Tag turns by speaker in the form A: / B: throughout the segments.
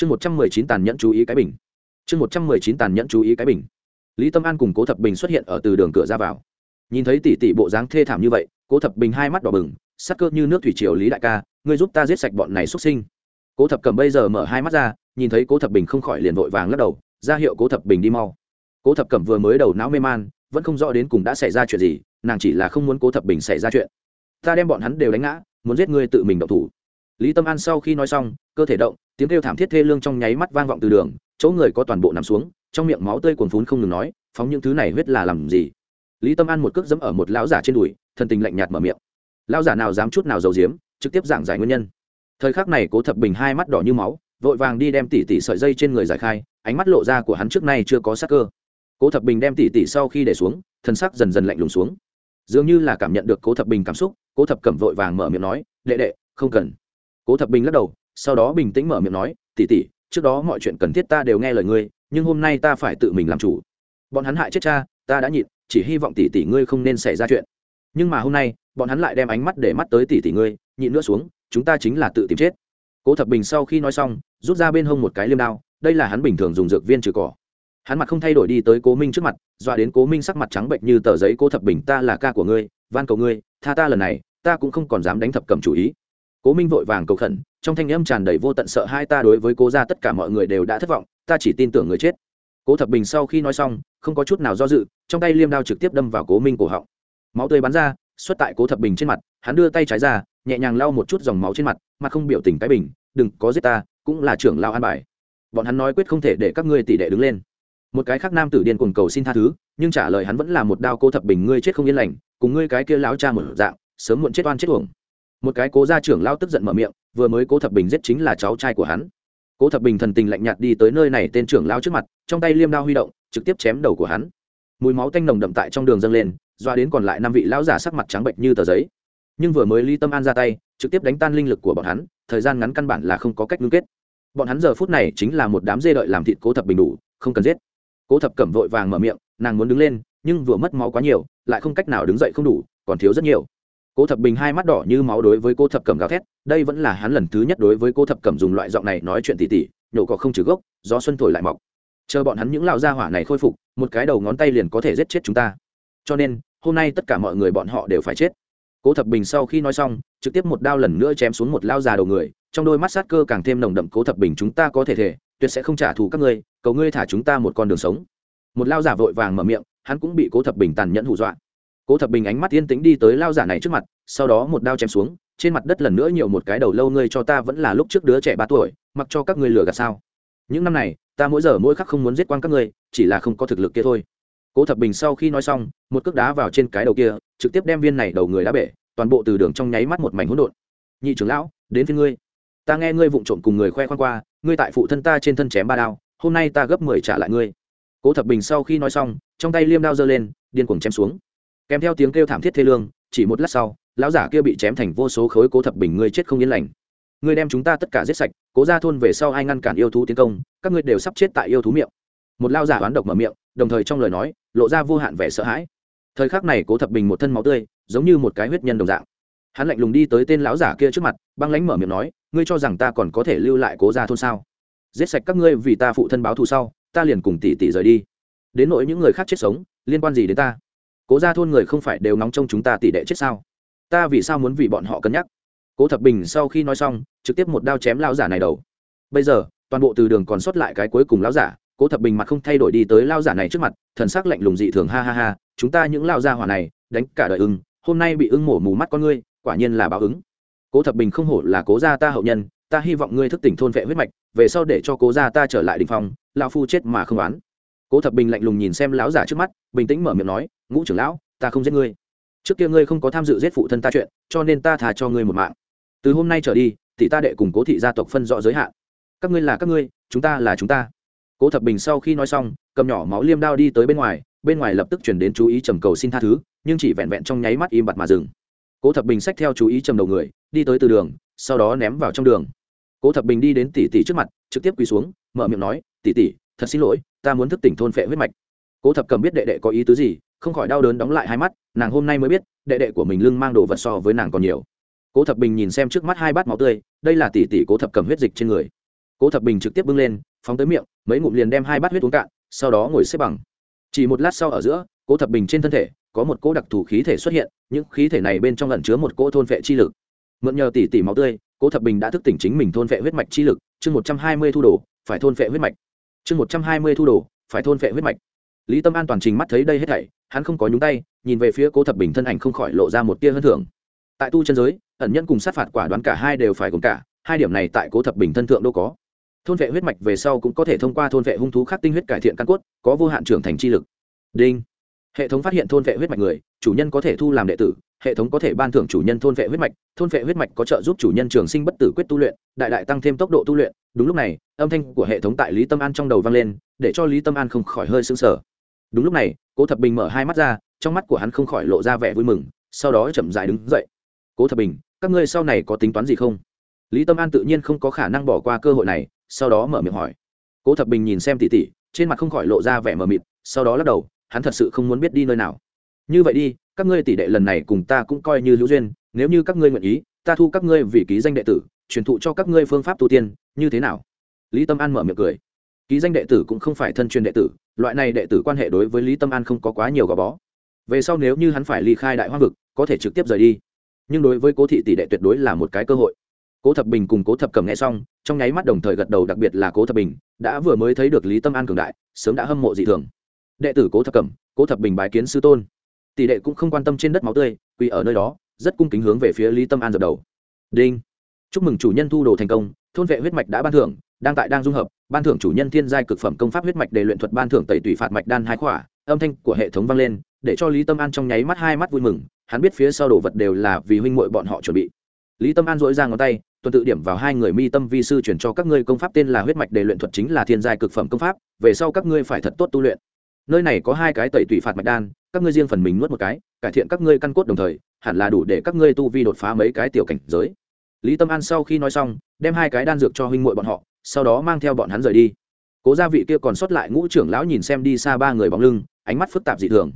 A: chương một trăm mười chín tàn nhẫn chú ý cái bình. Chương một trăm mười chín tàn nhẫn chú ý cái bình. Lý tâm an cùng cố thập bình xuất hiện ở từ đường cửa ra vào. Nhìn thấy tỷ tỷ bộ dáng thê thảm như vậy, cố thập bình hai mắt đỏ bừng, sắc cơ như nước thủy triều lý đại ca, ngươi giúp ta giết sạch bọn này xuất sinh. Cố thập cầm bây giờ mở hai mắt ra, nhìn thấy cố thập bình không khỏi liền vội vàng lắc đầu, ra hiệu cố thập bình đi mau. Cố thập cẩm vừa mới đầu não mê man, vẫn không rõ đến cùng đã xảy ra chuyện gì, nàng chỉ là không muốn cố thập bình xảy ra chuyện. Ta đem bọn hắn đều đánh ngã, muốn giết ngươi tự mình động thủ. Lý tâm an sau khi nói xong, cơ thể động tiếng kêu thảm thiết thê lương trong nháy mắt vang vọng từ đường, chỗ người có toàn bộ nằm xuống, trong miệng máu tươi cuồn phún không ngừng nói, phóng những thứ này huyết là làm gì? Lý tâm an một cước dẫm ở một lão giả trên đùi thân tình lạnh nhạt mở miệng. Lão giả nào dám chút nào giấu giếm, trực tiếp giảng giải nguyên nhân. Thời khắc này cố thập bình hai mắt đỏ như máu, vội vàng đi đem tỉ tỉ sợi dây trên người giải khai, ánh mắt lộ ra của hắn trước nay chưa có sắc cơ. Cố thập bình đem tỉ tỉ sau khi để xuống thân sắc dần dần lạnh lùng xuống. Dường như là cảm nhận được cố thập bình cảm xúc, cố thập cẩm vội vàng mở miệng nói, đệ đệ, không cần. Cố thập bình lắc đầu sau đó bình tĩnh mở miệng nói tỉ tỉ trước đó mọi chuyện cần thiết ta đều nghe lời ngươi, nhưng hôm nay ta phải tự mình làm chủ. Bọn hắn hại chết cha, ta đã nhịn, chỉ hy vọng tỷ tỷ ngươi không nên xảy ra chuyện. Nhưng mà hôm nay, bọn hắn lại đem ánh mắt để mắt tới tỷ tỷ ngươi, nhịn nữa xuống, chúng ta chính là tự tìm chết. Cố thập bình sau khi nói xong, rút ra bên hông một cái liêm đao, đây là hắn bình thường dùng dược viên trừ cỏ. Hắn mặt không thay đổi đi tới cố minh trước mặt, dọa đến cố minh sắc mặt trắng bệnh như tờ giấy, cố thập bình, ta là ca của ngươi, van cầu ngươi, tha ta lần này, ta cũng không còn dám đánh thập cầm chủ ý cố minh vội vàng cầu khẩn, trong thanh âm tràn đầy vô tận sợ hai ta đối với cố gia tất cả mọi người đều đã thất vọng, ta chỉ tin tưởng người chết. Cố thập bình sau khi nói xong, không có chút nào do dự, trong tay liêm đao trực tiếp đâm vào cố minh cổ họng. Máu tươi bắn ra, xuất tại cố thập bình trên mặt, hắn đưa tay trái ra, nhẹ nhàng lau một chút dòng máu trên mặt mà không biểu tình cái bình, đừng có giết ta, cũng là trưởng lao an bài. Bọn hắn nói quyết không thể để các ngươi tỷ đệ đứng lên. Một cái khác nam tử điên cuồng cầu xin tha thứ, nhưng trả lời hắn vẫn là một đao cố thập bình, ngươi chết không yên lành, cùng ngươi cái kia láo cha một dạng, sớm muộn chết oan chết uổng một cái cố gia trưởng lao tức giận mở miệng, vừa mới cố thập bình giết chính là cháu trai của hắn. Cố thập bình thần tình lạnh nhạt đi tới nơi này tên trưởng lao trước mặt, trong tay liêm đao huy động, trực tiếp chém đầu của hắn. Mùi máu tanh nồng đậm tại trong đường dâng lên, doa đến còn lại năm vị lão giả sắc mặt trắng bệnh như tờ giấy. Nhưng vừa mới ly tâm an ra tay, trực tiếp đánh tan linh lực của bọn hắn, thời gian ngắn căn bản là không có cách ngưng kết. Bọn hắn giờ phút này chính là một đám dê đợi làm thịt cố thập bình đủ, không cần giết. Cố thập cẩm vội vàng mở miệng, nàng muốn đứng lên, nhưng vừa mất máu quá nhiều, lại không cách nào đứng dậy không đủ, còn thiếu rất nhiều cố thập bình hai mắt đỏ như máu đối với cô thập cẩm gào thét, đây vẫn là hắn lần thứ nhất đối với cô thập cẩm dùng loại giọng này nói chuyện tỉ tỉ, nhổ cỏ không trừ gốc, gió xuân thổi lại mọc. Chờ bọn hắn những lão gia hỏa này khôi phục, một cái đầu ngón tay liền có thể giết chết chúng ta. Cho nên, hôm nay tất cả mọi người bọn họ đều phải chết. Cố thập bình sau khi nói xong, trực tiếp một đao lần nữa chém xuống một lao già đầu người, trong đôi mắt sát cơ càng thêm nồng đậm, cố thập bình, chúng ta có thể thể, tuyệt sẽ không trả thù các ngươi, cầu ngươi thả chúng ta một con đường sống. Một lao giả vội vàng mở miệng, hắn cũng bị cố thập bình tàn nhẫn hù dọa cố thập bình ánh mắt yên tĩnh đi tới lao giả này trước mặt, sau đó một đao chém xuống, trên mặt đất lần nữa nhiều một cái đầu lâu ngươi cho ta vẫn là lúc trước đứa trẻ ba tuổi, mặc cho các ngươi lừa gạt sao? Những năm này, ta mỗi giờ mỗi khắc không muốn giết quan các ngươi, chỉ là không có thực lực kia thôi. Cố thập bình sau khi nói xong, một cước đá vào trên cái đầu kia, trực tiếp đem viên này đầu người đá bể, toàn bộ từ đường trong nháy mắt một mảnh hỗn độn. Nhị trưởng lão, đến phía ngươi. Ta nghe ngươi vụng trộm cùng người khoe khoang qua, ngươi tại phụ thân ta trên thân chém ba đao, hôm nay ta gấp mười trả lại ngươi. Cố thập bình sau khi nói xong, trong tay liêm đao giơ lên, điên cuồng chém xuống kèm theo tiếng kêu thảm thiết thê lương, chỉ một lát sau, lão giả kia bị chém thành vô số khối cố thập bình, ngươi chết không yên lành. Ngươi đem chúng ta tất cả giết sạch, cố ra thôn về sau ai ngăn cản yêu thú tiến công, các ngươi đều sắp chết tại yêu thú miệng. Một lao giả oán độc mở miệng, đồng thời trong lời nói, lộ ra vô hạn vẻ sợ hãi. Thời khắc này cố thập bình một thân máu tươi, giống như một cái huyết nhân đồng dạng. Hắn lạnh lùng đi tới tên lão giả kia trước mặt, băng lánh mở miệng nói, ngươi cho rằng ta còn có thể lưu lại cố ra thôn sao? Giết sạch các ngươi vì ta phụ thân báo thù sau, ta liền cùng tỷ tỷ rời đi. Đến nỗi những người khác chết sống, liên quan gì đến ta? Cố ra thôn người không phải đều nóng trong chúng ta tỷ đệ chết sao? Ta vì sao muốn vì bọn họ cân nhắc? Cố thập bình sau khi nói xong, trực tiếp một đao chém lao giả này đầu. Bây giờ, toàn bộ từ đường còn sót lại cái cuối cùng lao giả, cố thập bình mặt không thay đổi đi tới lao giả này trước mặt, thần sắc lạnh lùng dị thường, ha ha ha, chúng ta những lao gia hỏa này, đánh cả đời ưng, hôm nay bị ưng mổ mù mắt con ngươi, quả nhiên là báo ứng. Cố thập bình không hổ là cố gia ta hậu nhân, ta hy vọng ngươi thức tỉnh thôn vệ huyết mạch, về sau để cho cố gia ta trở lại đình phòng lao phu chết mà không oán cố thập bình lạnh lùng nhìn xem lão giả trước mắt, bình tĩnh mở miệng nói, ngũ trưởng lão, ta không giết ngươi. Trước kia ngươi không có tham dự giết phụ thân ta chuyện, cho nên ta thà cho ngươi một mạng. Từ hôm nay trở đi thì ta đệ cùng cố thị gia tộc phân rõ giới hạn. Các ngươi là các ngươi, chúng ta là chúng ta. Cố thập bình sau khi nói xong, cầm nhỏ máu liêm đao đi tới bên ngoài bên ngoài lập tức chuyển đến chú ý trầm cầu xin tha thứ, nhưng chỉ vẹn vẹn trong nháy mắt im bặt mà dừng. Cố thập bình xách theo chú ý trầm đầu người, đi tới từ đường, sau đó ném vào trong đường. Cố thập bình đi đến tỷ tỷ trước mặt, trực tiếp quỳ xuống, mở miệng nói, tỷ tỷ, thật xin lỗi ta muốn thức tỉnh thôn phệ huyết mạch. Cố thập cầm biết đệ đệ có ý tứ gì, không khỏi đau đớn đóng lại hai mắt, nàng hôm nay mới biết, đệ đệ của mình lưng mang đồ vật so với nàng còn nhiều. Cố thập bình nhìn xem trước mắt hai bát máu tươi, đây là tỷ tỷ cố thập cầm huyết dịch trên người. Cố thập bình trực tiếp bưng lên, phóng tới miệng, mấy ngụm liền đem hai bát huyết uống cạn, sau đó ngồi xếp bằng. Chỉ một lát sau ở giữa, cố thập bình trên thân thể, có một cỗ đặc thù khí thể xuất hiện, những khí thể này bên trong lẩn chứa một cỗ thôn vệ chi lực. Mượn nhờ tỷ tỷ máu tươi, cố thập bình đã thức tỉnh chính mình thôn vệ huyết mạch chi lực, chương một trăm hai mươi thu đồ, phải thôn vệ huyết mạch chương một trăm hai mươi thu đồ, phải thôn vệ huyết mạch. Lý tâm an toàn trình mắt thấy đây hết thảy, hắn không có nhúng tay, nhìn về phía cố thập bình thân ảnh không khỏi lộ ra một tia hơn thưởng. Tại tu chân giới, ẩn nhân cùng sát phạt quả đoán cả hai đều phải cùng cả, hai điểm này tại cố thập bình thân thượng đâu có. Thôn vệ huyết mạch về sau cũng có thể thông qua thôn vệ hung thú khắc tinh huyết cải thiện căn cốt, có vô hạn trưởng thành chi lực. Đinh. Hệ thống phát hiện thôn vệ huyết mạch người, chủ nhân có thể thu làm đệ tử hệ thống có thể ban thưởng chủ nhân thôn vệ huyết mạch, thôn vệ huyết mạch có trợ giúp chủ nhân trường sinh bất tử quyết tu luyện, đại đại tăng thêm tốc độ tu luyện. Đúng lúc này, âm thanh của hệ thống tại lý tâm an trong đầu vang lên, để cho lý tâm an không khỏi hơi sững sờ. Đúng lúc này, cố thập bình mở hai mắt ra, trong mắt của hắn không khỏi lộ ra vẻ vui mừng, sau đó chậm dại đứng dậy. Cố thập bình, các ngươi sau này có tính toán gì không? Lý tâm an tự nhiên không có khả năng bỏ qua cơ hội này, sau đó mở miệng hỏi. Cố thập bình nhìn xem tỉ tỉ, trên mặt không khỏi lộ ra vẻ mờ mịt, sau đó lắc đầu, hắn thật sự không muốn biết đi nơi nào như vậy đi, các ngươi tỷ đệ lần này cùng ta cũng coi như hữu duyên, nếu như các ngươi nguyện ý, ta thu các ngươi vì ký danh đệ tử, truyền thụ cho các ngươi phương pháp tu tiên, như thế nào? Lý tâm an mở miệng cười. Ký danh đệ tử cũng không phải thân truyền đệ tử, loại này đệ tử quan hệ đối với lý tâm an không có quá nhiều gò bó. Về sau nếu như hắn phải ly khai đại hoa vực, có thể trực tiếp rời đi. Nhưng đối với cố thị tỷ đệ tuyệt đối là một cái cơ hội. Cố thập bình cùng cố thập cầm nghe xong, trong nháy mắt đồng thời gật đầu, đặc biệt là cố thập bình, đã vừa mới thấy được lý tâm an cường đại, sớm đã hâm mộ dị thường. Đệ tử cố thập cẩm, cố thập bình bái kiến sư tôn tỷ đệ cũng không quan tâm trên đất máu tươi, quỳ ở nơi đó, rất cung kính hướng về phía lý tâm an dập đầu. Đinh. Chúc mừng chủ nhân thu đồ thành công, thôn vệ huyết mạch đã ban thưởng, đang tại đang dung hợp, ban thưởng chủ nhân thiên giai cực phẩm công pháp huyết mạch để luyện thuật ban thưởng tẩy tùy phạt mạch đan hai khỏa, âm thanh của hệ thống vang lên, để cho lý tâm an trong nháy mắt hai mắt vui mừng, hắn biết phía sau đồ vật đều là vì huynh muội bọn họ chuẩn bị. Lý tâm an dỗi ra ngón tay, tuần tự điểm vào hai người mi tâm vi sư chuyển cho các ngươi công pháp tên là huyết mạch để luyện thuật chính là thiên giai cực phẩm công pháp, về sau các ngươi phải thật tốt tu luyện nơi này có hai cái tẩy tủy phạt mạch đan, các ngươi riêng phần mình nuốt một cái, cải thiện các ngươi căn cốt đồng thời, hẳn là đủ để các ngươi tu vi đột phá mấy cái tiểu cảnh giới. Lý tâm an sau khi nói xong, đem hai cái đan dược cho huynh muội bọn họ, sau đó mang theo bọn hắn rời đi. Cố gia vị kia còn sót lại ngũ trưởng lão nhìn xem đi xa ba người bóng lưng, ánh mắt phức tạp dị thường.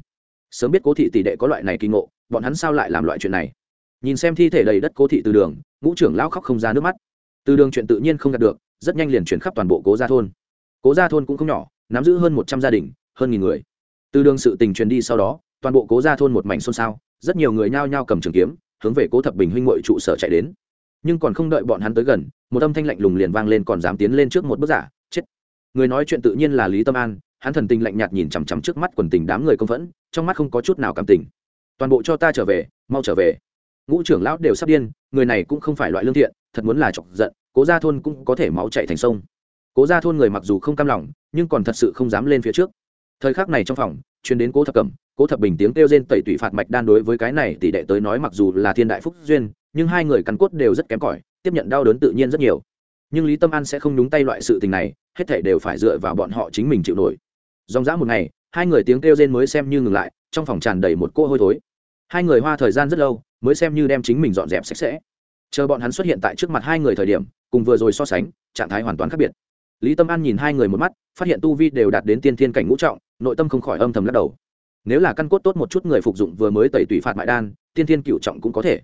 A: Sớm biết cố thị tỷ đệ có loại này kỳ ngộ, bọn hắn sao lại làm loại chuyện này? Nhìn xem thi thể đầy đất cố thị từ đường, ngũ trưởng lão khóc không ra nước mắt. Từ đường chuyện tự nhiên không đạt được, rất nhanh liền chuyển khắp toàn bộ cố gia thôn. Cố gia thôn cũng không nhỏ, nắm giữ hơn một trăm gia đình hơn nghìn người. Từ đường sự tình truyền đi sau đó, toàn bộ cố gia thôn một mảnh xôn xao, rất nhiều người nhao nhao cầm trường kiếm, hướng về cố thập bình huynh ngội trụ sở chạy đến. Nhưng còn không đợi bọn hắn tới gần, một âm thanh lạnh lùng liền vang lên còn dám tiến lên trước một bước giả, chết. Người nói chuyện tự nhiên là lý tâm an, hắn thần tình lạnh nhạt nhìn chằm chằm trước mắt quần tình đám người công phẫn, trong mắt không có chút nào cảm tình. Toàn bộ cho ta trở về, mau trở về. Ngũ trưởng lão đều sắp điên, người này cũng không phải loại lương thiện, thật muốn là chọc giận, cố gia thôn cũng có thể máu chạy thành sông. Cố gia thôn người mặc dù không cam lòng, nhưng còn thật sự không dám lên phía trước thời khắc này trong phòng chuyến đến cố thập cẩm, cố thập bình tiếng kêu rên tẩy tủy phạt mạch đan đối với cái này tỷ đệ tới nói mặc dù là thiên đại phúc duyên, nhưng hai người căn cốt đều rất kém cỏi, tiếp nhận đau đớn tự nhiên rất nhiều. Nhưng lý tâm an sẽ không đúng tay loại sự tình này, hết thể đều phải dựa vào bọn họ chính mình chịu nổi. Dòng dã một ngày, hai người tiếng kêu rên mới xem như ngừng lại, trong phòng tràn đầy một cô hôi thối. Hai người hoa thời gian rất lâu, mới xem như đem chính mình dọn dẹp sạch sẽ. Chờ bọn hắn xuất hiện tại trước mặt hai người thời điểm, cùng vừa rồi so sánh, trạng thái hoàn toàn khác biệt. Lý tâm an nhìn hai người một mắt, phát hiện tu vi đều đạt đến tiên thiên cảnh ngũ trọng nội tâm không khỏi âm thầm lắc đầu. Nếu là căn cốt tốt một chút người phục dụng vừa mới tẩy tủy phạt mại đan, tiên thiên cựu trọng cũng có thể.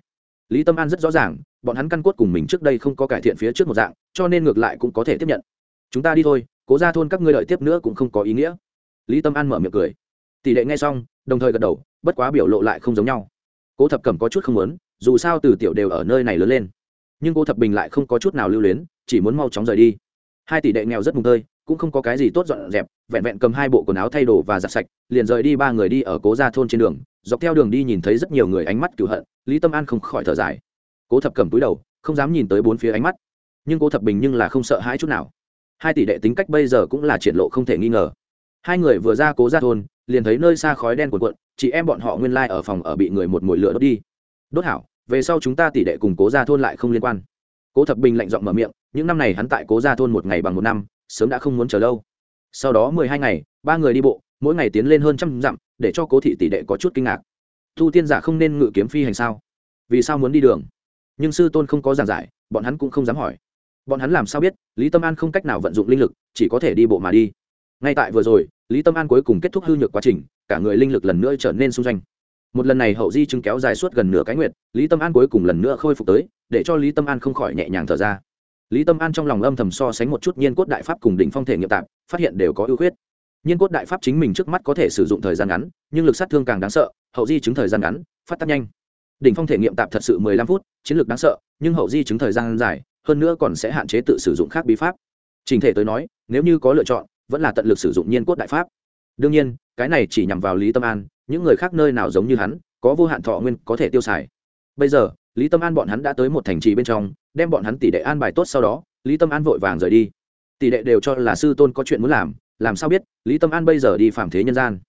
A: Lý tâm an rất rõ ràng, bọn hắn căn cốt cùng mình trước đây không có cải thiện phía trước một dạng, cho nên ngược lại cũng có thể tiếp nhận. Chúng ta đi thôi, cố ra thôn các ngươi đợi tiếp nữa cũng không có ý nghĩa. Lý tâm an mở miệng cười. Tỷ lệ nghe xong, đồng thời gật đầu, bất quá biểu lộ lại không giống nhau. Cố thập cẩm có chút không muốn, dù sao từ tiểu đều ở nơi này lớn lên. Nhưng cô thập bình lại không có chút nào lưu luyến, chỉ muốn mau chóng rời đi. Hai tỷ đệ nghèo rất mùng tơi cũng không có cái gì tốt dọn dẹp, vẹn vẹn cầm hai bộ quần áo thay đồ và giặt sạch, liền rời đi ba người đi ở cố gia thôn trên đường, dọc theo đường đi nhìn thấy rất nhiều người ánh mắt cựu hận, lý tâm an không khỏi thở dài. Cố thập cầm túi đầu, không dám nhìn tới bốn phía ánh mắt. Nhưng cố thập bình nhưng là không sợ hãi chút nào. Hai tỷ đệ tính cách bây giờ cũng là triển lộ không thể nghi ngờ. Hai người vừa ra cố gia thôn, liền thấy nơi xa khói đen cuộn cuộn, chị em bọn họ nguyên lai ở phòng ở bị người một mồi lửa đốt đi. Đốt hảo, về sau chúng ta tỷ đệ cùng cố gia thôn lại không liên quan. Cố thập bình lạnh giọng mở miệng, những năm này hắn tại cố gia thôn một ngày bằng một năm sớm đã không muốn chờ lâu. Sau đó mười hai ngày, ba người đi bộ, mỗi ngày tiến lên hơn trăm dặm, để cho cố thị tỷ đệ có chút kinh ngạc. Thu tiên giả không nên ngự kiếm phi hành sao? Vì sao muốn đi đường? Nhưng sư tôn không có giảng giải, bọn hắn cũng không dám hỏi. Bọn hắn làm sao biết, lý tâm an không cách nào vận dụng linh lực, chỉ có thể đi bộ mà đi. Ngay tại vừa rồi, lý tâm an cuối cùng kết thúc hư nhược quá trình, cả người linh lực lần nữa trở nên xung doanh một lần này hậu di chứng kéo dài suốt gần nửa cái nguyệt, lý tâm an cuối cùng lần nữa khôi phục tới, để cho lý tâm an không khỏi nhẹ nhàng thở ra lý tâm an trong lòng âm thầm so sánh một chút nhiên cốt đại pháp cùng đỉnh phong thể nghiệm tạp, phát hiện đều có ưu khuyết. Nhiên cốt đại pháp chính mình trước mắt có thể sử dụng thời gian ngắn, nhưng lực sát thương càng đáng sợ, hậu di chứng thời gian ngắn, phát tác nhanh. Đỉnh phong thể nghiệm tạp thật sự mười lăm phút, chiến lược đáng sợ, nhưng hậu di chứng thời gian dài, hơn nữa còn sẽ hạn chế tự sử dụng khác bí pháp. Trình thể tới nói, nếu như có lựa chọn, vẫn là tận lực sử dụng nhiên cốt đại pháp. Đương nhiên, cái này chỉ nhằm vào lý tâm an, những người khác nơi nào giống như hắn, có vô hạn thọ nguyên có thể tiêu xài. Bây giờ lý tâm an bọn hắn đã tới một thành trì bên trong, đem bọn hắn tỷ đệ an bài tốt sau đó, lý tâm an vội vàng rời đi. Tỷ đệ đều cho là sư tôn có chuyện muốn làm làm sao biết, lý tâm an bây giờ đi phạm thế nhân gian.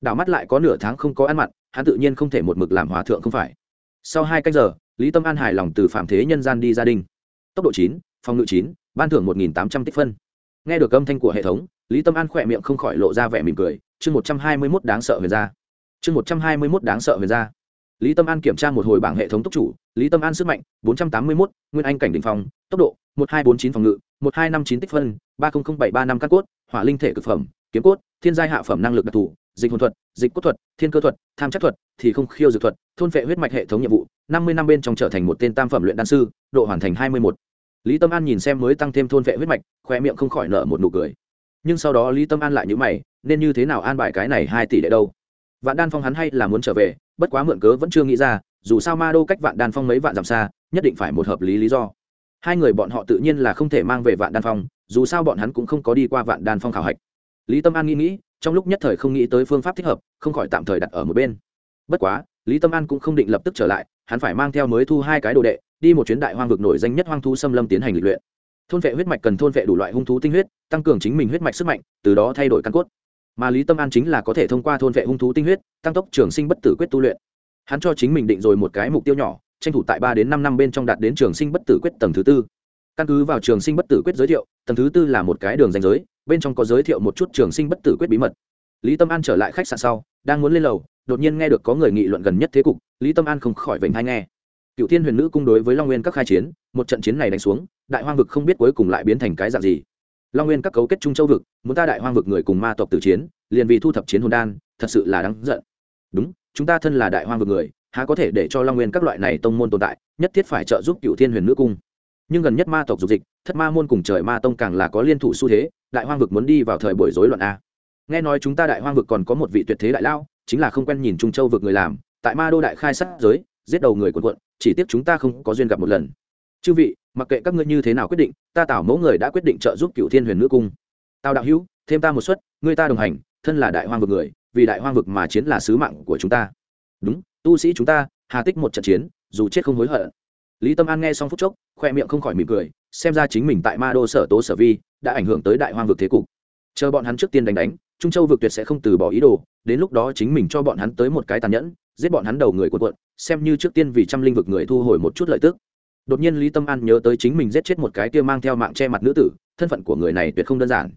A: Đảo mắt lại có nửa tháng không có ăn mặn, hắn tự nhiên không thể một mực làm hòa thượng không phải. Sau hai cách giờ, lý tâm an hài lòng từ phạm thế nhân gian đi gia đình tốc độ chín, phòng ngự chín, ban thưởng một nghìn tám trăm tích phân. Nghe được âm thanh của hệ thống, lý tâm an khỏe miệng không khỏi lộ ra vẻ mỉm cười, chương một trăm hai mươi mốt đáng sợ huyền ra chương một trăm hai mươi mốt đáng sợ huyền ra lý tâm an kiểm tra một hồi bảng hệ thống tốc chủ, lý tâm an sức mạnh, bốn trăm tám mươi mốt, nguyên anh cảnh đ ỉ n h phòng tốc độ, một hai bốn chín phòng ngự, một hai năm chín tích phân, ba nghìn bảy ba năm căn cốt, hỏa linh thể cực phẩm, kiếm cốt, thiên giai hạ phẩm năng lực đặc thù, dịch hồn thuật, dịch cốt thuật, thiên cơ thuật, tham chắc thuật, thì không khiêu dược thuật, thôn vệ huyết mạch hệ thống nhiệm vụ, năm mươi năm bên trong trở thành một tên tam phẩm luyện đan sư, độ hoàn thành hai mươi một lý tâm an nhìn xem mới tăng thêm thôn vệ huyết mạch khoe miệng không khỏi nở một nụ cười. Nhưng sau đó lý tâm an lại nhữ mày, nên như thế nào an bài cái này hai tỷ đệ đâu? Vạn đan phong hắn hay là muốn trở về bất quá mượn cớ vẫn chưa nghĩ ra, dù sao ma đô cách vạn đan phong mấy vạn dặm xa, nhất định phải một hợp lý lý do. Hai người bọn họ tự nhiên là không thể mang về vạn đan phong, dù sao bọn hắn cũng không có đi qua vạn đan phong khảo hạch. Lý tâm an nghĩ nghĩ, trong lúc nhất thời không nghĩ tới phương pháp thích hợp, không khỏi tạm thời đặt ở một bên. Bất quá, lý tâm an cũng không định lập tức trở lại, hắn phải mang theo mới thu hai cái đồ đệ, đi một chuyến đại hoang vực nổi danh nhất hoang thu xâm lâm tiến hành lịch luyện. Thôn vệ huyết mạch cần thôn vệ đủ loại hung thú tinh huyết, tăng cường chính mình huyết mạch sức mạnh, từ đó thay đổi căn cốt mà lý tâm an chính là có thể thông qua thôn vệ hung thú tinh huyết, tăng tốc trường sinh bất tử quyết tu luyện. Hắn cho chính mình định rồi một cái mục tiêu nhỏ, tranh thủ tại ba đến năm năm bên trong đạt đến trường sinh bất tử quyết tầng thứ tư. Căn cứ vào trường sinh bất tử quyết giới thiệu, tầng thứ tư là một cái đường danh giới, bên trong có giới thiệu một chút trường sinh bất tử quyết bí mật. Lý tâm an trở lại khách sạn sau, đang muốn lên lầu, đột nhiên nghe được có người nghị luận gần nhất thế cục, lý tâm an không khỏi vểnh hay nghe. Cựu thiên huyền nữ cung đối với long nguyên các khai chiến, một trận chiến này đánh xuống, đại hoang vực không biết cuối cùng lại biến thành cái dạng gì long nguyên các cấu kết trung châu vực muốn ta đại hoang vực người cùng ma tộc tử chiến liền vì thu thập chiến hồn đan thật sự là đáng giận đúng chúng ta thân là đại hoang vực người há có thể để cho long nguyên các loại này tông môn tồn tại nhất thiết phải trợ giúp cựu thiên huyền nữ cung nhưng gần nhất ma tộc dục dịch thất ma môn cùng trời ma tông càng là có liên thủ xu thế đại hoang vực muốn đi vào thời buổi rối loạn a nghe nói chúng ta đại hoang vực còn có một vị tuyệt thế đại lao chính là không quen nhìn trung châu vực người làm tại ma đô đại khai sát giới giết đầu người quần quận chỉ tiếc chúng ta không có duyên gặp một lần chư vị mặc kệ các ngươi như thế nào quyết định, ta tảo mẫu người đã quyết định trợ giúp cựu thiên huyền nữ cung. Tào đạo hữu, thêm ta một suất, ngươi ta đồng hành, thân là đại hoang vực người, vì đại hoang vực mà chiến là sứ mạng của chúng ta. Đúng, tu sĩ chúng ta, hà tích một trận chiến, dù chết không hối hận. Lý tâm an nghe xong phút chốc, khoe miệng không khỏi mỉm cười, xem ra chính mình tại ma đô sở tố sở vi, đã ảnh hưởng tới đại hoang vực thế cục. Chờ bọn hắn trước tiên đánh đánh, trung châu vực tuyệt sẽ không từ bỏ ý đồ, đến lúc đó chính mình cho bọn hắn tới một cái tàn nhẫn, giết bọn hắn đầu người quần quận xem như trước tiên vì trăm linh vực người thu hồi một chút lợi tức đột nhiên lý tâm an nhớ tới chính mình giết chết một cái kia mang theo mạng che mặt nữ tử, thân phận của người này tuyệt không đơn giản.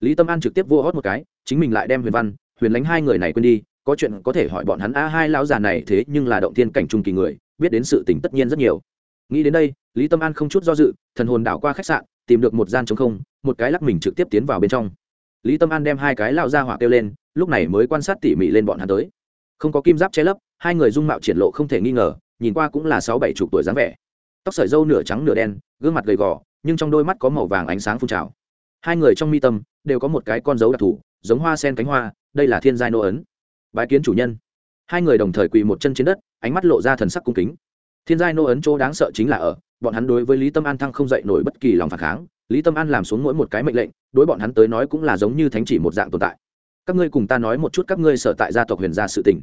A: Lý tâm an trực tiếp vô hót một cái, chính mình lại đem huyền văn, huyền lánh hai người này quên đi, có chuyện có thể hỏi bọn hắn, a hai lão già này thế nhưng là động thiên cảnh trung kỳ người, biết đến sự tình tất nhiên rất nhiều. Nghĩ đến đây, lý tâm an không chút do dự, thần hồn đảo qua khách sạn, tìm được một gian trống không, một cái lắc mình trực tiếp tiến vào bên trong. Lý tâm an đem hai cái lão ra hỏa kêu lên, lúc này mới quan sát tỉ mỉ lên bọn hắn tới. Không có kim giáp che lấp, hai người dung mạo triển lộ không thể nghi ngờ, nhìn qua cũng là sáu bảy chục tuổi dáng vẻ tóc sợi dâu nửa trắng nửa đen, gương mặt gầy gò, nhưng trong đôi mắt có màu vàng ánh sáng phun trào. Hai người trong mi tâm đều có một cái con dấu đặc thù, giống hoa sen cánh hoa, đây là thiên giai nô ấn. Bái kiến chủ nhân. Hai người đồng thời quỳ một chân trên đất, ánh mắt lộ ra thần sắc cung kính. Thiên giai nô ấn chỗ đáng sợ chính là ở, bọn hắn đối với lý tâm an thăng không dậy nổi bất kỳ lòng phản kháng. Lý tâm an làm xuống mỗi một cái mệnh lệnh, đối bọn hắn tới nói cũng là giống như thánh chỉ một dạng tồn tại. Các ngươi cùng ta nói một chút các ngươi sở tại gia tộc huyền gia sự tình.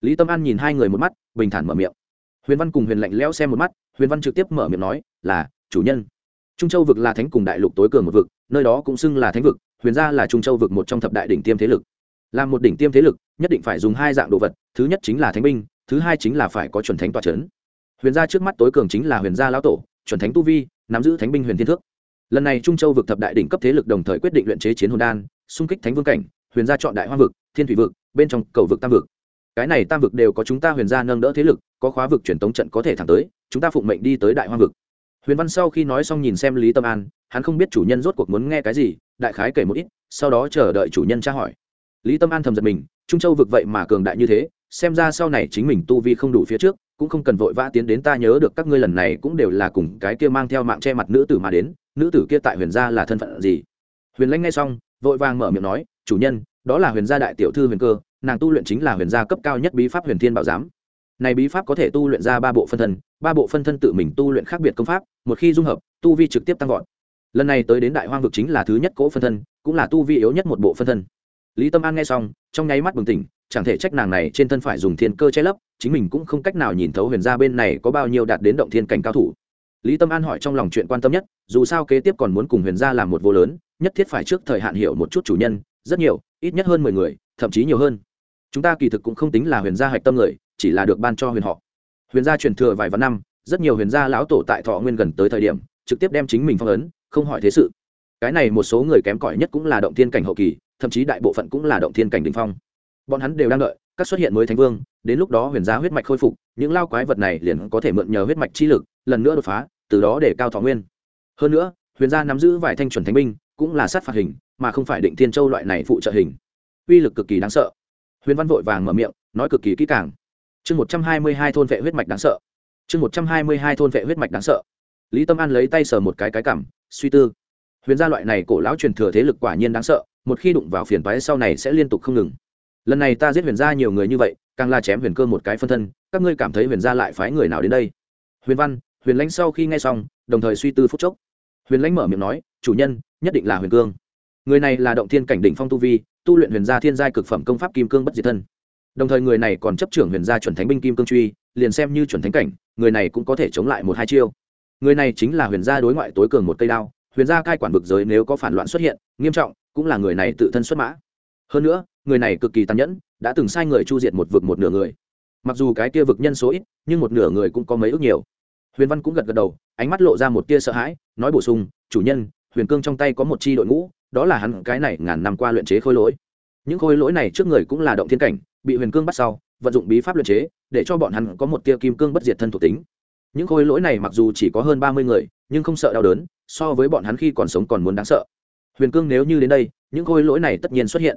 A: Lý tâm an nhìn hai người một mắt, bình thản mở miệng. Huyền văn cùng huyền lạnh lẽo xem một mắt huyền văn trực tiếp mở miệng nói, là, chủ nhân. Trung châu vực là thánh cùng đại lục tối cường một vực, nơi đó cũng xưng là thánh vực, huyền gia là trung châu vực một trong thập đại đỉnh tiêm thế lực. Là một đỉnh tiêm thế lực, nhất định phải dùng hai dạng đồ vật, thứ nhất chính là thánh binh, thứ hai chính là phải có chuẩn thánh tọa trấn. Huyền gia trước mắt tối cường chính là huyền gia lão tổ, chuẩn thánh tu vi, nắm giữ thánh binh huyền thiên thước. Lần này trung châu vực thập đại đỉnh cấp thế lực đồng thời quyết định luyện chế chiến hồn đan, xung kích thánh vương cảnh, huyền gia chọn đại hoa vực, thiên thủy vực, bên trong cầu vực tam vực. Cái này tam vực đều có chúng ta huyền gia nâng đỡ thế lực, có khóa vực truyền tống trận có thể thẳng tới chúng ta phụng mệnh đi tới đại hoang vực. Huyền văn sau khi nói xong nhìn xem lý tâm an, hắn không biết chủ nhân rốt cuộc muốn nghe cái gì, đại khái kể một ít, sau đó chờ đợi chủ nhân tra hỏi. Lý tâm an thầm giật mình, trung châu vực vậy mà cường đại như thế, xem ra sau này chính mình tu vi không đủ phía trước, cũng không cần vội vã tiến đến ta nhớ được các ngươi lần này cũng đều là cùng cái kia mang theo mạng che mặt nữ tử mà đến, nữ tử kia tại huyền gia là thân phận gì? Huyền lãnh nghe xong, vội vàng mở miệng nói, chủ nhân, đó là huyền gia đại tiểu thư huyền cơ, nàng tu luyện chính là huyền gia cấp cao nhất bí pháp huyền thiên bảo giám này bí pháp có thể tu luyện ra ba bộ phân thân, ba bộ phân thân tự mình tu luyện khác biệt công pháp, một khi dung hợp, tu vi trực tiếp tăng vọt. Lần này tới đến đại hoang vực chính là thứ nhất cỗ phân thân, cũng là tu vi yếu nhất một bộ phân thân. Lý tâm an nghe xong, trong nháy mắt bừng tỉnh, chẳng thể trách nàng này trên thân phải dùng thiên cơ che lấp, chính mình cũng không cách nào nhìn thấu huyền gia bên này có bao nhiêu đạt đến động thiên cảnh cao thủ. Lý tâm an hỏi trong lòng chuyện quan tâm nhất, dù sao kế tiếp còn muốn cùng huyền gia làm một vô lớn, nhất thiết phải trước thời hạn hiểu một chút chủ nhân, rất nhiều, ít nhất hơn mười người, thậm chí nhiều hơn. Chúng ta kỳ thực cũng không tính là huyền gia hạch tâm người chỉ là được ban cho huyền họ. Huyền gia truyền thừa vài vạn năm, rất nhiều huyền gia lão tổ tại thọ nguyên gần tới thời điểm, trực tiếp đem chính mình phong ấn, không hỏi thế sự. Cái này một số người kém cỏi nhất cũng là động thiên cảnh hậu kỳ, thậm chí đại bộ phận cũng là động thiên cảnh đ ỉ n h phong. Bọn hắn đều đang đợi, các xuất hiện mới thánh vương, đến lúc đó huyền gia huyết mạch khôi phục, những lao quái vật này liền có thể mượn nhờ huyết mạch chi lực, lần nữa đột phá, từ đó để cao thọ nguyên. Hơn nữa, huyền gia nắm giữ vài thanh chuẩn thánh binh, cũng là sát phạt hình, mà không phải định thiên châu loại này phụ trợ hình. Uy lực cực kỳ đáng sợ. Huyền văn vội vàng mở miệng, nói cực kỳ kỹ càng chương một trăm hai mươi hai thôn vệ huyết mạch đáng sợ. chương một trăm hai mươi hai thôn vệ huyết mạch đáng sợ. Lý tâm an lấy tay sờ một cái cái cảm suy tư. Huyền gia loại này cổ lão truyền thừa thế lực quả nhiên đáng sợ, một khi đụng vào phiền toái sau này sẽ liên tục không ngừng. Lần này ta giết huyền gia nhiều người như vậy, càng la chém huyền cơ một cái phân thân, các ngươi cảm thấy huyền gia lại phái người nào đến đây? Huyền văn, huyền lãnh sau khi nghe xong, đồng thời suy tư phúc chốc. Huyền lãnh mở miệng nói, chủ nhân, nhất định là huyền cương. Người này là động thiên cảnh đỉnh phong tu vi, tu luyện huyền gia thiên giai cực phẩm công pháp kim cương bất diệt thân đồng thời người này còn chấp trưởng huyền gia chuẩn thánh binh kim cương truy, liền xem như chuẩn thánh cảnh, người này cũng có thể chống lại một hai chiêu. Người này chính là huyền gia đối ngoại tối cường một cây đao, huyền gia cai quản vực giới nếu có phản loạn xuất hiện, nghiêm trọng, cũng là người này tự thân xuất mã. Hơn nữa, người này cực kỳ tàn nhẫn, đã từng sai người chu diệt một vực một nửa người. Mặc dù cái kia vực nhân số ít, nhưng một nửa người cũng có mấy ước nhiều. Huyền văn cũng gật gật đầu, ánh mắt lộ ra một tia sợ hãi, nói bổ sung, chủ nhân, huyền cương trong tay có một chi đội ngũ, đó là hắn cái này ngàn năm qua luyện chế khôi lỗi. Những khôi lỗi này trước người cũng là động thiên cảnh bị huyền cương bắt sau, vận dụng bí pháp luyện chế, để cho bọn hắn có một tia kim cương bất diệt thân thuộc tính. Những khôi lỗi này mặc dù chỉ có hơn ba mươi người, nhưng không sợ đau đớn, so với bọn hắn khi còn sống còn muốn đáng sợ. Huyền cương nếu như đến đây, những khôi lỗi này tất nhiên xuất hiện.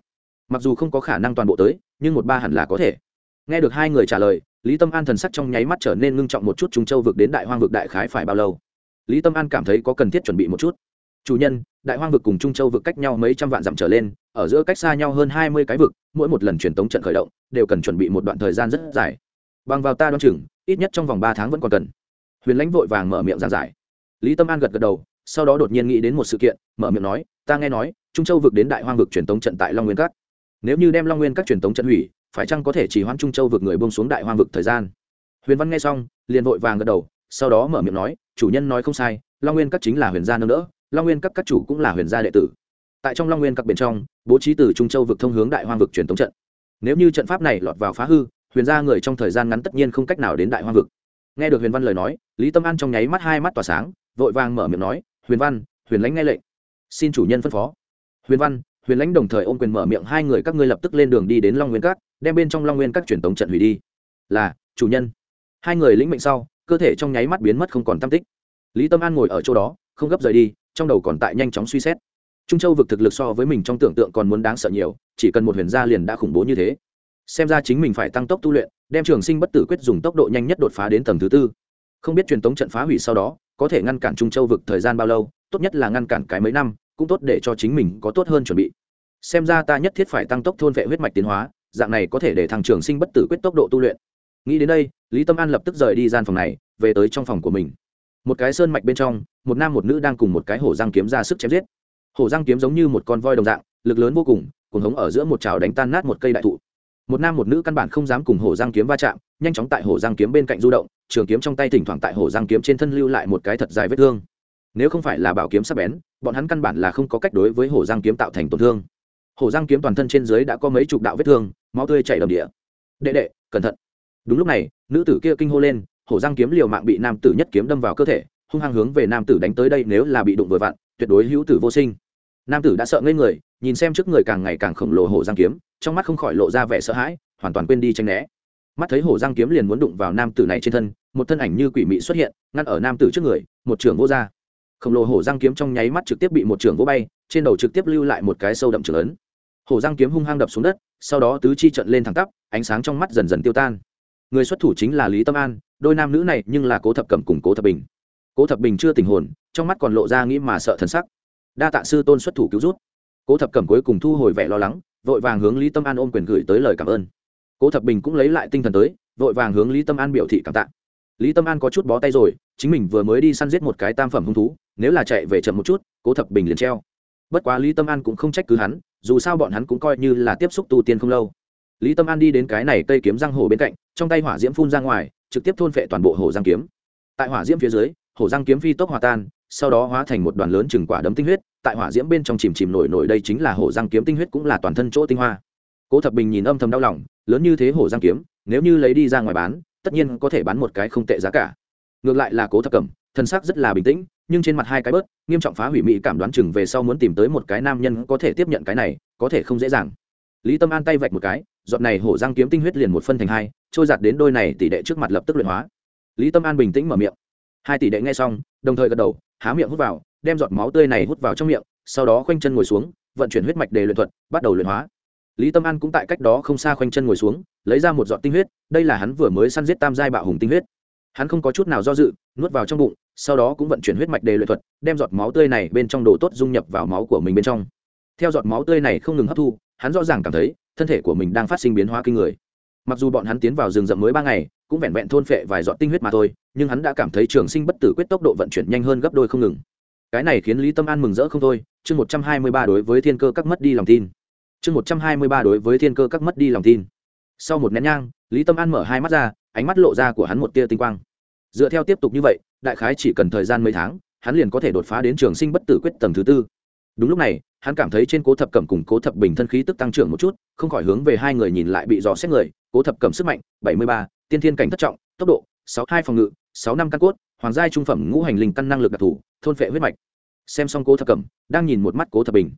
A: Mặc dù không có khả năng toàn bộ tới, nhưng một ba hẳn là có thể. Nghe được hai người trả lời, lý tâm an thần sắc trong nháy mắt trở nên ngưng trọng một chút trung châu vực đến đại hoang vực đại khái phải bao lâu? Lý tâm an cảm thấy có cần thiết chuẩn bị một chút chủ nhân, đại hoang vực cùng trung châu vực cách nhau mấy trăm vạn dặm trở lên, ở giữa cách xa nhau hơn hai mươi cái vực, mỗi một lần truyền tống trận khởi động, đều cần chuẩn bị một đoạn thời gian rất dài. Bằng vào ta đoan chừng, ít nhất trong vòng ba tháng vẫn còn cần. Huyền lãnh vội vàng mở miệng giảng giải. Lý tâm an gật gật đầu, sau đó đột nhiên nghĩ đến một sự kiện, mở miệng nói, ta nghe nói, trung châu vực đến đại hoang vực truyền tống trận tại long nguyên các. Nếu như đem long nguyên các truyền tống trận hủy, phải chăng có thể chỉ hoãn trung châu vực người bông xuống đại hoang vực thời gian? Huyền văn nghe xong, liền vội vàng gật đầu, sau đó mở miệng nói, chủ nhân nói không sai, long nguyên các chính là huyền gia nâng đỡ long nguyên các các chủ cũng là huyền gia đệ tử. Tại trong long nguyên các bên trong, bố trí từ trung châu vực thông hướng đại hoang vực truyền thống trận. Nếu như trận pháp này lọt vào phá hư, huyền gia người trong thời gian ngắn tất nhiên không cách nào đến đại hoang vực. Nghe được huyền văn lời nói, lý tâm an trong nháy mắt hai mắt tỏa sáng, vội vàng mở miệng nói, huyền văn, huyền lãnh nghe lệnh. Xin chủ nhân phân phó. Huyền văn, huyền lãnh đồng thời ôm quyền mở miệng hai người các ngươi lập tức lên đường đi đến long nguyên các, đem bên trong long nguyên các truyền thống trận hủy đi. Là, chủ nhân. Hai người lĩnh mệnh sau, cơ thể trong nháy mắt biến mất không còn tam tích. Lý tâm an ngồi ở chỗ đó, không gấp rời đi trong đầu còn tại nhanh chóng suy xét. Trung châu vực thực lực so với mình trong tưởng tượng còn muốn đáng sợ nhiều, chỉ cần một huyền gia liền đã khủng bố như thế. Xem ra chính mình phải tăng tốc tu luyện, đem trường sinh bất tử quyết dùng tốc độ nhanh nhất đột phá đến tầng thứ tư. Không biết truyền tống trận phá hủy sau đó, có thể ngăn cản trung châu vực thời gian bao lâu, tốt nhất là ngăn cản cái mấy năm, cũng tốt để cho chính mình có tốt hơn chuẩn bị. Xem ra ta nhất thiết phải tăng tốc thôn vệ huyết mạch tiến hóa, dạng này có thể để thằng trường sinh bất tử quyết tốc độ tu luyện. Nghĩ đến đây, lý tâm an lập tức rời đi gian phòng này, về tới trong phòng của mình một cái sơn mạch bên trong, một nam một nữ đang cùng một cái hổ răng kiếm ra sức chém giết. Hổ răng kiếm giống như một con voi đồng dạng, lực lớn vô cùng cùng hống ở giữa một trào đánh tan nát một cây đại thụ. Một nam một nữ căn bản không dám cùng hổ răng kiếm va chạm, nhanh chóng tại hổ răng kiếm bên cạnh du động, trường kiếm trong tay thỉnh thoảng tại hổ răng kiếm trên thân lưu lại một cái thật dài vết thương. Nếu không phải là bảo kiếm sắp bén, bọn hắn căn bản là không có cách đối với hổ răng kiếm tạo thành tổn thương. Hổ răng kiếm toàn thân trên dưới đã có mấy chục đạo vết thương, máu tươi chảy đầm địa. Đệ đệ, cẩn thận. Đúng lúc này, nữ tử kia kinh hô lên hổ răng kiếm liều mạng bị nam tử nhất kiếm đâm vào cơ thể, hung hăng hướng về nam tử đánh tới đây nếu là bị đụng vừa vặn, tuyệt đối hữu tử vô sinh. Nam tử đã sợ ngây người, nhìn xem trước người càng ngày càng khổng lồ hổ răng kiếm, trong mắt không khỏi lộ ra vẻ sợ hãi, hoàn toàn quên đi tranh né. Mắt thấy hổ răng kiếm liền muốn đụng vào nam tử này trên thân, một thân ảnh như quỷ mị xuất hiện, ngăn ở nam tử trước người, một trường vô ra khổng lồ hổ răng kiếm trong nháy mắt trực tiếp bị một trường vô bay, trên đầu trực tiếp lưu lại một cái sâu đậm trường lớn. hổ răng kiếm hung hăng đập xuống đất, sau đó tứ chi trận lên thẳng tắp, ánh sáng trong mắt dần dần tiêu tan. Người xuất thủ chính là lý tâm an đôi nam nữ này nhưng là cố thập cẩm cùng cố thập bình. Cố thập bình chưa tình hồn, trong mắt còn lộ ra nghĩ mà sợ thần sắc. Đa tạ sư tôn xuất thủ cứu rút cố thập cẩm cuối cùng thu hồi vẻ lo lắng, vội vàng hướng lý tâm an ôm quyền gửi tới lời cảm ơn. Cố thập bình cũng lấy lại tinh thần tới, vội vàng hướng lý tâm an biểu thị cảm tạ. Lý tâm an có chút bó tay rồi, chính mình vừa mới đi săn giết một cái tam phẩm hung thú, nếu là chạy về chậm một chút, cố thập bình liền treo. Bất quá lý tâm an cũng không trách cứ hắn, dù sao bọn hắn cũng coi như là tiếp xúc tu tiên không lâu. Lý tâm an đi đến cái này cây kiếm răng hổ bên cạnh, trong tay hỏa diễm phun ra ngoài trực tiếp thôn phệ toàn bộ hổ giang kiếm. Tại hỏa diễm phía dưới hổ giang kiếm phi tốc hòa tan, sau đó hóa thành một đoàn lớn chừng quả đấm tinh huyết, tại hỏa diễm bên trong chìm chìm nổi nổi đây chính là hổ giang kiếm tinh huyết cũng là toàn thân chỗ tinh hoa. Cố thập bình nhìn âm thầm đau lòng, lớn như thế hổ giang kiếm, nếu như lấy đi ra ngoài bán, tất nhiên có thể bán một cái không tệ giá cả. Ngược lại là cố thập cẩm, thân xác rất là bình tĩnh, nhưng trên mặt hai cái bớt, nghiêm trọng phá hủy mỹ cảm đoán chừng về sau muốn tìm tới một cái nam nhân có thể tiếp nhận cái này, có thể không dễ dàng. Lý tâm an tay vạch một cái, giọt này hổ giang kiếm tinh huyết liền một phân thành hai trôi giạt đến đôi này tỷ đệ trước mặt lập tức luyện hóa. Lý tâm an bình tĩnh mở miệng. Hai tỷ đệ nghe xong, đồng thời gật đầu, há miệng hút vào, đem giọt máu tươi này hút vào trong miệng, sau đó khoanh chân ngồi xuống, vận chuyển huyết mạch để luyện thuật, bắt đầu luyện hóa. Lý tâm an cũng tại cách đó không xa khoanh chân ngồi xuống, lấy ra một giọt tinh huyết, đây là hắn vừa mới săn giết tam giai bạo hùng tinh huyết. Hắn không có chút nào do dự, nuốt vào trong bụng, sau đó cũng vận chuyển huyết mạch đề luyện thuật, đem giọt máu tươi này bên trong đồ tốt dung nhập vào máu của mình bên trong. Theo giọt máu tươi này không ngừng hấp thu, hắn rõ ràng cảm thấy, thân thể của mình đang phát sinh biến hóa kinh người mặc dù bọn hắn tiến vào rừng rậm mới ba ngày, cũng vẹn vẹn thôn phệ vài giọt tinh huyết mà thôi, nhưng hắn đã cảm thấy trường sinh bất tử quyết tốc độ vận chuyển nhanh hơn gấp đôi không ngừng. Cái này khiến lý tâm an mừng rỡ không thôi, chương một trăm hai mươi ba đối với thiên cơ các mất đi lòng tin. Chương một trăm hai mươi ba đối với thiên cơ các mất đi lòng tin. Sau một nén nhang, lý tâm an mở hai mắt ra, ánh mắt lộ ra của hắn một tia tinh quang. Dựa theo tiếp tục như vậy, đại khái chỉ cần thời gian mấy tháng, hắn liền có thể đột phá đến trường sinh bất tử quyết tầng thứ tư. Đúng lúc này, hắn cảm thấy trên cố thập cẩm cùng cố thập bình thân khí tức tăng trưởng một chút, không khỏi hướng về hai người nhìn lại bị dò xét người cố thập cẩm sức mạnh, bảy mươi ba, tiên thiên cảnh thất trọng, tốc độ, sáu, hai phòng ngự, sáu, năm căn cốt, hoàng giai trung phẩm ngũ hành linh căn năng lực đặc thù, thôn phệ huyết mạch. Xem xong cố thập cẩm, đang nhìn một mắt cố thập bình.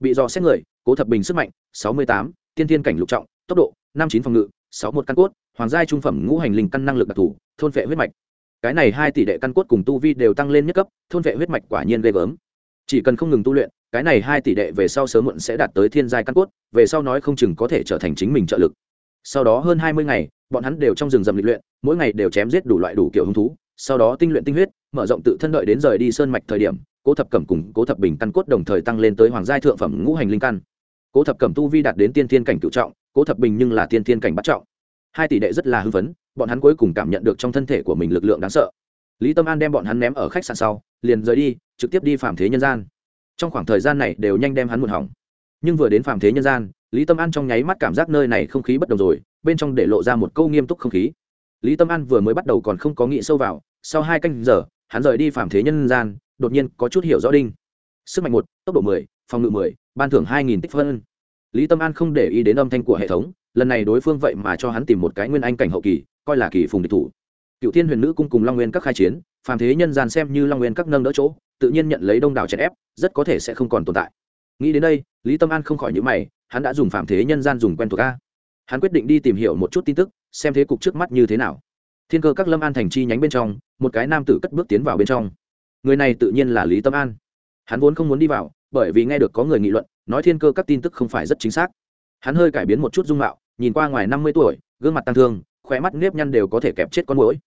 A: Bị dò xét người, cố thập bình sức mạnh, sáu mươi tám, tiên thiên cảnh lục trọng, tốc độ, năm, chín phòng ngự, sáu, một căn cốt, hoàng giai trung phẩm ngũ hành linh căn năng lực đặc thù, thôn phệ huyết mạch. Cái này hai tỷ đệ căn cốt cùng tu vi đều tăng lên nhất cấp, thôn vệ huyết mạch quả nhiên ghê gớm. Chỉ cần không ngừng tu luyện, cái này hai tỷ đệ về sau sớm muộn sẽ đạt tới thiên giai căn cốt, về sau nói không chừng có thể trở thành chính mình trợ lực sau đó hơn hai mươi ngày, bọn hắn đều trong rừng rầm lịch luyện, mỗi ngày đều chém giết đủ loại đủ kiểu hứng thú, sau đó tinh luyện tinh huyết, mở rộng tự thân đợi đến rời đi sơn mạch thời điểm, cố thập cẩm cùng cố thập bình căn cốt đồng thời tăng lên tới hoàng giai thượng phẩm ngũ hành linh căn. Cố thập cẩm tu vi đạt đến tiên thiên cảnh cựu trọng, cố thập bình nhưng là tiên thiên cảnh bắt trọng. Hai tỷ đệ rất là hưng phấn, bọn hắn cuối cùng cảm nhận được trong thân thể của mình lực lượng đáng sợ. Lý tâm an đem bọn hắn ném ở khách sạn sau, liền rời đi, trực tiếp đi phạm thế nhân gian. Trong khoảng thời gian này đều nhanh đem hắn một hỏng. Nhưng vừa đến phạm thế nhân gian lý tâm an trong nháy mắt cảm giác nơi này không khí bất đồng rồi, bên trong để lộ ra một câu nghiêm túc không khí. Lý tâm an vừa mới bắt đầu còn không có nghĩ sâu vào, sau hai canh giờ, hắn rời đi phạm thế nhân gian, đột nhiên có chút hiểu rõ đinh. Sức mạnh một, tốc độ mười, phòng ngự mười, ban thưởng hai nghìn tích phân. Lý tâm an không để ý đến âm thanh của hệ thống, lần này đối phương vậy mà cho hắn tìm một cái nguyên anh cảnh hậu kỳ, coi là kỳ phùng địch thủ. Cựu thiên huyền nữ cung cùng long nguyên các khai chiến phàm thế nhân gian xem như long nguyên các nâng đỡ chỗ, tự nhiên nhận lấy đông đảo chèn ép, rất có thể sẽ không còn tồn tại. Nghĩ đến đây, lý tâm an không khỏi nhữ mày hắn đã dùng phạm thế nhân gian dùng quen thuộc a. Hắn quyết định đi tìm hiểu một chút tin tức, xem thế cục trước mắt như thế nào. Thiên cơ các lâm an thành chi nhánh bên trong, một cái nam tử cất bước tiến vào bên trong. Người này tự nhiên là lý tâm an. Hắn vốn không muốn đi vào, bởi vì nghe được có người nghị luận, nói thiên cơ các tin tức không phải rất chính xác. Hắn hơi cải biến một chút dung mạo, nhìn qua ngoài năm mươi tuổi, gương mặt tăng thương, khóe mắt nếp nhăn đều có thể kẹp chết con mũi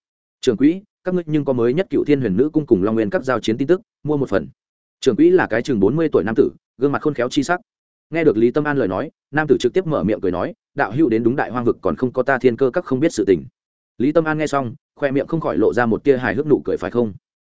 A: trưởng quỹ, các ngươi nhưng có mới nhất cựu thiên huyền nữ cung cùng long nguyên các giao chiến tin tức, mua một phần. Trưởng quỹ là cái chừng bốn mươi tuổi nam tử, gương mặt khôn khéo chi sắc nghe được lý tâm an lời nói, nam tử trực tiếp mở miệng cười nói, đạo hữu đến đúng đại hoang vực còn không có ta thiên cơ các không biết sự tình. Lý tâm an nghe xong, khoe miệng không khỏi lộ ra một tia hài hước nụ cười phải không?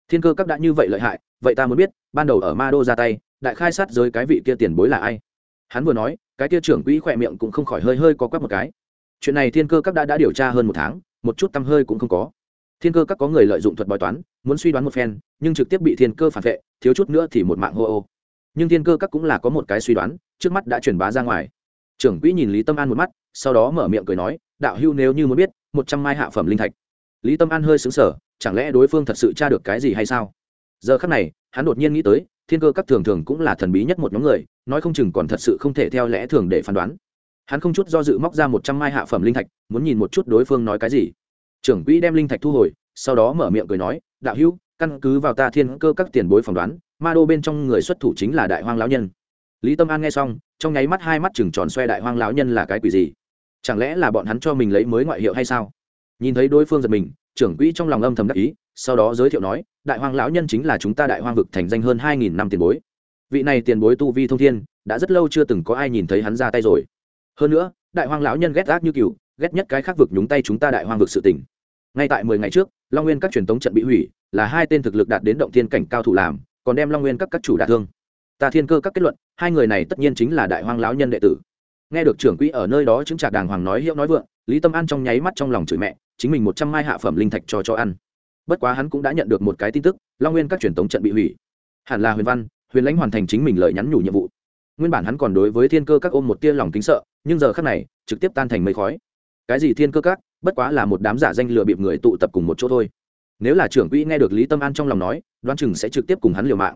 A: Thiên cơ các đã như vậy lợi hại, vậy ta muốn biết, ban đầu ở ma đô ra tay, đại khai sát giới cái vị kia tiền bối là ai? Hắn vừa nói, cái kia trưởng quỹ khoe miệng cũng không khỏi hơi hơi có quắp một cái. Chuyện này thiên cơ các đã đã điều tra hơn một tháng, một chút tăm hơi cũng không có. Thiên cơ các có người lợi dụng thuật bói toán, muốn suy đoán một phen, nhưng trực tiếp bị thiên cơ phản vệ, thiếu chút nữa thì một mạng hô ô nhưng thiên cơ các cũng là có một cái suy đoán, trước mắt đã truyền bá ra ngoài. Trưởng quỹ nhìn lý tâm an một mắt, sau đó mở miệng cười nói, đạo hưu nếu như muốn biết, một trăm mai hạ phẩm linh thạch. Lý tâm an hơi xứng sở chẳng lẽ đối phương thật sự tra được cái gì hay sao? Giờ khắc này, hắn đột nhiên nghĩ tới, thiên cơ các thường thường cũng là thần bí nhất một nhóm người, nói không chừng còn thật sự không thể theo lẽ thường để phán đoán. Hắn không chút do dự móc ra một trăm mai hạ phẩm linh thạch, muốn nhìn một chút đối phương nói cái gì. Trưởng quỹ đem linh thạch thu hồi, sau đó mở miệng cười nói, đạo hữu căn cứ vào ta thiên cơ các tiền bối phỏng đoán, ma đô bên trong người xuất thủ chính là đại hoang lão nhân. Lý tâm an nghe xong, trong nháy mắt hai mắt chừng tròn xoe đại hoang lão nhân là cái quỷ gì? Chẳng lẽ là bọn hắn cho mình lấy mới ngoại hiệu hay sao? Nhìn thấy đối phương giật mình, trưởng quỹ trong lòng âm thầm đắc ý, sau đó giới thiệu nói, đại hoang lão nhân chính là chúng ta đại hoang vực thành danh hơn hai nghìn năm tiền bối. Vị này tiền bối tu vi thông thiên, đã rất lâu chưa từng có ai nhìn thấy hắn ra tay rồi. Hơn nữa, đại hoang lão nhân ghét gác như cựu ghét nhất cái khác vực nhúng tay chúng ta đại hoang vực sự tình ngay tại mười ngày trước, long nguyên các truyền thống trận bị hủy, là hai tên thực lực đạt đến động thiên cảnh cao thủ làm, còn đem long nguyên các các chủ đả thương. Ta thiên cơ các kết luận, hai người này tất nhiên chính là đại hoang lão nhân đệ tử. Nghe được trưởng quỹ ở nơi đó chứng trả đàng hoàng nói hiệu nói vượng, lý tâm an trong nháy mắt trong lòng chửi mẹ, chính mình một trăm mai hạ phẩm linh thạch cho cho ăn. Bất quá hắn cũng đã nhận được một cái tin tức, long nguyên các truyền thống trận bị hủy. Hẳn là huyền văn, huyền lãnh hoàn thành chính mình lời nhắn nhủ nhiệm vụ. Nguyên bản hắn còn đối với thiên cơ các ôm một tia lòng kính sợ, nhưng giờ khác này, trực tiếp tan thành mây khói. Cái gì thiên cơ các? Bất quá là một đám giả danh lừa bịp người tụ tập cùng một chỗ thôi. Nếu là trưởng quỹ nghe được lý tâm an trong lòng nói, đoán chừng sẽ trực tiếp cùng hắn liều mạng.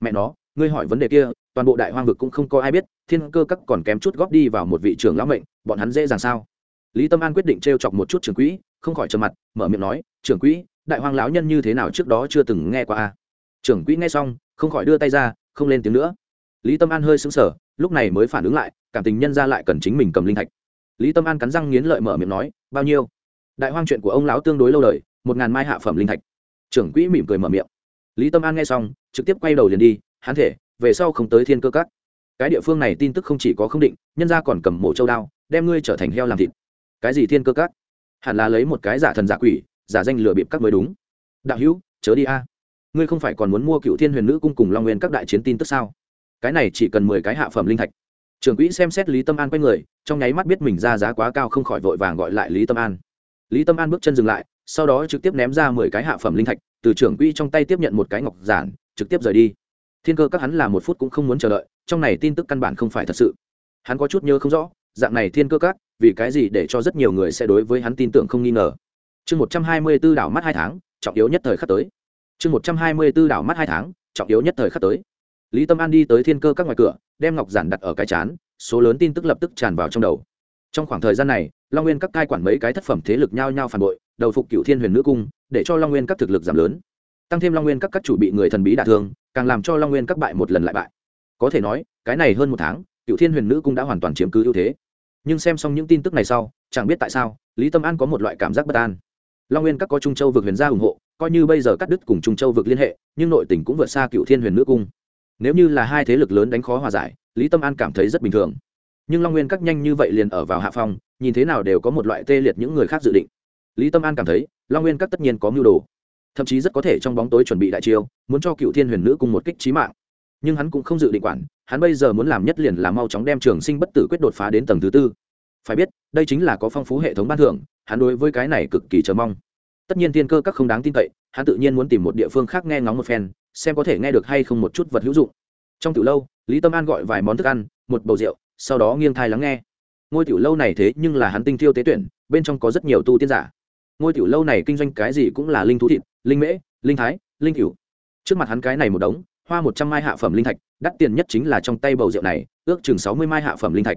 A: Mẹ nó, ngươi hỏi vấn đề kia, toàn bộ đại hoang vực cũng không có ai biết, thiên cơ các còn kém chút góp đi vào một vị trưởng lão mệnh, bọn hắn dễ dàng sao? Lý tâm an quyết định t r e o chọc một chút trưởng quỹ, không khỏi trầm mặt, mở miệng nói, trưởng quỹ, đại hoang lão nhân như thế nào trước đó chưa từng nghe qua a? Trưởng quỹ nghe xong, không khỏi đưa tay ra, không lên tiếng nữa. Lý tâm an hơi sững sờ, lúc này mới phản ứng lại, cảm tình nhân ra lại cần chính mình cầm linh thạch lý tâm an cắn răng nghiến lợi mở miệng nói, bao nhiêu? Đại hoang chuyện của ông lão tương đối lâu đời, một ngàn mai hạ phẩm linh thạch. Trưởng quỹ mỉm cười mở miệng. Lý tâm an nghe xong, trực tiếp quay đầu liền đi hắn thể, về sau không tới thiên cơ cắt cái địa phương này tin tức không chỉ có không định, nhân ra còn cầm mổ châu đao, đem ngươi trở thành heo làm thịt. Cái gì thiên cơ cắt hẳn là lấy một cái giả thần giả quỷ, giả danh lừa bịp các mới đúng. Đạo hữu, chớ đi a. Ngươi không phải còn muốn mua cựu thiên huyền nữ cung cùng long nguyên các đại chiến tin tức sao? Cái này chỉ cần mười cái hạ phẩm linh thạch trưởng quỹ xem xét lý tâm an quay người, trong nháy mắt biết mình ra giá quá cao không khỏi vội vàng gọi lại lý tâm an. Lý tâm an bước chân dừng lại, sau đó trực tiếp ném ra mười cái hạ phẩm linh thạch, từ trưởng quỹ trong tay tiếp nhận một cái ngọc giản, trực tiếp rời đi. Thiên cơ các hắn là một phút cũng không muốn chờ đợi, trong này tin tức căn bản không phải thật sự. Hắn có chút nhớ không rõ, dạng này thiên cơ các, vì cái gì để cho rất nhiều người sẽ đối với hắn tin tưởng không nghi ngờ. Chương một trăm hai mươi b ố đảo mắt hai tháng, trọng yếu nhất thời khắc tới. Chương một trăm hai mươi b ố đảo mắt hai tháng, trọng yếu nhất thời khắc tới lý tâm an đi tới thiên cơ các ngoài cửa, đem ngọc giản đặt ở cái chán, số lớn tin tức lập tức tràn vào trong đầu. Trong khoảng thời gian này, long nguyên các cai quản mấy cái thất phẩm thế lực nhao nhao phản bội, đầu phục cựu thiên huyền nữ cung, để cho long nguyên các thực lực giảm lớn. Tăng thêm long nguyên các các chủ bị người thần bí đả thương, càng làm cho long nguyên các bại một lần lại bại. Có thể nói, cái này hơn một tháng cựu thiên huyền nữ cung đã hoàn toàn chiếm cứ ưu thế. Nhưng xem xong những tin tức này sau, chẳng biết tại sao, lý tâm an có một loại cảm giác bất an. Long nguyên các có trung châu vực huyền gia ủng hộ, coi như bây giờ cắt đứt cùng trung châu vực liên hệ, nhưng nội tỉnh cũng vượt xa cựu thiên huyền nữ cung nếu như là hai thế lực lớn đánh khó hòa giải, lý tâm an cảm thấy rất bình thường. Nhưng long nguyên các nhanh như vậy liền ở vào hạ phong, nhìn thế nào đều có một loại tê liệt những người khác dự định. Lý tâm an cảm thấy, long nguyên các tất nhiên có mưu đồ. Thậm chí rất có thể trong bóng tối chuẩn bị đại chiêu, muốn cho cựu thiên huyền nữ cùng một kích trí mạng. Nhưng hắn cũng không dự định quản, hắn bây giờ muốn làm nhất liền là mau chóng đem trường sinh bất tử quyết đột phá đến tầng thứ tư. Phải biết, đây chính là có phong phú hệ thống ban thưởng, hắn đối với cái này cực kỳ chờ mong. Tất nhiên thiên cơ các không đáng tin cậy, hắn tự nhiên muốn tìm một địa phương khác nghe ngóng một phen xem có thể nghe được hay không một chút vật hữu dụng. Trong tiểu lâu, lý tâm an gọi vài món thức ăn, một bầu rượu, sau đó nghiêng thai lắng nghe. Ngôi tiểu lâu này thế nhưng là hắn tinh thiêu tế tuyển, bên trong có rất nhiều tu tiên giả. Ngôi tiểu lâu này kinh doanh cái gì cũng là linh thú thịt, linh mễ, linh thái, linh cửu. Trước mặt hắn cái này một đống, hoa một trăm mai hạ phẩm linh thạch, đắt tiền nhất chính là trong tay bầu rượu này, ước chừng sáu mươi mai hạ phẩm linh thạch.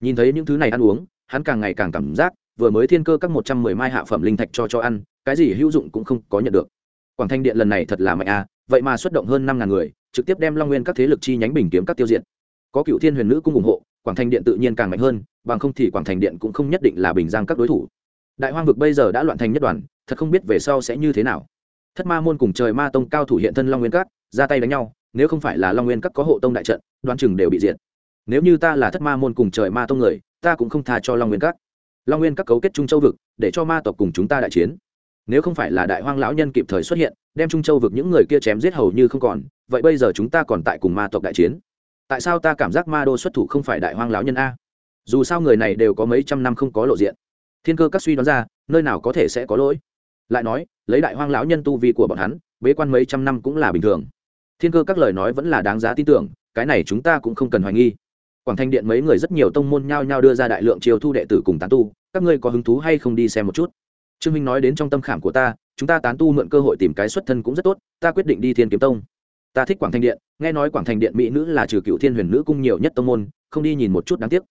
A: Nhìn thấy những thứ này ăn uống, hắn càng ngày càng cảm giác, vừa mới thiên cơ các một trăm mười mai hạ phẩm linh thạch cho cho ăn, cái gì hữu dụng cũng không có nhận được. Quảng thanh điện lần này thật là mạnh à vậy mà xuất động hơn năm ngàn người, trực tiếp đem long nguyên các thế lực chi nhánh bình kiếm các tiêu diệt. Có cựu thiên huyền nữ cung ủng hộ, quảng thành điện tự nhiên càng mạnh hơn, bằng không thì quảng thành điện cũng không nhất định là bình giang các đối thủ. Đại hoang vực bây giờ đã loạn thành nhất đoàn, thật không biết về sau sẽ như thế nào. Thất ma môn cùng trời ma tông cao thủ hiện thân long nguyên các, ra tay đánh nhau, nếu không phải là long nguyên các có hộ tông đại trận đoan chừng đều bị diệt. Nếu như ta là thất ma môn cùng trời ma tông người, ta cũng không tha cho long nguyên các. Long nguyên các cấu kết trung châu vực, để cho ma tộc cùng chúng ta đại chiến. Nếu không phải là đại hoang lão nhân kịp thời xuất hiện đem trung châu vực những người kia chém giết hầu như không còn, vậy bây giờ chúng ta còn tại cùng ma tộc đại chiến. Tại sao ta cảm giác ma đô xuất thủ không phải đại hoang lão nhân a? Dù sao người này đều có mấy trăm năm không có lộ diện. Thiên cơ các suy đoán ra, nơi nào có thể sẽ có lỗi. Lại nói, lấy đại hoang lão nhân tu vi của bọn hắn, bế quan mấy trăm năm cũng là bình thường. Thiên cơ các lời nói vẫn là đáng giá tin tưởng, cái này chúng ta cũng không cần hoài nghi. Quảng thanh điện mấy người rất nhiều tông môn nhao nhao đưa ra đại lượng chiêu thu đệ tử cùng tán tu, các ngươi có hứng thú hay không đi xem một chút? Trương minh nói đến trong tâm khảm của ta chúng ta tán tu mượn cơ hội tìm cái xuất thân cũng rất tốt, ta quyết định đi thiên kiếm tông. Ta thích quảng thành điện, nghe nói quảng thành điện mỹ nữ là trừ cựu thiên huyền nữ cung nhiều nhất tông môn, không đi nhìn một chút đáng tiếc.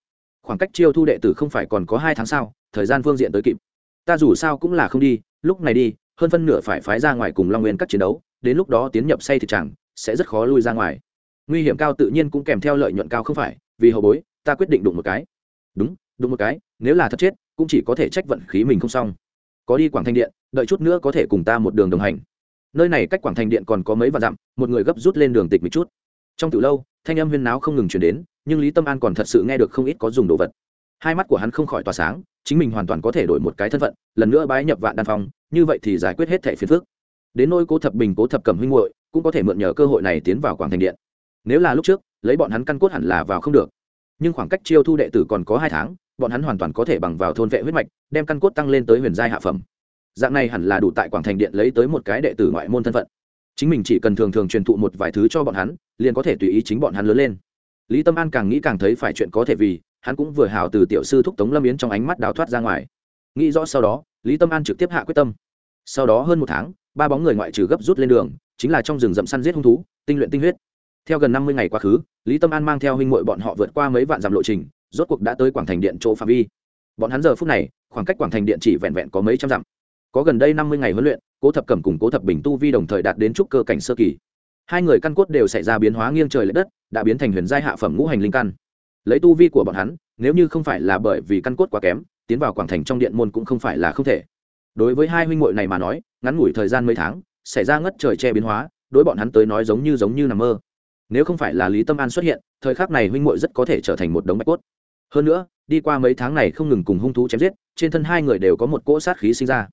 A: Khoảng cách chiêu thu đệ tử không phải còn có hai tháng sau thời gian phương diện tới kịp. Ta dù sao cũng là không đi, lúc này đi, hơn phân nửa phải phái ra ngoài cùng long nguyên các chiến đấu, đến lúc đó tiến nhập say thì chẳng sẽ rất khó lui ra ngoài. Nguy hiểm cao tự nhiên cũng kèm theo lợi nhuận cao không phải, vì hậu bối, ta quyết định đụng một cái. Đúng, đụng một cái, nếu là thật chết, cũng chỉ có thể trách vận khí mình không xong có đi quảng thanh điện, đợi chút nữa có thể cùng ta một đường đồng hành. Nơi này cách quảng thành điện còn có mấy vạn dặm, một người gấp rút lên đường tịch một chút. Trong từ lâu, thanh âm huyên náo không ngừng chuyển đến, nhưng lý tâm an còn thật sự nghe được không ít có dùng đồ vật. Hai mắt của hắn không khỏi tỏa sáng, chính mình hoàn toàn có thể đổi một cái thân phận, lần nữa bái nhập vạn đan phong, như vậy thì giải quyết hết thẻ phiền phức. Đến nôi cố thập bình, cố thập cầm huynh hội cũng có thể mượn nhờ cơ hội này tiến vào quảng thành điện. Nếu là lúc trước, lấy bọn hắn căn cốt hẳn là vào không được nhưng khoảng cách chiêu thu đệ tử còn có hai tháng, bọn hắn hoàn toàn có thể bằng vào thôn vệ huyết mạch, đem căn cốt tăng lên tới huyền giai hạ phẩm. Dạng này hẳn là đủ tại quảng thành điện lấy tới một cái đệ tử ngoại môn thân phận. Chính mình chỉ cần thường thường truyền thụ một vài thứ cho bọn hắn, liền có thể tùy ý chính bọn hắn lớn lên. Lý tâm an càng nghĩ càng thấy phải chuyện có thể vì, hắn cũng vừa hào từ tiểu sư thúc tống lâm yến trong ánh mắt đào thoát ra ngoài. Nghĩ rõ sau đó, lý tâm an trực tiếp hạ quyết tâm. Sau đó hơn một tháng, ba bóng người ngoại trừ gấp rút lên đường, chính là trong rừng rậm săn giết hung thú, tinh luyện tinh huyết theo gần năm mươi ngày quá khứ, lý tâm an mang theo huynh m bọn họ vượt qua mấy vạn dặm lộ trình, rốt cuộc đã tới quảng thành điện chỗ phạm vi. Bọn hắn giờ phút này, khoảng cách quảng thành điện chỉ vẹn vẹn có mấy trăm dặm. Có gần đây năm mươi ngày huấn luyện, cố thập cẩm cùng cố thập bình tu vi đồng thời đạt đến trúc cơ cảnh sơ kỳ. Hai người căn cốt đều xảy ra biến hóa nghiêng trời l ệ đất, đã biến thành huyền giai hạ phẩm ngũ hành linh căn. Lấy tu vi của bọn hắn, nếu như không phải là bởi vì căn cốt quá kém, tiến vào quảng thành trong điện môn cũng không phải là không thể. Đối với hai huynh muội này mà nói, ngắn ngủi thời gian mấy tháng, xảy ra ngất trời che biến hóa, đối bọn hắn tới nói giống như giống như nằm mơ nếu không phải là lý tâm an xuất hiện, thời khắc này huynh muội rất có thể trở thành một đống bạch cốt. Hơn nữa, đi qua mấy tháng này không ngừng cùng hung thú chém giết, trên thân hai người đều có một cỗ sát khí sinh ra.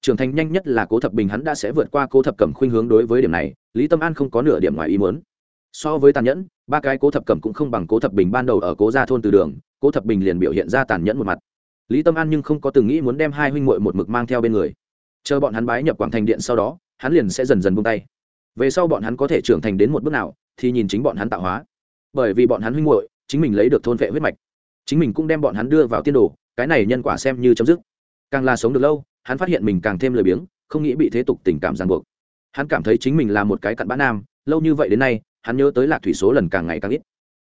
A: Trưởng thành nhanh nhất là cố thập bình hắn đã sẽ vượt qua cố thập cẩm khuynh hướng đối với điểm này, lý tâm an không có nửa điểm ngoài ý muốn. So với tàn nhẫn, ba cái cố thập cẩm cũng không bằng cố thập bình ban đầu ở cố gia thôn từ đường, cố thập bình liền biểu hiện ra tàn nhẫn một mặt. Lý tâm an nhưng không có từng nghĩ muốn đem hai huynh muội một mực mang theo bên người. Chờ bọn hắn bái nhập quảng thành điện sau đó, hắn liền sẽ dần dần buông tay. Về sau bọn hắn có thể trưởng thành đến một bước nào thì nhìn chính bọn hắn tạo hóa. Bởi vì bọn hắn huynh muội, chính mình lấy được thôn vệ huyết mạch. Chính mình cũng đem bọn hắn đưa vào tiên đồ, cái này nhân quả xem như chấm dứt. Càng là sống được lâu, hắn phát hiện mình càng thêm lười biếng, không nghĩ bị thế tục tình cảm ràng buộc. Hắn cảm thấy chính mình là một cái cặn bã nam, lâu như vậy đến nay, hắn nhớ tới lạc thủy số lần càng ngày càng ít.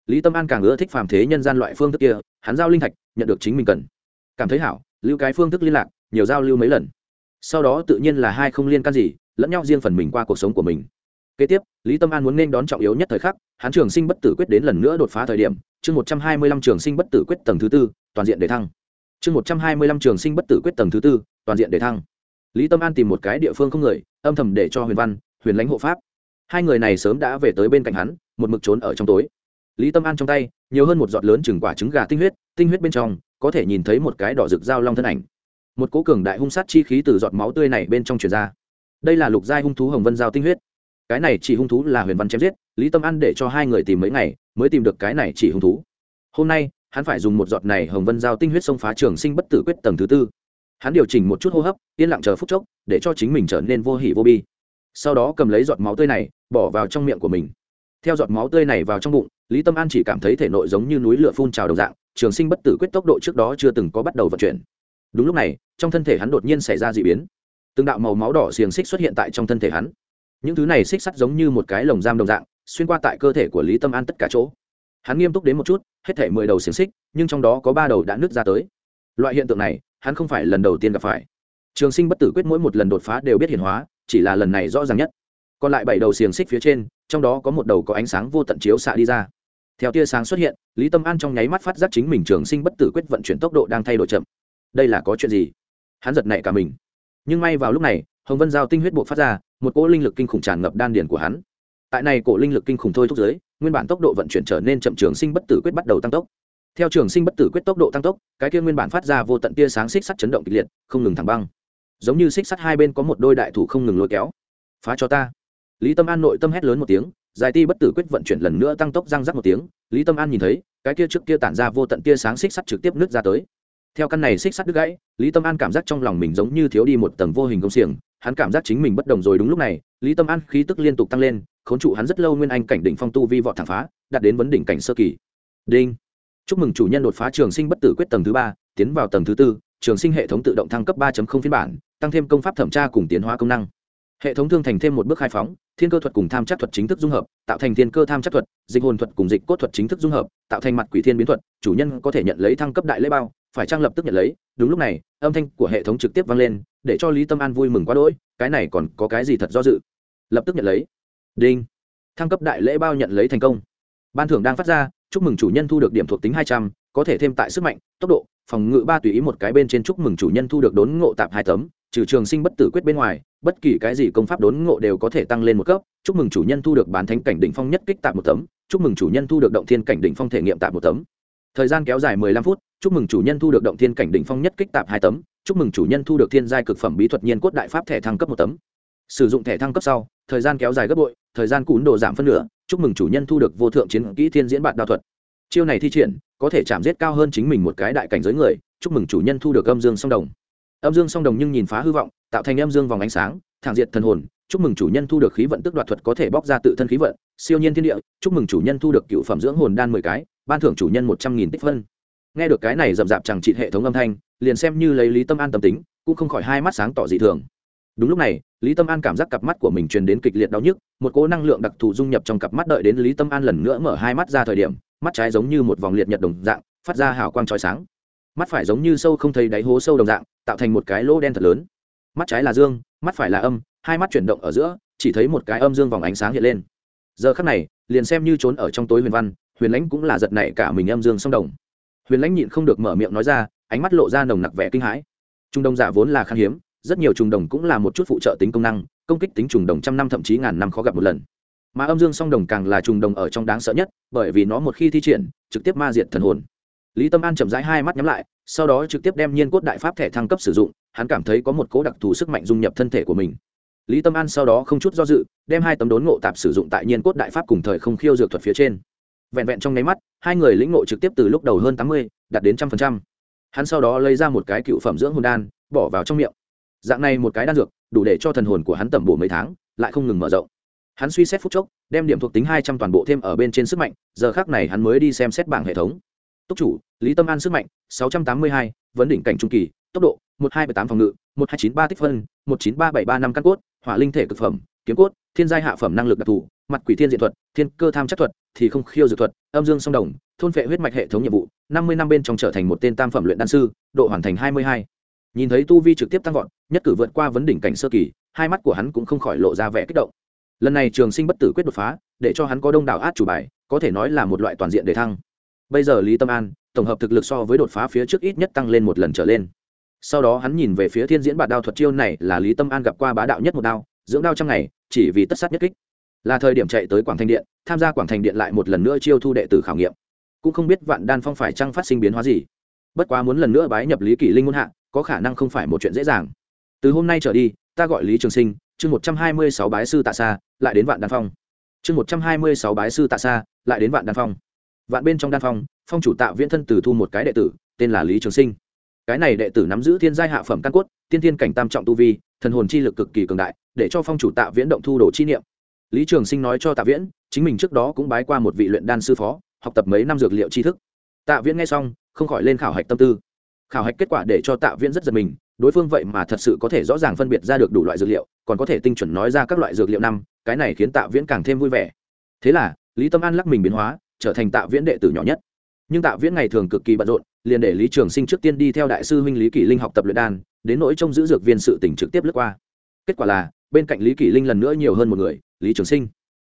A: Lý tâm an càng ưa thích phàm thế nhân gian loại phương thức kia, hắn giao linh thạch, nhận được chính mình cần. Cảm thấy hảo, lưu cái phương thức liên lạc, nhiều giao lưu mấy lần. Sau đó tự nhiên là hai không liên can gì, lẫn nhau riêng phần mình qua cuộc sống của mình kế tiếp, lý tâm an muốn nên đón trọng yếu nhất thời khắc, hắn trường sinh bất tử quyết đến lần nữa đột phá thời điểm, chương một trăm hai mươi lăm trường sinh bất tử quyết tầng thứ tư, toàn diện để thăng. Chương một trăm hai mươi lăm trường sinh bất tử quyết tầng thứ tư, toàn diện để thăng. Lý tâm an tìm một cái địa phương không người, âm thầm để cho huyền văn, huyền lãnh hộ pháp. Hai người này sớm đã về tới bên cạnh hắn, một mực trốn ở trong tối. Lý tâm an trong tay, nhiều hơn một giọt lớn chừng quả trứng gà tinh huyết tinh huyết bên trong, có thể nhìn thấy một cái đỏ rực dao long thân ảnh. Một cố cường đại hung sát chi khí từ giọt máu tươi này bên trong truyền ra. Đây là lục giai hung thú hồng vân giao tinh huyết cái này chỉ hung thú là huyền văn chém giết, lý tâm an để cho hai người tìm mấy ngày mới tìm được cái này chỉ hung thú. Hôm nay, hắn phải dùng một giọt này hồng vân giao tinh huyết xông phá trường sinh bất tử quyết tầng thứ tư. Hắn điều chỉnh một chút hô hấp, yên lặng chờ phút chốc, để cho chính mình trở nên vô hỉ vô bi. Sau đó cầm lấy giọt máu tươi này, bỏ vào trong miệng của mình. Theo giọt máu tươi này vào trong bụng, lý tâm an chỉ cảm thấy thể nội giống như núi lửa phun trào đồng dạng, trường sinh bất tử quyết tốc độ trước đó chưa từng có bắt đầu vận chuyển. Đúng lúc này, trong thân thể hắn đột nhiên xảy ra d ị biến. Từng đạo màu máu đỏ xiềng xích xuất hiện tại trong thân thể hắn những thứ này xích sắt giống như một cái lồng giam đồng dạng, xuyên qua tại cơ thể của lý tâm an tất cả chỗ. Hắn nghiêm túc đến một chút, hết thể mười đầu xiềng xích, nhưng trong đó có ba đầu đã nứt ra tới. Loại hiện tượng này, hắn không phải lần đầu tiên gặp phải. Trường sinh bất tử quyết mỗi một lần đột phá đều biết hiển hóa, chỉ là lần này rõ ràng nhất. Còn lại bảy đầu xiềng xích phía trên, trong đó có một đầu có ánh sáng vô tận chiếu xạ đi ra. Theo tia sáng xuất hiện, lý tâm an trong nháy mắt phát giác chính mình trường sinh bất tử quyết vận chuyển tốc độ đang thay đổi chậm. Đây là có chuyện gì? Hắn giật nảy cả mình. Nhưng may vào lúc này, hồng vân giao tinh huyết buộc phát ra một cỗ linh lực kinh khủng tràn ngập đan điền của hắn. Tại này cổ linh lực kinh khủng thôi thúc giới nguyên bản tốc độ vận chuyển trở nên chậm trường sinh bất tử quyết bắt đầu tăng tốc. Theo trường sinh bất tử quyết tốc độ tăng tốc, cái kia nguyên bản phát ra vô tận tia sáng xích sắt chấn động kịch liệt, không ngừng thẳng băng. Giống như xích sắt hai bên có một đôi đại thủ không ngừng lôi kéo. Phá cho ta. Lý tâm an nội tâm hét lớn một tiếng dài ti bất tử quyết vận chuyển lần nữa tăng tốc răng rắc một tiếng, lý tâm an nhìn thấy, cái kia trước kia tản ra vô tận tia sáng xích sắt trực tiếp nứt ra tới. Theo căn này xích sắt đứt gãy, lý tâm an cảm giác trong lòng mình giống như thiếu đi một tầng vô hình công xiềng hắn cảm giác chính mình bất đồng rồi đúng lúc này, lý tâm an khí tức liên tục tăng lên, khốn trụ hắn rất lâu nguyên anh cảnh đỉnh phong tu vi vọt thẳng phá, đạt đến vấn đỉnh cảnh sơ kỳ. Đinh. Chúc mừng chủ nhân đột phá trường sinh bất tử quyết tầng thứ ba, tiến vào tầng thứ tư, trường sinh hệ thống tự động thăng cấp ba phiên bản, tăng thêm công pháp thẩm tra cùng tiến hóa công năng. Hệ thống thương thành thêm một bước khai phóng, thiên cơ thuật cùng tham chắc thuật chính thức dung hợp, tạo thành thiên cơ tham chắc thuật, dịch hồn thuật cùng dịch cốt thuật chính thức dung hợp, tạo thành mặt quỷ thiên biến thuật, chủ nhân có thể nhận lấy thăng cấp đại lễ bao phải trang lập tức nhận lấy, đúng lúc này, âm thanh của hệ thống trực tiếp vang lên, để cho lý tâm an vui mừng quá đỗi, cái này còn có cái gì thật do dự? Lập tức nhận lấy. Đinh. Thăng cấp đại lễ bao nhận lấy thành công. Ban thưởng đang phát ra, chúc mừng chủ nhân thu được điểm thuộc tính hai trăm, có thể thêm tại sức mạnh, tốc độ, phòng ngự ba tùy ý một cái bên trên chúc mừng chủ nhân thu được đốn ngộ tạp hai tấm, trừ trường sinh bất tử quyết bên ngoài, bất kỳ cái gì công pháp đốn ngộ đều có thể tăng lên một cấp, chúc mừng chủ nhân thu được bán thánh cảnh đỉnh phong nhất kích tạp một tấm, chúc mừng chủ nhân thu được động thiên cảnh đỉnh phong thể nghiệm tạp một tấm thời gian kéo dài mười lăm phút, chúc mừng chủ nhân thu được động thiên cảnh đỉnh phong nhất kích tạp hai tấm, chúc mừng chủ nhân thu được thiên giai cực phẩm bí thuật nhiên cốt đại pháp thẻ thăng cấp một tấm. Sử dụng thẻ thăng cấp sau, thời gian kéo dài gấp bội, thời gian cún đồ giảm phân nửa, chúc mừng chủ nhân thu được vô thượng chiến kỹ thiên diễn bản đao thuật. Chiêu này thi triển, có thể chạm giết cao hơn chính mình một cái đại cảnh giới người, chúc mừng chủ nhân thu được âm dương song đồng. Âm dương song đồng nhưng nhìn phá hư vọng, tạo thành âm dương vòng ánh sáng, thẳng diệt thần hồn, chúc mừng chủ nhân thu được khí vận tức đoạt thuật có thể bóc ra tự thân khí vận, siêu nhiên thiên địa, chúc mừng chủ nhân thu được cựu phẩm dưỡng hồn đan mười cái ban thưởng chủ nhân một trăm nghìn tích phân. Nghe được cái này rậm rạp chẳng trị hệ thống âm thanh, liền xem như lấy lý tâm an tâm tính, cũng không khỏi hai mắt sáng tỏ dị thường. Đúng lúc này, lý tâm an cảm giác cặp mắt của mình truyền đến kịch liệt đau nhức, một cỗ năng lượng đặc thù dung nhập trong cặp mắt đợi đến lý tâm an lần nữa mở hai mắt ra thời điểm, mắt trái giống như một vòng liệt nhật đồng dạng, phát ra hào quang trói sáng. Mắt phải giống như sâu không thấy đáy hố sâu đồng dạng, tạo thành một cái lỗ đen thật lớn. Mắt trái là dương, mắt phải là âm, hai mắt chuyển động ở giữa, chỉ thấy một cái âm dương vòng ánh sáng hiện lên. Giờ khắc này, liền xem như trốn ở trong tối huyền văn huyền lãnh cũng là giật nảy cả mình âm dương song đồng. Huyền lãnh nhịn không được mở miệng nói ra, ánh mắt lộ ra nồng nặc vẻ kinh hãi. Trung đồng giả vốn là khan hiếm, rất nhiều trùng đồng cũng là một chút phụ trợ tính công năng, công kích tính trùng đồng trăm năm thậm chí ngàn năm khó gặp một lần. Mà âm dương song đồng càng là trùng đồng ở trong đáng sợ nhất, bởi vì nó một khi thi triển, trực tiếp ma diệt thần hồn. Lý tâm an chậm rãi hai mắt nhắm lại, sau đó trực tiếp đem nhiên cốt đại pháp thẻ thăng cấp sử dụng, hắn cảm thấy có một cố đặc thù sức mạnh dung nhập thân thể của mình. Lý tâm an sau đó không chút do dự, đem hai tấm đốn ngộ tạp sử dụng tại nhiên cốt đại pháp cùng thời không khiêu dược thuật phía trên vẹn vẹn trong nháy mắt, hai người lĩnh ngộ trực tiếp từ lúc đầu hơn tám mươi, đạt đến trăm phần trăm. Hắn sau đó lấy ra một cái cựu phẩm dưỡng hồn đan, bỏ vào trong miệng. Dạng này một cái đan dược, đủ để cho thần hồn của hắn tẩm bổ mấy tháng, lại không ngừng mở rộng. Hắn suy xét phút chốc, đem điểm thuộc tính hai trăm toàn bộ thêm ở bên trên sức mạnh, giờ khác này hắn mới đi xem xét bảng hệ thống. Túc chủ, lý tâm an sức mạnh, sáu trăm tám mươi hai, vấn đỉnh cảnh trung kỳ, tốc độ, một hai bảy tám phòng ngự, một hai chín ba tích phân, một chín ba bảy ba năm căn cốt, hỏa linh thể cực phẩm, kiếm cốt, thiên giai hạ phẩm năng lực đặc thù, mặt quỷ thiên diện thuật, thiên cơ tham chất thuật thì không khiêu dược thuật, âm dương song đồng, thôn phệ huyết mạch hệ thống nhiệm vụ, năm mươi năm bên trong trở thành một tên tam phẩm luyện đan sư, độ hoàn thành hai mươi hai. Nhìn thấy tu vi trực tiếp tăng vọt, nhất cử vượt qua vấn đỉnh cảnh sơ kỳ, hai mắt của hắn cũng không khỏi lộ ra vẻ kích động. Lần này trường sinh bất tử quyết đột phá, để cho hắn có đông đảo át chủ bài, có thể nói là một loại toàn diện để thăng. Bây giờ lý tâm an, tổng hợp thực lực so với đột phá phía trước ít nhất tăng lên một lần trở lên. Sau đó hắn nhìn về phía thiên diễn bản đao thuật chiêu này là lý tâm an gặp qua bá đạo nhất một đao, dưỡng đao trong ngày, chỉ vì tất sát nhất kích là thời điểm chạy tới quảng Thanh điện, tham gia quảng thành điện lại một lần nữa chiêu thu đệ tử khảo nghiệm. Cũng không biết vạn đan phong phải chăng phát sinh biến hóa gì. Bất quá muốn lần nữa bái nhập lý kỷ linh ngôn hạ, có khả năng không phải một chuyện dễ dàng. Từ hôm nay trở đi, ta gọi lý trường sinh, chương một trăm hai mươi sáu bái sư tạ xa lại đến vạn đan phong. Chương một trăm hai mươi sáu bái sư tạ xa lại đến vạn đan phong. Vạn bên trong đan phong phong chủ tạ viễn thân từ thu một cái đệ tử, tên là lý trường sinh. Cái này đệ tử nắm giữ thiên giai hạ phẩm căn cốt, tiên thiên cảnh tam trọng tu vi, thần hồn chi lực cực kỳ cường đại, để cho phong chủ tạ viễn động thu đồ chi niệm lý trường sinh nói cho tạ viễn, chính mình trước đó cũng bái qua một vị luyện đan sư phó, học tập mấy năm dược liệu tri thức. Tạ viễn nghe xong, không khỏi lên khảo hạch tâm tư. Khảo hạch kết quả để cho tạ viễn rất giật mình, đối phương vậy mà thật sự có thể rõ ràng phân biệt ra được đủ loại dược liệu, còn có thể tinh chuẩn nói ra các loại dược liệu năm, cái này khiến tạ viễn càng thêm vui vẻ. Thế là, lý tâm an lắc mình biến hóa, trở thành tạ viễn đệ tử nhỏ nhất. Nhưng tạ viễn ngày thường cực kỳ bận rộn, liền để lý trường sinh trước tiên đi theo đại sư huynh lý kỷ linh học tập luyện đan, đến nỗi trông giữ dược viên sự tỉnh trực tiếp lướt qua. Kết quả là, bên cạnh lý kỷ linh lần nữa nhiều hơn một người lý trường sinh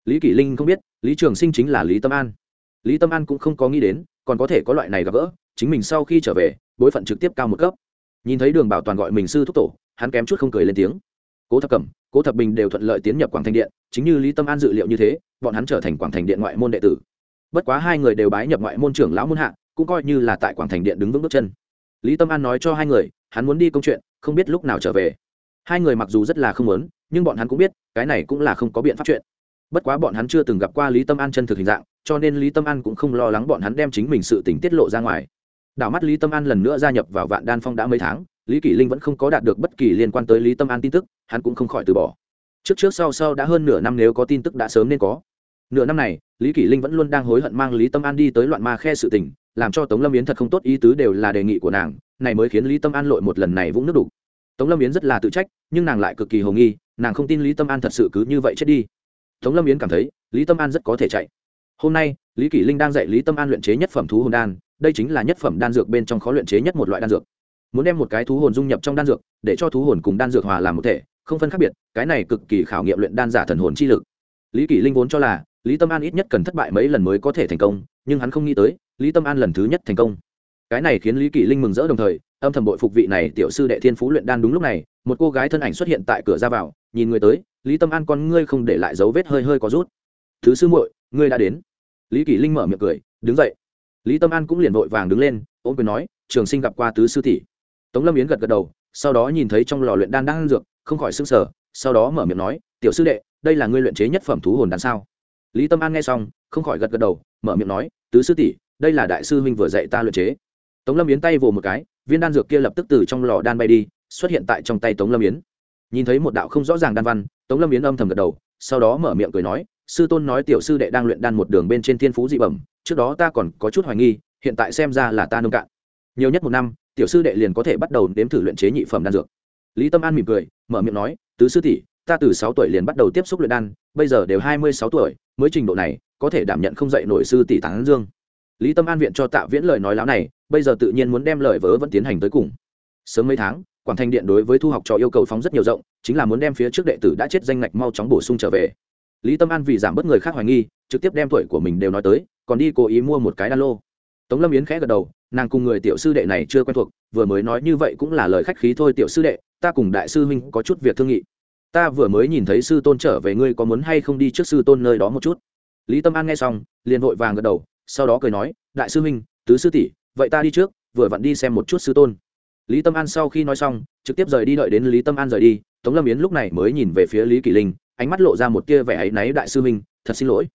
A: lý kỷ linh không biết lý trường sinh chính là lý tâm an lý tâm an cũng không có nghĩ đến còn có thể có loại này gặp gỡ chính mình sau khi trở về bối phận trực tiếp cao một cấp nhìn thấy đường bảo toàn gọi mình sư thúc tổ hắn kém chút không cười lên tiếng cố thập cẩm cố thập bình đều thuận lợi tiến nhập quảng thành điện chính như lý tâm an dự liệu như thế bọn hắn trở thành quảng thành điện ngoại môn đệ tử bất quá hai người đều bái nhập ngoại môn trưởng lão môn hạ cũng coi như là tại quảng thành điện đứng vững bước chân lý tâm an nói cho hai người hắn muốn đi công chuyện không biết lúc nào trở về hai người mặc dù rất là không muốn nhưng bọn hắn cũng biết, cái này cũng là không có biện pháp chuyện. Bất quá bọn hắn chưa từng gặp qua lý tâm an chân thực hình dạng, cho nên lý tâm an cũng không lo lắng bọn hắn đem chính mình sự t tiết lộ ra ngoài. Đảo mắt lý tâm an lần nữa gia nhập vào vạn đan phong đã mấy tháng, lý kỷ linh vẫn không có đạt được bất kỳ liên quan tới lý tâm an tin tức, hắn cũng không khỏi từ bỏ. Trước trước sau sau đã hơn nửa năm nếu có tin tức đã sớm nên có. Nửa năm này, lý kỷ linh vẫn luôn đang hối hận mang lý tâm an đi tới loạn ma khe sự tình, làm cho tống lâm yến thật không tốt ý tứ đều là đề nghị của nàng, này mới khiến lý tâm an lội một lần này vũng nước đục tống lâm yến rất là tự trách, nhưng nàng lại cực kỳ hồ nghi, nàng không tin lý tâm an thật sự cứ như vậy chết đi. Tống lâm yến cảm thấy, lý tâm an rất có thể chạy. Hôm nay, lý kỷ linh đang dạy lý tâm an luyện chế nhất phẩm thú hồn đan, đây chính là nhất phẩm đan dược bên trong khó luyện chế nhất một loại đan dược. Muốn đem một cái thú hồn dung nhập trong đan dược, để cho thú hồn cùng đan dược hòa làm một thể, không phân khác biệt, cái này cực kỳ khảo nghiệm luyện đan giả thần hồn chi lực. Lý kỷ linh vốn cho là, lý tâm an ít nhất cần thất bại mấy lần mới có thể thành công, nhưng hắn không nghĩ tới, lý tâm an lần thứ nhất thành công. Cái này khiến lý kỷ linh mừng rỡ đồng thời âm thầm bội phục vị này tiểu sư đệ thiên phú luyện đan đúng lúc này, một cô gái thân ảnh xuất hiện tại cửa ra vào, nhìn người tới, lý tâm an con ngươi không để lại dấu vết hơi hơi có rút. Thứ sư muội, ngươi đã đến. Lý kỷ linh mở miệng cười, đứng dậy. Lý tâm an cũng liền vội vàng đứng lên ôm quyền nói, trường sinh gặp qua tứ sư tỷ. Tống lâm yến gật gật đầu, sau đó nhìn thấy trong lò luyện đan đang ăn dược, không khỏi sưng sờ sở sau đó mở miệng nói, tiểu sư đệ, đây là ngươi luyện chế nhất phẩm thú hồn đan sao? Lý tâm an nghe xong, không khỏi gật gật đầu, mở miệng nói, tứ sư tỷ, đây là đại sư huynh vừa dạy ta luyện chế. Tống lâm yến tay vồ một cái viên đan dược kia lập tức từ trong lò đan bay đi, xuất hiện tại trong tay tống lâm yến. Nhìn thấy một đạo không rõ ràng đan văn, tống lâm yến âm thầm gật đầu, sau đó mở miệng cười nói, sư tôn nói tiểu sư đệ đang luyện đan một đường bên trên thiên phú dị bẩm, trước đó ta còn có chút hoài nghi, hiện tại xem ra là ta nông cạn. Nhiều nhất một năm, tiểu sư đệ liền có thể bắt đầu đếm thử luyện chế nhị phẩm đan dược. Lý tâm an mỉm cười, mở miệng nói, tứ sư tỷ, ta từ sáu tuổi liền bắt đầu tiếp xúc luyện đan, bây giờ đều hai mươi sáu tuổi, mới trình độ này, có thể đảm nhận không dạy nổi sư tỷ tán dương lý tâm an viện cho tạ viễn lời nói láo này, bây giờ tự nhiên muốn đem lời vớ vẫn tiến hành tới cùng. Sớm mấy tháng, quảng thanh điện đối với thu học trò yêu cầu phóng rất nhiều rộng, chính là muốn đem phía trước đệ tử đã chết danh ngạch mau chóng bổ sung trở về. Lý tâm an vì giảm bớt người khác hoài nghi, trực tiếp đem tuổi của mình đều nói tới, còn đi cố ý mua một cái đan lô. Tống lâm yến khẽ gật đầu, nàng cùng người tiểu sư đệ này chưa quen thuộc, vừa mới nói như vậy cũng là lời khách khí thôi tiểu sư đệ, ta cùng đại sư huynh có chút việc thương nghị. Ta vừa mới nhìn thấy sư tôn trở về, ngươi có muốn hay không đi trước sư tôn nơi đó một chút? Lý tâm an nghe xong, liền vội vàng gật đầu sau đó cười nói, đại sư huynh, tứ sư tỷ, vậy ta đi trước, vừa vặn đi xem một chút sư tôn. Lý tâm an sau khi nói xong, trực tiếp rời đi đợi đến lý tâm an rời đi, tống lâm yến lúc này mới nhìn về phía lý kỷ linh, ánh mắt lộ ra một tia vẻ áy náy, đại sư huynh, thật xin lỗi.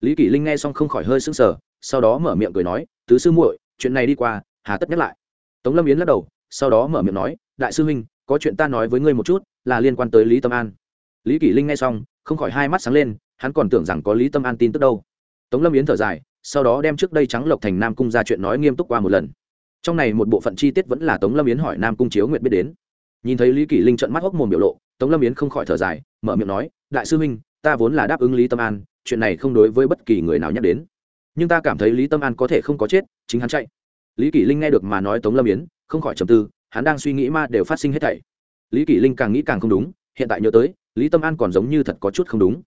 A: Lý kỷ linh nghe xong không khỏi hơi sững sờ, sau đó mở miệng cười nói, tứ sư muội, chuyện này đi qua, hà tất nhắc lại. Tống lâm yến lắc đầu, sau đó mở miệng nói, đại sư huynh, có chuyện ta nói với ngươi một chút, là liên quan tới lý tâm an. Lý kỷ linh nghe xong, không khỏi hai mắt sáng lên, hắn còn tưởng rằng có lý tâm an tin tức đâu. Tống lâm yến thở dài sau đó đem trước đây trắng lộc thành nam cung ra chuyện nói nghiêm túc qua một lần. Trong này một bộ phận chi tiết vẫn là tống lâm yến hỏi nam cung chiếu nguyện biết đến. Nhìn thấy lý kỷ linh trận mắt hốc mồm biểu lộ, tống lâm yến không khỏi thở dài, mở miệng nói, đại sư huynh, ta vốn là đáp ứng lý tâm an, chuyện này không đối với bất kỳ người nào nhắc đến. Nhưng ta cảm thấy lý tâm an có thể không có chết, chính hắn chạy. Lý kỷ linh nghe được mà nói tống lâm yến, không khỏi trầm tư, hắn đang suy nghĩ ma đều phát sinh hết thảy. Lý kỷ linh càng nghĩ càng không đúng, hiện tại nhớ tới, lý tâm an còn giống như thật có chút không đúng.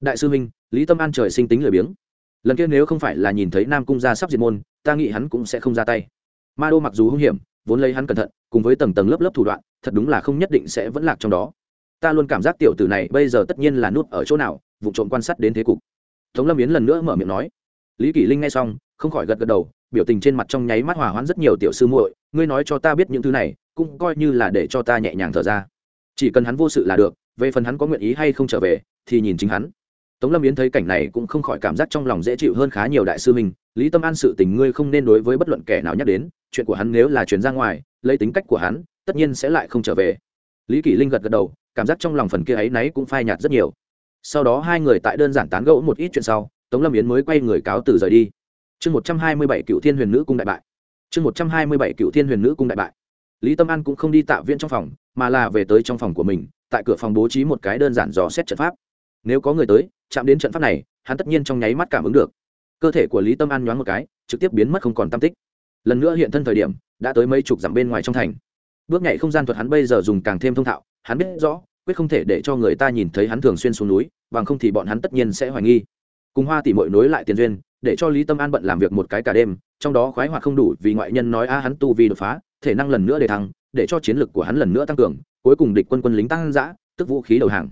A: Đại sư huynh, lý tâm an trời sinh tính lười biếng lần kia nếu không phải là nhìn thấy nam cung gia sắp diệt môn, ta nghĩ hắn cũng sẽ không ra tay. Ma đô mặc dù hung hiểm, vốn lấy hắn cẩn thận, cùng với tầng tầng lớp lớp thủ đoạn, thật đúng là không nhất định sẽ vẫn lạc trong đó. Ta luôn cảm giác tiểu tử này bây giờ tất nhiên là nút ở chỗ nào vụ trộm quan sát đến thế cục. Tống lâm yến lần nữa mở miệng nói. Lý kỷ linh nghe xong, không khỏi gật gật đầu, biểu tình trên mặt trong nháy mắt hòa hoãn rất nhiều tiểu sư muội, ngươi nói cho ta biết những thứ này, cũng coi như là để cho ta nhẹ nhàng thở ra. Chỉ cần hắn vô sự là được, về phần hắn có nguyện ý hay không trở về, thì nhìn chính hắn tống lâm yến thấy cảnh này cũng không khỏi cảm giác trong lòng dễ chịu hơn khá nhiều đại sư mình lý tâm an sự tình ngươi không nên đối với bất luận kẻ nào nhắc đến, chuyện của hắn nếu là chuyển ra ngoài, lấy tính cách của hắn, tất nhiên sẽ lại không trở về. Lý kỷ linh gật gật đầu, cảm giác trong lòng phần kia ấy náy cũng phai nhạt rất nhiều. Sau đó hai người tại đơn giản tán gẫu một ít chuyện sau, tống lâm yến mới quay người cáo từ rời đi. Chương một trăm hai mươi bảy cựu thiên huyền nữ cung đại bại. Chương một trăm hai mươi bảy cựu thiên huyền nữ cung đại bại. Lý tâm an cũng không đi tạo viện trong phòng, mà là về tới trong phòng của mình, tại cửa phòng bố trí một cái đơn giản dò xét trận pháp. Nếu có người tới chạm đến trận pháp này, hắn tất nhiên trong nháy mắt cảm ứng được. Cơ thể của lý tâm an nhoáng một cái, trực tiếp biến mất không còn tam tích. Lần nữa hiện thân thời điểm, đã tới mấy chục dặm bên ngoài trong thành. Bước nhảy không gian thuật hắn bây giờ dùng càng thêm thông thạo, hắn biết rõ, quyết không thể để cho người ta nhìn thấy hắn thường xuyên xuống núi, bằng không thì bọn hắn tất nhiên sẽ hoài nghi. Cùng hoa tỷ mội nối lại tiền duyên, để cho lý tâm an bận làm việc một cái cả đêm, trong đó khoái hoạt không đủ vì ngoại nhân nói a hắn tu vì đột phá, thể năng lần nữa để thăng, để cho chiến lực của hắn lần nữa tăng cường, cuối cùng địch quân quân lính tăng giã tức vũ khí đầu hàng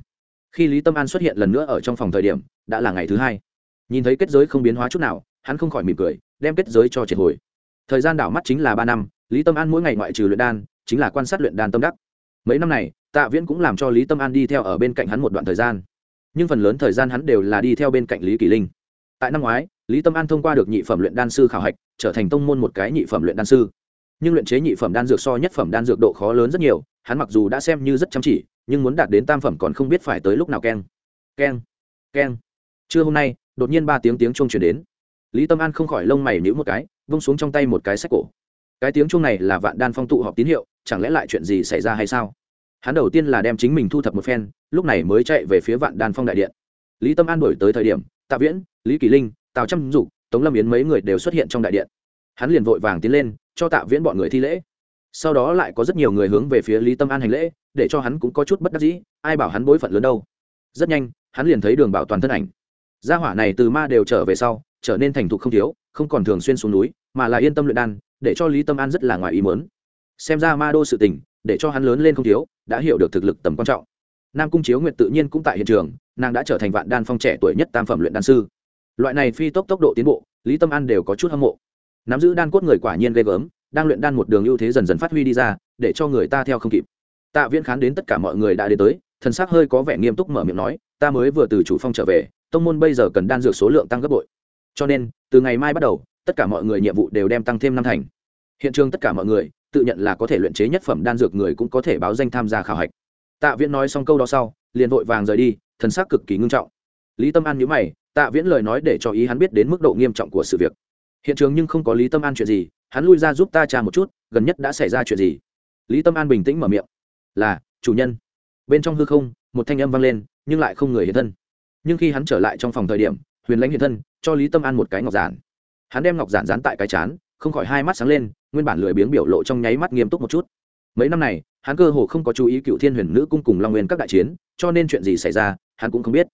A: khi lý tâm an xuất hiện lần nữa ở trong phòng thời điểm, đã là ngày thứ hai. Nhìn thấy kết giới không biến hóa chút nào, hắn không khỏi mỉm cười, đem kết giới cho triệt hồi. Thời gian đảo mắt chính là ba năm, lý tâm an mỗi ngày ngoại trừ luyện đan, chính là quan sát luyện đan tâm đắc. Mấy năm này, tạ viễn cũng làm cho lý tâm an đi theo ở bên cạnh hắn một đoạn thời gian. Nhưng phần lớn thời gian hắn đều là đi theo bên cạnh lý kỳ linh. Tại năm ngoái, lý tâm an thông qua được nhị phẩm luyện đan sư khảo hạch, trở thành tông môn một cái nhị phẩm luyện đan sư. Nhưng luyện chế nhị phẩm đan dược so nhất phẩm đan dược độ khó lớn rất nhiều, hắn mặc dù đã xem như rất chăm chỉ nhưng muốn đạt đến tam phẩm còn không biết phải tới lúc nào keng. Keng keng. Trưa hôm nay, đột nhiên ba tiếng tiếng chuông chuyển đến. Lý tâm an không khỏi lông mày nhíu một cái, vung xuống trong tay một cái sách cổ. Cái tiếng chuông này là vạn đan phong tụ họp tín hiệu, chẳng lẽ lại chuyện gì xảy ra hay sao? Hắn đầu tiên là đem chính mình thu thập một phen, lúc này mới chạy về phía vạn đan phong đại điện. Lý tâm an đổi tới thời điểm, tạ viễn, lý kỳ linh, tào trâm dục, tống lâm yến mấy người đều xuất hiện trong đại điện. Hắn liền vội vàng tiến lên, cho tạ viễn bọn người thi lễ sau đó lại có rất nhiều người hướng về phía lý tâm an hành lễ, để cho hắn cũng có chút bất đắc dĩ, ai bảo hắn bối phận lớn đâu. Rất nhanh, hắn liền thấy đường bảo toàn thân ảnh. Gia hỏa này từ ma đều trở về sau, trở nên thành thục không thiếu, không còn thường xuyên xuống núi, mà là yên tâm luyện đan, để cho lý tâm an rất là ngoài ý mớn xem ra ma đô sự tình, để cho hắn lớn lên không thiếu, đã hiểu được thực lực tầm quan trọng. Nam cung chiếu nguyệt tự nhiên cũng tại hiện trường, nàng đã trở thành vạn đan phong trẻ tuổi nhất tam phẩm luyện đan sư. Loại này phi tốc tốc độ tiến bộ, lý tâm an đều có chút hâm mộ. Nắm giữ đan cốt người quả nhiên ghê gớm đang luyện đan một đường ưu thế dần dần phát huy đi ra, để cho người ta theo không kịp. Tạ viễn khán đến tất cả mọi người đã đến tới, thần sắc hơi có vẻ nghiêm túc mở miệng nói, ta mới vừa từ chủ phong trở về, tông môn bây giờ cần đan dược số lượng tăng gấp bội. Cho nên, từ ngày mai bắt đầu, tất cả mọi người nhiệm vụ đều đem tăng thêm năm thành. Hiện trường tất cả mọi người, tự nhận là có thể luyện chế nhất phẩm đan dược người cũng có thể báo danh tham gia khảo hạch. Tạ viễn nói xong câu đó sau, liền vội vàng rời đi, thần sắc cực kỳ ngưng trọng. Lý tâm an nhữ mày, tạ viễn lời nói để cho ý hắn biết đến mức độ nghiêm trọng của sự việc. Hiện trường nhưng không có lý tâm an chuyện gì hắn lui ra giúp ta tra một chút, gần nhất đã xảy ra chuyện gì? Lý tâm an bình tĩnh mở miệng. Là, chủ nhân. Bên trong hư không, một thanh âm vang lên, nhưng lại không người hiện thân. Nhưng khi hắn trở lại trong phòng thời điểm, huyền lãnh hiện thân, cho lý tâm an một cái ngọc giản. Hắn đem ngọc giản dán tại cái chán, không khỏi hai mắt sáng lên, nguyên bản lười biếng biểu lộ trong nháy mắt nghiêm túc một chút. Mấy năm này, hắn cơ hồ không có chú ý cựu thiên huyền nữ cung cùng long nguyên các đại chiến, cho nên chuyện gì xảy ra, hắn cũng không biết.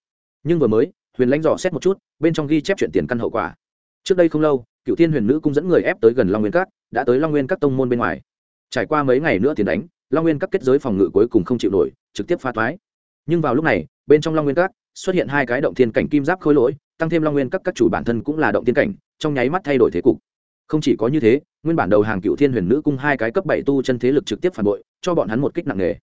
A: Nhưng vừa mới, huyền lãnh dò xét một chút, bên trong ghi chép chuyện tiền căn hậu quả. Trước đây không lâu cựu thiên huyền nữ cung dẫn người ép tới gần long nguyên các, đã tới long nguyên các tông môn bên ngoài. Trải qua mấy ngày nữa tiền đánh, long nguyên các kết giới phòng ngự cuối cùng không chịu nổi, trực tiếp phá thoái. Nhưng vào lúc này, bên trong long nguyên các xuất hiện hai cái động thiên cảnh kim giáp khối lỗi, tăng thêm long nguyên các các chủ bản thân cũng là động thiên cảnh, trong nháy mắt thay đổi thế cục. Không chỉ có như thế, nguyên bản đầu hàng cựu thiên huyền nữ cung hai cái cấp bảy tu chân thế lực trực tiếp phản bội, cho bọn hắn một kích nặng nề.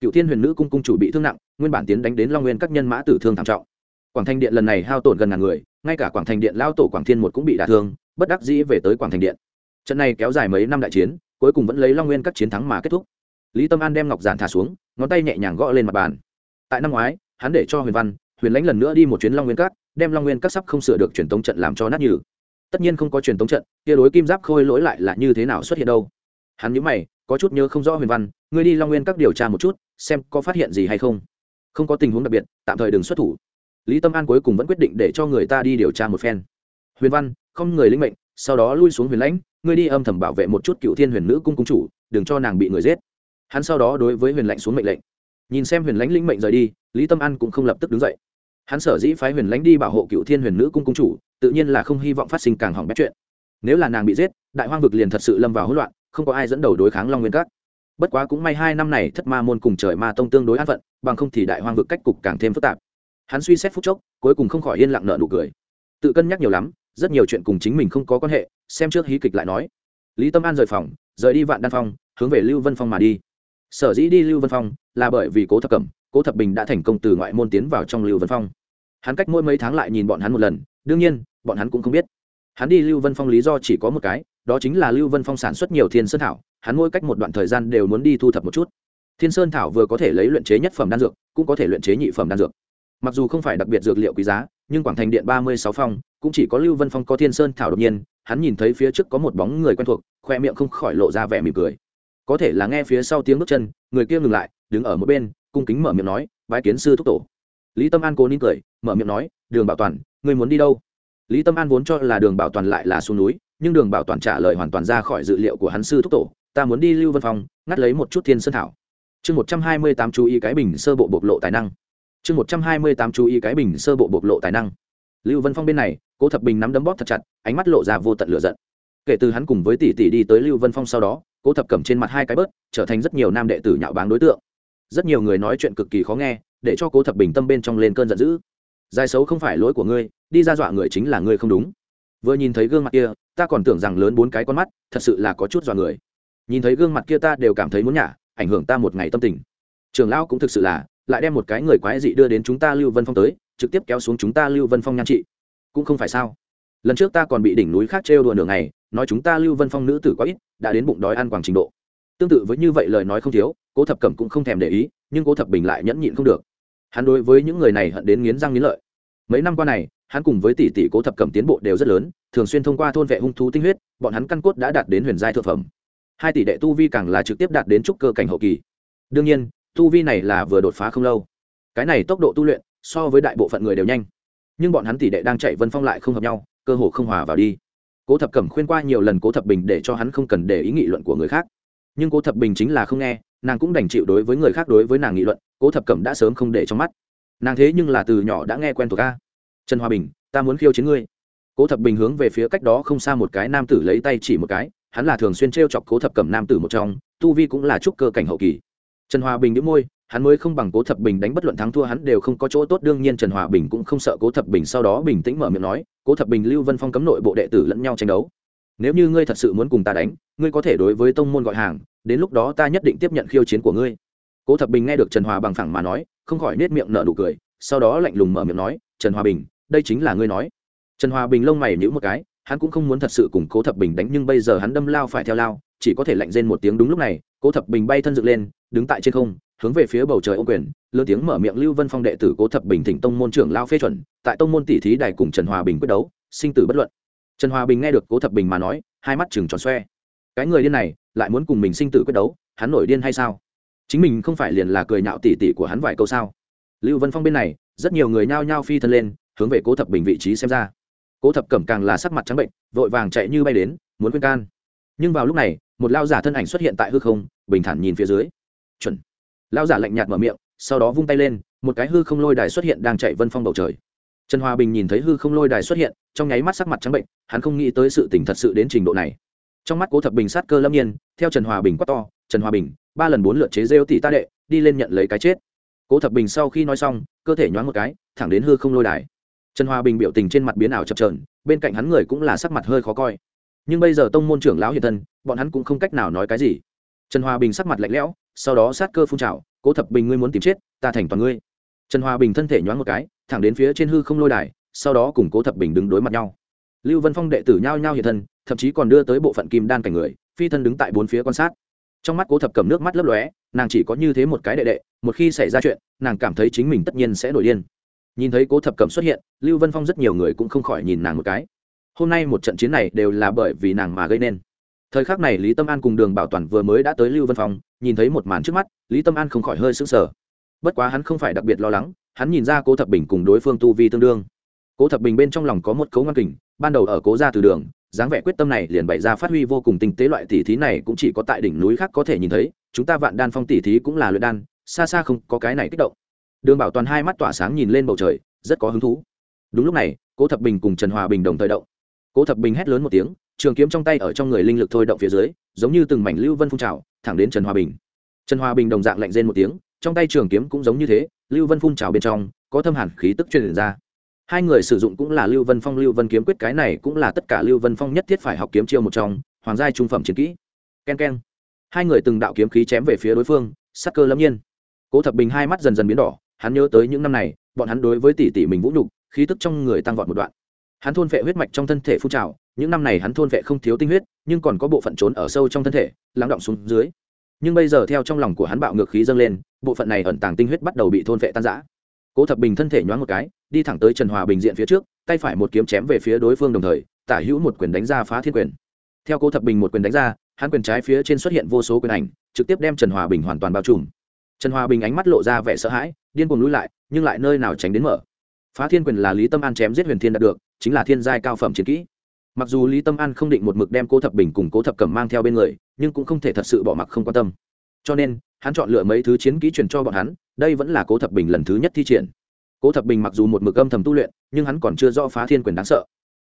A: Cựu thiên huyền nữ cung cung chủ bị thương nặng, nguyên bản tiến đánh đến long nguyên các nhân mã tử thương thảm trọng. Quảng Thanh điện lần này hao tổn gần ngàn người, ngay cả quảng thành điện lao tổ quảng thiên một cũng bị đả thương bất đắc dĩ về tới quảng thành điện. Trận này kéo dài mấy năm đại chiến, cuối cùng vẫn lấy long nguyên các chiến thắng mà kết thúc. Lý tâm an đem ngọc giản thả xuống, ngón tay nhẹ nhàng gõ lên mặt bàn. Tại năm ngoái, hắn để cho huyền văn, huyền lãnh lần nữa đi một chuyến long nguyên các, đem long nguyên các sắp không sửa được truyền tống trận làm cho nát nhừ. Tất nhiên không có truyền tống trận, kia đối kim giáp khôi lỗi lại là như thế nào xuất hiện đâu? Hắn nhớ mày, có chút nhớ không rõ huyền văn, ngươi đi long nguyên các điều tra một chút, xem có phát hiện gì hay không. Không có tình huống đặc biệt, tạm thời đừng xuất thủ. Lý tâm an cuối cùng vẫn quyết định để cho người ta đi điều tra một phen. Huyền văn không người linh mệnh, sau đó lui xuống huyền lãnh, ngươi đi âm thầm bảo vệ một chút cựu thiên huyền nữ cung cung chủ, đừng cho nàng bị người giết. Hắn sau đó đối với huyền lãnh xuống mệnh lệnh. Nhìn xem huyền lãnh linh mệnh rời đi, lý tâm an cũng không lập tức đứng dậy. Hắn sở dĩ phái huyền lãnh đi bảo hộ cựu thiên huyền nữ cung cung chủ, tự nhiên là không hy vọng phát sinh càng hỏng bét chuyện. Nếu là nàng bị giết, đại hoang vực liền thật sự lâm vào hỗn loạn, không có ai dẫn đầu đối kháng long nguyên các. Bất quá cũng may hai năm này thất ma môn cùng trời ma tông tương đối an phận, bằng không thì đại hoang vực cách cục càng thêm phức tạp. Hắn suy xét phút chốc, cuối cùng không khỏi yên lặng nợ nụ cười. Tự cân nhắc nhiều lắm rất nhiều chuyện cùng chính mình không có quan hệ, xem trước hí kịch lại nói. Lý tâm an rời phòng, rời đi vạn đan phong, hướng về lưu vân phong mà đi. Sở dĩ đi lưu vân phong là bởi vì cố thập cẩm, cố thập bình đã thành công từ ngoại môn tiến vào trong lưu vân phong. Hắn cách mỗi mấy tháng lại nhìn bọn hắn một lần, đương nhiên, bọn hắn cũng không biết. Hắn đi lưu vân phong lý do chỉ có một cái, đó chính là lưu vân phong sản xuất nhiều thiên sơn thảo, hắn mỗi cách một đoạn thời gian đều muốn đi thu thập một chút. Thiên sơn thảo vừa có thể lấy luyện chế nhất phẩm đan dược, cũng có thể luyện chế nhị phẩm đan dược. Mặc dù không phải đặc biệt dược liệu quý giá, nhưng quảng thành điện ba mươi sáu phong cũng chỉ có lưu vân phong có thiên sơn thảo đột nhiên, hắn nhìn thấy phía trước có một bóng người quen thuộc, khoe miệng không khỏi lộ ra vẻ mỉm cười. Có thể là nghe phía sau tiếng bước chân, người kia ngừng lại, đứng ở một bên, cung kính mở miệng nói, bái kiến sư thúc tổ. Lý tâm an cố nín cười, mở miệng nói, đường bảo toàn người muốn đi đâu? Lý tâm an vốn cho là đường bảo toàn lại là xuống núi, nhưng đường bảo toàn trả lời hoàn toàn ra khỏi dự liệu của hắn sư thúc tổ, ta muốn đi lưu vân phong, ngắt lấy một chút thiên sơn thảo. Chương một trăm hai mươi tám chú ý cái bình sơ bộ bộc lộ tài năng. Chương một trăm hai mươi tám chú ý cái bình sơ bộ bộc lộ tài năng. Lưu vân phong bên này cố thập bình nắm đấm bóp thật chặt, ánh mắt lộ ra vô tận lửa giận. Kể từ hắn cùng với tỷ tỷ đi tới lưu vân phong sau đó, cố thập cầm trên mặt hai cái bớt, trở thành rất nhiều nam đệ tử nhạo báng đối tượng. Rất nhiều người nói chuyện cực kỳ khó nghe, để cho cố thập bình tâm bên trong lên cơn giận dữ. Dài xấu không phải lỗi của ngươi, đi ra dọa người chính là ngươi không đúng. Vừa nhìn thấy gương mặt kia, ta còn tưởng rằng lớn bốn cái con mắt, thật sự là có chút dọa người. Nhìn thấy gương mặt kia ta đều cảm thấy muốn nhả, ảnh hưởng ta một ngày tâm tình. Trường lão cũng thực sự là, lại đem một cái người quái dị đưa đến chúng ta lưu vân phong tới, trực tiếp kéo xuống chúng ta lưu vân phong nhan trị cũng không phải sao. Lần trước ta còn bị đỉnh núi khác trêu đùa nửa ngày, nói chúng ta lưu vân phong nữ tử quá ít, đã đến bụng đói ăn quảng trình độ. Tương tự với như vậy lời nói không thiếu, cố thập cẩm cũng không thèm để ý, nhưng cố thập bình lại nhẫn nhịn không được. Hắn đối với những người này hận đến nghiến răng nghiến lợi. Mấy năm qua này, hắn cùng với tỷ tỷ cố thập cẩm tiến bộ đều rất lớn, thường xuyên thông qua thôn vệ hung thú tinh huyết, bọn hắn căn cốt đã đạt đến huyền giai thượng phẩm. Hai tỷ đệ tu vi càng là trực tiếp đạt đến trúc cơ cảnh hậu kỳ. Đương nhiên, tu vi này là vừa đột phá không lâu. Cái này tốc độ tu luyện so với đại bộ phận người đều nhanh nhưng bọn hắn tỷ đệ đang chạy vân phong lại không hợp nhau, cơ hồ không hòa vào đi. Cố thập cẩm khuyên qua nhiều lần cố thập bình để cho hắn không cần để ý nghị luận của người khác. Nhưng cố thập bình chính là không nghe, nàng cũng đành chịu đối với người khác đối với nàng nghị luận, cố thập cẩm đã sớm không để trong mắt. Nàng thế nhưng là từ nhỏ đã nghe quen thuộc ca trần hòa bình, ta muốn khiêu chiến ngươi. Cố thập bình hướng về phía cách đó không xa một cái nam tử lấy tay chỉ một cái, hắn là thường xuyên t r e o chọc cố thập cẩm nam tử một trong, tu vi cũng là trúc cơ cảnh hậu kỳ. Trần hòa bình đĩu môi hắn mới không bằng cố thập bình đánh bất luận thắng thua, hắn đều không có chỗ tốt. đương nhiên trần hòa bình cũng không sợ cố thập bình, sau đó bình tĩnh mở miệng nói, cố thập bình, lưu vân phong cấm nội bộ đệ tử lẫn nhau tranh đấu. Nếu như ngươi thật sự muốn cùng ta đánh, ngươi có thể đối với tông môn gọi hàng, đến lúc đó ta nhất định tiếp nhận khiêu chiến của ngươi. Cố thập bình nghe được trần hòa bằng phẳng mà nói, không khỏi nết miệng nở nụ cười, sau đó lạnh lùng mở miệng nói, trần hòa bình, đây chính là ngươi nói. Trần hòa bình lông mày nhữ một cái, hắn cũng không muốn thật sự cùng cố thập bình đánh, nhưng bây giờ hắn đâm lao phải theo lao, chỉ có thể lạnh rên một tiếng. Đúng lúc này, cố thập bình bay thân dựng lên đứng tại trên không, hướng về phía bầu trời ô quyền lơ tiếng mở miệng lưu vân phong đệ tử cố thập bình thỉnh tông môn trưởng lao phê chuẩn, tại tông môn tỷ thí đài cùng trần hòa bình quyết đấu, sinh tử bất luận. Trần hòa bình nghe được cố thập bình mà nói, hai mắt chừng tròn xoe. Cái người điên này, lại muốn cùng mình sinh tử quyết đấu, hắn nổi điên hay sao? Chính mình không phải liền là cười nhạo tỉ tỉ của hắn vài câu sao? Lưu vân phong bên này, rất nhiều người nhao nhao phi thân lên, hướng về cố thập bình vị trí xem ra. Cố thập cẩm càng là sắc mặt trắng bệnh, vội vàng chạy như bay đến, muốn khuyên can. Nhưng vào lúc này, một lao giả thân ảnh xuất hiện tại hư không, bình thản nhìn phía dưới chuẩn. Lao giả lạnh nhạt mở miệng, sau đó vung tay lên, một cái hư không lôi đài xuất hiện đang chạy vân phong bầu trời. Trần hòa bình nhìn thấy hư không lôi đài xuất hiện, trong nháy mắt sắc mặt trắng bệnh, hắn không nghĩ tới sự tình thật sự đến trình độ này. Trong mắt cố thập bình sát cơ lâm nhiên, theo trần hòa bình quát to, trần hòa bình, ba lần bốn lượt chế rêu tỷ ta đệ, đi lên nhận lấy cái chết. Cố thập bình sau khi nói xong, cơ thể nhoáng một cái, thẳng đến hư không lôi đài. Trần hòa bình biểu tình trên mặt biến ảo chập trờn bên cạnh hắn người cũng là sắc mặt hơi khó coi. Nhưng bây giờ tông môn trưởng lão hiện thân, bọn hắn cũng không cách nào nói cái gì. Trần hòa bình sắc mặt lạnh lẽo sau đó sát cơ phun trào, cố thập bình, ngươi muốn tìm chết, ta thành toàn ngươi. Trần hòa bình thân thể nhoáng một cái, thẳng đến phía trên hư không lôi đài, sau đó cùng cố thập bình đứng đối mặt nhau. Lưu vân phong đệ tử nhao nhao hiện thân, thậm chí còn đưa tới bộ phận kim đan cảnh người, phi thân đứng tại bốn phía quan sát. Trong mắt cố thập cầm nước mắt lấp lóe, nàng chỉ có như thế một cái đệ đệ, một khi xảy ra chuyện, nàng cảm thấy chính mình tất nhiên sẽ nổi điên. Nhìn thấy cố thập cầm xuất hiện, lưu vân phong rất nhiều người cũng không khỏi nhìn nàng một cái. Hôm nay một trận chiến này đều là bởi vì nàng mà gây nên thời khắc này lý tâm an cùng đường bảo toàn vừa mới đã tới lưu vân Phòng, nhìn thấy một màn trước mắt lý tâm an không khỏi hơi sững sờ. Bất quá hắn không phải đặc biệt lo lắng hắn nhìn ra cố thập bình cùng đối phương tu vi tương đương. Cố thập bình bên trong lòng có một cấu ngăn kình ban đầu ở cố ra từ đường dáng vẻ quyết tâm này liền bày ra phát huy vô cùng tinh tế loại tỉ thí này cũng chỉ có tại đỉnh núi khác có thể nhìn thấy chúng ta vạn đan phong tỉ thí cũng là luyện đan xa xa không có cái này kích động. Đường bảo toàn hai mắt tỏa sáng nhìn lên bầu trời rất có hứng thú. Đúng lúc này cố thập bình cùng trần hòa bình đồng thời động. Cố thập bình hét lớn một tiếng trường kiếm trong tay ở trong người linh lực thôi động phía dưới, giống như từng mảnh lưu vân phun trào, thẳng đến trần hòa bình. Trần hòa bình đồng dạng lạnh rên một tiếng, trong tay trường kiếm cũng giống như thế, lưu vân phun trào bên trong, có thâm hẳn khí tức truyền ra. Hai người sử dụng cũng là lưu vân phong, lưu vân kiếm quyết, cái này cũng là tất cả lưu vân phong nhất thiết phải học kiếm chiêu một trong, hoàng giai trung phẩm chiến kỹ. K e n k e n hai người từng đạo kiếm khí chém về phía đối phương, sắc cơ lâm nhiên. Cố thập bình hai mắt dần dần biến đỏ, hắn nhớ tới những năm này, bọn hắn đối với tỷ tỷ mình vũ nhục, khí tức trong người tăng vọt một đoạn. Hắn thôn phệ huyết mạch trong thân thể phun trào những năm này hắn thôn vệ không thiếu tinh huyết, nhưng còn có bộ phận trốn ở sâu trong thân thể, lắng động xuống dưới. Nhưng bây giờ theo trong lòng của hắn bạo ngược khí dâng lên, bộ phận này ẩn tàng tinh huyết bắt đầu bị thôn vệ tan giã cố thập bình thân thể nhoáng một cái, đi thẳng tới trần hòa bình diện phía trước, tay phải một kiếm chém về phía đối phương đồng thời, tả hữu một quyền đánh ra phá thiên quyền. Theo cố thập bình một quyền đánh ra, hắn quyền trái phía trên xuất hiện vô số quyền ảnh, trực tiếp đem trần hòa bình hoàn toàn bao trùm. Trần hòa bình ánh mắt lộ ra vẻ sợ hãi, điên cuồng lui lại, nhưng lại nơi nào tránh đến mở. Phá thiên quyền là lý tâm an chém giết huyền thiên đạt được, chính là thiên giai cao phẩm chiến kỹ mặc dù lý tâm an không định một mực đem cố thập bình cùng cố thập cẩm mang theo bên người, nhưng cũng không thể thật sự bỏ mặc không quan tâm. Cho nên, hắn chọn lựa mấy thứ chiến kỹ truyền cho bọn hắn, đây vẫn là cố thập bình lần thứ nhất thi triển. Cố thập bình mặc dù một mực âm thầm tu luyện, nhưng hắn còn chưa rõ phá thiên quyền đáng sợ.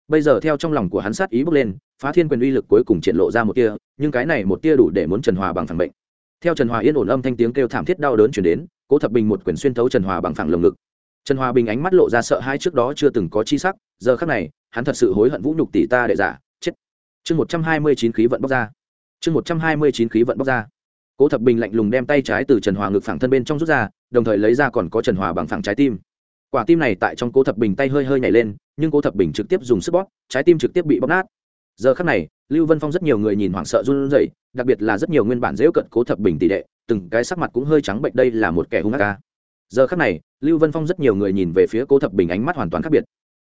A: Bây giờ theo trong lòng của hắn sát ý bước lên, phá thiên quyền uy lực cuối cùng triển lộ ra một tia, nhưng cái này một tia đủ để muốn trần hòa bằng phản bệnh theo trần hòa yên ổn âm thanh tiếng kêu thảm thiết đau đớn chuyển đến, cố thập bình một quyền xuyên thấu trần hòa bằng phẳng lồng ngực. Trần hòa bình ánh mắt lộ ra sợ hai trước đó chưa từng có chi sắc, giờ khác này hắn thật sự hối hận vũ nhục tỷ ta đệ giả, chết. Chương một trăm hai mươi chín khí vận bóc ra. Chương một trăm hai mươi chín khí vận bóc ra. Cố thập bình lạnh lùng đem tay trái từ trần hòa ngực phẳng thân bên trong rút ra, đồng thời lấy ra còn có trần hòa bằng phẳng trái tim. Quả tim này tại trong cố thập bình tay hơi hơi nhảy lên, nhưng cố thập bình trực tiếp dùng sức bóp, trái tim trực tiếp bị bóp nát. Giờ khắc này, lưu vân phong rất nhiều người nhìn hoảng sợ run rẩy, đặc biệt là rất nhiều nguyên bản dễu cận cố thập bình tỷ đệ, từng cái sắc mặt cũng hơi trắng bệnh, đây là một kẻ hung ác ca. Giờ khắc này, lưu vân phong rất nhiều người nhìn về phía cố thập bình ánh mắt hoàn toàn khác biệt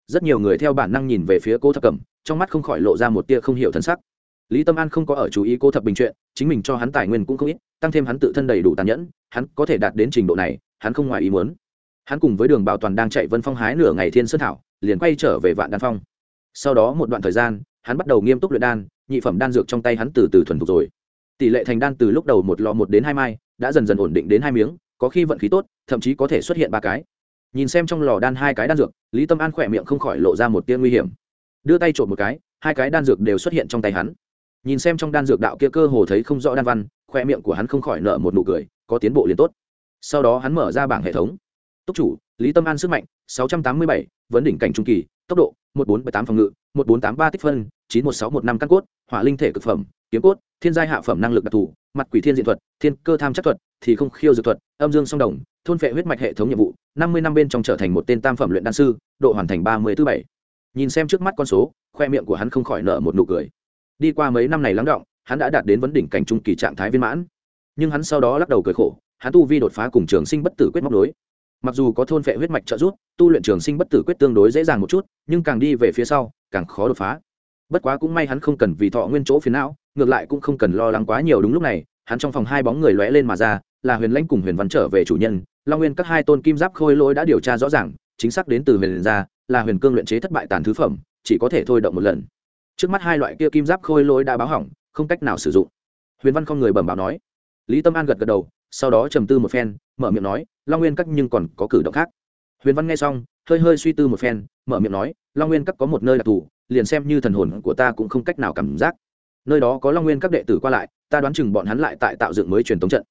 A: rất nhiều người theo bản năng nhìn về phía cố thập cẩm, trong mắt không khỏi lộ ra một tia không hiểu thân sắc. Lý tâm an không có ở chú ý cố thập bình chuyện, chính mình cho hắn tài nguyên cũng không ít, tăng thêm hắn tự thân đầy đủ tàn nhẫn, hắn có thể đạt đến trình độ này, hắn không ngoài ý muốn. Hắn cùng với đường bảo toàn đang chạy vân phong hái nửa ngày thiên sơn thảo, liền quay trở về vạn đan phong. Sau đó một đoạn thời gian, hắn bắt đầu nghiêm túc luyện đan, nhị phẩm đan dược trong tay hắn từ từ thuần thục rồi. Tỷ lệ thành đan từ lúc đầu một lọ một đến hai mai, đã dần dần ổn định đến hai miếng, có khi vận khí tốt, thậm chí có thể xuất hiện ba cái nhìn xem trong lò đan hai cái đan dược lý tâm an khỏe miệng không khỏi lộ ra một tia nguy hiểm. Đưa tay trộm một cái hai cái đan dược đều xuất hiện trong tay hắn. Nhìn xem trong đan dược đạo kia cơ hồ thấy không rõ đan văn khoe miệng của hắn không khỏi nợ một nụ cười có tiến bộ liền tốt. Sau đó hắn mở ra bảng hệ thống. Túc chủ lý tâm an sức mạnh 687, vấn đỉnh cảnh trung kỳ tốc độ 1478 phòng ngự 1483 tích phân 91615 căn cốt hỏa linh thể cực phẩm kiếm cốt thiên giai hạ phẩm năng lực đặc thù mặt quỷ thiên diện thuật thiên cơ tham chắc thuật thì không khiêu dược thuật, âm dương song đồng, thôn phệ huyết mạch hệ thống nhiệm vụ, năm mươi năm bên trong trở thành một tên tam phẩm luyện đan sư, độ hoàn thành ba mươi thứ bảy. Nhìn xem trước mắt con số, khoe miệng của hắn không khỏi nở một nụ cười. Đi qua mấy năm này lắng động, hắn đã đạt đến vấn đỉnh cảnh trung kỳ trạng thái viên mãn. Nhưng hắn sau đó lắc đầu cười khổ, hắn tu vi đột phá cùng trường sinh bất tử quyết móc đối mặc dù có thôn phệ huyết mạch trợ giúp, tu luyện trường sinh bất tử quyết tương đối dễ dàng một chút, nhưng càng đi về phía sau, càng khó đột phá. Bất quá cũng may hắn không cần vì thọ nguyên chỗ phía não, ngược lại cũng không cần lo lắng quá nhiều đúng lúc này, hắn trong phòng hai bóng người lóe lên mà ra là huyền lãnh cùng huyền văn trở về chủ nhân, long nguyên các hai tôn kim giáp khôi lỗi đã điều tra rõ ràng, chính xác đến từ huyền gia, là huyền cương luyện chế thất bại tàn thứ phẩm, chỉ có thể thôi động một lần. Trước mắt hai loại kia kim giáp khôi lỗi đã báo hỏng, không cách nào sử dụng. Huyền văn không người bẩm báo nói. Lý tâm an gật gật đầu, sau đó trầm tư một phen, mở miệng nói, long nguyên các nhưng còn có cử động khác. Huyền văn nghe xong, hơi hơi suy tư một phen, mở miệng nói, long nguyên các có một nơi đặc thù, liền xem như thần hồn của ta cũng không cách nào cảm giác. Nơi đó có long nguyên các đệ tử qua lại, ta đoán chừng bọn hắn lại tại tạo dựng mới truyền thống trận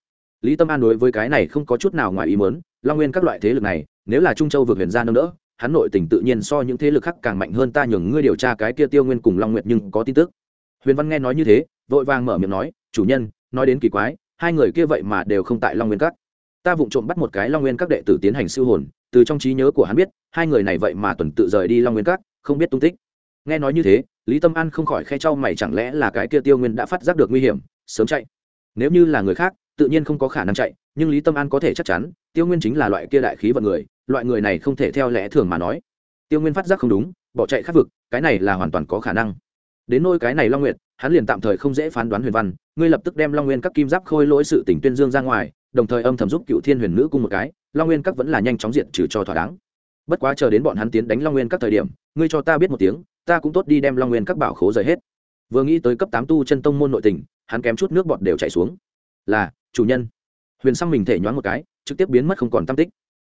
A: lý tâm an đối với cái này không có chút nào ngoài ý mớn long nguyên các loại thế lực này, nếu là trung châu vượt huyền gia nâng đỡ, hắn nội tình tự nhiên so những thế lực khác càng mạnh hơn ta nhường ngươi điều tra cái kia tiêu nguyên cùng long nguyệt nhưng có tin tức. Huyền văn nghe nói như thế, vội vàng mở miệng nói, chủ nhân, nói đến kỳ quái, hai người kia vậy mà đều không tại long nguyên các. Ta vụng trộm bắt một cái long nguyên các đệ tử tiến hành siêu hồn, từ trong trí nhớ của hắn biết, hai người này vậy mà tuần tự rời đi long nguyên các, không biết tung tích. Nghe nói như thế, lý tâm an không khỏi khe trao mày, chẳng lẽ là cái kia tiêu nguyên đã phát giác được nguy hiểm, sớm chạy. Nếu như là người khác tự nhiên không có khả năng chạy, nhưng lý tâm an có thể chắc chắn, tiêu nguyên chính là loại kia đại khí vận người, loại người này không thể theo lẽ thường mà nói. Tiêu nguyên phát giác không đúng, bỏ chạy khắc vực, cái này là hoàn toàn có khả năng. Đến nôi cái này long nguyệt, hắn liền tạm thời không dễ phán đoán huyền văn, ngươi lập tức đem long nguyên các kim giáp khôi lỗi sự tỉnh tuyên dương ra ngoài, đồng thời âm thầm giúp cựu thiên huyền nữ cung một cái, long nguyên các vẫn là nhanh chóng diện trừ cho thỏa đáng. Bất quá chờ đến bọn hắn tiến đánh long nguyên các thời điểm, ngươi cho ta biết một tiếng, ta cũng tốt đi đem long nguyên các bảo khố rời hết. Vừa nghĩ tới cấp tám tu chân tông môn nội tình, hắn kém chút nước bọt đều chảy xuống. Là chủ nhân. Huyền xăm mình thể nhoáng một cái, trực tiếp biến mất không còn tam tích.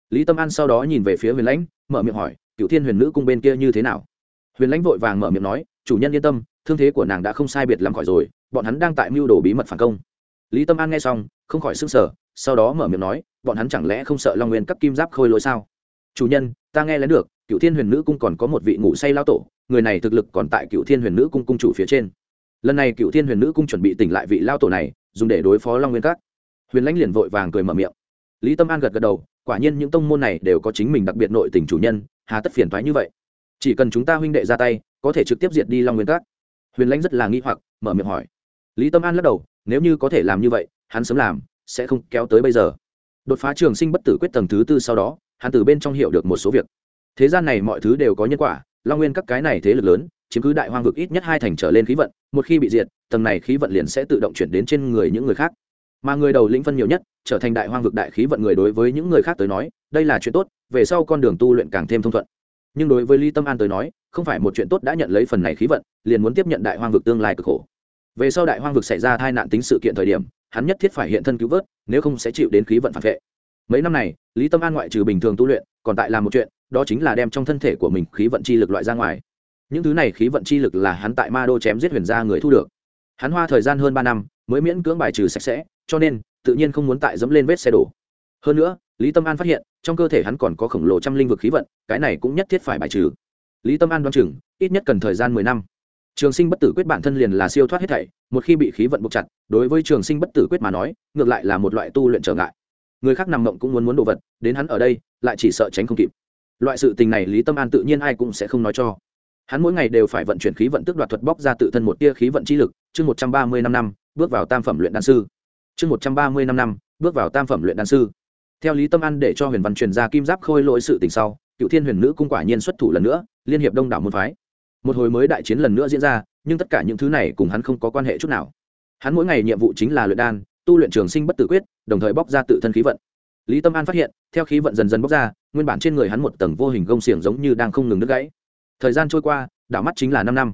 A: Lý tâm an sau đó nhìn về phía huyền lãnh, mở miệng hỏi cựu thiên huyền nữ cung bên kia như thế nào? Huyền lãnh vội vàng mở miệng nói, chủ nhân yên tâm, thương thế của nàng đã không sai biệt làm khỏi rồi, bọn hắn đang tại mưu đồ bí mật phản công. Lý tâm an nghe xong, không khỏi s ư n g sở sau đó mở miệng nói, bọn hắn chẳng lẽ không sợ long nguyên cấp kim giáp khôi lỗi sao? Chủ nhân, ta nghe lén được cựu thiên huyền nữ cung còn có một vị ngủ say lao tổ, người này thực lực còn tại cựu thiên huyền nữ cung cung chủ phía trên. Lần này cựu thiên huyền nữ cung chuẩn bị tỉnh lại vị lao tổ này, dùng để đối phó long nguyên các huyền lãnh liền vội vàng cười mở miệng. Lý tâm an gật gật đầu, quả nhiên những tông môn này đều có chính mình đặc biệt nội tình chủ nhân, hà tất phiền thoái như vậy. Chỉ cần chúng ta huynh đệ ra tay, có thể trực tiếp diệt đi long nguyên các. Huyền lãnh rất là nghi hoặc, mở miệng hỏi. Lý tâm an lắc đầu, nếu như có thể làm như vậy, hắn sớm làm, sẽ không kéo tới bây giờ. Đột phá trường sinh bất tử quyết tầng thứ tư sau đó, hắn từ bên trong hiểu được một số việc. Thế gian này mọi thứ đều có nhân quả, long nguyên các cái này thế lực lớn, chiếm cứ đại hoang vực ít nhất hai thành trở lên khí vận, một khi bị diệt, tầng này khí vận liền sẽ tự động chuyển đến trên người những người khác mà người đầu lĩnh phân nhiều nhất, trở thành đại hoang vực đại khí vận người đối với những người khác tới nói, đây là chuyện tốt, về sau con đường tu luyện càng thêm thông thuận. Nhưng đối với lý tâm an tới nói, không phải một chuyện tốt đã nhận lấy phần này khí vận, liền muốn tiếp nhận đại hoang vực tương lai cực khổ. Về sau đại hoang vực xảy ra tai nạn tính sự kiện thời điểm, hắn nhất thiết phải hiện thân cứu vớt, nếu không sẽ chịu đến khí vận phản vệ. Mấy năm này, lý tâm an ngoại trừ bình thường tu luyện, còn tại làm một chuyện, đó chính là đem trong thân thể của mình khí vận chi lực loại ra ngoài. Những thứ này khí vận chi lực là hắn tại ma đô chém giết huyền gia người thu được. Hắn hoa thời gian hơn ba năm, mới miễn cưỡng bài trừ sạch sẽ cho nên, tự nhiên không muốn tại dẫm lên vết xe đổ. Hơn nữa, lý tâm an phát hiện, trong cơ thể hắn còn có khổng lồ trăm linh vực khí vận, cái này cũng nhất thiết phải bài trừ. Lý tâm an đoán chừng, ít nhất cần thời gian mười năm. Trường sinh bất tử quyết bản thân liền là siêu thoát hết thảy, một khi bị khí vận buộc chặt, đối với trường sinh bất tử quyết mà nói, ngược lại là một loại tu luyện trở ngại. Người khác nằm mộng cũng muốn muốn đồ vật, đến hắn ở đây, lại chỉ sợ tránh không kịp. Loại sự tình này lý tâm an tự nhiên ai cũng sẽ không nói cho. Hắn mỗi ngày đều phải vận chuyển khí vận tức đoạt thuật bóc ra tự thân một tia khí vận chi lực, chương một trăm ba mươi năm năm, bước vào tam phẩm luyện đan sư chương một trăm ba mươi năm năm, bước vào tam phẩm luyện đan sư. Theo lý tâm an để cho huyền văn truyền ra kim giáp khôi lỗi sự tình sau, cựu thiên huyền nữ cung quả nhiên xuất thủ lần nữa, liên hiệp đông đảo môn phái. Một hồi mới đại chiến lần nữa diễn ra, nhưng tất cả những thứ này cùng hắn không có quan hệ chút nào. Hắn mỗi ngày nhiệm vụ chính là luyện đan, tu luyện trường sinh bất tử quyết, đồng thời bóc ra tự thân khí vận. Lý tâm an phát hiện, theo khí vận dần dần bóc ra, nguyên bản trên người hắn một tầng vô hình gông xiềng giống như đang không ngừng đứt gãy. Thời gian trôi qua, đảo mắt chính là năm năm.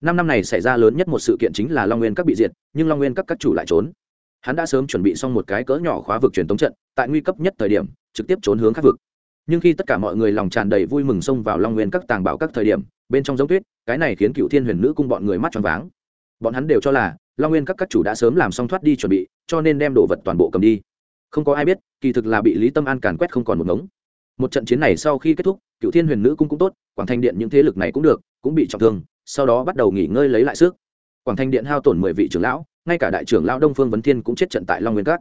A: Năm năm này xảy ra lớn nhất một sự kiện chính là long nguyên các bị diệt, nhưng long nguyên các các chủ lại trốn hắn đã sớm chuẩn bị xong một cái cỡ nhỏ khóa vực truyền tống trận, tại nguy cấp nhất thời điểm, trực tiếp trốn hướng khắc vực. Nhưng khi tất cả mọi người lòng tràn đầy vui mừng xông vào long nguyên các tàng bảo các thời điểm, bên trong giống tuyết, cái này khiến cựu thiên huyền nữ cung bọn người mắt tròn váng. Bọn hắn đều cho là, long nguyên các các chủ đã sớm làm xong thoát đi chuẩn bị, cho nên đem đồ vật toàn bộ cầm đi. Không có ai biết, kỳ thực là bị lý tâm an càn quét không còn một ngống. Một trận chiến này sau khi kết thúc, cựu thiên huyền nữ cung cũng tốt, quảng thanh điện những thế lực này cũng được, cũng bị trọng thương, sau đó bắt đầu nghỉ ngơi lấy lại sức. Quảng thanh điện hao tổn mười vị trưởng lão ngay cả đại trưởng lão đông phương vấn thiên cũng chết trận tại long nguyên cát.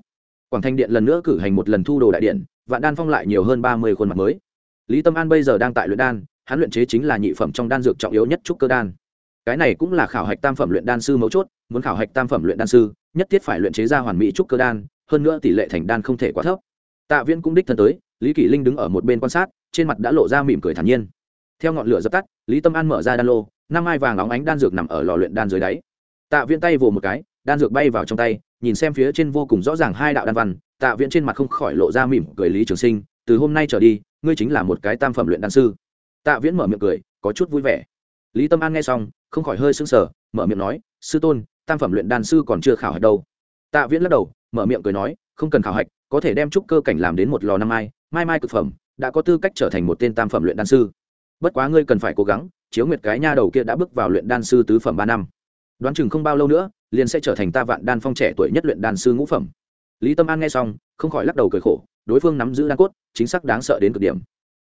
A: Quảng thanh điện lần nữa cử hành một lần thu đồ đại điện, vạn đan phong lại nhiều hơn ba mươi khuôn mặt mới. Lý tâm an bây giờ đang tại luyện đan, hắn luyện chế chính là nhị phẩm trong đan dược trọng yếu nhất trúc cơ đan. Cái này cũng là khảo hạch tam phẩm luyện đan sư mấu chốt, muốn khảo hạch tam phẩm luyện đan sư, nhất thiết phải luyện chế ra hoàn mỹ trúc cơ đan, hơn nữa tỷ lệ thành đan không thể quá thấp. Tạ viễn cũng đích thân tới, lý kỷ linh đứng ở một bên quan sát, trên mặt đã lộ ra mỉm cười thản nhiên. Theo ngọn lửa dập tắt, lý tâm an mở ra đan lô, năm mai vàng óng ánh đan dược nằm ở lò luyện đan dưới đáy. Tạ viễn tay vồ một cái đan dược bay vào trong tay, nhìn xem phía trên vô cùng rõ ràng hai đạo đan văn, tạ viễn trên mặt không khỏi lộ ra mỉm cười lý trường sinh, từ hôm nay trở đi, ngươi chính là một cái tam phẩm luyện đan sư. Tạ viễn mở miệng cười, có chút vui vẻ. Lý tâm an nghe xong, không khỏi hơi sững sờ, mở miệng nói, sư tôn, tam phẩm luyện đan sư còn chưa khảo hạch đâu. Tạ viễn lắc đầu, mở miệng cười nói, không cần khảo hạch, có thể đem trúc cơ cảnh làm đến một lò năm mai mai mai cực phẩm, đã có tư cách trở thành một tên tam phẩm luyện đan sư. Bất quá ngươi cần phải cố gắng, chiếu nguyệt cái nha đầu kia đã bước vào luyện đan sư tứ phẩm ba năm. Đoán chừng không bao lâu nữa liền sẽ trở thành ta vạn đan phong trẻ tuổi nhất luyện đan sư ngũ phẩm. Lý tâm an nghe xong, không khỏi lắc đầu cười khổ, đối phương nắm giữ đan cốt, chính xác đáng sợ đến cực điểm.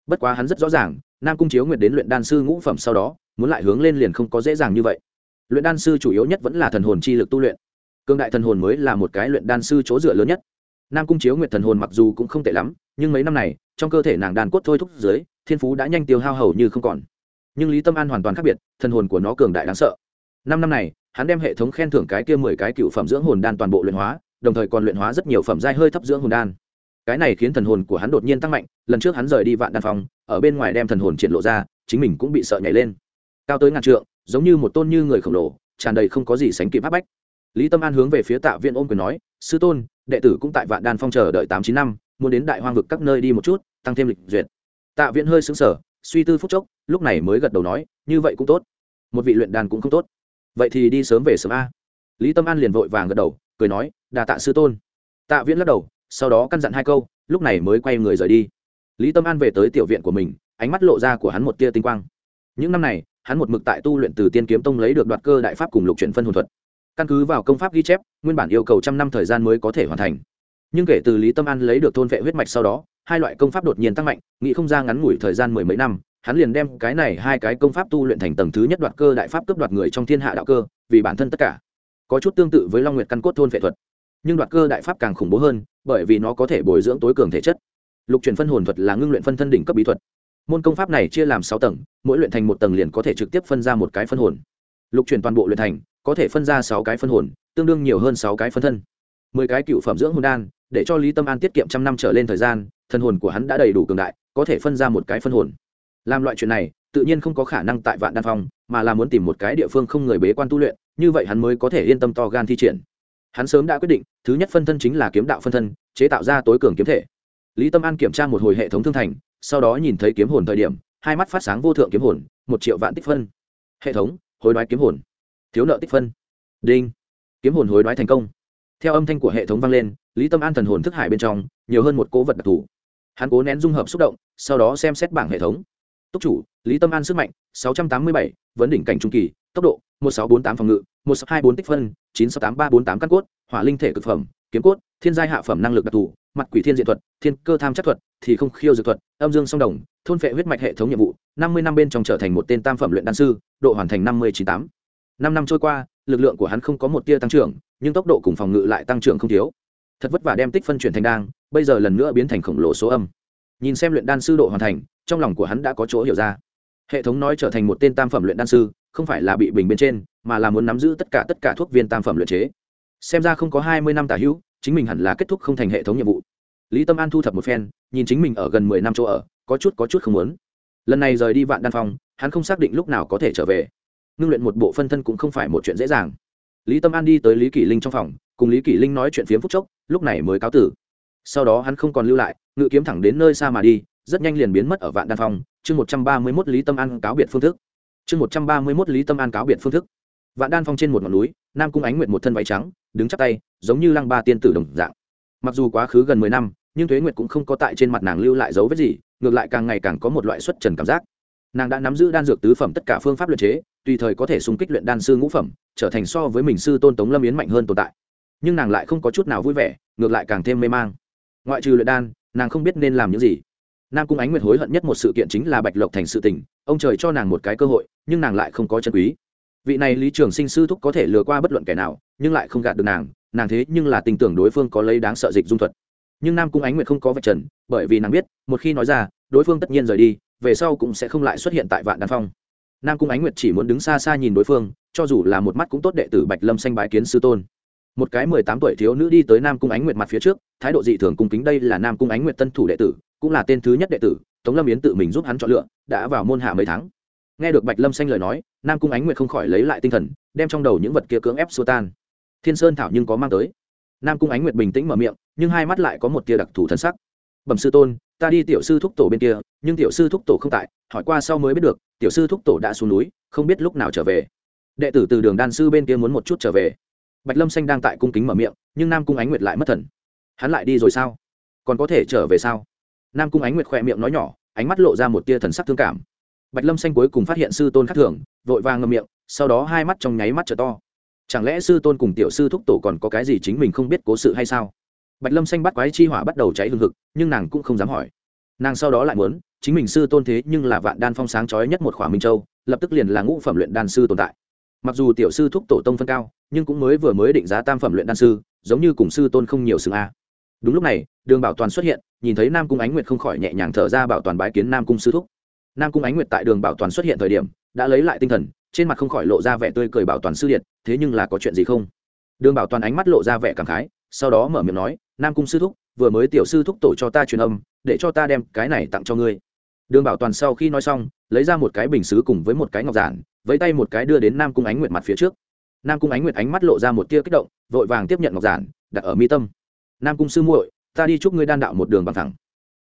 A: Bất quá hắn rất rõ ràng, nam cung chiếu nguyệt đến luyện đan sư ngũ phẩm sau đó, muốn lại hướng lên liền không có dễ dàng như vậy. Luyện đan sư chủ yếu nhất vẫn là thần hồn chi lực tu luyện. Cương đại thần hồn mới là một cái luyện đan sư chỗ dựa lớn nhất. Nam cung chiếu nguyệt thần hồn mặc dù cũng không tệ lắm, nhưng mấy năm này, trong cơ thể nàng đan cốt thôi thúc dưới, thiên phú đã nhanh tiêu hao hầu như không còn. Nhưng lý tâm an hoàn toàn khác biệt, thần hồn của nó cường đại đáng sợ. Năm năm này hắn đem hệ thống khen thưởng cái kia mười cái cựu phẩm dưỡng hồn đan toàn bộ luyện hóa, đồng thời còn luyện hóa rất nhiều phẩm giai hơi thấp dưỡng hồn đan. Cái này khiến thần hồn của hắn đột nhiên tăng mạnh, lần trước hắn rời đi vạn đan phòng ở bên ngoài đem thần hồn triển lộ ra, chính mình cũng bị sợ nhảy lên. Cao tới ngàn trượng, giống như một tôn như người khổng lồ, tràn đầy không có gì sánh kịp áp bách. Lý tâm an hướng về phía tạ viện ôm quyền nói, sư tôn, đệ tử cũng tại vạn đan phong chờ đợi tám chín năm, muốn đến đại hoang vực các nơi đi một chút, tăng thêm lịch duyệt. Tạ viện hơi xứng sở suy tư phút chốc, lúc này mới gật đầu nói, như vậy cũng tốt. Một vị luyện đan cũng không tốt vậy thì đi sớm về sớm a. Lý tâm an liền vội vàng gật đầu, cười nói đà tạ sư tôn. Tạ viễn lắc đầu, sau đó căn dặn hai câu, lúc này mới quay người rời đi. Lý tâm an về tới tiểu viện của mình, ánh mắt lộ ra của hắn một tia tinh quang. Những năm này, hắn một mực tại tu luyện từ tiên kiếm tông lấy được đoạt cơ đại pháp cùng lục chuyển phân hồn thuật. Căn cứ vào công pháp ghi chép, nguyên bản yêu cầu trăm năm thời gian mới có thể hoàn thành. Nhưng kể từ lý tâm an lấy được thôn vệ huyết mạch sau đó, hai loại công pháp đột nhiên tăng mạnh, nghĩ không ra ngắn ngủi thời gian mười mấy năm hắn liền đem cái này hai cái công pháp tu luyện thành tầng thứ nhất đoạt cơ đại pháp cướp đoạt người trong thiên hạ đạo cơ, vì bản thân tất cả. Có chút tương tự với long nguyệt căn cốt thôn vệ thuật, nhưng đoạt cơ đại pháp càng khủng bố hơn, bởi vì nó có thể bồi dưỡng tối cường thể chất. Lục truyền phân hồn thuật là ngưng luyện phân thân đỉnh cấp bí thuật. Môn công pháp này chia làm sáu tầng, mỗi luyện thành một tầng liền có thể trực tiếp phân ra một cái phân hồn. Lục truyền toàn bộ luyện thành, có thể phân ra sáu cái phân hồn, tương đương nhiều hơn sáu cái phân thân. Mười cái cựu phẩm dưỡng hồn đan, để cho lý tâm an tiết kiệm trăm năm trở lên thời gian, thân hồn của hắn đã đầy đủ cường đại, có thể phân ra một cái phân hồn làm loại chuyện này, tự nhiên không có khả năng tại vạn đan phong, mà là muốn tìm một cái địa phương không người bế quan tu luyện, như vậy hắn mới có thể yên tâm to gan thi triển. Hắn sớm đã quyết định, thứ nhất phân thân chính là kiếm đạo phân thân, chế tạo ra tối cường kiếm thể. Lý tâm an kiểm tra một hồi hệ thống thương thành, sau đó nhìn thấy kiếm hồn thời điểm, hai mắt phát sáng vô thượng kiếm hồn, một triệu vạn tích phân. Hệ thống, hối đoái kiếm hồn. Thiếu nợ tích phân. Đinh. Kiếm hồn hối đoái thành công. Theo âm thanh của hệ thống vang lên, lý tâm an thần hồn thức hải bên trong, nhiều hơn một cố vật đặc thù. Hắn cố nén dung hợp xúc động, sau đó xem xét bảng hệ thống túc chủ, lý tâm an sức mạnh, sáu trăm tám mươi bảy, vấn đỉnh cảnh trung kỳ, tốc độ, một sáu bốn tám phòng ngự, một sáu hai bốn tích phân, chín sáu tám ba bốn tám căn cốt, hỏa linh thể cực phẩm, kiếm cốt, thiên giai hạ phẩm năng lực đặc thù, mặt quỷ thiên diện thuật, thiên cơ tham chắc thuật, thì không khiêu dược thuật, âm dương song đồng, thôn phệ huyết mạch hệ thống nhiệm vụ, năm mươi năm bên trong trở thành một tên tam phẩm luyện đan sư, độ hoàn thành năm mươi chín tám. Năm năm trôi qua, lực lượng của hắn không có một tia tăng trưởng, nhưng tốc độ cùng phòng ngự lại tăng trưởng không thiếu. Thật vất vả đem tích phân chuyển thành đang bây giờ lần nữa biến thành khổng lồ số âm nhìn xem luyện đan sư độ hoàn thành, trong lòng của hắn đã có chỗ hiểu ra. Hệ thống nói trở thành một tên tam phẩm luyện đan sư, không phải là bị bình bên trên, mà là muốn nắm giữ tất cả tất cả thuốc viên tam phẩm luyện chế. Xem ra không có hai mươi năm tả hữu, chính mình hẳn là kết thúc không thành hệ thống nhiệm vụ. Lý tâm an thu thập một phen, nhìn chính mình ở gần mười năm chỗ ở, có chút có chút không muốn. Lần này rời đi vạn đan phong, hắn không xác định lúc nào có thể trở về. Ngưng luyện một bộ phân thân cũng không phải một chuyện dễ dàng. Lý tâm an đi tới lý kỷ linh trong phòng, cùng lý kỷ linh nói chuyện phiếm phúc chốc, lúc này mới cáo tử. Sau đó hắn không còn lưu lại ngự kiếm thẳng đến nơi xa mà đi, rất nhanh liền biến mất ở vạn đan phong. Chương một trăm ba mươi mốt lý tâm an cáo biệt phương thức. Chương một trăm ba mươi mốt lý tâm an cáo biệt phương thức. Vạn đan phong trên một ngọn núi, nam cung ánh nguyện một thân váy trắng, đứng chắp tay, giống như lăng ba tiên tử đồng dạng. Mặc dù quá khứ gần mười năm, nhưng thuế nguyệt cũng không có tại trên mặt nàng lưu lại dấu vết gì, ngược lại càng ngày càng có một loại xuất trần cảm giác. Nàng đã nắm giữ đan dược tứ phẩm tất cả phương pháp luyện chế, tùy thời có thể xung kích luyện đan sư ngũ phẩm, trở thành so với mình sư tôn tống lâm yến mạnh hơn tồn tại. Nhưng nàng lại không có chút nào vui vẻ, ngược lại càng thêm mê mang. Ngoại trừ luyện đan nàng không biết nên làm những gì. Nam cung ánh nguyệt hối hận nhất một sự kiện chính là bạch lộc thành sự tình, ông trời cho nàng một cái cơ hội, nhưng nàng lại không có chân quý. Vị này lý trường sinh sư thúc có thể lừa qua bất luận kẻ nào, nhưng lại không gạt được nàng nàng thế nhưng là tình tưởng đối phương có lấy đáng sợ dịch dung thuật. Nhưng nam cung ánh nguyệt không có vạch trần, bởi vì nàng biết, một khi nói ra, đối phương tất nhiên rời đi, về sau cũng sẽ không lại xuất hiện tại vạn đan phong. Nam cung ánh nguyệt chỉ muốn đứng xa xa nhìn đối phương, cho dù là một mắt cũng tốt đệ tử bạch lâm xanh bái kiến sư tôn một cái mười tám tuổi thiếu nữ đi tới nam cung ánh nguyệt mặt phía trước, thái độ dị thường cung kính đây là nam cung ánh nguyệt tân thủ đệ tử, cũng là tên thứ nhất đệ tử, tống lâm yến tự mình giúp hắn chọn lựa, đã vào môn hạ mấy tháng. Nghe được bạch lâm xanh lời nói, nam cung ánh nguyệt không khỏi lấy lại tinh thần, đem trong đầu những vật kia cưỡng ép xua tan. Thiên sơn thảo nhưng có mang tới. Nam cung ánh nguyệt bình tĩnh mở miệng, nhưng hai mắt lại có một tia đặc thù thân sắc. Bẩm sư tôn, ta đi tiểu sư thúc tổ bên kia, nhưng tiểu sư thúc tổ không tại, hỏi qua sau mới biết được, tiểu sư thúc tổ đã xuống núi, không biết lúc nào trở về. Đệ tử từ đường đan sư bên kia muốn một chút trở về bạch lâm xanh đang tại cung kính mở miệng, nhưng nam cung ánh nguyệt lại mất thần. Hắn lại đi rồi sao? Còn có thể trở về sao? Nam cung ánh nguyệt khỏe miệng nói nhỏ, ánh mắt lộ ra một tia thần sắc thương cảm. Bạch lâm xanh cuối cùng phát hiện sư tôn khắc thường, vội vàng ngâm miệng, sau đó hai mắt trong nháy mắt trở to. Chẳng lẽ sư tôn cùng tiểu sư thúc tổ còn có cái gì chính mình không biết cố sự hay sao? Bạch lâm xanh bắt quái chi hỏa bắt đầu cháy hương hực, nhưng nàng cũng không dám hỏi. Nàng sau đó lại muốn, chính mình sư tôn thế nhưng là vạn đan phong sáng chói nhất một khỏa minh châu, lập tức liền là ngũ phẩm luyện đan sư tồn tại mặc dù tiểu sư thúc tổ tông phân cao, nhưng cũng mới vừa mới định giá tam phẩm luyện đan sư, giống như cùng sư tôn không nhiều xương a. Đúng lúc này, đường bảo toàn xuất hiện, nhìn thấy nam cung ánh nguyệt không khỏi nhẹ nhàng thở ra bảo toàn bái kiến nam cung sư thúc. Nam cung ánh nguyệt tại đường bảo toàn xuất hiện thời điểm, đã lấy lại tinh thần, trên mặt không khỏi lộ ra vẻ tươi cười bảo toàn sư điện thế nhưng là có chuyện gì không? Đường bảo toàn ánh mắt lộ ra vẻ cảm khái, sau đó mở miệng nói, nam cung sư thúc, vừa mới tiểu sư thúc tổ cho ta truyền âm, để cho ta đem cái này tặng cho ngươi đường bảo toàn sau khi nói xong, lấy ra một cái bình xứ cùng với một cái ngọc giản với tay một cái đưa đến nam cung ánh nguyệt mặt phía trước. Nam cung ánh nguyệt ánh mắt lộ ra một tia kích động, vội vàng tiếp nhận ngọc giản, đặt ở mi tâm. Nam cung sư muội, ta đi chúc ngươi đan đạo một đường bằng thẳng.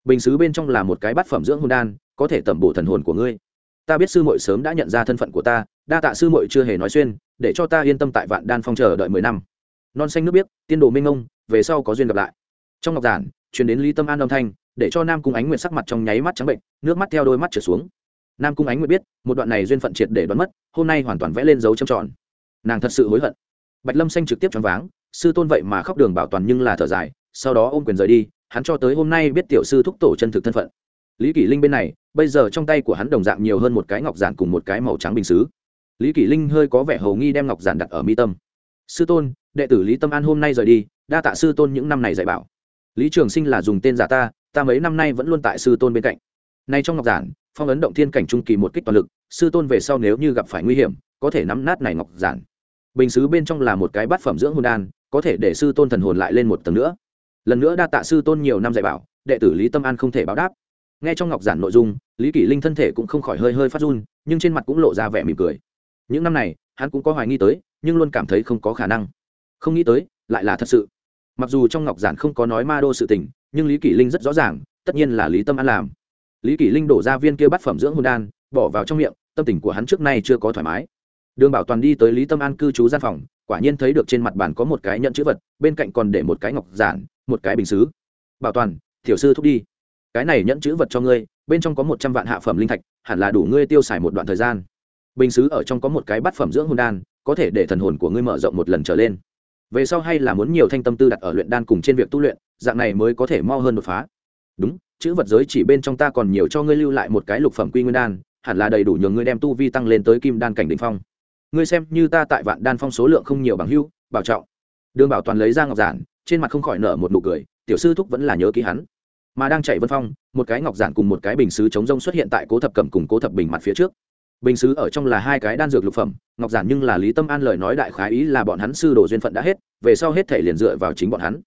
A: Bình xứ bên trong là một cái bát phẩm dưỡng hồn đan, có thể tẩm bổ thần hồn của ngươi. Ta biết sư muội sớm đã nhận ra thân phận của ta, đa tạ sư muội chưa hề nói xuyên, để cho ta yên tâm tại vạn đan phong chờ đợi mười năm. Non xanh nước biếc, tiên đồ minh ngông về sau có duyên gặp lại. Trong ngọc giản, truyền đến lý tâm an âm thanh để cho nam cung ánh nguyệt sắc mặt trong nháy mắt trắng bệnh, nước mắt theo đôi mắt trở xuống. Nam cung ánh nguyệt biết, một đoạn này duyên phận triệt để đoán mất, hôm nay hoàn toàn vẽ lên dấu trầm tròn. Nàng thật sự hối hận. Bạch lâm xanh trực tiếp choáng váng, sư tôn vậy mà khóc đường bảo toàn nhưng là thở dài, sau đó ôm quyền rời đi, hắn cho tới hôm nay biết tiểu sư thúc tổ chân thực thân phận. Lý kỷ linh bên này, bây giờ trong tay của hắn đồng dạng nhiều hơn một cái ngọc giản cùng một cái màu trắng bình xứ. Lý kỷ linh hơi có vẻ hầu nghi đem ngọc giản đặt ở mi tâm. Sư tôn, đệ tử lý tâm an hôm nay rời đi, đa tạ sư tôn những năm này dạy bảo. Lý trường sinh là dùng tên giả ta ta mấy năm nay vẫn luôn tại sư tôn bên cạnh. Nay trong ngọc giản, phong ấn động thiên cảnh trung kỳ một kích toàn lực, sư tôn về sau nếu như gặp phải nguy hiểm, có thể nắm nát này ngọc giản. Bình xứ bên trong là một cái bát phẩm dưỡng hồn đan, có thể để sư tôn thần hồn lại lên một tầng nữa. Lần nữa đa tạ sư tôn nhiều năm dạy bảo, đệ tử lý tâm an không thể báo đáp. Nghe trong ngọc giản nội dung, lý kỷ linh thân thể cũng không khỏi hơi hơi phát run, nhưng trên mặt cũng lộ ra vẻ mỉm cười. Những năm này, hắn cũng có hoài nghi tới, nhưng luôn cảm thấy không có khả năng. Không nghĩ tới, lại là thật sự. Mặc dù trong ngọc giản không có nói ma đô sự tình nhưng lý kỷ linh rất rõ ràng, tất nhiên là lý tâm an làm. Lý kỷ linh đổ ra viên kia bát phẩm dưỡng hồn đan, bỏ vào trong miệng, tâm tình của hắn trước nay chưa có thoải mái. Đường bảo toàn đi tới lý tâm an cư trú gian phòng, quả nhiên thấy được trên mặt bàn có một cái nhận chữ vật, bên cạnh còn để một cái ngọc giản, một cái bình xứ. Bảo toàn thiểu sư thúc đi. Cái này nhẫn chữ vật cho ngươi, bên trong có một trăm vạn hạ phẩm linh thạch, hẳn là đủ ngươi tiêu xài một đoạn thời gian. Bình xứ ở trong có một cái bát phẩm dưỡng hồn đan, có thể để thần hồn của ngươi mở rộng một lần trở lên về sau hay là muốn nhiều thanh tâm tư đặt ở luyện đan cùng trên việc tu luyện, dạng này mới có thể mau hơn đột phá. Đúng, chữ vật giới chỉ bên trong ta còn nhiều cho ngươi lưu lại một cái lục phẩm quy nguyên đan, hẳn là đầy đủ nhường ngươi đem tu vi tăng lên tới kim đan cảnh đ ỉ n h phong. Ngươi xem, như ta tại vạn đan phong số lượng không nhiều bằng hưu, bảo trọng. Đường bảo toàn lấy ra ngọc giản, trên mặt không khỏi nở một nụ cười, tiểu sư thúc vẫn là nhớ ký hắn. Mà đang chạy vân phong, một cái ngọc giản cùng một cái bình xứ chống rông xuất hiện tại cố thập cẩm cùng cố thập bình mặt phía trước bình xứ ở trong là hai cái đan dược lục phẩm, ngọc giản nhưng là lý tâm an lời nói đại khái ý là bọn hắn sư đồ duyên phận đã hết, về sau hết thể liền dựa vào chính bọn hắn.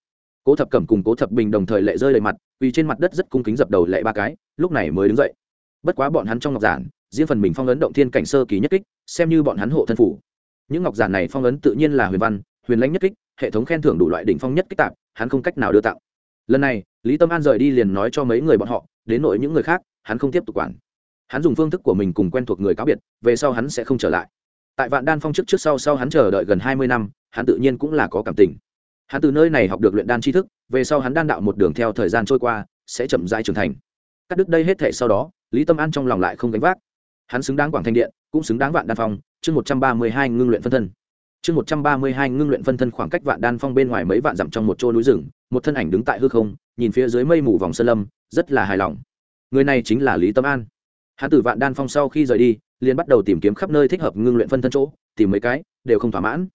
A: Cố thập cẩm cùng cố thập bình đồng thời lệ rơi đầy mặt, vì trên mặt đất rất cung kính dập đầu lệ ba cái, lúc này mới đứng dậy. Bất quá bọn hắn trong ngọc giản, riêng phần mình phong ấn động thiên cảnh sơ kỳ nhất kích, xem như bọn hắn hộ thân phủ. Những ngọc giản này phong ấn tự nhiên là huyền văn, huyền lãnh nhất kích, hệ thống khen thưởng đủ loại đỉnh phong nhất kích tạp, hắn không cách nào đưa tặng. Lần này, lý tâm an rời đi liền nói cho mấy người bọn họ, đến nội những người khác, hắn không tiếp tục quản hắn dùng phương thức của mình cùng quen thuộc người cáo biệt, về sau hắn sẽ không trở lại. Tại vạn đan phong trước trước sau sau hắn chờ đợi gần hai mươi năm, hắn tự nhiên cũng là có cảm tình. Hắn từ nơi này học được luyện đan tri thức, về sau hắn đan đạo một đường theo thời gian trôi qua, sẽ chậm rãi trưởng thành. Cắt đứt đây hết thể sau đó, lý tâm an trong lòng lại không gánh vác. Hắn xứng đáng quảng thanh điện, cũng xứng đáng vạn đan phong, chương một trăm ba mươi hai ngưng luyện phân thân. Chương một trăm ba mươi hai ngưng luyện phân thân khoảng cách vạn đan phong bên ngoài mấy vạn dặm trong một chỗ núi rừng, một thân ảnh đứng tại hư không, nhìn phía dưới mây mù vòng sơn lâm, rất là hài lòng. Người này chính là lý tâm an hắn từ vạn đan phong sau khi rời đi, liền bắt đầu tìm kiếm khắp nơi thích hợp ngưng luyện phân thân chỗ, tìm mấy cái, đều không thỏa mãn.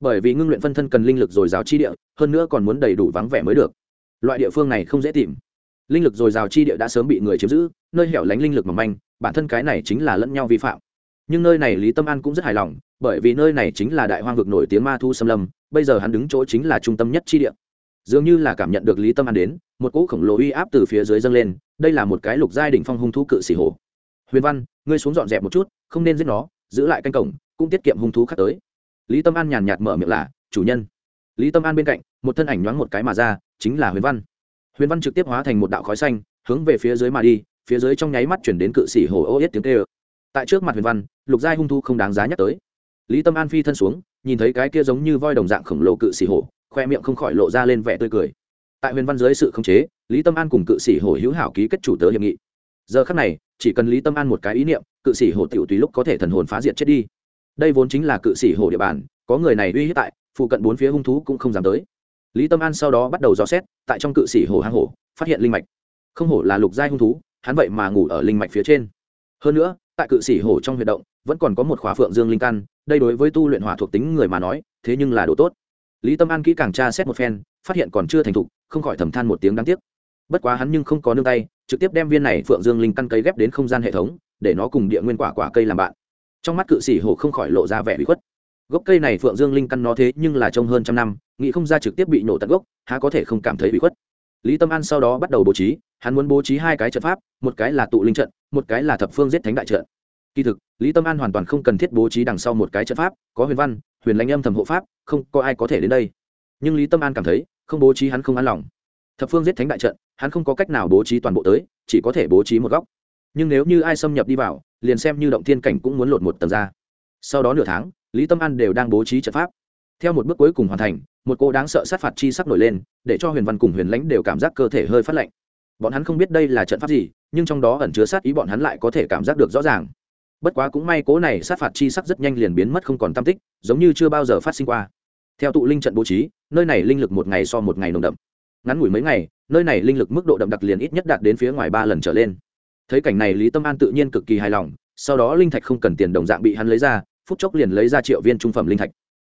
A: Bởi vì ngưng luyện phân thân cần linh lực dồi dào chi địa, hơn nữa còn muốn đầy đủ vắng vẻ mới được. Loại địa phương này không dễ tìm. Linh lực dồi dào chi địa đã sớm bị người chiếm giữ, nơi hẻo lánh linh lực mỏng manh, bản thân cái này chính là lẫn nhau vi phạm. Nhưng nơi này lý tâm an cũng rất hài lòng, bởi vì nơi này chính là đại hoang vực nổi tiếng ma thu xâm lâm, bây giờ hắn đứng chỗ chính là trung tâm nhất chi địa. Dường như là cảm nhận được lý tâm an đến, một cỗ khổng lồ uy áp từ phía dưới dâng lên, đây là một cái lục giai đ ỉ n h phong hung thú cự xỉ hổ huyền văn, ngươi xuống dọn dẹp một chút, không nên giết nó, giữ lại canh cổng, cũng tiết kiệm hung thú khác tới. Lý tâm an nhàn nhạt mở miệng là, chủ nhân. Lý tâm an bên cạnh, một thân ảnh nhoáng một cái mà ra, chính là huyền văn. Huyền văn trực tiếp hóa thành một đạo khói xanh, hướng về phía dưới mà đi, phía dưới trong nháy mắt chuyển đến cự sĩ hồ ô yết tiếng tê ơ tại trước mặt huyền văn, lục giai hung thu không đáng giá nhắc tới. Lý tâm an phi thân xuống, nhìn thấy cái kia giống như voi đồng dạng khổng lồ cự sĩ hổ, khoe miệng không khỏi lộ ra lên vẻ tươi cười. Tại huyền văn dưới sự khống chế, lý tâm an cùng cự sĩ hổ hữu hảo ký kết chủ tớ hiệp nghị. Giờ khắc này chỉ cần lý tâm an một cái ý niệm, cự sĩ hổ tiểu tùy lúc có thể thần hồn phá diệt chết đi. Đây vốn chính là cự sĩ hổ địa bàn, có người này uy hiếp tại, phụ cận bốn phía hung thú cũng không dám tới. Lý tâm an sau đó bắt đầu dò xét, tại trong cự sĩ hổ hang hổ, phát hiện linh mạch. Không hổ là lục giai hung thú, hắn vậy mà ngủ ở linh mạch phía trên. Hơn nữa, tại cự sĩ hổ trong huyệt động, vẫn còn có một khóa phượng dương linh căn, đây đối với tu luyện hỏa thuộc tính người mà nói, thế nhưng là đồ tốt. Lý tâm an kỹ càng tra xét một phen, phát hiện còn chưa thành thục, không khỏi thầm than một tiếng đáng tiếc. Bất quá hắn nhưng không có nương tay trực tiếp đem viên này phượng dương linh căn cây ghép đến không gian hệ thống, để nó cùng địa nguyên quả quả cây làm bạn. Trong mắt cự sĩ hổ không khỏi lộ ra vẻ bị khuất. Gốc cây này phượng dương linh căn nó thế nhưng là trông hơn trăm năm, nghĩ không ra trực tiếp bị nổ tận gốc, há có thể không cảm thấy bị khuất. Lý tâm an sau đó bắt đầu bố trí, hắn muốn bố trí hai cái trận pháp, một cái là tụ linh trận, một cái là thập phương giết thánh đại trận. Kỳ thực, lý tâm an hoàn toàn không cần thiết bố trí đằng sau một cái trận pháp, có huyền văn, huyền lãnh âm thầm hộ pháp, không có ai có thể đến đây. Nhưng lý tâm an cảm thấy, không bố trí hắn không an lòng thập phương giết thánh đại trận, hắn không có cách nào bố trí toàn bộ tới, chỉ có thể bố trí một góc. Nhưng nếu như ai xâm nhập đi vào, liền xem như động thiên cảnh cũng muốn lột một tầng ra. Sau đó nửa tháng, lý tâm an đều đang bố trí trận pháp. Theo một bước cuối cùng hoàn thành, một cô đáng sợ sát phạt chi sắc nổi lên, để cho huyền văn cùng huyền lãnh đều cảm giác cơ thể hơi phát lạnh. Bọn hắn không biết đây là trận pháp gì, nhưng trong đó ẩn chứa sát ý bọn hắn lại có thể cảm giác được rõ ràng. Bất quá cũng may cố này sát phạt chi sắc rất nhanh liền biến mất không còn tam tích, giống như chưa bao giờ phát sinh qua. Theo tụ linh trận bố trí, nơi này linh lực một ngày so một ngày nồng đậm ngắn ngủi mấy ngày, nơi này linh lực mức độ đậm đặc liền ít nhất đạt đến phía ngoài ba lần trở lên. Thấy cảnh này, lý tâm an tự nhiên cực kỳ hài lòng, sau đó linh thạch không cần tiền đồng dạng bị hắn lấy ra, phút chốc liền lấy ra triệu viên trung phẩm linh thạch.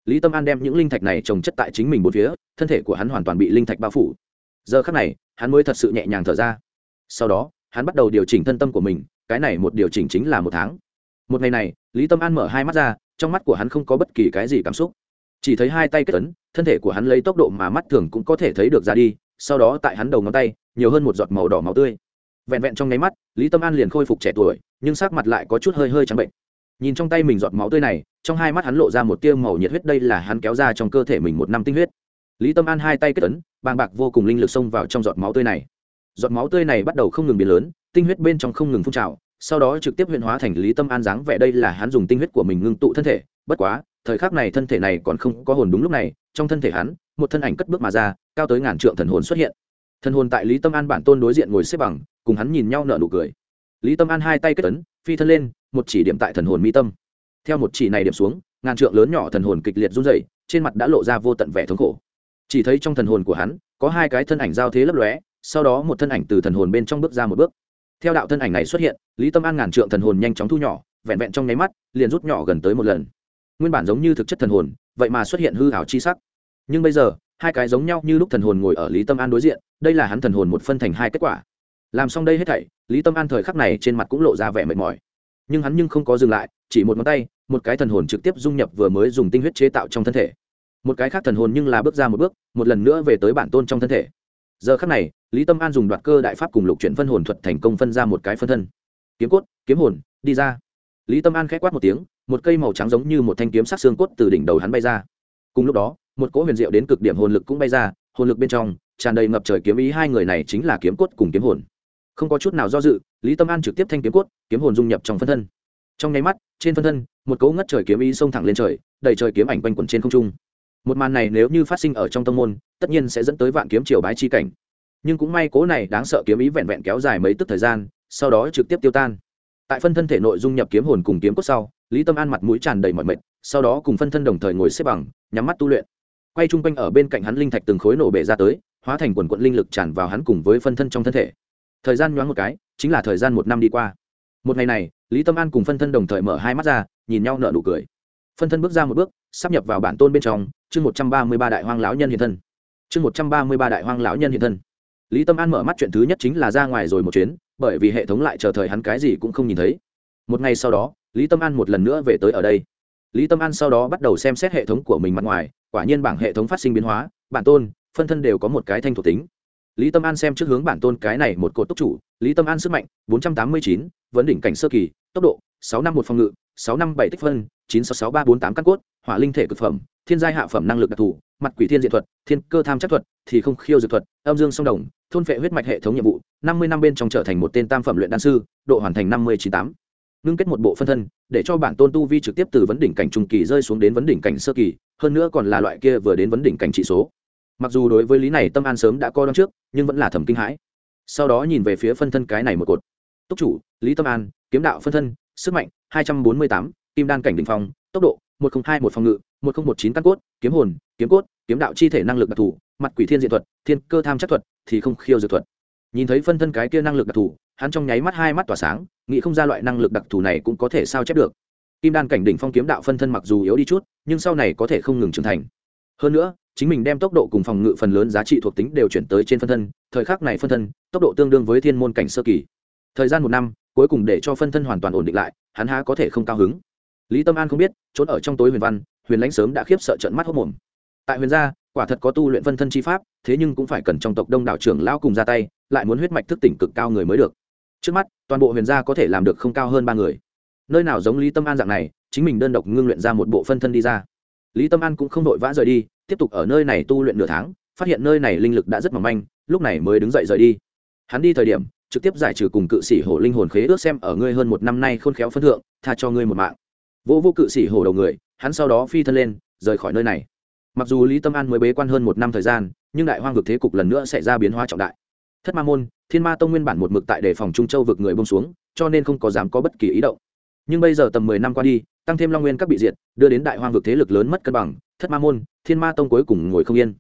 A: Lý tâm an đem những linh thạch này trồng chất tại chính mình một phía, thân thể của hắn hoàn toàn bị linh thạch bao phủ. Giờ khắc này, hắn mới thật sự nhẹ nhàng thở ra. Sau đó, hắn bắt đầu điều chỉnh thân tâm của mình, cái này một điều chỉnh chính là một tháng. Một ngày này, lý tâm an mở hai mắt ra, trong mắt của hắn không có bất kỳ cái gì cảm xúc chỉ thấy hai tay kết ấn, thân thể của hắn lấy tốc độ mà mắt thường cũng có thể thấy được ra đi, sau đó tại hắn đầu ngón tay, nhiều hơn một giọt màu đỏ máu tươi. Vẹn vẹn trong nháy mắt, lý tâm an liền khôi phục trẻ tuổi, nhưng sắc mặt lại có chút hơi hơi trắng bệnh. Nhìn trong tay mình giọt máu tươi này, trong hai mắt hắn lộ ra một tia màu nhiệt huyết, đây là hắn kéo ra trong cơ thể mình một năm tinh huyết. Lý tâm an hai tay kết ấn, bàng bạc vô cùng linh lực xông vào trong giọt máu tươi này. Giọt máu tươi này bắt đầu không ngừng biến lớn, tinh huyết bên trong không ngừng phun trào, sau đó trực tiếp huyện hóa thành lý tâm an dáng vẻ, đây là hắn dùng tinh huyết của mình ngưng tụ thân thể, bất quá thời khắc này thân thể này còn không có hồn đúng lúc này, trong thân thể hắn, một thân ảnh cất bước mà ra, cao tới ngàn trượng thần hồn xuất hiện. Thần hồn tại lý tâm an bản tôn đối diện ngồi xếp bằng, cùng hắn nhìn nhau nở nụ cười. Lý tâm an hai tay kết ấn, phi thân lên, một chỉ điểm tại thần hồn mi tâm. Theo một chỉ này điểm xuống, ngàn trượng lớn nhỏ thần hồn kịch liệt run dày trên mặt đã lộ ra vô tận vẻ thống khổ. Chỉ thấy trong thần hồn của hắn, có hai cái thân ảnh giao thế lấp lóe, sau đó một thân ảnh từ thần hồn bên trong bước ra một bước. Theo đạo thân ảnh này xuất hiện, lý tâm an ngàn trượng thần hồn nhanh chóng thu nhỏ, vẹn vẹn trong nháy mắt, liền rút nhỏ gần tới một lần nguyên bản giống như thực chất thần hồn, vậy mà xuất hiện hư hảo chi sắc. Nhưng bây giờ, hai cái giống nhau như lúc thần hồn ngồi ở lý tâm an đối diện, đây là hắn thần hồn một phân thành hai kết quả. Làm xong đây hết thảy, lý tâm an thời khắc này trên mặt cũng lộ ra vẻ mệt mỏi. Nhưng hắn nhưng không có dừng lại, chỉ một ngón tay, một cái thần hồn trực tiếp dung nhập vừa mới dùng tinh huyết chế tạo trong thân thể. Một cái khác thần hồn nhưng là bước ra một bước, một lần nữa về tới bản tôn trong thân thể. Giờ khắc này, lý tâm an dùng đoạt cơ đại pháp cùng lục chuyển phân hồn thuật thành công phân ra một cái phân thân. Kiếm cốt, kiếm hồn, đi ra lý tâm an k h ẽ quát một tiếng, một cây màu trắng giống như một thanh kiếm sắc xương cốt từ đỉnh đầu hắn bay ra. Cùng lúc đó, một cỗ huyền diệu đến cực điểm hồn lực cũng bay ra, hồn lực bên trong tràn đầy ngập trời kiếm ý, hai người này chính là kiếm cốt cùng kiếm hồn. Không có chút nào do dự, lý tâm an trực tiếp thanh kiếm cốt, kiếm hồn dung nhập trong phân thân. Trong nháy mắt, trên phân thân, một cỗ ngất trời kiếm ý xông thẳng lên trời, đầy trời kiếm ảnh quanh quẩn trên không trung. Một màn này nếu như phát sinh ở trong tâm môn, tất nhiên sẽ dẫn tới vạn kiếm triều bái chi cảnh. Nhưng cũng may cố này đáng sợ kiếm ý vẹn vẹn kéo dài mấy tức thời gian, sau đó trực tiếp tiêu tan tại phân thân thể nội dung nhập kiếm hồn cùng kiếm cốt sau, lý tâm an mặt mũi tràn đầy mọi mệt, sau đó cùng phân thân đồng thời ngồi xếp bằng, nhắm mắt tu luyện. Quay chung quanh ở bên cạnh hắn linh thạch từng khối nổ bể ra tới, hóa thành quần quận linh lực tràn vào hắn cùng với phân thân trong thân thể. Thời gian nhoáng một cái, chính là thời gian một năm đi qua. Một ngày này, lý tâm an cùng phân thân đồng thời mở hai mắt ra, nhìn nhau nở nụ cười. Phân thân bước ra một bước, sắp nhập vào bản tôn bên trong, chương một trăm ba mươi ba đại hoang lão nhân hiện thân. Chương một trăm ba mươi ba đại hoang lão nhân hiện thân. Lý tâm an mở mắt chuyện thứ nhất chính là ra ngoài rồi một chuyến bởi vì hệ thống lại chờ thời hắn cái gì cũng không nhìn thấy. Một ngày sau đó, lý tâm an một lần nữa về tới ở đây. Lý tâm an sau đó bắt đầu xem xét hệ thống của mình mặt ngoài, quả nhiên bảng hệ thống phát sinh biến hóa, bản tôn, phân thân đều có một cái thanh thuộc tính. Lý tâm an xem trước hướng bản tôn cái này một cột tốc chủ, lý tâm an sức mạnh, bốn trăm tám mươi chín, vấn đỉnh cảnh sơ kỳ, tốc độ, sáu năm một phòng ngự, sáu năm bảy tích phân, chín sáu sáu ba bốn tám căn cốt, hỏa linh thể cực phẩm, thiên giai hạ phẩm năng lực đặc thù, mặt quỷ thiên diện thuật, thiên cơ tham chắc thuật, thì không khiêu dược thuật, âm dương song đồng thôn phệ huyết mạch hệ thống nhiệm vụ, năm mươi năm bên trong trở thành một tên tam phẩm luyện đan sư, độ hoàn thành năm mươi chín tám. Ngưng kết một bộ phân thân, để cho bản tôn tu vi trực tiếp từ vấn đỉnh cảnh trung kỳ rơi xuống đến vấn đỉnh cảnh sơ kỳ, hơn nữa còn là loại kia vừa đến vấn đỉnh cảnh trị số. Mặc dù đối với lý này tâm an sớm đã coi đón trước, nhưng vẫn là thầm kinh hãi. Sau đó nhìn về phía phân thân cái này một cột. Túc chủ, lý tâm an, kiếm đạo phân thân, sức mạnh hai trăm bốn mươi tám, kim đan cảnh đ ỉ n h phong, tốc độ một trăm hai một phòng ngự, một nghìn một chín căn cốt, kiếm hồn, kiếm cốt, kiếm đạo chi thể năng lực đặc thù mặt quỷ thiên diện thuật, thiên cơ tham chắc thuật thì không khiêu dược thuật. Nhìn thấy phân thân cái kia năng lực đặc thù, hắn trong nháy mắt hai mắt tỏa sáng, nghĩ không ra loại năng lực đặc thù này cũng có thể sao chép được. Kim đan cảnh đỉnh phong kiếm đạo phân thân mặc dù yếu đi chút, nhưng sau này có thể không ngừng trưởng thành. Hơn nữa, chính mình đem tốc độ cùng phòng ngự phần lớn giá trị thuộc tính đều chuyển tới trên phân thân, thời khắc này phân thân, tốc độ tương đương với thiên môn cảnh sơ kỳ. Thời gian một năm, cuối cùng để cho phân thân hoàn toàn ổn định lại, hắn há có thể không cao hứng. Lý tâm an không biết, trốn ở trong tối huyền văn, huyền lãnh sớm đã khiếp sợ trận mắt hốc mồm. Tại huyền gia quả thật có tu luyện phân thân chi pháp, thế nhưng cũng phải cần trong tộc đông đảo trưởng lão cùng ra tay, lại muốn huyết mạch thức tỉnh cực cao người mới được. Trước mắt, toàn bộ huyền gia có thể làm được không cao hơn ba người. Nơi nào giống lý tâm an dạng này, chính mình đơn độc ngưng luyện ra một bộ phân thân đi ra. Lý tâm an cũng không đội vã rời đi, tiếp tục ở nơi này tu luyện nửa tháng, phát hiện nơi này linh lực đã rất mỏng manh, lúc này mới đứng dậy rời đi. Hắn đi thời điểm, trực tiếp giải trừ cùng cự sĩ hổ linh hồn khế ước xem ở ngươi hơn một năm nay khôn khéo phân thượng, tha cho ngươi một mạng. Vô vô cự sĩ hổ đầu người, hắn sau đó phi thân lên, rời khỏi nơi này mặc dù lý tâm an mới bế quan hơn một năm thời gian, nhưng đại hoang vực thế cục lần nữa sẽ ra biến hóa trọng đại. Thất ma môn, thiên ma tông nguyên bản một mực tại đề phòng trung châu vực người bông xuống, cho nên không có dám có bất kỳ ý động. Nhưng bây giờ tầm mười năm qua đi, tăng thêm long nguyên các bị diệt, đưa đến đại hoang vực thế lực lớn mất cân bằng, thất ma môn, thiên ma tông cuối cùng ngồi không yên.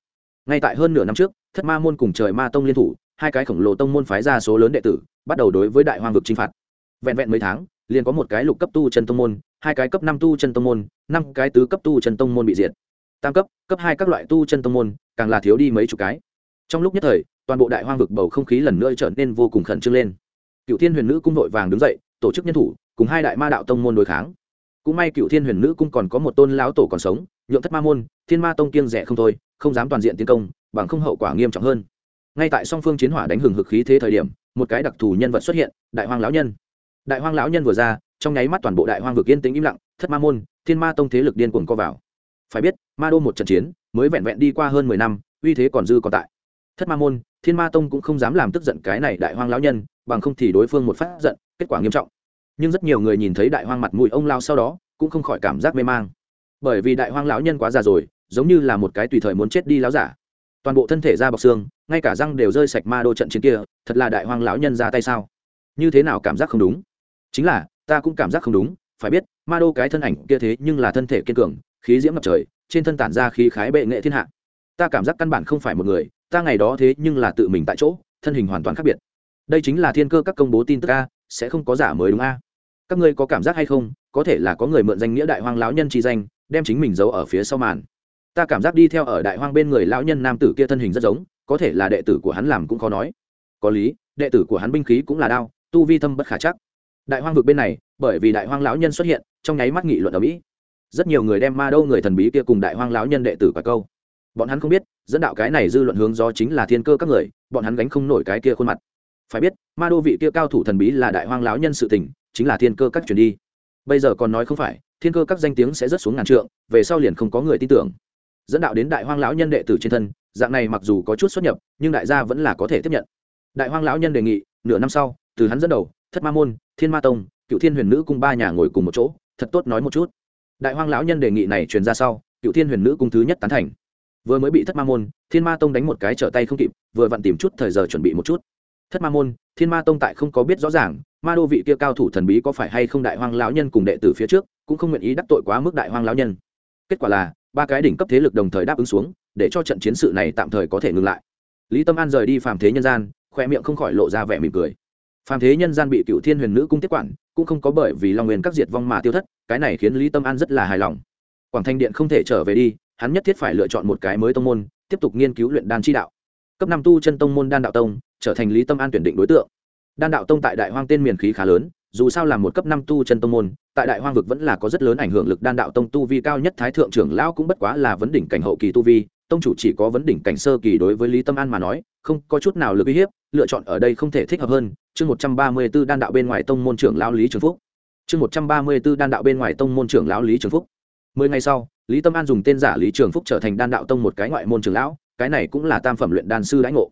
A: Ngay tại hơn nửa năm trước, thất ma môn cùng trời ma tông liên thủ, hai cái khổng lồ tông môn phái ra số lớn đệ tử, bắt đầu đối với đại hoang vực chinh phạt. Vẹn vẹn mấy tháng, liền có một cái lục cấp tu chân tông môn, hai cái cấp năm tu chân tông môn, năm cái tứ cấp tu chân tông môn bị diệt tam cấp cấp hai các loại tu chân tông môn, càng là thiếu đi mấy chục cái. Trong lúc nhất thời, toàn bộ đại hoang vực bầu không khí lần nữa trở nên vô cùng khẩn trương lên. Cựu thiên huyền nữ cung đội vàng đứng dậy, tổ chức nhân thủ, cùng hai đại ma đạo tông môn đối kháng. Cũng may cựu thiên huyền nữ cung còn có một tôn lão tổ còn sống, nhượng thất ma môn, thiên ma tông kiêng rẻ không thôi, không dám toàn diện tiến công, bằng không hậu quả nghiêm trọng hơn. Ngay tại song phương chiến hỏa đánh hừng hực khí thế thời điểm, một cái đặc thù nhân vật xuất hiện, đại hoang lão nhân. Đại hoang lão nhân vừa ra, trong nháy mắt toàn bộ đại hoang vực yên tĩnh im lặng, thất ma môn, thiên ma tông thế lực điên cuồng co vào phải biết, ma đô một trận chiến, mới vẹn vẹn đi qua hơn mười năm, uy thế còn dư còn tại. Thất ma môn, thiên ma tông cũng không dám làm tức giận cái này đại hoang lão nhân, bằng không thì đối phương một phát giận, kết quả nghiêm trọng. Nhưng rất nhiều người nhìn thấy đại hoang mặt mũi ông lao sau đó, cũng không khỏi cảm giác mê mang. Bởi vì đại hoang lão nhân quá già rồi, giống như là một cái tùy thời muốn chết đi lão giả. Toàn bộ thân thể da bọc xương, ngay cả răng đều rơi sạch ma đô trận chiến kia, thật là đại hoang lão nhân ra tay sao? Như thế nào cảm giác không đúng? Chính là, ta cũng cảm giác không đúng, phải biết, ma đô cái thân ảnh kia thế nhưng là thân thể kiên cường khí diễm ngập trời, trên thân tản ra khí khái bệ nghệ thiên hạ. Ta cảm giác căn bản không phải một người, ta ngày đó thế nhưng là tự mình tại chỗ, thân hình hoàn toàn khác biệt. Đây chính là thiên cơ các công bố tin tức a, sẽ không có giả mới đúng a. Các ngươi có cảm giác hay không? Có thể là có người mượn danh nghĩa đại hoang lão nhân chi danh, đem chính mình giấu ở phía sau màn. Ta cảm giác đi theo ở đại hoang bên người lão nhân nam tử kia thân hình rất giống, có thể là đệ tử của hắn làm cũng khó nói. Có lý, đệ tử của hắn binh khí cũng là đao, tu vi thâm bất khả chắc. Đại hoang vực bên này, bởi vì đại hoang lão nhân xuất hiện, trong nháy mắt nghị luận ở mỹ rất nhiều người đem ma đâu người thần bí kia cùng đại hoang lão nhân đệ tử quả câu. Bọn hắn không biết, dẫn đạo cái này dư luận hướng do chính là thiên cơ các người, bọn hắn gánh không nổi cái kia khuôn mặt. Phải biết, ma đô vị kia cao thủ thần bí là đại hoang lão nhân sự tình, chính là thiên cơ các chuyển đi. Bây giờ còn nói không phải, thiên cơ các danh tiếng sẽ rất xuống ngàn trượng, về sau liền không có người tin tưởng. Dẫn đạo đến đại hoang lão nhân đệ tử trên thân, dạng này mặc dù có chút xuất nhập, nhưng đại gia vẫn là có thể tiếp nhận. Đại hoang lão nhân đề nghị, nửa năm sau, từ hắn dẫn đầu, thất ma môn, thiên ma tông, cựu thiên huyền nữ cùng ba nhà ngồi cùng một chỗ, thật tốt nói một chút đại hoang lão nhân đề nghị này truyền ra sau, cựu thiên huyền nữ cung thứ nhất tán thành. Vừa mới bị thất ma môn, thiên ma tông đánh một cái trở tay không kịp, vừa vặn tìm chút thời giờ chuẩn bị một chút. Thất ma môn, thiên ma tông tại không có biết rõ ràng, ma đô vị kia cao thủ thần bí có phải hay không đại hoang lão nhân cùng đệ tử phía trước, cũng không nguyện ý đắc tội quá mức đại hoang lão nhân. Kết quả là, ba cái đỉnh cấp thế lực đồng thời đáp ứng xuống, để cho trận chiến sự này tạm thời có thể ngừng lại. Lý tâm an rời đi phàm thế nhân gian khoe miệng không khỏi lộ ra vẻ mỉm cười. Phàm thế nhân gian bị cựu thiên huyền nữ cung tiếp quản cũng không có bởi vì long nguyên các diệt vong mà tiêu thất, cái này khiến lý tâm an rất là hài lòng. Quảng thanh điện không thể trở về đi, hắn nhất thiết phải lựa chọn một cái mới tông môn, tiếp tục nghiên cứu luyện đan chi đạo. Cấp năm tu chân tông môn đan đạo tông, trở thành lý tâm an tuyển định đối tượng. Đan đạo tông tại đại hoang tên miền khí khá lớn, dù sao là một cấp năm tu chân tông môn, tại đại hoang vực vẫn là có rất lớn ảnh hưởng lực đan đạo tông tu vi cao nhất thái thượng trưởng lão cũng bất quá là vấn đỉnh cảnh hậu kỳ tu vi, tông chủ chỉ có vấn đỉnh cảnh sơ kỳ đối với lý tâm an mà nói, không có chút nào lực uy hiếp, lựa chọn ở đây không thể thích hợp hơn chương một trăm ba mươi b ố đan đạo bên ngoài tông môn trưởng lão lý trường phúc. Chương một trăm ba mươi b ố đan đạo bên ngoài tông môn trưởng lão lý trường phúc. Mười ngày sau, lý tâm an dùng tên giả lý trường phúc trở thành đan đạo tông một cái ngoại môn trưởng lão, cái này cũng là tam phẩm luyện đan sư đãi ngộ.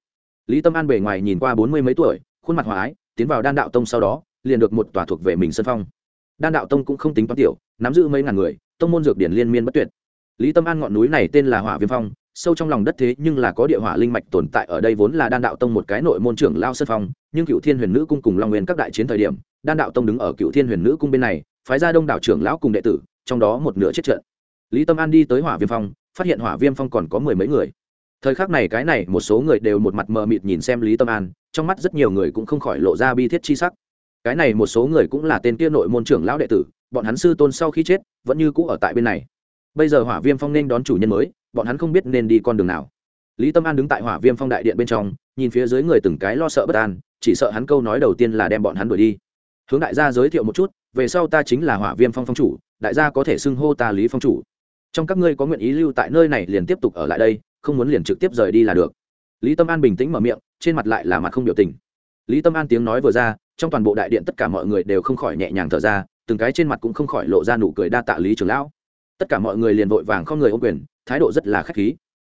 A: Lý tâm an bề ngoài nhìn qua bốn mươi mấy tuổi, khuôn mặt hòa ái, tiến vào đan đạo tông sau đó, liền được một tòa thuộc về mình sân phong. Đan đạo tông cũng không tính toán tiểu, nắm giữ mấy ngàn người, tông môn dược điển liên miên bất tuyệt. Lý tâm an ngọn núi này tên là hỏa viêm phong sâu trong lòng đất thế nhưng là có địa hỏa linh mạch tồn tại ở đây vốn là đan đạo tông một cái nội môn trưởng lao sân phong, nhưng cựu thiên huyền nữ cung cùng long nguyên các đại chiến thời điểm, đan đạo tông đứng ở cựu thiên huyền nữ cung bên này, phái ra đông đảo trưởng lão cùng đệ tử, trong đó một nửa chết trận. Lý tâm an đi tới hỏa viêm phong, phát hiện hỏa viêm phong còn có mười mấy người. Thời khắc này cái này, một số người đều một mặt mờ mịt nhìn xem lý tâm an, trong mắt rất nhiều người cũng không khỏi lộ ra bi thiết chi sắc. Cái này một số người cũng là tên kia nội môn trưởng lão đệ tử, bọn hắn sư tôn sau khi chết, vẫn như cũ ở tại bên này. Bây giờ hỏa viêm phong nên đón chủ nhân mới bọn hắn không biết nên đi con đường nào. Lý tâm an đứng tại hỏa viêm phong đại điện bên trong, nhìn phía dưới người từng cái lo sợ bất an, chỉ sợ hắn câu nói đầu tiên là đem bọn hắn đuổi đi. Hướng đại gia giới thiệu một chút, về sau ta chính là hỏa viêm phong phong chủ, đại gia có thể xưng hô ta lý phong chủ. Trong các ngươi có nguyện ý lưu tại nơi này liền tiếp tục ở lại đây, không muốn liền trực tiếp rời đi là được. Lý tâm an bình tĩnh mở miệng, trên mặt lại là mặt không biểu tình. Lý tâm an tiếng nói vừa ra, trong toàn bộ đại điện tất cả mọi người đều không khỏi nhẹ nhàng thở ra, từng cái trên mặt cũng không khỏi lộ ra nụ cười đa tạ lý trưởng lão. Tất cả mọi người liền vội vàng không người ô quyền thái độ rất là khách khí.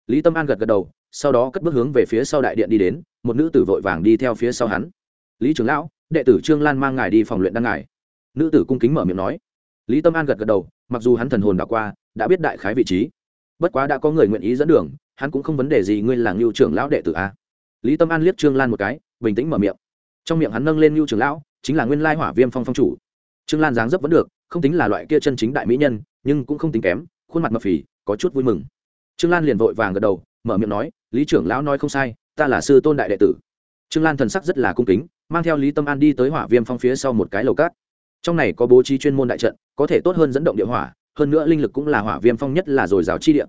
A: Lý tâm an gật gật đầu, sau đó cất bước hướng về phía sau đại điện đi đến, một nữ tử vội vàng đi theo phía sau hắn. Lý trưởng lão, đệ tử trương lan mang ngài đi phòng luyện đăng ngài. Nữ tử cung kính mở miệng nói. Lý tâm an gật gật đầu, mặc dù hắn thần hồn đã qua, đã biết đại khái vị trí. Bất quá đã có người nguyện ý dẫn đường, hắn cũng không vấn đề gì ngươi là ngưu trưởng lão đệ tử a. Lý tâm an liếc trương lan một cái, bình tĩnh mở miệng. Trong miệng hắn nâng lên ngưu trưởng lão, chính là nguyên lai hỏa viêm phong phong chủ. Trương lan dáng dấp vẫn được, không tính là loại kia chân chính đại mỹ nhân, nhưng cũng không tính kém, khuôn mặt mập phì có chút vui mừng. Trương lan liền vội vàng gật đầu, mở miệng nói, lý trưởng lão nói không sai, ta là sư tôn đại đệ tử. Trương lan thần sắc rất là cung kính, mang theo lý tâm an đi tới hỏa viêm phong phía sau một cái lầu cát. Trong này có bố trí chuyên môn đại trận, có thể tốt hơn dẫn động địa hỏa, hơn nữa linh lực cũng là hỏa viêm phong nhất là dồi dào chi địa.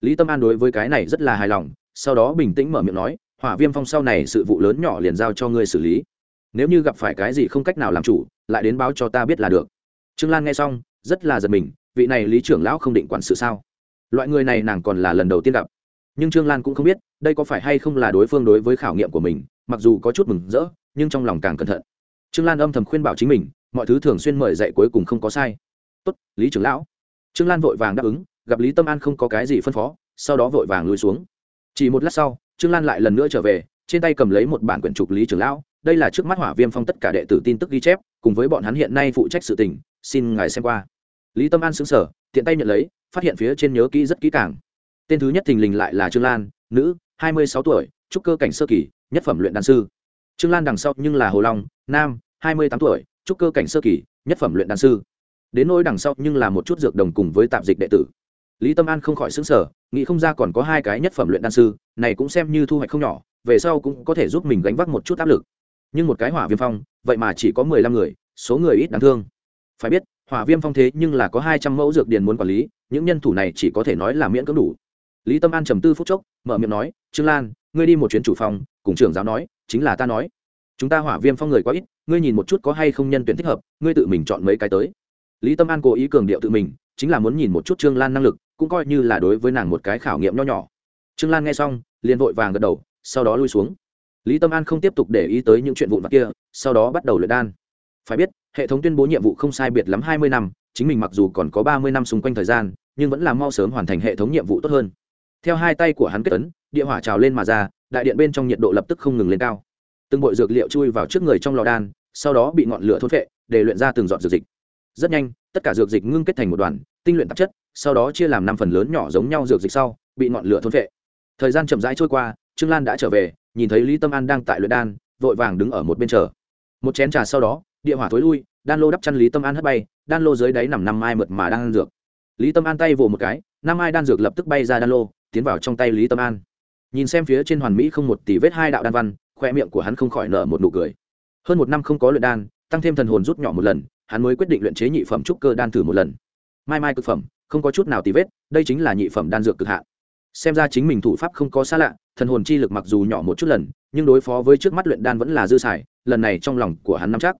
A: Lý tâm an đối với cái này rất là hài lòng, sau đó bình tĩnh mở miệng nói, hỏa viêm phong sau này sự vụ lớn nhỏ liền giao cho ngươi xử lý. Nếu như gặp phải cái gì không cách nào làm chủ, lại đến báo cho ta biết là được. Trương lan nghe xong, rất là giật mình, vị này lý trưởng lão không định quản sự sao? Loại người này nàng còn là lần đầu tiên gặp. Nhưng trương lan cũng không biết, đây có phải hay không là đối phương đối với khảo nghiệm của mình, mặc dù có chút mừng rỡ, nhưng trong lòng càng cẩn thận. Trương lan âm thầm khuyên bảo chính mình, mọi thứ thường xuyên mời dạy cuối cùng không có sai. Tốt, lý trưởng lão. Trương lan vội vàng đáp ứng, gặp lý tâm an không có cái gì phân phó, sau đó vội vàng lùi xuống. Chỉ một lát sau, trương lan lại lần nữa trở về, trên tay cầm lấy một bản quyển trục lý trưởng lão, đây là trước mắt hỏa viêm phong tất cả đệ tử tin tức ghi chép, cùng với bọn hắn hiện nay phụ trách sự tình, xin ngài xem qua lý tâm an xứng sở tiện tay nhận lấy, phát hiện phía trên nhớ kỹ rất kỹ càng. Tên thứ nhất thình lình lại là trương lan, nữ, hai mươi sáu tuổi, trúc cơ cảnh sơ kỳ, nhất phẩm luyện đan sư. Trương lan đằng sau nhưng là hồ long, nam, hai mươi tám tuổi, trúc cơ cảnh sơ kỳ, nhất phẩm luyện đan sư. Đến nỗi đằng sau nhưng là một chút dược đồng cùng với tạp dịch đệ tử. Lý tâm an không khỏi xứng sở nghĩ không ra còn có hai cái nhất phẩm luyện đan sư, này cũng xem như thu hoạch không nhỏ, về sau cũng có thể giúp mình gánh vác một chút áp lực. Nhưng một cái hỏa viêm phong, vậy mà chỉ có mười lăm người, số người ít đáng thương. Phải biết hỏa viêm phong thế nhưng là có hai trăm mẫu dược điền muốn quản lý, những nhân thủ này chỉ có thể nói là miễn cưỡng đủ. Lý tâm an trầm tư phút chốc, mở miệng nói, trương lan, ngươi đi một chuyến chủ phòng, cùng trưởng giáo nói, chính là ta nói. Chúng ta hỏa viêm phong người quá ít, ngươi nhìn một chút có hay không nhân tuyển thích hợp, ngươi tự mình chọn mấy cái tới. Lý tâm an cố ý cường điệu tự mình, chính là muốn nhìn một chút trương lan năng lực, cũng coi như là đối với nàng một cái khảo nghiệm nho nhỏ. Trương lan nghe xong, liền vội vàng gật đầu, sau đó lui xuống. Lý tâm an không tiếp tục để ý tới những chuyện vụn vặt kia, sau đó bắt đầu luyện đan. Phải biết hệ thống tuyên bố nhiệm vụ không sai biệt lắm hai mươi năm, chính mình mặc dù còn có ba mươi năm xung quanh thời gian, nhưng vẫn là mau sớm hoàn thành hệ thống nhiệm vụ tốt hơn. Theo hai tay của hắn kết ấn, địa hỏa trào lên mà ra, đại điện bên trong nhiệt độ lập tức không ngừng lên cao. Từng bội dược liệu chui vào trước người trong lò đan, sau đó bị ngọn lửa thốt vệ để luyện ra từng dọn dược dịch. Rất nhanh, tất cả dược dịch ngưng kết thành một đoàn, tinh luyện tạp chất, sau đó chia làm năm phần lớn nhỏ giống nhau dược dịch sau, bị ngọn lửa thôn vệ thời gian chậm rãi trôi qua, trương lan đã trở về, nhìn thấy lý tâm an đang tại luyện đan, vội vàng đứng ở một bên chờ. Một chén trà sau đó địa hỏa thối lui, đan lô đắp chăn lý tâm an hất bay, đan lô dưới đáy nằm năm mai mượt mà đang ăn dược. Lý tâm an tay vồ một cái, năm mai đan dược lập tức bay ra đan lô, tiến vào trong tay lý tâm an. Nhìn xem phía trên hoàn mỹ không một tỷ vết hai đạo đan văn, khoe miệng của hắn không khỏi nở một nụ cười. Hơn một năm không có luyện đan, tăng thêm thần hồn rút nhỏ một lần, hắn mới quyết định luyện chế nhị phẩm trúc cơ đan thử một lần. Mai mai cực phẩm, không có chút nào tì vết, đây chính là nhị phẩm đan dược cực hạn. Xem ra chính mình thủ pháp không có xa lạ, thần hồn chi lực mặc dù nhỏ một chút lần, nhưng đối phó với trước mắt luyện đan vẫn là dư xài, lần này trong lòng của hắn nắm chắc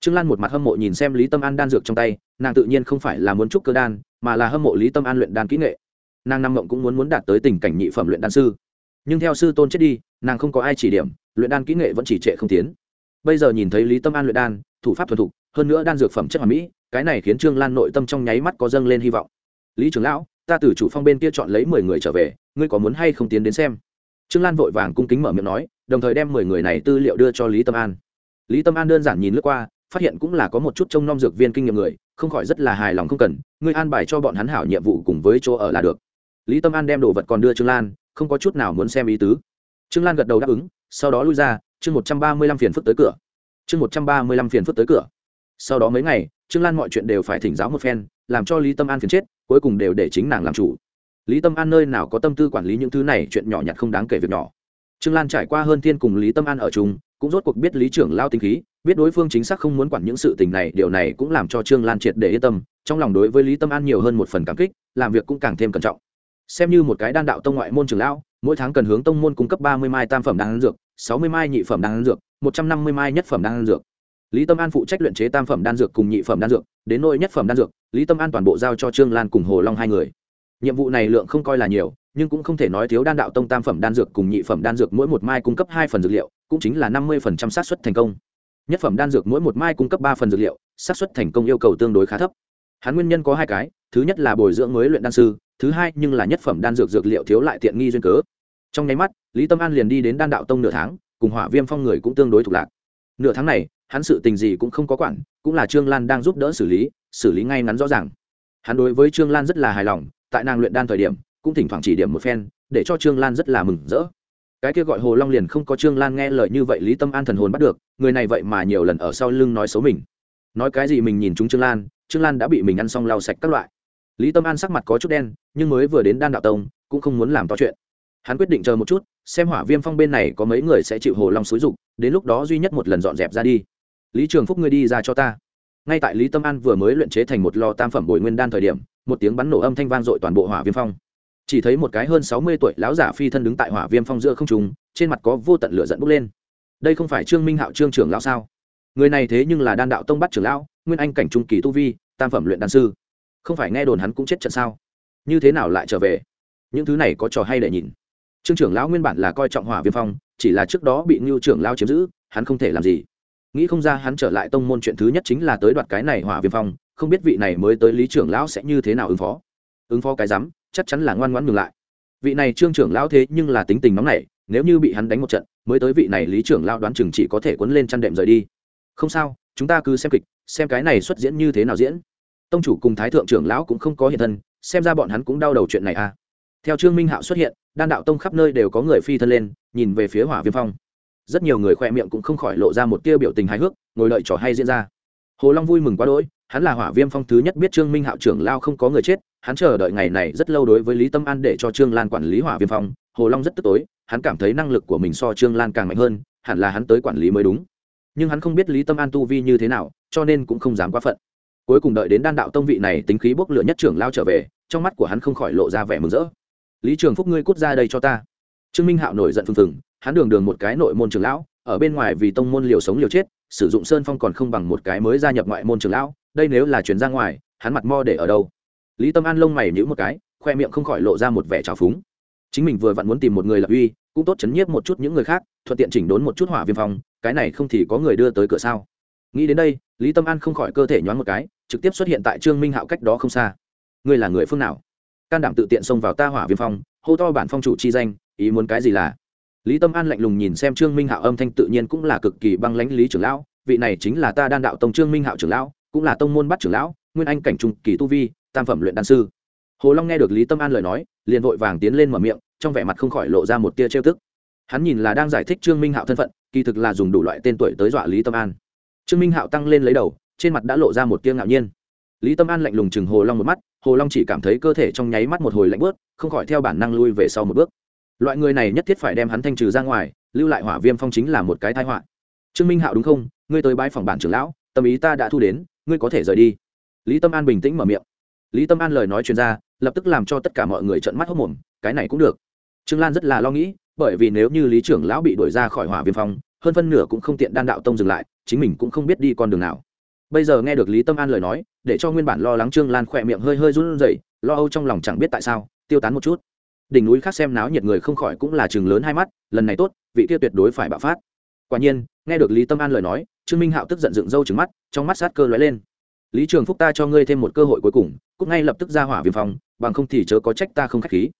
A: trương lan một mặt hâm mộ nhìn xem lý tâm an đan dược trong tay, nàng tự nhiên không phải là muốn trúc cơ đan, mà là hâm mộ lý tâm an luyện đan kỹ nghệ. Nàng năm mộng cũng muốn muốn đạt tới tình cảnh nhị phẩm luyện đan sư. Nhưng theo sư tôn chết đi, nàng không có ai chỉ điểm, luyện đan kỹ nghệ vẫn chỉ trệ không tiến. Bây giờ nhìn thấy lý tâm an luyện đan, thủ pháp thuần thục, hơn nữa đan dược phẩm chất hoàn mỹ, cái này khiến trương lan nội tâm trong nháy mắt có dâng lên hy vọng. Lý trưởng lão, ta từ chủ phong bên kia chọn lấy mười người trở về, ngươi có muốn hay không tiến đến xem? Trương lan vội vàng cung kính mở miệng nói, đồng thời đem mười người này tư liệu đưa cho lý tâm an. Lý tâm an đơn giản nhìn lướt qua phát hiện cũng là có một chút trông nom dược viên kinh nghiệm người, không khỏi rất là hài lòng không cần, ngươi an bài cho bọn hắn hảo nhiệm vụ cùng với chỗ ở là được. Lý tâm an đem đồ vật còn đưa trương lan, không có chút nào muốn xem ý tứ. Trương lan gật đầu đáp ứng, sau đó lui ra, chương một trăm ba mươi lăm phiền phức tới cửa. Chương một trăm ba mươi lăm phiền phức tới cửa. Sau đó mấy ngày, trương lan mọi chuyện đều phải thỉnh giáo một phen, làm cho lý tâm an phiền chết, cuối cùng đều để chính nàng làm chủ. Lý tâm an nơi nào có tâm tư quản lý những thứ này, chuyện nhỏ nhặt không đáng kể việc nhỏ. Trương lan trải qua hơn thiên cùng lý tâm an ở chung cũng rốt cuộc biết lý trưởng lao tinh khí, biết đối phương chính xác không muốn quản những sự tình này, điều này cũng làm cho trương lan triệt để yên tâm, trong lòng đối với lý tâm an nhiều hơn một phần cảm kích, làm việc cũng càng thêm cẩn trọng. Xem như một cái đan đạo tông ngoại môn trường lão, mỗi tháng cần hướng tông môn cung cấp ba mươi mai tam phẩm đan dược, sáu mươi mai nhị phẩm đan dược, một trăm năm mươi mai nhất phẩm đan dược. Lý tâm an phụ trách luyện chế tam phẩm đan dược cùng nhị phẩm đan dược, đến nỗi nhất phẩm đan dược, lý tâm an toàn bộ giao cho trương lan cùng hồ long hai người. Nhiệm vụ này lượng không coi là nhiều, nhưng cũng không thể nói thiếu đan đạo tông tam phẩm đan dược cùng nhị phẩm đan dược mỗi một mai cung cấp hai phần dược liệu cũng chính là năm mươi phần trăm xác suất thành công. Nhất phẩm đan dược mỗi một mai cung cấp ba phần dược liệu, xác suất thành công yêu cầu tương đối khá thấp. Hắn nguyên nhân có hai cái, thứ nhất là bồi dưỡng mới luyện đan sư, thứ hai nhưng là nhất phẩm đan dược dược liệu thiếu lại tiện nghi duyên cớ. Trong nháy mắt, lý tâm an liền đi đến đan đạo tông nửa tháng, cùng hỏa viêm phong người cũng tương đối thuộc lạc. Nửa tháng này, hắn sự tình gì cũng không có quản, cũng là trương lan đang giúp đỡ xử lý xử lý ngay ngắn rõ ràng. Hắn đối với trương lan rất là hài lòng, tại nàng luyện đan thời điểm, cũng thỉnh thoảng chỉ điểm một phen, để cho trương lan rất là mừng rỡ cái kia gọi hồ long liền không có trương lan nghe lời như vậy lý tâm an thần hồn bắt được, người này vậy mà nhiều lần ở sau lưng nói xấu mình. Nói cái gì mình nhìn chúng trương lan trương lan đã bị mình ăn xong lau sạch các loại. Lý tâm an sắc mặt có chút đen, nhưng mới vừa đến đan đạo tông, cũng không muốn làm to chuyện. Hắn quyết định chờ một chút, xem hỏa viêm phong bên này có mấy người sẽ chịu hồ long xúi rục đến lúc đó duy nhất một lần dọn dẹp ra đi. Lý trường phúc ngươi đi ra cho ta. Ngay tại lý tâm an vừa mới luyện chế thành một lò tam phẩm bồi nguyên đan thời điểm, một tiếng bắn nổ âm thanh vang dội toàn bộ hỏa viêm phong chỉ thấy một cái hơn sáu mươi tuổi lão giả phi thân đứng tại hỏa viêm phong giữa không trùng trên mặt có vô tận lửa dẫn bốc lên. Đây không phải trương minh hạo trương trưởng lão sao? Người này thế nhưng là đan đạo tông bắt trưởng lão, nguyên anh cảnh trung kỳ tu vi, tam phẩm luyện đan sư. Không phải nghe đồn hắn cũng chết trận sao? Như thế nào lại trở về? Những thứ này có trò hay để nhìn. Trương trưởng lão nguyên bản là coi trọng hỏa viêm phong, chỉ là trước đó bị ngưu trưởng lão chiếm giữ, hắn không thể làm gì. Nghĩ không ra hắn trở lại tông môn chuyện thứ nhất chính là tới đoạt cái này hỏa viêm phong, không biết vị này mới tới lý trưởng lão sẽ như thế nào ứng phó. Ứng phó cái rắm chắc chắn là ngoan ngoãn ngừng lại. Vị này trương trưởng lão thế nhưng là tính tình nóng nảy, nếu như bị hắn đánh một trận, mới tới vị này lý trưởng lão đoán chừng chỉ có thể quấn lên chăn đệm rời đi. Không sao, chúng ta cứ xem kịch, xem cái này xuất diễn như thế nào diễn. Tông chủ cùng thái thượng trưởng lão cũng không có hiện thân, xem ra bọn hắn cũng đau đầu chuyện này à. Theo trương minh hạo xuất hiện, đan đạo tông khắp nơi đều có người phi thân lên, nhìn về phía hỏa viêm phong. Rất nhiều người khoe miệng cũng không khỏi lộ ra một tia biểu tình hài hước, ngồi đợi trò hay diễn ra. Hồ long vui mừng quá đỗi, hắn là hỏa viêm phong thứ nhất biết trương minh hạo trưởng lao không có người chết hắn chờ đợi ngày này rất lâu đối với lý tâm an để cho trương lan quản lý hỏa viêm phong, hồ long rất tức tối, hắn cảm thấy năng lực của mình so trương lan càng mạnh hơn, hẳn là hắn tới quản lý mới đúng. Nhưng hắn không biết lý tâm an tu vi như thế nào, cho nên cũng không dám quá phận. Cuối cùng đợi đến đan đạo tông vị này tính khí bốc lửa nhất trưởng lao trở về, trong mắt của hắn không khỏi lộ ra vẻ mừng rỡ. Lý trường phúc ngươi cút ra đây cho ta. Trương minh hạo nổi giận phừng phừng, hắn đường đường một cái nội môn trường lão, ở bên ngoài vì tông môn liều sống liều chết, sử dụng sơn phong còn không bằng một cái mới gia nhập ngoại môn trường lão, đây nếu là chuyển ra ngoài, hắn mặt mo để ở đâu? Lý tâm an lông mày nhữ một cái, khoe miệng không khỏi lộ ra một vẻ trào phúng. Chính mình vừa vặn muốn tìm một người lập uy, cũng tốt chấn nhiếp một chút những người khác, thuận tiện chỉnh đốn một chút hỏa viêm phong, cái này không thì có người đưa tới cửa sao? Nghĩ đến đây, lý tâm an không khỏi cơ thể nhoáng một cái, trực tiếp xuất hiện tại trương minh hạo cách đó không xa. Ngươi là người phương nào? Can đảm tự tiện xông vào ta hỏa viêm phong, hô to bản phong chủ chi danh, ý muốn cái gì là? Lý tâm an lạnh lùng nhìn xem trương minh hạo âm thanh tự nhiên cũng là cực kỳ băng lãnh lý trưởng lão, vị này chính là ta đan đạo tông trương minh hạo trưởng lão, cũng là tông môn bắt trưởng lão, nguyên anh cảnh trung kỳ tu vi tam phẩm luyện đan sư. Hồ long nghe được lý tâm an lời nói, liền vội vàng tiến lên mở miệng, trong vẻ mặt không khỏi lộ ra một tia trêu tức. Hắn nhìn là đang giải thích trương minh hạo thân phận, kỳ thực là dùng đủ loại tên tuổi tới dọa lý tâm an. Trương minh hạo tăng lên lấy đầu, trên mặt đã lộ ra một tia ngạo nhiên. Lý tâm an lạnh lùng chừng hồ long một mắt, hồ long chỉ cảm thấy cơ thể trong nháy mắt một hồi lạnh bớt không khỏi theo bản năng lui về sau một bước. Loại người này nhất thiết phải đem hắn thanh trừ ra ngoài, lưu lại hỏa viêm phong chính là một cái tai họa. Trương minh hạo đúng không? Ngươi tới bãi phòng bản trưởng lão, tâm ý ta đã thu đến, ngươi có thể rời đi. Lý tâm an bình tĩnh mở miệng lý tâm an lời nói chuyên ra, lập tức làm cho tất cả mọi người trợn mắt hốc mồm, cái này cũng được. Trương lan rất là lo nghĩ, bởi vì nếu như lý trưởng lão bị đuổi ra khỏi hỏa viêm phong, hơn phân nửa cũng không tiện đan đạo tông dừng lại, chính mình cũng không biết đi con đường nào. Bây giờ nghe được lý tâm an lời nói, để cho nguyên bản lo lắng trương lan khỏe miệng hơi hơi run rẩy, lo âu trong lòng chẳng biết tại sao, tiêu tán một chút. Đỉnh núi khác xem náo nhiệt người không khỏi cũng là chừng lớn hai mắt, lần này tốt, vị kia tuyệt đối phải bạo phát. Quả nhiên, nghe được lý tâm an lời nói, trương minh hạo tức giận dựng râu trứng mắt, trong mắt sát cơ lóe lên lý trường phúc ta cho ngươi thêm một cơ hội cuối cùng cúc ngay lập tức ra hỏa viêm phòng bằng không thì chớ có trách ta không k h á c h khí.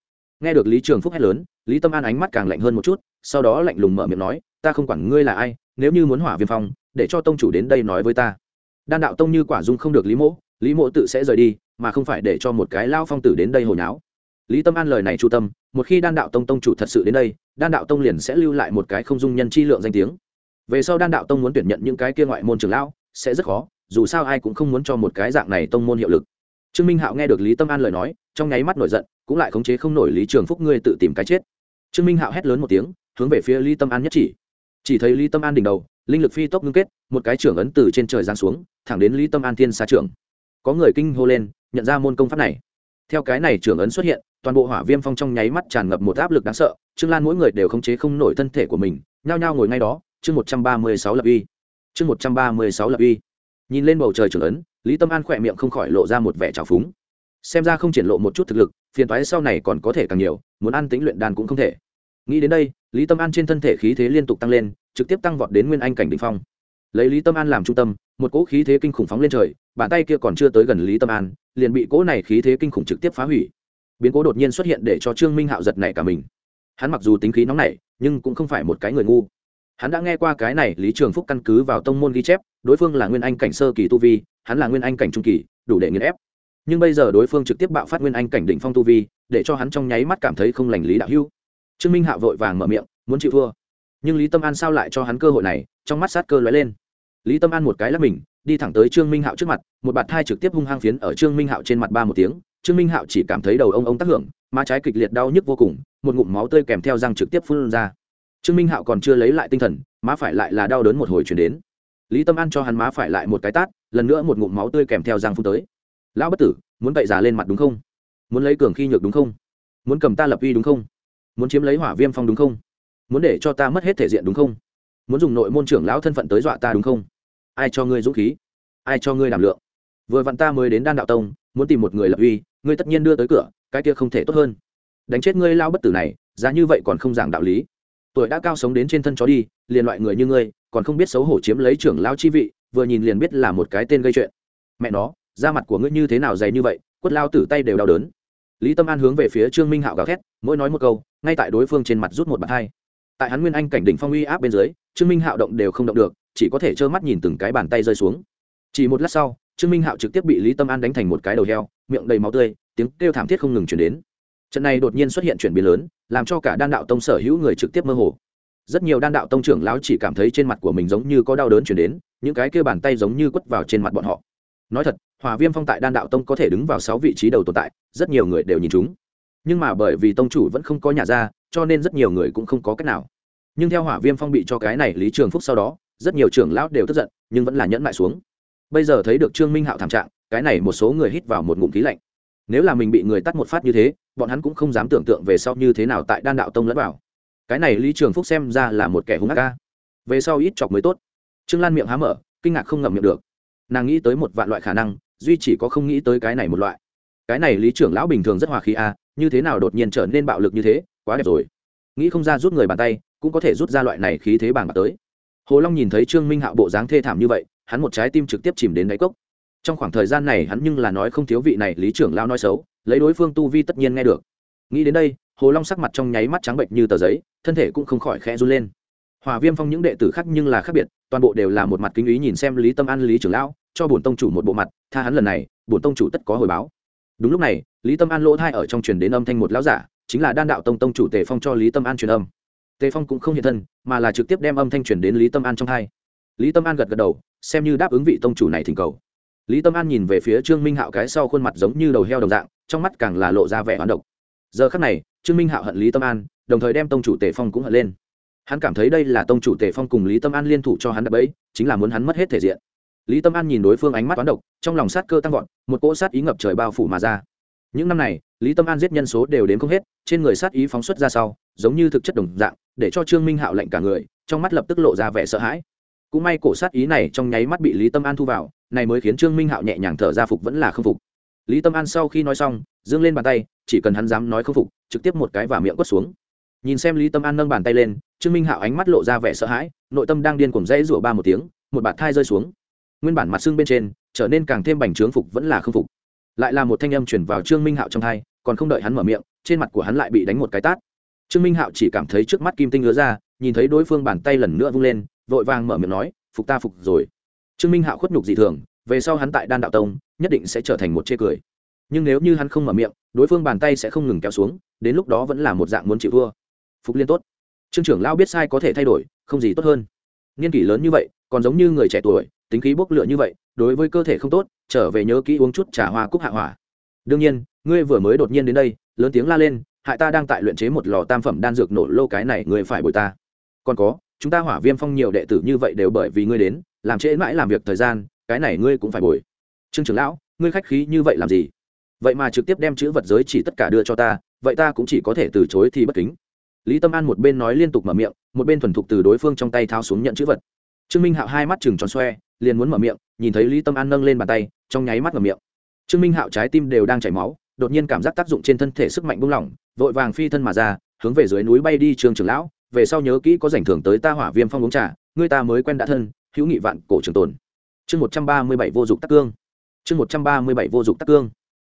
A: Nghe được lý trường phúc hét lớn, lý tâm an ánh mắt càng lạnh hơn một chút, sau đó lạnh lùng mở miệng nói, ta không quản ngươi là ai, nếu như muốn hỏa viêm phong, để cho tông chủ đến đây nói với ta. Đan đạo tông như quả dung không được lý mỗ lý mỗ tự sẽ rời đi, mà không phải để cho một cái lao phong tử đến đây hồi nháo. Lý tâm an lời này chu tâm, một khi đan đạo tông tông chủ thật sự đến đây, đan đạo tông liền sẽ lưu lại một cái không dung nhân chi lượng danh tiếng. Về sau đan đạo tông muốn tuyển nhận những cái kia ngoại môn trường lão, sẽ rất khó dù sao ai cũng không muốn cho một cái dạng này tông môn hiệu lực. Trương minh hạo nghe được lý tâm an lời nói, trong nháy mắt nổi giận, cũng lại khống chế không nổi lý trường phúc ngươi tự tìm cái chết. Trương minh hạo hét lớn một tiếng, hướng về phía lý tâm an nhất chỉ. Chỉ thấy lý tâm an đỉnh đầu, linh lực phi tốc ngưng kết, một cái trưởng ấn từ trên trời giáng xuống, thẳng đến lý tâm an thiên xa trưởng. Có người kinh hô lên, nhận ra môn công pháp này. Theo cái này trưởng ấn xuất hiện, toàn bộ hỏa viêm phong trong nháy mắt tràn ngập một áp lực đáng sợ, trương lan mỗi người đều khống chế không nổi thân thể của mình, nhao nhao ngồi ngay đó, chương một trăm ba mươi sáu lập uy. Chương một trăm ba mươi sáu lập uy nhìn lên bầu trời trưởng ấn, lý tâm an khỏe miệng không khỏi lộ ra một vẻ trào phúng. Xem ra không triển lộ một chút thực lực, phiền toái sau này còn có thể càng nhiều, muốn ăn tính luyện đàn cũng không thể. Nghĩ đến đây, lý tâm an trên thân thể khí thế liên tục tăng lên, trực tiếp tăng vọt đến nguyên anh cảnh đ ỉ n h phong. Lấy lý tâm an làm trung tâm, một cỗ khí thế kinh khủng phóng lên trời, bàn tay kia còn chưa tới gần lý tâm an, liền bị cỗ này khí thế kinh khủng trực tiếp phá hủy. Biến cố đột nhiên xuất hiện để cho trương minh hạo giật này cả mình. Hắn mặc dù tính khí nóng nảy, nhưng cũng không phải một cái người ngu. Hắn đã nghe qua cái này lý trường phúc căn cứ vào tông môn ghi chép đối phương là nguyên anh cảnh sơ kỳ tu vi, hắn là nguyên anh cảnh trung kỳ, đủ để nghiền ép. Nhưng bây giờ đối phương trực tiếp bạo phát nguyên anh cảnh đỉnh phong tu vi, để cho hắn trong nháy mắt cảm thấy không lành lý đạo hưu trương minh hạ vội vàng mở miệng, muốn chịu thua. Nhưng lý tâm an sao lại cho hắn cơ hội này, trong mắt sát cơ lóe lên. Lý tâm an một cái lắp mình, đi thẳng tới trương minh hạo trước mặt, một bạt thai trực tiếp hung hăng phiến ở trương minh hạo trên mặt ba một tiếng. Trương minh hạo chỉ cảm thấy đầu ông ông tác hưởng, má trái kịch liệt đau nhức vô cùng, một ngụm máu tươi kèm theo răng trực tiếp phun ra. Trương minh hạo còn chưa lấy lại tinh thần, má phải lại là đau đớn một hồi chuyển đến lý tâm an cho hắn má phải lại một cái tát, lần nữa một ngụm máu tươi kèm theo răng phun tới. Lão bất tử, muốn bậy già lên mặt đúng không? Muốn lấy cường khi nhược đúng không? Muốn cầm ta lập uy đúng không? Muốn chiếm lấy hỏa viêm phong đúng không? Muốn để cho ta mất hết thể diện đúng không? Muốn dùng nội môn trưởng lão thân phận tới dọa ta đúng không? Ai cho ngươi dũng khí? Ai cho ngươi đảm lượng? Vừa vặn ta mới đến đan đạo tông, muốn tìm một người lập uy, ngươi tất nhiên đưa tới cửa, cái kia không thể tốt hơn. Đánh chết ngươi lao bất tử này, giá như vậy còn không giảng đạo lý tuổi đã cao sống đến trên thân chó đi, liền loại người như ngươi, còn không biết xấu hổ chiếm lấy trưởng lao chi vị, vừa nhìn liền biết là một cái tên gây chuyện. Mẹ nó, da mặt của ngươi như thế nào dày như vậy, quất lao tử tay đều đau đớn. Lý tâm an hướng về phía trương minh hạo gào thét, mỗi nói một câu, ngay tại đối phương trên mặt rút một bàn hai tại hắn nguyên anh cảnh đỉnh phong uy áp bên dưới, trương minh hạo động đều không động được, chỉ có thể trơ mắt nhìn từng cái bàn tay rơi xuống. Chỉ một lát sau, trương minh hạo trực tiếp bị lý tâm an đánh thành một cái đầu heo, miệng đầy máu tươi, tiếng kêu thảm thiết không ngừng chuyển đến. Trận này đột nhiên xuất hiện chuyển biến lớn làm cho cả đan đạo tông sở hữu người trực tiếp mơ hồ. Rất nhiều đan đạo tông trưởng lão chỉ cảm thấy trên mặt của mình giống như có đau đớn chuyển đến, những cái kêu bàn tay giống như quất vào trên mặt bọn họ. Nói thật, hòa viêm phong tại đan đạo tông có thể đứng vào sáu vị trí đầu tồn tại, rất nhiều người đều nhìn chúng. Nhưng mà bởi vì tông chủ vẫn không có nhà ra, cho nên rất nhiều người cũng không có cách nào. Nhưng theo hỏa viêm phong bị cho cái này lý trường phúc sau đó, rất nhiều trưởng lão đều tức giận, nhưng vẫn là nhẫn lại xuống. Bây giờ thấy được trương minh hạo thảm trạng, cái này một số người hít vào một ngụm khí lạnh nếu là mình bị người tắt một phát như thế, bọn hắn cũng không dám tưởng tượng về sau như thế nào tại đan đạo tông lẫn vào. Cái này lý trường phúc xem ra là một kẻ hung ác ca về sau ít chọc mới tốt. Trương lan miệng há mở, kinh ngạc không ngậm miệng được. Nàng nghĩ tới một vạn loại khả năng, duy chỉ có không nghĩ tới cái này một loại. Cái này lý trưởng lão bình thường rất hòa khí a, như thế nào đột nhiên trở nên bạo lực như thế, quá đẹp rồi. Nghĩ không ra rút người bàn tay, cũng có thể rút ra loại này khí thế bảng bạc tới. Hồ long nhìn thấy trương minh hạo bộ dáng thê thảm như vậy, hắn một trái tim trực tiếp chìm đến đáy cốc trong khoảng thời gian này hắn nhưng là nói không thiếu vị này, lý trưởng lao nói xấu, lấy đối phương tu vi tất nhiên nghe được. Nghĩ đến đây, hồ long sắc mặt trong nháy mắt trắng bệnh như tờ giấy, thân thể cũng không khỏi khẽ run lên. Hòa viêm phong những đệ tử khác nhưng là khác biệt, toàn bộ đều là một mặt kính ý nhìn xem lý tâm an, lý trưởng lão, cho bổn tông chủ một bộ mặt, tha hắn lần này, bổn tông chủ tất có hồi báo. Đúng lúc này, lý tâm an lỗ thai ở trong truyền đến âm thanh một lão giả, chính là đan đạo tông tông chủ tề phong cho lý tâm an truyền âm. Tề phong cũng không hiện thân, mà là trực tiếp đem âm thanh truyền đến lý tâm an trong hai. Lý tâm an gật gật đầu, xem như đáp ứng vị tông chủ này thỉnh cầu lý tâm an nhìn về phía trương minh hạo cái sau khuôn mặt giống như đầu heo đồng dạng, trong mắt càng là lộ ra vẻ hoán độc. Giờ khắc này, trương minh hạo hận lý tâm an, đồng thời đem tông chủ tề phong cũng hận lên. Hắn cảm thấy đây là tông chủ tề phong cùng lý tâm an liên thủ cho hắn đập ấy chính là muốn hắn mất hết thể diện. Lý tâm an nhìn đối phương ánh mắt toán độc, trong lòng sát cơ tăng vọt, một cỗ sát ý ngập trời bao phủ mà ra. Những năm này, lý tâm an giết nhân số đều đến không hết, trên người sát ý phóng xuất ra sau, giống như thực chất đồng dạng, để cho trương minh hạo lệnh cả người, trong mắt lập tức lộ ra vẻ sợ hãi. Cũng may cổ sát ý này trong nháy mắt bị lý tâm an thu vào này mới khiến trương minh hạo nhẹ nhàng thở ra phục vẫn là không phục. Lý tâm an sau khi nói xong dương lên bàn tay, chỉ cần hắn dám nói không phục, trực tiếp một cái và miệng quất xuống. Nhìn xem lý tâm an nâng bàn tay lên, trương minh hạo ánh mắt lộ ra vẻ sợ hãi, nội tâm đang điên cuồng dãy rủa ba một tiếng, một bạt thai rơi xuống. Nguyên bản mặt xương bên trên, trở nên càng thêm bành trướng phục vẫn là không phục. Lại là một thanh âm chuyển vào trương minh hạo trong thai, còn không đợi hắn mở miệng, trên mặt của hắn lại bị đánh một cái tát. Trương minh hạo chỉ cảm thấy trước mắt kim tinh ngứa ra, nhìn thấy đối phương bàn tay lần nữa vung lên, vội vàng mở miệng nói, phục ta phục rồi trương minh hạo khuất nhục dị thường, về sau hắn tại đan đạo tông, nhất định sẽ trở thành một chê cười. Nhưng nếu như hắn không mở miệng, đối phương bàn tay sẽ không ngừng kéo xuống, đến lúc đó vẫn là một dạng muốn chịu thua. Phục liên tốt. Trương trưởng lao biết sai có thể thay đổi, không gì tốt hơn. Niên kỷ lớn như vậy, còn giống như người trẻ tuổi, tính khí bốc lửa như vậy, đối với cơ thể không tốt, trở về nhớ kỹ uống chút trà hoa cúc hạ hỏa. Đương nhiên, ngươi vừa mới đột nhiên đến đây, lớn tiếng la lên, hại ta đang tại luyện chế một lò tam phẩm đan dược nổ lô cái này, ngươi phải bồi ta. Còn có, chúng ta hỏa viêm phong nhiều đệ tử như vậy đều bởi vì ngươi đến làm trễ mãi làm việc thời gian, cái này ngươi cũng phải bồi. Trương trưởng lão, ngươi khách khí như vậy làm gì? Vậy mà trực tiếp đem chữ vật giới chỉ tất cả đưa cho ta, vậy ta cũng chỉ có thể từ chối thì bất kính. Lý tâm an một bên nói liên tục mở miệng, một bên thuần thục từ đối phương trong tay thao xuống nhận chữ vật. Trương minh hạo hai mắt chừng tròn xoe, liền muốn mở miệng, nhìn thấy lý tâm an nâng lên bàn tay, trong nháy mắt mở miệng. Trương minh hạo trái tim đều đang chảy máu, đột nhiên cảm giác tác dụng trên thân thể sức mạnh buông lỏng, vội vàng phi thân mà ra, hướng về dưới núi bay đi trường trưởng lão, về sau nhớ kỹ có rảnh thưởng tới ta hỏa viêm phong uống trà người ta mới quen đã thân hữu nghị vạn cổ trường tồn. Chương một trăm ba mươi bảy vô dụng tắc cương. Chương một trăm ba mươi bảy vô dụng tắc cương.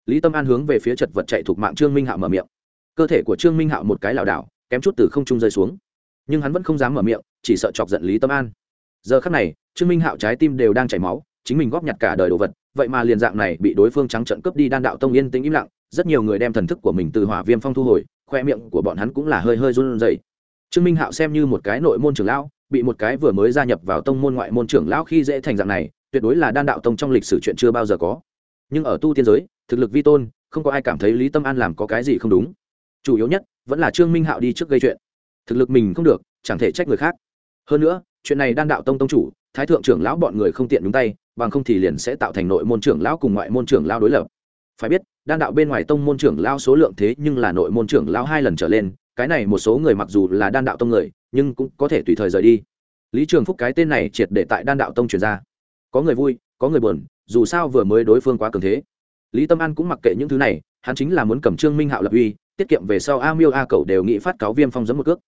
A: Lý tâm an hướng về phía chật vật chạy thuộc mạng trương minh hạo mở miệng. Cơ thể của trương minh hạo một cái lảo đảo, kém chút từ không trung rơi xuống. Nhưng hắn vẫn không dám mở miệng, chỉ sợ chọc giận lý tâm an. Giờ khắc này, trương minh hạo trái tim đều đang chảy máu, chính mình góp nhặt cả đời đồ vật, vậy mà liền dạng này bị đối phương trắng trận cướp đi đan đạo tông yên tĩnh im lặng, rất nhiều người đem thần thức của mình từ hỏa viêm phong thu hồi, khoe miệng của bọn hắn cũng là hơi hơi run rẩy trương minh hạo xem như một cái nội môn trưởng lão, bị một cái vừa mới gia nhập vào tông môn ngoại môn trưởng lão khi dễ thành dạng này, tuyệt đối là đan đạo tông trong lịch sử chuyện chưa bao giờ có. Nhưng ở tu tiên giới, thực lực vi tôn, không có ai cảm thấy lý tâm an làm có cái gì không đúng. Chủ yếu nhất, vẫn là trương minh hạo đi trước gây chuyện. Thực lực mình không được, chẳng thể trách người khác. Hơn nữa, chuyện này đan đạo tông tông chủ, thái thượng trưởng lão bọn người không tiện đúng tay, bằng không thì liền sẽ tạo thành nội môn trưởng lão cùng ngoại môn trưởng lão đối lập. Phải biết, đan đạo bên ngoài tông môn trưởng lão số lượng thế nhưng là nội môn trưởng lão hai lần trở lên cái này một số người mặc dù là đan đạo tông người, nhưng cũng có thể tùy thời rời đi. Lý trường phúc cái tên này triệt để tại đan đạo tông truyền ra. Có người vui, có người buồn, dù sao vừa mới đối phương quá cường thế. Lý tâm an cũng mặc kệ những thứ này, hắn chính là muốn cầm trương minh hạo lập uy, tiết kiệm về sau a miêu a cầu đều nghĩ phát cáo viêm phong giấm một cước.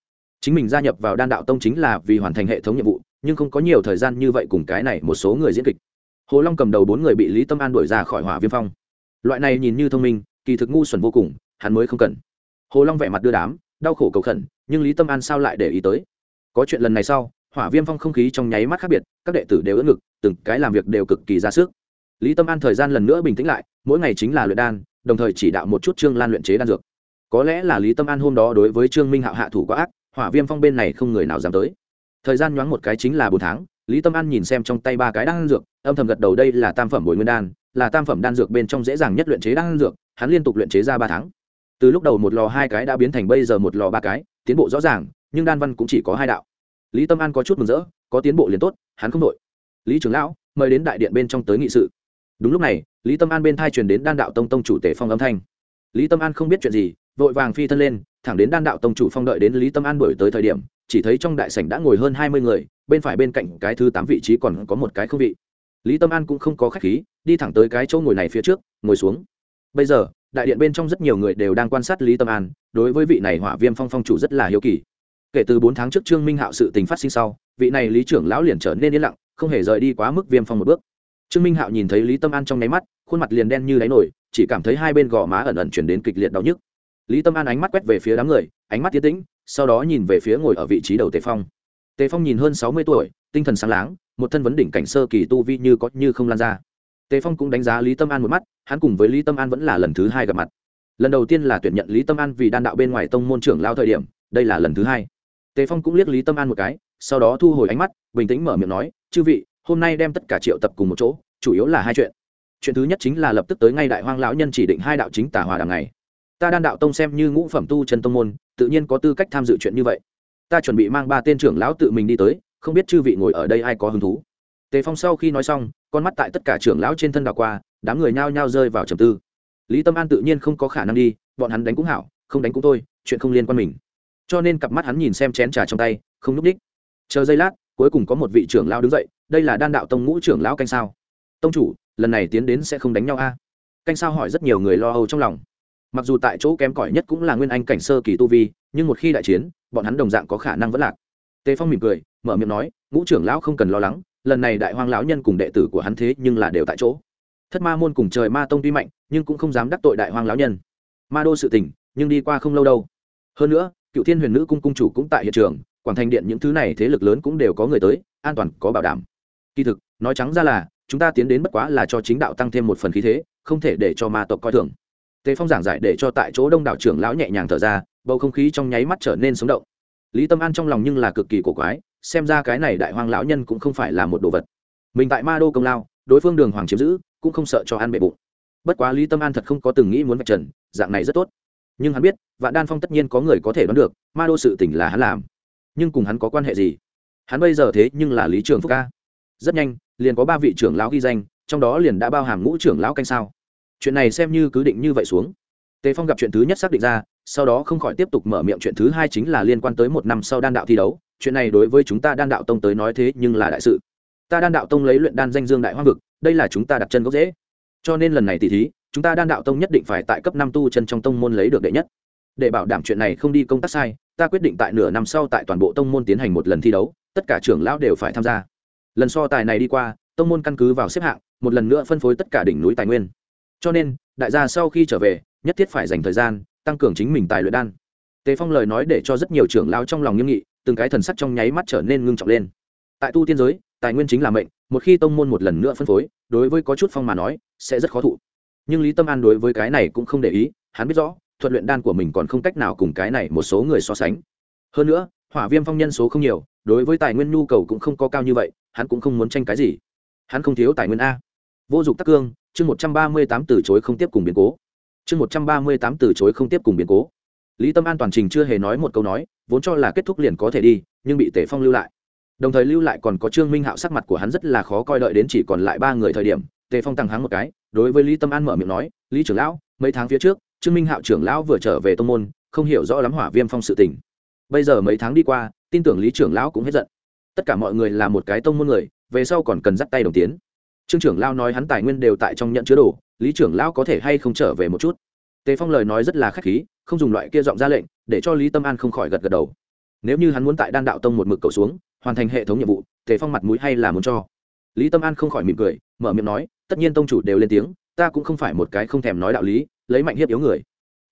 A: Chính mình gia nhập vào đan đạo tông chính là vì hoàn thành hệ thống nhiệm vụ, nhưng không có nhiều thời gian như vậy cùng cái này một số người diễn kịch. Hồ long cầm đầu bốn người bị lý tâm an đuổi ra khỏi hỏa viêm phong. Loại này nhìn như thông minh, kỳ thực ngu xuẩn vô cùng, hắn mới không cần. Hồ long vẻ mặt đưa đám đau khổ cầu khẩn, nhưng lý tâm an sao lại để ý tới? Có chuyện lần này sau, hỏa viêm phong không khí trong nháy mắt khác biệt, các đệ tử đều ưỡn ngực, từng cái làm việc đều cực kỳ ra sức. Lý tâm an thời gian lần nữa bình tĩnh lại, mỗi ngày chính là luyện đan, đồng thời chỉ đạo một chút trương lan luyện chế đan dược. Có lẽ là lý tâm an hôm đó đối với trương minh hạo hạ thủ quá ác, hỏa viêm phong bên này không người nào dám tới. Thời gian nhoáng một cái chính là bốn tháng, lý tâm an nhìn xem trong tay ba cái đan dược, âm thầm gật đầu đây là tam phẩm bồi nguyên đan, là tam phẩm đan dược bên trong dễ dàng nhất luyện chế đan dược, hắn liên tục luyện chế ra ba tháng từ lúc đầu một lò hai cái đã biến thành bây giờ một lò ba cái, tiến bộ rõ ràng, nhưng đan văn cũng chỉ có hai đạo. Lý tâm an có chút mừng rỡ, có tiến bộ liền tốt, hắn không đội. Lý trưởng lão, mời đến đại điện bên trong tới nghị sự. Đúng lúc này, lý tâm an bên thai truyền đến đan đạo tông tông chủ tể phong âm thanh. Lý tâm an không biết chuyện gì, vội vàng phi thân lên, thẳng đến đan đạo tông chủ phong đợi đến lý tâm an đổi tới thời điểm, chỉ thấy trong đại sảnh đã ngồi hơn hai mươi người, bên phải bên cạnh cái thứ tám vị trí còn có một cái không vị. Lý tâm an cũng không có khách khí, đi thẳng tới cái chỗ ngồi này phía trước, ngồi xuống. Bây giờ đại điện bên trong rất nhiều người đều đang quan sát lý tâm an, đối với vị này hỏa viêm phong phong chủ rất là hiếu kỳ. Kể từ bốn tháng trước trương minh hạo sự tình phát sinh sau, vị này lý trưởng lão liền trở nên yên lặng, không hề rời đi quá mức viêm phong một bước. Trương minh hạo nhìn thấy lý tâm an trong nháy mắt, khuôn mặt liền đen như đáy nổi, chỉ cảm thấy hai bên gò má ẩn ẩn chuyển đến kịch liệt đau nhức. Lý tâm an ánh mắt quét về phía đám người, ánh mắt tiến tĩnh, sau đó nhìn về phía ngồi ở vị trí đầu tề phong. Tề phong nhìn hơn sáu mươi tuổi, tinh thần sáng láng, một thân vấn đỉnh cảnh sơ kỳ tu vi như có như không lan ra tề phong cũng đánh giá lý tâm an một mắt, hắn cùng với lý tâm an vẫn là lần thứ hai gặp mặt. Lần đầu tiên là tuyển nhận lý tâm an vì đan đạo bên ngoài tông môn trưởng lao thời điểm, đây là lần thứ hai. Tề phong cũng liếc lý tâm an một cái, sau đó thu hồi ánh mắt, bình tĩnh mở miệng nói, chư vị, hôm nay đem tất cả triệu tập cùng một chỗ, chủ yếu là hai chuyện. Chuyện thứ nhất chính là lập tức tới ngay đại hoang lão nhân chỉ định hai đạo chính tả hòa đằng này ta đan đạo tông xem như ngũ phẩm tu chân tông môn, tự nhiên có tư cách tham dự chuyện như vậy. Ta chuẩn bị mang ba tên trưởng lão tự mình đi tới, không biết chư vị ngồi ở đây ai có hứng thú tề phong sau khi nói xong, con mắt tại tất cả trưởng lão trên thân đảo qua, đám người nhao nhao rơi vào trầm tư. Lý tâm an tự nhiên không có khả năng đi, bọn hắn đánh cũng hảo, không đánh cũng thôi, chuyện không liên quan mình. Cho nên cặp mắt hắn nhìn xem chén trà trong tay, không núp đích chờ giây lát, cuối cùng có một vị trưởng lão đứng dậy, đây là đan đạo tông ngũ trưởng lão canh sao. Tông chủ, lần này tiến đến sẽ không đánh nhau a? Canh sao hỏi rất nhiều người lo âu trong lòng. Mặc dù tại chỗ kém cỏi nhất cũng là nguyên anh cảnh sơ kỳ tu vi, nhưng một khi đại chiến, bọn hắn đồng dạng có khả năng vẫn lạc. Tề phong mỉm cười, mở miệng nói, ngũ trưởng lão không cần lo lắng lần này đại hoang lão nhân cùng đệ tử của hắn thế nhưng là đều tại chỗ. Thất ma môn cùng trời ma tông tuy mạnh, nhưng cũng không dám đắc tội đại hoang lão nhân. Ma đô sự tình, nhưng đi qua không lâu đâu. Hơn nữa, cựu thiên huyền nữ cung cung chủ cũng tại hiện trường, quảng thành điện những thứ này thế lực lớn cũng đều có người tới, an toàn, có bảo đảm. Kỳ thực, nói trắng ra là, chúng ta tiến đến bất quá là cho chính đạo tăng thêm một phần khí thế, không thể để cho ma tộc coi thường. Tề phong giảng giải để cho tại chỗ đông đảo trưởng lão nhẹ nhàng thở ra, bầu không khí trong nháy mắt trở nên sống động. Lý tâm an trong lòng nhưng là cực kỳ cổ quái xem ra cái này đại hoang lão nhân cũng không phải là một đồ vật. Mình tại ma đô công lao, đối phương đường hoàng chiếm giữ, cũng không sợ cho ăn bệ bụng. Bất quá lý tâm an thật không có từng nghĩ muốn vạch trần, dạng này rất tốt. Nhưng hắn biết, vạn đan phong tất nhiên có người có thể đoán được, ma đô sự tỉnh là hắn làm. Nhưng cùng hắn có quan hệ gì? Hắn bây giờ thế nhưng là lý trường phúc ca. Rất nhanh, liền có ba vị trưởng lão ghi danh, trong đó liền đã bao hàm ngũ trưởng lão canh sao. Chuyện này xem như cứ định như vậy xuống. Tề phong gặp chuyện thứ nhất xác định ra, sau đó không khỏi tiếp tục mở miệng chuyện thứ hai chính là liên quan tới một năm sau đan đạo thi đấu chuyện này đối với chúng ta đan đạo tông tới nói thế nhưng là đại sự. Ta đan đạo tông lấy luyện đan danh dương đại hoang vực, đây là chúng ta đặt chân gốc dễ cho nên lần này tỷ thí, chúng ta đan đạo tông nhất định phải tại cấp năm tu chân trong tông môn lấy được đệ nhất. Để bảo đảm chuyện này không đi công tác sai, ta quyết định tại nửa năm sau tại toàn bộ tông môn tiến hành một lần thi đấu, tất cả trưởng lão đều phải tham gia. Lần so tài này đi qua, tông môn căn cứ vào xếp hạng, một lần nữa phân phối tất cả đỉnh núi tài nguyên. Cho nên, đại gia sau khi trở về, nhất thiết phải dành thời gian, tăng cường chính mình tài luyện đan. Tề phong lời nói để cho rất nhiều trưởng lão trong lòng nghiêm nghị từng cái thần sắc trong nháy mắt trở nên ngưng trọng lên. Tại tu tiên giới, tài nguyên chính là mệnh, một khi tông môn một lần nữa phân phối, đối với có chút phong mà nói, sẽ rất khó thụ. Nhưng lý tâm an đối với cái này cũng không để ý, hắn biết rõ, thuật luyện đan của mình còn không cách nào cùng cái này một số người so sánh. Hơn nữa, hỏa viêm phong nhân số không nhiều, đối với tài nguyên nhu cầu cũng không có cao như vậy, hắn cũng không muốn tranh cái gì. Hắn không thiếu tài nguyên a. Vô dụng tắc cương, chương một trăm ba mươi tám từ chối không tiếp cùng biến cố. Chương một trăm ba mươi tám từ chối không tiếp cùng biến cố lý tâm an toàn trình chưa hề nói một câu nói, vốn cho là kết thúc liền có thể đi, nhưng bị Tề phong lưu lại. Đồng thời lưu lại còn có trương minh hạo sắc mặt của hắn rất là khó coi đợi đến chỉ còn lại ba người thời điểm, tề phong tăng háng một cái, đối với lý tâm an mở miệng nói, lý trưởng lão, mấy tháng phía trước, trương minh hạo trưởng lão vừa trở về tô n g môn, không hiểu rõ lắm hỏa viêm phong sự tình. Bây giờ mấy tháng đi qua, tin tưởng lý trưởng lão cũng hết giận. Tất cả mọi người là một cái tông môn người, về sau còn cần dắt tay đồng tiến. Trương trưởng lão nói hắn tài nguyên đều tại trong nhận chứa đồ, lý trưởng lão có thể hay không trở về một chút? Tề phong lời nói rất là k h á c h khí, không dùng loại kia giọng ra lệnh, để cho lý tâm an không khỏi gật gật đầu. Nếu như hắn muốn tại đan đạo tông một mực cầu xuống, hoàn thành hệ thống nhiệm vụ, tề phong mặt mũi hay là muốn cho. Lý tâm an không khỏi mỉm cười, mở miệng nói, tất nhiên tông chủ đều lên tiếng, ta cũng không phải một cái không thèm nói đạo lý, lấy mạnh hiếp yếu người.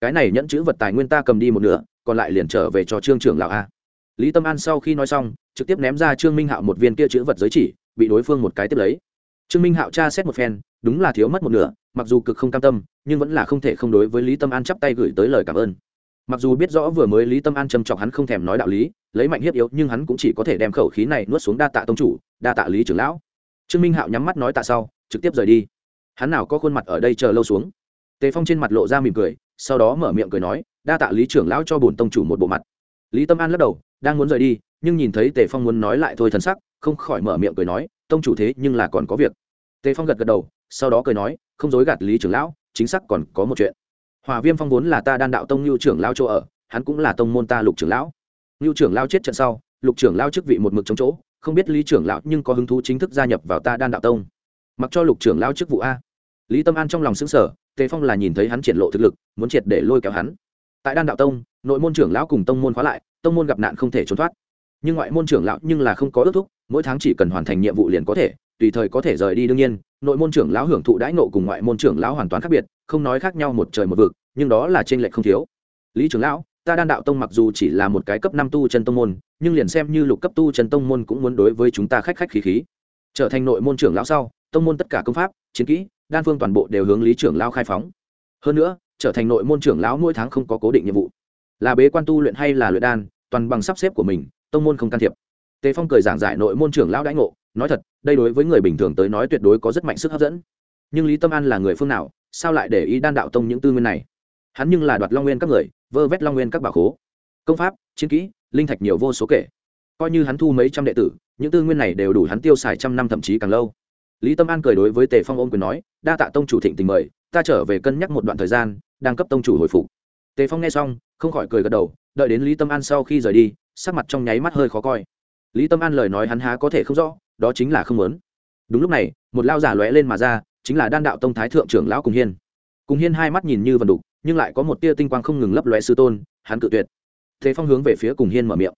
A: Cái này nhẫn chữ vật tài nguyên ta cầm đi một nửa, còn lại liền trở về cho trương trưởng lão a. Lý tâm an sau khi nói xong, trực tiếp ném ra trương minh hạo một viên kia chữ vật giới chỉ, bị đối phương một cái tiếp lấy. Trương minh hạo tra xét một phen, đúng là thiếu mất một nửa mặc dù cực không cam tâm, nhưng vẫn là không thể không đối với lý tâm an chắp tay gửi tới lời cảm ơn. Mặc dù biết rõ vừa mới lý tâm an châm chọc hắn không thèm nói đạo lý, lấy mạnh hiếp yếu, nhưng hắn cũng chỉ có thể đem khẩu khí này nuốt xuống đa tạ tông chủ, đa tạ lý trưởng lão. Trương minh hạo nhắm mắt nói tạ sau, trực tiếp rời đi. Hắn nào có khuôn mặt ở đây chờ lâu xuống. Tề phong trên mặt lộ ra mỉm cười, sau đó mở miệng cười nói, đa tạ lý trưởng lão cho bổn tông chủ một bộ mặt. Lý tâm an lắc đầu, đang muốn rời đi, nhưng nhìn thấy tề phong muốn nói lại thôi thân sắc, không khỏi mở miệng cười nói, tông chủ thế nhưng là còn có việc tề phong gật gật đầu, sau đó cười nói, không dối gạt lý trưởng lão, chính xác còn có một chuyện. Hòa viêm phong vốn là ta đan đạo tông lưu trưởng lao chỗ ở, hắn cũng là tông môn ta lục trưởng lão. Lưu trưởng lao chết trận sau, lục trưởng lao chức vị một mực trong chỗ, không biết lý trưởng lão nhưng có hứng thú chính thức gia nhập vào ta đan đạo tông. Mặc cho lục trưởng lao chức vụ a. Lý tâm an trong lòng xứng sở tề phong là nhìn thấy hắn triển lộ thực lực, muốn triệt để lôi kéo hắn. Tại đan đạo tông, nội môn trưởng lão cùng tông môn khóa lại, tông môn gặp nạn không thể trốn thoát. Nhưng ngoại môn trưởng lão nhưng là không có ước thúc, mỗi tháng chỉ cần hoàn thành nhiệm vụ liền có thể tùy thời có thể rời đi đương nhiên, nội môn trưởng lão hưởng thụ đãi nộ cùng ngoại môn trưởng lão hoàn toàn khác biệt, không nói khác nhau một trời một vực, nhưng đó là trên lệch không thiếu. Lý trưởng lão, ta đan đạo tông mặc dù chỉ là một cái cấp năm tu chân tông môn, nhưng liền xem như lục cấp tu chân tông môn cũng muốn đối với chúng ta khách khách khí khí. Trở thành nội môn trưởng lão sau, tông môn tất cả công pháp, chiến kỹ, đan phương toàn bộ đều hướng lý trưởng lão khai phóng. Hơn nữa, trở thành nội môn trưởng lão mỗi tháng không có cố định nhiệm vụ. Là bế quan tu luyện hay là luyện đan, toàn bằng sắp xếp của mình, tông môn không can thiệp. Tề phong cười giảng giải nội môn trưởng lão đãi ngộ nói thật, đây đối với người bình thường tới nói tuyệt đối có rất mạnh sức hấp dẫn. Nhưng lý tâm an là người phương nào, sao lại để ý đan đạo tông những tư nguyên này? Hắn nhưng là đoạt long nguyên các người, vơ vét long nguyên các bảo khố. Công pháp, chiến kỹ, linh thạch nhiều vô số kể. Coi như hắn thu mấy trăm đệ tử, những tư nguyên này đều đủ hắn tiêu xài trăm năm thậm chí càng lâu. Lý tâm an cười đối với tề phong ôm quyền nói, đa tạ tông chủ thịnh tình mời, ta trở về cân nhắc một đoạn thời gian, đang cấp tông chủ hồi phục. Tề phong nghe xong, không khỏi cười gật đầu, đợi đến lý tâm an sau khi rời đi, sắc mặt trong nháy mắt hơi khó coi lý tâm an lời nói hắn há có thể không rõ, đó chính là không muốn. Đúng lúc này, một lao giả lóe lên mà ra, chính là đan đạo tông thái thượng trưởng lão cùng hiên. Cùng hiên hai mắt nhìn như vần đục, nhưng lại có một tia tinh quang không ngừng lấp lóe sư tôn, hắn cự tuyệt. Thế phong hướng về phía cùng hiên mở miệng.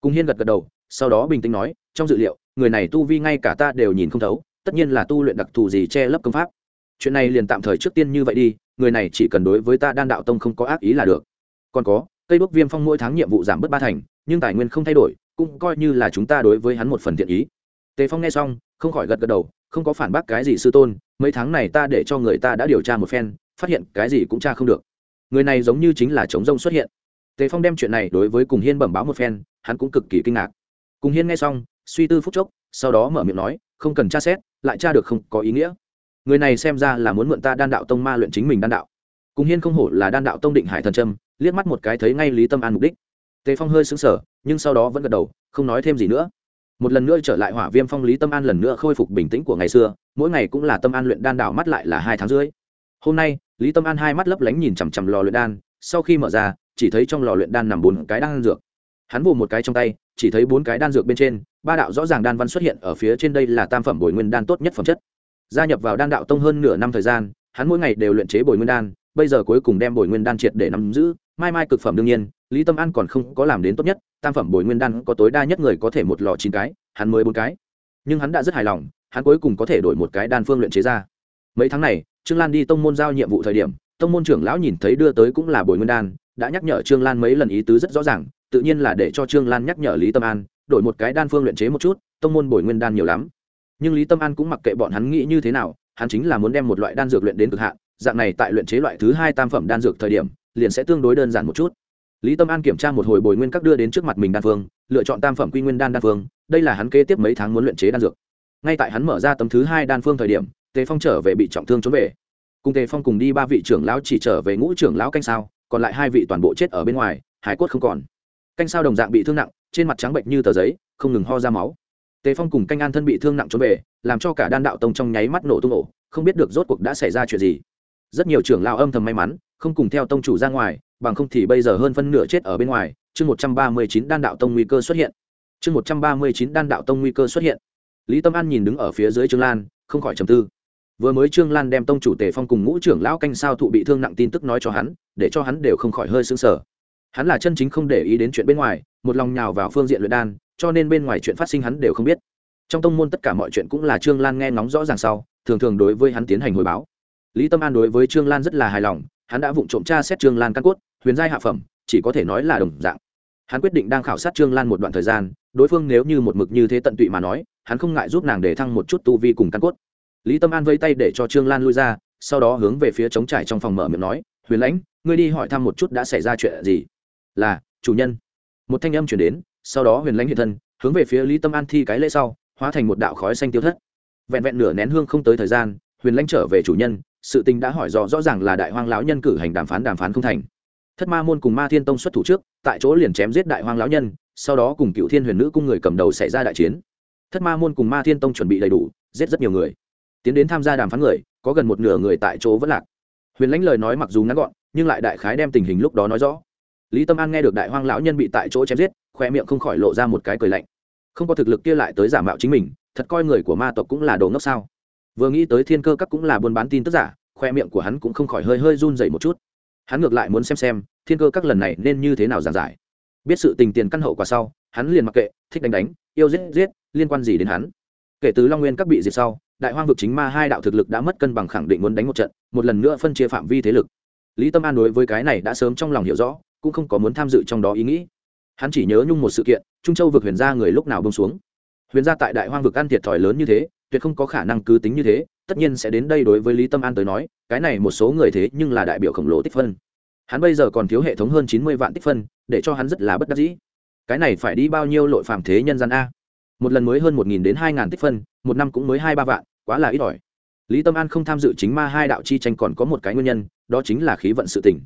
A: Cùng hiên gật gật đầu, sau đó bình tĩnh nói, trong dự liệu, người này tu vi ngay cả ta đều nhìn không thấu, tất nhiên là tu luyện đặc thù gì che lấp công pháp. Chuyện này liền tạm thời trước tiên như vậy đi, người này chỉ cần đối với ta đan đạo tông không có ác ý là được. Còn có, cây đốt viêm phong mỗi tháng nhiệm vụ giảm bớt ba thành, nhưng tài nguyên không thay đổi cũng coi như là chúng ta đối với hắn một phần thiện ý. Tề phong nghe xong, không khỏi gật gật đầu, không có phản bác cái gì sư tôn, mấy tháng này ta để cho người ta đã điều tra một phen, phát hiện cái gì cũng tra không được. Người này giống như chính là chống rông xuất hiện. Tề phong đem chuyện này đối với cùng hiên bẩm báo một phen, hắn cũng cực kỳ kinh ngạc. Cùng hiên nghe xong, suy tư phút chốc, sau đó mở miệng nói, không cần tra xét, lại tra được không có ý nghĩa. Người này xem ra là muốn mượn ta đan đạo tông ma luyện chính mình đan đạo. Cùng hiên không hổ là đan đạo tông định hải thần trâm liếc mắt một cái thấy ngay lý tâm an mục đích. Tề phong hơi xứng sở nhưng sau đó vẫn gật đầu, không nói thêm gì nữa. Một lần nữa trở lại hỏa viêm phong lý tâm an lần nữa khôi phục bình tĩnh của ngày xưa, mỗi ngày cũng là tâm an luyện đan đạo mắt lại là hai tháng rưỡi. Hôm nay, lý tâm an hai mắt lấp lánh nhìn chằm chằm lò luyện đan, sau khi mở ra, chỉ thấy trong lò luyện đan nằm bốn cái đan dược. Hắn vồ một cái trong tay, chỉ thấy bốn cái đan dược bên trên, ba đạo rõ ràng đan văn xuất hiện ở phía trên đây là tam phẩm bồi nguyên đan tốt nhất phẩm chất. Gia nhập vào đan đạo tông hơn nửa năm thời gian, hắn mỗi ngày đều luyện chế bồi nguyên đan, bây giờ cuối cùng đem bồi nguyên đan triệt để nắm giữ, mai mai cực phẩm đương nhiên lý tâm an còn không có làm đến tốt nhất, tam phẩm bồi nguyên đan có tối đa nhất người có thể một lò chín cái, hắn mới bốn cái. Nhưng hắn đã rất hài lòng, hắn cuối cùng có thể đổi một cái đan phương luyện chế ra. Mấy tháng này, trương lan đi tông môn giao nhiệm vụ thời điểm, tông môn trưởng lão nhìn thấy đưa tới cũng là bồi nguyên đan, đã nhắc nhở trương lan mấy lần ý tứ rất rõ ràng, tự nhiên là để cho trương lan nhắc nhở lý tâm an, đổi một cái đan phương luyện chế một chút, tông môn bồi nguyên đan nhiều lắm. Nhưng lý tâm an cũng mặc kệ bọn hắn nghĩ như thế nào, hắn chính là muốn đem một loại đan dược luyện đến cực hạn, dạng này tại luyện chế loại thứ hai tam phẩm đan dược thời điểm, liền sẽ tương đối đơn giản một chút lý tâm an kiểm tra một hồi bồi nguyên các đưa đến trước mặt mình đan phương, lựa chọn tam phẩm quy nguyên đan đan phương, đây là hắn kế tiếp mấy tháng muốn luyện chế đan dược. Ngay tại hắn mở ra tấm thứ hai đan phương thời điểm, tề phong trở về bị trọng thương trốn về. Cùng tề phong cùng đi ba vị trưởng lão chỉ trở về ngũ trưởng lão canh sao, còn lại hai vị toàn bộ chết ở bên ngoài, hải cốt không còn. Canh sao đồng dạng bị thương nặng, trên mặt trắng bệnh như tờ giấy, không ngừng ho ra máu. Tề phong cùng canh an thân bị thương nặng trốn về, làm cho cả đan đạo tông trong nháy mắt nổ tung ổ, không biết được rốt cuộc đã xảy ra chuyện gì. Rất nhiều trưởng lão âm thầm may mắn, không cùng theo tông chủ ra ngoài bằng không thì bây giờ hơn phân nửa chết ở bên ngoài, chương một trăm ba mươi chín đan đạo tông nguy cơ xuất hiện. Chương một trăm ba mươi chín đan đạo tông nguy cơ xuất hiện. Lý tâm an nhìn đứng ở phía dưới trương lan, không khỏi trầm tư. Vừa mới trương lan đem tông chủ tề phong cùng ngũ trưởng lão canh sao thụ bị thương nặng tin tức nói cho hắn, để cho hắn đều không khỏi hơi sững sờ. Hắn là chân chính không để ý đến chuyện bên ngoài, một lòng nhào vào phương diện luyện đan, cho nên bên ngoài chuyện phát sinh hắn đều không biết. Trong tông môn tất cả mọi chuyện cũng là trương lan nghe ngóng rõ ràng sau, thường thường đối với hắn tiến hành hồi báo. Lý tâm an đối với trương lan rất là hài lòng, hắn đã vụng trộm tra xét trương lan căn cốt huyền giai hạ phẩm, chỉ có thể nói là đồng dạng. Hắn quyết định đang khảo sát trương lan một đoạn thời gian, đối phương nếu như một mực như thế tận tụy mà nói, hắn không ngại giúp nàng để thăng một chút tu vi cùng căn cốt. Lý tâm an vây tay để cho trương lan lui ra, sau đó hướng về phía trống trải trong phòng mở miệng nói, huyền lãnh, ngươi đi hỏi thăm một chút đã xảy ra chuyện gì? Là, chủ nhân. Một thanh âm chuyển đến, sau đó huyền lãnh hiện thân, hướng về phía lý tâm an thi cái lễ sau, hóa thành một đạo khói xanh tiêu thất. Vẹn vẹn nửa nén hương không tới thời gian, huyền lãnh trở về chủ nhân, sự tình đã hỏi rõ rõ ràng là đại hoang lão nhân cử hành đàm phán đàm phán không thành thất ma môn cùng ma thiên tông xuất thủ trước, tại chỗ liền chém giết đại hoang lão nhân, sau đó cùng cựu thiên huyền nữ cung người cầm đầu xảy ra đại chiến. Thất ma môn cùng ma thiên tông chuẩn bị đầy đủ, giết rất nhiều người. Tiến đến tham gia đàm phán người, có gần một nửa người tại chỗ vẫn lạc. Huyền lãnh lời nói mặc dù ngắn gọn, nhưng lại đại khái đem tình hình lúc đó nói rõ. Lý tâm an nghe được đại hoang lão nhân bị tại chỗ chém giết, khoe miệng không khỏi lộ ra một cái cười lạnh. Không có thực lực kia lại tới giả mạo chính mình, thật coi người của ma tộc cũng là đồ ngốc sao? Vừa nghĩ tới thiên cơ các cũng là buôn bán tin tức giả, khoe miệng của hắn cũng không khỏi hơi hơi run dày một chút hắn ngược lại muốn xem xem, thiên cơ các lần này nên như thế nào giảng giải. Biết sự tình tiền căn hậu quả sau, hắn liền mặc kệ, thích đánh đánh, yêu giết giết, liên quan gì đến hắn. Kể từ long nguyên các bị diệt sau, đại hoang vực chính ma hai đạo thực lực đã mất cân bằng khẳng định muốn đánh một trận, một lần nữa phân chia phạm vi thế lực. Lý tâm an đối với cái này đã sớm trong lòng hiểu rõ, cũng không có muốn tham dự trong đó ý nghĩ. Hắn chỉ nhớ nhung một sự kiện, trung châu vực huyền gia người lúc nào bông xuống. Huyền gia tại đại hoang vực ăn thiệt thòi lớn như thế tuyệt không có khả năng cứ tính như thế, tất nhiên sẽ đến đây đối với lý tâm an tới nói, cái này một số người thế nhưng là đại biểu khổng lồ tích phân. Hắn bây giờ còn thiếu hệ thống hơn chín mươi vạn tích phân, để cho hắn rất là bất đắc dĩ. Cái này phải đi bao nhiêu lội phàm thế nhân gian a? Một lần mới hơn một nghìn đến hai ngàn tích phân, một năm cũng mới hai ba vạn, quá là ít ỏi. Lý tâm an không tham dự chính ma hai đạo chi tranh còn có một cái nguyên nhân, đó chính là khí vận sự tình.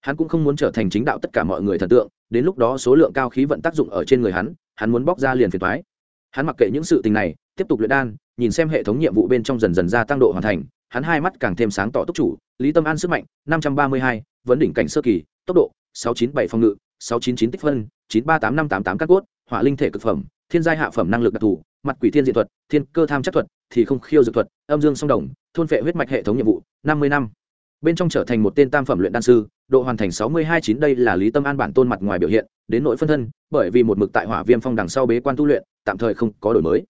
A: Hắn cũng không muốn trở thành chính đạo tất cả mọi người thần tượng, đến lúc đó số lượng cao khí vận tác dụng ở trên người hắn hắn muốn bóc ra liền phiền thoái hắn mặc kệ những sự tình này, tiếp tục luyện đan nhìn xem hệ thống nhiệm vụ bên trong dần dần gia tăng độ hoàn thành, hắn hai mắt càng thêm sáng tỏ tốc chủ, lý tâm an sức mạnh, năm trăm ba mươi hai, vấn đỉnh cảnh sơ kỳ, tốc độ, sáu chín bảy phòng ngự, sáu chín chín tích phân, chín ba tám năm tám tám các cốt, hỏa linh thể cực phẩm, thiên giai hạ phẩm năng lực đặc thù, mặt quỷ thiên diện thuật, thiên cơ tham chất thuật, thì không khiêu dược thuật, âm dương song đồng, thôn phệ huyết mạch hệ thống nhiệm vụ, năm mươi năm. Bên trong trở thành một tên tam phẩm luyện đan sư, độ hoàn thành sáu mươi hai chín đây là lý tâm an bản tôn mặt ngoài biểu hiện, đến nội phân thân, bởi vì một mực tại hỏa viêm phong đằng sau bế quan tu luyện, tạm thời không có đổi mới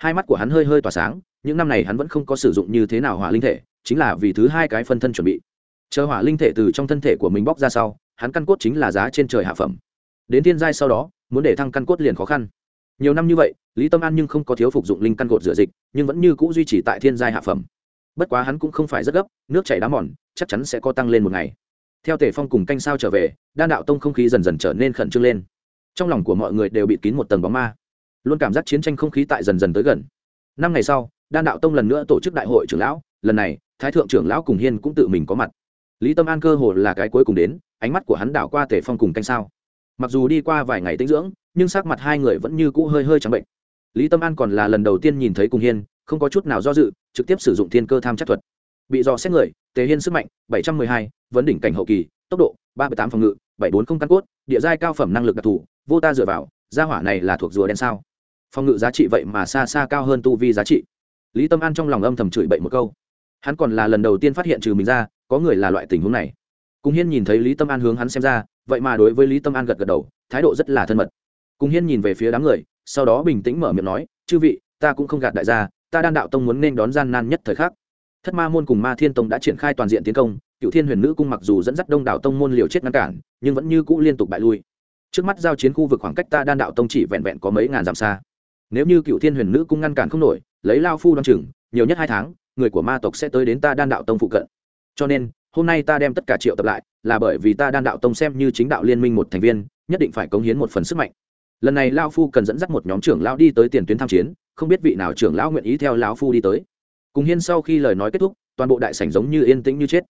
A: hai mắt của hắn hơi hơi tỏa sáng, những năm này hắn vẫn không có sử dụng như thế nào hỏa linh thể, chính là vì thứ hai cái phân thân chuẩn bị. Chờ hỏa linh thể từ trong thân thể của mình bóc ra sau, hắn căn cốt chính là giá trên trời hạ phẩm. Đến thiên giai sau đó, muốn để thăng căn cốt liền khó khăn. Nhiều năm như vậy, lý tâm an nhưng không có thiếu phục dụng linh căn cột rửa dịch, nhưng vẫn như c ũ duy trì tại thiên giai hạ phẩm. Bất quá hắn cũng không phải rất gấp, nước chảy đá mòn, chắc chắn sẽ có tăng lên một ngày. Theo tề phong cùng canh sao trở về, đan đạo tông không khí dần dần trở nên khẩn trương lên. Trong lòng của mọi người đều bị kín một tầng bóng ma luôn cảm giác chiến tranh không khí tại dần dần tới gần. Năm ngày sau, đan đạo tông lần nữa tổ chức đại hội trưởng lão, lần này, thái thượng trưởng lão cùng hiên cũng tự mình có mặt. Lý tâm an cơ hồ là cái cuối cùng đến, ánh mắt của hắn đảo qua tề phong cùng canh sao. Mặc dù đi qua vài ngày tinh dưỡng, nhưng sắc mặt hai người vẫn như cũ hơi hơi trắng bệnh. Lý tâm an còn là lần đầu tiên nhìn thấy cùng hiên, không có chút nào do dự, trực tiếp sử dụng thiên cơ tham chắc thuật. Bị dò xét người, tề hiên sức mạnh, bảy trăm mười hai, vấn đỉnh cảnh hậu kỳ, tốc độ, ba mươi tám phòng ngự, bảy bốn không căn cốt, địa giai cao phẩm năng lực đặc thù, vô ta dựa vào, gia hỏa này là thuộc rùa đen sao? Phòng ngự giá trị vậy mà xa xa cao hơn tu vi giá trị. Lý tâm an trong lòng âm thầm chửi bậy một câu. Hắn còn là lần đầu tiên phát hiện trừ mình ra, có người là loại tình huống này. Cùng hiên nhìn thấy lý tâm an hướng hắn xem ra, vậy mà đối với lý tâm an gật gật đầu, thái độ rất là thân mật. Cùng hiên nhìn về phía đám người, sau đó bình tĩnh mở miệng nói, chư vị, ta cũng không gạt đại gia, ta đan đạo tông muốn nên đón gian nan nhất thời khắc. Thất ma môn cùng ma thiên tông đã triển khai toàn diện tiến công, cựu thiên huyền nữ cung mặc dù dẫn dắt đông đảo tông môn liều chết ngăn cản, nhưng vẫn như cũ liên tục bại lui. Trước mắt giao chiến khu vực khoảng cách ta đan đạo tông chỉ vẹn vẹn có mấy ngàn dặm xa nếu như cựu thiên huyền nữ cũng ngăn cản không nổi, lấy lao phu đ o chừng, nhiều nhất hai tháng, người của ma tộc sẽ tới đến ta đan đạo tông phụ cận. Cho nên, hôm nay ta đem tất cả triệu tập lại, là bởi vì ta đan đạo tông xem như chính đạo liên minh một thành viên, nhất định phải cống hiến một phần sức mạnh. Lần này lao phu cần dẫn dắt một nhóm trưởng lão đi tới tiền tuyến tham chiến, không biết vị nào trưởng lão nguyện ý theo lão phu đi tới. Cùng hiên sau khi lời nói kết thúc, toàn bộ đại sảnh giống như yên tĩnh như chết.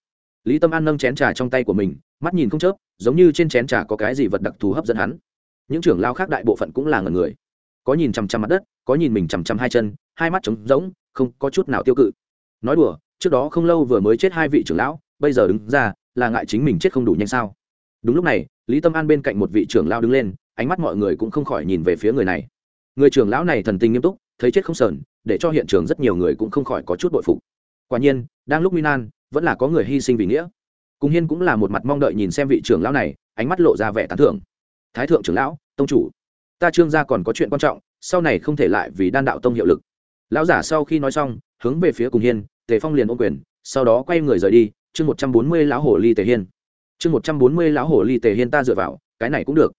A: Lý tâm an nâng chén trà trong tay của mình, mắt nhìn không chớp, giống như trên chén trà có cái gì vật đặc thù hấp dẫn hắn. Những trưởng lao khác đại bộ phận cũng là ngần người có nhìn chằm chằm mặt đất, có nhìn mình chằm chằm hai chân, hai mắt trống rỗng, không có chút nào tiêu cự. Nói đùa, trước đó không lâu vừa mới chết hai vị trưởng lão, bây giờ đứng ra, là ngại chính mình chết không đủ nhanh sao? Đúng lúc này, lý tâm an bên cạnh một vị trưởng lão đứng lên, ánh mắt mọi người cũng không khỏi nhìn về phía người này. Người trưởng lão này thần tình nghiêm túc, thấy chết không sờn, để cho hiện trường rất nhiều người cũng không khỏi có chút bội phục. Quả nhiên, đang lúc nguy nan, vẫn là có người hy sinh vì nghĩa. Cùng hiên cũng là một mặt mong đợi nhìn xem vị trưởng lão này, ánh mắt lộ ra vẻ tán thưởng. Thái thượng trưởng lão, tông chủ ta trương gia còn có chuyện quan trọng, sau này không thể lại vì đan đạo tông hiệu lực. Lão giả sau khi nói xong, hướng về phía cùng hiên, tề phong liền ôm quyền, sau đó quay người rời đi, chương một trăm bốn mươi lão hồ ly tề hiên. Chương một trăm bốn mươi lão hồ ly tề hiên ta dựa vào, cái này cũng được.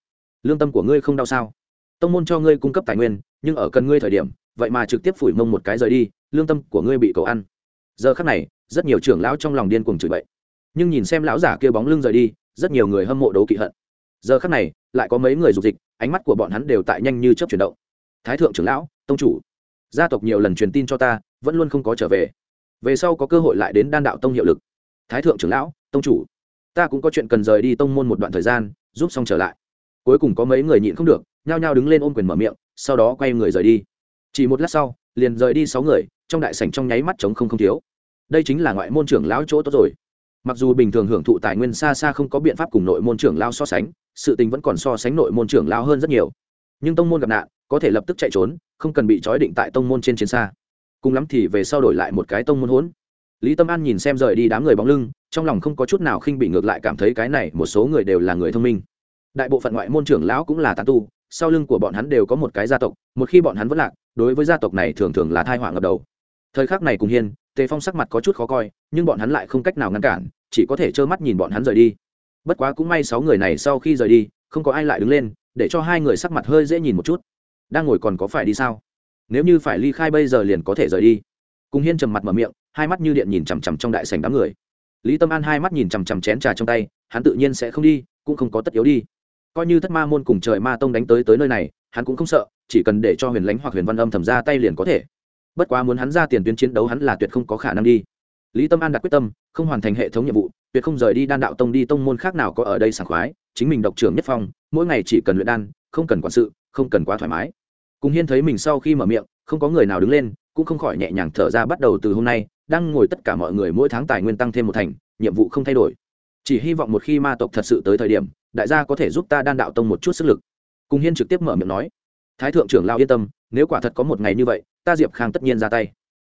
A: Lương tâm của ngươi không đau sao? Tông môn cho ngươi cung cấp tài nguyên, nhưng ở cần ngươi thời điểm, vậy mà trực tiếp phủi mông một cái rời đi, lương tâm của ngươi bị cầu ăn. Giờ khắc này, rất nhiều trưởng lão trong lòng điên cuồng chửi bậy. Nhưng nhìn xem lão giả kia bóng lưng rời đi, rất nhiều người hâm mộ đấu kỵ hận giờ khắc này, lại có mấy người dục dịch, ánh mắt của bọn hắn đều tại nhanh như chớp chuyển động. Thái thượng trưởng lão, tông chủ, gia tộc nhiều lần truyền tin cho ta, vẫn luôn không có trở về. Về sau có cơ hội lại đến đan đạo tông hiệu lực. Thái thượng trưởng lão, tông chủ, ta cũng có chuyện cần rời đi tông môn một đoạn thời gian, giúp xong trở lại. Cuối cùng có mấy người nhịn không được, nhao nhao đứng lên ôm quyền mở miệng, sau đó quay người rời đi. Chỉ một lát sau, liền rời đi sáu người, trong đại sảnh trong nháy mắt trống không không thiếu. Đây chính là ngoại môn trưởng lão chỗ tốt rồi mặc dù bình thường hưởng thụ tài nguyên xa xa không có biện pháp cùng nội môn trưởng lao so sánh, sự tình vẫn còn so sánh nội môn trưởng lao hơn rất nhiều. Nhưng tông môn gặp nạn, có thể lập tức chạy trốn, không cần bị trói định tại tông môn trên chiến xa. Cùng lắm thì về sau đổi lại một cái tông môn hỗn lý tâm an nhìn xem rời đi đám người bóng lưng, trong lòng không có chút nào khinh bị ngược lại cảm thấy cái này một số người đều là người thông minh. Đại bộ phận ngoại môn trưởng lão cũng là tán tu, sau lưng của bọn hắn đều có một cái gia tộc, một khi bọn hắn vất lạc, đối với gia tộc này thường thường là thai họa ngập đầu. Thời khắc này cùng hiên tề phong sắc mặt có chút khó coi, nhưng bọn hắn lại không cách nào ngăn cản, chỉ có thể trơ mắt nhìn bọn hắn rời đi. Bất quá cũng may sáu người này sau khi rời đi, không có ai lại đứng lên, để cho hai người sắc mặt hơi dễ nhìn một chút. Đang ngồi còn có phải đi sao? Nếu như phải ly khai bây giờ liền có thể rời đi. Cùng hiên trầm mặt mở miệng, hai mắt như điện nhìn chằm chằm trong đại sảnh đám người. Lý tâm an hai mắt nhìn chằm chằm chén trà trong tay, hắn tự nhiên sẽ không đi, cũng không có tất yếu đi. Coi như thất ma môn cùng trời ma tông đánh tới tới nơi này, hắn cũng không sợ, chỉ cần để cho huyền Lánh hoặc huyền văn âm thầm ra tay liền có thể bất quá muốn hắn ra tiền tuyến chiến đấu hắn là tuyệt không có khả năng đi. Lý tâm an đặt quyết tâm, không hoàn thành hệ thống nhiệm vụ, tuyệt không rời đi đan đạo tông đi tông môn khác nào có ở đây sảng khoái, chính mình độc trưởng nhất phong, mỗi ngày chỉ cần luyện đan, không cần quản sự, không cần quá thoải mái. Cùng hiên thấy mình sau khi mở miệng, không có người nào đứng lên, cũng không khỏi nhẹ nhàng thở ra bắt đầu từ hôm nay, đang ngồi tất cả mọi người mỗi tháng tài nguyên tăng thêm một thành, nhiệm vụ không thay đổi. Chỉ hy vọng một khi ma tộc thật sự tới thời điểm, đại gia có thể giúp ta đan đạo tông một chút sức lực. Cùng hiên trực tiếp mở miệng nói thái thượng trưởng lao yên tâm, nếu quả thật có một ngày như vậy, ta diệp khang tất nhiên ra tay.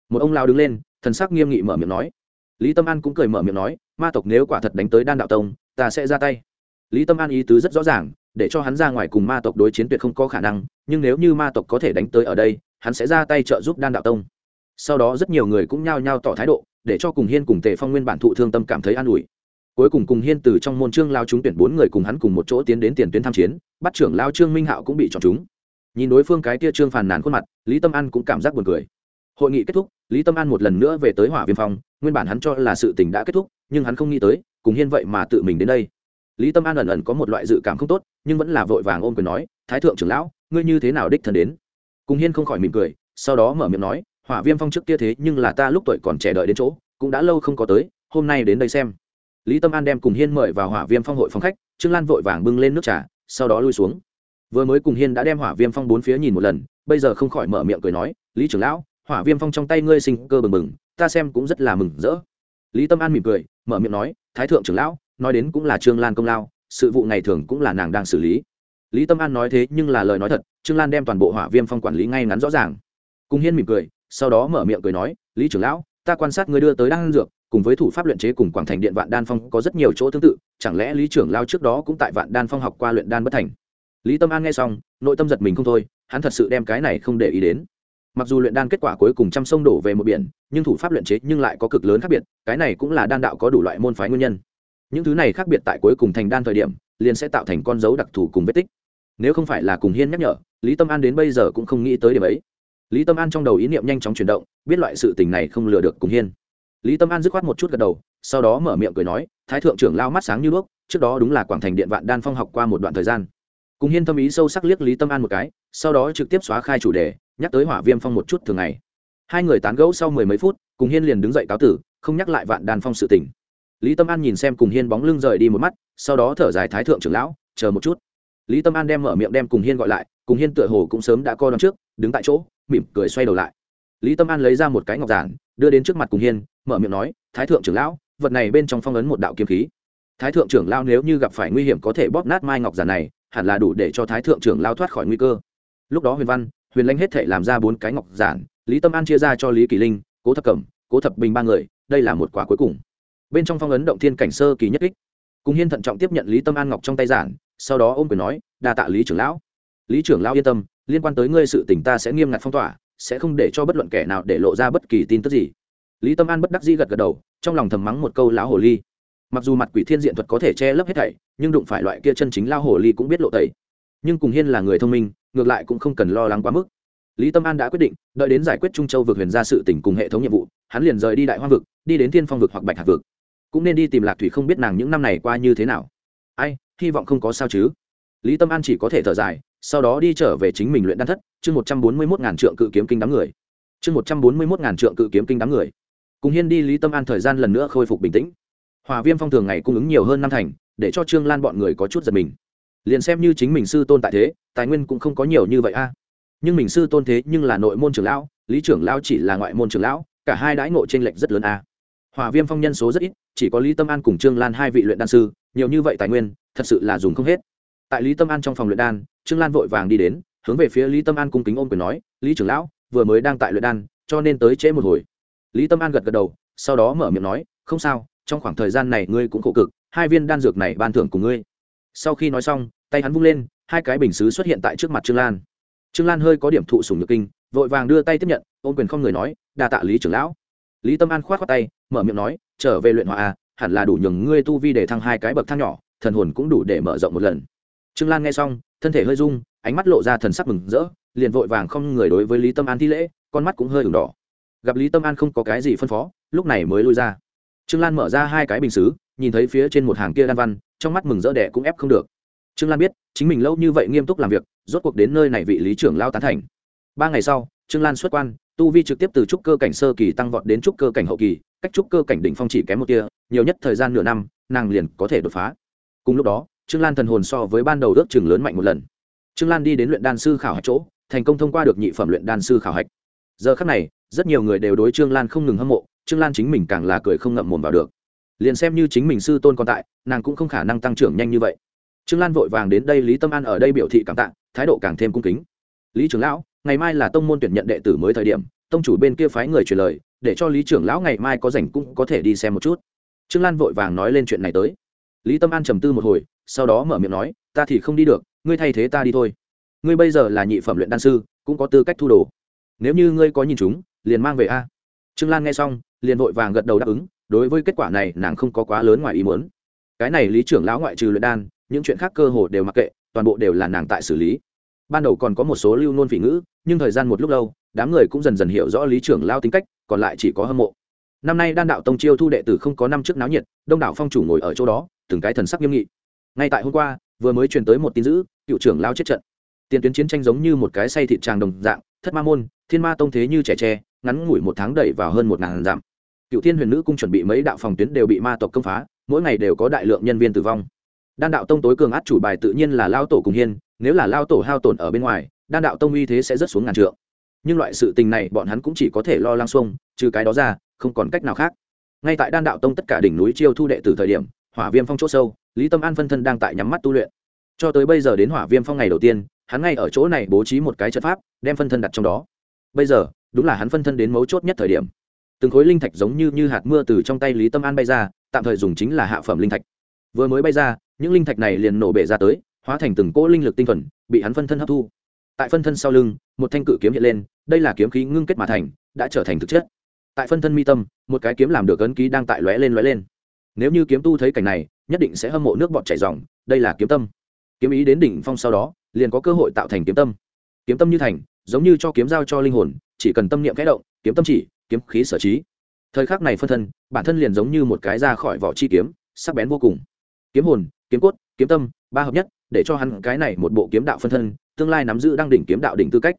A: Một ông lao đứng lên, thần sắc nghiêm nghị mở miệng nói. Lý tâm an cũng cười mở miệng nói, ma tộc nếu quả thật đánh tới đan đạo tông, ta sẽ ra tay. Lý tâm an ý tứ rất rõ ràng, để cho hắn ra ngoài cùng ma tộc đối chiến tuyệt không có khả năng, nhưng nếu như ma tộc có thể đánh tới ở đây, hắn sẽ ra tay trợ giúp đan đạo tông. Sau đó rất nhiều người cũng nhao nhao tỏ thái độ, để cho cùng hiên cùng tề phong nguyên bản thụ thương tâm cảm thấy an ủi. Cuối cùng cùng hiên từ trong môn trương lao chúng tuyển bốn người cùng hắn cùng một chỗ tiến đến tiền tuyến tham chiến, bắt trưởng lao trương minh hạo cũng bị chọn chúng nhìn đối phương cái tia trương phàn nàn khuôn mặt, lý tâm an cũng cảm giác buồn cười. Hội nghị kết thúc, lý tâm an một lần nữa về tới hỏa viêm phong, nguyên bản hắn cho là sự tình đã kết thúc, nhưng hắn không nghĩ tới, cùng hiên vậy mà tự mình đến đây. Lý tâm an ẩn ẩn có một loại dự cảm không tốt, nhưng vẫn là vội vàng ôm quyền nói, thái thượng trưởng lão, ngươi như thế nào đích thần đến? Cùng hiên không khỏi mỉm cười, sau đó mở miệng nói, hỏa viêm phong trước kia thế, nhưng là ta lúc tuổi còn trẻ đợi đến chỗ, cũng đã lâu không có tới, hôm nay đến đây xem. Lý tâm an đem cùng hiên mời vào hỏa viêm phong hội phong khách, trương lan vội vàng bưng lên nước trà, sau đó lui xuống vừa mới cùng hiên đã đem hỏa viêm phong bốn phía nhìn một lần, bây giờ không khỏi mở miệng cười nói, lý trưởng lão, hỏa viêm phong trong tay ngươi sinh cơ bừng bừng, ta xem cũng rất là mừng rỡ. Lý tâm an mỉm cười, mở miệng nói, thái thượng trưởng lão, nói đến cũng là trương lan công lao, sự vụ ngày thường cũng là nàng đang xử lý. Lý tâm an nói thế nhưng là lời nói thật, trương lan đem toàn bộ hỏa viêm phong quản lý ngay ngắn rõ ràng. Cùng hiên mỉm cười, sau đó mở miệng cười nói, lý trưởng lão, ta quan sát ngươi đưa tới đan dược, cùng với thủ pháp luyện chế cùng quảng thành điện vạn đan phong có rất nhiều chỗ tương tự, chẳng lẽ lý trưởng lao trước đó cũng tại vạn đan phong học qua luyện đan bất thành? Lý tâm an nghe xong, nội tâm giật mình không thôi, hắn thật sự đem cái này không để ý đến. Mặc dù luyện đan kết quả cuối cùng trăm sông đổ về một biển, nhưng thủ pháp luyện chế nhưng lại có cực lớn khác biệt, cái này cũng là đan đạo có đủ loại môn phái nguyên nhân. Những thứ này khác biệt tại cuối cùng thành đan thời điểm, liền sẽ tạo thành con dấu đặc thù cùng vết tích. Nếu không phải là cùng hiên nhắc nhở, lý tâm an đến bây giờ cũng không nghĩ tới điểm ấy. Lý tâm an trong đầu ý niệm nhanh chóng chuyển động, biết loại sự tình này không lừa được cùng hiên. Lý tâm an dứt khoát một chút gật đầu, sau đó mở miệng cười nói, thái thượng trưởng lao mắt sáng như đuốc, trước đó đúng là quảng thành điện vạn đan phong học qua một đoạn thời gian cùng hiên tâm ý sâu sắc liếc lý tâm an một cái, sau đó trực tiếp xóa khai chủ đề, nhắc tới hỏa viêm phong một chút thường ngày. Hai người tán gẫu sau mười mấy phút, cùng hiên liền đứng dậy cáo tử, không nhắc lại vạn đàn phong sự tình. Lý tâm an nhìn xem cùng hiên bóng lưng rời đi một mắt, sau đó thở dài thái thượng trưởng lão, chờ một chút. Lý tâm an đem mở miệng đem cùng hiên gọi lại, cùng hiên tựa hồ cũng sớm đã co đón trước, đứng tại chỗ, mỉm cười xoay đầu lại. Lý tâm an lấy ra một cái ngọc giản, đưa đến trước mặt cùng hiên, mở miệng nói, thái thượng trưởng lão, vật này bên trong phong ấn một đạo kiếm khí. Thái thượng trưởng lão nếu như gặp phải nguy hiểm có thể bóp nát mai ngọc giản này hẳn là đủ để cho thái thượng trưởng lao thoát khỏi nguy cơ. Lúc đó huyền văn, huyền lãnh hết thể làm ra bốn cái ngọc giản, lý tâm an chia ra cho lý kỳ linh, cố thập cẩm, cố thập bình ba người, đây là một quả cuối cùng. Bên trong phong ấn động thiên cảnh sơ kỳ nhất kích. Cùng hiên thận trọng tiếp nhận lý tâm an ngọc trong tay giản, sau đó ôm quyền nói, đa tạ lý trưởng lão. Lý trưởng lão yên tâm, liên quan tới ngươi sự tỉnh ta sẽ nghiêm ngặt phong tỏa, sẽ không để cho bất luận kẻ nào để lộ ra bất kỳ tin tức gì. Lý tâm an bất đắc dĩ gật gật đầu, trong lòng thầm mắng một câu lão hồ ly mặc dù mặt quỷ thiên diện thuật có thể che lấp hết thảy, nhưng đụng phải loại kia chân chính lao hồ ly cũng biết lộ tẩy. Nhưng cùng hiên là người thông minh, ngược lại cũng không cần lo lắng quá mức. Lý tâm an đã quyết định, đợi đến giải quyết trung châu vực huyền ra sự tỉnh cùng hệ thống nhiệm vụ, hắn liền rời đi đại hoa vực, đi đến thiên phong vực hoặc bạch hạc vực. Cũng nên đi tìm lạc thủy không biết nàng những năm này qua như thế nào. Ai, hy vọng không có sao chứ. Lý tâm an chỉ có thể thở dài, sau đó đi trở về chính mình luyện đan thất, chương một trăm bốn mươi mốt ngàn trượng cự kiếm kinh đám người. Chương một trăm bốn mươi mốt ngàn trượng cự kiếm kinh đám người. Cùng hiên đi, lý tâm an thời gian lần nữa khôi phục bình tĩnh hòa viêm phong thường ngày cung ứng nhiều hơn năm thành, để cho trương lan bọn người có chút giật mình. Liền xem như chính mình sư tôn tại thế, tài nguyên cũng không có nhiều như vậy a. Nhưng mình sư tôn thế nhưng là nội môn trưởng lão, lý trưởng lão chỉ là ngoại môn trưởng lão, cả hai đãi ngộ t r ê n lệch rất lớn a. Hòa viêm phong nhân số rất ít, chỉ có lý tâm an cùng trương lan hai vị luyện đan sư, nhiều như vậy tài nguyên, thật sự là dùng không hết. Tại lý tâm an trong phòng luyện đan, trương lan vội vàng đi đến, hướng về phía lý tâm an cung kính ôm quyền nói, lý trưởng lão, vừa mới đang tại luyện đan, cho nên tới trễ một hồi. Lý tâm an gật gật đầu, sau đó mở miệng nói, không sao trong khoảng thời gian này ngươi cũng khổ cực, hai viên đan dược này ban thưởng của ngươi. Sau khi nói xong, tay hắn vung lên, hai cái bình xứ xuất hiện tại trước mặt trương lan. Trương lan hơi có điểm thụ sùng nhược kinh, vội vàng đưa tay tiếp nhận ôm quyền không người nói, đa tạ lý trưởng lão. Lý tâm an k h o á t khoác tay, mở miệng nói, trở về luyện hòa à hẳn là đủ nhường ngươi tu vi để thăng hai cái bậc thang nhỏ, thần hồn cũng đủ để mở rộng một lần. Trương lan nghe xong, thân thể hơi rung, ánh mắt lộ ra thần sắc mừng rỡ, liền vội vàng không người đối với lý tâm an thi lễ, con mắt cũng hơi ửng đỏ. Gặp lý tâm an không có cái gì phân phó, lúc này mới lui ra trương lan mở ra hai cái bình xứ, nhìn thấy phía trên một hàng kia đan văn, trong mắt mừng rỡ đẻ cũng ép không được. Trương lan biết, chính mình lâu như vậy nghiêm túc làm việc, rốt cuộc đến nơi này vị lý trưởng lao tán thành. Ba ngày sau, trương lan xuất quan, tu vi trực tiếp từ trúc cơ cảnh sơ kỳ tăng vọt đến trúc cơ cảnh hậu kỳ, cách trúc cơ cảnh đỉnh phong chỉ kém một tia, nhiều nhất thời gian nửa năm, nàng liền có thể đột phá. Cùng lúc đó, trương lan thần hồn so với ban đầu ước chừng lớn mạnh một lần. Trương lan đi đến luyện đan sư khảo hạch chỗ, thành công thông qua được nhị phẩm luyện đan sư khảo hạch. Giờ khắc này, rất nhiều người đều đối trương lan không ngừng hâm mộ trương lan chính mình càng là cười không ngậm mồm vào được. Liền xem như chính mình sư tôn còn tại, nàng cũng không khả năng tăng trưởng nhanh như vậy. Trương lan vội vàng đến đây lý tâm an ở đây biểu thị cảm tạ, thái độ càng thêm cung kính. Lý trưởng lão, ngày mai là tông môn tuyển nhận đệ tử mới thời điểm, tông chủ bên kia phái người truyền lời, để cho lý trưởng lão ngày mai có rảnh cũng có thể đi xem một chút. Trương lan vội vàng nói lên chuyện này tới. Lý tâm an trầm tư một hồi, sau đó mở miệng nói, ta thì không đi được, ngươi thay thế ta đi thôi. Ngươi bây giờ là nhị phẩm luyện đan sư, cũng có tư cách thu đồ. Nếu như ngươi có nhìn chúng, liền mang về a. Trương lan nghe xong liền vội vàng gật đầu đáp ứng, đối với kết quả này nàng không có quá lớn ngoài ý muốn. Cái này lý trưởng lão ngoại trừ luyện đan, những chuyện khác cơ hồ đều mặc kệ, toàn bộ đều là nàng tại xử lý. Ban đầu còn có một số lưu nôn vị ngữ, nhưng thời gian một lúc lâu, đám người cũng dần dần hiểu rõ lý trưởng lao tính cách, còn lại chỉ có hâm mộ. Năm nay đan đạo tông chiêu thu đệ tử không có năm trước náo nhiệt, đông đảo phong chủ ngồi ở chỗ đó, từng cái thần sắc nghiêm nghị. Ngay tại hôm qua, vừa mới truyền tới một tin dữ, cựu trưởng lao chết trận. Tiền tuyến chiến tranh giống như một cái say thịt tràng đồng dạng, thất ma môn, thiên ma tông thế như trẻ tre, ngắn ngủi một tháng đẩy vào hơn một ngàn dặm cựu thiên huyền nữ cung chuẩn bị mấy đạo phòng tuyến đều bị ma tộc công phá, mỗi ngày đều có đại lượng nhân viên tử vong. Đan đạo tông tối cường át chủ bài tự nhiên là lao tổ cùng hiên, nếu là lao tổ hao tổn ở bên ngoài, đan đạo tông uy thế sẽ rất xuống ngàn trượng. Nhưng loại sự tình này bọn hắn cũng chỉ có thể lo lăng xuông, trừ cái đó ra, không còn cách nào khác. Ngay tại đan đạo tông tất cả đỉnh núi chiêu thu đệ từ thời điểm, hỏa viêm phong c h ỗ sâu, lý tâm an phân thân đang tại nhắm mắt tu luyện. Cho tới bây giờ đến hỏa viêm phong ngày đầu tiên, hắn ngay ở chỗ này bố trí một cái trận pháp, đem phân thân đặt trong đó. Bây giờ, đúng là hắn phân thân đến mấu chốt nhất thời điểm từng khối linh thạch giống như, như hạt mưa từ trong tay lý tâm an bay ra tạm thời dùng chính là hạ phẩm linh thạch. Vừa mới bay ra những linh thạch này liền nổ bể ra tới hóa thành từng cỗ linh lực tinh thuần bị hắn phân thân hấp thu. Tại phân thân sau lưng một thanh cự kiếm hiện lên đây là kiếm khí ngưng kết mà thành đã trở thành thực chất. Tại phân thân mi tâm một cái kiếm làm được ấn ký đang tại lóe lên lóe lên. Nếu như kiếm tu thấy cảnh này nhất định sẽ hâm mộ nước bọt chảy dòng đây là kiếm tâm. Kiếm ý đến đỉnh phong sau đó liền có cơ hội tạo thành kiếm tâm. Kiếm tâm như thành giống như cho kiếm giao cho linh hồn chỉ cần tâm niệm kẽ động kiếm tâm chỉ kiếm khí sở trí. Thời khắc này phân thân, bản thân liền giống như một cái ra khỏi vỏ chi kiếm, sắc bén vô cùng. Kiếm hồn, kiếm cốt, kiếm tâm, ba hợp nhất, để cho hắn cái này một bộ kiếm đạo phân thân, tương lai nắm giữ đang đỉnh kiếm đạo đỉnh tư cách.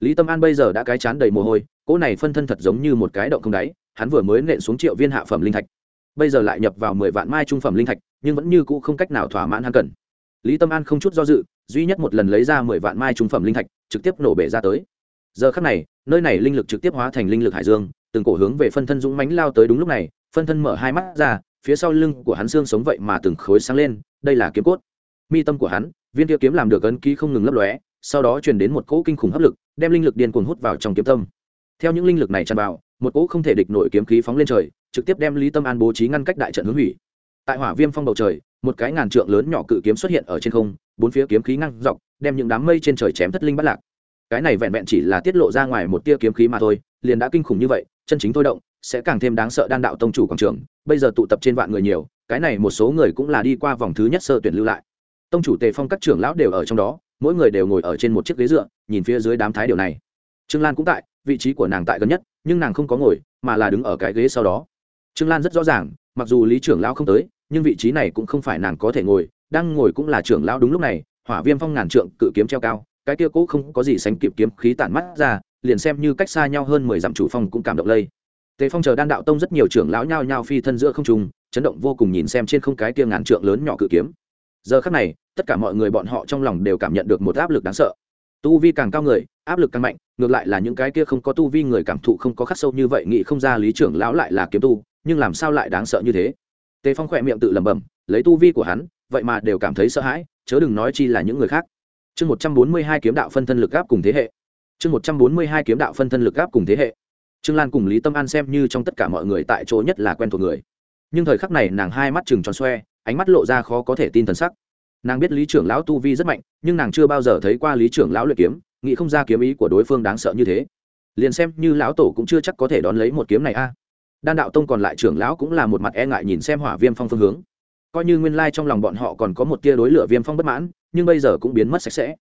A: Lý tâm an bây giờ đã cái chán đầy mồ hôi, cỗ này phân thân thật giống như một cái động không đáy, hắn vừa mới nện xuống triệu viên hạ phẩm linh thạch. Bây giờ lại nhập vào mười vạn mai trung phẩm linh thạch, nhưng vẫn như cũ không cách nào thỏa mãn hắn cần. Lý tâm an không chút do dự, duy nhất một lần lấy ra mười vạn mai trung phẩm linh thạch, trực tiếp nổ bể ra tới. Giờ khắc này nơi này linh lực trực tiếp hóa thành linh lực hải dương, từng cổ hướng về phân thân dũng mánh lao tới đúng lúc này, phân thân mở hai mắt ra, phía sau lưng của hắn xương sống vậy mà từng khối sáng lên, đây là kiếm cốt. Mi tâm của hắn, viên kia kiếm làm được ấn ký không ngừng lấp lóe, sau đó truyền đến một cỗ kinh khủng hấp lực, đem linh lực điên cuồng hút vào trong kiếm tâm. Theo những linh lực này tràn vào, một cỗ không thể địch nổi kiếm khí phóng lên trời, trực tiếp đem lý tâm an bố trí ngăn cách đại trận hướng hủy. Tại hỏa viêm phong bầu trời, một cái ngàn trượng lớn nhỏ cự kiếm xuất hiện ở trên không, bốn phía kiếm khí ngăn dọc, đem những đám mây trên trời chém thất linh bắt lạc cái này vẹn vẹn chỉ là tiết lộ ra ngoài một tia kiếm khí mà thôi, liền đã kinh khủng như vậy, chân chính thôi động, sẽ càng thêm đáng sợ đan đạo tông chủ quảng trường, bây giờ tụ tập trên vạn người nhiều, cái này một số người cũng là đi qua vòng thứ nhất sơ tuyển lưu lại. Tông chủ tề phong các trưởng lão đều ở trong đó, mỗi người đều ngồi ở trên một chiếc ghế dựa, nhìn phía dưới đám thái điều này. Trương lan cũng tại, vị trí của nàng tại gần nhất, nhưng nàng không có ngồi, mà là đứng ở cái ghế sau đó. Trương lan rất rõ ràng, mặc dù lý trưởng lão không tới, nhưng vị trí này cũng không phải nàng có thể ngồi, đang ngồi cũng là trưởng lão đúng lúc này, hỏa viêm phong ngàn trượng cự kiếm treo cao cái kia cũ không có gì sánh kịp kiếm khí tản mắt ra, liền xem như cách xa nhau hơn mười dặm chủ phong cũng cảm động lây. Tề phong chờ đan đạo tông rất nhiều trưởng lão nhao nhao phi thân giữa không trung, chấn động vô cùng nhìn xem trên không cái kia ngàn trượng lớn nhỏ cự kiếm. Giờ khắc này, tất cả mọi người bọn họ trong lòng đều cảm nhận được một áp lực đáng sợ. Tu vi càng cao người, áp lực càng mạnh, ngược lại là những cái kia không có tu vi người cảm thụ không có khắc sâu như vậy, nghĩ không ra lý trưởng lão lại là kiếm tu, nhưng làm sao lại đáng sợ như thế? Tề phong khỏe miệng tự lẩm bẩm, lấy tu vi của hắn, vậy mà đều cảm thấy sợ hãi, chớ đừng nói chi là những người khác chương một trăm bốn mươi hai kiếm đạo phân thân lực gáp cùng thế hệ. Chương một trăm bốn mươi hai kiếm đạo phân thân lực gáp cùng thế hệ. Trương lan cùng lý tâm an xem như trong tất cả mọi người tại chỗ nhất là quen thuộc người. Nhưng thời khắc này nàng hai mắt chừng tròn xoe, ánh mắt lộ ra khó có thể tin thần sắc. Nàng biết lý trưởng lão tu vi rất mạnh, nhưng nàng chưa bao giờ thấy qua lý trưởng lão luyện kiếm, nghĩ không ra kiếm ý của đối phương đáng sợ như thế. Liền xem như lão tổ cũng chưa chắc có thể đón lấy một kiếm này a. Đan đạo tông còn lại trưởng lão cũng là một mặt e ngại nhìn xem hỏa viêm phong phương hướng coi như nguyên lai trong lòng bọn họ còn có một tia đối lửa viêm phong bất mãn, nhưng bây giờ cũng biến mất sạch sẽ.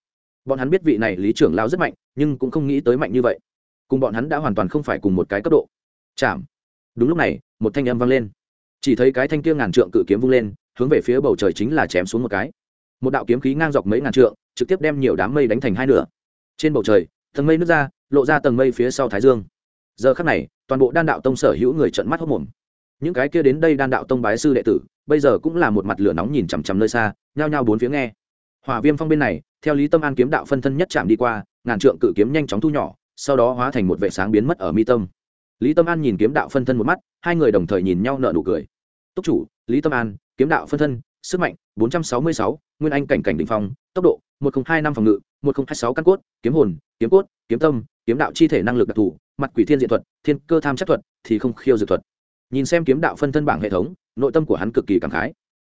A: Bọn hắn biết vị này lý trưởng lao rất mạnh, nhưng cũng không nghĩ tới mạnh như vậy. Cùng bọn hắn đã hoàn toàn không phải cùng một cái cấp độ. Chạm. Đúng lúc này, một thanh âm vang lên. Chỉ thấy cái thanh kia ngàn trượng cự kiếm vung lên, hướng về phía bầu trời chính là chém xuống một cái. Một đạo kiếm khí ngang dọc mấy ngàn trượng, trực tiếp đem nhiều đám mây đánh thành hai nửa. Trên bầu trời, tầng mây nước ra, lộ ra tầng mây phía sau thái dương. Giờ khắc này, toàn bộ đan đạo tông sở hữu người trận mắt hốc mồm. Những cái kia đến đây đan đạo tông bái sư đệ tử bây giờ cũng là một mặt lửa nóng nhìn chằm chằm nơi xa nhao nhao bốn phía nghe. Hỏa viêm phong bên này theo lý tâm an kiếm đạo phân thân nhất chạm đi qua ngàn trượng cự kiếm nhanh chóng thu nhỏ sau đó hóa thành một vệ sáng biến mất ở mi tâm. Lý tâm an nhìn kiếm đạo phân thân một mắt hai người đồng thời nhìn nhau nợ nụ cười. Túc chủ lý tâm an kiếm đạo phân thân sức mạnh 466, nguyên anh cảnh cảnh đỉnh phong tốc độ 1025 phòng ngự 1026 căn cốt kiếm hồn kiếm cốt kiếm tâm kiếm đạo chi thể năng lực đặc thù mặt quỷ thiên diện thuật thiên cơ tham chắc thuật thì không khiêu dược thuật. Nhìn xem kiếm đạo phân thân bảng hệ thống nội tâm của hắn cực kỳ cảm khái.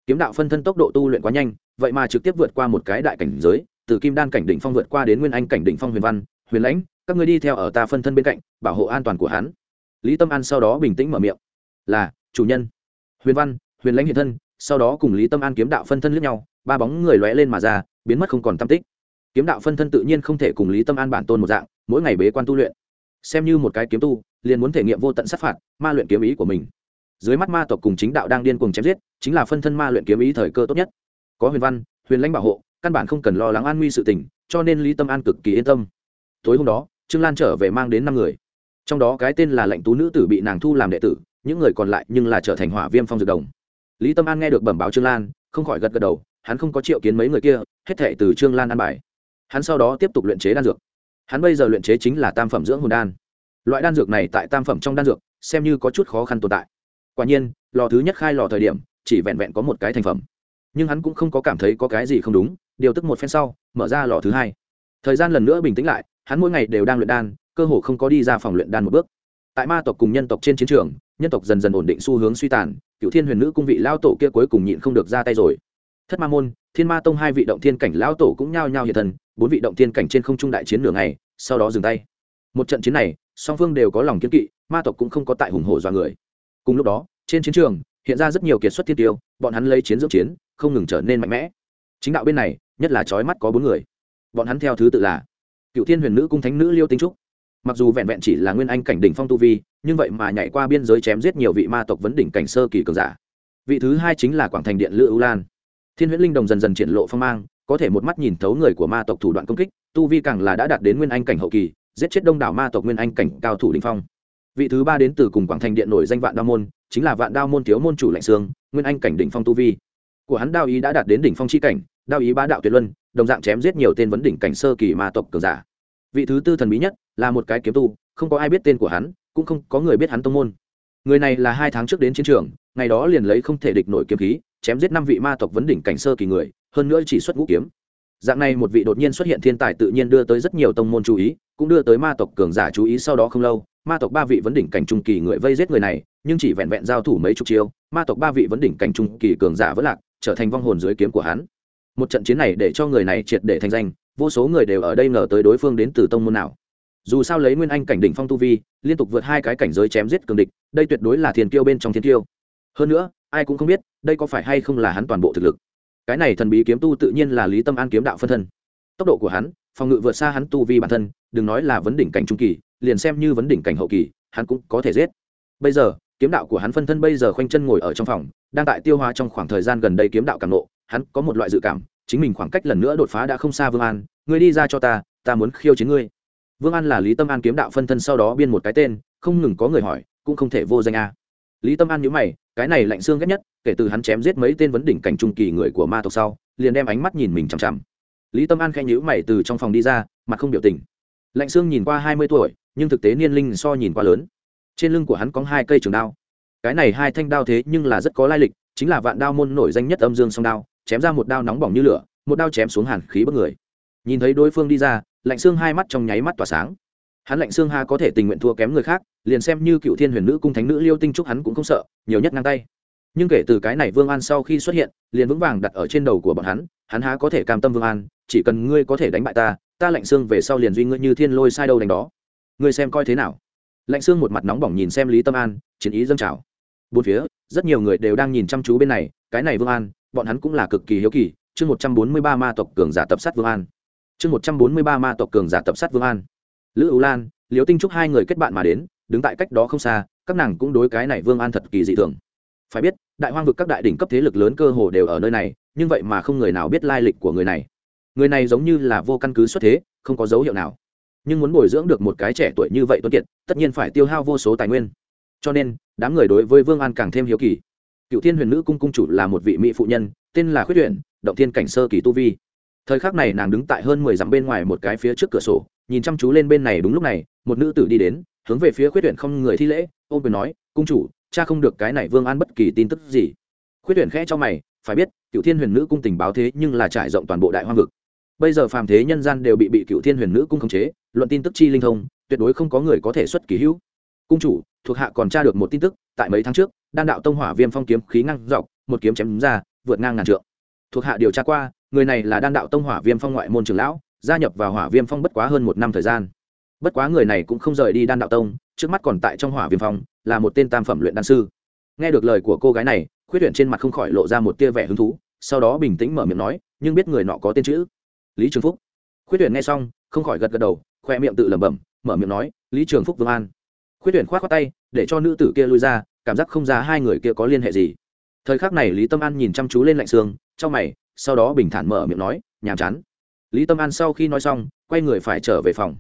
A: Kiếm đạo phân thân tốc độ tu luyện quá nhanh, vậy mà trực tiếp vượt qua một cái đại cảnh giới, từ kim đan cảnh đỉnh phong vượt qua đến nguyên anh cảnh đỉnh phong huyền văn, huyền lãnh, các ngươi đi theo ở ta phân thân bên cạnh, bảo hộ an toàn của hắn. Lý tâm an sau đó bình tĩnh mở miệng. Là, chủ nhân. Huyền văn, huyền lãnh hiện thân, sau đó cùng lý tâm an kiếm đạo phân thân lướt nhau, ba bóng người lóe lên mà ra, biến mất không còn tam tích. Kiếm đạo phân thân tự nhiên không thể cùng lý tâm an bản tôn một dạng, mỗi ngày bế quan tu luyện. Xem như một cái kiếm tu, liền muốn thể nghiệm vô tận sát phạt, ma luyện kiếm ý của mình dưới mắt ma tộc cùng chính đạo đang điên cuồng chém giết, chính là phân thân ma luyện kiếm ý thời cơ tốt nhất. Có huyền văn, huyền lãnh bảo hộ, căn bản không cần lo lắng an nguy sự tình, cho nên lý tâm an cực kỳ yên tâm. Tối hôm đó, trương lan trở về mang đến năm người. Trong đó cái tên là lệnh tú nữ tử bị nàng thu làm đệ tử, những người còn lại nhưng là trở thành hỏa viêm phong dược đồng. Lý tâm an nghe được bẩm báo trương lan, không khỏi gật gật đầu, hắn không có triệu kiến mấy người kia, hết thệ từ trương lan ăn bài. Hắn sau đó tiếp tục luyện chế đan dược. Hắn bây giờ luyện chế chính là tam phẩm dưỡng hồn đan. Loại đan dược này tại tam phẩm trong đan dược, xem như có chút khó khăn tồn tại quả nhiên, lò thứ nhất khai lò thời điểm, chỉ vẹn vẹn có một cái thành phẩm. Nhưng hắn cũng không có cảm thấy có cái gì không đúng, điều tức một phen sau, mở ra lò thứ hai. Thời gian lần nữa bình tĩnh lại, hắn mỗi ngày đều đang luyện đan, cơ hồ không có đi ra phòng luyện đan một bước. Tại ma tộc cùng nhân tộc trên chiến trường, nhân tộc dần dần ổn định xu hướng suy tàn, cựu thiên huyền nữ cung vị lao tổ kia cuối cùng nhịn không được ra tay rồi. Thất ma môn, thiên ma tông hai vị động thiên cảnh lao tổ cũng nhao nhao hiện thần bốn vị động thiên cảnh trên không trung đại chiến nửa ngày, sau đó dừng tay. Một trận chiến này, song phương đều có lòng kiên kỵ, ma tộc cũng không có tại hùng hổ dọa người cùng lúc đó, trên chiến trường, hiện ra rất nhiều kiệt xuất thiên tiêu, bọn hắn lấy chiến dưỡng chiến, không ngừng trở nên mạnh mẽ. Chính đạo bên này, nhất là trói mắt có bốn người. Bọn hắn theo thứ tự là cựu thiên huyền nữ cung thánh nữ liêu tinh trúc. Mặc dù vẹn vẹn chỉ là nguyên anh cảnh đỉnh phong tu vi, nhưng vậy mà nhảy qua biên giới chém giết nhiều vị ma tộc vấn đỉnh cảnh sơ kỳ cường giả. Vị thứ hai chính là quảng thành điện lữ ưu lan. Thiên huyễn linh đồng dần dần triển lộ phong mang, có thể một mắt nhìn thấu người của ma tộc thủ đoạn công kích, tu vi càng là đã đạt đến nguyên anh cảnh hậu kỳ, giết chết đông đảo ma tộc nguyên anh cảnh cao thủ đình phong vị thứ ba đến từ cùng quảng thành điện nổi danh vạn đao môn, chính là vạn đao môn thiếu môn chủ lạnh sương, nguyên anh cảnh đỉnh phong tu vi. Của hắn đao ý đã đạt đến đỉnh phong chi cảnh, đao ý bá đạo tuyệt luân, đồng dạng chém giết nhiều tên vấn đỉnh cảnh sơ kỳ ma tộc cường giả. Vị thứ tư thần bí nhất là một cái kiếm tu, không có ai biết tên của hắn, cũng không có người biết hắn tông môn. Người này là hai tháng trước đến chiến trường, ngày đó liền lấy không thể địch nổi kiếm khí, chém giết năm vị ma tộc vấn đỉnh cảnh sơ kỳ người, hơn nữa chỉ xuất ngũ kiếm dạng này một vị đột nhiên xuất hiện thiên tài tự nhiên đưa tới rất nhiều tông môn chú ý, cũng đưa tới ma tộc cường giả chú ý sau đó không lâu, ma tộc ba vị vấn đỉnh cảnh trung kỳ người vây giết người này, nhưng chỉ vẹn vẹn giao thủ mấy chục chiêu, ma tộc ba vị vấn đỉnh cảnh trung kỳ cường giả vỡ lạc, trở thành vong hồn dưới kiếm của hắn. Một trận chiến này để cho người này triệt để thành danh, vô số người đều ở đây ngờ tới đối phương đến từ tông môn nào. Dù sao lấy nguyên anh cảnh đỉnh phong tu vi, liên tục vượt hai cái cảnh giới chém giết cường địch, đây tuyệt đối là thiên kiêu bên trong thiên kiêu. Hơn nữa, ai cũng không biết, đây có phải hay không là hắn toàn bộ thực lực cái này thần bí kiếm tu tự nhiên là lý tâm an kiếm đạo phân thân. Tốc độ của hắn, phòng ngự vượt xa hắn tu vi bản thân, đừng nói là vấn đỉnh cảnh trung kỳ, liền xem như vấn đỉnh cảnh hậu kỳ, hắn cũng có thể giết. Bây giờ, kiếm đạo của hắn phân thân bây giờ khoanh chân ngồi ở trong phòng, đang tại tiêu hóa trong khoảng thời gian gần đây kiếm đạo càng nộ, hắn có một loại dự cảm, chính mình khoảng cách lần nữa đột phá đã không xa vương an, ngươi đi ra cho ta ta muốn khiêu chiến ngươi. Vương an là lý tâm an kiếm đạo phân thân sau đó biên một cái tên, không ngừng có người hỏi, cũng không thể vô danh a lý tâm an nhữ mày, cái này lạnh xương ghét nhất, kể từ hắn chém giết mấy tên vấn đỉnh cảnh trung kỳ người của ma tộc sau, liền đem ánh mắt nhìn mình chằm chằm. Lý tâm an khẽ nhữ mày từ trong phòng đi ra, mặt không biểu tình. Lạnh xương nhìn qua hai mươi tuổi, nhưng thực tế niên linh so nhìn qua lớn. Trên lưng của hắn có hai cây trường đao. Cái này hai thanh đao thế nhưng là rất có lai lịch, chính là vạn đao môn nổi danh nhất âm dương song đao, chém ra một đao nóng bỏng như lửa, một đao chém xuống hàn khí bất người. Nhìn thấy đối phương đi ra, lạnh xương hai mắt trong nháy mắt tỏa sáng hắn lạnh xương ha có thể tình nguyện thua kém người khác, liền xem như cựu thiên huyền nữ cung thánh nữ liêu tinh trúc hắn cũng không sợ, nhiều nhất ngang tay. Nhưng kể từ cái này vương an sau khi xuất hiện, liền vững vàng đặt ở trên đầu của bọn hắn hắn há có thể cam tâm vương an, chỉ cần ngươi có thể đánh bại ta ta lạnh xương về sau liền duy ngươi như thiên lôi sai đâu đánh đó. Ngươi xem coi thế nào? Lạnh xương một mặt nóng bỏng nhìn xem lý tâm an, chiến ý dâng trào. Bốn phía, rất nhiều người đều đang nhìn chăm chú bên này, cái này vương an, bọn hắn cũng là cực kỳ hiếu kỳ. Chương một trăm bốn mươi ba ma tộc cường giả tập sát vương an. Chương một trăm bốn mươi ba ma tộc cường giả tập sát vương an lữ ưu lan liều tinh trúc hai người kết bạn mà đến, đứng tại cách đó không xa, các nàng cũng đối cái này vương an thật kỳ dị thường. Phải biết, đại hoang vực các đại đỉnh cấp thế lực lớn cơ hồ đều ở nơi này, nhưng vậy mà không người nào biết lai lịch của người này. Người này giống như là vô căn cứ xuất thế, không có dấu hiệu nào. Nhưng muốn bồi dưỡng được một cái trẻ tuổi như vậy tuân kiệt, tất nhiên phải tiêu hao vô số tài nguyên. Cho nên, đám người đối với vương an càng thêm hiếu kỳ. Cựu thiên huyền nữ cung cung chủ là một vị mỹ phụ nhân, tên là khuyết tuyển động thiên cảnh sơ kỳ tu vi. Thời khắc này nàng đứng tại hơn mười dặm bên ngoài một cái phía trước cửa sổ nhìn chăm chú lên bên này đúng lúc này, một nữ tử đi đến, hướng về phía khuyết tuyển không người thi lễ, ôm quyền nói, cung chủ, cha không được cái này vương an bất kỳ tin tức gì. Khuyết tuyển khẽ cho mày, phải biết cựu thiên huyền nữ cung tình báo thế nhưng là trải rộng toàn bộ đại hoang vực. Bây giờ phàm thế nhân gian đều bị bị cựu thiên huyền nữ cung khống chế, luận tin tức chi linh thông, tuyệt đối không có người có thể xuất kỳ hữu. Cung chủ, thuộc hạ còn tra được một tin tức, tại mấy tháng trước, đan đạo tông hỏa viêm phong kiếm khí ngăn dọc, một kiếm chém ra, vượt ngang ngàn trượng. Thuộc hạ điều tra qua, người này là đan đạo tông hỏa viêm phong ngoại môn trường lão gia nhập vào hỏa viêm phong bất quá hơn một năm thời gian. Bất quá người này cũng không rời đi đan đạo tông, trước mắt còn tại trong hỏa viêm phong, là một tên tam phẩm luyện đan sư. Nghe được lời của cô gái này, khuyết luyện trên mặt không khỏi lộ ra một tia vẻ hứng thú, sau đó bình tĩnh mở miệng nói, nhưng biết người nọ có tên chữ? Lý trường phúc. Khuyết luyện nghe xong, không khỏi gật gật đầu, khoe miệng tự lẩm bẩm, mở miệng nói, lý trường phúc vương an. Khuyết tuyển khoát khoát tay, để cho nữ tử kia lui ra, cảm giác không ra hai người kia có liên hệ gì. Thời khắc này lý tâm an nhìn chăm chú lên lạnh xương trong mày, sau đó bình thản mở miệng nói, nhàm chán lý tâm an sau khi nói xong, quay người phải trở về phòng.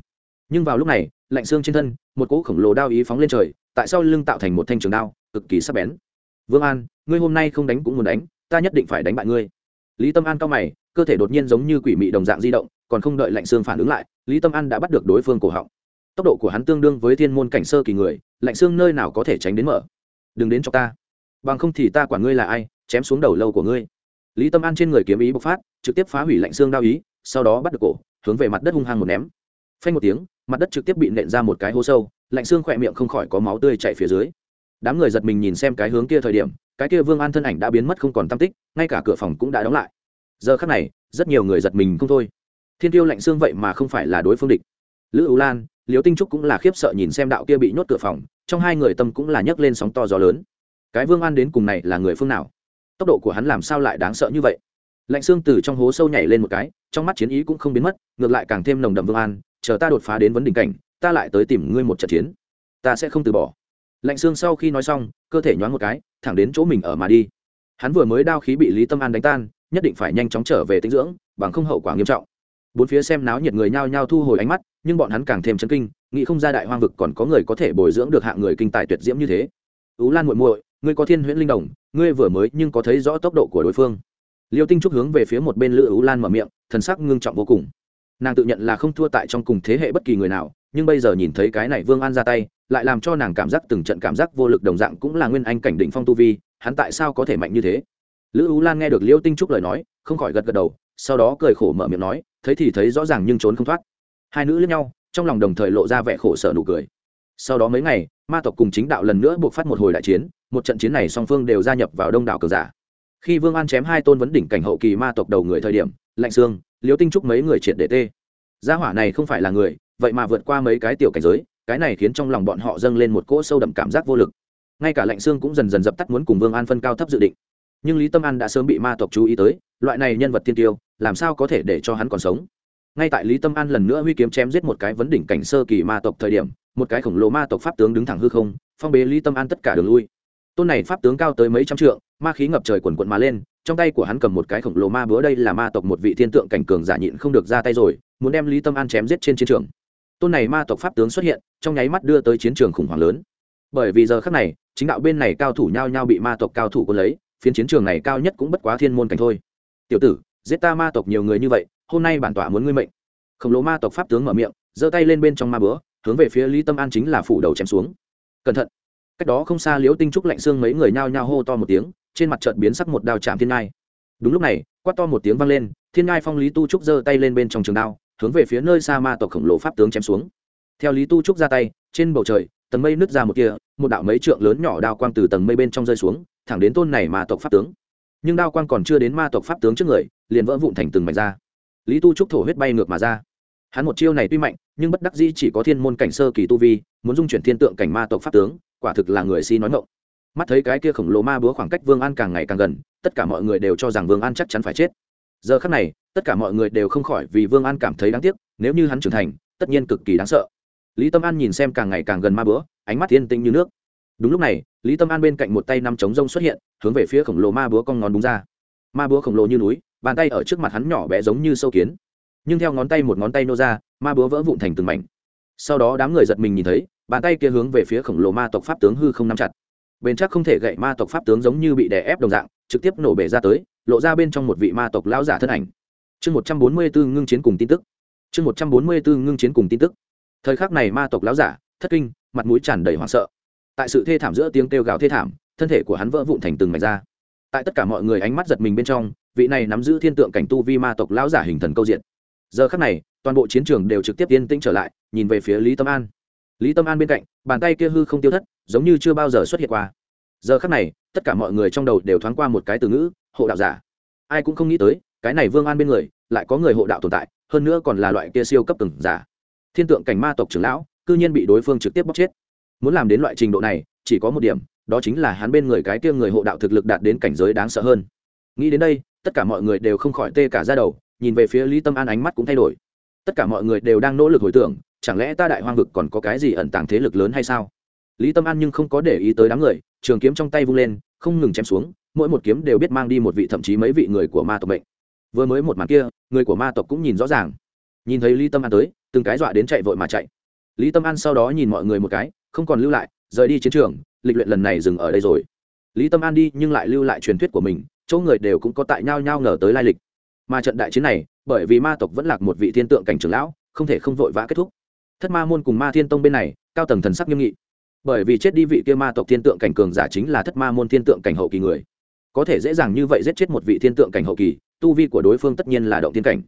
A: Nhưng vào lúc này, lạnh xương trên thân, một cỗ khổng lồ đao ý phóng lên trời, tại sao lưng tạo thành một thanh trường đao, cực kỳ sắc bén. Vương an, ngươi hôm nay không đánh cũng muốn đánh, ta nhất định phải đánh bại ngươi. Lý tâm an cao mày, cơ thể đột nhiên giống như quỷ mị đồng dạng di động, còn không đợi lạnh xương phản ứng lại, lý tâm an đã bắt được đối phương cổ họng. Tốc độ của hắn tương đương với thiên môn cảnh sơ kỳ người, lạnh xương nơi nào có thể tránh đến mở. Đừng đến cho ta, bằng không thì ta quản ngươi là ai, chém xuống đầu lâu của ngươi. Lý tâm an trên người kiếm ý bộc phát, trực tiếp phá hủy lạnh xương đao ý sau đó bắt được cổ, hướng về mặt đất hung hăng một ném. Phanh một tiếng, mặt đất trực tiếp bị nện ra một cái hố sâu, lạnh xương khỏe miệng không khỏi có máu tươi chạy phía dưới. Đám người giật mình nhìn xem cái hướng kia thời điểm, cái kia vương an thân ảnh đã biến mất không còn tam tích, ngay cả cửa phòng cũng đã đóng lại. Giờ khắc này, rất nhiều người giật mình không thôi. Thiên tiêu lạnh xương vậy mà không phải là đối phương địch. Lữ ưu lan liêu tinh trúc cũng là khiếp sợ nhìn xem đạo kia bị nhốt cửa phòng, trong hai người tâm cũng là nhấc lên sóng to gió lớn. Cái vương an đến cùng này là người phương nào? Tốc độ của hắn làm sao lại đáng sợ như vậy? Lạnh xương từ trong hố sâu nhảy lên một cái trong mắt chiến ý cũng không biến mất, ngược lại càng thêm nồng đậm vương an, chờ ta đột phá đến vấn đỉnh cảnh, ta lại tới tìm ngươi một trận chiến. Ta sẽ không từ bỏ. Lạnh xương sau khi nói xong, cơ thể nhoáng một cái, thẳng đến chỗ mình ở mà đi. Hắn vừa mới đao khí bị lý tâm an đánh tan, nhất định phải nhanh chóng trở về tinh dưỡng, bằng không hậu quả nghiêm trọng. Bốn phía xem náo nhiệt người nhao nhao thu hồi ánh mắt, nhưng bọn hắn càng thêm chấn kinh, nghĩ không ra đại hoang vực còn có người có thể bồi dưỡng được hạng người kinh tài tuyệt diễm như thế. Ú lan muội muội, ngươi có thiên huyễn linh đồng, ngươi vừa mới nhưng có thấy rõ tốc độ của đối phương liêu tinh trúc hướng về phía một bên lữ ưu lan mở miệng, thần sắc ngưng trọng vô cùng. Nàng tự nhận là không thua tại trong cùng thế hệ bất kỳ người nào, nhưng bây giờ nhìn thấy cái này vương an ra tay, lại làm cho nàng cảm giác từng trận cảm giác vô lực đồng dạng cũng là nguyên anh cảnh định phong tu vi, hắn tại sao có thể mạnh như thế? Lữ ưu lan nghe được liêu tinh trúc lời nói, không khỏi gật gật đầu, sau đó cười khổ mở miệng nói, thấy thì thấy rõ ràng nhưng trốn không thoát. Hai nữ lẫn nhau, trong lòng đồng thời lộ ra vẻ khổ sở nụ cười. Sau đó mấy ngày, ma tộc cùng chính đạo lần nữa buộc phát một hồi đại chiến, một trận chiến này song phương đều gia nhập vào đông đảo cờ giả khi vương an chém hai tôn vấn đỉnh cảnh hậu kỳ ma tộc đầu người thời điểm, lạnh xương, liếu tinh trúc mấy người triệt để tê. Gia hỏa này không phải là người, vậy mà vượt qua mấy cái tiểu cảnh giới, cái này khiến trong lòng bọn họ dâng lên một cỗ sâu đậm cảm giác vô lực. Ngay cả lạnh xương cũng dần dần dập tắt muốn cùng vương an phân cao thấp dự định. Nhưng lý tâm an đã sớm bị ma tộc chú ý tới, loại này nhân vật tiên tiêu, làm sao có thể để cho hắn còn sống? Ngay tại lý tâm an lần nữa huy kiếm chém giết một cái vấn đỉnh cảnh sơ kỳ ma tộc thời điểm, một cái khổng lồ ma tộc pháp tướng đứng thẳng hư không, phong bế lý tâm an tất cả đường lui. Tôn này pháp tướng cao tới mấy trăm trượng ma khí ngập trời quần quận mà lên, trong tay của hắn cầm một cái khổng lồ ma búa, đây là ma tộc một vị thiên tượng cảnh cường giả nhịn không được ra tay rồi, muốn đem lý tâm an chém giết trên chiến trường. Tôn này ma tộc pháp tướng xuất hiện, trong nháy mắt đưa tới chiến trường khủng hoảng lớn. Bởi vì giờ khác này, chính đạo bên này cao thủ nhao nhao bị ma tộc cao thủ quân lấy, phiến chiến trường này cao nhất cũng bất quá thiên môn cảnh thôi. Tiểu tử, giết ta ma tộc nhiều người như vậy, hôm nay bản tọa muốn ngươi mệnh. Khổng lồ ma tộc pháp tướng mở miệng, giơ tay lên bên trong ma bữa hướng về phía lý tâm an chính là phủ đầu chém xuống. Cẩn thận. Cách đó không xa liễu tinh trúc lạnh xương mấy người nhao nhao hô to một tiếng trên mặt chợt biến sắc một đao chạm thiên ngai. Đúng lúc này, quát to một tiếng vang lên, thiên ngai phong lý tu trúc giơ tay lên bên trong trường đao, hướng về phía nơi xa ma tộc khổng lồ pháp tướng chém xuống. Theo lý tu trúc ra tay, trên bầu trời, tầng mây nứt ra một kia một đạo mấy trượng lớn nhỏ đao quang từ tầng mây bên trong rơi xuống, thẳng đến tôn này ma tộc pháp tướng. Nhưng đao quang còn chưa đến ma tộc pháp tướng trước người, liền vỡ vụn thành từng mảnh ra. Lý tu trúc thổ huyết bay ngược mà ra. Hắn một chiêu này tuy mạnh, nhưng bất đắc dĩ chỉ có thiên môn cảnh sơ kỳ tu vi, muốn dung chuyển thiên tượng cảnh ma tộc pháp tướng, quả thực là người si nói ngộng mắt thấy cái kia khổng lồ ma búa khoảng cách vương an càng ngày càng gần, tất cả mọi người đều cho rằng vương an chắc chắn phải chết. Giờ khắc này, tất cả mọi người đều không khỏi vì vương an cảm thấy đáng tiếc, nếu như hắn trưởng thành, tất nhiên cực kỳ đáng sợ. Lý tâm an nhìn xem càng ngày càng gần ma búa, ánh mắt yên tĩnh như nước. Đúng lúc này, lý tâm an bên cạnh một tay nắm trống rông xuất hiện, hướng về phía khổng lồ ma búa con ngón đúng ra. Ma búa khổng lồ như núi, bàn tay ở trước mặt hắn nhỏ bé giống như sâu kiến. Nhưng theo ngón tay một ngón tay nô ra, ma búa vỡ vụn thành từng mảnh. Sau đó đám người giật mình nhìn thấy, bàn tay kia hướng về phía khổng lồ ma tộc pháp tướng hư không nắm chặt bền chắc không thể gậy ma tộc pháp tướng giống như bị đè ép đồng dạng, trực tiếp nổ bể ra tới, lộ ra bên trong một vị ma tộc lão giả thân ảnh. Chương một trăm bốn mươi bốn ngưng chiến cùng tin tức. Chương một trăm bốn mươi bốn ngưng chiến cùng tin tức. Thời khắc này ma tộc lão giả, thất kinh, mặt mũi tràn đầy hoảng sợ. Tại sự thê thảm giữa tiếng kêu gào thê thảm, thân thể của hắn vỡ vụn thành từng mảnh ra. Tại tất cả mọi người ánh mắt giật mình bên trong, vị này nắm giữ thiên tượng cảnh tu vi ma tộc lão giả hình thần câu diện. Giờ khắc này, toàn bộ chiến trường đều trực tiếp yên tĩnh trở lại, nhìn về phía lý tâm an lý tâm an bên cạnh, bàn tay kia hư không tiêu thất, giống như chưa bao giờ xuất hiện qua. Giờ khắc này, tất cả mọi người trong đầu đều thoáng qua một cái từ ngữ, hộ đạo giả. Ai cũng không nghĩ tới, cái này vương an bên người, lại có người hộ đạo tồn tại, hơn nữa còn là loại kia siêu cấp từng giả. Thiên tượng cảnh ma tộc trưởng lão, cư nhiên bị đối phương trực tiếp bóc chết. Muốn làm đến loại trình độ này, chỉ có một điểm, đó chính là hắn bên người cái kia người hộ đạo thực lực đạt đến cảnh giới đáng sợ hơn. Nghĩ đến đây, tất cả mọi người đều không khỏi tê cả ra đầu, nhìn về phía lý tâm an ánh mắt cũng thay đổi. Tất cả mọi người đều đang nỗ lực hồi tưởng chẳng lẽ ta đại hoang vực còn có cái gì ẩn tàng thế lực lớn hay sao? Lý tâm an nhưng không có để ý tới đám người, trường kiếm trong tay vung lên, không ngừng chém xuống, mỗi một kiếm đều biết mang đi một vị thậm chí mấy vị người của ma tộc bệnh vừa mới một màn kia, người của ma tộc cũng nhìn rõ ràng. Nhìn thấy lý tâm an tới, từng cái dọa đến chạy vội mà chạy. Lý tâm an sau đó nhìn mọi người một cái, không còn lưu lại, rời đi chiến trường, lịch luyện lần này dừng ở đây rồi. Lý tâm an đi nhưng lại lưu lại truyền thuyết của mình, chỗ người đều cũng có tại nhau nhau ngờ tới lai lịch. Mà trận đại chiến này, bởi vì ma tộc vẫn lạc một vị thiên tượng cảnh trưởng lão, không thể không vội vã kết thúc thất ma môn cùng ma thiên tông bên này, cao tầng thần sắc nghiêm nghị. Bởi vì chết đi vị kia ma tộc thiên tượng cảnh cường giả chính là thất ma môn thiên tượng cảnh hậu kỳ người. Có thể dễ dàng như vậy giết chết một vị thiên tượng cảnh hậu kỳ, tu vi của đối phương tất nhiên là động thiên cảnh.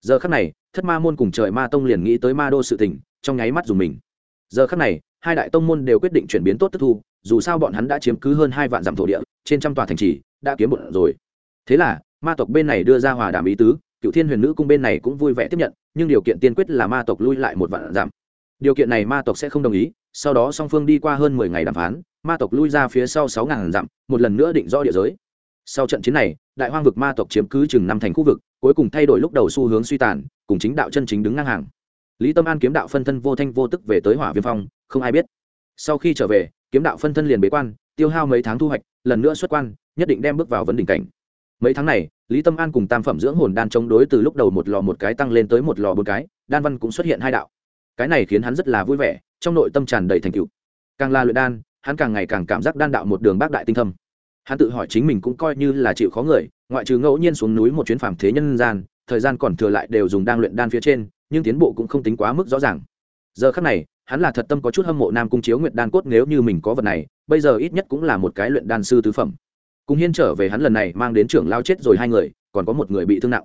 A: Giờ khắc này, thất ma môn cùng trời ma tông liền nghĩ tới ma đô sự tình, trong nháy mắt dùng mình. Giờ khắc này, hai đại tông môn đều quyết định chuyển biến tốt tức thu, dù sao bọn hắn đã chiếm cứ hơn hai vạn dặm thổ địa, trên trăm tòa thành trì, đã kiếm một rồi. Thế là, ma tộc bên này đưa ra hòa đàm ý tứ cựu thiên huyền nữ cung bên này cũng vui vẻ tiếp nhận, nhưng điều kiện tiên quyết là ma tộc lui lại một vạn giảm. điều kiện này ma tộc sẽ không đồng ý, sau đó song phương đi qua hơn mười ngày đàm phán, ma tộc lui ra phía sau sáu ngàn dặm, một lần nữa định do địa giới. Sau trận chiến này, đại hoang vực ma tộc chiếm cứ chừng năm thành khu vực, cuối cùng thay đổi lúc đầu xu hướng suy tàn, cùng chính đạo chân chính đứng ngang hàng. Lý tâm an kiếm đạo phân thân vô thanh vô tức về tới hỏa viêm phong, không ai biết. Sau khi trở về, kiếm đạo phân thân liền bế quan, tiêu hao mấy tháng thu hoạch, lần nữa xuất quan, nhất định đem bước vào vấn đỉnh cảnh. Mấy tháng này lý tâm an cùng tam phẩm dưỡng hồn đan chống đối từ lúc đầu một lò một cái tăng lên tới một lò bốn cái, đan văn cũng xuất hiện hai đạo. Cái này khiến hắn rất là vui vẻ, trong nội tâm tràn đầy thành tựu. Càng là luyện đan, hắn càng ngày càng cảm giác đan đạo một đường bác đại tinh thâm. Hắn tự hỏi chính mình cũng coi như là chịu khó người, ngoại trừ ngẫu nhiên xuống núi một chuyến phàm thế nhân gian, thời gian còn thừa lại đều dùng đang luyện đan phía trên, nhưng tiến bộ cũng không tính quá mức rõ ràng. Giờ khắc này, hắn là thật tâm có chút hâm mộ nam cung chiếu nguyệt đan cốt nếu như mình có vật này, bây giờ ít nhất cũng là một cái luyện đan sư tứ phẩm cùng hiên trở về hắn lần này mang đến trưởng lao chết rồi hai người, còn có một người bị thương nặng.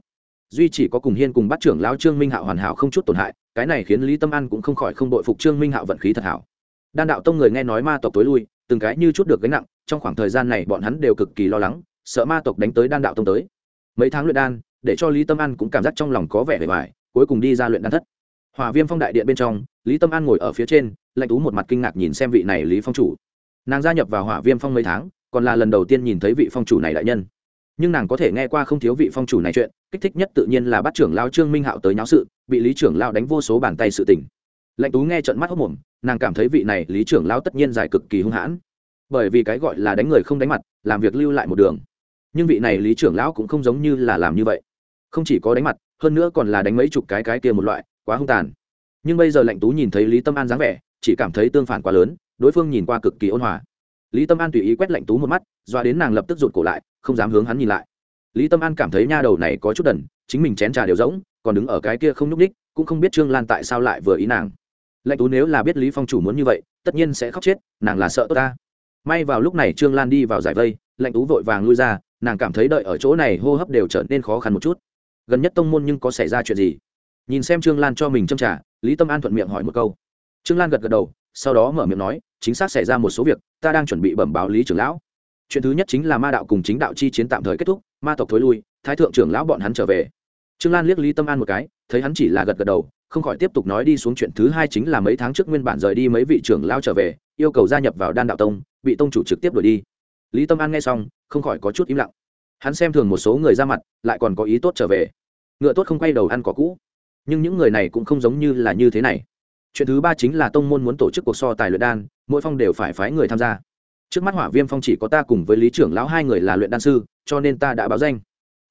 A: Duy chỉ có cùng hiên cùng bắt trưởng lao trương minh hạo hoàn hảo không chút tổn hại, cái này khiến lý tâm an cũng không khỏi không đội phục trương minh hạo vận khí thật hảo. Đan đạo tông người nghe nói ma tộc tối lui, từng cái như chút được gánh nặng, trong khoảng thời gian này bọn hắn đều cực kỳ lo lắng, sợ ma tộc đánh tới đan đạo tông tới. Mấy tháng luyện đan, để cho lý tâm an cũng cảm giác trong lòng có vẻ vẻ vải cuối cùng đi ra luyện đan thất. Hòa viêm phong đại điện bên trong, lý tâm an ngồi ở phía trên, lạnh tú một mặt kinh ngạc nhìn xem vị này lý phong chủ. Nàng gia nhập vào hỏa viêm phong mấy tháng còn là lần đầu tiên nhìn thấy vị phong chủ này đại nhân. Nhưng nàng có thể nghe qua không thiếu vị phong chủ này chuyện, kích thích nhất tự nhiên là bắt trưởng lao trương minh hạo tới nháo sự, bị lý trưởng lao đánh vô số bàn tay sự tình. Lạnh tú nghe trận mắt hốc mồm, nàng cảm thấy vị này lý trưởng lao tất nhiên dài cực kỳ hung hãn. Bởi vì cái gọi là đánh người không đánh mặt, làm việc lưu lại một đường. Nhưng vị này lý trưởng lão cũng không giống như là làm như vậy. Không chỉ có đánh mặt, hơn nữa còn là đánh mấy chục cái cái kia một loại, quá hung tàn. Nhưng bây giờ lạnh tú nhìn thấy lý tâm an dáng vẻ, chỉ cảm thấy tương phản quá lớn, đối phương nhìn qua cực kỳ ôn hòa lý tâm an tùy ý quét lạnh tú một mắt doa đến nàng lập tức rụt cổ lại, không dám hướng hắn nhìn lại. Lý tâm an cảm thấy nha đầu này có chút đần, chính mình chén trà đều rỗng, còn đứng ở cái kia không nhúc ních cũng không biết trương lan tại sao lại vừa ý nàng. Lạnh tú nếu là biết lý phong chủ muốn như vậy, tất nhiên sẽ khóc chết, nàng là sợ tốt ta. May vào lúc này trương lan đi vào giải vây, lạnh tú vội vàng lui ra, nàng cảm thấy đợi ở chỗ này hô hấp đều trở nên khó khăn một chút. Gần nhất tông môn nhưng có xảy ra chuyện gì? Nhìn xem trương lan cho mình châm trả lý tâm an thuận miệng hỏi một câu. Trương lan gật gật đầu, sau đó mở miệng nói chính xác xảy ra một số việc, ta đang chuẩn bị bẩm báo lý trưởng lão. Chuyện thứ nhất chính là ma đạo cùng chính đạo chi chiến tạm thời kết thúc, ma tộc thối lui, thái thượng trưởng lão bọn hắn trở về. Trương lan liếc lý tâm an một cái, thấy hắn chỉ là gật gật đầu, không khỏi tiếp tục nói đi xuống chuyện thứ hai chính là mấy tháng trước nguyên bản rời đi mấy vị trưởng lao trở về, yêu cầu gia nhập vào đan đạo tông, bị tông chủ trực tiếp đuổi đi. Lý tâm an nghe xong, không khỏi có chút im lặng. Hắn xem thường một số người ra mặt, lại còn có ý tốt trở về. Ngựa tốt không quay đầu ăn cỏ cũ. Nhưng những người này cũng không giống như là như thế này chuyện thứ ba chính là tông môn muốn tổ chức cuộc so tài luyện đan, mỗi phong đều phải phái người tham gia. Trước mắt hỏa viêm phong chỉ có ta cùng với lý trưởng lão hai người là luyện đan sư, cho nên ta đã báo danh.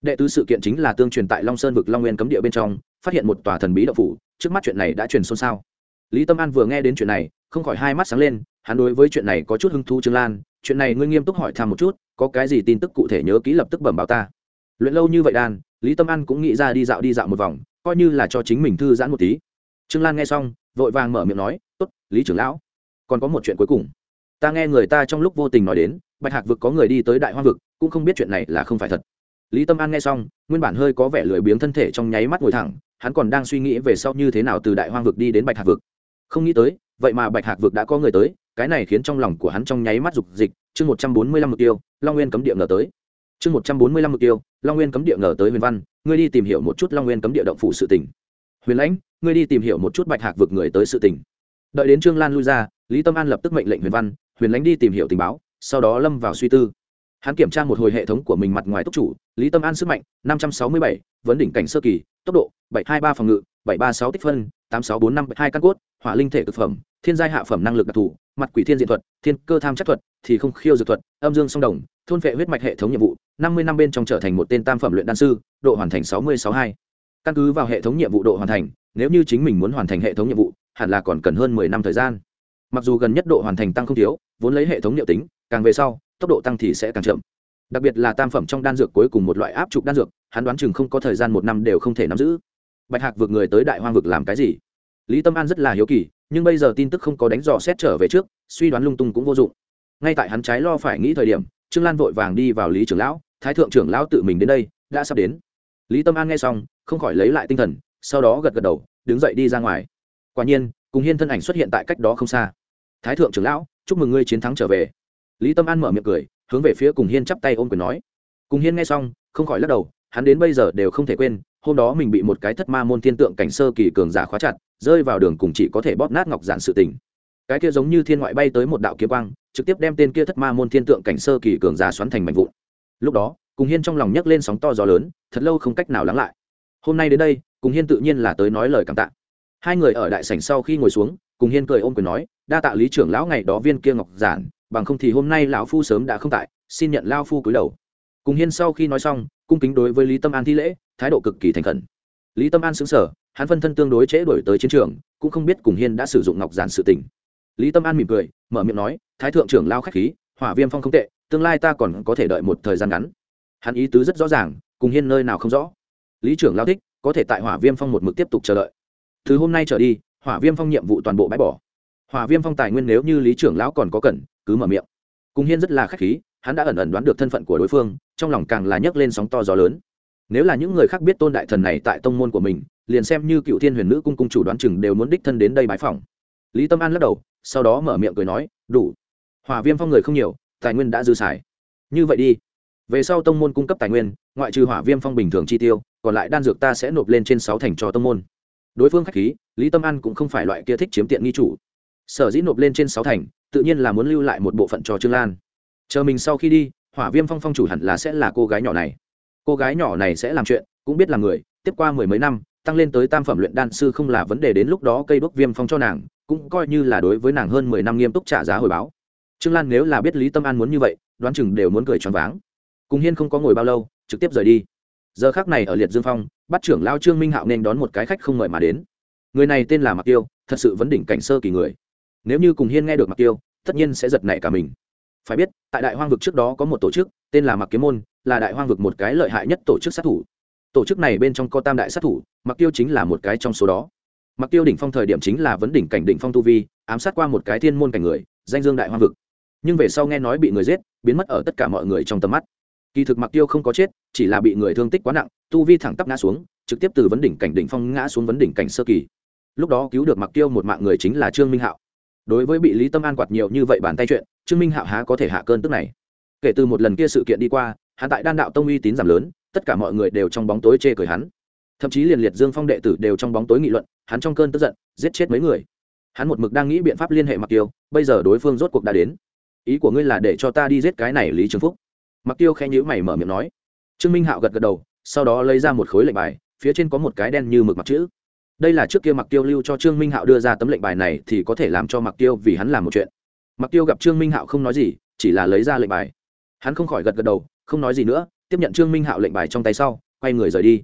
A: Đệ tứ sự kiện chính là tương truyền tại long sơn vực long nguyên cấm địa bên trong, phát hiện một tòa thần bí đậu phủ, trước mắt chuyện này đã truyền xôn xao. Lý tâm an vừa nghe đến chuyện này, không khỏi hai mắt sáng lên, hắn đối với chuyện này có chút hứng thú trương lan, chuyện này ngươi nghiêm túc hỏi thăm một chút, có cái gì tin tức cụ thể nhớ kỹ lập tức bẩm báo ta. Luyện lâu như vậy đan, lý tâm an cũng nghĩ ra đi dạo đi dạo một vòng, coi như là cho chính mình thư giãn một tí. Trương lan nghe xong vội vàng mở miệng nói, tốt, lý trưởng lão, còn có một chuyện cuối cùng. Ta nghe người ta trong lúc vô tình nói đến, bạch hạc vực có người đi tới đại hoa vực, cũng không biết chuyện này là không phải thật. Lý tâm an nghe xong, nguyên bản hơi có vẻ lười biếng thân thể trong nháy mắt ngồi thẳng, hắn còn đang suy nghĩ về sau như thế nào từ đại hoang vực đi đến bạch hạc vực. Không nghĩ tới, vậy mà bạch hạc vực đã có người tới, cái này khiến trong lòng của hắn trong nháy mắt dục dịch, chương một trăm bốn mươi lăm mục tiêu, long nguyên cấm địa ngờ tới. Chương một trăm bốn mươi lăm mục tiêu, long nguyên cấm địa ngờ tới huyền văn, ngươi đi tìm hiểu một chút long nguyên cấm địa động phủ sự tỉnh huyền lãnh, ngươi đi tìm hiểu một chút bạch hạc vực người tới sự tình. đợi đến trương lan lui ra, lý tâm an lập tức mệnh lệnh huyền văn, huyền lãnh đi tìm hiểu tình báo, sau đó lâm vào suy tư hắn kiểm tra một hồi hệ thống của mình mặt ngoài tốc chủ, lý tâm an sức mạnh, năm trăm sáu mươi bảy, vấn đỉnh cảnh sơ kỳ, tốc độ, bảy hai ba phòng ngự, bảy ba sáu tích phân, tám sáu bốn năm hai căn cốt, hỏa linh thể thực phẩm, thiên giai hạ phẩm năng lực đặc thù, mặt quỷ thiên diện thuật, thiên cơ tham chắc thuật, thì không khiêu dược thuật, âm dương song đồng, thôn vệ huyết mạch hệ thống nhiệm vụ, năm mươi năm bên trong trở thành một tên tam phẩm luyện đan sư, độ hoàn thành sáu mươi sáu hai căn cứ vào hệ thống nhiệm vụ độ hoàn thành, nếu như chính mình muốn hoàn thành hệ thống nhiệm vụ, hẳn là còn cần hơn mười năm thời gian. Mặc dù gần nhất độ hoàn thành tăng không thiếu, vốn lấy hệ thống liệu tính, càng về sau, tốc độ tăng thì sẽ càng chậm. Đặc biệt là tam phẩm trong đan dược cuối cùng một loại áp trục đan dược, hắn đoán chừng không có thời gian một năm đều không thể nắm giữ. Bạch hạc vượt người tới đại hoang vực làm cái gì? Lý tâm an rất là hiếu kỳ, nhưng bây giờ tin tức không có đánh dò xét trở về trước, suy đoán lung tung cũng vô dụng. Ngay tại hắn trái lo phải nghĩ thời điểm, trương lan vội vàng đi vào lý trưởng lão, thái thượng trưởng lão tự mình đến đây, đã sắp đến lý tâm an nghe xong, không khỏi lấy lại tinh thần, sau đó gật gật đầu, đứng dậy đi ra ngoài. Quả nhiên, cùng hiên thân ảnh xuất hiện tại cách đó không xa. Thái thượng trưởng lão, chúc mừng ngươi chiến thắng trở về. Lý tâm an mở miệng cười, hướng về phía cùng hiên chắp tay ôm quyền nói. Cùng hiên nghe xong, không khỏi lắc đầu, hắn đến bây giờ đều không thể quên, hôm đó mình bị một cái thất ma môn thiên tượng cảnh sơ kỳ cường giả khóa chặt, rơi vào đường cùng chỉ có thể bóp nát ngọc giản sự tình. Cái kia giống như thiên ngoại bay tới một đạo kiếm quang, trực tiếp đem tên kia thất ma môn thiên tượng cảnh sơ kỳ cường giả xoắn thành mảnh vụn. Lúc đó cùng hiên trong lòng nhấc lên sóng to gió lớn, thật lâu không cách nào lắng lại. Hôm nay đến đây, cùng hiên tự nhiên là tới nói lời cảm tạ. Hai người ở đại sảnh sau khi ngồi xuống, cùng hiên cười ôm quyền nói, đa tạ lý trưởng lão ngày đó viên kia ngọc giản, bằng không thì hôm nay lão phu sớm đã không tại, xin nhận lao phu cúi đầu. Cùng hiên sau khi nói xong, cung kính đối với lý tâm an thi lễ, thái độ cực kỳ thành khẩn. Lý tâm an xứng sở hắn phân thân tương đối trễ đổi tới chiến trường, cũng không biết cùng hiên đã sử dụng ngọc giản sự tình. Lý tâm an mỉm cười, mở miệng nói, thái thượng trưởng lao k h á c h khí, hỏa viêm phong không tệ, tương lai ta còn có thể đợi một thời gian ngắn hắn ý tứ rất rõ ràng, cùng hiên nơi nào không rõ. Lý trưởng lao thích, có thể tại hỏa viêm phong một mực tiếp tục chờ đợi. Từ hôm nay trở đi, hỏa viêm phong nhiệm vụ toàn bộ bãi bỏ. Hỏa viêm phong tài nguyên nếu như lý trưởng lão còn có cần, cứ mở miệng. Cùng hiên rất là k h á c h khí, hắn đã ẩn ẩn đoán được thân phận của đối phương, trong lòng càng là nhấc lên sóng to gió lớn. Nếu là những người khác biết tôn đại thần này tại tông môn của mình, liền xem như cựu thiên huyền nữ cung cung chủ đoán chừng đều muốn đích thân đến đây bãi phòng lý tâm an lắc đầu, sau đó mở miệng cười nói, đủ. Hỏa viêm phong người không nhiều, tài nguyên đã dư xài. Như vậy đi về sau tông môn cung cấp tài nguyên, ngoại trừ hỏa viêm phong bình thường chi tiêu, còn lại đan dược ta sẽ nộp lên trên sáu thành cho tông môn. Đối phương k h á c h khí, lý tâm an cũng không phải loại kia thích chiếm tiện nghi chủ. Sở dĩ nộp lên trên sáu thành, tự nhiên là muốn lưu lại một bộ phận cho trương lan. Chờ mình sau khi đi, hỏa viêm phong phong chủ hẳn là sẽ là cô gái nhỏ này. Cô gái nhỏ này sẽ làm chuyện, cũng biết là người, tiếp qua mười mấy năm, tăng lên tới tam phẩm luyện đan sư không là vấn đề đến lúc đó cây đốt viêm phong cho nàng, cũng coi như là đối với nàng hơn mười năm nghiêm túc trả giá hồi báo. Trương lan nếu là biết lý tâm an muốn như vậy, đoán chừng đều muốn cười choáng váng cùng hiên không có ngồi bao lâu, trực tiếp rời đi. Giờ khác này ở liệt dương phong, bắt trưởng lao trương minh hạo nên đón một cái khách không mời mà đến. Người này tên là mặc tiêu, thật sự vấn đỉnh cảnh sơ kỳ người. Nếu như cùng hiên nghe được mặc tiêu, tất nhiên sẽ giật nảy cả mình. Phải biết, tại đại hoang vực trước đó có một tổ chức, tên là mặc kiếm môn, là đại hoang vực một cái lợi hại nhất tổ chức sát thủ. Tổ chức này bên trong có tam đại sát thủ mặc tiêu chính là một cái trong số đó. Mặc tiêu đỉnh phong thời điểm chính là vấn đỉnh cảnh đỉnh phong tu vi, ám sát qua một cái thiên môn cảnh người, danh dương đại hoang vực. Nhưng về sau nghe nói bị người giết, biến mất ở tất cả mọi người trong tầm mắt kỳ thực mặc tiêu không có chết, chỉ là bị người thương tích quá nặng, tu vi thẳng tắp ngã xuống, trực tiếp từ vấn đỉnh cảnh đỉnh phong ngã xuống vấn đỉnh cảnh sơ kỳ. Lúc đó cứu được mặc tiêu một mạng người chính là trương minh hạo. Đối với bị lý tâm an quạt nhiều như vậy bàn tay chuyện, trương minh hạo há có thể hạ cơn tức này. Kể từ một lần kia sự kiện đi qua, hắn tại đan đạo tông uy tín giảm lớn, tất cả mọi người đều trong bóng tối chê cười hắn. Thậm chí liền liệt dương phong đệ tử đều trong bóng tối nghị luận, hắn trong cơn tức giận, giết chết mấy người. Hắn một mực đang nghĩ biện pháp liên hệ mặc tiêu, bây giờ đối phương rốt cuộc đã đến. Ý của ngươi là để cho ta đi giết cái này lý trường phúc mặc tiêu khẽ nhữ mày mở miệng nói. Trương minh hạo gật gật đầu, sau đó lấy ra một khối lệnh bài, phía trên có một cái đen như mực mặc chữ. Đây là trước kia mặc tiêu lưu cho trương minh hạo đưa ra tấm lệnh bài này thì có thể làm cho mặc tiêu vì hắn làm một chuyện. Mặc tiêu gặp trương minh hạo không nói gì, chỉ là lấy ra lệnh bài. Hắn không khỏi gật gật đầu, không nói gì nữa, tiếp nhận trương minh hạo lệnh bài trong tay sau, quay người rời đi.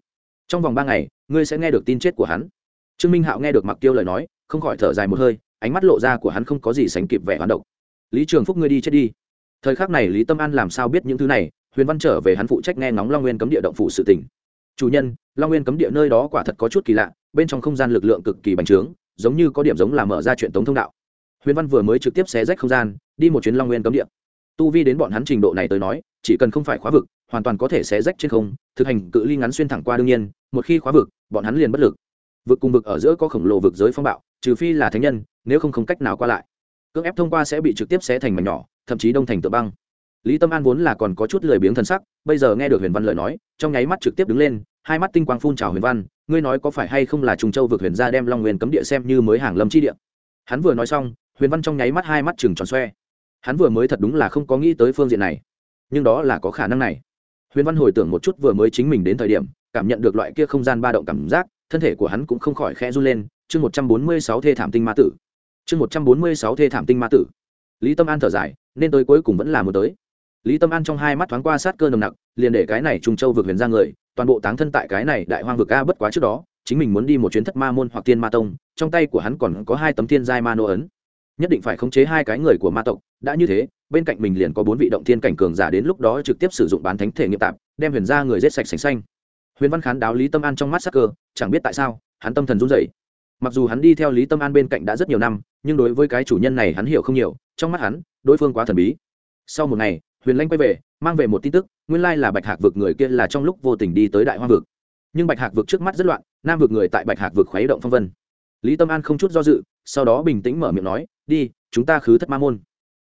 A: Trong vòng ba ngày, ngươi sẽ nghe được tin chết của hắn. Trương minh hạo nghe được mặc tiêu lời nói, không khỏi thở dài một hơi, ánh mắt lộ ra của hắn không có gì sánh kịp vẻ hoán độc. Lý trường phúc, ngươi đi chết đi thời khắc này lý tâm an làm sao biết những thứ này, huyền văn trở về hắn phụ trách nghe ngóng long nguyên cấm địa động phủ sự tỉnh chủ nhân, long nguyên cấm địa nơi đó quả thật có chút kỳ lạ, bên trong không gian lực lượng cực kỳ bành trướng, giống như có điểm giống là mở ra chuyện tống thông đạo. Huyền văn vừa mới trực tiếp xé rách không gian, đi một chuyến long nguyên cấm địa. Tu vi đến bọn hắn trình độ này tới nói, chỉ cần không phải khóa vực, hoàn toàn có thể xé rách trên không, thực hành cự ly ngắn xuyên thẳng qua đương nhiên, một khi khóa vực, bọn hắn liền bất lực. Vực cùng vực ở giữa có khổng lồ vực giới phong bạo, trừ phi là thánh nhân, nếu không không cách nào qua lại. Cưỡng ép thông qua sẽ bị trực tiếp xé thành mảnh nhỏ thậm chí đông thành tự băng. Lý tâm an vốn là còn có chút lười biếng thân sắc, bây giờ nghe được huyền văn lời nói, trong nháy mắt trực tiếp đứng lên, hai mắt tinh quang phun trào huyền văn, ngươi nói có phải hay không là trùng châu vượt huyền ra đem long nguyên cấm địa xem như mới hàng lâm chi địa? Hắn vừa nói xong, huyền văn trong nháy mắt hai mắt chừng tròn xoe. Hắn vừa mới thật đúng là không có nghĩ tới phương diện này, nhưng đó là có khả năng này. Huyền văn hồi tưởng một chút vừa mới chính mình đến thời điểm, cảm nhận được loại kia không gian ba động cảm giác, thân thể của hắn cũng không khỏi khẽ run lên. Chương một trăm bốn mươi sáu thê thảm tinh ma tử. Chương một trăm bốn mươi sáu thê thảm tinh ma tử. Lý tâm an thở dài nên tới cuối cùng vẫn là muốn tới. Lý tâm an trong hai mắt thoáng qua sát cơ nồng nặc, liền để cái này trung châu vượt huyền ra người, toàn bộ táng thân tại cái này đại hoang vực a bất quá trước đó, chính mình muốn đi một chuyến thất ma môn hoặc tiên ma tông, trong tay của hắn còn có hai tấm thiên giai ma nô ấn. Nhất định phải khống chế hai cái người của ma tộc, đã như thế, bên cạnh mình liền có bốn vị động thiên cảnh cường giả đến lúc đó trực tiếp sử dụng bán thánh thể nghiệm tạp, đem huyền ra người rết sạch sành xanh. Huyền văn khán đáo lý tâm an trong mắt sắc cơ, chẳng biết tại sao, hắn tâm thần run rẩy. Mặc dù hắn đi theo lý tâm an bên cạnh đã rất nhiều năm nhưng đối với cái chủ nhân này hắn hiểu không nhiều, trong mắt hắn, đối phương quá thần bí. Sau một ngày, huyền lanh quay về, mang về một tin tức, nguyên lai là bạch hạc vực người kia là trong lúc vô tình đi tới đại hoa vực. Nhưng bạch hạc vực trước mắt rất loạn, nam vực người tại bạch hạc vực khuấy động phong vân. Lý tâm an không chút do dự, sau đó bình tĩnh mở miệng nói, đi, chúng ta khứ thất ma môn.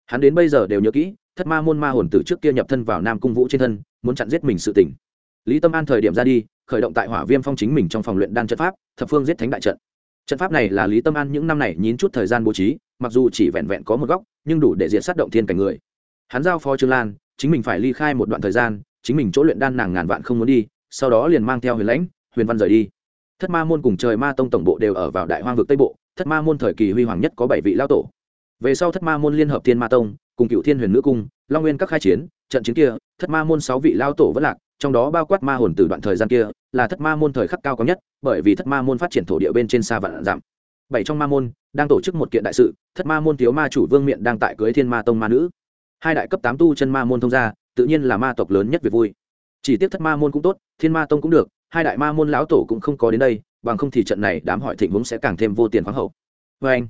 A: Hắn đến bây giờ đều nhớ kỹ, thất ma môn ma hồn từ trước kia nhập thân vào nam cung vũ trên thân, muốn chặn giết mình sự tỉnh lý tâm an thời điểm ra đi, khởi động tại hỏa viêm phong chính mình trong phòng luyện đan trận pháp, thập phương giết thánh đại trận trận pháp này là lý tâm an những năm này nhín chút thời gian bố trí, mặc dù chỉ vẹn vẹn có một góc, nhưng đủ để diện sát động thiên cảnh người. Hắn giao phó trương lan, chính mình phải ly khai một đoạn thời gian, chính mình chỗ luyện đan nàng ngàn vạn không muốn đi, sau đó liền mang theo huyền lãnh, huyền văn rời đi. Thất ma môn cùng trời ma tông tổng bộ đều ở vào đại hoang vực tây bộ, thất ma môn thời kỳ huy hoàng nhất có bảy vị lao tổ. Về sau thất ma môn liên hợp thiên ma tông, cùng cựu thiên huyền nữ cung, long nguyên các khai chiến, trận chiến kia, thất ma môn sáu vị lao tổ vẫn lạc trong đó bao quát ma hồn từ đoạn thời gian kia, là thất ma môn thời khắc cao có nhất, bởi vì thất ma môn phát triển thổ địa bên trên xa vạn giảm. Bảy trong ma môn đang tổ chức một kiện đại sự, thất ma môn thiếu ma chủ vương miện đang tại cưới thiên ma tông ma nữ. Hai đại cấp tám tu chân ma môn thông gia, tự nhiên là ma tộc lớn nhất về vui. Chỉ tiếc thất ma môn cũng tốt, thiên ma tông cũng được, hai đại ma môn lão tổ cũng không có đến đây, bằng không thì trận này đám hỏi thịnh vốn sẽ càng thêm vô tiền khoáng hậu. Vê anh,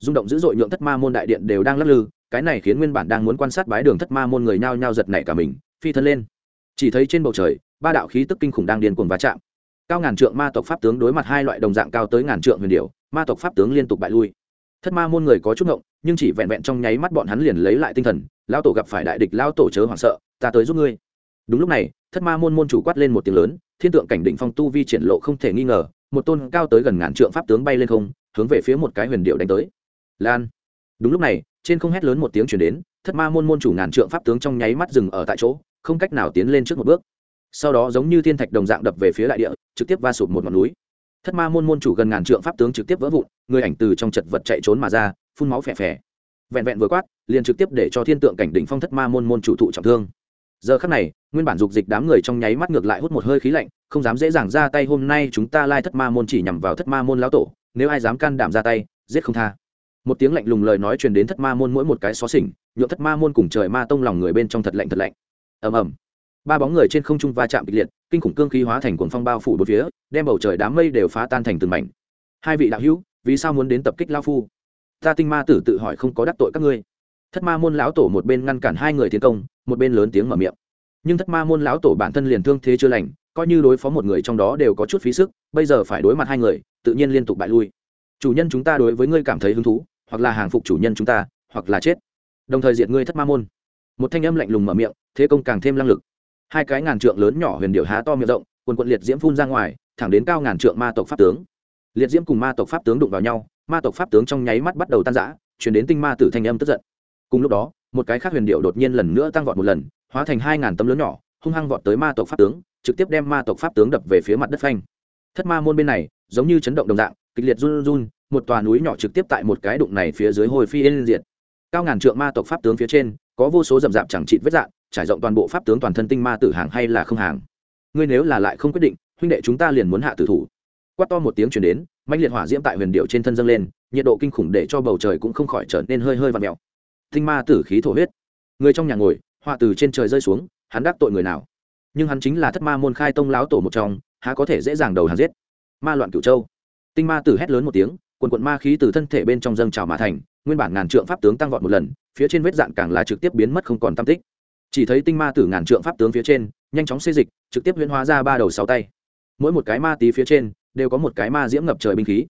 A: rung động dữ dội nhượng thất ma môn đại điện đều đang lắc lư, cái này khiến nguyên bản đang muốn quan sát bái đường thất ma môn người nhao nhao giật nảy cả mình, phi thân lên chỉ thấy trên bầu trời, ba đạo khí tức kinh khủng đang điên cuồng va chạm. Cao ngàn trượng ma tộc pháp tướng đối mặt hai loại đồng dạng cao tới ngàn trượng huyền điệu ma tộc pháp tướng liên tục bại lui. Thất ma môn người có chút ngộng, nhưng chỉ vẹn vẹn trong nháy mắt bọn hắn liền lấy lại tinh thần lao tổ gặp phải đại địch lao tổ chớ hoảng sợ, ta tới giúp ngươi. Đúng lúc này, thất ma môn môn chủ quát lên một tiếng lớn, thiên tượng cảnh định phong tu vi triển lộ không thể nghi ngờ, một tôn cao tới gần ngàn trượng pháp tướng bay lên không, hướng về phía một cái huyền điệu đánh tới. Lan. Đúng lúc này, trên không hét lớn một tiếng chuyển đến, thất ma môn môn chủ ngàn trượng pháp tướng trong nháy mắt dừng ở tại chỗ không cách nào tiến lên trước một bước. Sau đó giống như thiên thạch đồng dạng đập về phía đại địa, trực tiếp va sụp một ngọn núi. Thất ma môn môn chủ gần ngàn trượng pháp tướng trực tiếp vỡ vụn, người ảnh từ trong chật vật chạy trốn mà ra, phun máu phè phè. Vẹn vẹn vừa quát, liền trực tiếp để cho thiên tượng cảnh đỉnh phong thất ma môn môn chủ thụ trọng thương. Giờ khắc này, nguyên bản dục dịch đám người trong nháy mắt ngược lại hút một hơi khí lạnh, không dám dễ dàng ra tay, hôm nay chúng ta lai thất ma môn chỉ nhằm vào thất ma môn lão tổ, nếu ai dám can đảm ra tay, giết không tha. Một tiếng lạnh lùng lời nói truyền đến thất ma môn mỗi một cái xó xỉnh nhuộm thất ma môn cùng trời ma tông lòng người bên trong thật lạnh thật lạnh ầm ầm. Ba bóng người trên không trung va chạm kịch liệt, kinh khủng cương khí hóa thành cuồng phong bao phủ bốn phía, đem bầu trời đám mây đều phá tan thành từng mảnh. Hai vị đạo hữu, vì sao muốn đến tập kích lao phu? Ta tinh ma tử tự hỏi không có đắc tội các ngươi. Thất ma môn lão tổ một bên ngăn cản hai người tiến công, một bên lớn tiếng mở miệng. Nhưng thất ma môn lão tổ bản thân liền thương thế chưa lành, coi như đối phó một người trong đó đều có chút phí sức, bây giờ phải đối mặt hai người, tự nhiên liên tục bại lui. Chủ nhân chúng ta đối với ngươi cảm thấy hứng thú, hoặc là hàng phục chủ nhân chúng ta, hoặc là chết. Đồng thời diệt ngươi thất ma môn. Một thanh âm lạnh lùng mở miệng thế công càng thêm năng lực. Hai cái ngàn trượng lớn nhỏ huyền điệu há to miệng rộng, quần quận liệt diễm phun ra ngoài, thẳng đến cao ngàn trượng ma tộc pháp tướng. Liệt diễm cùng ma tộc pháp tướng đụng vào nhau, ma tộc pháp tướng trong nháy mắt bắt đầu tan rã chuyển đến tinh ma tử thanh âm tức giận. Cùng lúc đó, một cái khác huyền điệu đột nhiên lần nữa tăng vọt một lần, hóa thành hai ngàn tấm lớn nhỏ, hung hăng vọt tới ma tộc pháp tướng, trực tiếp đem ma tộc pháp tướng đập về phía mặt đất phanh. Thất ma môn bên này, giống như chấn động đồng dạng, kịch liệt run run, một tòa núi nhỏ trực tiếp tại một cái đụng này phía dưới hồi phi lên diệt. Cao ngàn trượng ma tộc pháp tướng phía trên, có vô số rậm rạp chẳng trịt vết dạng trải rộng toàn bộ pháp tướng toàn thân tinh ma tử hàng hay là không hàng. Ngươi nếu là lại không quyết định, huynh đệ chúng ta liền muốn hạ tử thủ. Quát to một tiếng chuyển đến mạnh liệt hỏa diễm tại huyền điệu trên thân dâng lên, nhiệt độ kinh khủng để cho bầu trời cũng không khỏi trở nên hơi hơi và mèo. Tinh ma tử khí thổ huyết. Người trong nhà ngồi, họa từ trên trời rơi xuống, hắn đắc tội người nào? Nhưng hắn chính là thất ma môn khai tông láo tổ một trong, há có thể dễ dàng đầu hàng giết? Ma loạn cửu châu. Tinh ma tử hét lớn một tiếng, quần quận ma khí từ thân thể bên trong dâng trào mà thành, nguyên bản ngàn trượng pháp tướng tăng vọt một lần, phía trên vết dạn càng là trực tiếp biến mất không còn tam tích chỉ thấy tinh ma tử ngàn trượng pháp tướng phía trên, nhanh chóng xê dịch, trực tiếp huyễn hóa ra ba đầu sáu tay. Mỗi một cái ma tí phía trên, đều có một cái ma diễm ngập trời binh khí.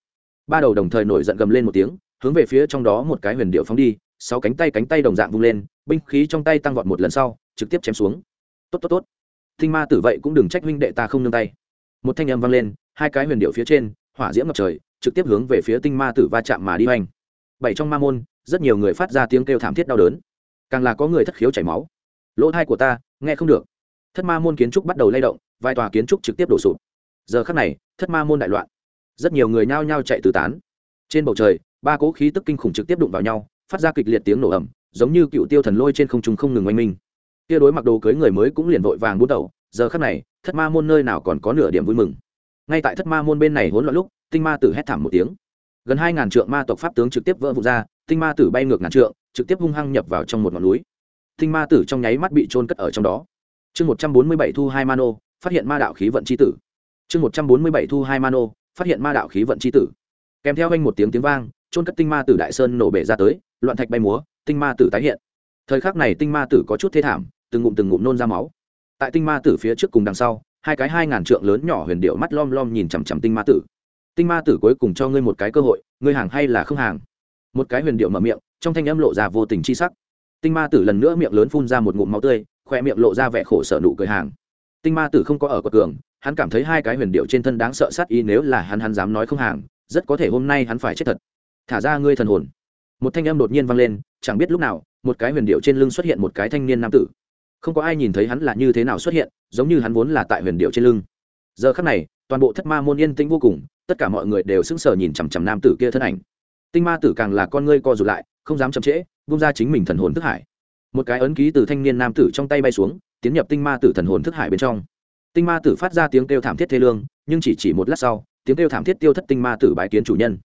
A: Ba đầu đồng thời nổi giận gầm lên một tiếng, hướng về phía trong đó một cái huyền điệu phóng đi, sáu cánh tay cánh tay đồng dạng vung lên, binh khí trong tay tăng vọt một lần sau, trực tiếp chém xuống. Tốt tốt tốt. Tinh ma tử vậy cũng đừng trách huynh đệ ta không nương tay. Một thanh âm vang lên, hai cái huyền điệu phía trên, hỏa diễm ngập trời, trực tiếp hướng về phía tinh ma tử va chạm mà đi hoành. Bảy trong ma môn, rất nhiều người phát ra tiếng kêu thảm thiết đau đớn. Càng là có người thất khiếu chảy máu lỗ thai của ta, nghe không được. Thất ma môn kiến trúc bắt đầu lay động, vài tòa kiến trúc trực tiếp đổ sụp. Giờ khắc này, thất ma môn đại loạn. Rất nhiều người nhao nhao chạy tứ tán. Trên bầu trời, ba cỗ khí tức kinh khủng trực tiếp đụng vào nhau, phát ra kịch liệt tiếng nổ ẩm giống như cựu tiêu thần lôi trên không trung không ngừng oanh minh. Kia đối mặc đồ cưới người mới cũng liền vội vàng bút đầu giờ khắc này, thất ma môn nơi nào còn có nửa điểm vui mừng. Ngay tại thất ma môn bên này hỗn loạn lúc, tinh ma tử hét thảm một tiếng. Gần hai ngàn trượng ma tộc pháp tướng trực tiếp vỡ vụt ra, tinh ma tử bay ngược ngàn trượng, trực tiếp hung hăng nhập vào trong một ngọn núi tinh ma tử trong nháy mắt bị trôn cất ở trong đó. Chương một trăm bốn mươi bảy thu hai mano, phát hiện ma đạo khí vận c h i tử. Chương một trăm bốn mươi bảy thu hai mano, phát hiện ma đạo khí vận c h i tử. Kèm theo anh một tiếng tiếng vang trôn cất tinh ma tử đại sơn nổ bể ra tới, loạn thạch bay múa tinh ma tử tái hiện. Thời khắc này tinh ma tử có chút thê thảm, từng ngụm từng ngụm nôn ra máu. Tại tinh ma tử phía trước cùng đằng sau, hai cái hai ngàn trượng lớn nhỏ huyền điệu mắt lom lom nhìn chằm chằm tinh ma tử. Tinh ma tử cuối cùng cho ngươi một cái cơ hội, ngươi hàng hay là không hàng? Một cái huyền điệu mở miệng, trong thanh âm lộ ra vô tình chi sắc tinh ma tử lần nữa miệng lớn phun ra một ngụm máu tươi, khoe miệng lộ ra vẻ khổ sở nụ cười hàng. Tinh ma tử không có ở quật cường, hắn cảm thấy hai cái huyền điệu trên thân đáng sợ sát y nếu là hắn hắn dám nói không hàng, rất có thể hôm nay hắn phải chết thật. Thả ra ngươi thần hồn. Một thanh âm đột nhiên vang lên, chẳng biết lúc nào, một cái huyền điệu trên lưng xuất hiện một cái thanh niên nam tử. Không có ai nhìn thấy hắn là như thế nào xuất hiện, giống như hắn vốn là tại huyền điệu trên lưng. Giờ khắc này, toàn bộ thất ma môn yên tĩnh vô cùng, tất cả mọi người đều sững sờ nhìn chằm chằm nam tử kia thân ảnh tinh ma tử càng là con ngươi co rụt lại, không dám chậm trễ bung ra chính mình thần hồn thức hải. Một cái ấn ký từ thanh niên nam tử trong tay bay xuống, tiến nhập tinh ma tử thần hồn thức hải bên trong. Tinh ma tử phát ra tiếng kêu thảm thiết thê lương, nhưng chỉ chỉ một lát sau, tiếng kêu thảm thiết tiêu thất tinh ma tử bái kiến chủ nhân.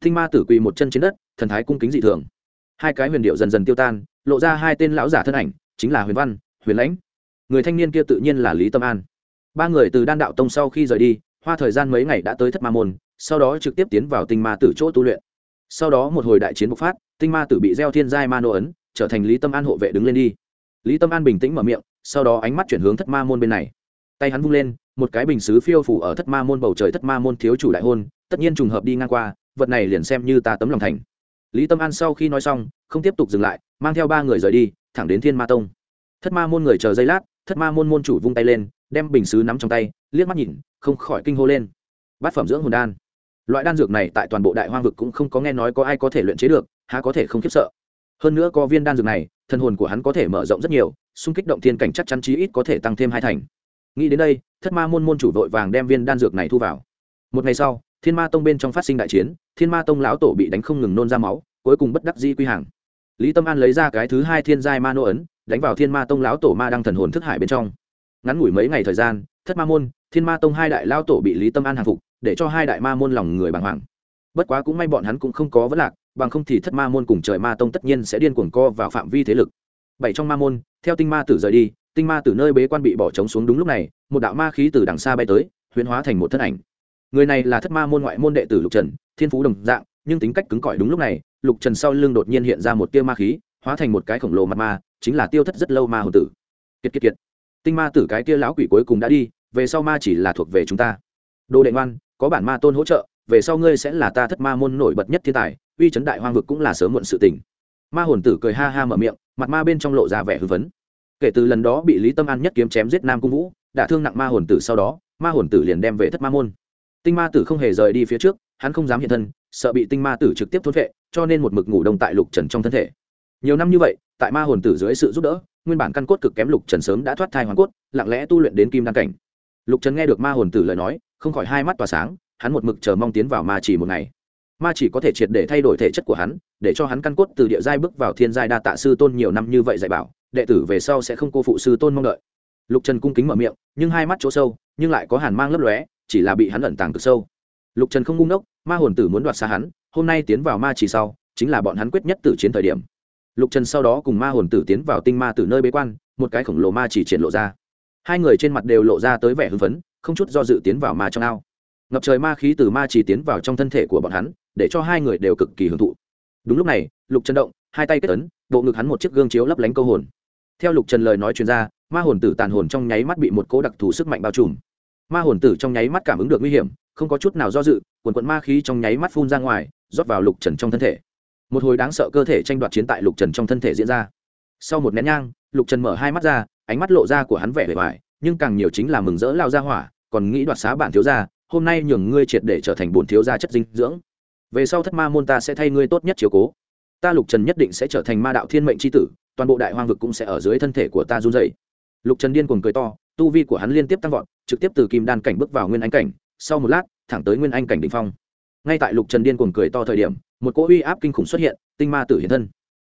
A: Tinh ma tử quỳ một chân trên đất, thần thái cung kính dị thường. Hai cái huyền điệu dần dần tiêu tan, lộ ra hai tên lão giả thân ảnh, chính là huyền văn, huyền lãnh. Người thanh niên kia tự nhiên là lý tâm an. Ba người từ đan đạo tông sau khi rời đi, hoa thời gian mấy ngày đã tới thất ma môn, sau đó trực tiếp tiến vào tinh ma tử chỗ tu luyện sau đó một hồi đại chiến bộc phát, tinh ma tử bị gieo thiên giai ma nô ấn, trở thành lý tâm an hộ vệ đứng lên đi. Lý tâm an bình tĩnh mở miệng, sau đó ánh mắt chuyển hướng thất ma môn bên này. Tay hắn vung lên, một cái bình xứ phiêu phủ ở thất ma môn bầu trời thất ma môn thiếu chủ đại hôn, tất nhiên trùng hợp đi ngang qua, vật này liền xem như ta tấm lòng thành. Lý tâm an sau khi nói xong, không tiếp tục dừng lại, mang theo ba người rời đi, thẳng đến thiên ma tông. Thất ma môn người chờ giây lát, thất ma môn môn chủ vung tay lên, đem bình xứ nắm trong tay, liếc mắt nhìn, không khỏi kinh hô lên. Bát phẩm dưỡng hồn đan loại đan dược này tại toàn bộ đại hoang vực cũng không có nghe nói có ai có thể luyện chế được, há có thể không khiếp sợ. Hơn nữa có viên đan dược này thân hồn của hắn có thể mở rộng rất nhiều, xung kích động thiên cảnh chắc chắn chí ít có thể tăng thêm hai thành. Nghĩ đến đây, thất ma môn môn chủ vội vàng đem viên đan dược này thu vào. Một ngày sau, thiên ma tông bên trong phát sinh đại chiến, thiên ma tông lão tổ bị đánh không ngừng nôn ra máu, cuối cùng bất đắc di quy hàng. Lý tâm an lấy ra cái thứ hai thiên giai ma nô ấn, đánh vào thiên ma tông lão tổ ma đăng thần hồn thức hải bên trong. Ngắn ngủi mấy ngày thời gian, thất ma môn, thiên ma tông hai đại lao tổ bị lý tâm an hàng phục để cho hai đại ma môn lòng người bàng hoàng. Bất quá cũng may bọn hắn cũng không có vấn lạc, bằng không thì thất ma môn cùng trời ma tông tất nhiên sẽ điên cuồng co vào phạm vi thế lực. Bảy trong ma môn, theo tinh ma tử rời đi, tinh ma tử nơi bế quan bị bỏ trống xuống đúng lúc này, một đạo ma khí từ đằng xa bay tới huyễn hóa thành một thân ảnh. Người này là thất ma môn ngoại môn đệ tử lục trần, thiên phú đồng dạng, nhưng tính cách cứng cỏi đúng lúc này, lục trần sau lưng đột nhiên hiện ra một tia ma khí, hóa thành một cái khổng lồ mặt ma, chính là tiêu thất rất lâu ma hồn tử. Kiệt kiệt kiệt. Tinh ma tử cái kia lão quỷ cuối cùng đã đi, về sau ma chỉ là thuộc về chúng ta. Đồ đệ ngoan có bản ma tôn hỗ trợ, về sau ngươi sẽ là ta thất ma môn nổi bật nhất thiên tài, uy chấn đại hoang vực cũng là sớm muộn sự tình. Ma hồn tử cười ha ha mở miệng, mặt ma bên trong lộ ra vẻ hư vấn. Kể từ lần đó bị lý tâm an nhất kiếm chém giết nam cung vũ, đã thương nặng ma hồn tử sau đó, ma hồn tử liền đem về thất ma môn. Tinh ma tử không hề rời đi phía trước, hắn không dám hiện thân, sợ bị tinh ma tử trực tiếp thôn vệ cho nên một mực ngủ đông tại lục trần trong thân thể. Nhiều năm như vậy, tại ma hồn tử dưới sự giúp đỡ, nguyên bản căn cốt cực kém lục trần sớm đã thoát thai hoàn cốt, lặng lẽ tu luyện đến kim đan cảnh. Lục trần nghe được ma hồn tử lời nói không khỏi hai mắt tỏa sáng, hắn một mực chờ mong tiến vào ma chỉ một ngày. Ma chỉ có thể triệt để thay đổi thể chất của hắn, để cho hắn căn cốt từ địa giai bước vào thiên giai đa tạ sư tôn nhiều năm như vậy dạy bảo, đệ tử về sau sẽ không cô phụ sư tôn mong đợi. Lục trần cung kính mở miệng, nhưng hai mắt chỗ sâu, nhưng lại có hàn mang lấp lóe, chỉ là bị hắn ẩn tàng cực sâu. Lục trần không ngung ngốc, ma hồn tử muốn đoạt xa hắn, hôm nay tiến vào ma chỉ sau, chính là bọn hắn quyết nhất tử chiến thời điểm. Lục trần sau đó cùng ma hồn tử tiến vào tinh ma từ nơi bế quan, một cái khổng lồ ma chỉ triển lộ ra. Hai người trên mặt đều lộ ra tới vẻ hưng phấn không chút do dự tiến vào ma trong ao. Ngập trời ma khí từ ma chỉ tiến vào trong thân thể của bọn hắn, để cho hai người đều cực kỳ hưởng thụ. Đúng lúc này, lục trần động, hai tay kết ấn, bộ ngực hắn một chiếc gương chiếu lấp lánh câu hồn. Theo lục trần lời nói chuyên r a ma hồn tử tàn hồn trong nháy mắt bị một cố đặc thù sức mạnh bao trùm. Ma hồn tử trong nháy mắt cảm ứng được nguy hiểm, không có chút nào do dự, quần quận ma khí trong nháy mắt phun ra ngoài, rót vào lục trần trong thân thể. Một hồi đáng sợ cơ thể tranh đoạt chiến tại lục trần trong thân thể diễn ra. Sau một nén nhang, lục trần mở hai mắt ra, ánh mắt lộ ra của hắn vẻ vẻ vải nhưng càng nhiều chính là mừng rỡ lao ra hỏa, còn nghĩ đoạt xá bản thiếu gia, hôm nay nhường ngươi triệt để trở thành bổn thiếu gia chất dinh dưỡng. Về sau thất ma môn ta sẽ thay ngươi tốt nhất chiếu cố. Ta lục trần nhất định sẽ trở thành ma đạo thiên mệnh c h i tử, toàn bộ đại hoang vực cũng sẽ ở dưới thân thể của ta run dày lục trần điên cuồng cười to, tu vi của hắn liên tiếp tăng vọt, trực tiếp từ kim đan cảnh bước vào nguyên anh cảnh, sau một lát, thẳng tới nguyên anh cảnh đ phong. Ngay tại lục trần điên cuồng cười to thời điểm, một cỗ uy áp kinh khủng xuất hiện, tinh ma tử hiện thân.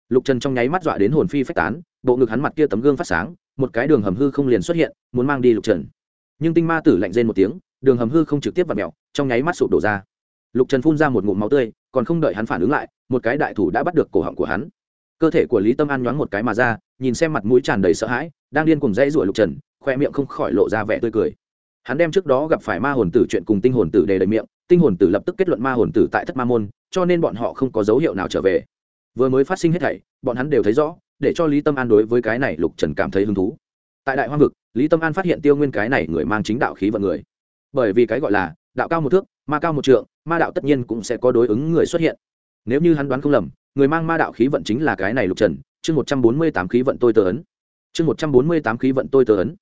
A: Lục trần trong nháy mắt dọa đến hồn phi phách tán, bộ ngực hắn mặt kia tấm gương phát sáng một cái đường hầm hư không liền xuất hiện, muốn mang đi lục trần. Nhưng tinh ma tử lạnh rên một tiếng, đường hầm hư không trực tiếp v ặ mẹo trong nháy mắt sụp đổ ra. Lục trần phun ra một ngụm máu tươi, còn không đợi hắn phản ứng lại, một cái đại thủ đã bắt được cổ họng của hắn. Cơ thể của lý tâm an nhoáng một cái mà ra, nhìn xem mặt mũi tràn đầy sợ hãi, đang điên cùng dãy rủa lục trần, khoe miệng không khỏi lộ ra vẻ tươi cười. Hắn đem trước đó gặp phải ma hồn tử chuyện cùng tinh hồn tử đề đầy miệng, tinh hồn tử lập tức kết luận ma hồn tử tại thất ma môn, cho nên bọn họ không có dấu hiệu nào trở về. Vừa mới phát sinh hết thảy, bọn hắn đều thấy rõ để cho lý tâm an đối với cái này lục trần cảm thấy hứng thú. Tại đại hoa vực, lý tâm an phát hiện tiêu nguyên cái này người mang chính đạo khí vận người. Bởi vì cái gọi là đạo cao một thước, ma cao một trượng, ma đạo tất nhiên cũng sẽ có đối ứng người xuất hiện. Nếu như hắn đoán không lầm, người mang ma đạo khí vận chính là cái này lục trần, chương một trăm bốn mươi tám khí vận tôi tờ ấn. Chương một trăm bốn mươi tám khí vận tôi tờ ấn.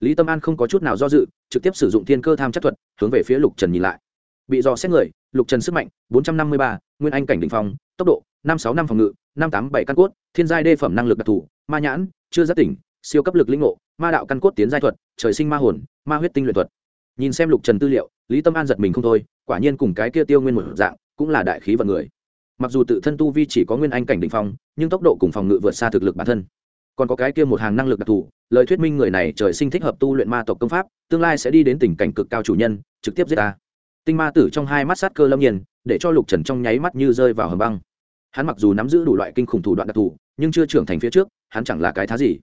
A: Lý tâm an không có chút nào do dự, trực tiếp sử dụng thiên cơ tham Chất thuật, hướng về phía lục trần nhìn lại. Bị dò xét người, lục trần sức mạnh, bốn trăm năm mươi ba, nguyên anh cảnh đ ỉ n h phòng tốc độ năm sáu năm phòng ngự, năm tám bảy căn cốt, thiên giai đê phẩm năng lực đặc thù, ma nhãn, chưa giác tỉnh, siêu cấp lực lĩnh ngộ, ma đạo căn cốt tiến giai thuật, trời sinh ma hồn, ma huyết tinh luyện thuật. Nhìn xem lục trần tư liệu, lý tâm an giật mình không thôi, quả nhiên cùng cái kia tiêu nguyên một dạng, cũng là đại khí vận người. Mặc dù tự thân tu vi chỉ có nguyên anh cảnh đ ỉ n h phong, nhưng tốc độ cùng phòng ngự vượt xa thực lực bản thân. Còn có cái kia một hàng năng lực đặc thù, lời thuyết minh người này trời sinh thích hợp tu luyện ma tộc công pháp, tương lai sẽ đi đến tình cảnh cực cao chủ nhân, trực tiếp giết ta. Tinh ma tử trong hai mắt sát cơ lâm nhiên, để cho lục trần trong nháy mắt như rơi vào hầm băng hắn mặc dù nắm giữ đủ loại kinh khủng thủ đoạn đặc thù, nhưng chưa trưởng thành phía trước, hắn chẳng là cái thá gì.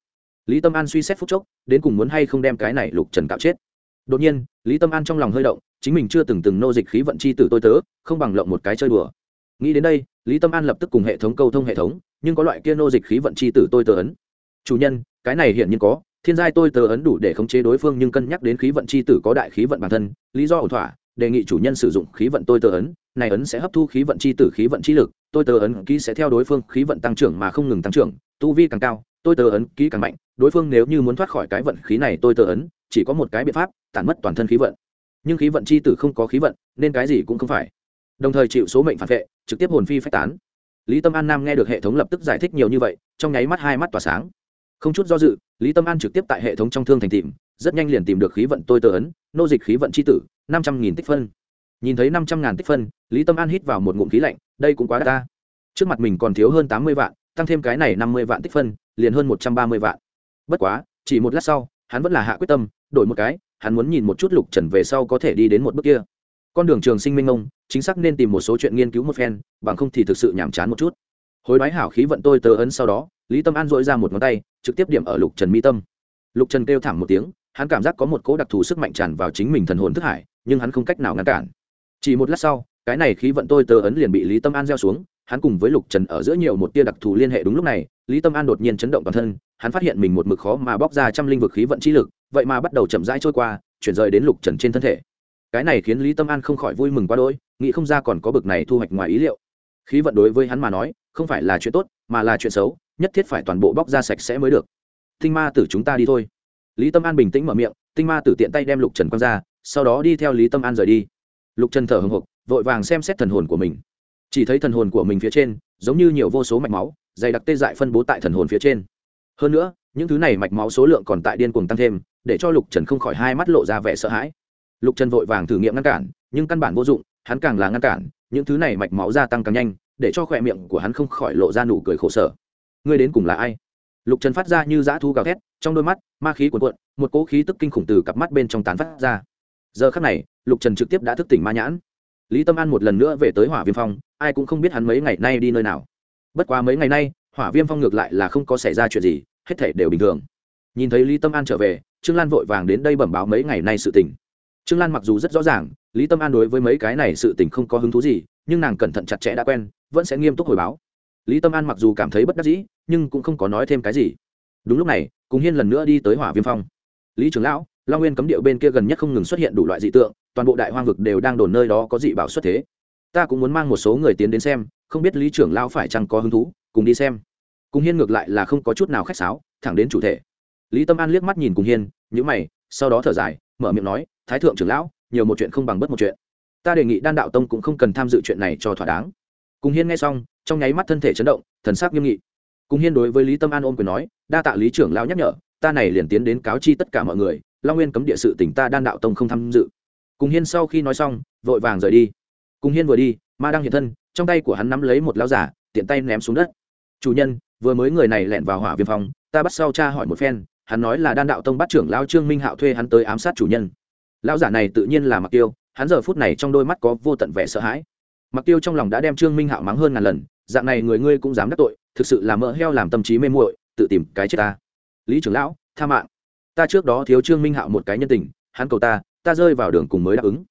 A: Lý tâm an suy xét phút chốc, đến cùng muốn hay không đem cái này lục trần cạo chết. Đột nhiên, lý tâm an trong lòng hơi động, chính mình chưa từng từng nô dịch khí vận chi tử tôi tớ, không bằng lộng một cái chơi đùa. Nghĩ đến đây, lý tâm an lập tức cùng hệ thống câu thông hệ thống, nhưng có loại kia nô dịch khí vận chi tử tôi tớ ấn. Chủ nhân, cái này hiện nhiên có, thiên giai tôi tớ ấn đủ để khống chế đối phương nhưng cân nhắc đến khí vận chi tử có đại khí vận bản thân, lý do ổn thỏa đề nghị chủ nhân sử dụng khí vận tôi tơ ấn, này ấn sẽ hấp thu khí vận chi tử, khí vận chi lực, tôi tơ ấn ký sẽ theo đối phương, khí vận tăng trưởng mà không ngừng tăng trưởng, tu vi càng cao, tôi tơ ấn ký càng mạnh, đối phương nếu như muốn thoát khỏi cái vận khí này tôi tơ ấn, chỉ có một cái biện pháp, tản mất toàn thân khí vận. Nhưng khí vận chi tử không có khí vận, nên cái gì cũng không phải. Đồng thời chịu số mệnh phản vệ, trực tiếp hồn phi phách tán. Lý tâm an nam nghe được hệ thống lập tức giải thích nhiều như vậy, trong nháy mắt hai mắt tỏa sáng. Không chút do dự, lý tâm an trực tiếp tại hệ thống trong thương thành tìm, rất nhanh liền tìm được khí vận tôi tờ ấn, nô dịch khí vận c h i tử năm trăm nghìn tích phân. Nhìn thấy năm trăm ngàn tích phân, lý tâm an hít vào một ngụm khí lạnh, đây cũng quá đắt ta. Trước mặt mình còn thiếu hơn tám mươi vạn, tăng thêm cái này năm mươi vạn tích phân, liền hơn một trăm ba mươi vạn. Bất quá, chỉ một lát sau, hắn vẫn là hạ quyết tâm, đổi một cái, hắn muốn nhìn một chút lục trần về sau có thể đi đến một bước kia. Con đường trường sinh minh ông, chính xác nên tìm một số chuyện nghiên cứu một phen, bằng không thì thực sự nhàm chán một chút. Hối đoái hảo khí vận tôi tờ ấn sau đó, lý tâm an dội ra một ngón tay, trực tiếp điểm ở lục trần mi tâm. Lục trần kêu thảm một tiếng, hắn cảm giác có một cỗ đặc thù sức mạnh tràn vào chính mình thần hồn thức hải nhưng hắn không cách nào ngăn cản. Chỉ một lát sau, cái này khí vận tôi tớ ấn liền bị lý tâm an gieo xuống, hắn cùng với lục trần ở giữa nhiều một tia đặc thù liên hệ đúng lúc này, lý tâm an đột nhiên chấn động toàn thân, hắn phát hiện mình một mực khó mà bóc ra trăm linh vực khí vận chi lực, vậy mà bắt đầu chậm rãi trôi qua, chuyển rời đến lục trần trên thân thể. Cái này khiến lý tâm an không khỏi vui mừng quá đỗi, nghĩ không ra còn có bực này thu hoạch ngoài ý liệu. Khí vận đối với hắn mà nói, không phải là chuyện tốt, mà là chuyện xấu, nhất thiết phải toàn bộ bóc ra sạch sẽ mới được. Tinh ma tử chúng ta đi thôi. Lý tâm an bình tĩnh mở miệng, tinh ma tử tiện tay đem lục trần quăng ra sau đó đi theo lý tâm an rời đi. Lục trần thở hồng hộc vội vàng xem xét thần hồn của mình. Chỉ thấy thần hồn của mình phía trên, giống như nhiều vô số mạch máu, dày đặc tê dại phân bố tại thần hồn phía trên. Hơn nữa, những thứ này mạch máu số lượng còn tại điên cuồng tăng thêm, để cho lục trần không khỏi hai mắt lộ ra vẻ sợ hãi. Lục trần vội vàng thử nghiệm ngăn cản, nhưng căn bản vô dụng, hắn càng là ngăn cản, những thứ này mạch máu gia tăng càng nhanh, để cho khỏe miệng của hắn không khỏi lộ ra nụ cười khổ sở. Ngươi đến cùng là ai? Lục trần phát ra như dã thu gào thét, trong đôi mắt, ma khí cuồn cuộn, một cỗ khí tức kinh khủng từ cặp mắt bên trong tán phát ra giờ khắc này, lục trần trực tiếp đã thức tỉnh ma nhãn. Lý tâm an một lần nữa về tới hỏa viêm phong, ai cũng không biết hắn mấy ngày nay đi nơi nào. Bất quá mấy ngày nay, hỏa viêm phong ngược lại là không có xảy ra chuyện gì, hết thể đều bình thường. Nhìn thấy lý tâm an trở về, trương lan vội vàng đến đây bẩm báo mấy ngày nay sự tình. Trương lan mặc dù rất rõ ràng, lý tâm an đối với mấy cái này sự tình không có hứng thú gì, nhưng nàng cẩn thận chặt chẽ đã quen, vẫn sẽ nghiêm túc hồi báo. Lý tâm an mặc dù cảm thấy bất đắc dĩ, nhưng cũng không có nói thêm cái gì. Đúng lúc này, cùng hiên lần nữa đi tới hỏa viêm phong. Lý trưởng lão long nguyên cấm điệu bên kia gần nhất không ngừng xuất hiện đủ loại dị tượng, toàn bộ đại hoang vực đều đang đồn nơi đó có dị bảo xuất thế. Ta cũng muốn mang một số người tiến đến xem, không biết lý trưởng lão phải chăng có hứng thú, cùng đi xem. Cùng hiên ngược lại là không có chút nào khách sáo, thẳng đến chủ thể. Lý tâm an liếc mắt nhìn cùng hiên nhữ mày, sau đó thở dài, mở miệng nói, thái thượng trưởng lão, nhiều một chuyện không bằng bất một chuyện. Ta đề nghị đan đạo tông cũng không cần tham dự chuyện này cho thỏa đáng. Cùng hiên nghe xong, trong nháy mắt thân thể chấn động, thần sắc nghiêm nghị. Cùng hiên đối với lý tâm an ôm quyền nói, đa tạ lý trưởng lão nhắc nhở, ta này liền tiến đến cáo chi tất cả mọi người long nguyên cấm địa sự tỉnh ta đan đạo tông không tham dự cùng hiên sau khi nói xong vội vàng rời đi cùng hiên vừa đi ma đang hiện thân trong tay của hắn nắm lấy một lão giả tiện tay ném xuống đất chủ nhân vừa mới người này lẹn vào hỏa viêm phòng ta bắt sau cha hỏi một phen hắn nói là đan đạo tông bắt trưởng lao trương minh hạo thuê hắn tới ám sát chủ nhân lão giả này tự nhiên là mặc tiêu hắn giờ phút này trong đôi mắt có vô tận vẻ sợ hãi mặc tiêu trong lòng đã đem trương minh hạo mắng hơn ngàn lần dạng này người ngươi cũng dám đắc tội thực sự là mỡ heo làm tâm trí mê muội tự tìm cái chết ta lý trưởng lão tha mạng ta trước đó thiếu trương minh hạo một cái nhân tình, hắn cầu ta ta rơi vào đường cùng mới đáp ứng.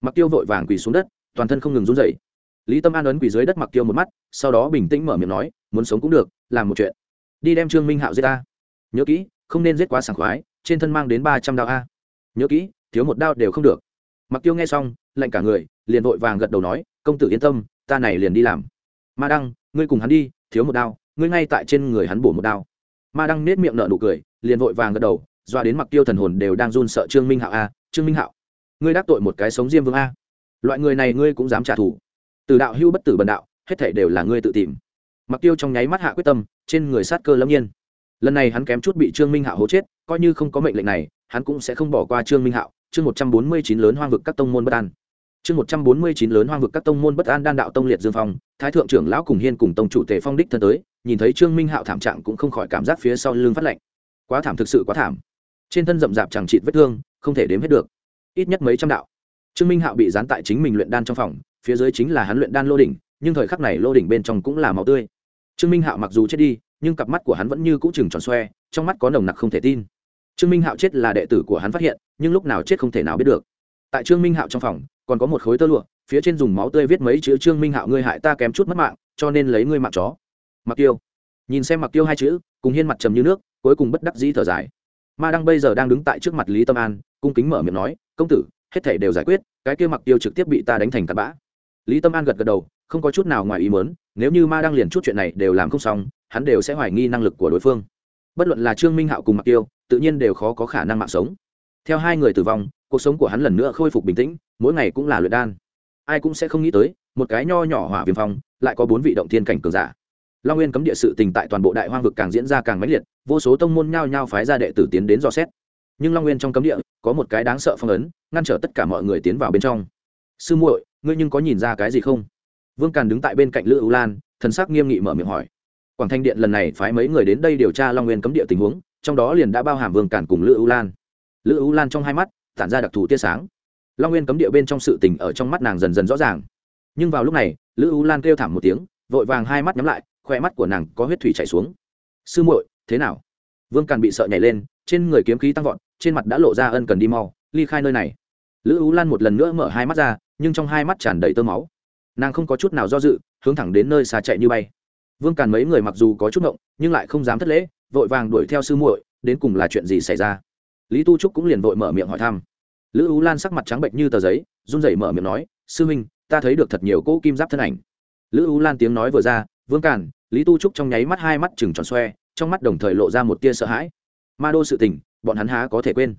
A: Mặc tiêu vội vàng quỳ xuống đất, toàn thân không ngừng run rẩy. Lý tâm an ấn quỳ dưới đất mặc tiêu một mắt, sau đó bình tĩnh mở miệng nói, muốn sống cũng được, làm một chuyện. Đi đem trương minh hạo giết ta. Nhớ kỹ, không nên giết quá sảng khoái, trên thân mang đến ba trăm đao a. Nhớ kỹ, thiếu một đao đều không được. Mặc tiêu nghe xong, lạnh cả người, liền vội vàng gật đầu nói, công tử yên tâm, ta này liền đi làm. Ma đăng, ngươi cùng hắn đi, thiếu một đao, ngươi ngay tại trên người hắn bổ một đao. Ma đăng nết miệng nở nụ cười, liền vội vàng gật đầu doa đến mặc tiêu thần hồn đều đang run sợ trương minh hạo a, trương minh hạo, ngươi đắc tội một cái sống diêm vương a. Loại người này ngươi cũng dám trả thù. Từ đạo hưu bất tử bần đạo, hết thể đều là ngươi tự tìm. Mặc tiêu trong nháy mắt hạ quyết tâm, trên người sát cơ lâm nhiên. Lần này hắn kém chút bị trương minh hạo hố chết, coi như không có mệnh lệnh này, hắn cũng sẽ không bỏ qua trương minh hạo. Chương một trăm bốn mươi chín lớn hoang vực các tông môn bất an. Chương một trăm bốn mươi chín lớn hoang vực các tông môn bất an đan đạo tông liệt dương phong, thái thượng trưởng lão cùng hiên cùng tông chủ tề phong đích thân tới, nhìn thấy trương minh hạo thảm trạng cũng không khỏi cảm giác phía sau lưng phát lạnh. Quá thảm thực sự quá thảm trên thân rậm rạp chẳng chịt vết thương, không thể đếm hết được. Ít nhất mấy trăm đạo. Trương minh hạo bị dán tại chính mình luyện đan trong phòng, phía dưới chính là hắn luyện đan lô đỉnh, nhưng thời khắc này lô đỉnh bên trong cũng là máu tươi. Trương minh hạo mặc dù chết đi, nhưng cặp mắt của hắn vẫn như cũ chừng tròn xoe, trong mắt có nồng nặc không thể tin. Trương minh hạo chết là đệ tử của hắn phát hiện, nhưng lúc nào chết không thể nào biết được. Tại trương minh hạo trong phòng, còn có một khối tơ lụa, phía trên dùng máu tươi viết mấy chữ trương minh hạo, ngươi hại ta kém chút mất mạng, cho nên lấy ngươi mạng chó. Mặc tiêu nhìn xem mặc tiêu hai chữ, cùng hiên mặt trầm như nước, cuối cùng bất đắc dĩ thở dài ma đăng bây giờ đang đứng tại trước mặt lý tâm an, cung kính mở miệng nói, công tử, hết thể đều giải quyết, cái kia mặc tiêu trực tiếp bị ta đánh thành tạt bã. Lý tâm an gật gật đầu, không có chút nào ngoài ý mớn nếu như ma đăng liền chút chuyện này đều làm không xong, hắn đều sẽ hoài nghi năng lực của đối phương. Bất luận là trương minh hạo cùng mặc tiêu, tự nhiên đều khó có khả năng mạng sống. Theo hai người tử vong, cuộc sống của hắn lần nữa khôi phục bình tĩnh, mỗi ngày cũng là luyện đan. Ai cũng sẽ không nghĩ tới, một cái nho nhỏ hỏa viêm phong, lại có bốn vị động thiên cảnh cường giả long nguyên cấm địa sự tình tại toàn bộ đại hoang vực càng diễn ra càng mãnh liệt, vô số tông môn nhao nhao phái ra đệ tử tiến đến dò xét. Nhưng long nguyên trong cấm địa, có một cái đáng sợ phong ấn, ngăn trở tất cả mọi người tiến vào bên trong. Sư muội, ngươi nhưng có nhìn ra cái gì không? Vương càn đứng tại bên cạnh lữ ưu lan, thần sắc nghiêm nghị mở miệng hỏi. Quảng thanh điện lần này phái mấy người đến đây điều tra long nguyên cấm địa tình huống, trong đó liền đã bao hàm vương càn cùng lữ ưu lan. Lữ ưu lan trong hai mắt, tản ra đặc thù tia sáng. Long nguyên cấm địa bên trong sự tình ở trong mắt nàng dần dần rõ ràng. Nhưng vào lúc này, lữ ưu lan kêu thảm một tiếng, vội vàng hai mắt nhắm lại khoe mắt của nàng có huyết thủy chảy xuống. Sư muội, thế nào? Vương càn bị sợ nhảy lên, trên người kiếm khí tăng vọt, trên mặt đã lộ ra ân cần đi mau, ly khai nơi này. Lữ ú lan một lần nữa mở hai mắt ra, nhưng trong hai mắt tràn đầy tơ máu. Nàng không có chút nào do dự, hướng thẳng đến nơi xa chạy như bay. Vương càn mấy người mặc dù có chút ngộng, nhưng lại không dám thất lễ, vội vàng đuổi theo sư muội, đến cùng là chuyện gì xảy ra? Lý tu trúc cũng liền vội mở miệng hỏi thăm. Lữ ú lan sắc mặt trắng bệnh như tờ giấy, run rẩy mở miệng nói, sư minh, ta thấy được thật nhiều cỗ kim giáp thân ảnh. Lữ ú lan tiếng nói vừa ra, vương càn lý tu trúc trong nháy mắt hai mắt chừng tròn xoe, trong mắt đồng thời lộ ra một tia sợ hãi. Ma đô sự tình, bọn hắn há có thể quên.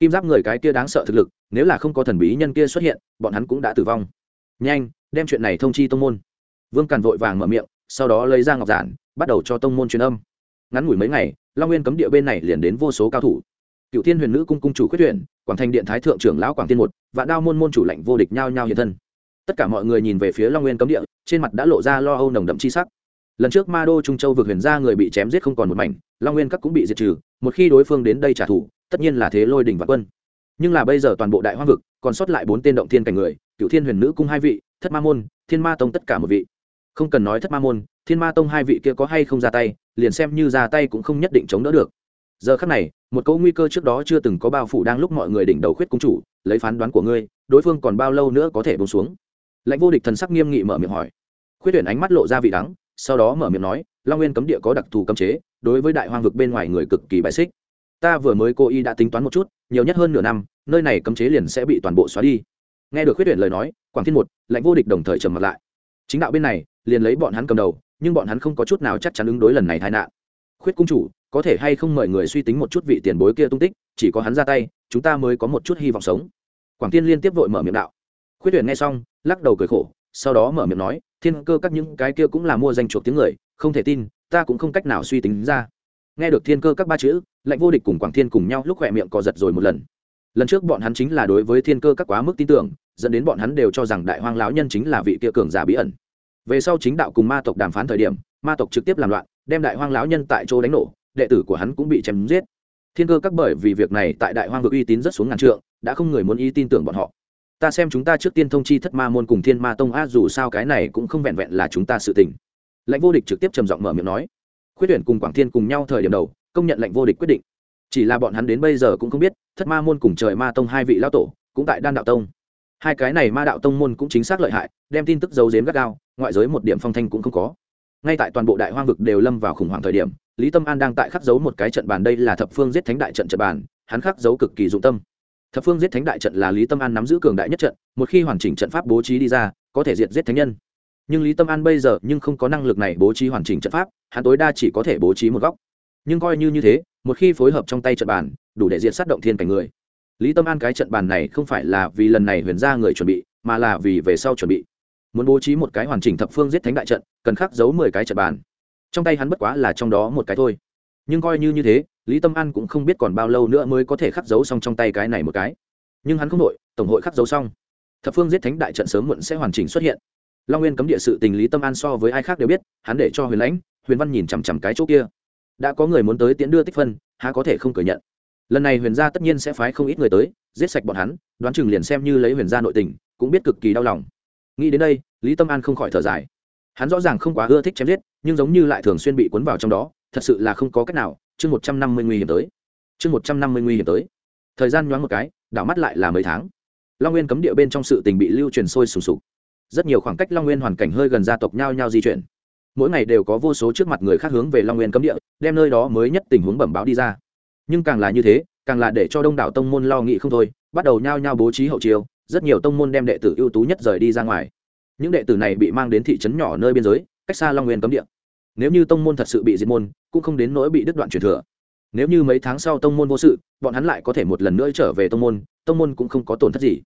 A: Kim giáp người cái kia đáng sợ thực lực, nếu là không có thần bí nhân kia xuất hiện, bọn hắn cũng đã tử vong. Nhanh, đem chuyện này thông chi tông môn. Vương càn vội vàng mở miệng, sau đó lấy ra ngọc giản, bắt đầu cho tông môn truyền âm. Ngắn ngủi mấy ngày, long nguyên cấm địa bên này liền đến vô số cao thủ. Cựu thiên huyền nữ cung cung chủ quyết tuyển, quảng thành điện thái thượng trưởng lão quảng tiên một và đao môn môn chủ lệnh vô địch nhao nhao hiện thân. Tất cả mọi người nhìn về phía long nguyên cấm địa, trên mặt đã lộ ra lo âu nồng đậm chi sắc lần trước ma đô trung châu vượt huyền ra người bị chém giết không còn một mảnh, long nguyên các cũng bị diệt trừ, một khi đối phương đến đây trả thù, tất nhiên là thế lôi đình và quân. Nhưng là bây giờ toàn bộ đại hoang vực còn sót lại bốn tên động thiên cảnh người cựu thiên huyền nữ cung hai vị, thất ma môn, thiên ma tông tất cả một vị. Không cần nói thất ma môn, thiên ma tông hai vị kia có hay không ra tay, liền xem như ra tay cũng không nhất định chống đỡ được. Giờ khắc này, một câu nguy cơ trước đó chưa từng có bao phủ đang lúc mọi người đỉnh đầu khuyết cung chủ, lấy phán đoán của ngươi, đối phương còn bao lâu nữa có thể bông xuống? Lãnh vô địch thần sắc nghiêm nghị mở miệng hỏi. Khuyết tuyển ánh mắt lộ ra vị đắng sau đó mở miệng nói, long nguyên cấm địa có đặc thù cấm chế, đối với đại hoang vực bên ngoài người cực kỳ bài xích. Ta vừa mới cố ý đã tính toán một chút, nhiều nhất hơn nửa năm, nơi này cấm chế liền sẽ bị toàn bộ xóa đi. Nghe được khuyết tuyển lời nói, quảng thiên một lãnh vô địch đồng thời trầm mặt lại. Chính đạo bên này, liền lấy bọn hắn cầm đầu, nhưng bọn hắn không có chút nào chắc chắn ứng đối lần này tai nạn. Khuyết cung chủ, có thể hay không mời người suy tính một chút vị tiền bối kia tung tích, chỉ có hắn ra tay, chúng ta mới có một chút hy vọng sống. Quảng tiên liên tiếp vội mở miệng đạo. Khuyết tuyển nghe xong, lắc đầu cười khổ, sau đó mở miệng nói thiên cơ các những cái kia cũng là mua danh chuộc tiếng người, không thể tin, ta cũng không cách nào suy tính ra. Nghe được thiên cơ các ba chữ lệnh vô địch cùng quảng thiên cùng nhau lúc khỏe miệng co giật rồi một lần. Lần trước bọn hắn chính là đối với thiên cơ các quá mức tin tưởng, dẫn đến bọn hắn đều cho rằng đại hoang lão nhân chính là vị kia cường giả bí ẩn. Về sau chính đạo cùng ma tộc đàm phán thời điểm, ma tộc trực tiếp làm loạn, đem đại hoang lão nhân tại chỗ đánh nổ, đệ tử của hắn cũng bị chém giết. Thiên cơ các bởi vì việc này tại đại hoang vực uy tín rất xuống ngàn trượng, đã không người muốn ý tin tưởng bọn họ ta xem chúng ta trước tiên thông chi thất ma môn cùng thiên ma tông a dù sao cái này cũng không vẹn vẹn là chúng ta sự tình. Lãnh vô địch trực tiếp trầm giọng mở miệng nói. Khuyết tuyển cùng quảng thiên cùng nhau thời điểm đầu, công nhận lãnh vô địch quyết định. Chỉ là bọn hắn đến bây giờ cũng không biết, thất ma môn cùng trời ma tông hai vị lão tổ, cũng tại đan đạo tông. Hai cái này ma đạo tông môn cũng chính xác lợi hại, đem tin tức giấu giếm gắt gao, ngoại giới một điểm phong thanh cũng không có. Ngay tại toàn bộ đại hoang vực đều lâm vào khủng hoảng thời điểm, lý tâm an đang tại khắc giấu một cái trận bàn, đây là thập phương giết thánh đại trận trận bàn, hắn khắc giấu cực kỳ dụng tâm thập phương giết thánh đại trận là lý tâm an nắm giữ cường đại nhất trận, một khi hoàn chỉnh trận pháp bố trí đi ra, có thể diệt giết thánh nhân. Nhưng lý tâm an bây giờ nhưng không có năng lực này bố trí hoàn chỉnh trận pháp, hắn tối đa chỉ có thể bố trí một góc. Nhưng coi như như thế, một khi phối hợp trong tay trận bàn, đủ để diệt sát động thiên cảnh người. Lý tâm an cái trận bàn này không phải là vì lần này huyền ra người chuẩn bị, mà là vì về sau chuẩn bị. Muốn bố trí một cái hoàn chỉnh thập phương giết thánh đại trận, cần khắc giấu mười cái trận bàn. Trong tay hắn bất quá là trong đó một cái thôi nhưng coi như như thế, lý tâm an cũng không biết còn bao lâu nữa mới có thể khắc dấu xong trong tay cái này một cái. Nhưng hắn không đội tổng hội khắc dấu xong. Thập phương giết thánh đại trận sớm muộn sẽ hoàn chỉnh xuất hiện. Long nguyên cấm địa sự tình lý tâm an so với ai khác đều biết, hắn để cho huyền lãnh, huyền văn nhìn chằm chằm cái chỗ kia. Đã có người muốn tới tiễn đưa tích phân, há có thể không cử nhận. Lần này huyền gia tất nhiên sẽ phái không ít người tới, giết sạch bọn hắn, đoán chừng liền xem như lấy huyền gia nội tình, cũng biết cực kỳ đau lòng. Nghĩ đến đây, lý tâm an không khỏi thở dài. Hắn rõ ràng không quá ưa thích chém giết, nhưng giống như lại thường xuyên bị cuốn vào trong đó thật sự là không có cách nào, chương một trăm năm mươi nguy hiểm tới. Chương một trăm năm mươi nguy hiểm tới. Thời gian nhoáng một cái, đảo mắt lại là mấy tháng. Long nguyên cấm địa bên trong sự tình bị lưu truyền sôi sùng sục. Rất nhiều khoảng cách long nguyên hoàn cảnh hơi gần gia tộc nhau nhau di chuyển. Mỗi ngày đều có vô số trước mặt người khác hướng về long nguyên cấm địa, đem nơi đó mới nhất tình huống bẩm báo đi ra. Nhưng càng là như thế, càng là để cho đông đảo tông môn lo nghĩ không thôi, bắt đầu nhao nhao bố trí hậu chiêu, rất nhiều tông môn đem đệ tử ưu tú nhất rời đi ra ngoài. Những đệ tử này bị mang đến thị trấn nhỏ nơi biên giới, cách xa long nguyên cấm địa nếu như tông môn thật sự bị diệt môn, cũng không đến nỗi bị đứt đoạn truyền thừa. Nếu như mấy tháng sau tông môn vô sự, bọn hắn lại có thể một lần nữa trở về tông môn tông môn cũng không có tổn thất gì.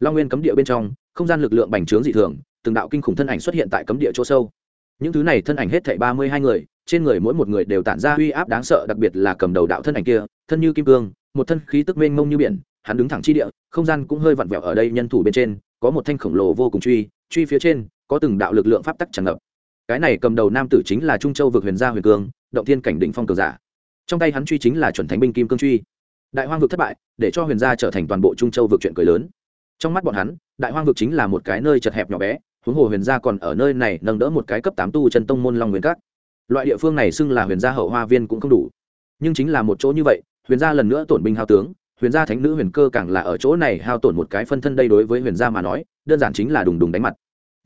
A: Long nguyên cấm địa bên trong, không gian lực lượng bành trướng dị thường, từng đạo kinh khủng thân ảnh xuất hiện tại cấm địa chỗ sâu. Những thứ này thân ảnh hết thảy ba mươi hai người, trên người mỗi một người đều tản ra uy áp đáng sợ, đặc biệt là cầm đầu đạo thân ảnh kia, thân như kim cương, một thân khí tức mênh mông như biển, hắn đứng thẳng chi địa, không gian cũng hơi vặn vẹo ở đây nhân thủ bên trên, có một thanh khổng lồ vô cùng truy truy phía trên, có từng đạo lực lượng pháp tắc tràn ngập cái này cầm đầu nam tử chính là trung châu vực huyền gia huyền cương, động thiên cảnh đỉnh phong cường giả. Trong tay hắn truy chính là chuẩn thánh binh kim cương truy. Đại hoang vực thất bại, để cho huyền gia trở thành toàn bộ trung châu vực chuyện cười lớn. Trong mắt bọn hắn, đại hoang vực chính là một cái nơi chật hẹp nhỏ bé, huống hồ huyền gia còn ở nơi này nâng đỡ một cái cấp tám tu chân tông môn long huyền các. Loại địa phương này xưng là huyền gia hậu hoa viên cũng không đủ. Nhưng chính là một chỗ như vậy, huyền gia lần nữa tổn binh hao tướng, huyền gia thánh nữ huyền cơ càng là ở chỗ này hao tổn một cái phân thân đây đối với huyền gia mà nói, đơn giản chính là đùng đùng đánh mặt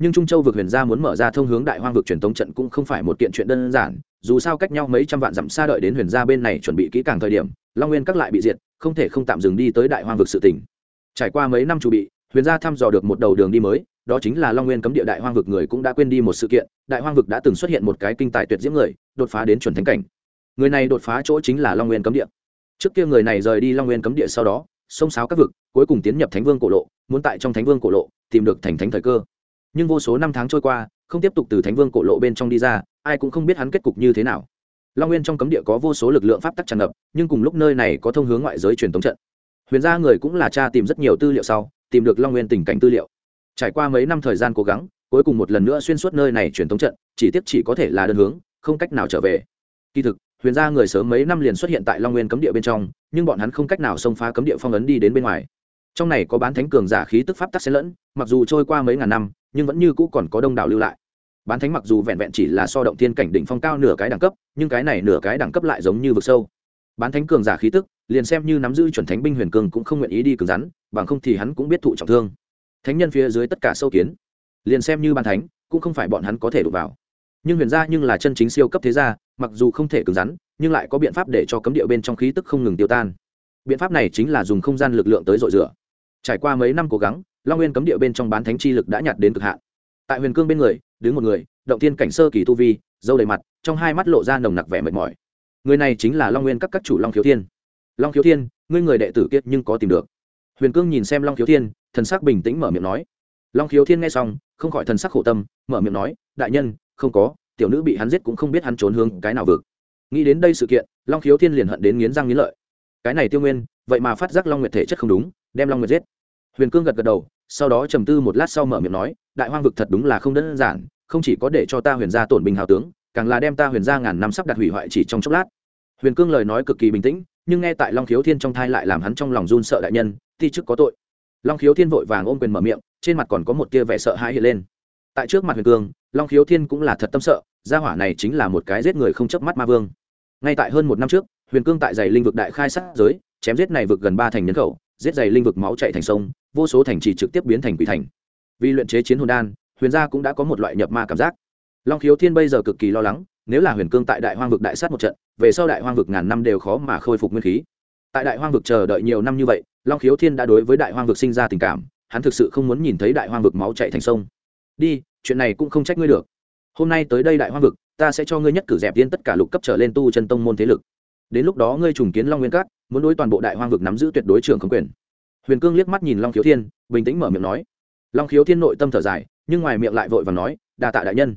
A: nhưng trung châu vực huyền gia muốn mở ra thông hướng đại hoang vực truyền thống trận cũng không phải một kiện chuyện đơn giản, dù sao cách nhau mấy trăm vạn dặm xa đợi đến huyền gia bên này chuẩn bị kỹ càng thời điểm, long nguyên các lại bị diệt, không thể không tạm dừng đi tới đại hoang vực sự tỉnh trải qua mấy năm chuẩn bị, huyền gia thăm dò được một đầu đường đi mới, đó chính là long nguyên cấm địa đại hoang vực người cũng đã quên đi một sự kiện, đại hoang vực đã từng xuất hiện một cái kinh tài tuyệt diễm người, đột phá đến chuẩn thánh cảnh. Người này đột phá chỗ chính là long nguyên cấm địa. Trước kia người này rời đi long nguyên cấm địa sau đó, xông xáo các vực, cuối cùng tiến nhập thánh vương cổ lộ, muốn tại trong thánh vương cổ lộ, tìm được thành thánh thời cơ nhưng vô số năm tháng trôi qua, không tiếp tục từ thánh vương cổ lộ bên trong đi ra, ai cũng không biết hắn kết cục như thế nào. Long nguyên trong cấm địa có vô số lực lượng pháp tắc tràn ngập, nhưng cùng lúc nơi này có thông hướng ngoại giới truyền thống trận. Huyền gia người cũng là cha tìm rất nhiều tư liệu sau, tìm được long nguyên tình cảnh tư liệu. Trải qua mấy năm thời gian cố gắng, cuối cùng một lần nữa xuyên suốt nơi này truyền thống trận, chỉ tiếp chỉ có thể là đơn hướng, không cách nào trở về. Kỳ thực, huyền gia người sớm mấy năm liền xuất hiện tại long nguyên cấm địa bên trong, nhưng bọn hắn không cách nào xông phá cấm địa phong ấn đi đến bên ngoài trong này có bán thánh cường giả khí tức pháp tắc xen lẫn, mặc dù trôi qua mấy ngàn năm, nhưng vẫn như cũ còn có đông đảo lưu lại. Bán thánh mặc dù vẹn vẹn chỉ là so động thiên cảnh đỉnh phong cao nửa cái đẳng cấp, nhưng cái này nửa cái đẳng cấp lại giống như vực sâu. Bán thánh cường giả khí tức, liền xem như nắm giữ chuẩn thánh binh huyền cường cũng không nguyện ý đi cường rắn, bằng không thì hắn cũng biết thụ trọng thương. Thánh nhân phía dưới tất cả sâu kiến, liền xem như bán thánh, cũng không phải bọn hắn có thể đụng vào. Nhưng huyền gia nhưng là chân chính siêu cấp thế gia, mặc dù không thể cứng rắn, nhưng lại có biện pháp để cho cấm địa bên trong khí tức không ngừng tiêu tan. Biện pháp này chính là dùng không gian lực lượng tới dội rửa trải qua mấy năm cố gắng, long nguyên cấm địa bên trong bán thánh chi lực đã nhạt đến cực hạn. Tại huyền cương bên người, đứng một người, động tiên cảnh sơ kỳ tu vi, dâu đầy mặt, trong hai mắt lộ ra nồng nặc vẻ mệt mỏi. Người này chính là long nguyên các các chủ long khiếu thiên. Long khiếu thiên, ngươi người đệ tử kiệt nhưng có tìm được. Huyền cương nhìn xem long khiếu thiên, thần sắc bình tĩnh mở miệng nói. Long khiếu thiên nghe xong, không khỏi thần sắc khổ tâm, mở miệng nói, đại nhân, không có, tiểu nữ bị hắn giết cũng không biết hắn trốn hướng cái nào vực. Nghĩ đến đây sự kiện, long khiếu thiên liền hận đến nghiến răng nghiến lợi. Cái này tiêu nguyên, vậy mà phát giác long nguyệt thể chất không đúng đem long nguyệt giết. Huyền cương gật gật đầu, sau đó trầm tư một lát sau mở miệng nói, đại hoang vực thật đúng là không đơn giản, không chỉ có để cho ta huyền gia tổn bình hào tướng, càng là đem ta huyền gia ngàn năm sắp đặt hủy hoại chỉ trong chốc lát. Huyền cương lời nói cực kỳ bình tĩnh, nhưng nghe tại long khiếu thiên trong thai lại làm hắn trong lòng run sợ đại nhân, ti chức có tội. Long khiếu thiên vội vàng ôm quyền mở miệng, trên mặt còn có một tia vẻ sợ hãi hiện lên. Tại trước mặt huyền cương, long khiếu thiên cũng là thật tâm sợ, gia hỏa này chính là một cái giết người không chớp mắt ma vương. Ngay tại hơn một năm trước, huyền cương tại giày linh vực đại khai sát giới, chém giết này vực gần ba thành nhân khẩu giết giày linh vực máu chạy thành sông, vô số thành trì trực tiếp biến thành quỷ thành. Vì luyện chế chiến hồn đan, huyền gia cũng đã có một loại nhập ma cảm giác. Long khiếu thiên bây giờ cực kỳ lo lắng, nếu là huyền cương tại đại hoang vực đại sát một trận, về sau đại hoang vực ngàn năm đều khó mà khôi phục nguyên khí. Tại đại hoang vực chờ đợi nhiều năm như vậy, long khiếu thiên đã đối với đại hoang vực sinh ra tình cảm, hắn thực sự không muốn nhìn thấy đại hoang vực máu chạy thành sông. Đi, chuyện này cũng không trách ngươi được. Hôm nay tới đây đại hoang vực, ta sẽ cho ngươi nhất cử dẹp tiên tất cả lục cấp trở lên tu chân tông môn thế lực. Đến lúc đó ngươi trùng kiến long nguyên cát muốn đối toàn bộ đại hoang vực nắm giữ tuyệt đối trưởng không quyền. Huyền cương liếc mắt nhìn long khiếu thiên, bình tĩnh mở miệng nói. Long khiếu thiên nội tâm thở dài, nhưng ngoài miệng lại vội và nói, đa tạ đại nhân.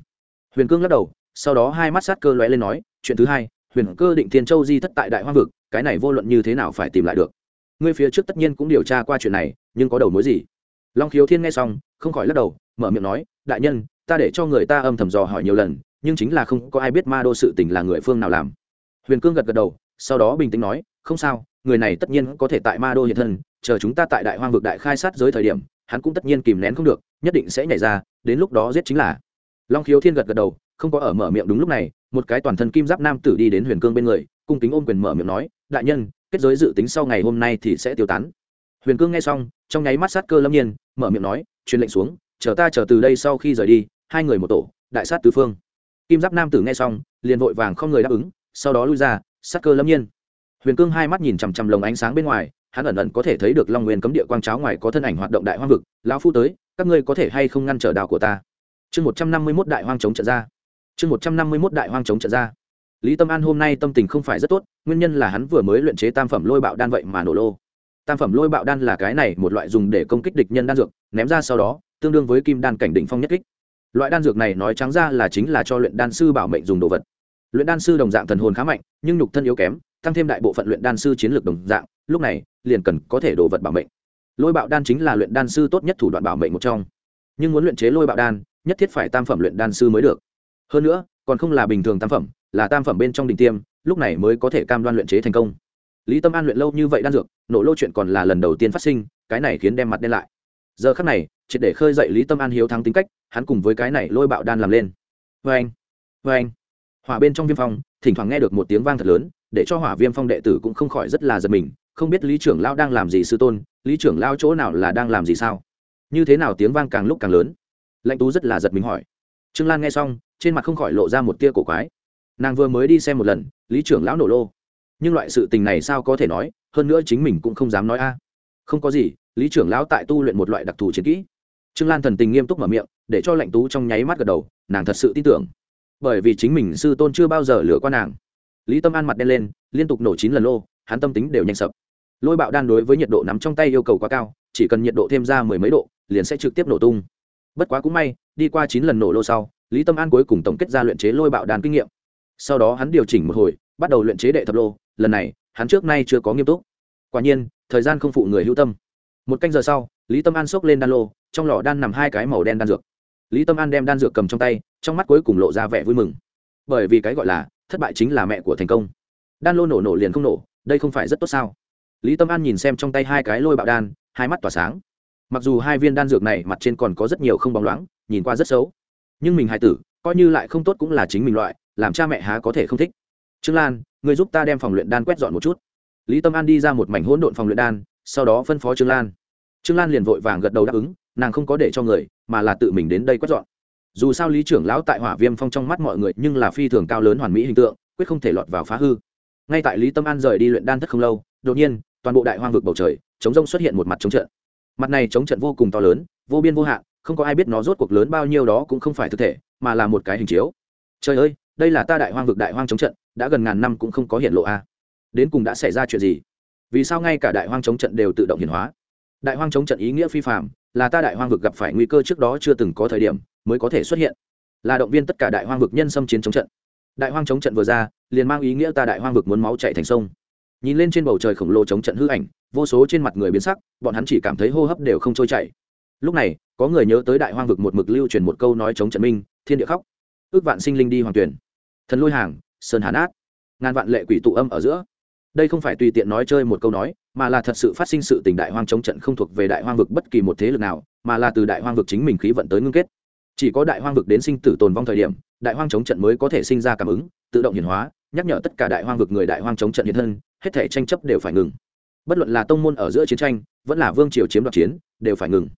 A: Huyền cương lắc đầu, sau đó hai mắt sát cơ lóe lên nói, chuyện thứ hai, huyền cơ định thiên châu di thất tại đại hoang vực, cái này vô luận như thế nào phải tìm lại được. Ngươi phía trước tất nhiên cũng điều tra qua chuyện này, nhưng có đầu mối gì? Long khiếu thiên nghe xong, không khỏi lắc đầu, mở miệng nói, đại nhân, ta để cho người ta âm thầm dò hỏi nhiều lần, nhưng chính là không có ai biết ma đô sự tình là người phương nào làm. Huyền cương gật gật đầu, sau đó bình tĩnh nói không sao, người này tất nhiên có thể tại ma đô hiện thân, chờ chúng ta tại đại hoang vực đại khai sát giới thời điểm, hắn cũng tất nhiên kìm nén không được, nhất định sẽ nhảy ra, đến lúc đó giết chính là. Long khiếu thiên gật gật đầu, không có ở mở miệng đúng lúc này, một cái toàn thân kim giáp nam tử đi đến huyền cương bên người, cung kính ôm quyền mở miệng nói, đại nhân, kết giới dự tính sau ngày hôm nay thì sẽ tiêu tán. Huyền cương nghe xong, trong nháy mắt sát cơ lâm nhiên, mở miệng nói, truyền lệnh xuống, chờ ta chờ từ đây sau khi rời đi, hai người một tổ, đại sát tứ phương. Kim giáp nam tử nghe xong, liền vội vàng không người đáp ứng, sau đó lui ra, sát cơ lâm nhiên huyền cương hai mắt nhìn chằm chằm lồng ánh sáng bên ngoài, hắn ẩn ẩn có thể thấy được long nguyên cấm địa quang cháo ngoài có thân ảnh hoạt động đại hoang vực. Lão phu tới, các ngươi có thể hay không ngăn trở đào của ta? Chương một trăm năm mươi mốt đại hoang chống trận ra. Chương một trăm năm mươi mốt đại hoang chống trận ra. Lý tâm an hôm nay tâm tình không phải rất tốt, nguyên nhân là hắn vừa mới luyện chế tam phẩm lôi bạo đan vậy mà nổ lô. Tam phẩm lôi bạo đan là cái này, một loại dùng để công kích địch nhân đan dược, ném ra sau đó, tương đương với kim đan cảnh đỉnh phong nhất kích. Loại đan dược này nói trắng ra là chính là cho luyện đan sư bảo mệnh dùng đồ vật. Luyện đan sư đồng dạng thần hồn khá mạnh, nhưng nhục thân yếu kém tăng thêm đại bộ phận luyện đan sư chiến lược đồng dạng, lúc này, liền cần có thể đồ vật bảo mệnh. Lôi bạo đan chính là luyện đan sư tốt nhất thủ đoạn bảo mệnh một trong. Nhưng muốn luyện chế lôi bạo đan, nhất thiết phải tam phẩm luyện đan sư mới được. Hơn nữa, còn không là bình thường tam phẩm, là tam phẩm bên trong đỉnh tiêm, lúc này mới có thể cam đoan luyện chế thành công. Lý tâm an luyện lâu như vậy đan dược, nổ lô chuyện còn là lần đầu tiên phát sinh, cái này khiến đem mặt đen lại. Giờ khắc này, triệt để khơi dậy lý tâm an hiếu thắng tính cách, hắn cùng với cái này lôi bạo đan làm lên. Vê anh vê anh Hòa bên trong viêm phong, thỉnh thoảng nghe được một tiếng vang thật lớn để cho hỏa viêm phong đệ tử cũng không khỏi rất là giật mình, không biết lý trưởng lao đang làm gì sư tôn, lý trưởng lao chỗ nào là đang làm gì sao? Như thế nào tiếng vang càng lúc càng lớn? Lãnh tú rất là giật mình hỏi. Trương lan nghe xong, trên mặt không khỏi lộ ra một tia cổ quái. Nàng vừa mới đi xem một lần, lý trưởng lão nổ lô. Nhưng loại sự tình này sao có thể nói, hơn nữa chính mình cũng không dám nói a. Không có gì, lý trưởng lão tại tu luyện một loại đặc thù chiến kỹ. Trương lan thần tình nghiêm túc mở miệng, để cho lãnh tú trong nháy mắt gật đầu, nàng thật sự tin tưởng. Bởi vì chính mình sư tôn chưa bao giờ lừa qua nàng lý tâm an mặt đen lên, liên tục nổ chín lần lô, hắn tâm tính đều nhanh sập. Lôi bạo đan đối với nhiệt độ nắm trong tay yêu cầu quá cao, chỉ cần nhiệt độ thêm ra mười mấy độ, liền sẽ trực tiếp nổ tung. Bất quá cũng may, đi qua chín lần nổ lô sau, lý tâm an cuối cùng tổng kết ra luyện chế lôi bạo đan kinh nghiệm. Sau đó hắn điều chỉnh một hồi, bắt đầu luyện chế đệ thập lô, lần này, hắn trước nay chưa có nghiêm túc. Quả nhiên, thời gian không phụ người hữu tâm. Một canh giờ sau, lý tâm an xốc lên đan lô, trong lò đan nằm hai cái màu đen đan dược. Lý tâm an đem đan dược cầm trong tay, trong mắt cuối cùng lộ ra vẻ vui mừng. Bởi vì cái gọi là thất bại chính là mẹ của thành công. Đan lô nổ nổ liền không nổ, đây không phải rất tốt sao? Lý tâm an nhìn xem trong tay hai cái lôi bạo đan, hai mắt tỏa sáng. Mặc dù hai viên đan dược này mặt trên còn có rất nhiều không bóng loáng, nhìn qua rất xấu. Nhưng mình hài tử, coi như lại không tốt cũng là chính mình loại, làm cha mẹ há có thể không thích. Trương lan, người giúp ta đem phòng luyện đan quét dọn một chút. Lý tâm an đi ra một mảnh hỗn độn phòng luyện đan, sau đó phân phó trương lan. Trương lan liền vội vàng gật đầu đáp ứng, nàng không có để cho người, mà là tự mình đến đây quét dọn dù sao lý trưởng lão tại hỏa viêm phong trong mắt mọi người nhưng là phi thường cao lớn hoàn mỹ hình tượng, quyết không thể lọt vào phá hư. Ngay tại lý tâm an rời đi luyện đan thất không lâu, đột nhiên, toàn bộ đại hoang vực bầu trời chống rông xuất hiện một mặt chống trận. Mặt này chống trận vô cùng to lớn, vô biên vô hạn, không có ai biết nó rốt cuộc lớn bao nhiêu đó cũng không phải thực thể, mà là một cái hình chiếu. Trời ơi, đây là ta đại hoang vực đại hoang chống trận, đã gần ngàn năm cũng không có hiện lộ a. Đến cùng đã xảy ra chuyện gì? Vì sao ngay cả đại hoang chống trận đều tự động hiển hóa? Đại hoang chống trận ý nghĩa phi phạm là ta đại hoang vực gặp phải nguy cơ trước đó chưa từng có thời điểm mới có thể xuất hiện. Là động viên tất cả đại hoang vực nhân xâm chiến chống trận. Đại hoang chống trận vừa ra, liền mang ý nghĩa ta đại hoang vực muốn máu chạy thành sông. Nhìn lên trên bầu trời khổng lồ chống trận hư ảnh, vô số trên mặt người biến sắc, bọn hắn chỉ cảm thấy hô hấp đều không trôi chảy. Lúc này, có người nhớ tới đại hoang vực một mực lưu truyền một câu nói chống trận minh, thiên địa khóc. Ước vạn sinh linh đi hoàng tuyển. Thần lôi hàng, sơn hà nát ngàn vạn lệ quỷ tụ âm ở giữa đây không phải tùy tiện nói chơi một câu nói, mà là thật sự phát sinh sự tình đại hoang chống trận không thuộc về đại hoang vực bất kỳ một thế lực nào, mà là từ đại hoang vực chính mình khí vận tới ngưng kết. Chỉ có đại hoang vực đến sinh tử tồn vong thời điểm, đại hoang chống trận mới có thể sinh ra cảm ứng, tự động hiển hóa, nhắc nhở tất cả đại hoang vực người đại hoang chống trận hiện thân, hết thể tranh chấp đều phải ngừng. Bất luận là tông môn ở giữa chiến tranh, vẫn là vương triều chiếm đoạt chiến, đều phải ngừng.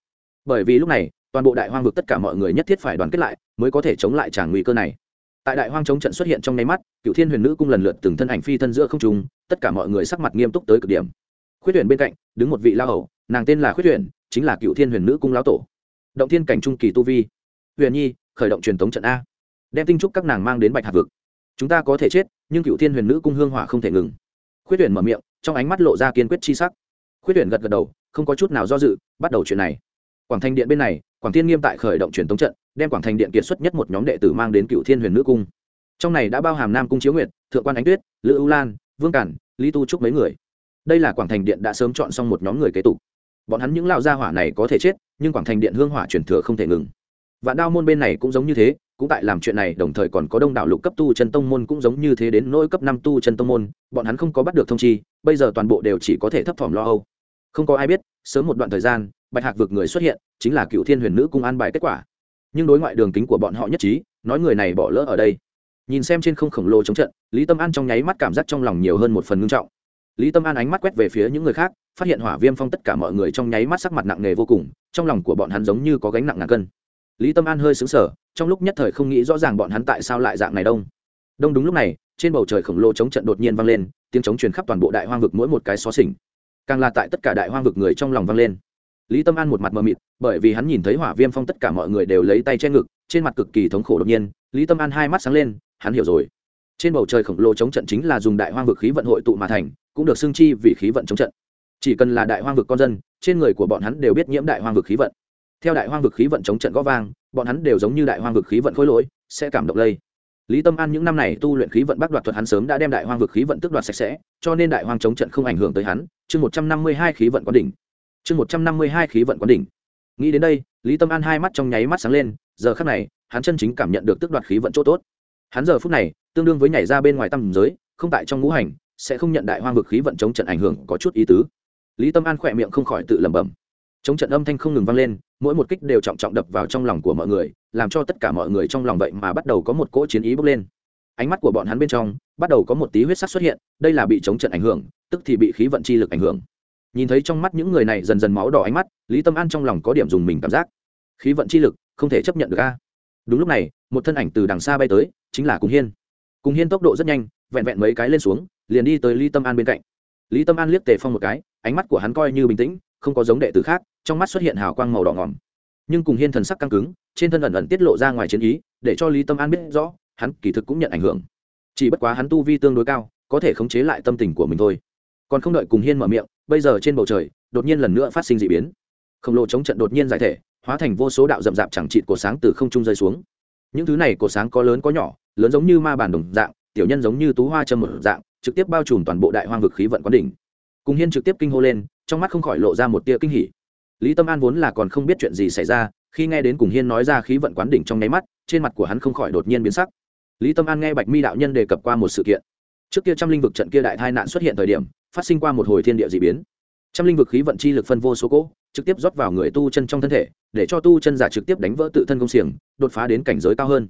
A: Bởi vì lúc này, toàn bộ đại hoang vực tất cả mọi người nhất thiết phải đoàn kết lại, mới có thể chống lại tràng nguy cơ này tại đại hoang chống trận xuất hiện trong nháy mắt cựu thiên huyền nữ cung lần lượt từng thân ảnh phi thân giữa không trung, tất cả mọi người sắc mặt nghiêm túc tới cực điểm. Khuyết tuyển bên cạnh, đứng một vị lao hầu, nàng tên là khuyết tuyển chính là cựu thiên huyền nữ cung lão tổ. Động thiên cảnh trung kỳ tu vi. Huyền nhi, khởi động truyền thống trận a. Đem tinh trúc các nàng mang đến bạch hạt vực. Chúng ta có thể chết, nhưng cựu thiên huyền nữ cung hương hỏa không thể ngừng. Khuyết tuyển mở miệng, trong ánh mắt lộ ra kiên quyết chi sắc. Khuyết tuyển gật gật đầu, không có chút nào do dự, bắt đầu chuyện này. Quảng thanh điện bên này, quảng thiên nghiêm tại khởi động truyền thống trận đem quảng thành điện kiệt xuất nhất một nhóm đệ tử mang đến cựu thiên huyền nữ cung. Trong này đã bao hàm nam cung chiếu nguyệt, thượng quan ánh tuyết, lữ ưu lan, vương cản, lý tu trúc mấy người. Đây là quảng thành điện đã sớm chọn xong một nhóm người kế tục. Bọn hắn những lão gia hỏa này có thể chết, nhưng quảng thành điện hương hỏa truyền thừa không thể ngừng. Vạn đao môn bên này cũng giống như thế, cũng tại làm chuyện này, đồng thời còn có đông đảo lục cấp tu chân tông môn cũng giống như thế đến nỗi cấp năm tu chân tông môn, bọn hắn không có bắt được thông chi, bây giờ toàn bộ đều chỉ có thể thấp thỏm lo âu. Không có ai biết, sớm một đoạn thời gian, bạch hạc vực người xuất hiện, chính là cựu thiên huyền nữ cung an bài kết quả nhưng đối ngoại đường kính của bọn họ nhất trí, nói người này bỏ lỡ ở đây. Nhìn xem trên không khổng lồ chống trận, lý tâm an trong nháy mắt cảm giác trong lòng nhiều hơn một phần ngưng trọng. Lý tâm an ánh mắt quét về phía những người khác, phát hiện hỏa viêm phong tất cả mọi người trong nháy mắt sắc mặt nặng nề vô cùng, trong lòng của bọn hắn giống như có gánh nặng ngàn cân. Lý tâm an hơi xứng sở trong lúc nhất thời không nghĩ rõ ràng bọn hắn tại sao lại dạng này đông. Đông đúng lúc này, trên bầu trời khổng lồ chống trận đột nhiên vang lên, tiếng chống truyền khắp toàn bộ đại hoang vực mỗi một cái xó xỉnh. Càng là tại tất cả đại hoang vực người trong lòng vang lên lý tâm an một mặt mờ mịt, bởi vì hắn nhìn thấy hỏa viêm phong tất cả mọi người đều lấy tay che ngực, trên mặt cực kỳ thống khổ đột nhiên, lý tâm an hai mắt sáng lên, hắn hiểu rồi. Trên bầu trời khổng lồ chống trận chính là dùng đại hoang vực khí vận hội tụ mà thành, cũng được xưng chi vì khí vận chống trận. Chỉ cần là đại hoang vực con dân, trên người của bọn hắn đều biết nhiễm đại hoang vực khí vận. Theo đại hoang vực khí vận chống trận gõ vang, bọn hắn đều giống như đại hoang vực khí vận khối lỗi, sẽ cảm động lây. Lý tâm an những năm này tu luyện khí vận bắc đoạt thuật hắn sớm đã đem đại hoang vực khí vận tức đoạt sạch sẽ, cho nên đại hoang chống trận không ảnh hưởng tới hắn. Chương một trăm năm mươi hai khí vận có đỉnh chương một trăm năm mươi hai khí vận quán đỉnh. Nghĩ đến đây, lý tâm an hai mắt trong nháy mắt sáng lên, giờ khắc này, hắn chân chính cảm nhận được tức đoạt khí vận chỗ tốt. Hắn giờ phút này, tương đương với nhảy ra bên ngoài tâm giới, không tại trong ngũ hành, sẽ không nhận đại hoang vực khí vận chống trận ảnh hưởng có chút ý tứ. Lý tâm an khỏe miệng không khỏi tự lẩm bẩm. Chống trận âm thanh không ngừng vang lên, mỗi một kích đều trọng trọng đập vào trong lòng của mọi người, làm cho tất cả mọi người trong lòng vậy mà bắt đầu có một cỗ chiến ý bốc lên. Ánh mắt của bọn hắn bên trong, bắt đầu có một tí huyết sắc xuất hiện, đây là bị chống trận ảnh hưởng, tức thì bị khí vận chi lực ảnh hưởng nhìn thấy trong mắt những người này dần dần máu đỏ ánh mắt, lý tâm an trong lòng có điểm dùng mình cảm giác. Khí vận chi lực, không thể chấp nhận được a. Đúng lúc này, một thân ảnh từ đằng xa bay tới, chính là cùng hiên. Cùng hiên tốc độ rất nhanh, vẹn vẹn mấy cái lên xuống, liền đi tới lý tâm an bên cạnh. Lý tâm an liếc tề phong một cái, ánh mắt của hắn coi như bình tĩnh, không có giống đệ tử khác, trong mắt xuất hiện hào quang màu đỏ ngỏm. Nhưng cùng hiên thần sắc căng cứng, trên thân ẩn ẩn tiết lộ ra ngoài chiến ý, để cho lý tâm an biết rõ, hắn kỳ thực cũng nhận ảnh hưởng. Chỉ bất quá hắn tu vi tương đối cao, có thể khống chế lại tâm tình của mình thôi. Còn không đợi cùng hiên mở miệng bây giờ trên bầu trời, đột nhiên lần nữa phát sinh d ị biến. Khổng lồ chống trận đột nhiên giải thể, hóa thành vô số đạo rậm rạp chẳng trịt của sáng từ không trung rơi xuống. Những thứ này của sáng có lớn có nhỏ, lớn giống như ma bản đồng dạng, tiểu nhân giống như tú hoa châm một dạng, trực tiếp bao trùm toàn bộ đại hoang vực khí vận quán đỉnh. Cùng hiên trực tiếp kinh hô lên, trong mắt không khỏi lộ ra một tia kinh hỉ. Lý tâm an vốn là còn không biết chuyện gì xảy ra, khi nghe đến cùng hiên nói ra khí vận quán đỉnh trong nháy mắt, trên mặt của hắn không khỏi đột nhiên biến sắc. Lý tâm an nghe bạch mi đạo nhân đề cập qua một sự kiện. Trước kia trăm linh vực trận kia đại tai nạn xuất hiện thời điểm phát sinh qua một hồi thiên địa d ị biến. Trăm linh vực khí vận chi lực phân vô số cỗ, trực tiếp rót vào người tu chân trong thân thể, để cho tu chân giả trực tiếp đánh vỡ tự thân công xiềng, đột phá đến cảnh giới cao hơn.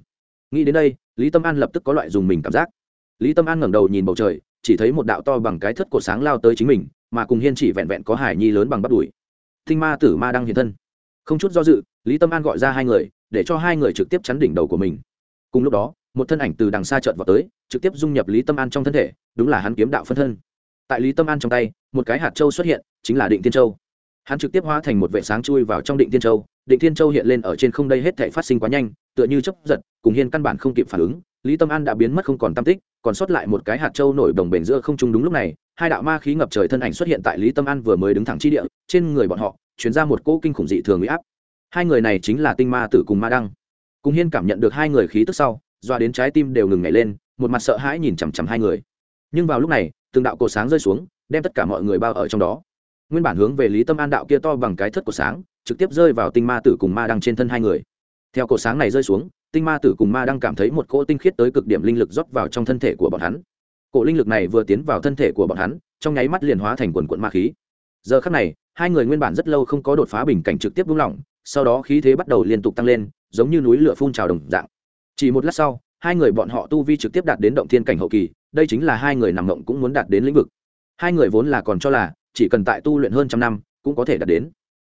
A: Nghĩ đến đây, lý tâm an lập tức có loại dùng mình cảm giác. Lý tâm an ngẩng đầu nhìn bầu trời, chỉ thấy một đạo to bằng cái thất cột sáng lao tới chính mình, mà cùng hiên chỉ vẹn vẹn có hải nhi lớn bằng bắt đùi. Thinh ma tử ma đang hiện thân. Không chút do dự, lý tâm an gọi ra hai người, để cho hai người trực tiếp chắn đỉnh đầu của mình. Cùng lúc đó, một thân ảnh từ đằng xa trợt vào tới, trực tiếp dung nhập lý tâm an trong thân thể, đúng là hắn kiếm đạo phân thân tại lý tâm an trong tay, một cái hạt châu xuất hiện, chính là định tiên châu. Hắn trực tiếp hóa thành một vệ sáng chui vào trong định tiên châu. Định tiên châu hiện lên ở trên không đây hết thể phát sinh quá nhanh, tựa như chấp giật, cùng hiên căn bản không kịp phản ứng, lý tâm an đã biến mất không còn tam tích, còn sót lại một cái hạt châu nổi đồng bền giữa không trung đúng lúc này, hai đạo ma khí ngập trời thân ảnh xuất hiện tại lý tâm an vừa mới đứng thẳng chi địa, trên người bọn họ chuyển ra một cỗ kinh khủng dị thường bị áp. Hai người này chính là tinh ma tử cùng ma đăng. Cùng hiên cảm nhận được hai người khí tức sau, doa đến trái tim đều ngừng nhảy lên, một mặt sợ hãi nhìn chằm chằm hai người. Nhưng vào lúc này từng đạo cổ sáng rơi xuống, đem tất cả mọi người bao ở trong đó. Nguyên bản hướng về lý tâm an đạo kia to bằng cái thất cổ sáng, trực tiếp rơi vào tinh ma tử cùng ma đăng trên thân hai người. Theo cổ sáng này rơi xuống, tinh ma tử cùng ma đăng cảm thấy một cỗ tinh khiết tới cực điểm linh lực rót vào trong thân thể của bọn hắn. Cỗ linh lực này vừa tiến vào thân thể của bọn hắn, trong nháy mắt liền hóa thành quần quận ma khí. Giờ khắc này, hai người nguyên bản rất lâu không có đột phá bình cảnh trực tiếp buông lỏng sau đó khí thế bắt đầu liên tục tăng lên, giống như núi lửa phun trào đồng dạng. Chỉ một lát sau, hai người bọn họ tu vi trực tiếp đạt đến động thiên cảnh hậu kỳ đây chính là hai người nằm mộng cũng muốn đạt đến lĩnh vực. Hai người vốn là còn cho là, chỉ cần tại tu luyện hơn trăm năm, cũng có thể đạt đến.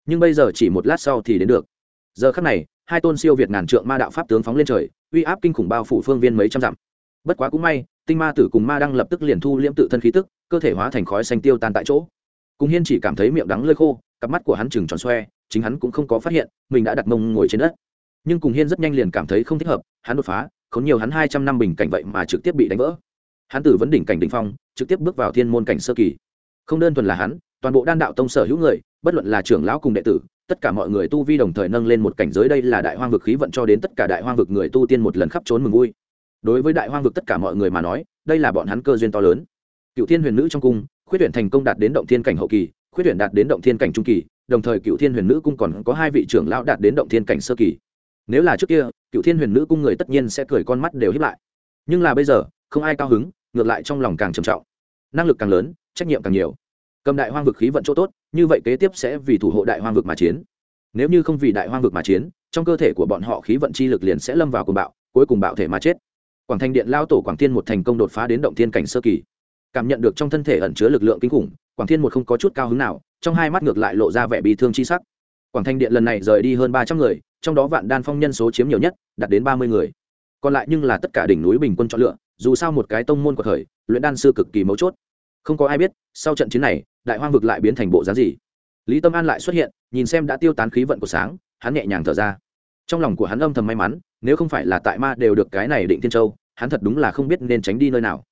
A: Nhưng bây giờ chỉ một lát sau thì đến được. Giờ khắc này, hai tôn siêu việt ngàn trượng ma đạo pháp tướng phóng lên trời, uy áp kinh khủng bao phủ phương viên mấy trăm dặm. Bất quá cũng may, tinh ma tử cùng ma đăng lập tức liền thu liễm tự thân khí tức, cơ thể hóa thành khói xanh tiêu tan tại chỗ. Cùng hiên chỉ cảm thấy miệng đắng lơi khô, cặp mắt của hắn chừng tròn xoe, chính hắn cũng không có phát hiện, mình đã đặt mông ngồi trên đất. Nhưng cùng hiên rất nhanh liền cảm thấy không thích hợp, hắn đột phá, khốn nhiều hắn hai trăm năm bình cảnh vậy mà trực tiếp bị đánh vỡ hắn từ vấn đỉnh cảnh đ ỉ n h phong, trực tiếp bước vào thiên môn cảnh sơ kỳ. Không đơn thuần là hắn, toàn bộ đan đạo tông sở hữu người, bất luận là trưởng lão cùng đệ tử, tất cả mọi người tu vi đồng thời nâng lên một cảnh giới đây là đại hoang vực khí vận cho đến tất cả đại hoang vực người tu tiên một lần khắp trốn mừng vui. Đối với đại hoang vực tất cả mọi người mà nói, đây là bọn hắn cơ duyên to lớn. Cựu thiên huyền nữ trong cung, khuyết tuyển thành công đạt đến động thiên cảnh hậu kỳ, khuyết tuyển đạt đến động thiên cảnh trung kỳ, đồng thời cựu thiên huyền nữ cung còn có hai vị trưởng lão đạt đến động thiên cảnh sơ kỳ. Nếu là trước kia, cựu thiên huyền nữ cung người tất nhiên sẽ cười con mắt đều hiếp lại. Nhưng là bây giờ không ai cao hứng, ngược lại trong lòng càng trầm trọng. Năng lực càng lớn, trách nhiệm càng nhiều. Cầm đại hoang vực khí vận chỗ tốt, như vậy kế tiếp sẽ vì thủ hộ đại hoang vực mà chiến. Nếu như không vì đại hoang vực mà chiến, trong cơ thể của bọn họ khí vận chi lực liền sẽ lâm vào cùng bạo, cuối cùng bạo thể mà chết. Quảng thành điện lao tổ quảng thiên một thành công đột phá đến động thiên cảnh sơ kỳ. Cảm nhận được trong thân thể ẩn chứa lực lượng kinh khủng, quảng thiên một không có chút cao hứng nào, trong hai mắt ngược lại lộ ra vẻ bị thương chi sắc. Quảng thành điện lần này rời đi hơn ba trăm người, trong đó vạn đan phong nhân số chiếm nhiều nhất, đạt đến ba mươi người. Còn lại nhưng là tất cả đỉnh núi bình quân chọn lựa dù sao một cái tông môn của thời, luyện đan sư cực kỳ mấu chốt. Không có ai biết, sau trận chiến này, đại hoang vực lại biến thành bộ dáng gì. Lý tâm an lại xuất hiện, nhìn xem đã tiêu tán khí vận của sáng, hắn nhẹ nhàng thở ra. Trong lòng của hắn âm thầm may mắn, nếu không phải là tại ma đều được cái này định thiên châu, hắn thật đúng là không biết nên tránh đi nơi nào.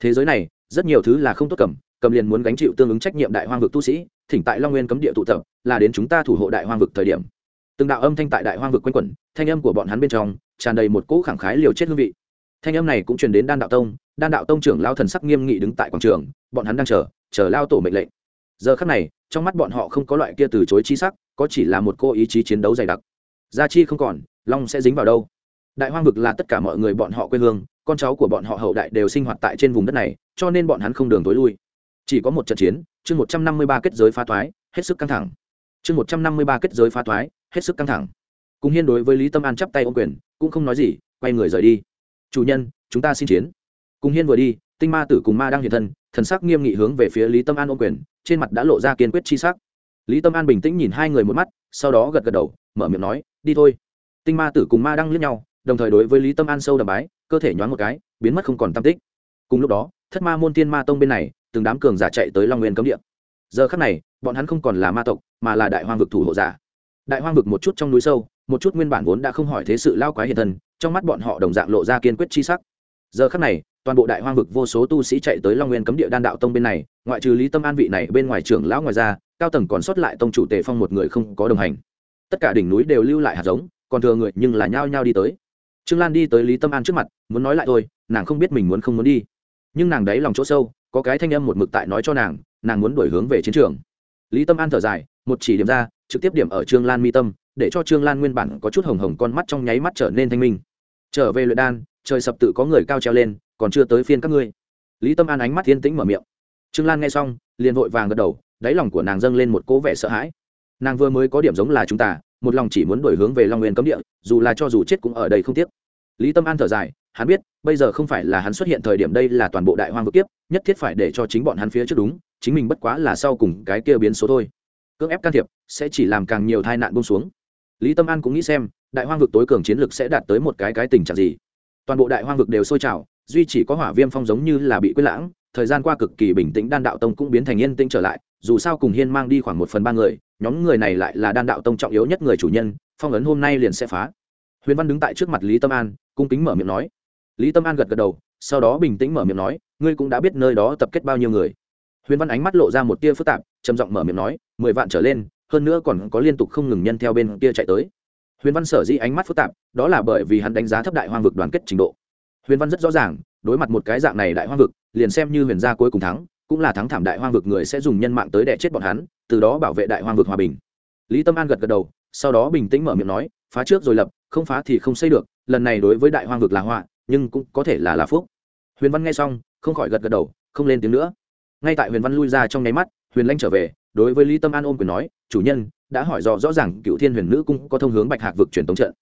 A: Thế giới này, rất nhiều thứ là không tốt cầm cầm liền muốn gánh chịu tương ứng trách nhiệm đại hoang vực tu sĩ, thỉnh tại long nguyên cấm địa tụ tập, là đến chúng ta thủ hộ đại hoang vực thời điểm. Từng đạo âm thanh tại đại hoang vực quanh quẩn, thanh âm của bọn hắn bên trong, tràn đầy một cỗ khẳng khái liều chết hương vị thanh âm này cũng truyền đến đan đạo tông, đan đạo tông trưởng lao thần sắc nghiêm nghị đứng tại quảng trường, bọn hắn đang chờ chờ lao tổ mệnh lệnh. Giờ khắc này, trong mắt bọn họ không có loại kia từ chối chi sắc, có chỉ là một cô ý chí chiến đấu dày đặc. Gia chi không còn, long sẽ dính vào đâu? Đại hoang vực là tất cả mọi người bọn họ quê hương, con cháu của bọn họ hậu đại đều sinh hoạt tại trên vùng đất này, cho nên bọn hắn không đường tối lui. Chỉ có một trận chiến, chương một trăm năm mươi ba kết giới phá thoái, hết sức căng thẳng. Chương một trăm năm mươi ba kết giới phá thoái, hết sức căng thẳng. Cùng hiên đối với lý tâm an chắp tay ô quyền, cũng không nói gì, quay người rời đi chủ nhân, chúng ta xin chiến. Cùng hiên vừa đi, tinh ma tử cùng ma đang hiện thân, thần sắc nghiêm nghị hướng về phía lý tâm an ô quyền, trên mặt đã lộ ra kiên quyết chi sắc. Lý tâm an bình tĩnh nhìn hai người một mắt, sau đó gật gật đầu, mở miệng nói, đi thôi. Tinh ma tử cùng ma đang liếc nhau, đồng thời đối với lý tâm an sâu đầm bái, cơ thể nhoáng một cái, biến mất không còn tam tích. Cùng lúc đó, thất ma môn tiên ma tông bên này, từng đám cường giả chạy tới long nguyên cấm địa. Giờ khắc này, bọn hắn không còn là ma tộc, mà là đại hoang vực thủ hộ giả. Đại hoang vực một chút trong núi sâu, một chút nguyên bản vốn đã không hỏi thế sự lao quái hiện thân trong mắt bọn họ đồng dạng lộ ra kiên quyết chi sắc. Giờ khắc này, toàn bộ đại hoang vực vô số tu sĩ chạy tới long nguyên cấm địa đan đạo tông bên này, ngoại trừ lý tâm an vị này bên ngoài trưởng lão ngoài ra, cao tầng còn sót lại tông chủ tề phong một người không có đồng hành. Tất cả đỉnh núi đều lưu lại hạt giống, còn thừa người nhưng là nhao nhao đi tới. Trương lan đi tới lý tâm an trước mặt, muốn nói lại thôi, nàng không biết mình muốn không muốn đi. Nhưng nàng đấy lòng chỗ sâu, có cái thanh âm một mực tại nói cho nàng nàng muốn đổi hướng về chiến trường. Lý tâm an thở dài, một chỉ điểm ra, trực tiếp điểm ở trương lan mi tâm, để cho trương lan nguyên bản có chút hồng hồng con mắt trong nháy mắt trở nên thanh minh trở về luyện đan, trời sập tự có người cao treo lên, còn chưa tới phiên các ngươi. Lý tâm an ánh mắt thiên tĩnh mở miệng. Trương lan nghe xong, liền vội vàng gật đầu, đáy lòng của nàng dâng lên một cố vẻ sợ hãi. Nàng vừa mới có điểm giống là chúng ta, một lòng chỉ muốn đổi hướng về long nguyên cấm địa, dù là cho dù chết cũng ở đây không tiếc. Lý tâm an thở dài, hắn biết, bây giờ không phải là hắn xuất hiện thời điểm đây là toàn bộ đại hoang vực tiếp nhất thiết phải để cho chính bọn hắn phía trước đúng, chính mình bất quá là sau cùng cái kia biến số thôi. Cưỡng ép can thiệp, sẽ chỉ làm càng nhiều tai nạn bông xuống. Lý tâm an cũng nghĩ xem đại hoang vực tối cường chiến lực sẽ đạt tới một cái cái tình trạng gì? Toàn bộ đại hoang vực đều sôi trào, duy chỉ có hỏa viêm phong giống như là bị quên lãng, thời gian qua cực kỳ bình tĩnh đan đạo tông cũng biến thành yên tĩnh trở lại, dù sao cùng hiên mang đi khoảng một phần ba người, nhóm người này lại là đan đạo tông trọng yếu nhất người chủ nhân, phong ấn hôm nay liền sẽ phá. Huyền văn đứng tại trước mặt lý tâm an, cung kính mở miệng nói. Lý tâm an gật gật đầu, sau đó bình tĩnh mở miệng nói, ngươi cũng đã biết nơi đó tập kết bao nhiêu người. Huyền văn ánh mắt lộ ra một tia phức tạp, trầm giọng mở miệng nói, mười vạn trở lên, hơn nữa còn có liên tục không ngừng nhân theo bên kia chạy tới huyền văn sở dĩ ánh mắt phức tạp, đó là bởi vì hắn đánh giá thấp đại hoang vực đoàn kết trình độ. Huyền văn rất rõ ràng, đối mặt một cái dạng này đại hoang vực, liền xem như huyền gia cuối cùng thắng, cũng là thắng thảm đại hoang vực người sẽ dùng nhân mạng tới đẻ chết bọn hắn, từ đó bảo vệ đại hoang vực hòa bình. Lý tâm an gật gật đầu, sau đó bình tĩnh mở miệng nói, phá trước rồi lập, không phá thì không xây được, lần này đối với đại hoang vực là họa, nhưng cũng có thể là là phúc. Huyền văn nghe xong, không khỏi gật gật đầu, không lên tiếng nữa. Ngay tại huyền văn lui ra trong nháy mắt, huyền lanh trở về, đối với lý tâm an ôm quyền nói, chủ nhân đã hỏi rõ rõ ràng cựu thiên huyền nữ cung có thông hướng bạch hạc vực truyền tống trận.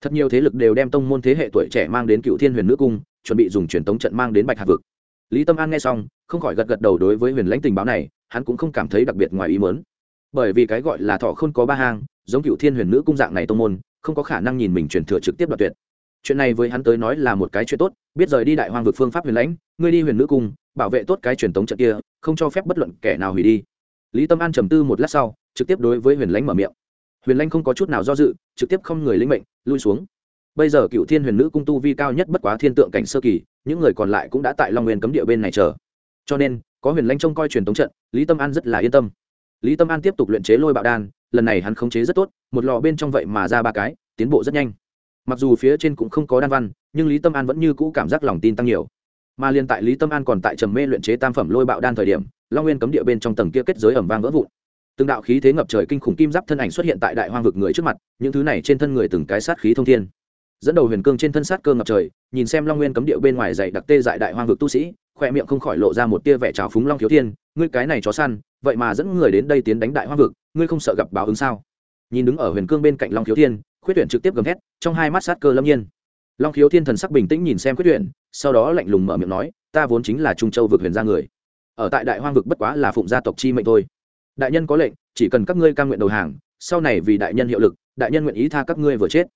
A: Thật nhiều thế lực đều đem tông môn thế hệ tuổi trẻ mang đến cựu thiên huyền nữ cung, chuẩn bị dùng truyền tống trận mang đến bạch hạc vực. Lý tâm an nghe xong, không khỏi gật gật đầu đối với huyền lãnh tình báo này, hắn cũng không cảm thấy đặc biệt ngoài ý mớn bởi vì cái gọi là thọ không có ba hang, giống cựu thiên huyền nữ cung dạng này tông môn, không có khả năng nhìn mình truyền thừa trực tiếp đoạt tuyệt. Chuyện này với hắn tới nói là một cái chuyện tốt, biết rời đi đại hoang vực phương pháp huyền lãnh, ngươi đi huyền nữ cung, bảo vệ tốt cái truyền tống trận kia, không cho phép bất luận kẻ nào hủy đi. Lý tâm an trầm tư một lát sau trực tiếp đối với huyền lãnh mở miệng. Huyền lãnh không có chút nào do dự, trực tiếp không người linh mệnh, lui xuống. Bây giờ cựu thiên huyền nữ cung tu vi cao nhất bất quá thiên tượng cảnh sơ kỳ, những người còn lại cũng đã tại long nguyên cấm địa bên này chờ. Cho nên, có huyền lãnh trông coi truyền thống trận, lý tâm an rất là yên tâm. Lý tâm an tiếp tục luyện chế lôi bạo đan, lần này hắn khống chế rất tốt, một lò bên trong vậy mà ra ba cái, tiến bộ rất nhanh. Mặc dù phía trên cũng không có đan văn, nhưng lý tâm an vẫn như cũ cảm giác lòng tin tăng nhiều. Mà liên tại lý tâm an còn tại trầm mê luyện chế tam phẩm lôi bạo đan thời điểm, long nguyên cấm địa bên trong tầng kia kết giới ẩm vang vỡ vụn từng đạo khí thế ngập trời kinh khủng kim giáp thân ảnh xuất hiện tại đại hoang vực người trước mặt, những thứ này trên thân người từng cái sát khí thông thiên. Dẫn đầu huyền cương trên thân sát cơ ngập trời, nhìn xem long nguyên cấm địa bên ngoài dày đặc tê dại đại hoang vực tu sĩ, khoe miệng không khỏi lộ ra một tia vẻ trào phúng long thiếu thiên, ngươi cái này chó săn, vậy mà dẫn người đến đây tiến đánh đại hoang vực, ngươi không sợ gặp báo ứng sao? Nhìn đứng ở huyền cương bên cạnh long thiếu thiên, khuyết tuyển trực tiếp gầm thét, trong hai mắt sát cơ lâm nhiên. Long thiếu thiên thần sắc bình tĩnh nhìn xem khuyết tuyển sau đó lạnh lùng mở miệng nói, ta vốn chính là trung châu vực huyền gia người. Ở tại đại hoang vực bất quá là phụng gia tộc chi mệnh thôi đại nhân có lệnh, chỉ cần các ngươi ca nguyện đầu hàng, sau này vì đại nhân hiệu lực, đại nhân nguyện ý tha các ngươi vừa chết.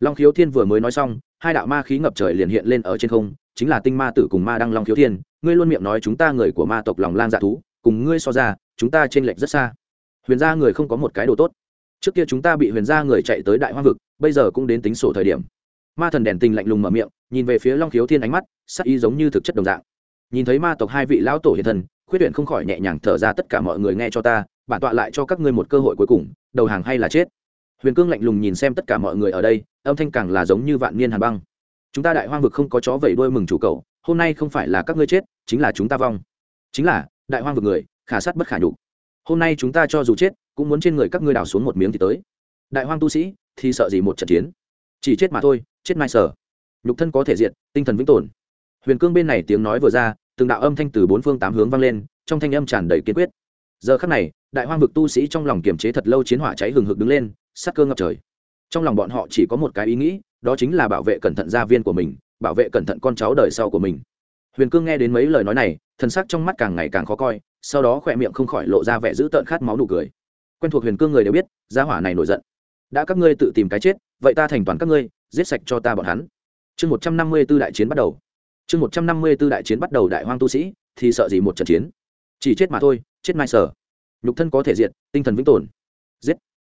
A: Long khiếu thiên vừa mới nói xong, hai đạo ma khí ngập trời liền hiện lên ở trên không, chính là tinh ma tử cùng ma đăng long khiếu thiên. Ngươi luôn miệng nói chúng ta người của ma tộc lòng lang dạ thú, cùng ngươi so ra, chúng ta t r ê n lệch rất xa. Huyền gia người không có một cái đồ tốt. Trước kia chúng ta bị huyền gia người chạy tới đại hoa vực, bây giờ cũng đến tính sổ thời điểm. Ma thần đèn tình lạnh lùng mở miệng, nhìn về phía long khiếu thiên ánh mắt, sắc y giống như thực chất đồng dạng. Nhìn thấy ma tộc hai vị lão tổ hiện thần khuyết tuyển không khỏi nhẹ nhàng thở ra tất cả mọi người nghe cho ta bản tọa lại cho các ngươi một cơ hội cuối cùng đầu hàng hay là chết? Huyền cương lạnh lùng nhìn xem tất cả mọi người ở đây âm thanh càng là giống như vạn niên hàn băng. Chúng ta đại hoang vực không có chó vẩy đuôi mừng chủ cầu hôm nay không phải là các ngươi chết chính là chúng ta vong. Chính là đại hoang vực người khả sát bất khả nhục. Hôm nay chúng ta cho dù chết cũng muốn trên người các ngươi đào xuống một miếng thì tới. Đại hoang tu sĩ thì sợ gì một trận chiến? Chỉ chết mà thôi chết mai sở. Nhục thân có thể diện, tinh thần vĩnh tồn. Huyền cương bên này tiếng nói vừa ra từng đạo âm thanh từ bốn phương tám hướng vang lên, trong thanh âm tràn đầy kiên quyết. Giờ khắc này, đại hoang vực tu sĩ trong lòng kiềm chế thật lâu chiến hỏa cháy hừng hực đứng lên, sắc cơ ngập trời. Trong lòng bọn họ chỉ có một cái ý nghĩ, đó chính là bảo vệ cẩn thận gia viên của mình, bảo vệ cẩn thận con cháu đời sau của mình. Huyền cương nghe đến mấy lời nói này, thần sắc trong mắt càng ngày càng khó coi, sau đó khỏe miệng không khỏi lộ ra vẻ dữ tợn khát máu nụ cười. Quen thuộc huyền cương người đều biết, gia hỏa này nổi giận. Đã các ngươi tự tìm cái chết, vậy ta thành toàn các ngươi, giết sạch cho ta bọn hắn. Chương một trăm năm mươi b ố đại chiến bắt đầu chương một trăm năm mươi b ố đại chiến bắt đầu đại hoang tu sĩ, thì sợ gì một trận chiến. Chỉ chết mà thôi, chết mai sở. Nhục thân có thể diệt, tinh thần vĩnh tồn. Giết.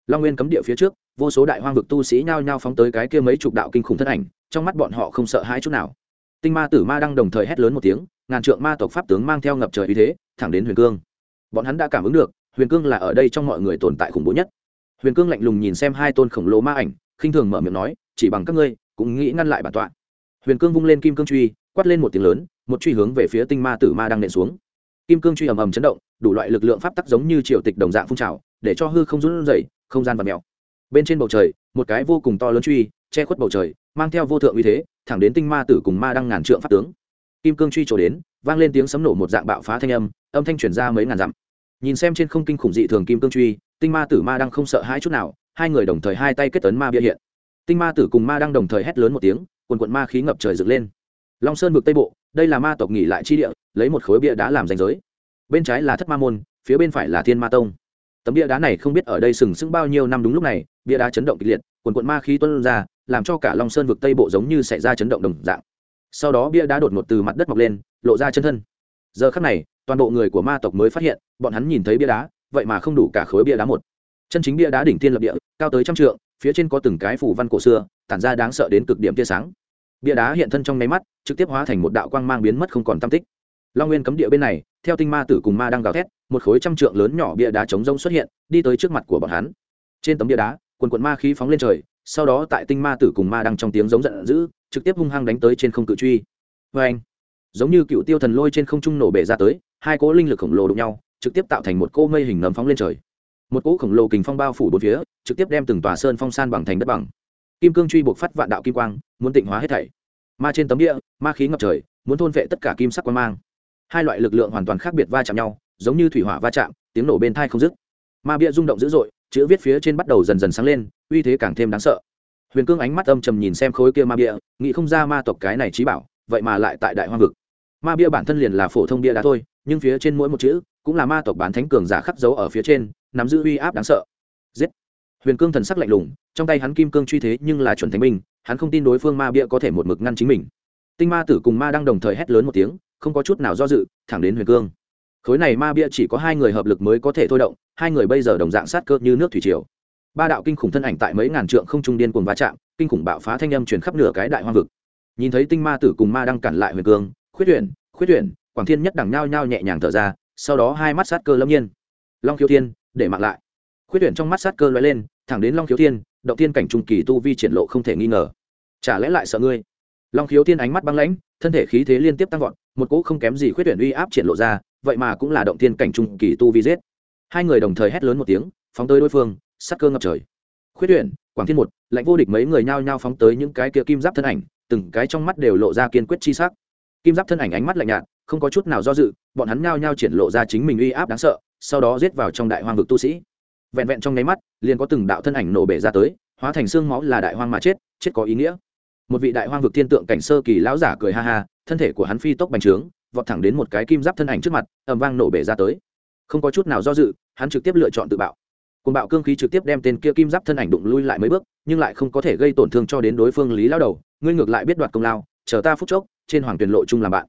A: Long nguyên cấm địa phía trước, vô số đại hoang vực tu sĩ nhao nhao phóng tới cái kia mấy chục đạo kinh khủng thân ảnh, trong mắt bọn họ không sợ hãi chút nào. Tinh ma tử ma đang đồng thời hét lớn một tiếng, ngàn trượng ma tộc pháp tướng mang theo ngập trời uy thế, thẳng đến huyền cương. Bọn hắn đã cảm ứng được, huyền cương là ở đây trong mọi người tồn tại khủng bố nhất. Huyền cương lạnh lùng nhìn xem hai tôn khổng lồ ma ảnh, khinh thường mở miệng nói, chỉ bằng các ngươi, cũng nghĩ ngăn lại bản tọa. Huyền cương vung lên kim cương truy quát lên một tiếng lớn, một truy hướng về phía tinh ma tử ma đang nện xuống. Kim cương truy ầm ầm chấn động, đủ loại lực lượng pháp tắc giống như triều tịch đồng dạng phun trào, để cho hư không run rẩy, không gian và mèo. Bên trên bầu trời, một cái vô cùng to lớn truy, che khuất bầu trời, mang theo vô thượng uy thế, thẳng đến tinh ma tử cùng ma đang ngàn trượng pháp tướng. Kim cương truy trổ đến, vang lên tiếng sấm nổ một dạng bạo phá thanh âm âm thanh truyền ra mấy ngàn dặm. Nhìn xem trên không kinh khủng dị thường kim cương truy, tinh ma tử ma đang không sợ hãi chút nào, hai người đồng thời hai tay kết tấn ma bia hiện. Tinh ma tử cùng ma đang đồng thời hét lớn một tiếng, quần quận ma khí ngập trời dựng lên long sơn vực tây bộ, đây là ma tộc nghỉ lại chi địa, lấy một khối bia đá làm danh giới. Bên trái là thất ma môn, phía bên phải là thiên ma tông. Tấm bia đá này không biết ở đây sừng sững bao nhiêu năm đúng lúc này, bia đá chấn động kịch liệt, quần quận ma khí tuân ra, làm cho cả long sơn vực tây bộ giống như xảy ra chấn động đồng dạng. Sau đó bia đá đột ngột từ mặt đất mọc lên, lộ ra chân thân. Giờ khắc này, toàn bộ người của ma tộc mới phát hiện, bọn hắn nhìn thấy bia đá, vậy mà không đủ cả khối bia đá một. Chân chính bia đá đỉnh thiên lập địa, cao tới trăm trượng, phía trên có từng cái phủ văn cổ xưa, tản ra đáng sợ đến cực điểm tia sáng bia đá hiện thân trong nháy mắt, trực tiếp hóa thành một đạo quang mang biến mất không còn tam tích. Long nguyên cấm địa bên này, theo tinh ma tử cùng ma đang gào thét, một khối trăm trượng lớn nhỏ bia đá chống rông xuất hiện, đi tới trước mặt của bọn hắn. Trên tấm bia đá, quần quần ma khí phóng lên trời, sau đó tại tinh ma tử cùng ma đang trong tiếng giống giận dữ, trực tiếp hung hăng đánh tới trên không cự truy. Vê anh giống như cựu tiêu thần lôi trên không trung nổ bể ra tới, hai cỗ linh lực khổng lồ đụng nhau, trực tiếp tạo thành một cỗ mây hình nấm phóng lên trời. Một cỗ khổng lồ kình phong bao phủ bốn phía, trực tiếp đem từng tòa sơn phong san bằng thành đất bằng kim cương truy buộc phát vạn đạo kim quang, muốn tịnh hóa hết thảy. Ma trên tấm địa, ma khí ngập trời, muốn thôn vệ tất cả kim sắc quang mang. Hai loại lực lượng hoàn toàn khác biệt va chạm nhau, giống như thủy hỏa va chạm, tiếng nổ bên thai không dứt. Ma bia rung động dữ dội, chữ viết phía trên bắt đầu dần dần sáng lên, uy thế càng thêm đáng sợ. Huyền cương ánh mắt âm trầm nhìn xem khối kia ma bia, nghĩ không ra ma tộc cái này trí bảo, vậy mà lại tại đại hoang vực. Ma bia bản thân liền là phổ thông bia đá thôi, nhưng phía trên mỗi một chữ cũng là ma tộc bán thánh cường giả khắc dấu ở phía trên, nắm giữ uy áp đáng sợ. Giết! Huyền cương thần sắc lạnh lùng, trong tay hắn kim cương truy thế nhưng là chuẩn thánh minh hắn không tin đối phương ma bia có thể một mực ngăn chính mình. Tinh ma tử cùng ma đang đồng thời hét lớn một tiếng, không có chút nào do dự, thẳng đến huyền cương. Khối này ma bia chỉ có hai người hợp lực mới có thể thôi động, hai người bây giờ đồng dạng sát cơ như nước thủy triều. Ba đạo kinh khủng thân ảnh tại mấy ngàn trượng không trung điên cuồng va chạm, kinh khủng bạo phá thanh âm truyền khắp nửa cái đại hoang vực. Nhìn thấy tinh ma tử cùng ma đang cản lại huyền cương, khuyết tuyển khuyết tuyển quảng thiên nhất đẳng nhao nhao nhẹ nhàng thở ra, sau đó hai mắt sát cơ lâm nhiên. Long khiếu thiên, để mặc lại khuyết tuyển trong mắt sát cơ lóe lên, thẳng đến long khiếu thiên, động thiên cảnh trung kỳ tu vi triển lộ không thể nghi ngờ. Chả lẽ lại sợ ngươi? Long khiếu thiên ánh mắt băng lãnh, thân thể khí thế liên tiếp tăng vọt, một cỗ không kém gì khuyết tuyển uy áp triển lộ ra, vậy mà cũng là động thiên cảnh trung kỳ tu vi giết. Hai người đồng thời hét lớn một tiếng, phóng tới đối phương, sát cơ ngập trời. Khuyết tuyển quảng thiên một, lạnh vô địch mấy người nhao nhao phóng tới những cái kia kim giáp thân ảnh, từng cái trong mắt đều lộ ra kiên quyết chi sắc. Kim giáp thân ảnh ánh mắt lạnh nhạt, không có chút nào do dự, bọn hắn nhao nhao triển lộ ra chính mình uy áp đáng sợ, sau đó giết vào trong đại hoang vực tu sĩ vẹn vẹn trong nháy mắt, liền có từng đạo thân ảnh nổ bể ra tới, hóa thành xương máu là đại hoang mà chết chết có ý nghĩa. Một vị đại hoang vực thiên tượng cảnh sơ kỳ lão giả cười ha ha, thân thể của hắn phi tốc bành trướng, vọt thẳng đến một cái kim giáp thân ảnh trước mặt, ầm vang nổ bể ra tới. Không có chút nào do dự, hắn trực tiếp lựa chọn tự bạo. Cùng bạo cương khí trực tiếp đem tên kia kim giáp thân ảnh đụng lui lại mấy bước, nhưng lại không có thể gây tổn thương cho đến đối phương lý lao đầu, ngươi ngược lại biết đoạt công lao, chờ ta phút chốc, trên hoàng tuyển lộ chung làm bạn.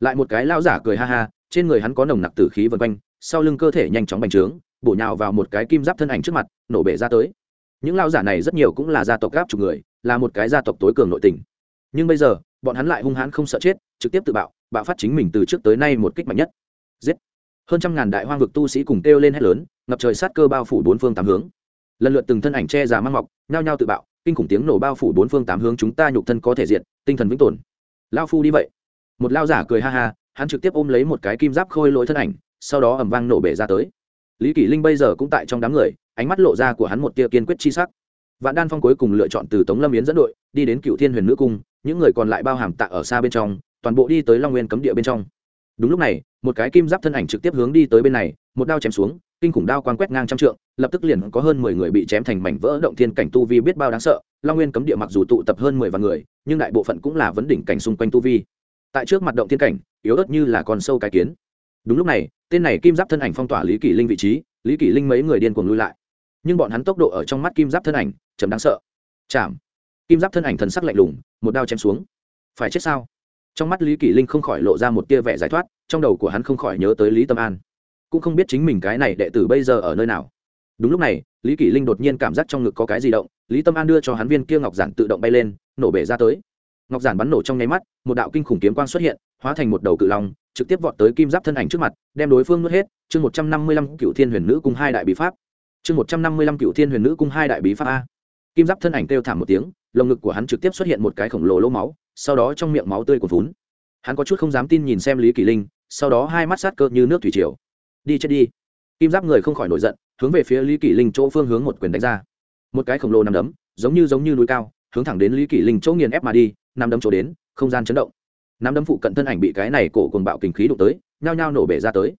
A: Lại một cái lao giả cười ha ha, trên người hắn có nồng nặc tử khí vân quanh, sau lưng cơ thể nhanh chóng bành trướng bổ nhào vào một cái kim giáp thân ảnh trước mặt, nổ bể ra tới. Những lao giả này rất nhiều cũng là gia tộc gáp chục người, là một cái gia tộc tối cường nội tình. Nhưng bây giờ, bọn hắn lại hung hãn không sợ chết, trực tiếp tự bạo bạo phát chính mình từ trước tới nay một kích mạnh nhất. Giết! Hơn trăm ngàn đại hoang vực tu sĩ cùng kêu lên hét lớn, ngập trời sát cơ bao phủ bốn phương tám hướng. Lần lượt từng thân ảnh che già mang mọc, nhao nhao tự bạo, kinh khủng tiếng nổ bao phủ bốn phương tám hướng chúng ta nhục thân có thể diện tinh thần vĩnh tồn. Lao phu đi vậy. Một lao giả cười ha ha, hắn trực tiếp ôm lấy một cái kim giáp khôi lỗi thân ảnh, sau đó ẩm vang nổ bể ra tới lý kỷ linh bây giờ cũng tại trong đám người, ánh mắt lộ ra của hắn một tia kiên quyết chi sắc. Vạn đan phong cuối cùng lựa chọn từ tống lâm yến dẫn đội, đi đến cựu thiên huyền nữ cung, những người còn lại bao hàm tạ ở xa bên trong, toàn bộ đi tới long nguyên cấm địa bên trong. Đúng lúc này, một cái kim giáp thân ảnh trực tiếp hướng đi tới bên này, một đao chém xuống, kinh khủng đao quang quét ngang trăm trượng, lập tức liền có hơn mười người bị chém thành mảnh vỡ động thiên cảnh tu vi biết bao đáng sợ. Long nguyên cấm địa mặc dù tụ tập hơn mười vạn người, nhưng đại bộ phận cũng là vấn đỉnh cảnh xung quanh tu vi. Tại trước mặt động thiên cảnh, yếu ớt như là con sâu cái kiến đúng lúc này, tên này kim giáp thân ảnh phong tỏa lý kỷ linh vị trí, lý kỷ linh mấy người điên cuồng lui lại. Nhưng bọn hắn tốc độ ở trong mắt kim giáp thân ảnh chấm đáng sợ. Chạm. Kim giáp thân ảnh thần sắc lạnh lùng, một đao chém xuống. Phải chết sao? Trong mắt lý kỷ linh không khỏi lộ ra một tia vẻ giải thoát, trong đầu của hắn không khỏi nhớ tới lý tâm an. Cũng không biết chính mình cái này đệ tử bây giờ ở nơi nào. Đúng lúc này, lý kỷ linh đột nhiên cảm giác trong ngực có cái gì động, lý tâm an đưa cho hắn viên kia ngọc giản tự động bay lên, nổ bể ra tới ngọc giản bắn nổ trong nháy mắt, một đạo kinh khủng kiếm quang xuất hiện, hóa thành một đầu cự long, trực tiếp vọt tới kim giáp thân ảnh trước mặt, đem đối phương nuốt hết. Chương một trăm năm mươi lăm cựu thiên huyền nữ cùng hai đại bí pháp. Chương một trăm năm mươi lăm cựu thiên huyền nữ cung hai đại bí pháp a. Kim giáp thân ảnh kêu thảm một tiếng, lồng ngực của hắn trực tiếp xuất hiện một cái khổng lồ lỗ máu, sau đó trong miệng máu tươi của vốn hắn có chút không dám tin nhìn xem lý kỳ linh, sau đó hai mắt sát cơ như nước thủy triều. Đi chết đi. Kim giáp người không khỏi nổi giận, hướng về phía lý kỳ linh chỗ phương hướng một quyền đánh ra. Một cái khổng lồ nằm đấm, giống như giống như núi cao, hướng thẳng đến lý kỳ linh chỗ nghiền ép mà đi năm đấm chỗ đến, không gian chấn động. Năm đấm phụ cận thân ảnh bị cái này cổ cùng bạo kinh khí đụng tới, nhao nhao nổ bể ra tới.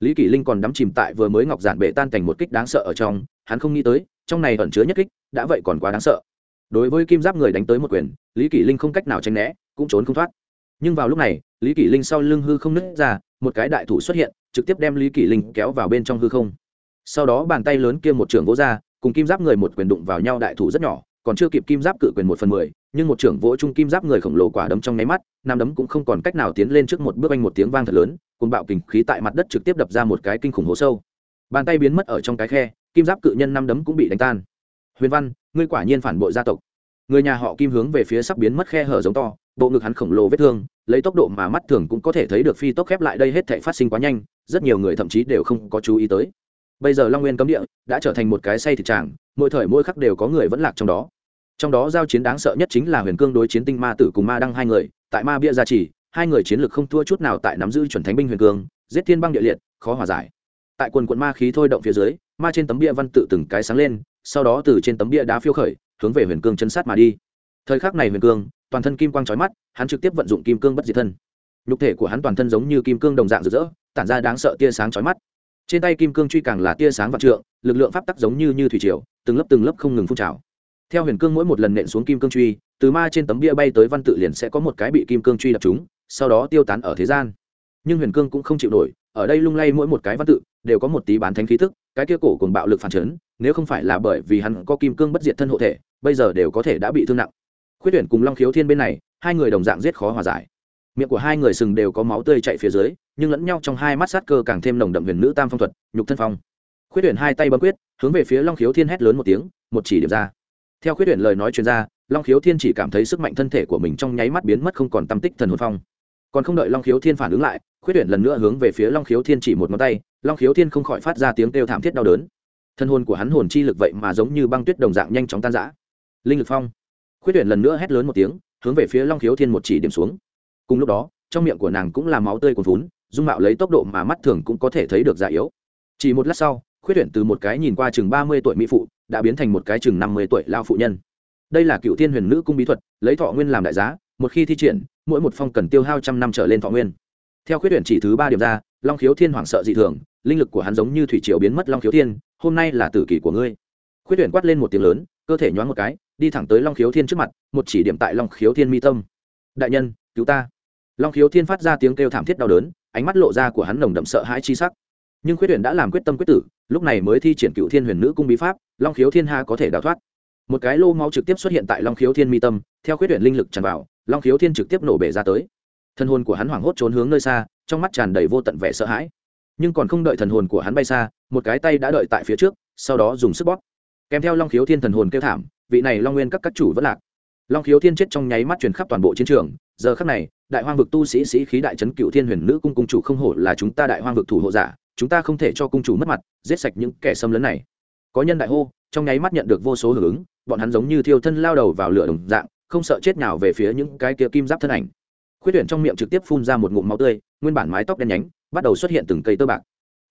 A: Lý kỳ linh còn đắm chìm tại vừa mới ngọc giản bể tan thành một kích đáng sợ ở trong, hắn không nghĩ tới, trong này ẩn chứa nhất kích, đã vậy còn quá đáng sợ. Đối với kim giáp người đánh tới một quyền, lý kỳ linh không cách nào tránh né, cũng trốn không thoát. Nhưng vào lúc này, lý kỳ linh sau lưng hư không nứt ra, một cái đại thủ xuất hiện, trực tiếp đem lý kỳ linh kéo vào bên trong hư không. Sau đó bàn tay lớn kia một trường vỗ ra, cùng kim giáp người một quyền đụng vào nhau đại thủ rất nhỏ, còn chưa kịp kim giáp cự quyền một phần mười nhưng một trưởng vỗ trung kim giáp người khổng lồ quả đấm trong nháy mắt, nam đấm cũng không còn cách nào tiến lên trước một bước anh một tiếng vang thật lớn cùng bạo kình khí tại mặt đất trực tiếp đập ra một cái kinh khủng hố sâu. Bàn tay biến mất ở trong cái khe, kim giáp cự nhân năm đấm cũng bị đánh tan. Huyền văn, ngươi quả nhiên phản bội gia tộc. Người nhà họ kim hướng về phía sắp biến mất khe hở giống to, bộ ngực hắn khổng lồ vết thương, lấy tốc độ mà mắt thường cũng có thể thấy được phi tốc khép lại đây hết thể phát sinh quá nhanh, rất nhiều người thậm chí đều không có chú ý tới. Bây giờ long nguyên cấm địa đã trở thành một cái say thịt tràng, mỗi thời mỗi khắc đều có người vẫn lạc trong đó trong đó giao chiến đáng sợ nhất chính là huyền cương đối chiến tinh ma tử cùng ma đăng hai người, tại ma bia gia trì, hai người chiến lược không thua chút nào tại nắm giữ chuẩn thánh binh huyền cương, giết thiên băng địa liệt, khó hòa giải. Tại quần quận ma khí thôi động phía dưới, ma trên tấm bia văn tự từng cái sáng lên, sau đó từ trên tấm bia đá phiêu khởi, hướng về huyền cương chân sát mà đi. Thời khắc này huyền cương, toàn thân kim quang trói mắt, hắn trực tiếp vận dụng kim cương bất diệt thân. Nhục thể của hắn toàn thân giống như kim cương đồng dạng rực rỡ, tản ra đáng sợ tia sáng trói mắt. Trên tay kim cương truy càng là tia sáng vạn trượng, lực lượng pháp tắc giống như như thủy triều, từng lớp từng lớp không ngừng phun trào theo huyền cương mỗi một lần nện xuống kim cương truy, từ ma trên tấm bia bay tới văn tự liền sẽ có một cái bị kim cương truy đập chúng sau đó tiêu tán ở thế gian. Nhưng huyền cương cũng không chịu nổi, ở đây lung lay mỗi một cái văn tự, đều có một tí bán thánh khí thức cái kia cổ cùng bạo lực phản chấn, nếu không phải là bởi vì hắn có kim cương bất diệt thân hộ thể, bây giờ đều có thể đã bị thương nặng. Khuyết tuyển cùng long khiếu thiên bên này, hai người đồng dạng giết khó hòa giải. Miệng của hai người sừng đều có máu tươi chạy phía dưới, nhưng lẫn nhau trong hai mắt sát cơ càng thêm nồng đậm huyền nữ tam phong thuật, nhục thân phong. Khuyết tuyển hai tay bấm quyết, hướng về phía long khiếu thiên hét lớn một tiếng, một chỉ điểm ra theo khuyết tuyển lời nói chuyên gia, long khiếu thiên chỉ cảm thấy sức mạnh thân thể của mình trong nháy mắt biến mất không còn tâm tích thần hồn phong. Còn không đợi long khiếu thiên phản ứng lại, khuyết tuyển lần nữa hướng về phía long khiếu thiên chỉ một ngón tay, long khiếu thiên không khỏi phát ra tiếng kêu thảm thiết đau đớn. Thân hồn của hắn hồn chi lực vậy mà giống như băng tuyết đồng dạng nhanh chóng tan rã. Linh lực phong. Khuyết tuyển lần nữa hét lớn một tiếng, hướng về phía long khiếu thiên một chỉ điểm xuống. Cùng lúc đó, trong miệng của nàng cũng là máu tươi cuồn vún dung mạo lấy tốc độ mà mắt thường cũng có thể thấy được già yếu. Chỉ một lát sau, khuyết tuyển từ một cái nhìn qua chừng ba mươi tuổi mỹ phụ đã biến thành một cái chừng năm mươi tuổi lao phụ nhân. Đây là cựu thiên huyền nữ cung bí thuật, lấy thọ nguyên làm đại giá, một khi thi triển, mỗi một phong cần tiêu hao trăm năm trở lên thọ nguyên. Theo khuyết tuyển chỉ thứ ba điểm ra, long khiếu thiên hoảng sợ dị thường, linh lực của hắn giống như thủy triều biến mất long khiếu thiên, hôm nay là tử kỷ của ngươi. Khuyết tuyển quát lên một tiếng lớn, cơ thể nhoáng một cái, đi thẳng tới long khiếu thiên trước mặt, một chỉ điểm tại long khiếu thiên mi tâm. Đại nhân, cứu ta. Long khiếu thiên phát ra tiếng kêu thảm thiết đau đớn, ánh mắt lộ ra của hắn nồng đậm sợ hãi chi sắc. Nhưng khuyết tuyển đã làm quyết tâm quyết tử lúc này mới thi triển cựu thiên huyền nữ cung bí pháp, long khiếu thiên ha có thể đào thoát. Một cái lô máu trực tiếp xuất hiện tại long khiếu thiên mi tâm, theo khuyết huyện linh lực tràn vào, long khiếu thiên trực tiếp nổ bể ra tới. Thân hồn của hắn hoảng hốt trốn hướng nơi xa, trong mắt tràn đầy vô tận vẻ sợ hãi. Nhưng còn không đợi thần hồn của hắn bay xa, một cái tay đã đợi tại phía trước, sau đó dùng sức bóp. Kèm theo long khiếu thiên thần hồn kêu thảm, vị này long nguyên các các chủ vẫn lạc. Long khiếu thiên chết trong nháy mắt truyền khắp toàn bộ chiến trường. Giờ khắc này, đại hoang vực tu sĩ sĩ khí đại trấn cựu thiên huyền nữ cung cung chủ không hổ là chúng ta đại hoang vực thủ hộ giả chúng ta không thể cho cung chủ mất mặt, giết sạch những kẻ xâm lấn này. Có nhân đại hô, trong nháy mắt nhận được vô số hưởng ứng, bọn hắn giống như thiêu thân lao đầu vào lửa đồng dạng, không sợ chết nào về phía những cái kia kim giáp thân ảnh. Khuyết tuyển trong miệng trực tiếp phun ra một ngụm máu tươi, nguyên bản mái tóc đen nhánh, bắt đầu xuất hiện từng cây tơ bạc.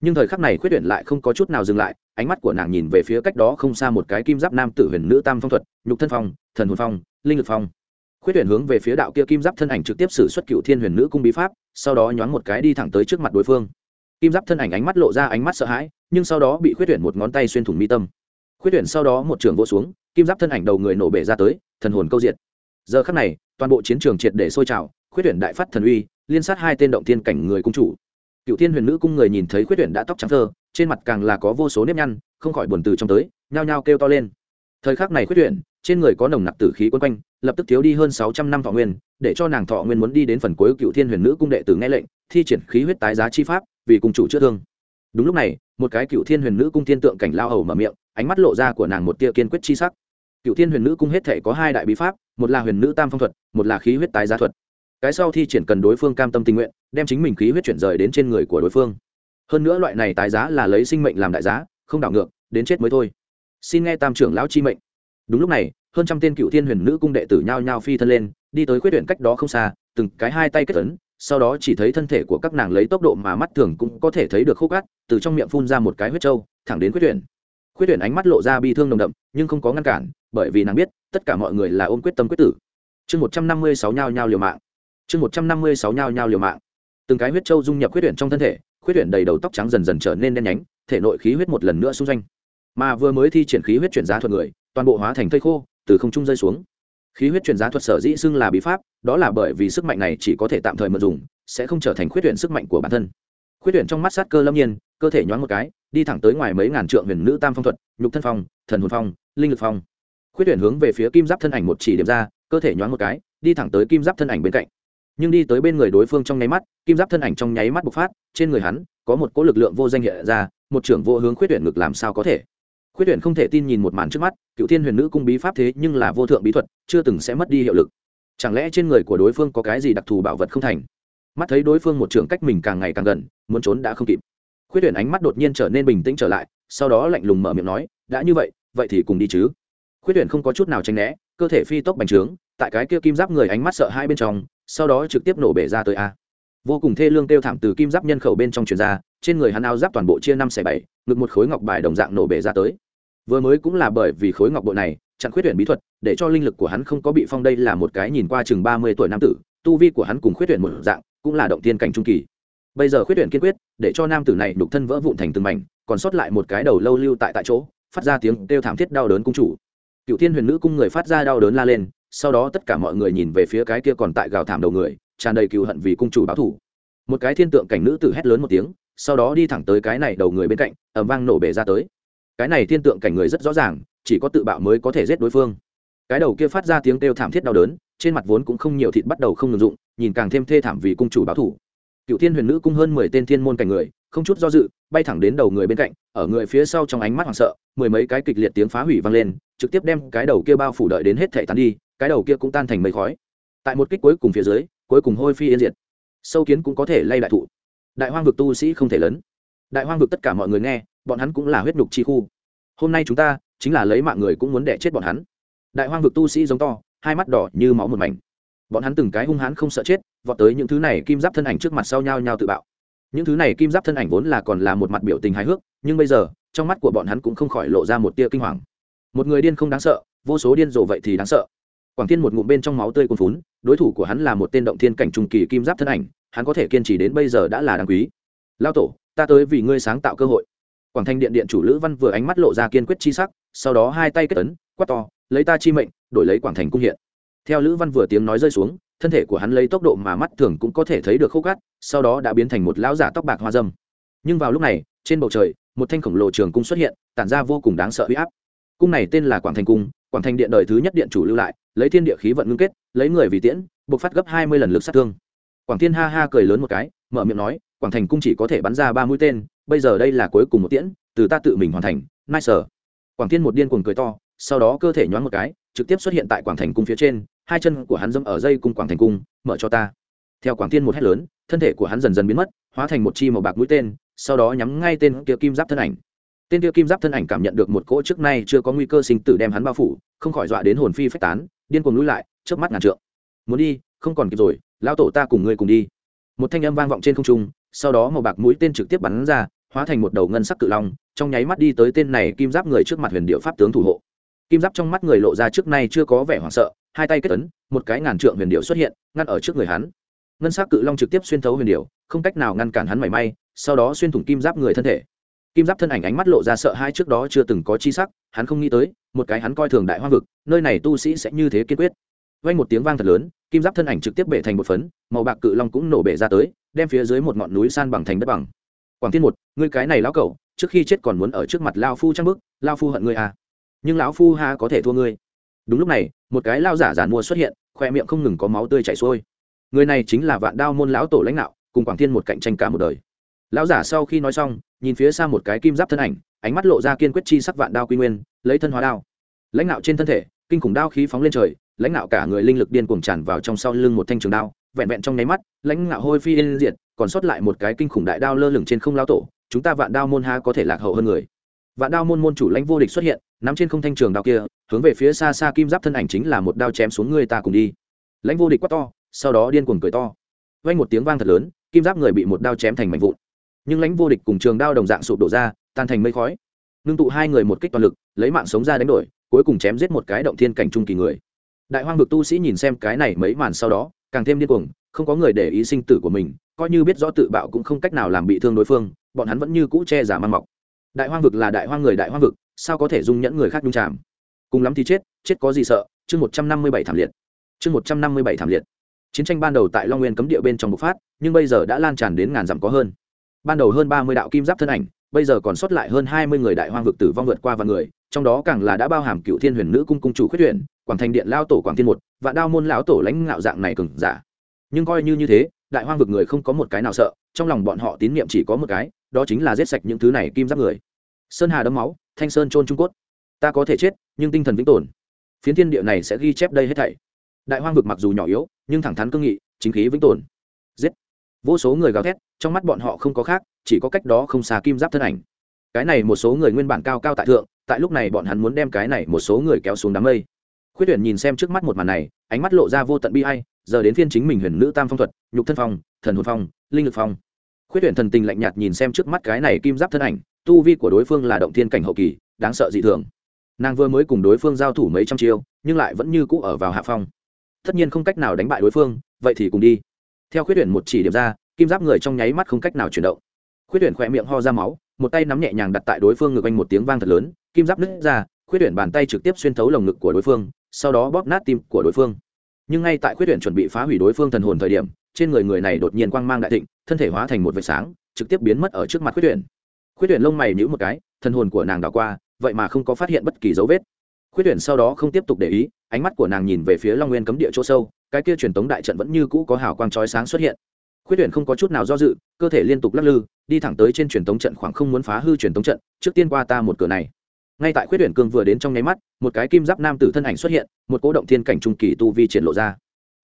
A: Nhưng thời khắc này khuyết tuyển lại không có chút nào dừng lại, ánh mắt của nàng nhìn về phía cách đó không xa một cái kim giáp nam tử huyền nữ tam phong thuật, nhục thân phong, thần hồn phong, linh lực phong. Khuyết tuyển hướng về phía đạo kia kim giáp thân ảnh trực tiếp xử xuất cựu thiên huyền nữ cung bí pháp, sau đó nhoáng một cái đi thẳng tới trước mặt đối phương kim giáp thân ảnh ánh mắt lộ ra ánh mắt sợ hãi, nhưng sau đó bị khuyết tuyển một ngón tay xuyên thủng mi tâm. Khuyết tuyển sau đó một trường vỗ xuống, kim giáp thân ảnh đầu người nổ bể ra tới, thần hồn câu diệt. Giờ khắc này, toàn bộ chiến trường triệt để sôi trào, khuyết tuyển đại phát thần uy, liên sát hai tên động thiên cảnh người cung chủ. Cựu thiên huyền nữ cung người nhìn thấy khuyết tuyển đã tóc trắng thơ, trên mặt càng là có vô số nếp nhăn, không khỏi buồn từ trong tới, nhao nhao kêu to lên. Thời khắc này khuyết tuyển trên người có nồng nặc tử khí quân quanh, lập tức thiếu đi hơn sáu trăm năm thọ nguyên, để cho nàng thọ nguyên muốn đi đến phần cuối cựu thiên huyền nữ cung đệ tử nghe lệnh, thi triển khí huyết tái giá chi pháp vì cung chủ chữa thương. Đúng lúc này, một cái cựu thiên huyền nữ cung thiên tượng cảnh lao hầu mở miệng, ánh mắt lộ ra của nàng một tia kiên quyết chi sắc. Cựu thiên huyền nữ cung hết thể có hai đại bí pháp, một là huyền nữ tam phong thuật, một là khí huyết tái giá thuật. Cái sau thi triển cần đối phương cam tâm tình nguyện, đem chính mình khí huyết chuyển rời đến trên người của đối phương. Hơn nữa loại này tái giá là lấy sinh mệnh làm đại giá, không đảo ngược, đến chết mới thôi. Xin nghe tam trưởng lão chi mệnh. Đúng lúc này, hơn trăm tên cựu thiên huyền nữ cung đệ tử nhao nhao phi thân lên, đi tới khuyết tuyển cách đó không xa, từng cái hai tay kết tấn sau đó chỉ thấy thân thể của các nàng lấy tốc độ mà mắt thường cũng có thể thấy được khúc gắt, từ trong miệng phun ra một cái huyết trâu, thẳng đến quyết tuyển quyết tuyển ánh mắt lộ ra bi thương nồng đậm, nhưng không có ngăn cản, bởi vì nàng biết, tất cả mọi người là ôm quyết tâm quyết tử. Chương một trăm năm mươi sáu nhao nhao liều mạng. Chương một trăm năm mươi sáu nhao nhao liều mạng. Từng cái huyết trâu dung nhập quyết tuyển trong thân thể quyết tuyển đầy đầu tóc trắng dần dần trở nên đen nhánh, thể nội khí huyết một lần nữa xung doanh mà vừa mới thi triển khí huyết chuyển giá thuật người, toàn bộ hóa thành thây khô, từ không trung rơi xuống khí huyết chuyển giá thuật sở dĩ xưng là bí pháp, đó là bởi vì sức mạnh này chỉ có thể tạm thời mượn dùng, sẽ không trở thành khuyết tuyển sức mạnh của bản thân. Khuyết tuyển trong mắt sát cơ lâm nhiên, cơ thể nhoáng một cái, đi thẳng tới ngoài mấy ngàn trượng huyền nữ tam phong thuật, nhục thân phong, thần hồn phong, linh lực phong. Khuyết tuyển hướng về phía kim giáp thân ảnh một chỉ điểm ra, cơ thể nhoáng một cái, đi thẳng tới kim giáp thân ảnh bên cạnh. Nhưng đi tới bên người đối phương trong nháy mắt, kim giáp thân ảnh trong nháy mắt bộc phát, trên người hắn, có một cỗ lực lượng vô danh hiện ra, một trưởng vô hướng khuyết tuyển ngực làm sao có thể? Quyết tuyển không thể tin nhìn một màn trước mắt, cựu thiên huyền nữ cung bí pháp thế nhưng là vô thượng bí thuật, chưa từng sẽ mất đi hiệu lực. Chẳng lẽ trên người của đối phương có cái gì đặc thù bảo vật không thành? Mắt thấy đối phương một trưởng cách mình càng ngày càng gần, muốn trốn đã không kịp. Quyết tuyển ánh mắt đột nhiên trở nên bình tĩnh trở lại, sau đó lạnh lùng mở miệng nói, đã như vậy vậy thì cùng đi chứ. Quyết tuyển không có chút nào tranh né, cơ thể phi tốc bành trướng, tại cái kia kim giáp người ánh mắt sợ hai bên trong, sau đó trực tiếp nổ bể ra tới a. Vô cùng thê lương kêu thảm từ kim giáp nhân khẩu bên trong truyền ra, trên người hắn áo giáp toàn bộ chia năm xẻ bảy, ngực một khối ngọc bài đồng dạng nổ bể ra tới vừa mới cũng là bởi vì khối ngọc bội này, chặn khuyết tuyển bí thuật, để cho linh lực của hắn không có bị phong đây là một cái nhìn qua chừng ba mươi tuổi nam tử, tu vi của hắn cùng khuyết tuyển một dạng, cũng là động tiên cảnh trung kỳ. Bây giờ khuyết tuyển kiên quyết, để cho nam tử này đục thân vỡ vụn thành từng mảnh, còn sót lại một cái đầu lâu lưu tại tại chỗ, phát ra tiếng kêu thảm thiết đau đớn cung chủ. Cựu thiên huyền nữ cung người phát ra đau đớn la lên, sau đó tất cả mọi người nhìn về phía cái kia còn tại gào thảm đầu người, tràn đầy cựu hận vì cung chủ báo thủ. Một cái thiên tượng cảnh nữ tử hét lớn một tiếng, sau đó đi thẳng tới cái này đầu người bên cạnh ẩm vang nổ bể ra tới cái này thiên tượng cảnh người rất rõ ràng, chỉ có tự bạo mới có thể giết đối phương. Cái đầu kia phát ra tiếng kêu thảm thiết đau đớn, trên mặt vốn cũng không nhiều thịt bắt đầu không ngừng dụng nhìn càng thêm thê thảm vì cung chủ báo thủ. Cựu thiên huyền nữ cung hơn mười tên thiên môn cảnh người, không chút do dự, bay thẳng đến đầu người bên cạnh, ở người phía sau trong ánh mắt hoảng sợ, mười mấy cái kịch liệt tiếng phá hủy vang lên, trực tiếp đem cái đầu kia bao phủ đợi đến hết thể tán đi, cái đầu kia cũng tan thành mây khói. Tại một kích cuối cùng phía dưới, cuối cùng hôi phi yên diệt. Sâu kiến cũng có thể lay đại thụ. Đại hoang vực tu sĩ không thể lớn đại hoang vực tất cả mọi người nghe, bọn hắn cũng là huyết nhục chi khu. Hôm nay chúng ta, chính là lấy mạng người cũng muốn đẻ chết bọn hắn. Đại hoang vực tu sĩ giống to, hai mắt đỏ như máu một mảnh. Bọn hắn từng cái hung hãn không sợ chết, vọt tới những thứ này kim giáp thân ảnh trước mặt sau nhau nhau tự bạo. Những thứ này kim giáp thân ảnh vốn là còn là một mặt biểu tình hài hước, nhưng bây giờ, trong mắt của bọn hắn cũng không khỏi lộ ra một tia kinh hoàng. Một người điên không đáng sợ, vô số điên rồ vậy thì đáng sợ. Quảng thiên một ngụm bên trong máu tươi cuồn phún đối thủ của hắn là một tên động thiên cảnh trung kỳ kim giáp thân ảnh, hắn có thể kiên trì đến bây giờ đã là đáng quý. Lao tổ ta tới vì ngươi sáng tạo cơ hội. Quảng thanh điện điện chủ lữ văn vừa ánh mắt lộ ra kiên quyết chi sắc, sau đó hai tay kết tấn quát to, lấy ta chi mệnh, đổi lấy quảng thành cung hiện. Theo lữ văn vừa tiếng nói rơi xuống, thân thể của hắn lấy tốc độ mà mắt thường cũng có thể thấy được khô cát, sau đó đã biến thành một lão giả tóc bạc hoa dâm. Nhưng vào lúc này, trên bầu trời, một thanh khổng lồ trường cung xuất hiện, tản ra vô cùng đáng sợ huy áp. Cung này tên là quảng thành cung, quảng thành điện đời thứ nhất điện chủ lưu lại, lấy thiên địa khí vận ngưng kết, lấy người vì tiễn buộc phát gấp hai mươi lần lực sát thương. Quảng thiên ha ha cười lớn một cái, mở miệng nói quảng thành cung chỉ có thể bắn ra ba mũi tên, bây giờ đây là cuối cùng một tiễn, từ ta tự mình hoàn thành. Nai sở quảng thiên một điên cuồng cười to, sau đó cơ thể nhoáng một cái, trực tiếp xuất hiện tại quảng thành cung phía trên, hai chân của hắn dẫm ở dây cung quảng thành cung, mở cho ta. Theo quảng thiên một hét lớn, thân thể của hắn dần dần biến mất, hóa thành một chi màu bạc mũi tên, sau đó nhắm ngay tên kia kim giáp thân ảnh. Tên kia kim giáp thân ảnh cảm nhận được một cỗ trước nay chưa có nguy cơ sinh tử đem hắn bao phủ, không khỏi dọa đến hồn phi phách tán, điên cuồng lũi lại trước mắt ngàn trượng. Muốn đi, không còn kịp rồi lao tổ ta cùng ngươi cùng đi. Một thanh âm vang vọng trên không trung sau đó màu bạc mũi tên trực tiếp bắn ra, hóa thành một đầu ngân sắc cự long, trong nháy mắt đi tới tên này kim giáp người trước mặt huyền điệu pháp tướng thủ hộ. Kim giáp trong mắt người lộ ra trước nay chưa có vẻ hoảng sợ, hai tay kết ấn, một cái ngàn trượng huyền điệu xuất hiện, ngăn ở trước người hắn. Ngân sắc cự long trực tiếp xuyên thấu huyền điệu, không cách nào ngăn cản hắn mảy may, sau đó xuyên thủng kim giáp người thân thể. Kim giáp thân ảnh ánh mắt lộ ra sợ hai trước đó chưa từng có chi sắc, hắn không nghĩ tới, một cái hắn coi thường đại hoa vực, nơi này tu sĩ sẽ như thế kiên quyết. Vang một tiếng vang thật lớn, kim giáp thân ảnh trực tiếp bể thành một phấn, màu bạc cự long cũng nổ bể ra tới đem phía dưới một ngọn núi san bằng thành đất bằng. Quảng thiên một, ngươi cái này lão cẩu, trước khi chết còn muốn ở trước mặt lao phu trăng bức, lao phu hận ngươi à. Nhưng lão phu ha có thể thua ngươi. Đúng lúc này, một cái lao giả giản mua xuất hiện, khoe miệng không ngừng có máu tươi chảy xuôi. Người này chính là vạn đao môn lão tổ lãnh đạo, cùng quảng thiên một cạnh tranh cả một đời. Lão giả sau khi nói xong, nhìn phía xa một cái kim giáp thân ảnh, ánh mắt lộ ra kiên quyết chi sắc vạn đao quy nguyên, lấy thân hóa đao. Lãnh đạo trên thân thể, kinh khủng đao khí phóng lên trời, lãnh đạo cả người linh lực điên cuồng tràn vào trong sau lưng một thanh trường đao vẹn vẹn trong nháy mắt, lãnh ngạo hôi phi yên diệt, còn sót lại một cái kinh khủng đại đao lơ lửng trên không lao tổ, chúng ta vạn đao môn ha có thể lạc hậu hơn người. Vạn đao môn môn chủ lãnh vô địch xuất hiện, nắm trên không thanh trường đao kia, hướng về phía xa xa kim giáp thân ảnh chính là một đao chém xuống người ta cùng đi. Lãnh vô địch quát to, sau đó điên cuồng cười to. Vang một tiếng vang thật lớn, kim giáp người bị một đao chém thành mảnh vụn. Nhưng lãnh vô địch cùng trường đao đồng dạng sụp đổ ra, tan thành mây khói. Ngưng tụ hai người một kích toàn lực, lấy mạng sống ra đánh đổi, cuối cùng chém giết một cái động thiên cảnh trung kỳ người. Đại hoang vực tu sĩ nhìn xem cái này mấy màn sau đó càng thêm điên cuồng, không có người để ý sinh tử của mình, coi như biết rõ tự bạo cũng không cách nào làm bị thương đối phương, bọn hắn vẫn như cũ che giả mang mọc. Đại hoang vực là đại hoang người đại hoang vực, sao có thể dung nhẫn người khác nhung chạm cùng lắm thì chết chết có gì sợ? Chương một trăm năm mươi bảy thảm liệt. Chương một trăm năm mươi bảy thảm liệt. Chiến tranh ban đầu tại long nguyên cấm địa bên trong bộc phát, nhưng bây giờ đã lan tràn đến ngàn dặm có hơn. Ban đầu hơn ba mươi đạo kim giáp thân ảnh, bây giờ còn sót lại hơn hai mươi người đại hoang vực tử vong vượt qua và người, trong đó càng là đã bao hàm cựu thiên huyền nữ cung cung chủ khuyết tuyển quảng thành điện lao tổ quảng thiên một và đao môn lão tổ lãnh ngạo dạng này cừng giả. Nhưng coi như như thế, đại hoang vực người không có một cái nào sợ, trong lòng bọn họ tín nhiệm chỉ có một cái, đó chính là giết sạch những thứ này kim giáp người. Sơn hà đấm máu, thanh sơn trôn trung cốt. Ta có thể chết, nhưng tinh thần vĩnh tồn. Phiến thiên địa này sẽ ghi chép đây hết thảy. Đại hoang vực mặc dù nhỏ yếu, nhưng thẳng thắn cương nghị, chính khí vĩnh tồn. Giết. Vô số người gào thét, trong mắt bọn họ không có khác, chỉ có cách đó không xa kim giáp thân ảnh. Cái này một số người nguyên bản cao cao tại thượng, tại lúc này bọn hắn muốn đem cái này một số người kéo xuống đám mây khuyết tuyển nhìn xem trước mắt một màn này, ánh mắt lộ ra vô tận bi ai. giờ đến phiên chính mình huyền nữ tam phong thuật, nhục thân phong, thần hồn phong, linh lực phong. Khuyết tuyển thần tình lạnh nhạt nhìn xem trước mắt cái này kim giáp thân ảnh, tu vi của đối phương là động thiên cảnh hậu kỳ, đáng sợ dị thường. Nàng vừa mới cùng đối phương giao thủ mấy trăm chiêu, nhưng lại vẫn như cũ ở vào hạ phong. Tất nhiên không cách nào đánh bại đối phương, vậy thì cùng đi. Theo khuyết tuyển một chỉ điểm ra, kim giáp người trong nháy mắt không cách nào chuyển động. Khuyết tuyển khỏe miệng ho ra máu, một tay nắm nhẹ nhàng đặt tại đối phương ngực anh một tiếng vang thật lớn, kim giáp nứt ra khuyết tuyển bàn tay trực tiếp xuyên thấu lồng ngực của đối phương sau đó bóp nát tim của đối phương. Nhưng ngay tại khuyết tuyển chuẩn bị phá hủy đối phương thần hồn thời điểm, trên người người này đột nhiên quang mang đại thịnh, thân thể hóa thành một vệt sáng, trực tiếp biến mất ở trước mặt khuyết tuyển. Khuyết tuyển lông mày nhữ một cái, thần hồn của nàng đảo qua, vậy mà không có phát hiện bất kỳ dấu vết. Khuyết tuyển sau đó không tiếp tục để ý, ánh mắt của nàng nhìn về phía long nguyên cấm địa chỗ sâu, cái kia truyền tống đại trận vẫn như cũ có hào quang chói sáng xuất hiện. Khuyết tuyển không có chút nào do dự, cơ thể liên tục lắc lư, đi thẳng tới trên truyền tống trận khoảng không muốn phá hư truyền tống trận, trước tiên qua ta một cửa này ngay tại khuyết tuyển cương vừa đến trong nháy mắt, một cái kim giáp nam tử thân ảnh xuất hiện, một cố động thiên cảnh trung kỳ tu vi triển lộ ra.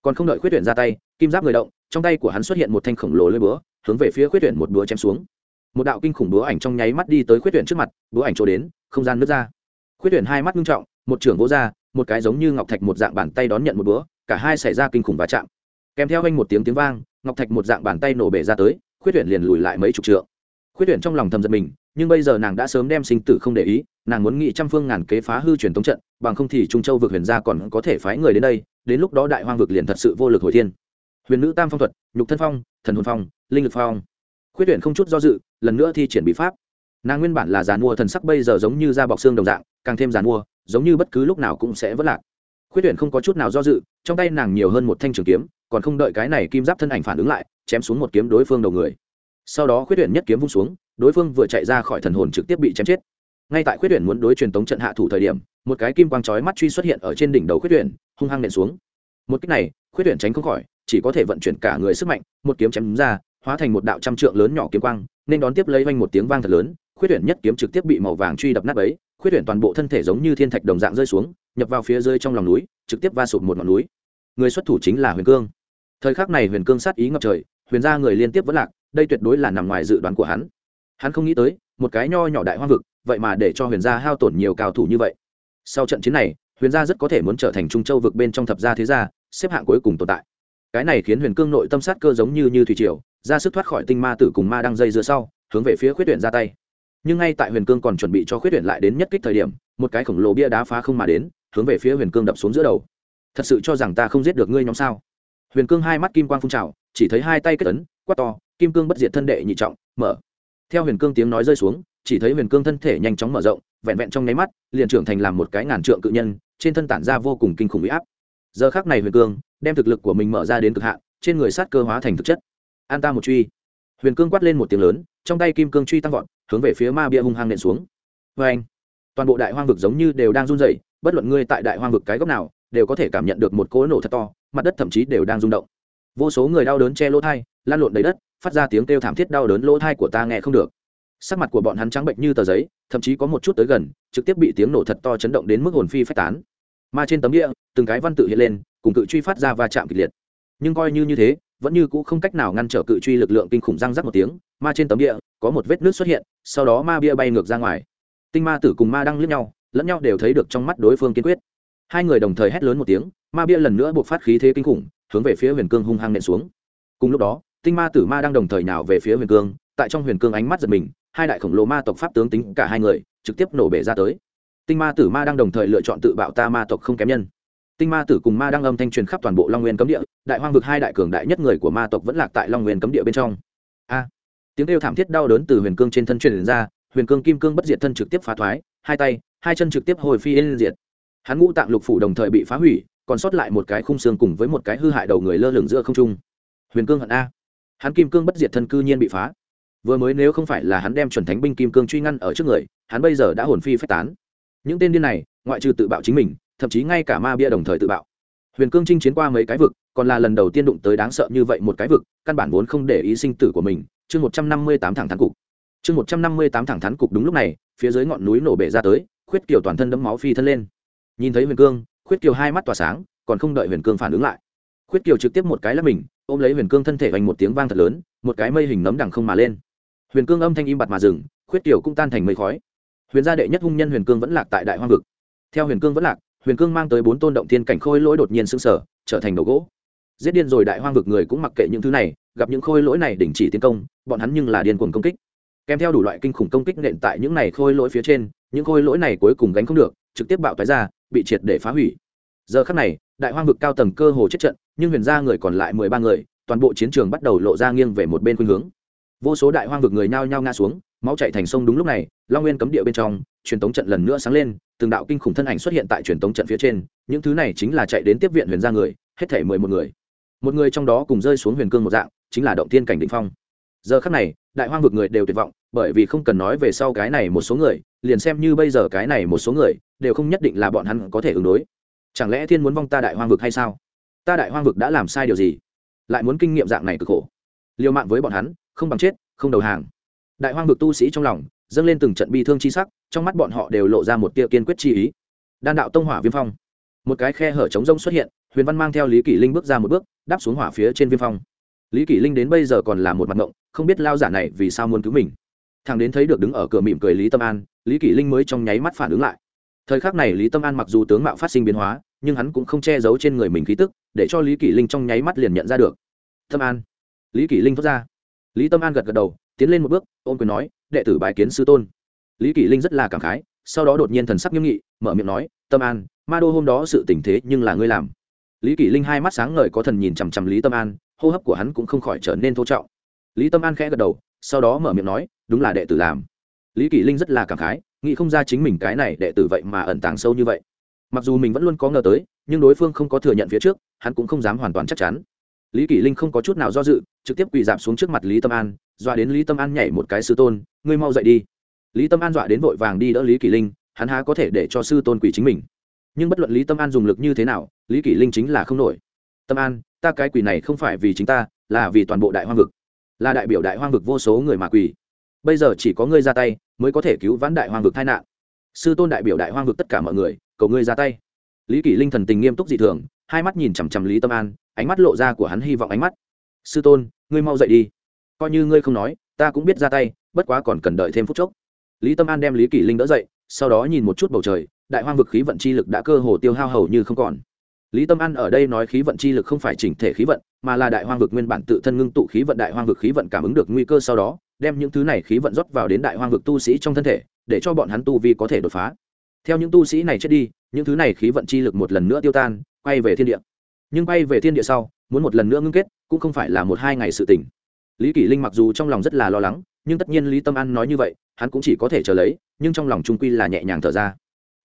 A: Còn không đợi khuyết tuyển ra tay, kim giáp người động, trong tay của hắn xuất hiện một thanh khổng lồ lơi búa, hướng về phía khuyết tuyển một búa chém xuống. Một đạo kinh khủng búa ảnh trong nháy mắt đi tới khuyết tuyển trước mặt, búa ảnh trổ đến, không gian nứt ra. Khuyết tuyển hai mắt nghiêm trọng, một trưởng vỗ ra, một cái giống như ngọc thạch một dạng bàn tay đón nhận một búa, cả hai xảy ra kinh khủng va chạm. Kèm theo anh một tiếng tiếng vang, ngọc thạch một dạng bàn tay nổ bể ra tới, khuyết tuyển liền lùi lại mấy chục trượng khuyết tuyển trong lòng thầm giật mình, nhưng bây giờ nàng đã sớm đem sinh tử không để ý, nàng muốn nghị trăm phương ngàn kế phá hư truyền thống trận, bằng không thì trung châu vực huyền gia còn có thể phái người đến đây, đến lúc đó đại hoang vực liền thật sự vô lực hồi thiên. Huyền nữ tam phong thuật, nhục thân phong, thần hồn phong, linh lực phong. Khuyết tuyển không chút do dự, lần nữa thi triển bí pháp. Nàng nguyên bản là giàn mua thần sắc bây giờ giống như da bọc xương đồng dạng, càng thêm giàn mua, giống như bất cứ lúc nào cũng sẽ vất lạc. Khuyết tuyển không có chút nào do dự, trong tay nàng nhiều hơn một thanh trường kiếm, còn không đợi cái này kim giáp thân ảnh phản ứng lại, chém xuống một kiếm đối phương đầu người sau đó khuyết tuyển nhất kiếm vung xuống, đối phương vừa chạy ra khỏi thần hồn trực tiếp bị chém chết. Ngay tại khuyết tuyển muốn đối truyền tống trận hạ thủ thời điểm, một cái kim quang chói mắt truy xuất hiện ở trên đỉnh đầu khuyết tuyển, hung hăng nện xuống. Một cách này, khuyết tuyển tránh không khỏi, chỉ có thể vận chuyển cả người sức mạnh, một kiếm chém ra, hóa thành một đạo trăm trượng lớn nhỏ kiếm quang, nên đón tiếp lấy vanh một tiếng vang thật lớn, khuyết tuyển nhất kiếm trực tiếp bị màu vàng truy đập nát ấy khuyết tuyển toàn bộ thân thể giống như thiên thạch đồng dạng rơi xuống, nhập vào phía dưới trong lòng núi, trực tiếp va sụp một ngọn núi. Người xuất thủ chính là huyền cương. Thời khắc này huyền cương sát ý ngập trời, huyền ra người liên tiếp vẫn lạc đây tuyệt đối là nằm ngoài dự đoán của hắn. Hắn không nghĩ tới, một cái nho nhỏ đại hoa vực, vậy mà để cho huyền gia hao tổn nhiều cao thủ như vậy. Sau trận chiến này, huyền gia rất có thể muốn trở thành trung châu vực bên trong thập gia thế gia, xếp hạng cuối cùng tồn tại. Cái này khiến huyền cương nội tâm sát cơ giống như như thủy triều, ra sức thoát khỏi tinh ma tử cùng ma đang dây dưa sau, hướng về phía khuyết tuyển ra tay. Nhưng ngay tại huyền cương còn chuẩn bị cho khuyết tuyển lại đến nhất kích thời điểm, một cái khổng lồ bia đá phá không mà đến, hướng về phía huyền cương đập xuống giữa đầu. Thật sự cho rằng ta không giết được ngươi nhóm sao? Huyền cương hai mắt kim quang phun trào, chỉ thấy hai tay kết ấn, quát to kim cương bất diệt thân đệ nhị trọng, mở. Theo huyền cương tiếng nói rơi xuống, chỉ thấy huyền cương thân thể nhanh chóng mở rộng, vẹn vẹn trong nháy mắt, liền trưởng thành làm một cái ngàn trượng cự nhân, trên thân tản ra vô cùng kinh khủng huy áp. Giờ khác này huyền cương, đem thực lực của mình mở ra đến cực hạn, trên người sát cơ hóa thành thực chất. An ta một truy. Huyền cương quát lên một tiếng lớn, trong tay kim cương truy tăng vọt, hướng về phía ma bia hung hăng nện xuống. Vê anh toàn bộ đại hoang vực giống như đều đang run rẩy, bất luận ngươi tại đại hoang vực cái góc nào, đều có thể cảm nhận được một cỗ nổ thật to, mặt đất thậm chí đều đang rung động. Vô số người đau đớn che lỗ thai lan lộn đầy đất phát ra tiếng kêu thảm thiết đau đớn lỗ thai của ta nghe không được. Sắc mặt của bọn hắn trắng bệnh như tờ giấy, thậm chí có một chút tới gần, trực tiếp bị tiếng nổ thật to chấn động đến mức hồn phi phách tán. Mà trên tấm địa từng cái văn tự hiện lên, cùng cự truy phát ra va chạm kịch liệt. Nhưng coi như như thế, vẫn như cũ không cách nào ngăn trở cự truy lực lượng kinh khủng răng rắc một tiếng ma trên tấm địa có một vết nước xuất hiện, sau đó ma bia bay ngược ra ngoài. Tinh ma tử cùng ma đang lướt nhau, lẫn nhau đều thấy được trong mắt đối phương kiên quyết. Hai người đồng thời hét lớn một tiếng, ma bia lần nữa buộc phát khí thế kinh khủng, hướng về phía huyền cương hung hăng nện xuống. Cùng lúc đó tinh ma tử ma đang đồng thời nào về phía huyền cương, tại trong huyền cương ánh mắt giật mình, hai đại khổng lồ ma tộc pháp tướng tính cả hai người, trực tiếp nổ bể ra tới. Tinh ma tử ma đang đồng thời lựa chọn tự bạo ta ma tộc không kém nhân. Tinh ma tử cùng ma đang âm thanh truyền khắp toàn bộ long nguyên cấm địa, đại hoang vực hai đại cường đại nhất người của ma tộc vẫn lạc tại long nguyên cấm địa bên trong. A! Tiếng kêu thảm thiết đau đớn từ huyền cương trên thân truyền ra, huyền cương kim cương bất diệt thân trực tiếp phá thoái, hai tay, hai chân trực tiếp hồi phi yên diệt. Hắn ngũ tạng lục phủ đồng thời bị phá hủy, còn sót lại một cái khung xương cùng với một cái hư hại đầu người lơ lửng giữa không trung. Huyền cương hận a! Hắn kim cương bất diệt thân cư nhiên bị phá. Vừa mới nếu không phải là hắn đem chuẩn thánh binh kim cương truy ngăn ở trước người, hắn bây giờ đã hồn phi phách tán. Những tên điên này, ngoại trừ tự bạo chính mình, thậm chí ngay cả ma bia đồng thời tự bạo. Huyền cương chinh chiến qua mấy cái vực, còn là lần đầu tiên đụng tới đáng sợ như vậy một cái vực, căn bản vốn không để ý sinh tử của mình, chương một trăm năm mươi tám thẳng thắn cục. Chương một trăm năm mươi tám thẳng thắn cục đúng lúc này, phía dưới ngọn núi nổ bể ra tới, khuyết kiều toàn thân đấm máu phi thân lên. Nhìn thấy huyền cương, khuyết kiều hai mắt tỏa sáng, còn không đợi huyền cương phản ứng lại khuyết kiều trực tiếp một cái là mình, ôm lấy huyền cương thân thể vành một tiếng vang thật lớn, một cái mây hình nấm đằng không mà lên. Huyền cương âm thanh im bặt mà dừng khuyết kiều cũng tan thành mây khói. Huyền gia đệ nhất hung nhân huyền cương vẫn lạc tại đại hoang vực. Theo huyền cương vẫn lạc, huyền cương mang tới bốn tôn động thiên cảnh khôi lỗi đột nhiên sững sờ, trở thành đầu gỗ. Giết điên rồi đại hoang vực người cũng mặc kệ những thứ này, gặp những khôi lỗi này đình chỉ tiến công, bọn hắn nhưng là điên cuồng công kích. Kèm theo đủ loại kinh khủng công kích nện tại những này khôi lỗi phía trên, những khôi lỗi này cuối cùng gánh không được, trực tiếp bạo tái ra, bị triệt để phá hủy. Giờ khắc này, đại hoang vực cao tầng cơ hồ chết trận nhưng huyền gia người còn lại mười ba người, toàn bộ chiến trường bắt đầu lộ ra nghiêng về một bên khuynh hướng. Vô số đại hoang vực người nhao nhao ngã xuống, máu chạy thành sông đúng lúc này, long nguyên cấm địa bên trong, truyền tống trận lần nữa sáng lên, từng đạo kinh khủng thân ảnh xuất hiện tại truyền tống trận phía trên, những thứ này chính là chạy đến tiếp viện huyền gia người, hết thể mười một người. Một người trong đó cùng rơi xuống huyền cương một dạng, chính là động thiên cảnh định phong. Giờ khắc này, đại hoang vực người đều tuyệt vọng, bởi vì không cần nói về sau cái này một số người, liền xem như bây giờ cái này một số người, đều không nhất định là bọn hắn có thể ứng đối. Chẳng lẽ thiên muốn vong ta đại hoang vực hay sao? Ta đại hoang vực đã làm sai điều gì? Lại muốn kinh nghiệm dạng này cực khổ. Liều mạng với bọn hắn, không bằng chết, không đầu hàng. Đại hoang vực tu sĩ trong lòng, dâng lên từng trận bi thương chi sắc, trong mắt bọn họ đều lộ ra một tia kiên quyết chi ý. Đan đạo tông hỏa viêm phong. Một cái khe hở trống rông xuất hiện, huyền văn mang theo lý kỷ linh bước ra một bước, đáp xuống hỏa phía trên viêm phong. Lý kỷ linh đến bây giờ còn là một mặt ngộng, không biết lao giả này vì sao muốn cứu mình. Thằng đến thấy được đứng ở cửa mỉm cười lý tâm an, lý kỷ linh mới trong nháy mắt phản ứng lại. Thời khắc này lý tâm an mặc dù tướng mạo phát sinh biến hóa nhưng hắn cũng không che giấu trên người mình khí tức, để cho lý kỷ linh trong nháy mắt liền nhận ra được. Tâm an. Lý kỷ linh thoát ra. Lý tâm an gật gật đầu, tiến lên một bước ôm quyền nói, đệ tử bài kiến sư tôn. Lý kỷ linh rất là cảm khái, sau đó đột nhiên thần sắc nghiêm nghị, mở miệng nói, tâm an, ma đô hôm đó sự tình thế nhưng là ngươi làm. Lý kỷ linh hai mắt sáng ngời có thần nhìn chằm chằm lý tâm an, hô hấp của hắn cũng không khỏi trở nên thô trọng. Lý tâm an khẽ gật đầu, sau đó mở miệng nói, đúng là đệ tử làm. Lý kỷ linh rất là cảm khái, nghĩ không ra chính mình cái này đệ tử vậy mà ẩn tàng sâu như vậy mặc dù mình vẫn luôn có ngờ tới, nhưng đối phương không có thừa nhận phía trước, hắn cũng không dám hoàn toàn chắc chắn. Lý kỷ linh không có chút nào do dự, trực tiếp quỳ dạp xuống trước mặt lý tâm an, dọa đến lý tâm an nhảy một cái sư tôn, ngươi mau dậy đi. Lý tâm an dọa đến vội vàng đi đỡ lý kỷ linh, hắn há có thể để cho sư tôn quỳ chính mình. Nhưng bất luận lý tâm an dùng lực như thế nào, lý kỷ linh chính là không nổi. Tâm an, ta cái quỳ này không phải vì chính ta, là vì toàn bộ đại hoang vực. Là đại biểu đại hoang vực vô số người mà quỳ. Bây giờ chỉ có ngươi ra tay, mới có thể cứu vãn đại hoang vực tai nạn sư tôn đại biểu đại hoang vực tất cả mọi người, cầu ngươi ra tay. Lý kỷ linh thần tình nghiêm túc dị thường, hai mắt nhìn chằm chằm lý tâm an, ánh mắt lộ ra của hắn hy vọng ánh mắt. Sư tôn, ngươi mau dậy đi. Coi như ngươi không nói, ta cũng biết ra tay, bất quá còn cần đợi thêm phút chốc. Lý tâm an đem lý kỷ linh đỡ dậy, sau đó nhìn một chút bầu trời, đại hoang vực khí vận chi lực đã cơ hồ tiêu hao hầu như không còn lý tâm an ở đây nói khí vận chi lực không phải chỉnh thể khí vận, mà là đại hoang vực nguyên bản tự thân ngưng tụ khí vận đại hoang vực khí vận cảm ứng được nguy cơ sau đó, đem những thứ này khí vận rót vào đến đại hoang vực tu sĩ trong thân thể, để cho bọn hắn tu vi có thể đột phá. Theo những tu sĩ này chết đi, những thứ này khí vận chi lực một lần nữa tiêu tan, quay về thiên địa. Nhưng quay về thiên địa sau, muốn một lần nữa ngưng kết, cũng không phải là một hai ngày sự tỉnh lý kỷ linh mặc dù trong lòng rất là lo lắng, nhưng tất nhiên lý tâm an nói như vậy, hắn cũng chỉ có thể chờ lấy, nhưng trong lòng trung quy là nhẹ nhàng thở ra.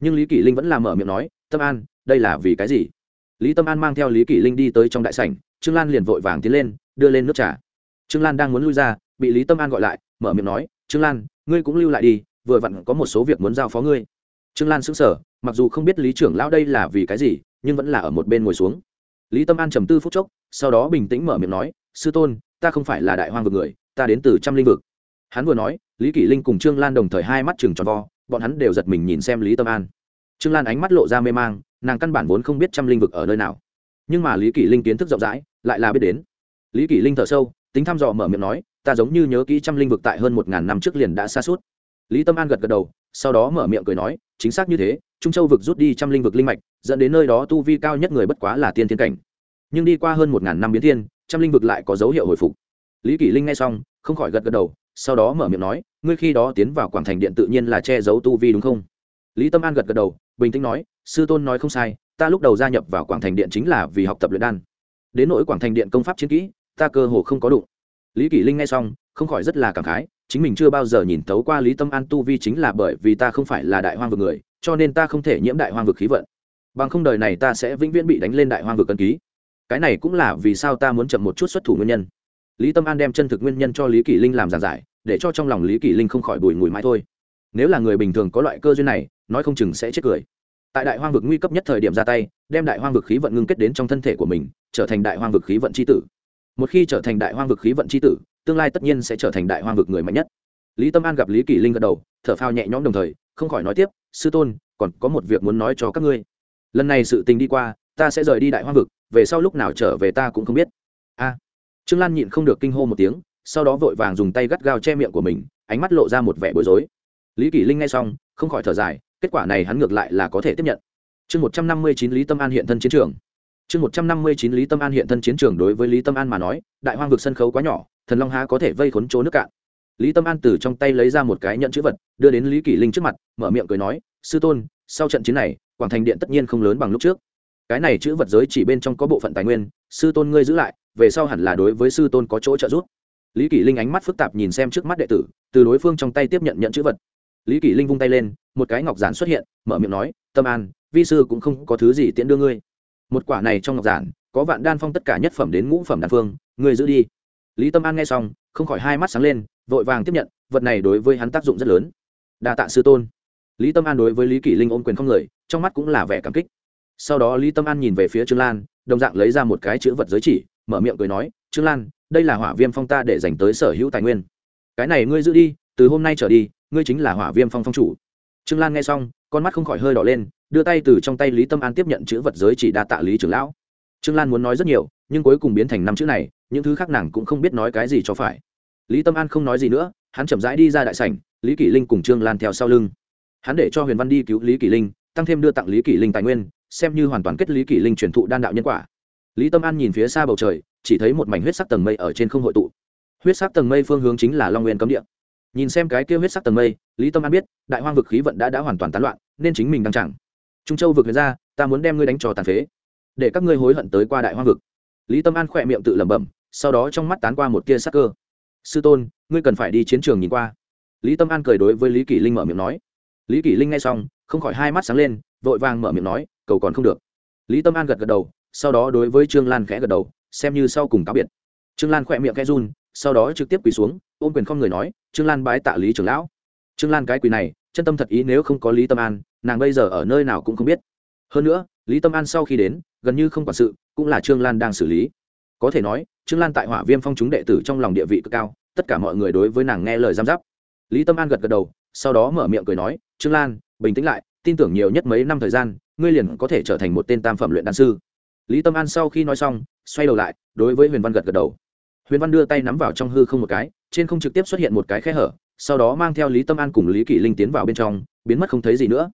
A: Nhưng lý kỷ linh vẫn làm mở miệng nói, tâm an, đây là vì cái gì? Lý tâm an mang theo lý kỷ linh đi tới trong đại sảnh, trương lan liền vội vàng tiến lên, đưa lên nước trà. Trương lan đang muốn lui ra, bị lý tâm an gọi lại, mở miệng nói, trương lan, ngươi cũng lưu lại đi, vừa vặn có một số việc muốn giao phó ngươi. Trương lan sững sờ, mặc dù không biết lý trưởng lão đây là vì cái gì, nhưng vẫn là ở một bên ngồi xuống. Lý tâm an trầm tư phút chốc, sau đó bình tĩnh mở miệng nói, sư tôn, ta không phải là đại hoang vực người, ta đến từ trăm linh vực. Hắn vừa nói, lý kỷ linh cùng trương lan đồng thời hai mắt chừng tròn vo, bọn hắn đều giật mình nhìn xem lý tâm an. Trương lan ánh mắt lộ ra mê mang nàng căn bản vốn không biết trăm linh vực ở nơi nào. Nhưng mà lý kỷ linh kiến thức rộng rãi, lại là biết đến. Lý kỷ linh thở sâu, tính thăm dò mở miệng nói, ta giống như nhớ kỹ trăm linh vực tại hơn một ngàn năm trước liền đã xa suốt. Lý tâm an gật gật đầu, sau đó mở miệng cười nói, chính xác như thế, trung châu vực rút đi trăm linh vực linh mạch, dẫn đến nơi đó tu vi cao nhất người bất quá là tiên thiên cảnh. Nhưng đi qua hơn một ngàn năm biến thiên, trăm linh vực lại có dấu hiệu hồi phục. Lý kỷ linh nghe xong, không khỏi gật gật đầu, sau đó mở miệng nói, ngươi khi đó tiến vào quảng thành điện tự nhiên là che giấu tu vi đúng không? Lý tâm an gật gật đầu bình tĩnh nói, sư tôn nói không sai, ta lúc đầu gia nhập vào quảng thành điện chính là vì học tập luyện đan. Đến nỗi quảng thành điện công pháp chiến kỹ, ta cơ hồ không có đụng. Lý kỷ linh nghe xong, không khỏi rất là cảm khái, chính mình chưa bao giờ nhìn thấu qua lý tâm an tu vi chính là bởi vì ta không phải là đại hoang vực người, cho nên ta không thể nhiễm đại hoang vực khí vận. Bằng không đời này ta sẽ vĩnh viễn bị đánh lên đại hoang vực cân ký. Cái này cũng là vì sao ta muốn chậm một chút xuất thủ nguyên nhân. Lý tâm an đem chân thực nguyên nhân cho lý kỷ linh làm giảng giải, để cho trong lòng lý kỷ linh không khỏi bùi ngùi mãi thôi nếu là người bình thường có loại cơ duyên này, nói không chừng sẽ chết cười. Tại đại hoang vực nguy cấp nhất thời điểm ra tay, đem đại hoang vực khí vận ngưng kết đến trong thân thể của mình, trở thành đại hoang vực khí vận c h i tử. Một khi trở thành đại hoang vực khí vận c h i tử, tương lai tất nhiên sẽ trở thành đại hoang vực người mạnh nhất. Lý tâm an gặp lý kỷ linh gật đầu, thở phao nhẹ nhõm đồng thời, không khỏi nói tiếp, sư tôn, còn có một việc muốn nói cho các ngươi. Lần này sự tình đi qua, ta sẽ rời đi đại hoang vực, về sau lúc nào trở về ta cũng không biết. A. Trương lan nhịn không được kinh hô một tiếng, sau đó vội vàng dùng tay gắt gao che miệng của mình, ánh mắt lộ ra một vẻ bối rối lý kỷ linh nghe xong, không khỏi thở dài, kết quả này hắn ngược lại là có thể tiếp nhận. Chương một trăm năm mươi chín lý tâm an hiện thân chiến trường. Chương một trăm năm mươi chín lý tâm an hiện thân chiến trường đối với lý tâm an mà nói, đại hoang vực sân khấu quá nhỏ, thần long há có thể vây khốn chỗ nước cạn. Lý tâm an từ trong tay lấy ra một cái nhận chữ vật, đưa đến lý kỷ linh trước mặt, mở miệng cười nói, sư tôn, sau trận chiến này, quảng thành điện tất nhiên không lớn bằng lúc trước. Cái này chữ vật giới chỉ bên trong có bộ phận tài nguyên, sư tôn ngươi giữ lại, về sau hẳn là đối với sư tôn có chỗ trợ giúp. Lý kỷ linh ánh mắt phức tạp nhìn xem trước mắt đệ tử, từ đối phương trong tay tiếp nhận nhận chữ vật lý kỷ linh vung tay lên, một cái ngọc giản xuất hiện, mở miệng nói, tâm an, vi sư cũng không có thứ gì tiễn đưa ngươi. Một quả này trong ngọc giản, có vạn đan phong tất cả nhất phẩm đến ngũ phẩm đan phương, ngươi giữ đi. Lý tâm an nghe xong, không khỏi hai mắt sáng lên, vội vàng tiếp nhận, vật này đối với hắn tác dụng rất lớn. Đa tạ sư tôn. Lý tâm an đối với lý kỷ linh ôm quyền không người, trong mắt cũng là vẻ cảm kích. Sau đó lý tâm an nhìn về phía trương lan, đồng dạng lấy ra một cái chữ vật giới chỉ, mở miệng cười nói, trương lan, đây là hỏa viêm phong ta để dành tới sở hữu tài nguyên. Cái này ngươi giữ đi từ hôm nay trở đi, ngươi chính là hỏa viêm phong phong chủ. Trương lan nghe xong, con mắt không khỏi hơi đỏ lên, đưa tay từ trong tay lý tâm an tiếp nhận chữ vật giới chỉ đa tạ lý trưởng lão. Trương lan muốn nói rất nhiều, nhưng cuối cùng biến thành năm chữ này, những thứ khác nàng cũng không biết nói cái gì cho phải. Lý tâm an không nói gì nữa, hắn chậm rãi đi ra đại sảnh, lý kỷ linh cùng trương lan theo sau lưng. Hắn để cho huyền văn đi cứu lý kỷ linh, tăng thêm đưa tặng lý kỷ linh tài nguyên, xem như hoàn toàn kết lý kỷ linh truyền thụ đan đạo nhân quả. Lý tâm an nhìn phía xa bầu trời, chỉ thấy một mảnh huyết sắc tầng mây ở trên không hội tụ. Huyết sắc tầng mây phương hướng chính là long nguyên cấm địa nhìn xem cái kia huyết sắc tầng mây, lý tâm an biết, đại hoang vực khí vận đã đã hoàn toàn tán loạn, nên chính mình đang chẳng. Trung châu vực ra ta muốn đem ngươi đánh trò tàn phế, để các ngươi hối hận tới qua đại hoang vực. Lý tâm an khỏe miệng tự lẩm bẩm, sau đó trong mắt tán qua một tia sắc cơ. Sư tôn, ngươi cần phải đi chiến trường nhìn qua. Lý tâm an cười đối với lý kỷ linh mở miệng nói. Lý kỷ linh nghe xong, không khỏi hai mắt sáng lên, vội vàng mở miệng nói, cầu còn không được. Lý tâm an gật gật đầu, sau đó đối với trương lan khẽ gật đầu, xem như sau cùng cáo biệt. Trương lan khỏe miệng khẽ run, sau đó trực tiếp quỳ xuống ôm quyền không người nói, trương lan bái tạ lý trưởng lão. Trương lan cái quỳ này, chân tâm thật ý nếu không có lý tâm an, nàng bây giờ ở nơi nào cũng không biết. Hơn nữa, lý tâm an sau khi đến, gần như không quản sự, cũng là trương lan đang xử lý. Có thể nói, trương lan tại hỏa viêm phong chúng đệ tử trong lòng địa vị cực cao, tất cả mọi người đối với nàng nghe lời giam giáp. Lý tâm an gật gật đầu, sau đó mở miệng cười nói, trương lan, bình tĩnh lại, tin tưởng nhiều nhất mấy năm thời gian, ngươi liền có thể trở thành một tên tam phẩm luyện đan sư. Lý tâm an sau khi nói xong, xoay đầu lại, đối với huyền văn gật gật đầu huyền văn đưa tay nắm vào trong hư không một cái, trên không trực tiếp xuất hiện một cái khe hở, sau đó mang theo lý tâm an cùng lý kỷ linh tiến vào bên trong, biến mất không thấy gì nữa.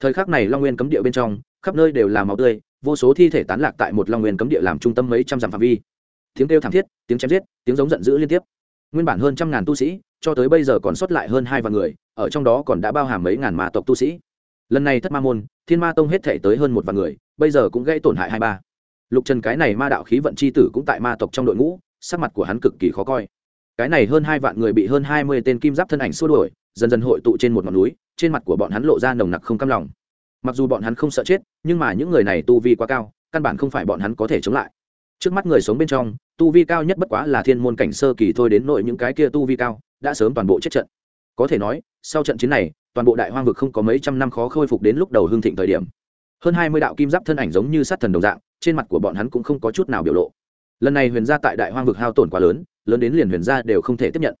A: Thời khắc này long nguyên cấm địa bên trong, khắp nơi đều là máu tươi, vô số thi thể tán lạc tại một long nguyên cấm địa làm trung tâm mấy trăm dặm phạm vi. Tiếng kêu thảm thiết, tiếng chém giết, tiếng giống giận dữ liên tiếp. Nguyên bản hơn trăm ngàn tu sĩ, cho tới bây giờ còn sót lại hơn hai vạn người, ở trong đó còn đã bao hàm mấy ngàn ma tộc tu sĩ. Lần này thất ma môn, thiên ma tông hết thể tới hơn một vạn người, bây giờ cũng gây tổn hại hai ba. Lục trần cái này ma đạo khí vận c h i tử cũng tại ma tộc trong đội ngũ sắc mặt của hắn cực kỳ khó coi. Cái này hơn hai vạn người bị hơn hai mươi tên kim giáp thân ảnh xua đuổi, dần dần hội tụ trên một ngọn núi, trên mặt của bọn hắn lộ ra nồng nặc không cam lòng. Mặc dù bọn hắn không sợ chết, nhưng mà những người này tu vi quá cao, căn bản không phải bọn hắn có thể chống lại. Trước mắt người sống bên trong, tu vi cao nhất bất quá là thiên môn cảnh sơ kỳ thôi đến nội những cái kia tu vi cao, đã sớm toàn bộ chết trận. Có thể nói, sau trận chiến này, toàn bộ đại hoang vực không có mấy trăm năm khó khôi phục đến lúc đầu hương thịnh thời điểm. Hơn hai mươi đạo kim giáp thân ảnh giống như sát thần đồng dạng, trên mặt của bọn hắn cũng không có chút nào biểu lộ lần này huyền gia tại đại hoang vực hao tổn quá lớn lớn đến liền huyền gia đều không thể tiếp nhận.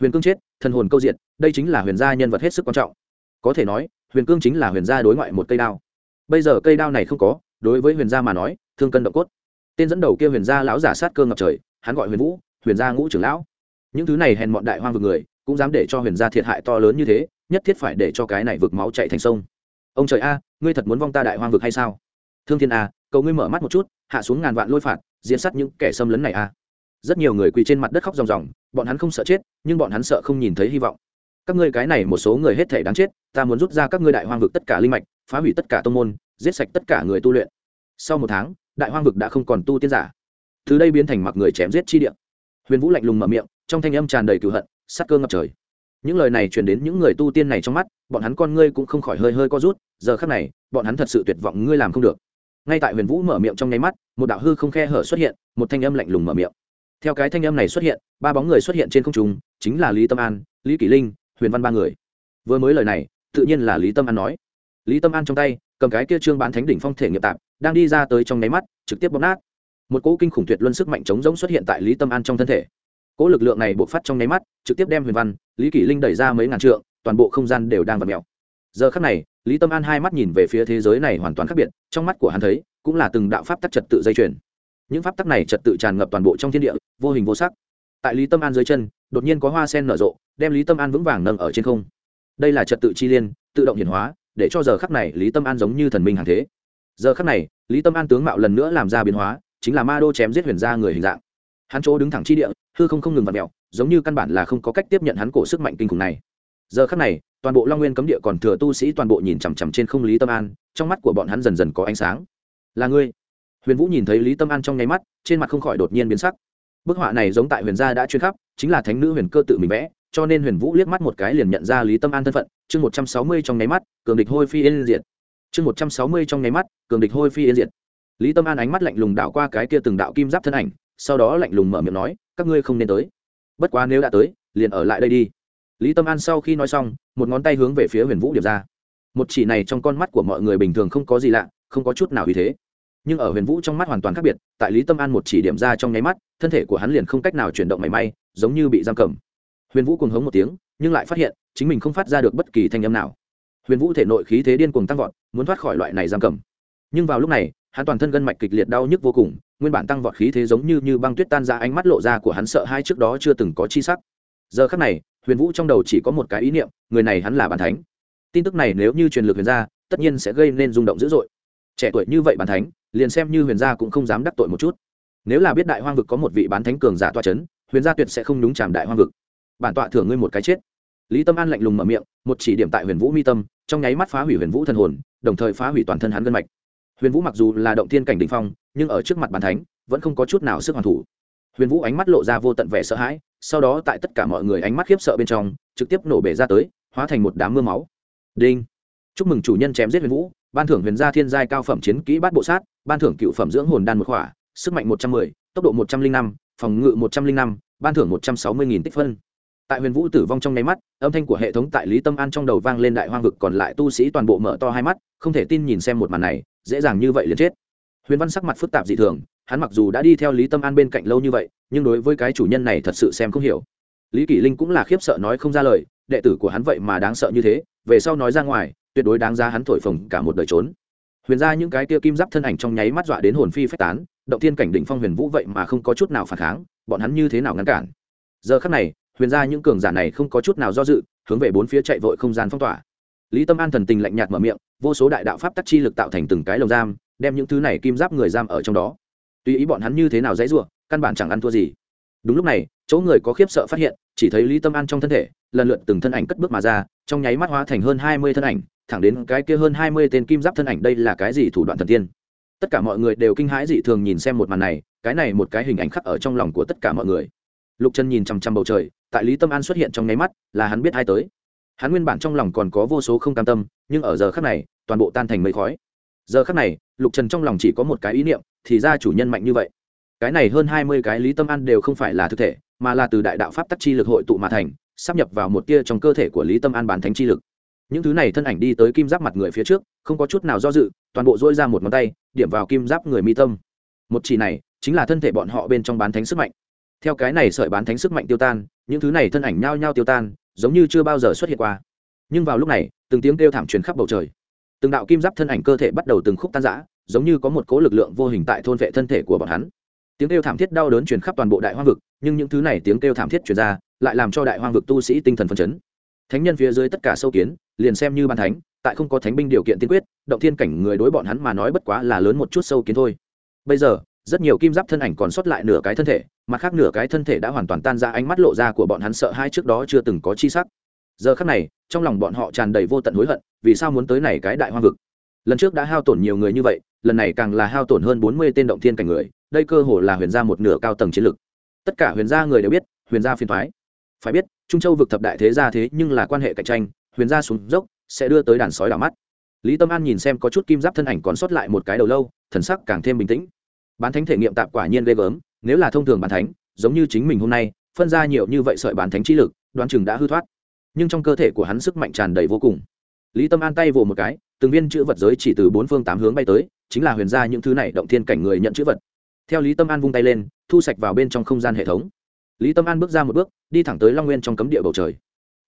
A: Huyền cương chết, thần hồn câu diện đây chính là huyền gia nhân vật hết sức quan trọng. Có thể nói, huyền cương chính là huyền gia đối ngoại một cây đao. Bây giờ cây đao này không có, đối với huyền gia mà nói, thương cân động cốt. Tên dẫn đầu kia huyền gia lão giả sát cơ ngập trời, hắn gọi huyền vũ, huyền gia ngũ trưởng lão. Những thứ này hèn mọn đại hoang vực người, cũng dám để cho huyền gia thiệt hại to lớn như thế, nhất thiết phải để cho cái này vực máu chạy thành sông. Ông trời a, ngươi thật muốn vong ta đại hoang vực hay sao? Thương thiên a, cầu ngươi mở mắt một chút, hạ xuống ngàn vạn lôi phạt diễn sát những kẻ xâm lấn này a rất nhiều người quỳ trên mặt đất khóc ròng ròng, bọn hắn không sợ chết, nhưng bọn hắn sợ không nhìn thấy hy vọng. Các ngươi cái này một số người hết thể đáng chết, ta muốn rút ra các ngươi đại hoang vực tất cả linh mạch, phá hủy tất cả tông môn, giết sạch tất cả người tu luyện. Sau một tháng, đại hoang vực đã không còn tu tiên giả. Từ đây biến thành mặc người chém giết chi địa. Huyền vũ lạnh lùng mở miệng, trong thanh âm tràn đầy cựu hận sắc cơ ngập trời. Những lời này truyền đến những người tu tiên này trong mắt, bọn hắn con ngươi cũng không khỏi hơi hơi co rút, giờ khác này, bọn hắn thật sự tuyệt vọng, ngươi làm không được ngay tại huyền vũ mở miệng trong nháy mắt, một đạo hư không khe hở xuất hiện, một thanh âm lạnh lùng mở miệng. Theo cái thanh âm này xuất hiện, ba bóng người xuất hiện trên không trung, chính là lý tâm an, lý kỷ linh, huyền văn ba người. Vừa mới lời này, tự nhiên là lý tâm an nói. Lý tâm an trong tay, cầm cái kia trương bán thánh đỉnh phong thể nghiệp tạp, đang đi ra tới trong nháy mắt, trực tiếp bóp nát. Một cỗ kinh khủng tuyệt luân sức mạnh chống rỗng xuất hiện tại lý tâm an trong thân thể. Cỗ lực lượng này bộc phát trong nháy mắt, trực tiếp đem huyền văn, lý kỷ linh đẩy ra mấy ngàn trượng, toàn bộ không gian đều đang vật mèo. Giờ khắc này lý tâm an hai mắt nhìn về phía thế giới này hoàn toàn khác biệt trong mắt của hắn thấy cũng là từng đạo pháp tắc trật tự dây chuyển, những pháp tắc này trật tự tràn ngập toàn bộ trong thiên địa vô hình vô sắc. Tại lý tâm an dưới chân đột nhiên có hoa sen nở rộ đem lý tâm an vững vàng nâng ở trên không. Đây là trật tự chi liên tự động hiển hóa để cho giờ khắc này lý tâm an giống như thần minh hàng thế. Giờ khắc này lý tâm an tướng mạo lần nữa làm ra biến hóa chính là ma đô chém giết huyền ra người hình dạng. Hắn chỗ đứng thẳng chi địa hư không không ngừng vặt mẹo giống như căn bản là không có cách tiếp nhận hắn cổ sức mạnh kinh khủng này giờ khắc này, toàn bộ long nguyên cấm địa còn thừa tu sĩ toàn bộ nhìn chằm chằm trên không lý tâm an, trong mắt của bọn hắn dần dần có ánh sáng. Là ngươi? Huyền vũ nhìn thấy lý tâm an trong nháy mắt, trên mặt không khỏi đột nhiên biến sắc. Bức họa này giống tại huyền gia đã chuyên khắp, chính là thánh nữ huyền cơ tự mình vẽ, cho nên huyền vũ liếc mắt một cái liền nhận ra lý tâm an thân phận. Chương một trăm sáu mươi trong nháy mắt, cường địch hôi phi yên diệt. Chương một trăm sáu mươi trong nháy mắt, cường địch hôi phi yên diệt. Lý tâm an ánh mắt lạnh lùng đảo qua cái kia từng đạo kim giáp thân ảnh, sau đó lạnh lùng mở miệng nói, các ngươi không nên tới. Bất quá nếu đã tới, liền ở lại đây đi lý tâm an sau khi nói xong, một ngón tay hướng về phía huyền vũ điệp ra. Một chỉ này trong con mắt của mọi người bình thường không có gì lạ, không có chút nào ý thế. Nhưng ở huyền vũ trong mắt hoàn toàn khác biệt, tại lý tâm an một chỉ điểm ra trong nháy mắt, thân thể của hắn liền không cách nào chuyển động mảy may, giống như bị giam cầm. Huyền vũ cùng hống một tiếng, nhưng lại phát hiện, chính mình không phát ra được bất kỳ thanh âm nào. Huyền vũ thể nội khí thế điên cuồng tăng vọt, muốn thoát khỏi loại này giam cầm. Nhưng vào lúc này, hắn toàn thân gân mạch kịch liệt đau nhức vô cùng, nguyên bản tăng vọt khí thế giống như như băng tuyết tan ra, ánh mắt lộ ra của hắn sợ hai trước đó chưa từng có chi sắc. Giờ khắc này huyền vũ trong đầu chỉ có một cái ý niệm người này hắn là bàn thánh. Tin tức này nếu như truyền lực huyền Gia, tất nhiên sẽ gây nên rung động dữ dội. Trẻ tuổi như vậy bàn thánh liền xem như huyền gia cũng không dám đắc tội một chút. Nếu là biết đại hoang vực có một vị bán thánh cường giả toa c h ấ n huyền gia tuyệt sẽ không nhúng chàm đại hoang vực. Bản tọa thưởng ngươi một cái chết. Lý tâm an lạnh lùng mở miệng một chỉ điểm tại huyền vũ mi tâm trong nháy mắt phá hủy huyền vũ thần hồn đồng thời phá hủy toàn thân hắn gân mạch. Huyền vũ mặc dù là động thiên cảnh đình phong nhưng ở trước mặt bàn thánh vẫn không có chút nào sức hoàn thủ. Huyền vũ ánh mắt lộ ra vô tận vẻ sợ hãi sau đó tại tất cả mọi người ánh mắt khiếp sợ bên trong, trực tiếp nổ bể ra tới, hóa thành một đám mưa máu. Đinh! Chúc mừng chủ nhân chém giết huyền vũ, ban thưởng huyền gia thiên giai cao phẩm chiến kỹ bát bộ sát, ban thưởng cựu phẩm dưỡng hồn đan một khỏa, sức mạnh một trăm mười, tốc độ một trăm linh năm, phòng ngự một trăm linh năm, ban thưởng một trăm sáu mươi nghìn tích phân. Tại huyền vũ tử vong trong nháy mắt, âm thanh của hệ thống tại lý tâm an trong đầu vang lên đại hoang vực còn lại tu sĩ toàn bộ mở to hai mắt, không thể tin nhìn xem một màn này, dễ dàng như vậy liền chết huyền văn sắc mặt phức tạp dị thường, hắn mặc dù đã đi theo lý tâm an bên cạnh lâu như vậy, nhưng đối với cái chủ nhân này thật sự xem không hiểu. Lý kỷ linh cũng là khiếp sợ nói không ra lời, đệ tử của hắn vậy mà đáng sợ như thế, về sau nói ra ngoài, tuyệt đối đáng giá hắn thổi phồng cả một đời trốn. Huyền ra những cái kia kim giáp thân ảnh trong nháy mắt dọa đến hồn phi phách tán, động thiên cảnh đỉnh phong huyền vũ vậy mà không có chút nào phản kháng, bọn hắn như thế nào ngăn cản? Giờ khắc này, huyền ra những cường giả này không có chút nào do dự, hướng về bốn phía chạy vội không gian phong tỏa. Lý tâm an thần tình lạnh nhạt mở miệng, vô số đại đạo pháp tắc chi lực tạo thành từng cái lồng giam đem những thứ này kim giáp người giam ở trong đó. Tùy ý bọn hắn như thế nào dãy ruộng căn bản chẳng ăn thua gì. Đúng lúc này, chỗ người có khiếp sợ phát hiện, chỉ thấy lý tâm an trong thân thể, lần lượt từng thân ảnh cất bước mà ra, trong nháy mắt hóa thành hơn hai mươi thân ảnh, thẳng đến cái kia hơn hai mươi tên kim giáp thân ảnh, đây là cái gì thủ đoạn thần tiên? Tất cả mọi người đều kinh hãi dị thường nhìn xem một màn này, cái này một cái hình ảnh khắc ở trong lòng của tất cả mọi người. Lục trần nhìn chằm chằm bầu trời, tại lý tâm an xuất hiện trong nháy mắt, là hắn biết ai tới. Hắn nguyên bản trong lòng còn có vô số không cam tâm, nhưng ở giờ khắc này, toàn bộ tan thành mây khói giờ khắc này, lục trần trong lòng chỉ có một cái ý niệm, thì ra chủ nhân mạnh như vậy. Cái này hơn hai mươi cái lý tâm an đều không phải là thực thể, mà là từ đại đạo pháp tắc chi lực hội tụ mà thành sắp nhập vào một tia trong cơ thể của lý tâm an bán thánh chi lực. Những thứ này thân ảnh đi tới kim giáp mặt người phía trước, không có chút nào do dự, toàn bộ dỗi ra một ngón tay, điểm vào kim giáp người mi tâm. Một chỉ này, chính là thân thể bọn họ bên trong bán thánh sức mạnh. Theo cái này sợi bán thánh sức mạnh tiêu tan, những thứ này thân ảnh nhao nhao tiêu tan, giống như chưa bao giờ xuất hiện qua. Nhưng vào lúc này, từng tiếng kêu thảm truyền khắp bầu trời từng đạo kim giáp thân ảnh cơ thể bắt đầu từng khúc tan rã, giống như có một cố lực lượng vô hình tại thôn vệ thân thể của bọn hắn. Tiếng kêu thảm thiết đau đớn truyền khắp toàn bộ đại hoang vực, nhưng những thứ này tiếng kêu thảm thiết truyền ra, lại làm cho đại hoang vực tu sĩ tinh thần phấn chấn. Thánh nhân phía dưới tất cả sâu kiến, liền xem như ban thánh, tại không có thánh binh điều kiện tiên quyết, động thiên cảnh người đối bọn hắn mà nói bất quá là lớn một chút sâu kiến thôi. Bây giờ, rất nhiều kim giáp thân ảnh còn sót lại nửa cái thân thể, mặt khác nửa cái thân thể đã hoàn toàn tan ra ánh mắt lộ ra của bọn hắn sợ hai trước đó chưa từng có chi sắc giờ khắc này, trong lòng bọn họ tràn đầy vô tận hối hận, vì sao muốn tới này cái đại hoang vực? Lần trước đã hao tổn nhiều người như vậy, lần này càng là hao tổn hơn bốn mươi tên động thiên cảnh người, đây cơ hồ là huyền gia một nửa cao tầng chiến lực tất cả huyền gia người đều biết, huyền gia phiền thoái phải biết, trung châu vực thập đại thế gia thế nhưng là quan hệ cạnh tranh, huyền gia xuống dốc, sẽ đưa tới đàn sói đảo mắt. Lý tâm an nhìn xem có chút kim giáp thân ảnh còn sót lại một cái đầu lâu, thần sắc càng thêm bình tĩnh. Bán thánh thể nghiệm tạp quả nhiên ghê gớm, nếu là thông thường bán thánh, giống như chính mình hôm nay, phân ra nhiều như vậy sợi bán thánh trí lực, đoán chừng đã hư thoát nhưng trong cơ thể của hắn sức mạnh tràn đầy vô cùng. Lý tâm an tay vồ một cái, từng viên chữ vật giới chỉ từ bốn phương tám hướng bay tới, chính là huyền ra những thứ này động thiên cảnh người nhận chữ vật. Theo lý tâm an vung tay lên, thu sạch vào bên trong không gian hệ thống. Lý tâm an bước ra một bước, đi thẳng tới long nguyên trong cấm địa bầu trời.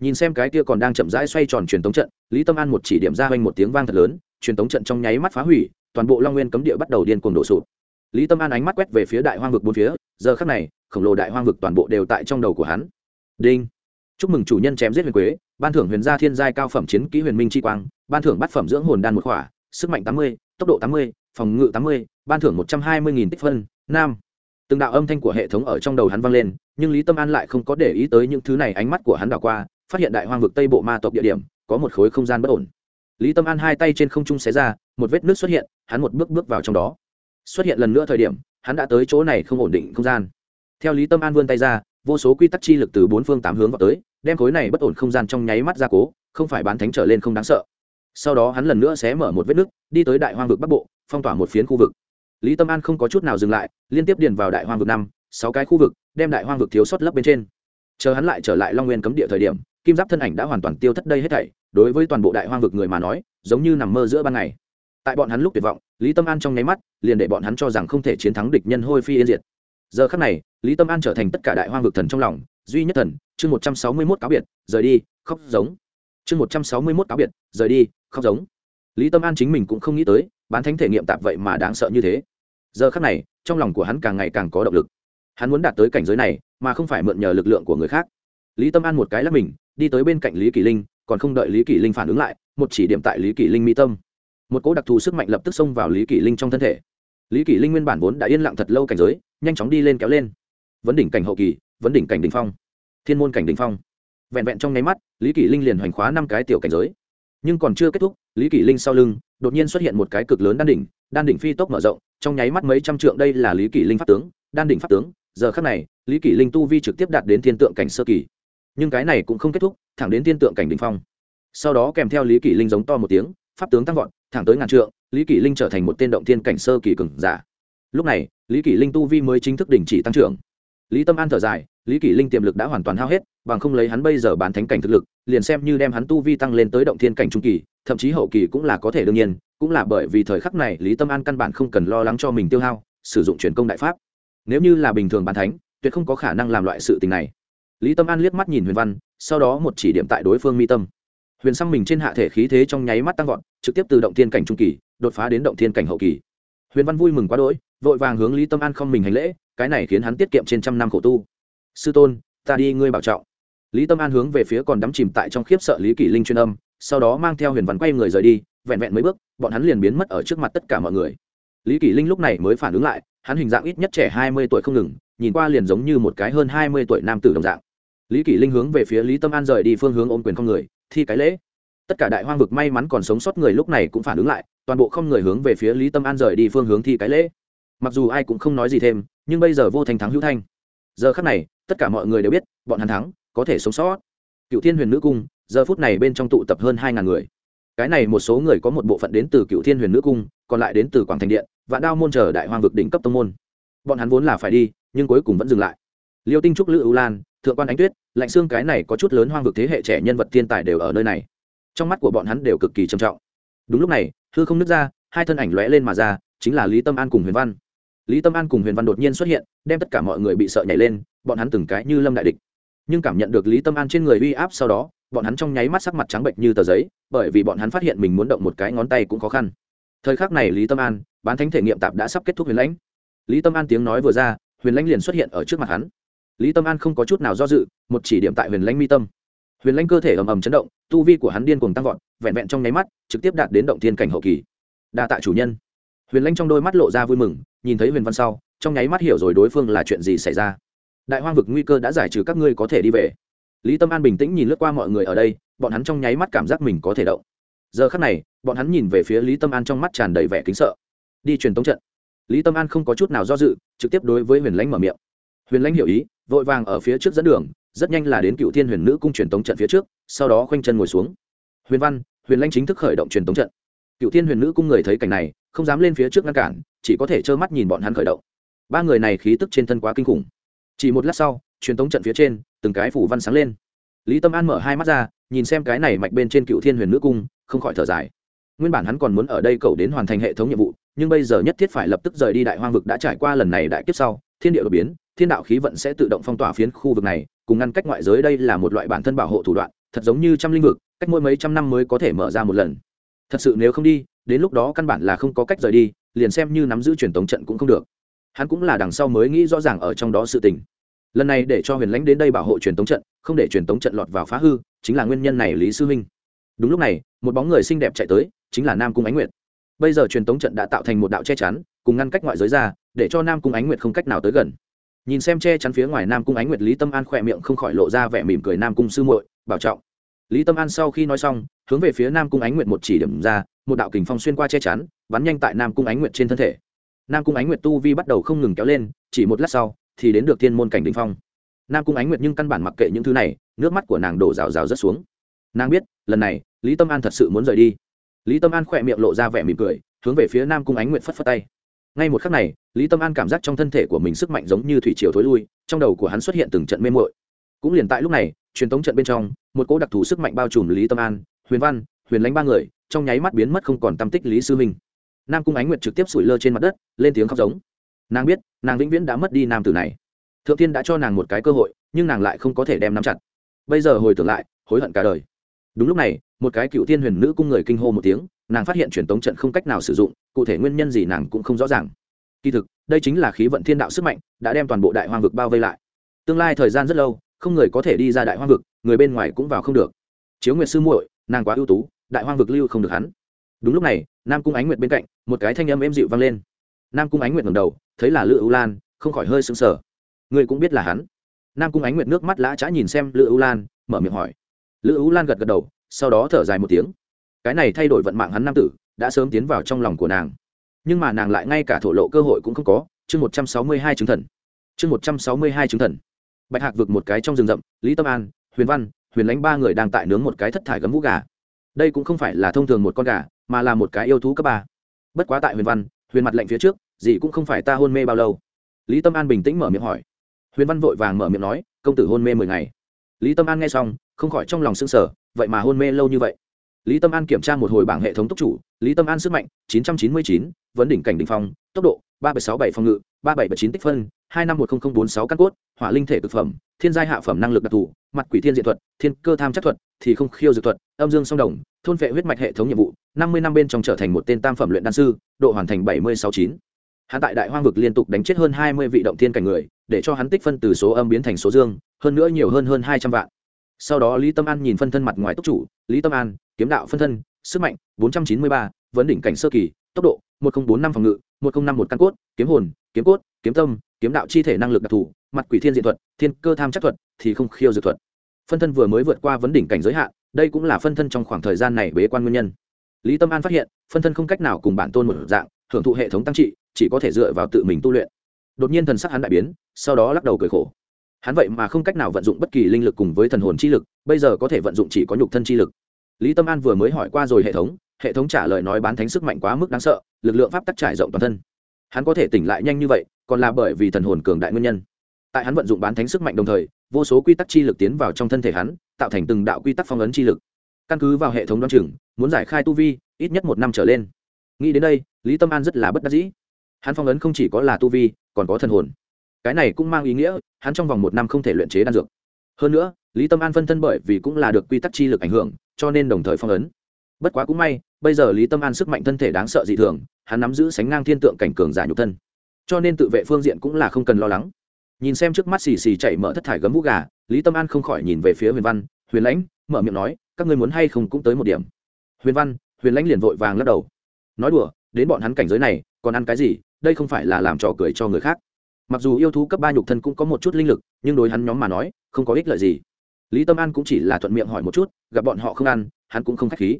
A: Nhìn xem cái kia còn đang chậm rãi xoay tròn truyền tống trận, lý tâm an một chỉ điểm ra hoành một tiếng vang thật lớn, truyền tống trận trong nháy mắt phá hủy, toàn bộ long nguyên cấm địa bắt đầu điên cuồng đổ sụp. Lý tâm an ánh mắt quét về phía đại hoang vực bốn phía, giờ khắc này, khổng lồ đại hoang vực toàn bộ đều tại trong đầu của hắn. Đinh! Chúc mừng chủ nhân chém giết huyền quế, ban thưởng huyền gia thiên giai cao phẩm chiến kỹ huyền minh chi quang, ban thưởng bát phẩm dưỡng hồn đan một khỏa, sức mạnh tám mươi, tốc độ tám mươi, phòng ngự tám mươi, ban thưởng một trăm hai mươi nghìn tích phân, nam. Từng đạo âm thanh của hệ thống ở trong đầu hắn vang lên, nhưng lý tâm an lại không có để ý tới những thứ này, ánh mắt của hắn đảo qua, phát hiện đại hoang vực tây bộ ma tộc địa điểm, có một khối không gian bất ổn. Lý tâm an hai tay trên không trung xé ra, một vết nước xuất hiện, hắn một bước bước vào trong đó. Xuất hiện lần nữa thời điểm, hắn đã tới chỗ này không ổn định không gian. Theo lý tâm an vươn tay ra vô số quy tắc chi lực từ bốn phương tám hướng vào tới, đem khối này bất ổn không gian trong nháy mắt ra cố, không phải bán thánh trở lên không đáng sợ. Sau đó hắn lần nữa xé mở một vết nứt, đi tới đại hoang vực bắc bộ, phong tỏa một phiến khu vực. Lý tâm an không có chút nào dừng lại, liên tiếp điền vào đại hoang vực năm, sáu cái khu vực, đem đại hoang vực thiếu sót lấp bên trên. Chờ hắn lại trở lại long nguyên cấm địa thời điểm, kim giáp thân ảnh đã hoàn toàn tiêu thất đây hết thảy, đối với toàn bộ đại hoang vực người mà nói, giống như nằm mơ giữa ban ngày. Tại bọn hắn lúc tuyệt vọng, lý tâm an trong nháy mắt, liền để bọn hắn cho rằng không thể chiến thắng địch nhân hôi phi yên diệt. Giờ khắc này lý tâm an trở thành tất cả đại hoang vực thần trong lòng, duy nhất thần, chương một trăm sáu mươi mốt cáo biệt, rời đi, khóc giống. Chương một trăm sáu mươi mốt cáo biệt, rời đi, khóc giống. Lý tâm an chính mình cũng không nghĩ tới, bán thánh thể nghiệm tạp vậy mà đáng sợ như thế. Giờ khắc này, trong lòng của hắn càng ngày càng có động lực. Hắn muốn đạt tới cảnh giới này, mà không phải mượn nhờ lực lượng của người khác. Lý tâm an một cái lắp mình, đi tới bên cạnh lý kỷ linh, còn không đợi lý kỷ linh phản ứng lại, một chỉ điểm tại lý kỷ linh mi tâm. Một cỗ đặc thù sức mạnh lập tức xông vào lý kỷ linh trong thân thể. Lý kỷ linh nguyên bản vốn đã yên lặng thật lâu cảnh giới, nhanh chóng đi lên kéo lên vấn đỉnh cảnh hậu kỳ, vấn đỉnh cảnh đ ỉ n h phong, thiên môn cảnh đ ỉ n h phong. Vẹn vẹn trong nháy mắt, lý kỷ linh liền hoành khóa năm cái tiểu cảnh giới. Nhưng còn chưa kết thúc, lý kỷ linh sau lưng, đột nhiên xuất hiện một cái cực lớn đan đỉnh đan đỉnh phi tốc mở rộng, trong nháy mắt mấy trăm trượng, đây là lý kỷ linh pháp tướng, đan đỉnh pháp tướng. Giờ khắc này, lý kỷ linh tu vi trực tiếp đạt đến thiên tượng cảnh sơ kỳ. Nhưng cái này cũng không kết thúc, thẳng đến thiên tượng cảnh đ ỉ n h phong. Sau đó kèm theo lý kỷ linh giống to một tiếng, pháp tướng tăng vọt, thẳng tới ngàn trượng, lý kỷ linh trở thành một tên động thiên cảnh sơ kỳ cừng giả. Lúc này, lý kỷ linh tu vi mới chính thức đình chỉ tăng trưởng lý tâm an thở dài, lý kỷ linh tiềm lực đã hoàn toàn hao hết, bằng không lấy hắn bây giờ bán thánh cảnh thực lực, liền xem như đem hắn tu vi tăng lên tới động thiên cảnh trung kỳ, thậm chí hậu kỳ cũng là có thể đương nhiên, cũng là bởi vì thời khắc này lý tâm an căn bản không cần lo lắng cho mình tiêu hao, sử dụng truyền công đại pháp. Nếu như là bình thường bán thánh, tuyệt không có khả năng làm loại sự tình này. Lý tâm an liếc mắt nhìn huyền văn, sau đó một chỉ điểm tại đối phương mi tâm. Huyền xăm mình trên hạ thể khí thế trong nháy mắt tăng vọt, trực tiếp từ động thiên cảnh trung kỳ, đột phá đến động thiên cảnh hậu kỳ. Huyền văn vui mừng quá đỗi vội vàng hướng lý tâm an không mình hành lễ, cái này khiến hắn tiết kiệm trên trăm năm khổ tu. Sư tôn, ta đi, ngươi bảo trọng. Lý tâm an hướng về phía còn đắm chìm tại trong khiếp sợ lý kỷ linh chuyên âm, sau đó mang theo huyền văn quay người rời đi, vẹn vẹn mấy bước, bọn hắn liền biến mất ở trước mặt tất cả mọi người. Lý kỷ linh lúc này mới phản ứng lại, hắn hình dạng ít nhất trẻ hai mươi tuổi không ngừng, nhìn qua liền giống như một cái hơn hai mươi tuổi nam tử đồng dạng. Lý kỷ linh hướng về phía lý tâm an rời đi phương hướng ôm quyền không người, thi cái lễ. Tất cả đại hoang vực may mắn còn sống sót người lúc này cũng phản ứng lại, toàn bộ không người hướng về phía lý tâm an rời đi phương hướng thi cái lễ mặc dù ai cũng không nói gì thêm, nhưng bây giờ vô thành thắng hữu thanh. Giờ khắc này, tất cả mọi người đều biết, bọn hắn thắng, có thể sống sót. Cựu thiên huyền nữ cung, giờ phút này bên trong tụ tập hơn hai ngàn người. Cái này một số người có một bộ phận đến từ cựu thiên huyền nữ cung, còn lại đến từ quảng thành điện và đao môn chờ đại hoang vực đỉnh cấp tông môn. Bọn hắn vốn là phải đi, nhưng cuối cùng vẫn dừng lại. Liêu tinh trúc, lữ ưu lan, thượng quan ánh tuyết, lạnh xương cái này có chút lớn hoang vực thế hệ trẻ nhân vật thiên tài đều ở nơi này. Trong mắt của bọn hắn đều cực kỳ trầm trọng. Đúng lúc này, hư không nứt ra, hai thân ảnh lóe lên mà ra, chính là lý tâm an cùng huyền văn lý tâm an cùng huyền văn đột nhiên xuất hiện, đem tất cả mọi người bị sợ nhảy lên, bọn hắn từng cái như lâm đại địch. Nhưng cảm nhận được lý tâm an trên người uy áp sau đó, bọn hắn trong nháy mắt sắc mặt trắng bệnh như tờ giấy, bởi vì bọn hắn phát hiện mình muốn động một cái ngón tay cũng khó khăn. Thời khắc này lý tâm an, bán thánh thể nghiệm tạp đã sắp kết thúc huyền lãnh. Lý tâm an tiếng nói vừa ra, huyền lãnh liền xuất hiện ở trước mặt hắn. Lý tâm an không có chút nào do dự, một chỉ điểm tại huyền lãnh mi tâm. Huyền lãnh cơ thể ầm ầm chấn động, tu vi của hắn điên cuồng tăng vọt, vẹn vẹn trong nháy mắt, trực tiếp đạt đến động thiên cảnh hậu kỳ. Đa tạ chủ nhân. Huyền lãnh trong đôi mắt lộ ra vui mừng nhìn thấy huyền văn sau, trong nháy mắt hiểu rồi đối phương là chuyện gì xảy ra. Đại hoang vực nguy cơ đã giải trừ các ngươi có thể đi về. Lý tâm an bình tĩnh nhìn lướt qua mọi người ở đây, bọn hắn trong nháy mắt cảm giác mình có thể động. Giờ khắc này, bọn hắn nhìn về phía lý tâm an trong mắt tràn đầy vẻ kính sợ. Đi truyền tống trận. Lý tâm an không có chút nào do dự, trực tiếp đối với huyền lãnh mở miệng. Huyền lãnh hiểu ý, vội vàng ở phía trước dẫn đường, rất nhanh là đến cựu thiên huyền nữ cung truyền tống trận phía trước, sau đó khoanh chân ngồi xuống. Huyền văn, huyền lãnh chính thức khởi động truyền tống trận cựu thiên huyền nữ cung người thấy cảnh này, không dám lên phía trước ngăn cản, chỉ có thể trơ mắt nhìn bọn hắn khởi động. Ba người này khí tức trên thân quá kinh khủng. Chỉ một lát sau, truyền tống trận phía trên, từng cái phủ văn sáng lên. Lý tâm an mở hai mắt ra, nhìn xem cái này mạch bên trên cựu thiên huyền nữ cung, không khỏi thở dài. Nguyên bản hắn còn muốn ở đây cầu đến hoàn thành hệ thống nhiệm vụ, nhưng bây giờ nhất thiết phải lập tức rời đi đại hoang vực đã trải qua lần này đại kiếp sau, thiên địa đột biến, thiên đạo khí vận sẽ tự động phong tỏa phiến khu vực này, cùng ngăn cách ngoại giới đây là một loại bản thân bảo hộ thủ đoạn, thật giống như trăm linh vực, cách mỗi mấy trăm năm mới có thể mở ra một lần thật sự nếu không đi, đến lúc đó căn bản là không có cách rời đi, liền xem như nắm giữ truyền tống trận cũng không được. Hắn cũng là đằng sau mới nghĩ rõ ràng ở trong đó sự tình. Lần này để cho huyền lãnh đến đây bảo hộ truyền tống trận, không để truyền tống trận lọt vào phá hư, chính là nguyên nhân này lý sư huynh đúng lúc này, một bóng người xinh đẹp chạy tới, chính là nam cung ánh nguyệt. Bây giờ truyền tống trận đã tạo thành một đạo che chắn, cùng ngăn cách ngoại giới ra, để cho nam cung ánh nguyệt không cách nào tới gần. Nhìn xem che chắn phía ngoài nam cung ánh nguyệt lý tâm an khỏe miệng không khỏi lộ ra vẻ mỉm cười nam cung sư muội, bảo trọng. Lý tâm an sau khi nói xong hướng về phía nam cung ánh nguyệt một chỉ điểm ra, một đạo kình phong xuyên qua che chắn, bắn nhanh tại nam cung ánh nguyệt trên thân thể. Nam cung ánh nguyệt tu vi bắt đầu không ngừng kéo lên, chỉ một lát sau, thì đến được thiên môn cảnh đình phong. Nam cung ánh nguyệt nhưng căn bản mặc kệ những thứ này, nước mắt của nàng đổ rào rào rất xuống. Nàng biết, lần này, lý tâm an thật sự muốn rời đi. Lý tâm an khỏe miệng lộ ra vẻ mỉm cười, hướng về phía nam cung ánh nguyệt phất phất tay. Ngay một khắc này, lý tâm an cảm giác trong thân thể của mình sức mạnh giống như thủy triều thối lui, trong đầu của hắn xuất hiện từng trận mê mội cũng liền tại lúc này, truyền thống trận bên trong, một cỗ đặc thù sức mạnh bao trùm lý tâm an huyền văn, huyền lánh ba người, trong nháy mắt biến mất không còn tâm tích lý sư minh. Nam cung ánh nguyệt trực tiếp sủi lơ trên mặt đất, lên tiếng khóc giống. Nàng biết, nàng vĩnh viễn đã mất đi nam tử này. Thượng tiên đã cho nàng một cái cơ hội, nhưng nàng lại không có thể đem nắm chặt. Bây giờ hồi tưởng lại, hối hận cả đời. Đúng lúc này, một cái cựu tiên huyền nữ cung người kinh hô một tiếng, nàng phát hiện truyền tống trận không cách nào sử dụng, cụ thể nguyên nhân gì nàng cũng không rõ ràng. Kỳ thực, đây chính là khí vận thiên đạo sức mạnh, đã đem toàn bộ đại hoang vực bao vây lại. Tương lai thời gian rất lâu, không người có thể đi ra đại hoang vực, người bên ngoài cũng vào không được. Chiếu nguyệt sư muội nàng quá ưu tú, đại hoang vực lưu không được hắn. Đúng lúc này, nam cung ánh nguyệt bên cạnh, một cái thanh âm êm dịu vang lên. Nam cung ánh nguyệt ngầm đầu, thấy là lữ ưu lan, không khỏi hơi sững sờ. Người cũng biết là hắn. Nam cung ánh nguyệt nước mắt lã chã nhìn xem lữ ưu lan, mở miệng hỏi. Lữ ưu lan gật gật đầu, sau đó thở dài một tiếng. Cái này thay đổi vận mạng hắn nam tử, đã sớm tiến vào trong lòng của nàng. Nhưng mà nàng lại ngay cả thổ lộ cơ hội cũng không có. Chương một trăm sáu mươi hai chứng thần. Chương một trăm sáu mươi hai chứng thần. Bạch hạc vực một cái trong rừng rậm, lý tâm an, huyền văn huyền lãnh ba người đang tại nướng một cái thất thải gấm vũ gà. Đây cũng không phải là thông thường một con gà, mà là một cái yêu thú cấp ba. Bất quá tại huyền văn, huyền mặt lệnh phía trước, gì cũng không phải ta hôn mê bao lâu. Lý tâm an bình tĩnh mở miệng hỏi. Huyền văn vội vàng mở miệng nói, công tử hôn mê mười ngày. Lý tâm an nghe xong, không khỏi trong lòng s ư n g sở vậy mà hôn mê lâu như vậy? Lý tâm an kiểm tra một hồi bảng hệ thống tốc chủ, lý tâm an sức mạnh, chín trăm chín mươi chín, vấn đỉnh cảnh đ ỉ n h phong, tốc độ, ba bảy sáu bảy phòng ngự, ba bảy bảy chín tích phân, hai năm một nghìn bốn sáu căn cốt, hỏa linh thể thực phẩm, thiên giai hạ phẩm năng lực đặc thù mặt quỷ thiên diện thuật, thiên cơ tham chắc thuật, thì không khiêu dược thuật, âm dương song đồng, thôn vệ huyết mạch hệ thống nhiệm vụ, năm mươi năm bên trong trở thành một tên tam phẩm luyện đan sư, độ hoàn thành bảy mươi sáu chín. Hắn tại đại hoang vực liên tục đánh chết hơn hai mươi vị động thiên cảnh người, để cho hắn tích phân từ số âm biến thành số dương, hơn nữa nhiều hơn hơn hai trăm vạn. Sau đó lý tâm an nhìn phân thân mặt ngoài tốc chủ, lý tâm an, kiếm đạo phân thân, sức mạnh bốn trăm chín mươi ba, vấn đỉnh cảnh sơ kỳ, tốc độ một nghìn bốn năm phòng ngự, một nghìn năm một căn cốt, kiếm hồn, kiếm cốt, kiếm tâm, kiếm đạo chi thể năng lực đặc thù mặt quỷ thiên diện thuật, thiên cơ tham chắc thuật thì không khiêu dược thuật. Phân thân vừa mới vượt qua vấn đỉnh cảnh giới hạn, đây cũng là phân thân trong khoảng thời gian này bế quan nguyên nhân. Lý tâm an phát hiện, phân thân không cách nào cùng bản tôn một dạng, hưởng thụ hệ thống tăng trị, chỉ có thể dựa vào tự mình tu luyện. Đột nhiên thần sắc hắn đại biến, sau đó lắc đầu cười khổ. Hắn vậy mà không cách nào vận dụng bất kỳ linh lực cùng với thần hồn chi lực, bây giờ có thể vận dụng chỉ có nhục thân chi lực. Lý tâm an vừa mới hỏi qua rồi hệ thống hệ thống trả lời nói bán thánh sức mạnh quá mức đáng sợ, lực lượng pháp tắc trải rộng toàn thân. Hắn có thể tỉnh lại nhanh như vậy, còn là bởi vì thần hồn cường đại nguyên nhân tại hắn vận dụng bán thánh sức mạnh đồng thời, vô số quy tắc chi lực tiến vào trong thân thể hắn, tạo thành từng đạo quy tắc phong ấn chi lực. Căn cứ vào hệ thống đ o á n chừng, muốn giải khai tu vi, ít nhất một năm trở lên. Nghĩ đến đây, lý tâm an rất là bất đắc dĩ. Hắn phong ấn không chỉ có là tu vi, còn có thần hồn. Cái này cũng mang ý nghĩa, hắn trong vòng một năm không thể luyện chế đan dược. Hơn nữa, lý tâm an phân thân bởi vì cũng là được quy tắc chi lực ảnh hưởng, cho nên đồng thời phong ấn. Bất quá cũng may, bây giờ lý tâm an sức mạnh thân thể đáng sợ dị thường, hắn nắm giữ sánh ngang thiên tượng cảnh cường giả nhục thân. Cho nên tự vệ phương diện cũng là không cần lo lắng nhìn xem trước mắt xì xì chạy mở thất thải gấm vũ gà, lý tâm an không khỏi nhìn về phía huyền văn, huyền lãnh, mở miệng nói, các ngươi muốn hay không cũng tới một điểm. Huyền văn, huyền lãnh liền vội vàng lắc đầu. Nói đùa, đến bọn hắn cảnh giới này, còn ăn cái gì, đây không phải là làm trò cười cho người khác. Mặc dù yêu thú cấp ba nhục thân cũng có một chút linh lực, nhưng đối hắn nhóm mà nói, không có ích lợi gì. Lý tâm an cũng chỉ là thuận miệng hỏi một chút, gặp bọn họ không ăn, hắn cũng không k h á c h khí.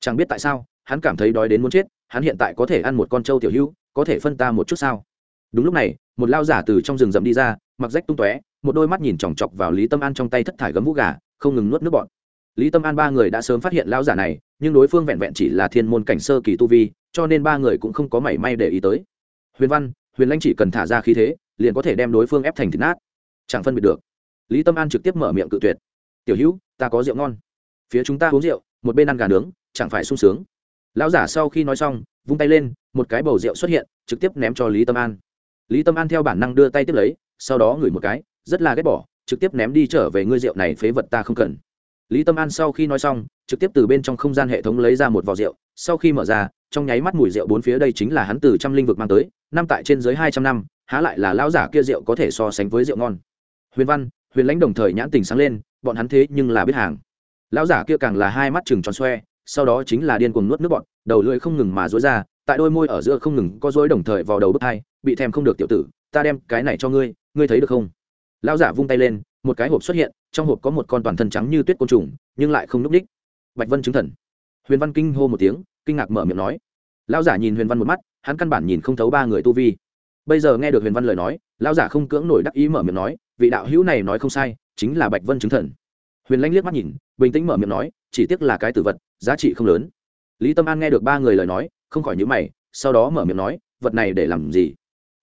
A: Chẳng biết tại sao, hắn cảm thấy đói đến muốn chết, hắn hiện tại có thể ăn một con trâu tiểu hữu có thể phân ta một chút sao? Đúng lúc này, một lao giả từ trong rừng rậm đi ra mặc rách tung tóe, một đôi mắt nhìn chòng chọc vào lý tâm an trong tay thất thải gấm vũ gà, không ngừng nuốt nước bọn lý tâm an ba người đã sớm phát hiện lao giả này, nhưng đối phương vẹn vẹn chỉ là thiên môn cảnh sơ kỳ tu vi, cho nên ba người cũng không có mảy may để ý tới. Huyền văn, huyền lanh chỉ cần thả ra khí thế, liền có thể đem đối phương ép thành thịt nát. Chẳng phân biệt được. Lý tâm an trực tiếp mở miệng cự tuyệt. Tiểu hữu, ta có rượu ngon. Phía chúng ta uống rượu, một bên ăn gà nướng, chẳng phải sung sướng. Lão giả sau khi nói xong, vung tay lên, một cái bầu rượu xuất hiện, trực tiếp ném cho lý tâm an. Lý tâm an theo bản năng đưa tay tiếp lấy sau đó ngửi một cái, rất là ghét bỏ, trực tiếp ném đi trở về ngươi rượu này phế vật ta không cần. Lý tâm an sau khi nói xong, trực tiếp từ bên trong không gian hệ thống lấy ra một vò rượu, sau khi mở ra, trong nháy mắt mùi rượu bốn phía đây chính là hắn từ trăm linh vực mang tới, năm tại trên dưới hai trăm năm, há lại là lão giả kia rượu có thể so sánh với rượu ngon. Huyền văn, huyền lãnh đồng thời nhãn tình sáng lên, bọn hắn thế nhưng là biết hàng. Lão giả kia càng là hai mắt chừng tròn xoe, sau đó chính là điên cuồng nuốt nước bọn, đầu lưỡi không ngừng mà dối ra, tại đôi môi ở giữa không ngừng có dối đồng thời vào đầu bức hai, bị thèm không được tiểu tử ta đem cái này cho ngươi ngươi thấy được không? Lão giả vung tay lên, một cái hộp xuất hiện, trong hộp có một con toàn thân trắng như tuyết côn trùng, nhưng lại không n ú c đích. Bạch vân chứng thần. Huyền văn kinh hô một tiếng, kinh ngạc mở miệng nói. Lão giả nhìn huyền văn một mắt, hắn căn bản nhìn không thấu ba người tu vi. Bây giờ nghe được huyền văn lời nói, lão giả không cưỡng nổi đắc ý mở miệng nói, vị đạo hữu này nói không sai, chính là bạch vân chứng thần. Huyền lanh liếc mắt nhìn, bình tĩnh mở miệng nói, chỉ tiếc là cái tử vật, giá trị không lớn. Lý tâm an nghe được ba người lời nói, không khỏi nhữ mày, sau đó mở miệng nói, vật này để làm gì?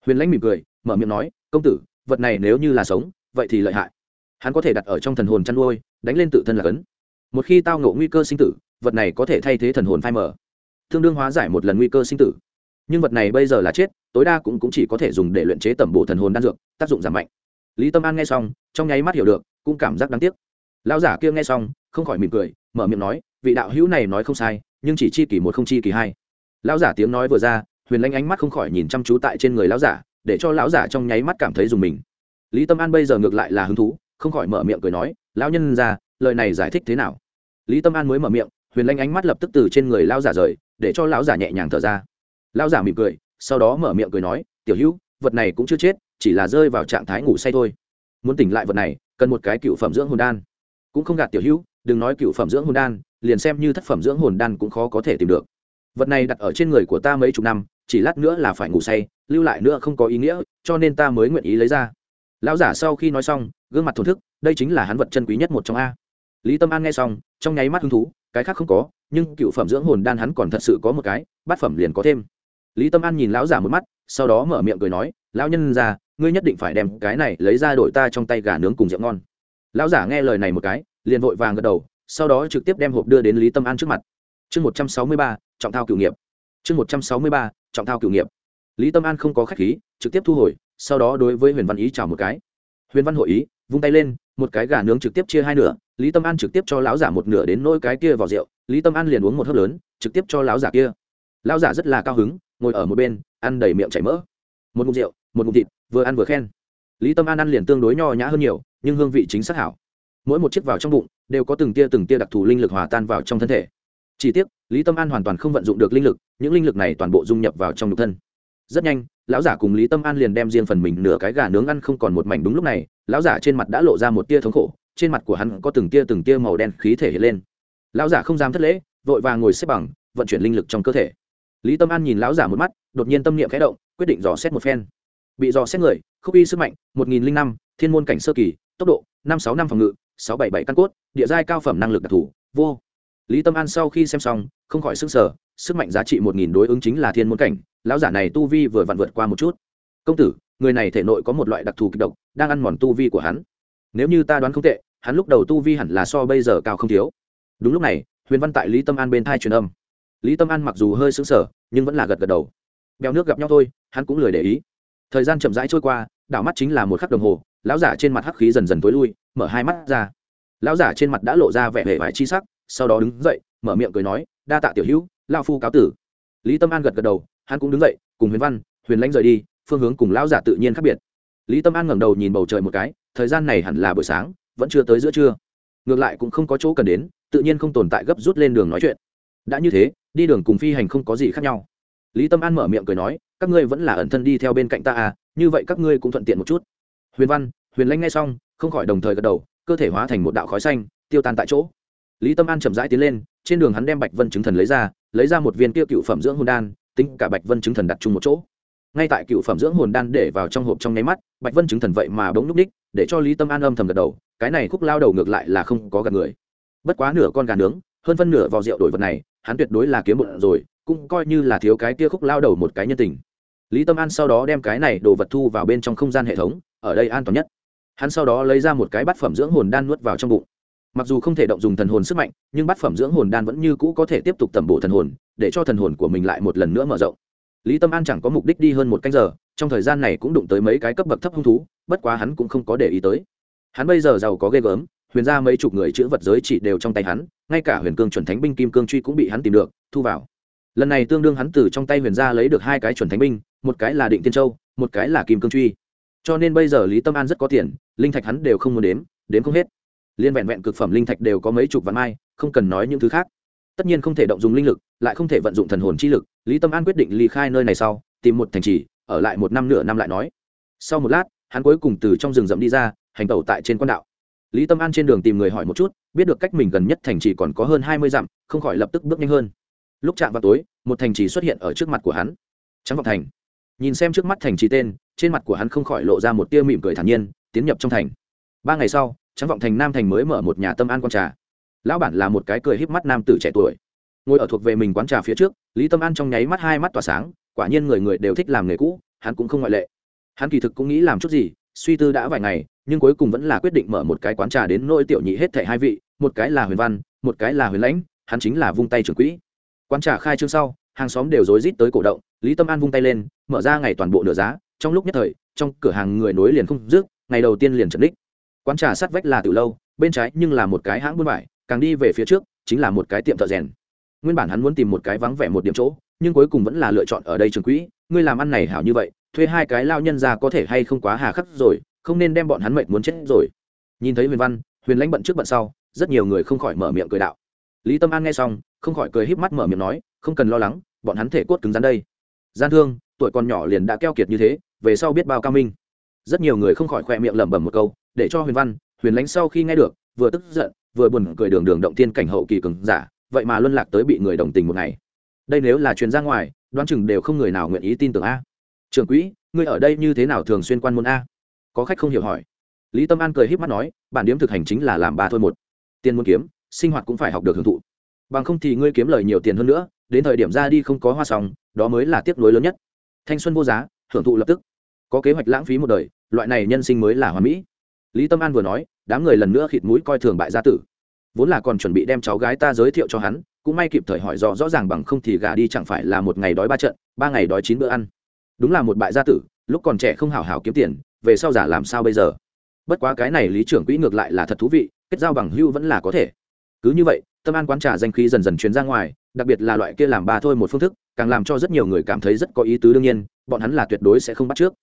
A: Huyền lãnh mỉm cười mở miệng nói công tử vật này nếu như là sống vậy thì lợi hại. Hắn có thể đặt ở trong thần hồn chăn nuôi đánh lên tự thân là cấn. Một khi tao ngộ nguy cơ sinh tử vật này có thể thay thế thần hồn phai mở tương đương hóa giải một lần nguy cơ sinh tử. Nhưng vật này bây giờ là chết tối đa cũng, cũng chỉ có thể dùng để luyện chế tẩm bổ thần hồn đan dược tác dụng giảm mạnh. Lý tâm an nghe xong trong nháy mắt hiểu được cũng cảm giác đáng tiếc. Lão giả kia nghe xong không khỏi mỉm cười mở miệng nói vị đạo hữu này nói không sai nhưng chỉ chi kỳ một không chi kỳ hai. Lão giả tiếng nói vừa ra huyền lanh ánh mắt không khỏi nhìn chăm chú tại trên người lão giả để cho lão giả trong nháy mắt cảm thấy dùng mình. Lý tâm an bây giờ ngược lại là hứng thú, không khỏi mở miệng cười nói, lão nhân ra, lời này giải thích thế nào? Lý tâm an mới mở miệng, huyền lanh ánh mắt lập tức từ trên người lão giả rời, để cho lão giả nhẹ nhàng thở ra. Lão giả mỉm cười, sau đó mở miệng cười nói, tiểu hữu, vật này cũng chưa chết, chỉ là rơi vào trạng thái ngủ say thôi. Muốn tỉnh lại vật này, cần một cái cựu phẩm dưỡng hồn đan. Cũng không gạt tiểu hữu, đừng nói cựu phẩm dưỡng hồn đan, liền xem như thất phẩm dưỡng hồn đan cũng khó có thể tìm được vật này đặt ở trên người của ta mấy chục năm, chỉ lát nữa là phải ngủ say, lưu lại nữa không có ý nghĩa, cho nên ta mới nguyện ý lấy ra. Lão giả sau khi nói xong, gương mặt thổn thức, đây chính là hắn vật chân quý nhất một trong a. Lý tâm an nghe xong, trong nháy mắt hứng thú, cái khác không có, nhưng cựu phẩm dưỡng hồn đan hắn còn thật sự có một cái, bát phẩm liền có thêm. Lý tâm an nhìn lão giả một mắt, sau đó mở miệng cười nói, lão nhân già, ngươi nhất định phải đem cái này lấy ra đổi ta trong tay gà nướng cùng rượu ngon. Lão giả nghe lời này một cái, liền vội vàng gật đầu, sau đó trực tiếp đem hộp đưa đến lý tâm an trước mặt. Chương một trăm sáu mươi ba trọng thao cựu nghiệp. Chương một trăm sáu mươi ba, trọng thao cựu nghiệp. Lý tâm an không có k h á c h khí, trực tiếp thu hồi, sau đó đối với huyền văn ý chào một cái. Huyền văn hội ý, vung tay lên, một cái gà nướng trực tiếp chia hai nửa, lý tâm an trực tiếp cho lão giả một nửa đến nỗi cái kia vào rượu, lý tâm an liền uống một hớp lớn, trực tiếp cho lão giả kia. Lão giả rất là cao hứng, ngồi ở một bên, ăn đầy miệng chảy mỡ. Một ngụm rượu, một ngụm thịt, vừa ăn vừa khen. Lý tâm an ăn liền tương đối nho nhã hơn nhiều, nhưng hương vị chính xác hảo. Mỗi một chiếc vào trong bụng, đều có từng tia từng tia đặc thù linh lực hòa tan vào trong thân thể chỉ tiếc, lý tâm an hoàn toàn không vận dụng được linh lực, những linh lực này toàn bộ dung nhập vào trong nhục thân. Rất nhanh, lão giả cùng lý tâm an liền đem riêng phần mình nửa cái gà nướng ăn không còn một mảnh đúng lúc này, lão giả trên mặt đã lộ ra một tia thống khổ, trên mặt của hắn có từng tia từng tia màu đen khí thể hiện lên. Lão giả không dám thất lễ, vội vàng ngồi xếp bằng, vận chuyển linh lực trong cơ thể. Lý tâm an nhìn lão giả một mắt, đột nhiên tâm niệm khẽ động, quyết định dò xét một phen. Bị dò xét người, khúc y sức mạnh, một nghìn linh năm, thiên môn cảnh sơ kỳ, tốc độ, năm sáu năm phòng ngự, sáu bảy bảy căn cốt, địa giai cao phẩm năng lực đặc thù, vô lý tâm an sau khi xem xong, không khỏi s ư n g sở sức mạnh giá trị một nghìn đối ứng chính là thiên môn cảnh, lão giả này tu vi vừa vặn vượt qua một chút. Công tử, người này thể nội có một loại đặc thù kịch độc, đang ăn mòn tu vi của hắn. Nếu như ta đoán không tệ, hắn lúc đầu tu vi hẳn là so bây giờ cao không thiếu. Đúng lúc này, huyền văn tại lý tâm an bên thai truyền âm. Lý tâm an mặc dù hơi xứng sở nhưng vẫn là gật gật đầu. Bèo nước gặp nhau thôi, hắn cũng lười để ý. Thời gian chậm rãi trôi qua, đảo mắt chính là một khắc đồng hồ, lão giả trên mặt hắc khí dần dần tối lui, mở hai mắt ra. Lão giả trên mặt đã lộ ra vẻ vẻ vải chi sắc sau đó đứng dậy, mở miệng cười nói, đa tạ tiểu hữu lao phu cáo tử. Lý tâm an gật gật đầu, hắn cũng đứng dậy, cùng huyền văn, huyền lãnh rời đi, phương hướng cùng lão giả tự nhiên khác biệt. Lý tâm an ngẩng đầu nhìn bầu trời một cái, thời gian này hẳn là buổi sáng, vẫn chưa tới giữa trưa. Ngược lại cũng không có chỗ cần đến, tự nhiên không tồn tại gấp rút lên đường nói chuyện. Đã như thế, đi đường cùng phi hành không có gì khác nhau. Lý tâm an mở miệng cười nói, các ngươi vẫn là ẩn thân đi theo bên cạnh ta à như vậy các ngươi cũng thuận tiện một chút. Huyền văn, huyền lanh nghe xong, không khỏi đồng thời gật đầu, cơ thể hóa thành một đạo khói xanh, tiêu tan tại chỗ lý tâm an chậm rãi tiến lên, trên đường hắn đem bạch vân chứng thần lấy ra lấy ra một viên kia cựu phẩm dưỡng hồn đan, tính cả bạch vân chứng thần đặt chung một chỗ. Ngay tại cựu phẩm dưỡng hồn đan để vào trong hộp trong nháy mắt, bạch vân chứng thần vậy mà bỗng núp ních để cho lý tâm an âm thầm gật đầu, cái này khúc lao đầu ngược lại là không có gạt người. Bất quá nửa con gà nướng, hơn phân nửa vào rượu đổi vật này, hắn tuyệt đối là kiếm bụng rồi, cũng coi như là thiếu cái kia khúc lao đầu một cái nhân tình. Lý tâm an sau đó đem cái này đồ vật thu vào bên trong không gian hệ thống, ở đây an toàn nhất. Hắn sau đó lấy ra một cái bát phẩm dưỡng hồn đan nuốt vào trong bụng mặc dù không thể động dùng thần hồn sức mạnh, nhưng bát phẩm dưỡng hồn đan vẫn như cũ có thể tiếp tục tẩm bổ thần hồn, để cho thần hồn của mình lại một lần nữa mở rộng. Lý tâm an chẳng có mục đích đi hơn một canh giờ, trong thời gian này cũng đụng tới mấy cái cấp bậc thấp hung thú, bất quá hắn cũng không có để ý tới. Hắn bây giờ giàu có ghê gớm, huyền ra mấy chục người chữ vật giới chỉ đều trong tay hắn, ngay cả huyền cương chuẩn thánh binh kim cương truy cũng bị hắn tìm được, thu vào. Lần này tương đương hắn từ trong tay huyền gia lấy được hai cái chuẩn thánh binh, một cái là định tiên châu, một cái là kim cương truy. Cho nên bây giờ lý tâm an rất có tiền, linh thạch hắn đều không muốn đếm đếm không hết liên vẹn vẹn cực phẩm linh thạch đều có mấy chục vạn mai, không cần nói những thứ khác. Tất nhiên không thể động dùng linh lực, lại không thể vận dụng thần hồn chi lực, lý tâm an quyết định ly khai nơi này sau, tìm một thành trì, ở lại một năm nửa năm lại nói. Sau một lát, hắn cuối cùng từ trong rừng rậm đi ra, hành tẩu tại trên quan đạo. Lý tâm an trên đường tìm người hỏi một chút, biết được cách mình gần nhất thành trì còn có hơn hai mươi dặm, không khỏi lập tức bước nhanh hơn. Lúc chạm vào tối, một thành trì xuất hiện ở trước mặt của hắn. Trắng vọng thành. Nhìn xem trước mắt thành trì tên, trên mặt của hắn không khỏi lộ ra một tia mỉm cười thản nhiên, tiến nhập trong thành. Ba ngày sau trắng vọng thành nam thành mới mở một nhà tâm an quán trà. Lão bản là một cái cười híp mắt nam tử trẻ tuổi. Ngồi ở thuộc về mình quán trà phía trước, lý tâm an trong nháy mắt hai mắt tỏa sáng, quả nhiên người người đều thích làm nghề cũ, hắn cũng không ngoại lệ. Hắn kỳ thực cũng nghĩ làm chút gì, suy tư đã vài ngày, nhưng cuối cùng vẫn là quyết định mở một cái quán trà đến nỗi tiểu nhị hết thảy hai vị, một cái là huyền văn, một cái là huyền lãnh, hắn chính là vung tay trưởng quỹ. Quán trà khai trương sau, hàng xóm đều rối rít tới cổ động, lý tâm an vung tay lên, mở ra ngày toàn bộ nửa giá, trong lúc nhất thời, trong cửa hàng người nối liền không dứt, ngày đầu tiên liền trận đích quán trà sát vách là từ lâu, bên trái nhưng là một cái hãng buôn vải, càng đi về phía trước, chính là một cái tiệm thợ rèn. Nguyên bản hắn muốn tìm một cái vắng vẻ một điểm chỗ, nhưng cuối cùng vẫn là lựa chọn ở đây trường quỹ, ngươi làm ăn này hảo như vậy, thuê hai cái lao nhân ra có thể hay không quá hà khắc rồi, không nên đem bọn hắn mệnh muốn chết rồi. Nhìn thấy huyền văn, huyền lãnh bận trước bận sau, rất nhiều người không khỏi mở miệng cười đạo. Lý tâm an nghe xong, không khỏi cười híp mắt mở miệng nói, không cần lo lắng, bọn hắn thể cốt cứng rắn đây. Gian thương, tuổi còn nhỏ liền đã keo kiệt như thế, về sau biết bao cao minh. Rất nhiều người không khỏi khoe miệng lẩm bẩm một câu để cho huyền văn, huyền Lánh sau khi nghe được, vừa tức giận, vừa buồn cười đường đường động tiên cảnh hậu kỳ cường giả, vậy mà luân lạc tới bị người đồng tình một ngày. Đây nếu là truyền ra ngoài, đoán chừng đều không người nào nguyện ý tin tưởng a. Trưởng quỹ, ngươi ở đây như thế nào thường xuyên quan môn a? Có khách không hiểu hỏi. Lý tâm an cười h í p mắt nói, bản điếm thực hành chính là làm ba thôi một. Tiền muốn kiếm, sinh hoạt cũng phải học được hưởng thụ. Bằng không thì ngươi kiếm lời nhiều tiền hơn nữa, đến thời điểm ra đi không có hoa sòng đó mới là tiếc nuối lớn nhất. Thanh xuân vô giá, hưởng thụ lập tức. Có kế hoạch lãng phí một đời, loại này nhân sinh mới là hoa mỹ lý tâm an vừa nói, đám người lần nữa khịt mũi coi thường bại gia tử. Vốn là còn chuẩn bị đem cháu gái ta giới thiệu cho hắn, cũng may kịp thời hỏi rõ rõ ràng bằng không thì gà đi chẳng phải là một ngày đói ba trận, ba ngày đói chín bữa ăn. Đúng là một bại gia tử, lúc còn trẻ không hào hào kiếm tiền, về sau giả làm sao bây giờ? Bất quá cái này lý trưởng quỹ ngược lại là thật thú vị, kết giao bằng hưu vẫn là có thể. Cứ như vậy, tâm an quán trà danh khí dần dần chuyến ra ngoài, đặc biệt là loại kia làm ba thôi một phương thức, càng làm cho rất nhiều người cảm thấy rất có ý tứ đương nhiên, bọn hắn là tuyệt đối sẽ không bắt trước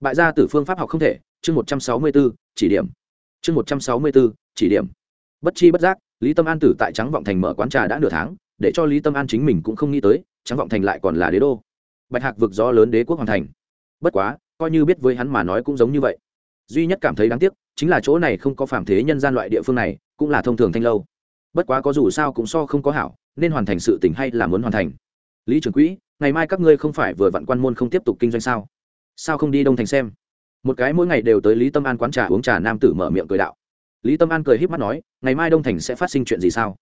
A: bại gia tử phương pháp học không thể, chương một trăm sáu mươi b ố chỉ điểm. Chương một trăm sáu mươi b ố chỉ điểm. Bất chi bất giác, lý tâm an tử tại trắng vọng thành mở quán trà đã nửa tháng, để cho lý tâm an chính mình cũng không nghĩ tới, trắng vọng thành lại còn là đế đô. Bạch hạc vực gió lớn đế quốc hoàn thành. Bất quá, coi như biết với hắn mà nói cũng giống như vậy. Duy nhất cảm thấy đáng tiếc, chính là chỗ này không có phạm thế nhân gian loại địa phương này, cũng là thông thường thanh lâu. Bất quá có dù sao cũng so không có hảo, nên hoàn thành sự tỉnh hay là muốn hoàn thành. Lý trưởng quỹ, ngày mai các ngươi không phải vừa vặn quan môn không tiếp tục kinh doanh sao? Sao không đi đông thành xem? Một cái mỗi ngày đều tới lý tâm an quán trà uống trà nam tử mở miệng cười đạo. Lý tâm an cười h í p mắt nói, ngày mai đông thành sẽ phát sinh chuyện gì sao?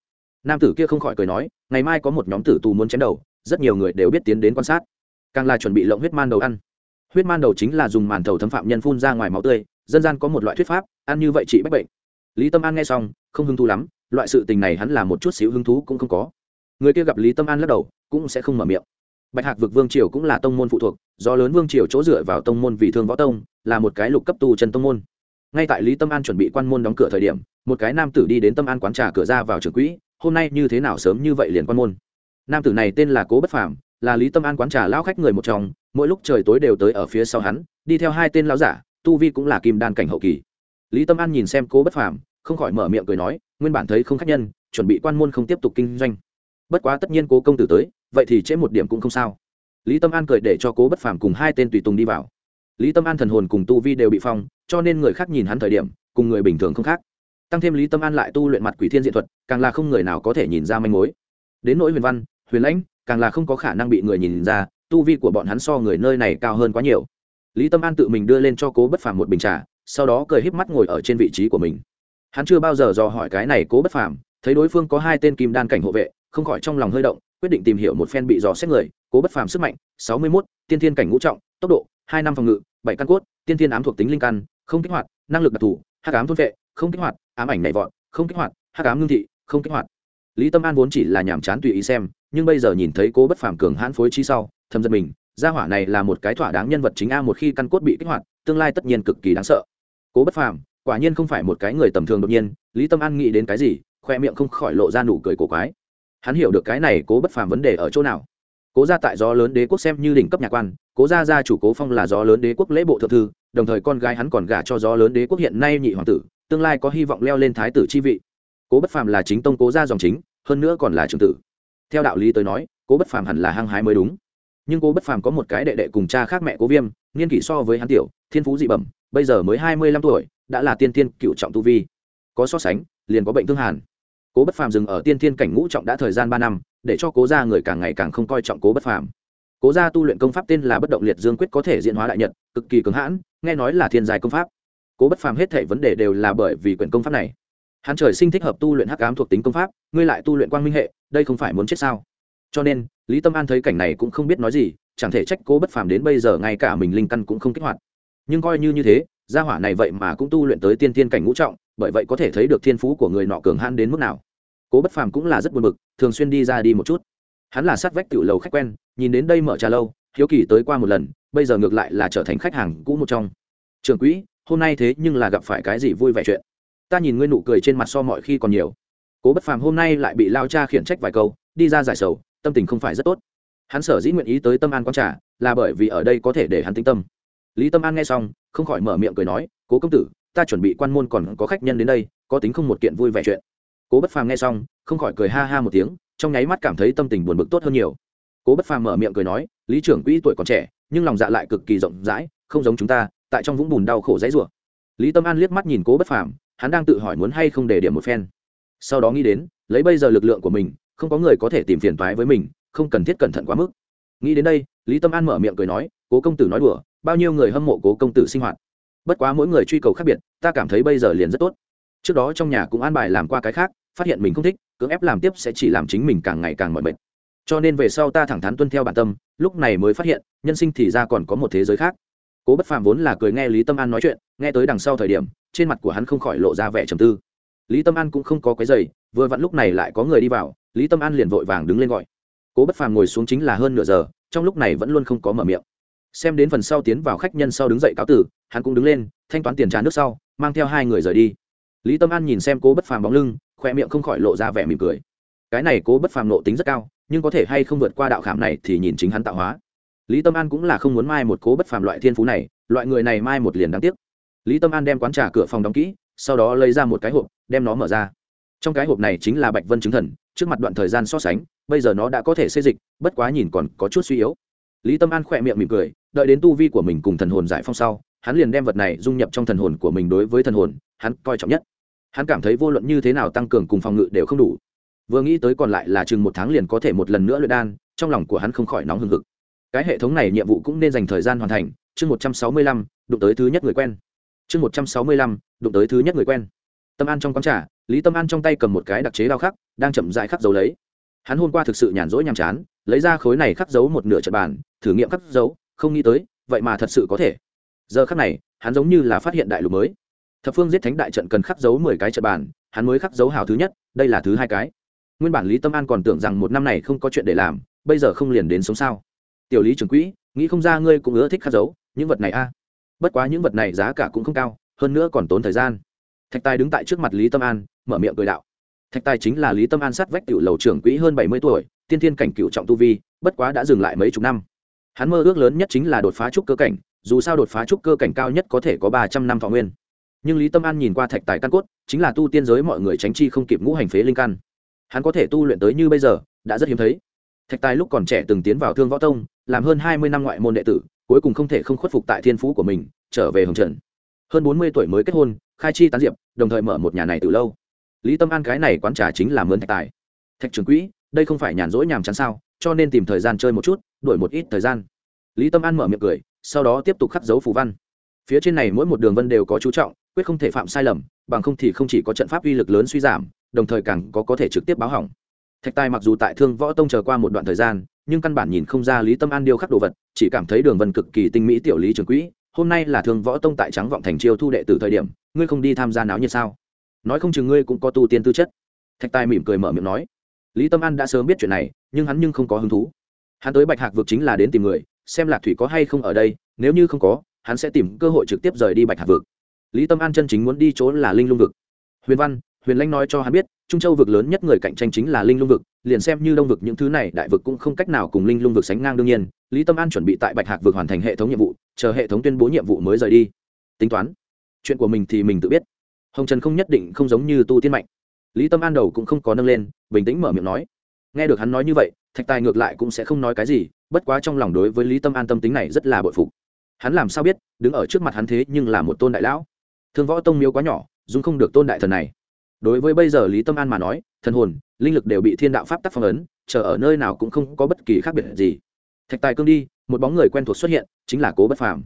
A: Nam tử kia không khỏi cười nói, ngày mai có một nhóm tử tù muốn chém đầu, rất nhiều người đều biết tiến đến quan sát. Càng là chuẩn bị lộng huyết man đầu ăn. Huyết man đầu chính là dùng màn thầu thấm phạm nhân phun ra ngoài máu tươi, dân gian có một loại thuyết pháp, ăn như vậy trị bách bệnh. Lý tâm an nghe xong, không hứng thú lắm, loại sự tình này hắn là một chút xíu hứng thú cũng không có. Người kia gặp lý tâm an lắc đầu, cũng sẽ không mở miệng. Bạch hạc vực vương triều cũng là tông môn phụ thuộc do lớn vương triều chỗ dựa vào tông môn vì thương võ tông, là một cái lục cấp tu trần tông môn. Ngay tại lý tâm an chuẩn bị quan môn đóng cửa thời điểm, một cái nam tử đi đến tâm an quán trà cửa ra vào trường quỹ, hôm nay như thế nào sớm như vậy liền quan môn? Nam tử này tên là cố bất phàm, là lý tâm an quán trà lão khách người một trong, mỗi lúc trời tối đều tới ở phía sau hắn, đi theo hai tên lão giả, tu vi cũng là kim đan cảnh hậu kỳ. Lý tâm an nhìn xem cố bất phàm, không khỏi mở miệng cười nói, nguyên bản thấy không khách nhân, chuẩn bị quan môn không tiếp tục kinh doanh. Bất quá tất nhiên cố công tử tới, vậy thì trễ một điểm cũng không sao lý tâm an cười để cho cố bất phàm cùng hai tên tùy tùng đi vào. Lý tâm an thần hồn cùng tu vi đều bị phong, cho nên người khác nhìn hắn thời điểm, cùng người bình thường không khác. Tăng thêm lý tâm an lại tu luyện mặt quỷ thiên diện thuật, càng là không người nào có thể nhìn ra manh mối. Đến nỗi huyền văn, huyền lãnh, càng là không có khả năng bị người nhìn ra, tu vi của bọn hắn so người nơi này cao hơn quá nhiều. Lý tâm an tự mình đưa lên cho cố bất phàm một bình trà, sau đó cười híp mắt ngồi ở trên vị trí của mình. Hắn chưa bao giờ dò hỏi cái này cố bất phàm, thấy đối phương có hai tên kim đan cảnh hộ vệ, không khỏi trong lòng hơi động quyết định tìm hiểu một phen bị dò xét người cố bất phàm sức mạnh sáu mươi 61, tiên thiên cảnh ngũ trọng tốc độ hai năm phòng ngự bảy căn cốt tiên thiên ám thuộc tính linh căn không kích hoạt năng lực đặc thù hắc ám thôn vệ không kích hoạt ám ảnh nhảy vọt không kích hoạt hắc ám ngưng thị không kích hoạt. Lý tâm an vốn chỉ là nhàm chán tùy ý xem nhưng bây giờ nhìn thấy cố bất phàm cường hãn phối chi sau thâm giật mình gia hỏa này là một cái thỏa đáng nhân vật chính a một khi căn cốt bị kích hoạt tương lai tất nhiên cực kỳ đáng sợ. Cố bất phàm quả nhiên không phải một cái người tầm thường đột nhiên lý tâm an nghĩ đến cái gì khoe miệng không khỏi lộ ra nụ cười cổ quái hắn hiểu được cái này cố bất phàm vấn đề ở chỗ nào. Cố gia tại gió lớn đế quốc xem như đỉnh cấp nhà quan, cố gia gia chủ cố phong là gió lớn đế quốc lễ bộ thượng thư, đồng thời con gái hắn còn gả cho gió lớn đế quốc hiện nay nhị hoàng tử, tương lai có hy vọng leo lên thái tử chi vị. Cố bất phàm là chính tông cố gia dòng chính, hơn nữa còn là trường tử. Theo đạo lý tới nói, cố bất phàm hẳn là hăng hái mới đúng. Nhưng cố bất phàm có một cái đệ đệ cùng cha khác mẹ cố viêm, niên kỷ so với hắn tiểu, thiên phú dị bẩm, bây giờ mới hai mươi lăm tuổi, đã là tiên tiên cựu trọng tu vi. Có so sánh, liền có bệnh thương hàn cố bất phàm dừng ở tiên thiên cảnh ngũ trọng đã thời gian ba năm, để cho cố gia người càng ngày càng không coi trọng cố bất phàm. Cố gia tu luyện công pháp tên là bất động liệt dương quyết có thể diễn hóa đại nhật, cực kỳ cứng hãn, nghe nói là thiên dài công pháp. Cố bất phàm hết thể vấn đề đều là bởi vì quyển công pháp này. Hắn trời sinh thích hợp tu luyện hắc ám thuộc tính công pháp, ngươi lại tu luyện quang minh hệ, đây không phải muốn chết sao? Cho nên, lý tâm an thấy cảnh này cũng không biết nói gì, chẳng thể trách cố bất phàm đến bây giờ ngay cả mình linh căn cũng không kích hoạt. Nhưng coi như như thế, gia hỏa này vậy mà cũng tu luyện tới tiên tiên cảnh ngũ trọng, bởi vậy có thể thấy được thiên phú của người nọ cường hãn đến mức nào cố bất phàm cũng là rất buồn bực, thường xuyên đi ra đi một chút. Hắn là sát vách tiểu lầu khách quen, nhìn đến đây mở trà lâu, hiếu kỳ tới qua một lần, bây giờ ngược lại là trở thành khách hàng cũ một trong. Trường quỹ, hôm nay thế nhưng là gặp phải cái gì vui vẻ chuyện? Ta nhìn ngươi nụ cười trên mặt so mọi khi còn nhiều. Cố bất phàm hôm nay lại bị lao cha khiển trách vài câu, đi ra giải sầu, tâm tình không phải rất tốt. Hắn sở dĩ nguyện ý tới tâm an quán trà, là bởi vì ở đây có thể để hắn tinh tâm. Lý tâm an nghe xong, không khỏi mở miệng cười nói, cố công tử, ta chuẩn bị quan môn còn có khách nhân đến đây, có tính không một kiện vui vẻ chuyện cố bất phàm nghe xong, không khỏi cười ha ha một tiếng, trong nháy mắt cảm thấy tâm tình buồn bực tốt hơn nhiều. Cố bất phàm mở miệng cười nói, lý trưởng quỹ tuổi còn trẻ, nhưng lòng dạ lại cực kỳ rộng rãi, không giống chúng ta, tại trong vũng bùn đau khổ dãy rủa. Lý tâm an liếc mắt nhìn cố bất phàm, hắn đang tự hỏi muốn hay không để điểm một phen. Sau đó nghĩ đến, lấy bây giờ lực lượng của mình, không có người có thể tìm phiền toái với mình, không cần thiết cẩn thận quá mức. Nghĩ đến đây, lý tâm an mở miệng cười nói, cố công tử nói đùa, bao nhiêu người hâm mộ cố công tử sinh hoạt? Bất quá mỗi người truy cầu khác biệt, ta cảm thấy bây giờ liền rất tốt trước đó trong nhà cũng an bài làm qua cái khác, phát hiện mình không thích, cưỡng ép làm tiếp sẽ chỉ làm chính mình càng ngày càng mỏi mệt. Cho nên về sau ta thẳng thắn tuân theo bản tâm, lúc này mới phát hiện, nhân sinh thì ra còn có một thế giới khác. Cố bất phàm vốn là cười nghe lý tâm an nói chuyện, nghe tới đằng sau thời điểm, trên mặt của hắn không khỏi lộ ra vẻ trầm tư. Lý tâm an cũng không có cái giày vừa vặn lúc này lại có người đi vào, lý tâm an liền vội vàng đứng lên gọi. Cố bất phàm ngồi xuống chính là hơn nửa giờ, trong lúc này vẫn luôn không có mở miệng. Xem đến phần sau tiến vào khách nhân sau đứng dậy cáo tử, hắn cũng đứng lên, thanh toán tiền trả nước sau, mang theo hai người rời đi lý tâm an nhìn xem cố bất phàm bóng lưng, khoe miệng không khỏi lộ ra vẻ mỉm cười. Cái này cố bất phàm nộ tính rất cao, nhưng có thể hay không vượt qua đạo khảm này thì nhìn chính hắn tạo hóa. Lý tâm an cũng là không muốn mai một cố bất phàm loại thiên phú này, loại người này mai một liền đáng tiếc. Lý tâm an đem quán trà cửa phòng đóng kỹ, sau đó lấy ra một cái hộp, đem nó mở ra. Trong cái hộp này chính là bạch vân chứng thần, trước mặt đoạn thời gian so sánh, bây giờ nó đã có thể xây dịch, bất quá nhìn còn có chút suy yếu. Lý tâm an khỏe miệng mỉm cười, đợi đến tu vi của mình cùng thần hồn giải phong sau, hắn liền đem vật này dung nhập trong thần hồn của mình đối với thần hồn, hắn coi trọng nhất hắn cảm thấy vô luận như thế nào tăng cường cùng phòng ngự đều không đủ. Vừa nghĩ tới còn lại là chừng một tháng liền có thể một lần nữa luyện đan, trong lòng của hắn không khỏi nóng hừng hực. Cái hệ thống này nhiệm vụ cũng nên dành thời gian hoàn thành, chương một trăm sáu mươi lăm, đụng tới thứ nhất người quen. Chương một trăm sáu mươi lăm, đụng tới thứ nhất người quen. Tâm an trong quán trà, lý tâm an trong tay cầm một cái đặc chế đao khắc, đang chậm dại khắc dấu lấy. Hắn hôm qua thực sự nhàn rỗi nhàm chán, lấy ra khối này khắc dấu một nửa trận bàn, thử nghiệm khắc dấu, không nghĩ tới, vậy mà thật sự có thể. Giờ khắc này, hắn giống như là phát hiện đại lục mới thập phương giết thánh đại trận cần khắc dấu mười cái trận bàn, hắn mới khắc dấu hào thứ nhất, đây là thứ hai cái. Nguyên bản lý tâm an còn tưởng rằng một năm này không có chuyện để làm, bây giờ không liền đến sống sao? Tiểu lý trưởng quỹ, nghĩ không ra ngươi cũng ưa thích khắc dấu, những vật này a. Bất quá những vật này giá cả cũng không cao, hơn nữa còn tốn thời gian. Thạch tài đứng tại trước mặt lý tâm an, mở miệng cười đạo. Thạch tài chính là lý tâm an sát vách cựu lầu trưởng quỹ hơn bảy mươi tuổi, tiên thiên cảnh cựu trọng tu vi, bất quá đã dừng lại mấy chục năm. Hắn mơ ước lớn nhất chính là đột phá trúc cơ cảnh, dù sao đột phá trúc cơ cảnh cao nhất có thể có ba trăm năm thọ nguyên nhưng lý tâm an nhìn qua thạch tài căn cốt chính là tu tiên giới mọi người tránh chi không kịp ngũ hành phế linh căn hắn có thể tu luyện tới như bây giờ đã rất hiếm thấy thạch tài lúc còn trẻ từng tiến vào thương võ tông làm hơn hai mươi năm ngoại môn đệ tử cuối cùng không thể không khuất phục tại thiên phú của mình trở về hồng trần hơn bốn mươi tuổi mới kết hôn khai chi tán diệp đồng thời mở một nhà này từ lâu lý tâm an cái này quán trà chính là mướn thạch tài thạch trưởng quỹ đây không phải nhàn rỗi nhàm chán sao cho nên tìm thời gian chơi một chút đổi một ít thời gian lý tâm an mở miệng cười sau đó tiếp tục khắc dấu phù văn phía trên này mỗi một đường vân đều có chú trọng quyết không thể phạm sai lầm, bằng không thì không chỉ có trận pháp uy lực lớn suy giảm, đồng thời càng có có thể trực tiếp báo hỏng. Thạch tài mặc dù tại thương võ tông chờ qua một đoạn thời gian, nhưng căn bản nhìn không ra lý tâm an điêu khắc đồ vật, chỉ cảm thấy đường vân cực kỳ tinh mỹ tiểu lý trường quỹ, hôm nay là thương võ tông tại trắng vọng thành chiêu thu đệ từ thời điểm, ngươi không đi tham gia náo như sao? Nói không chừng ngươi cũng có tu tiên tư chất. Thạch tài mỉm cười mở miệng nói. Lý tâm an đã sớm biết chuyện này, nhưng hắn nhưng không có hứng thú. Hắn tới bạch hạc vực chính là đến tìm người, xem lạc thủy có hay không ở đây, nếu như không có, hắn sẽ tìm cơ hội trực tiếp rời đi bạch hạc vực lý tâm an chân chính muốn đi chỗ là linh lung vực. Huyền văn, huyền lanh nói cho hắn biết, trung châu vực lớn nhất người cạnh tranh chính là linh lung vực, liền xem như đông vực những thứ này, đại vực cũng không cách nào cùng linh lung vực sánh ngang đương nhiên. Lý tâm an chuẩn bị tại bạch hạc vực hoàn thành hệ thống nhiệm vụ, chờ hệ thống tuyên bố nhiệm vụ mới rời đi. Tính toán, chuyện của mình thì mình tự biết. Hồng trần không nhất định không giống như tu tiên mạnh. Lý tâm an đầu cũng không có nâng lên, bình tĩnh mở miệng nói. Nghe được hắn nói như vậy, thạch tài ngược lại cũng sẽ không nói cái gì, bất quá trong lòng đối với lý tâm an tâm tính này rất là bội phục. Hắn làm sao biết, đứng ở trước mặt hắn thế nhưng là một tôn đại lão thương võ tông miếu quá nhỏ dung không được tôn đại thần này. Đối với bây giờ lý tâm an mà nói, thần hồn, linh lực đều bị thiên đạo pháp tắc phong ấn, chờ ở nơi nào cũng không có bất kỳ khác biệt gì. Thạch tài cương đi, một bóng người quen thuộc xuất hiện, chính là cố bất phàm.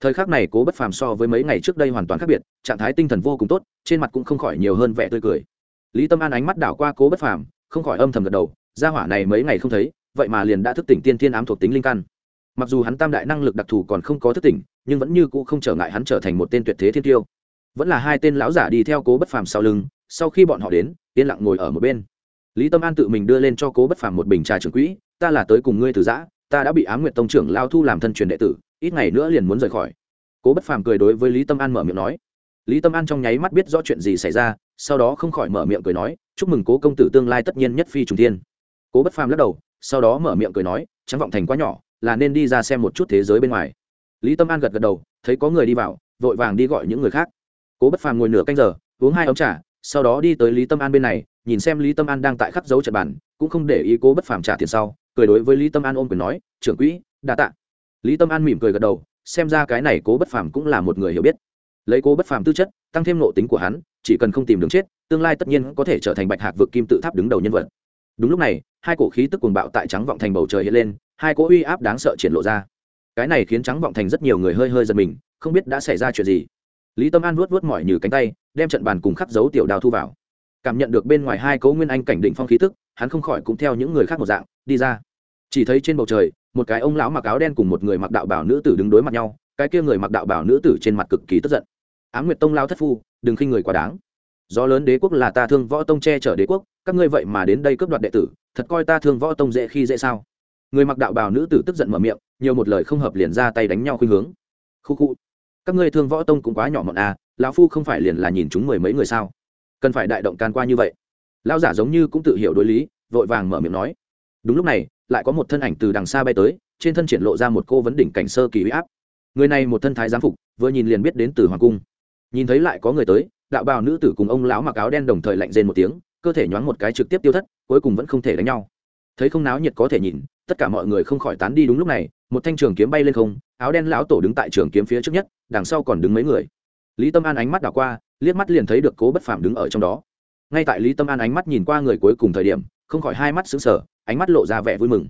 A: Thời khắc này cố bất phàm so với mấy ngày trước đây hoàn toàn khác biệt, trạng thái tinh thần vô cùng tốt, trên mặt cũng không khỏi nhiều hơn vẻ tươi cười. Lý tâm an ánh mắt đảo qua cố bất phàm, không khỏi âm thầm gật đầu, gia hỏa này mấy ngày không thấy, vậy mà liền đã thức tỉnh tiên thiên ám thuộc tính linh căn. Mặc dù hắn tam đại năng lực đặc thù còn không có thức tỉnh, nhưng vẫn như cũ không trở ngại hắn trở thành một tên tuyệt thế thiên tiêu vẫn là hai tên lão giả đi theo cố bất phàm sau lưng, sau khi bọn họ đến, yên lặng ngồi ở một bên. Lý tâm an tự mình đưa lên cho cố bất phàm một bình trà trưởng quỹ, ta là tới cùng ngươi từ giã, ta đã bị á m nguyệt tông trưởng lao thu làm thân truyền đệ tử, ít ngày nữa liền muốn rời khỏi. Cố bất phàm cười đối với lý tâm an mở miệng nói. Lý tâm an trong nháy mắt biết rõ chuyện gì xảy ra, sau đó không khỏi mở miệng cười nói, chúc mừng cố công tử tương lai tất nhiên nhất phi trùng thiên. Cố bất phàm lắc đầu, sau đó mở miệng cười nói, trắng vọng thành quá nhỏ, là nên đi ra xem một chút thế giới bên ngoài. Lý tâm an gật gật đầu, thấy có người đi vào, vội vàng đi gọi những người khác cố bất phàm ngồi nửa canh giờ uống hai ống trà sau đó đi tới lý tâm an bên này nhìn xem lý tâm an đang tại khắc dấu trận bàn, cũng không để ý cố bất phàm trả tiền sau cười đối với lý tâm an ôm quyền nói trưởng quỹ đa tạ. Lý tâm an mỉm cười gật đầu xem ra cái này cố bất phàm cũng là một người hiểu biết. Lấy cố bất phàm tư chất tăng thêm nộ tính của hắn chỉ cần không tìm đường chết tương lai tất nhiên có thể trở thành bạch hạc vực kim tự tháp đứng đầu nhân vật. Đúng lúc này hai cổ khí tức cuồng bạo tại trắng vọng thành bầu trời hiện lên hai cỗ uy áp đáng sợ triển lộ ra. Cái này khiến trắng vọng thành rất nhiều người hơi hơi giật mình không biết đã xảy ra chuyện gì lý tâm an vuốt vuốt mỏi như cánh tay, đem trận bàn cùng khắc dấu tiểu đào thu vào. Cảm nhận được bên ngoài hai cấu nguyên anh cảnh định phong khí tức, hắn không khỏi cũng theo những người khác một dạng, đi ra. Chỉ thấy trên bầu trời, một cái ông lão mặc áo đen cùng một người mặc đạo bảo nữ tử đứng đối mặt nhau, cái kia người mặc đạo bảo nữ tử trên mặt cực kỳ tức giận. Á m nguyệt tông lao thất phu, đừng khinh người quá đáng. Do lớn đế quốc là ta thương võ tông che chở đế quốc, các ngươi vậy mà đến đây cướp đoạt đệ tử, thật coi ta thương võ tông dễ khi dễ sao? Người mặc đạo bào nữ tử tức giận mở miệng, nhiều một lời không hợp liền ra tay đánh nhau khuynh hướng. Khu khu các ngươi thương võ tông cũng quá nhỏ mọn à lão phu không phải liền là nhìn chúng mười mấy người sao? Cần phải đại động can qua như vậy. Lão giả giống như cũng tự hiểu đối lý, vội vàng mở miệng nói. Đúng lúc này, lại có một thân ảnh từ đằng xa bay tới, trên thân triển lộ ra một cô vấn đỉnh cảnh sơ kỳ huy áp. Người này một thân thái giám phục, vừa nhìn liền biết đến từ hoàng cung. Nhìn thấy lại có người tới, đạo bào nữ tử cùng ông lão mặc áo đen đồng thời lạnh rên một tiếng, cơ thể nhoáng một cái trực tiếp tiêu thất, cuối cùng vẫn không thể đánh nhau. Thấy không náo nhiệt có thể nhìn, tất cả mọi người không khỏi tán đi đúng lúc này một thanh trường kiếm bay lên không, áo đen lão tổ đứng tại trường kiếm phía trước nhất, đằng sau còn đứng mấy người. Lý tâm an ánh mắt đảo qua, liếc mắt liền thấy được cố bất phàm đứng ở trong đó. Ngay tại lý tâm an ánh mắt nhìn qua người cuối cùng thời điểm, không khỏi hai mắt xứng sở ánh mắt lộ ra vẻ vui mừng.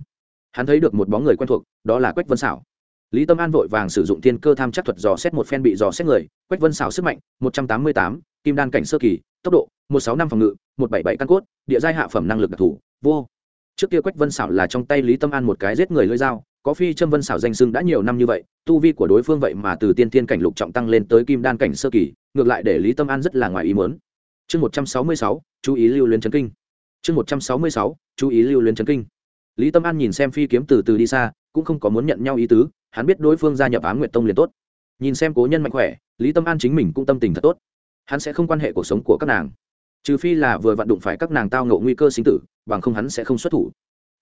A: Hắn thấy được một bóng người quen thuộc, đó là quách vân xảo lý tâm an vội vàng sử dụng thiên cơ tham chắc thuật dò xét một phen bị dò xét người, quách vân xảo sức mạnh, một trăm tám mươi tám, kim đan cảnh sơ kỳ, tốc độ, một sáu năm phòng ngự, một bảy bảy căn cốt, địa giai hạ phẩm năng lực đặc thù, vô. Trước kia quách vân xảo là trong tay lý tâm an một cái giết người lưỡi dao có phi trâm vân xảo danh xưng đã nhiều năm như vậy, tu vi của đối phương vậy mà từ tiên thiên cảnh lục trọng tăng lên tới kim đan cảnh sơ kỳ, ngược lại để lý tâm an rất là ngoài ý muốn. Chương một trăm sáu mươi sáu, chú ý lưu luyến chấn kinh. Chương một trăm sáu mươi sáu, chú ý lưu luyến chấn kinh. Lý tâm an nhìn xem phi kiếm từ từ đi xa, cũng không có muốn nhận nhau ý tứ, hắn biết đối phương gia nhập á nguyện tông liền tốt. Nhìn xem cố nhân mạnh khỏe, lý tâm an chính mình cũng tâm tình thật tốt. Hắn sẽ không quan hệ cuộc sống của các nàng, trừ phi là vừa vặn đụng phải các nàng tao ngộ nguy cơ sinh tử, bằng không hắn sẽ không xuất thủ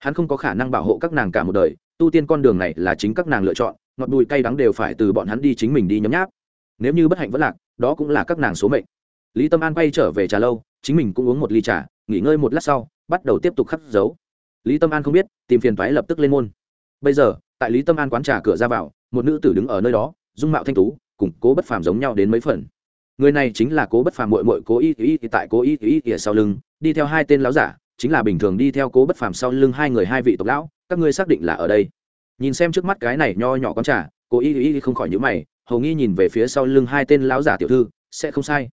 A: hắn không có khả năng bảo hộ các nàng cả một đời, tu tiên con đường này là chính các nàng lựa chọn, ngọt bùi cay đắng đều phải từ bọn hắn đi chính mình đi nhấm nháp. Nếu như bất hạnh vẫn lạc, đó cũng là các nàng số mệnh. Lý tâm an quay trở về trà lâu, chính mình cũng uống một ly trà, nghỉ ngơi một lát sau, bắt đầu tiếp tục khắc dấu. Lý tâm an không biết, tìm phiền toái lập tức lên môn. Bây giờ, tại lý tâm an quán trà cửa ra vào, một nữ tử đứng ở nơi đó, dung mạo thanh tú, cùng cố bất phàm giống nhau đến mấy phần. Người này chính là cố bất phàm mội mội cố y y tại cố y y y sau lưng, đi theo hai tên lão giả chính là bình thường đi theo cố bất phàm sau lưng hai người hai vị tộc lão, các ngươi xác định là ở đây. Nhìn xem trước mắt cái này nho nhỏ con trà, cố y y không khỏi nhữ mày, hầu nghi nhìn về phía sau lưng hai tên lão giả tiểu thư, sẽ không sai.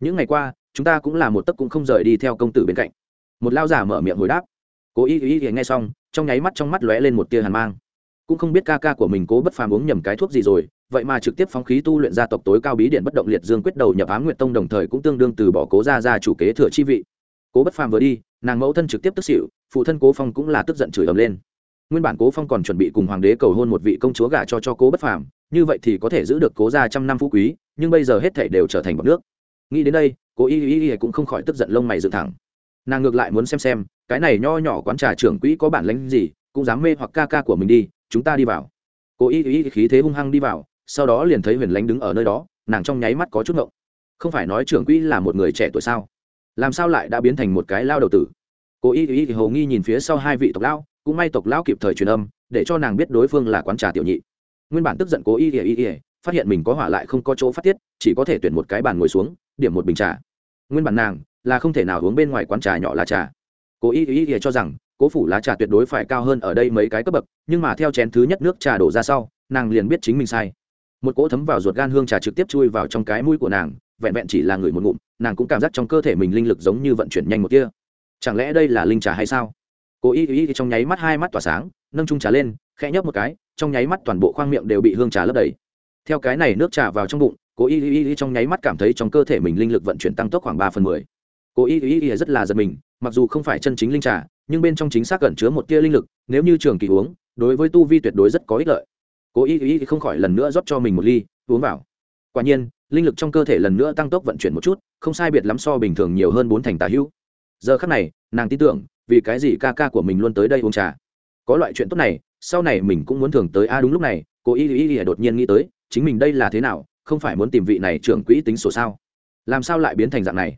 A: Những ngày qua, chúng ta cũng là một tấc cũng không rời đi theo công tử bên cạnh. Một lão giả mở miệng hồi đáp. Cố y y nghe xong, trong nháy mắt trong mắt lóe lên một tia hàn mang. Cũng không biết ca ca của mình cố bất phàm uống nhầm cái thuốc gì rồi, vậy mà trực tiếp phóng khí tu luyện gia tộc tối cao bí điện bất động liệt dương quyết đầu nhập á nguyệt tông đồng thời cũng tương đương từ bỏ cố gia gia chủ kế thừa chi vị cố bất phàm vừa đi, nàng mẫu thân trực tiếp tức xỉu, phụ thân cố phong cũng là tức giận chửi ầm lên. Nguyên bản cố phong còn chuẩn bị cùng hoàng đế cầu hôn một vị công chúa gả cho cho cố bất phàm, như vậy thì có thể giữ được cố gia trăm năm phú quý, nhưng bây giờ hết thể đều trở thành bọc nước. Nghĩ đến đây, cố y y y cũng không khỏi tức giận lông mày dựng thẳng. Nàng ngược lại muốn xem xem, cái này nho nhỏ quán trà trưởng quỹ có bản lãnh gì, cũng dám mê hoặc ca ca của mình đi, chúng ta đi vào. Cố y y khí thế hung hăng đi vào, sau đó liền thấy huyền lánh đứng ở nơi đó, nàng trong nháy mắt có chút ngộng. Không phải nói trưởng quỹ là một người trẻ tuổi sao? Làm sao lại đã biến thành một cái lao đầu tử? Cố y y thì hầu nghi nhìn phía sau hai vị tộc lão, cũng may tộc lão kịp thời truyền âm, để cho nàng biết đối phương là quán trà tiểu nhị. Nguyên bản tức giận cố y y y phát hiện mình có hỏa lại không có chỗ phát tiết, chỉ có thể tuyển một cái bàn ngồi xuống, điểm một bình trà. Nguyên bản nàng là không thể nào uống bên ngoài quán trà nhỏ là trà. Cố y y y cho rằng, cố phủ lá trà tuyệt đối phải cao hơn ở đây mấy cái cấp bậc, nhưng mà theo chén thứ nhất nước trà đổ ra sau, nàng liền biết chính mình sai. Một cỗ thấm vào ruột gan hương trà trực tiếp chui vào trong cái mũi của nàng vẹn vẹn chỉ là người một ngụm, nàng cũng cảm giác trong cơ thể mình linh lực giống như vận chuyển nhanh một kia chẳng lẽ đây là linh trà hay sao? Cố ý thì trong nháy mắt hai mắt tỏa sáng, nâng trung trà lên, khẽ nhấp một cái, trong nháy mắt toàn bộ khoang miệng đều bị hương trà lấp đầy. Theo cái này nước trà vào trong bụng, cố ý ý trong nháy mắt cảm thấy trong cơ thể mình linh lực vận chuyển tăng tốc khoảng ba phần mười. Cố ý ý rất là giật mình, mặc dù không phải chân chính linh trà, nhưng bên trong chính xác cẩn chứa một tia linh lực, nếu như trường kỳ uống, đối với tu vi tuyệt đối rất có ích lợi. Cố ý ý không khỏi lần nữa rót cho mình một ly, uống vào. Quả nhiên linh lực trong cơ thể lần nữa tăng tốc vận chuyển một chút, không sai biệt lắm so bình thường nhiều hơn bốn thành tà hữu. Giờ khắc này, nàng tin tưởng, vì cái gì ca ca của mình luôn tới đây uống trà? Có loại chuyện tốt này, sau này mình cũng muốn thường tới. A đúng lúc này, cô y y y đột nhiên nghĩ tới, chính mình đây là thế nào, không phải muốn tìm vị này trưởng quỹ tính sổ sao? Làm sao lại biến thành dạng này?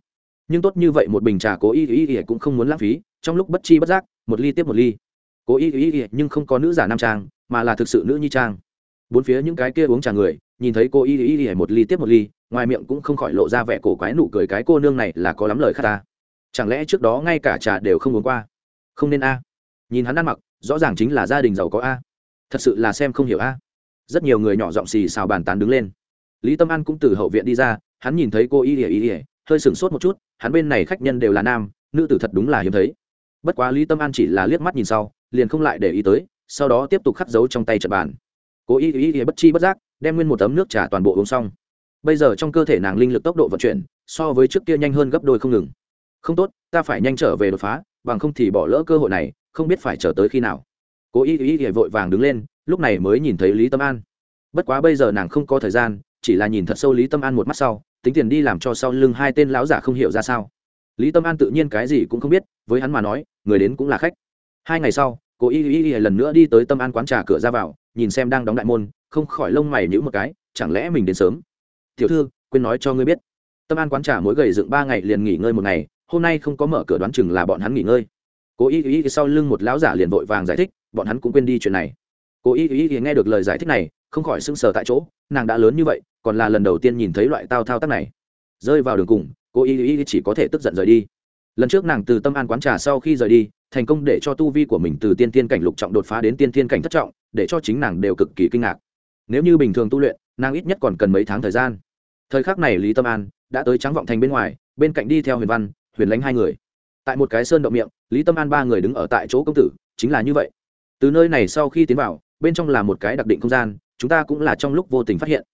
A: Nhưng tốt như vậy một bình trà cố y y y cũng không muốn lãng phí, trong lúc bất chi bất giác, một ly tiếp một ly. Cố y y y nhưng không có nữ giả nam trang, mà là thực sự nữ nhi trang. Bốn phía những cái kia uống trà người nhìn thấy cô y y y một ly tiếp một ly, ngoài miệng cũng không khỏi lộ ra vẻ cổ quái nụ cười cái cô nương này là có lắm lời khác ta. Chẳng lẽ trước đó ngay cả trà đều không uống qua? Không nên a. Nhìn hắn ăn mặc, rõ ràng chính là gia đình giàu có a. Thật sự là xem không hiểu a. Rất nhiều người nhỏ giọng xì xào bàn tán đứng lên. Lý tâm an cũng từ hậu viện đi ra, hắn nhìn thấy cô y ỉa y ỉa hơi sửng sốt một chút, hắn bên này khách nhân đều là nam, nữ tử thật đúng là hiếm thấy. Bất quá lý tâm an chỉ là liếc mắt nhìn sau, liền không lại để ý tới, sau đó tiếp tục khắc dấu trong tay trật bàn. Cô y y y bất chi bất giác đem nguyên một tấm nước trà toàn bộ uống xong. Bây giờ trong cơ thể nàng linh lực tốc độ vận chuyển, so với trước kia nhanh hơn gấp đôi không ngừng. Không tốt, ta phải nhanh trở về đột phá, bằng không thì bỏ lỡ cơ hội này, không biết phải chờ tới khi nào. Cố y y y vội vàng đứng lên, lúc này mới nhìn thấy lý tâm an. Bất quá bây giờ nàng không có thời gian, chỉ là nhìn thật sâu lý tâm an một mắt sau, tính tiền đi làm cho sau lưng hai tên lão giả không hiểu ra sao. Lý tâm an tự nhiên cái gì cũng không biết, với hắn mà nói, người đến cũng là khách. Hai ngày sau, cố y y y lần nữa đi tới tâm an quán trà cửa ra vào, nhìn xem đang đóng đại môn không khỏi lông mày nhữ một cái, chẳng lẽ mình đến sớm? Tiểu thư, quên nói cho ngươi biết. Tâm an quán trà mỗi gầy dựng ba ngày liền nghỉ ngơi một ngày, hôm nay không có mở cửa đoán chừng là bọn hắn nghỉ ngơi. Cố Ý Ý sau lưng một lão giả liền vội vàng giải thích, bọn hắn cũng quên đi chuyện này. Cố Ý Ý nghe được lời giải thích này, không khỏi sững sờ tại chỗ, nàng đã lớn như vậy, còn là lần đầu tiên nhìn thấy loại tao thao tác này. Rơi vào đường cùng, cố ý ý chỉ có thể tức giận rời đi. Lần trước nàng từ tâm an quán trà sau khi rời đi, thành công để cho tu vi của mình từ tiên tiên cảnh lục trọng đột phá đến tiên tiên cảnh thất trọng, để cho chính nàng đều cực kỳ kinh ngạc nếu như bình thường tu luyện, nàng ít nhất còn cần mấy tháng thời gian. Thời khắc này lý tâm an đã tới trắng vọng thành bên ngoài, bên cạnh đi theo huyền văn, huyền lánh hai người. Tại một cái sơn động miệng, lý tâm an ba người đứng ở tại chỗ công tử, chính là như vậy. Từ nơi này sau khi tiến vào, bên trong là một cái đặc định không gian, chúng ta cũng là trong lúc vô tình phát hiện.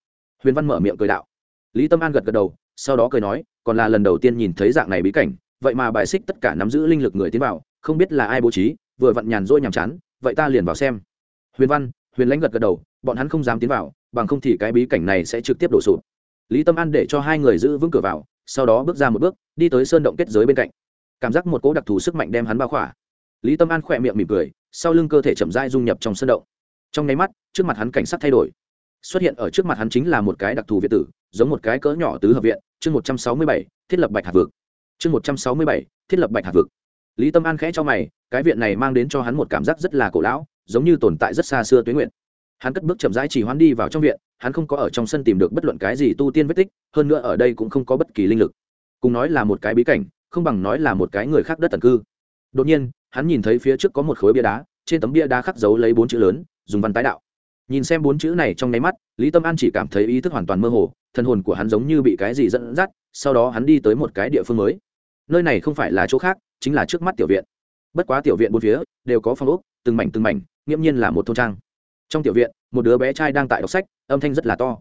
A: Huyền văn mở miệng cười đạo. Lý tâm an gật gật đầu, sau đó cười nói, còn là lần đầu tiên nhìn thấy dạng này bí cảnh, vậy mà bài xích tất cả nắm giữ linh lực người tiến vào, không biết là ai bố trí, vừa vặn nhàn rỗi nhàm chán, vậy ta liền vào xem. Huyền văn huyền lãnh gật gật đầu, bọn hắn không dám tiến vào, bằng không thì cái bí cảnh này sẽ trực tiếp đổ sụp. Lý tâm an để cho hai người giữ vững cửa vào, sau đó bước ra một bước, đi tới sơn động kết giới bên cạnh. Cảm giác một cỗ đặc thù sức mạnh đem hắn bao khỏa. Lý tâm an khỏe miệng mỉm cười, sau lưng cơ thể chậm rãi dung nhập trong sơn động. Trong nháy mắt, trước mặt hắn cảnh sát thay đổi. Xuất hiện ở trước mặt hắn chính là một cái đặc thù viện tử, giống một cái cỡ nhỏ tứ hợp viện, chương một trăm sáu mươi bảy, thiết lập bạch hạt vực. Chương một trăm sáu mươi bảy, thiết lập bạch hạt vực. Lý tâm an khẽ cho mày, cái viện này mang đến cho hắn một cảm giác rất là cổ lão giống như tồn tại rất xa xưa tuyến nguyện. Hắn cất bước chậm rãi chỉ hoán đi vào trong viện, hắn không có ở trong sân tìm được bất luận cái gì tu tiên vết tích, hơn nữa ở đây cũng không có bất kỳ linh lực. Cùng nói là một cái bí cảnh, không bằng nói là một cái người khác đất tần cư. Đột nhiên, hắn nhìn thấy phía trước có một khối bia đá, trên tấm bia đá khắc dấu lấy bốn chữ lớn, dùng văn tái đạo. Nhìn xem bốn chữ này trong nháy mắt, lý tâm an chỉ cảm thấy ý thức hoàn toàn mơ hồ thân hồn của hắn giống như bị cái gì dẫn dắt, sau đó hắn đi tới một cái địa phương mới. Nơi này không phải là chỗ khác, chính là trước mắt tiểu viện. Bất quá tiểu viện bốn phía, đều có phòng ốc từng mảnh từng mảnh, nghiễm nhiên là một thôn trang. Trong tiểu viện, một đứa bé trai đang tại đọc sách, âm thanh rất là to.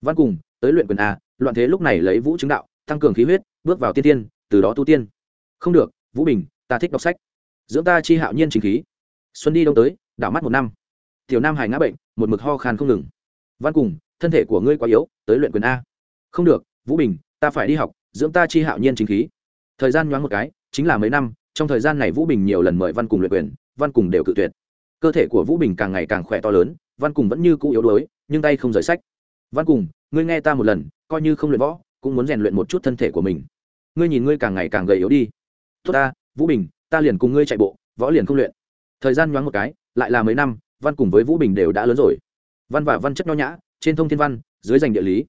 A: Văn cùng, tới luyện quyền a, loạn thế lúc này lấy vũ chứng đạo, tăng cường khí huyết, bước vào tiên tiên, từ đó tu tiên. Không được, vũ bình, ta thích đọc sách. Dưỡng ta chi hạo nhiên chính khí. Xuân đi đông tới, đảo mắt một năm. Tiểu nam hải ngã bệnh, một mực ho khan không ngừng. Văn cùng, thân thể của ngươi quá yếu, tới luyện quyền a. Không được, vũ bình, ta phải đi học, dưỡng ta chi hạo nhiên chính khí. Thời gian nhoáng một cái, chính là mấy năm, trong thời gian này vũ bình nhiều lần mời văn cùng luyện quyền văn cùng đều cự tuyệt. Cơ thể của vũ bình càng ngày càng khỏe to lớn, văn cùng vẫn như cũ yếu đuối, nhưng tay không rời sách. Văn cùng, ngươi nghe ta một lần, coi như không luyện võ, cũng muốn rèn luyện một chút thân thể của mình. Ngươi nhìn ngươi càng ngày càng gầy yếu đi. Tốt ta, vũ bình, ta liền cùng ngươi chạy bộ, võ liền không luyện. Thời gian nhoáng một cái, lại là mấy năm, văn cùng với vũ bình đều đã lớn rồi. Văn và văn chất nho nhã, trên thông thiên văn, dưới giành địa lý.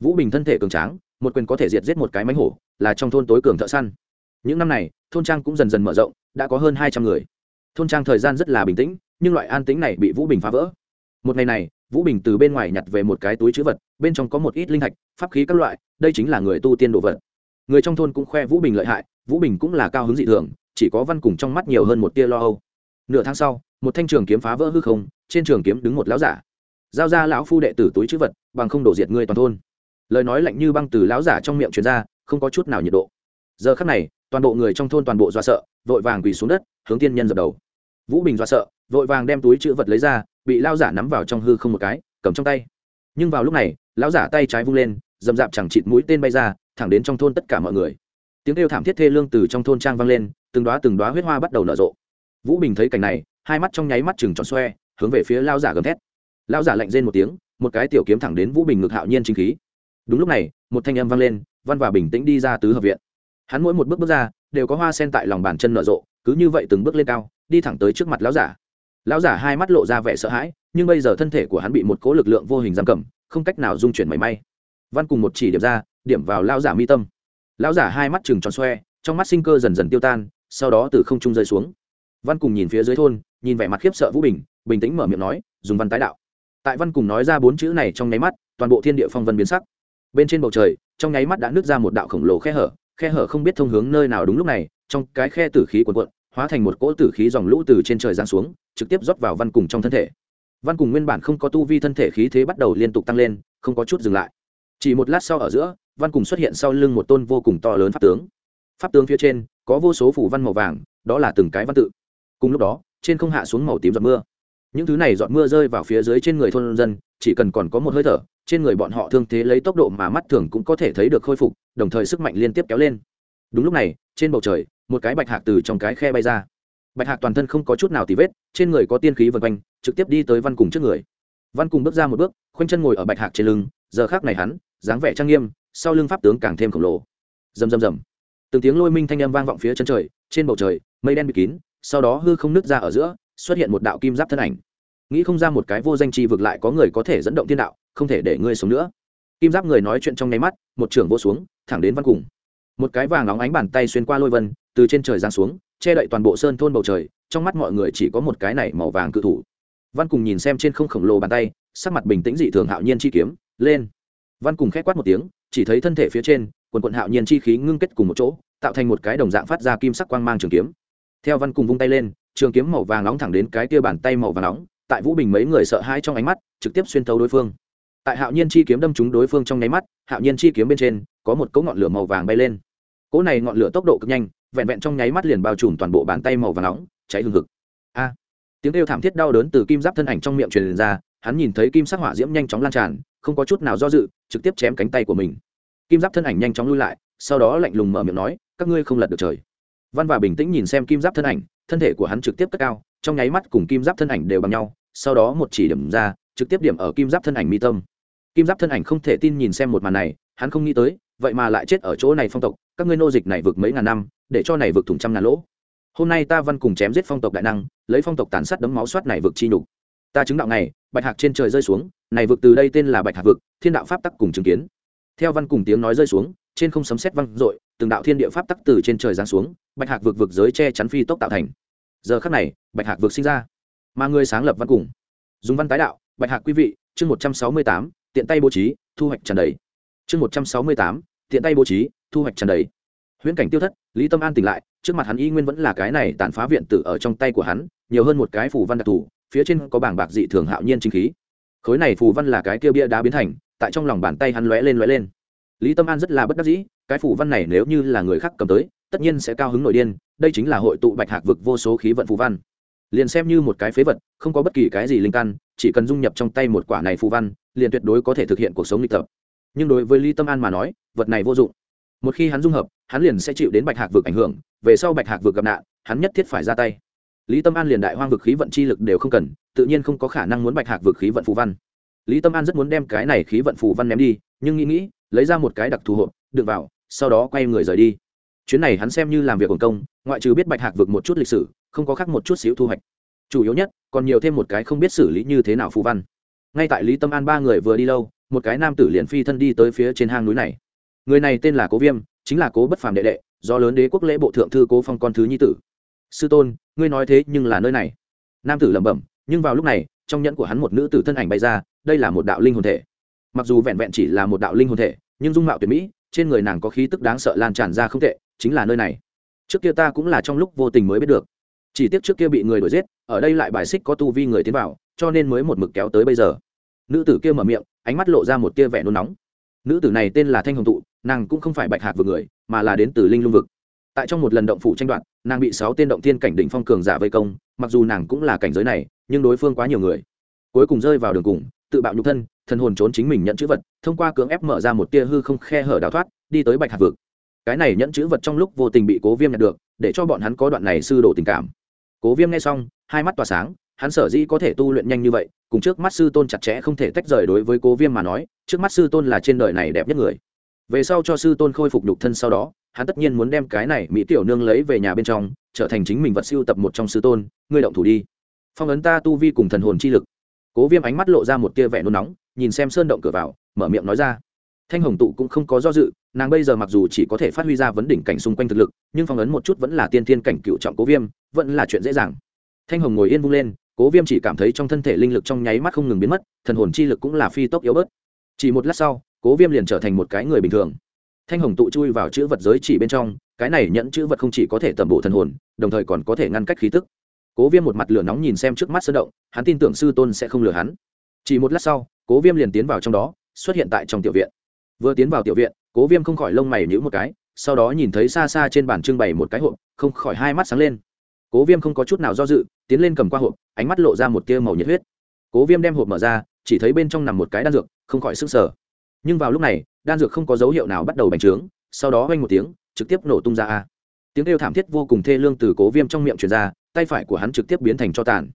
A: Vũ bình thân thể cường tráng, một quyền có thể diệt giết một cái mánh hổ, là trong thôn tối cường thợ săn. Những năm này, thôn trang cũng dần dần mở rộng, đã có hơn hai trăm người thôn trang thời gian rất là bình tĩnh, nhưng loại an tĩnh này bị vũ bình phá vỡ. Một ngày này, vũ bình từ bên ngoài nhặt về một cái túi chữ vật, bên trong có một ít linh thạch, pháp khí các loại, đây chính là người tu tiên đồ vật. Người trong thôn cũng khoe vũ bình lợi hại, vũ bình cũng là cao hứng dị thường, chỉ có văn cùng trong mắt nhiều hơn một tia lo âu. Nửa tháng sau, một thanh trường kiếm phá vỡ hư không, trên trường kiếm đứng một lão giả. Giao ra lão phu đệ tử túi chữ vật, bằng không đổ diệt ngươi toàn thôn. Lời nói lạnh như băng từ lão giả trong miệng truyền ra, không có chút nào nhiệt độ. Giờ khắc này, toàn bộ người trong thôn toàn bộ do sợ, vội vàng quỳ xuống đất, hướng tiên nhân dập đầu vũ bình do sợ, vội vàng đem túi chữ vật lấy ra, bị lão giả nắm vào trong hư không một cái, cầm trong tay. Nhưng vào lúc này, lão giả tay trái vung lên dầm dạp chẳng chịt mũi tên bay ra, thẳng đến trong thôn tất cả mọi người. Tiếng kêu thảm thiết thê lương từ trong thôn trang vang lên, từng đoá từng đoá huyết hoa bắt đầu nở rộ. Vũ bình thấy cảnh này, hai mắt trong nháy mắt chừng tròn xoe, hướng về phía lao giả gầm thét. Lao giả lạnh rên một tiếng, một cái tiểu kiếm thẳng đến vũ bình ngực hạo nhiên chính khí. Đúng lúc này, một thanh âm vang lên, văn và bình tĩnh đi ra tứ hợp viện. Hắn mỗi một bước bước ra, đều có hoa sen tại lòng bàn chân nở rộ, cứ như vậy từng bước lên cao đi thẳng tới trước mặt lão giả. Lão giả hai mắt lộ ra vẻ sợ hãi, nhưng bây giờ thân thể của hắn bị một cố lực lượng vô hình giam cầm, không cách nào dung chuyển mảy may. Văn cùng một chỉ điểm ra, điểm vào lão giả mi tâm. Lão giả hai mắt chừng tròn xoe, trong mắt sinh cơ dần dần tiêu tan, sau đó từ không trung rơi xuống. Văn cùng nhìn phía dưới thôn, nhìn vẻ mặt khiếp sợ vũ bình bình tĩnh mở miệng nói, dùng văn tái đạo. Tại văn cùng nói ra bốn chữ này trong nháy mắt, toàn bộ thiên địa phong vân biến sắc. Bên trên bầu trời, trong nháy mắt đã nứt ra một đạo khổng lồ khe hở khe hở không biết thông hướng nơi nào đúng lúc này, trong cái khe tử khí cuồn cuộn hóa thành một cỗ tử khí dòng lũ từ trên trời giáng xuống, trực tiếp rót vào văn cùng trong thân thể. Văn cùng nguyên bản không có tu vi thân thể khí thế bắt đầu liên tục tăng lên, không có chút dừng lại. Chỉ một lát sau ở giữa, văn cùng xuất hiện sau lưng một tôn vô cùng to lớn pháp tướng. Pháp tướng phía trên, có vô số phủ văn màu vàng, đó là từng cái văn tự. Cùng lúc đó, trên không hạ xuống màu tím giọt mưa. Những thứ này giọt mưa rơi vào phía dưới trên người thôn dân, chỉ cần còn có một hơi thở, trên người bọn họ thương thế lấy tốc độ mà mắt thường cũng có thể thấy được khôi phục, đồng thời sức mạnh liên tiếp kéo lên. Đúng lúc này, trên bầu trời một cái bạch hạc từ trong cái khe bay ra. Bạch hạc toàn thân không có chút nào tì vết, trên người có tiên khí vân quanh, trực tiếp đi tới văn cùng trước người. Văn cùng bước ra một bước, khoanh chân ngồi ở bạch hạc trên lưng, giờ khác này hắn, dáng vẻ trang nghiêm, sau lưng pháp tướng càng thêm khổng lồ. Rầm rầm rầm. Từng tiếng lôi minh thanh âm vang vọng phía chân trời, trên bầu trời, mây đen bị kín, sau đó hư không nứt ra ở giữa, xuất hiện một đạo kim giáp thân ảnh. Nghĩ không ra một cái vô danh chi vực lại có người có thể dẫn động thiên đạo, không thể để ngươi sống nữa. Kim giáp người nói chuyện trong nháy mắt, một trưởng vô xuống, thẳng đến văn cùng. Một cái vàng óng ánh bàn tay xuyên qua lôi vân từ trên trời giáng xuống, che đậy toàn bộ sơn thôn bầu trời, trong mắt mọi người chỉ có một cái này màu vàng cự thủ. Văn cùng nhìn xem trên không khổng lồ bàn tay, sắc mặt bình tĩnh dị thường hạo nhiên chi kiếm, lên. Văn cùng khẽ quát một tiếng, chỉ thấy thân thể phía trên, quần quận hạo nhiên chi khí ngưng kết cùng một chỗ, tạo thành một cái đồng dạng phát ra kim sắc quang mang trường kiếm. Theo văn cùng vung tay lên, trường kiếm màu vàng nóng thẳng đến cái tia bàn tay màu vàng nóng, tại vũ bình mấy người sợ hãi trong ánh mắt, trực tiếp xuyên thấu đối phương. Tại hạo nhiên chi kiếm đâm trúng đối phương trong nháy mắt, hạo nhiên chi kiếm bên trên, có một cỗ ngọn lửa màu vàng bay lên. Cỗ này ngọn lửa tốc độ cực nhanh vẹn vẹn trong nháy mắt liền bao trùm toàn bộ bàn tay màu vàng nóng, cháy hừng hực. A! Tiếng kêu thảm thiết đau đớn từ kim giáp thân ảnh trong miệng truyền ra, hắn nhìn thấy kim sắc hỏa diễm nhanh chóng lan tràn, không có chút nào do dự, trực tiếp chém cánh tay của mình. Kim giáp thân ảnh nhanh chóng lui lại, sau đó lạnh lùng mở miệng nói, các ngươi không lật được trời. Văn và bình tĩnh nhìn xem kim giáp thân ảnh, thân thể của hắn trực tiếp cất cao, trong nháy mắt cùng kim giáp thân ảnh đều bằng nhau, sau đó một chỉ điểm ra, trực tiếp điểm ở kim giáp thân ảnh mi tâm. Kim giáp thân ảnh không thể tin nhìn xem một màn này, hắn không nghĩ tới vậy mà lại chết ở chỗ này phong tộc, các ngươi nô dịch này vượt mấy ngàn năm, để cho này vượt thủng trăm ngàn lỗ. Hôm nay ta văn cùng chém giết phong tộc đại năng, lấy phong tộc tàn sát đấm máu soát này vượt chi nhục. Ta chứng đạo này, bạch hạc trên trời rơi xuống, này vực từ đây tên là bạch hạc vực thiên đạo pháp tắc cùng chứng kiến. Theo văn cùng tiếng nói rơi xuống, trên không sấm sét văng dội, từng đạo thiên địa pháp tắc từ trên trời giáng xuống, bạch hạc vực vực giới che chắn phi tốc tạo thành. Giờ khắc này, bạch hạc vực sinh ra. Mà người sáng lập văn cùng. Dùng văn tái đạo, bạch hạc quý vị, chương một trăm sáu mươi tám, tiện tay bố trí, thu hoạch tràn đầy chương một trăm sáu mươi tám, tiện tay bố trí, thu hoạch tràn đầy. Huyễn cảnh tiêu thất, lý tâm an tỉnh lại, trước mặt hắn y nguyên vẫn là cái này tàn phá viện tử ở trong tay của hắn, nhiều hơn một cái phù văn đặc thù, phía trên có bảng bạc dị thường hạo nhiên chính khí. Khối này phù văn là cái kia bia đá biến thành, tại trong lòng bàn tay hắn lóe lên lóe lên. Lý tâm an rất là bất đắc dĩ, cái phù văn này nếu như là người khác cầm tới, tất nhiên sẽ cao hứng nội điên, đây chính là hội tụ bạch hạc vực vô số khí vận phù văn. Liền xem như một cái phế vật, không có bất kỳ cái gì linh căn, chỉ cần dung nhập trong tay một quả này phù văn, liền tuyệt đối có thể thực hiện cuộc sống lịch tập nhưng đối với lý tâm an mà nói, vật này vô dụng. Một khi hắn dung hợp, hắn liền sẽ chịu đến bạch hạc vực ảnh hưởng, về sau bạch hạc vực gặp nạn, hắn nhất thiết phải ra tay. Lý tâm an liền đại hoang vực khí vận chi lực đều không cần, tự nhiên không có khả năng muốn bạch hạc vực khí vận phù văn. Lý tâm an rất muốn đem cái này khí vận phù văn ném đi, nhưng nghĩ nghĩ, lấy ra một cái đặc thù hộp, đựng vào, sau đó quay người rời đi. Chuyến này hắn xem như làm việc hồng công, ngoại trừ biết bạch hạc vực một chút lịch sử, không có khác một chút xíu thu hoạch. Chủ yếu nhất, còn nhiều thêm một cái không biết xử lý như thế nào phù văn. Ngay tại lý tâm an ba người vừa đi lâu một cái nam tử liền phi thân đi tới phía trên hang núi này. Người này tên là cố viêm, chính là cố bất phàm đệ đệ, do lớn đế quốc lễ bộ thượng thư cố phong con thứ nhi tử. Sư tôn, ngươi nói thế nhưng là nơi này. Nam tử lẩm bẩm, nhưng vào lúc này, trong nhẫn của hắn một nữ tử thân ảnh bay ra, đây là một đạo linh hồn thể. Mặc dù vẹn vẹn chỉ là một đạo linh hồn thể, nhưng dung mạo tuyệt mỹ, trên người nàng có khí tức đáng sợ lan tràn ra không tệ, chính là nơi này. Trước kia ta cũng là trong lúc vô tình mới biết được. Chỉ tiếc trước kia bị người đuổi giết, ở đây lại bài xích có tu vi người tiến vào, cho nên mới một mực kéo tới bây giờ. Nữ tử kia mở miệng ánh mắt lộ ra một tia vẻ nôn nóng. Nữ tử này tên là thanh hồng tụ, nàng cũng không phải bạch hạc vực người, mà là đến từ linh lung vực. Tại trong một lần động phủ tranh đoạt, nàng bị sáu tên động thiên cảnh đỉnh phong cường giả vây công, mặc dù nàng cũng là cảnh giới này, nhưng đối phương quá nhiều người. Cuối cùng rơi vào đường cùng, tự bạo nhục thân, thần hồn trốn chính mình nhận chữ vật, thông qua cưỡng ép mở ra một tia hư không khe hở đào thoát, đi tới bạch hạc vực. Cái này nhận chữ vật trong lúc vô tình bị cố viêm nhận được, để cho bọn hắn có đoạn này sư đổ tình cảm. Cố viêm nghe xong, hai mắt tỏa sáng hắn sở dĩ có thể tu luyện nhanh như vậy, cùng trước mắt sư tôn chặt chẽ không thể tách rời đối với cố viêm mà nói, trước mắt sư tôn là trên đời này đẹp nhất người. Về sau cho sư tôn khôi phục nhục thân sau đó, hắn tất nhiên muốn đem cái này mỹ tiểu nương lấy về nhà bên trong, trở thành chính mình vật siêu tập một trong sư tôn, ngươi động thủ đi. Phong ấn ta tu vi cùng thần hồn chi lực. Cố viêm ánh mắt lộ ra một tia vẻ nôn nóng, nhìn xem sơn động cửa vào, mở miệng nói ra. Thanh hồng tụ cũng không có do dự, nàng bây giờ mặc dù chỉ có thể phát huy ra vấn đỉnh cảnh xung quanh thực lực, nhưng phong ấn một chút vẫn là tiên thiên cảnh cựu trọng cố viêm, vẫn là chuyện dễ dàng. Thanh hồng ngồi yên vung lên cố viêm chỉ cảm thấy trong thân thể linh lực trong nháy mắt không ngừng biến mất, thần hồn chi lực cũng là phi tốc yếu bớt. Chỉ một lát sau, cố viêm liền trở thành một cái người bình thường. Thanh hồng tụ chui vào chữ vật giới chỉ bên trong, cái này nhẫn chữ vật không chỉ có thể tẩm bộ thần hồn, đồng thời còn có thể ngăn cách khí tức. Cố viêm một mặt lửa nóng nhìn xem trước mắt sơn động, hắn tin tưởng sư tôn sẽ không lừa hắn. Chỉ một lát sau, cố viêm liền tiến vào trong đó, xuất hiện tại trong tiểu viện. Vừa tiến vào tiểu viện, cố viêm không khỏi lông mày nhữ một cái, sau đó nhìn thấy xa xa trên bàn trưng bày một cái hộp, không khỏi hai mắt sáng lên cố viêm không có chút nào do dự, tiến lên cầm qua hộp, ánh mắt lộ ra một tia màu nhiệt huyết. Cố viêm đem hộp mở ra, chỉ thấy bên trong nằm một cái đan dược, không khỏi sức sở nhưng vào lúc này, đan dược không có dấu hiệu nào bắt đầu bành trướng, sau đó oanh một tiếng, trực tiếp nổ tung ra a. Tiếng kêu thảm thiết vô cùng thê lương từ cố viêm trong miệng truyền ra, tay phải của hắn trực tiếp biến thành cho tàn.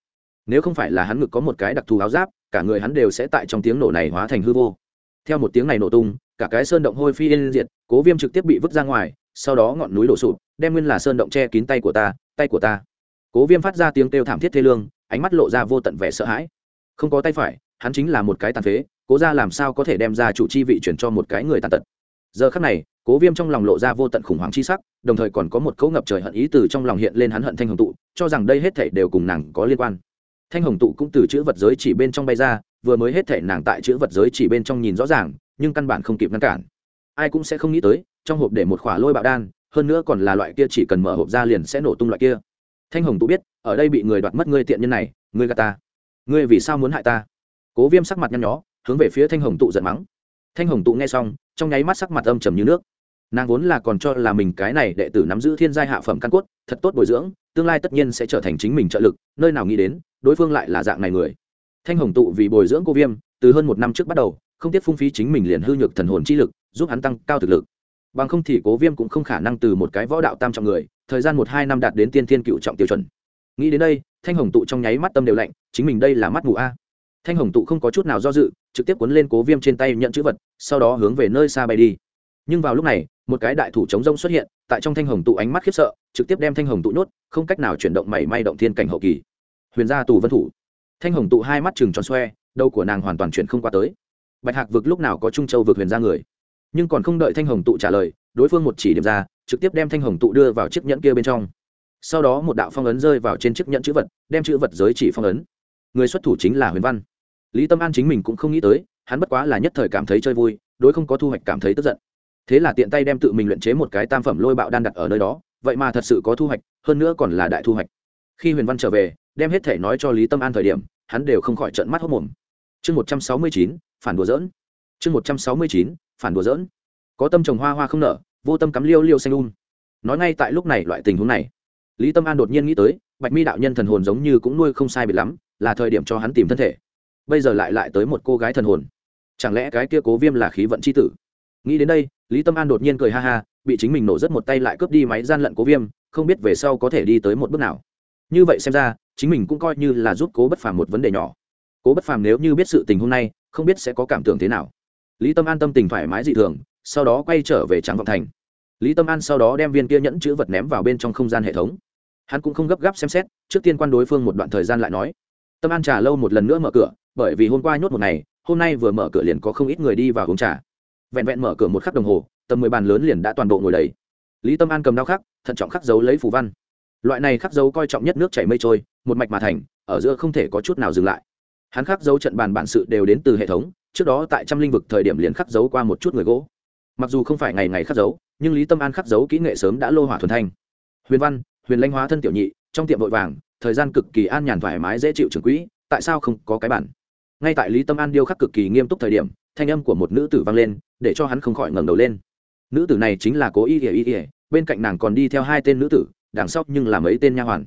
A: Nếu không phải là hắn ngực có một cái đặc thù áo giáp, cả người hắn đều sẽ tại trong tiếng nổ này hóa thành hư vô. Theo một tiếng này nổ tung, cả cái sơn động hôi phi yên diệt, cố viêm trực tiếp bị vứt ra ngoài, sau đó ngọn núi đổ sụp, đem nguyên là sơn động che kín tay của ta, tay của ta cố viêm phát ra tiếng kêu thảm thiết thê lương, ánh mắt lộ ra vô tận vẻ sợ hãi. Không có tay phải, hắn chính là một cái tàn phế, cố ra làm sao có thể đem ra chủ chi vị chuyển cho một cái người tàn tật. Giờ khắc này, cố viêm trong lòng lộ ra vô tận khủng hoảng chi sắc, đồng thời còn có một cấu ngập trời hận ý từ trong lòng hiện lên hắn hận thanh hồng tụ, cho rằng đây hết thể đều cùng nàng có liên quan. Thanh hồng tụ cũng từ chữ vật giới chỉ bên trong bay ra, vừa mới hết thể nàng tại chữ vật giới chỉ bên trong nhìn rõ ràng, nhưng căn bản không kịp ngăn cản. Ai cũng sẽ không nghĩ tới, trong hộp để một khỏa lôi bạo đan, hơn nữa còn là loại kia chỉ cần mở hộp ra liền sẽ nổ tung loại kia thanh hồng tụ biết, ở đây bị người đoạt mất ngươi tiện nhân này, ngươi gà ta. Ngươi vì sao muốn hại ta? Cố viêm sắc mặt nhăn nhó, hướng về phía thanh hồng tụ giận mắng. Thanh hồng tụ nghe xong, trong nháy mắt sắc mặt âm trầm như nước. Nàng vốn là còn cho là mình cái này đệ tử nắm giữ thiên giai hạ phẩm căn cốt, thật tốt bồi dưỡng, tương lai tất nhiên sẽ trở thành chính mình trợ lực, nơi nào nghĩ đến, đối phương lại là dạng này người. Thanh hồng tụ vì bồi dưỡng cô viêm, từ hơn một năm trước bắt đầu, không tiếc phung phí chính mình liền hư nhược thần hồn chi lực, giúp hắn tăng cao thực lực. Bằng không thì cố viêm cũng không khả năng từ một cái võ đạo tam trọng người thời gian một hai năm đạt đến tiên thiên cựu trọng tiêu chuẩn. Nghĩ đến đây, thanh hồng tụ trong nháy mắt tâm đều lạnh, chính mình đây là mắt mù a. Thanh hồng tụ không có chút nào do dự, trực tiếp cuốn lên cố viêm trên tay nhận chữ vật, sau đó hướng về nơi xa bay đi. Nhưng vào lúc này, một cái đại thủ chống rông xuất hiện, tại trong thanh hồng tụ ánh mắt khiếp sợ, trực tiếp đem thanh hồng tụ nhốt, không cách nào chuyển động mảy may động thiên cảnh hậu kỳ. Huyền gia tù vân thủ. Thanh hồng tụ hai mắt chừng tròn xoe, đầu của nàng hoàn toàn chuyển không qua tới. Bạch hạc vực lúc nào có trung châu vực huyền gia người? Nhưng còn không đợi thanh hồng tụ trả lời đối phương một chỉ điểm ra, trực tiếp đem thanh hồng tụ đưa vào chiếc nhẫn kia bên trong. Sau đó một đạo phong ấn rơi vào trên chiếc nhẫn chữ vật, đem chữ vật giới chỉ phong ấn. Người xuất thủ chính là huyền văn. Lý tâm an chính mình cũng không nghĩ tới, hắn bất quá là nhất thời cảm thấy chơi vui, đối không có thu hoạch cảm thấy tức giận. Thế là tiện tay đem tự mình luyện chế một cái tam phẩm lôi bạo đan đặt ở nơi đó, vậy mà thật sự có thu hoạch, hơn nữa còn là đại thu hoạch. Khi huyền văn trở về, đem hết thể nói cho lý tâm an thời điểm, hắn đều không khỏi trận mắt hốc mồm. Chương một trăm sáu mươi chín, phản đùa dỡn chương một trăm sáu mươi chín, phản đùa dỡn có tâm trồng hoa hoa không nở, vô tâm cắm liêu liêu xanh un nói ngay tại lúc này loại tình huống này, lý tâm an đột nhiên nghĩ tới, bạch mi đạo nhân thần hồn giống như cũng nuôi không sai biệt lắm, là thời điểm cho hắn tìm thân thể. Bây giờ lại lại tới một cô gái thần hồn. Chẳng lẽ cái kia cố viêm là khí vận c h i tử? Nghĩ đến đây, lý tâm an đột nhiên cười ha ha, bị chính mình nổ rất một tay lại cướp đi máy gian lận cố viêm, không biết về sau có thể đi tới một bước nào. Như vậy xem ra, chính mình cũng coi như là giúp cố bất phàm một vấn đề nhỏ. Cố bất phàm nếu như biết sự tình hôm nay, không biết sẽ có cảm tưởng thế nào. Lý tâm an tâm tình thoải mái dị thường sau đó quay trở về trắng vọng thành. Lý tâm an sau đó đem viên kia nhẫn chữ vật ném vào bên trong không gian hệ thống. Hắn cũng không gấp gáp xem xét, trước tiên quan đối phương một đoạn thời gian lại nói. Tâm an trà lâu một lần nữa mở cửa, bởi vì hôm qua nhốt một ngày, hôm nay vừa mở cửa liền có không ít người đi vào uống trà. Vẹn vẹn mở cửa một khắc đồng hồ, tầm mười bàn lớn liền đã toàn bộ ngồi đầy. Lý tâm an cầm đao khắc, thận trọng khắc dấu lấy phù văn. Loại này khắc dấu coi trọng nhất nước chảy mây trôi, một mạch mà thành, ở giữa không thể có chút nào dừng lại. Hắn khắc dấu trận bàn bản sự đều đến từ hệ thống, trước đó tại trăm linh vực thời điểm liền khắc dấu qua một chút người gỗ mặc dù không phải ngày ngày khắc dấu, nhưng lý tâm an khắc dấu kỹ nghệ sớm đã lô hỏa thuần thanh. Huyền văn, huyền lanh hóa thân tiểu nhị, trong tiệm vội vàng, thời gian cực kỳ an nhàn thoải mái dễ chịu trường quỹ, tại sao không có cái bản? Ngay tại lý tâm an điêu khắc cực kỳ nghiêm túc thời điểm, thanh âm của một nữ tử vang lên, để cho hắn không khỏi ngẩng đầu lên. Nữ tử này chính là cố y ỉa y ỉa bên cạnh nàng còn đi theo hai tên nữ tử, đằng sau nhưng là mấy tên nha hoàn.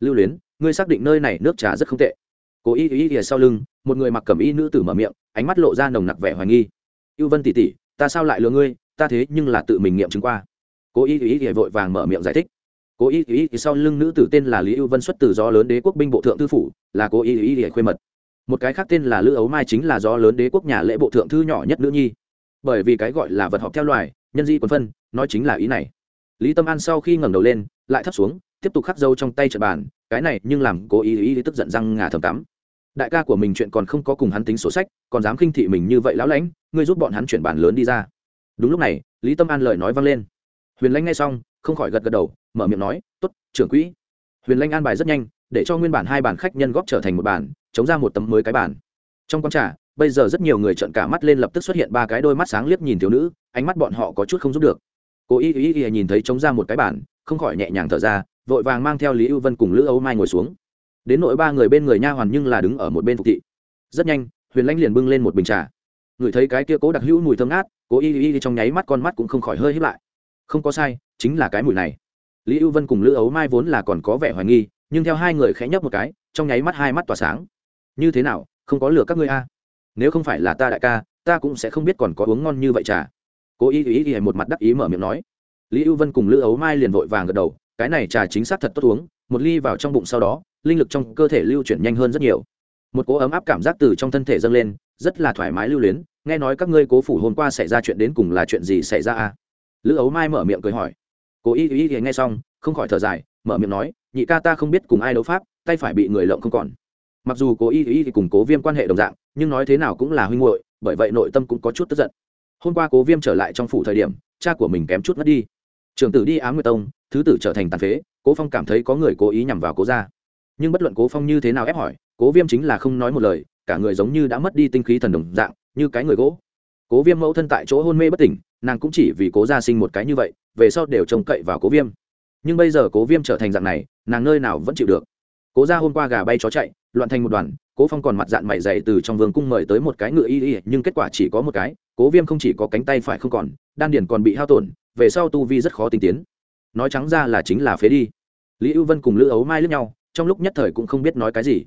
A: Lưu luyến, ngươi xác định nơi này nước trà rất không tệ. Cố y y ỉa sau lưng, một người mặc cẩm y nữ tử mở miệng, ánh mắt lộ ra nồng nặc vẻ hoài nghi. Ưu vân tỉ tỉ ta sao lại lừa ngươi ta thế nhưng là tự mình nghiệm chứng qua. Cố ý ý ý vội vàng mở miệng giải thích. Cố ý ý ý sau lưng nữ tử tên là lý ưu vân xuất từ gió lớn đế quốc binh bộ thượng thư phủ là cố ý ý ý khuê mật. Một cái khác tên là lữ ấu mai chính là do lớn đế quốc nhà lễ bộ thượng thư nhỏ nhất nữ nhi. Bởi vì cái gọi là vật họp theo loài nhân di quần phân nói chính là ý này. Lý tâm an sau khi ngẩng đầu lên lại thấp xuống tiếp tục khắc dâu trong tay trận bàn cái này nhưng làm cố ý ý, ý tức giận răng ngà thầm tắm đại ca của mình chuyện còn không có cùng hắn tính sổ sách còn dám khinh thị mình như vậy lão lãnh ngươi giúp bọn hắn chuyển bàn lớn đi ra. Đúng lúc này lý tâm an lời nói vang lên. Huyền lãnh nghe xong không khỏi gật gật đầu mở miệng nói t ố t trưởng quỹ. Huyền lãnh an bài rất nhanh để cho nguyên bản hai bản khách nhân góp trở thành một bản, chống ra một tấm mới cái bản. trong q trà bây giờ rất nhiều người trợn cả mắt lên lập tức xuất hiện ba cái đôi mắt sáng liếc nhìn thiếu nữ ánh mắt bọn họ có chút không giúp được. Cô y y y nhìn thấy chống ra một cái bản, không khỏi nhẹ nhàng thở ra vội vàng mang theo lý ưu vân cùng lữ âu mai ngồi xuống đến nội ba người bên người nha hoàn nhưng là đứng ở một bên phục thị. Rất nhanh, huyền lãnh liền bưng lên một bình trà. Người thấy cái kia cố đặc hữu mùi thơm ngát, cố y y trong nháy mắt con mắt cũng không khỏi hơi hít lại. Không có sai, chính là cái mùi này. Lý ưu vân cùng lữ ấu mai vốn là còn có vẻ hoài nghi, nhưng theo hai người khẽ nhấp một cái, trong nháy mắt hai mắt tỏa sáng. Như thế nào, không có lừa các ngươi a? Nếu không phải là ta đại ca, ta cũng sẽ không biết còn có uống ngon như vậy trà. Cố ý ý y một mặt đắc ý mở miệng nói. Lý ưu vân cùng lữ ấu mai liền vội vàng gật đầu, cái này trà chính xác thật tốt uống, một ly vào trong bụng sau đó linh lực trong cơ thể lưu chuyển nhanh hơn rất nhiều. Một cố ấm áp cảm giác từ trong thân thể dâng lên, rất là thoải mái lưu luyến. Nghe nói các ngươi cố phủ hôm qua xảy ra chuyện đến cùng là chuyện gì xảy ra à? Lữ ấu mai mở miệng cười hỏi. Cố ý ý ý nghe xong, không khỏi thở dài, mở miệng nói, nhị ca ta không biết cùng ai đấu pháp, tay phải bị người lộng không còn. Mặc dù cố y y thì cùng cố viêm quan hệ đồng dạng, nhưng nói thế nào cũng là huynh hội bởi vậy nội tâm cũng có chút tức giận. Hôm qua cố viêm trở lại trong phủ thời điểm, cha của mình kém chút mất đi. Trường tử đi ám nguyệt tông, thứ tử trở thành tàn phế, cố phong cảm thấy có người cố ý nhằm vào cố ra nhưng bất luận cố phong như thế nào ép hỏi, cố viêm chính là không nói một lời, cả người giống như đã mất đi tinh khí thần đồng dạng, như cái người gỗ. Cố viêm mẫu thân tại chỗ hôn mê bất tỉnh, nàng cũng chỉ vì cố gia sinh một cái như vậy, về sau đều trông cậy vào cố viêm. Nhưng bây giờ cố viêm trở thành dạng này, nàng nơi nào vẫn chịu được. Cố ra hôm qua gà bay chó chạy, loạn thành một đoàn, cố phong còn mặt dạng mày dày từ trong vương cung mời tới một cái ngựa y y, nhưng kết quả chỉ có một cái, cố viêm không chỉ có cánh tay phải không còn, đan điền còn bị hao tổn, về sau tu vi rất khó tinh tiến. Nói trắng ra là chính là phế đi. Lý ưu vân cùng lữ ấu mai lướt nhau trong lúc nhất thời cũng không biết nói cái gì.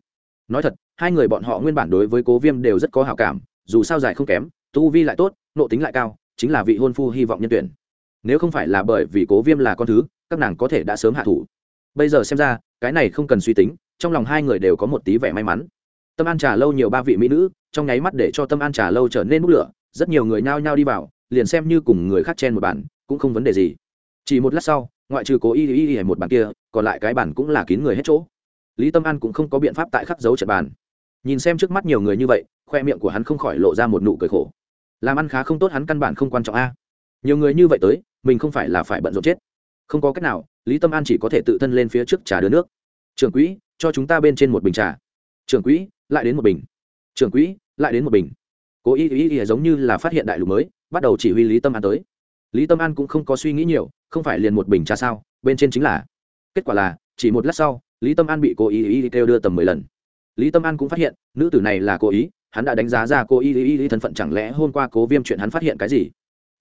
A: Nói thật, hai người bọn họ nguyên bản đối với cố viêm đều rất có hào cảm, dù sao dài không kém, tu vi lại tốt, nộ tính lại cao, chính là vị hôn phu hy vọng nhân tuyển. Nếu không phải là bởi vì cố viêm là con thứ, các nàng có thể đã sớm hạ thủ. Bây giờ xem ra, cái này không cần suy tính, trong lòng hai người đều có một tí vẻ may mắn. Tâm an trà lâu nhiều ba vị mỹ nữ, trong nháy mắt để cho tâm an trà lâu trở nên bút lửa, rất nhiều người nhao nhao đi vào, liền xem như cùng người khác chen một bản cũng không vấn đề gì. Chỉ một lát sau, ngoại trừ cố y y y một bàn kia, còn lại cái bản cũng là kín người hết chỗ lý tâm an cũng không có biện pháp tại khắc dấu trận bàn. Nhìn xem trước mắt nhiều người như vậy, khoe miệng của hắn không khỏi lộ ra một nụ cười khổ. Làm ăn khá không tốt hắn căn bản không quan trọng a. Nhiều người như vậy tới, mình không phải là phải bận rộn chết. Không có cách nào, lý tâm an chỉ có thể tự thân lên phía trước trà đưa nước. Trưởng quỹ, cho chúng ta bên trên một bình trà. Trưởng quỹ, lại đến một bình. Trưởng quỹ, lại đến một bình. Cố ý ý ý, giống như là phát hiện đại lục mới, bắt đầu chỉ huy lý tâm an tới. Lý tâm an cũng không có suy nghĩ nhiều, không phải liền một bình trà sao, bên trên chính là. Kết quả là, chỉ một lát sau lý tâm an bị cô ý ý kêu đưa tầm mười lần. Lý tâm an cũng phát hiện, nữ tử này là cô ý, hắn đã đánh giá ra cô ý ý ý thân phận chẳng lẽ hôm qua cố viêm chuyện hắn phát hiện cái gì.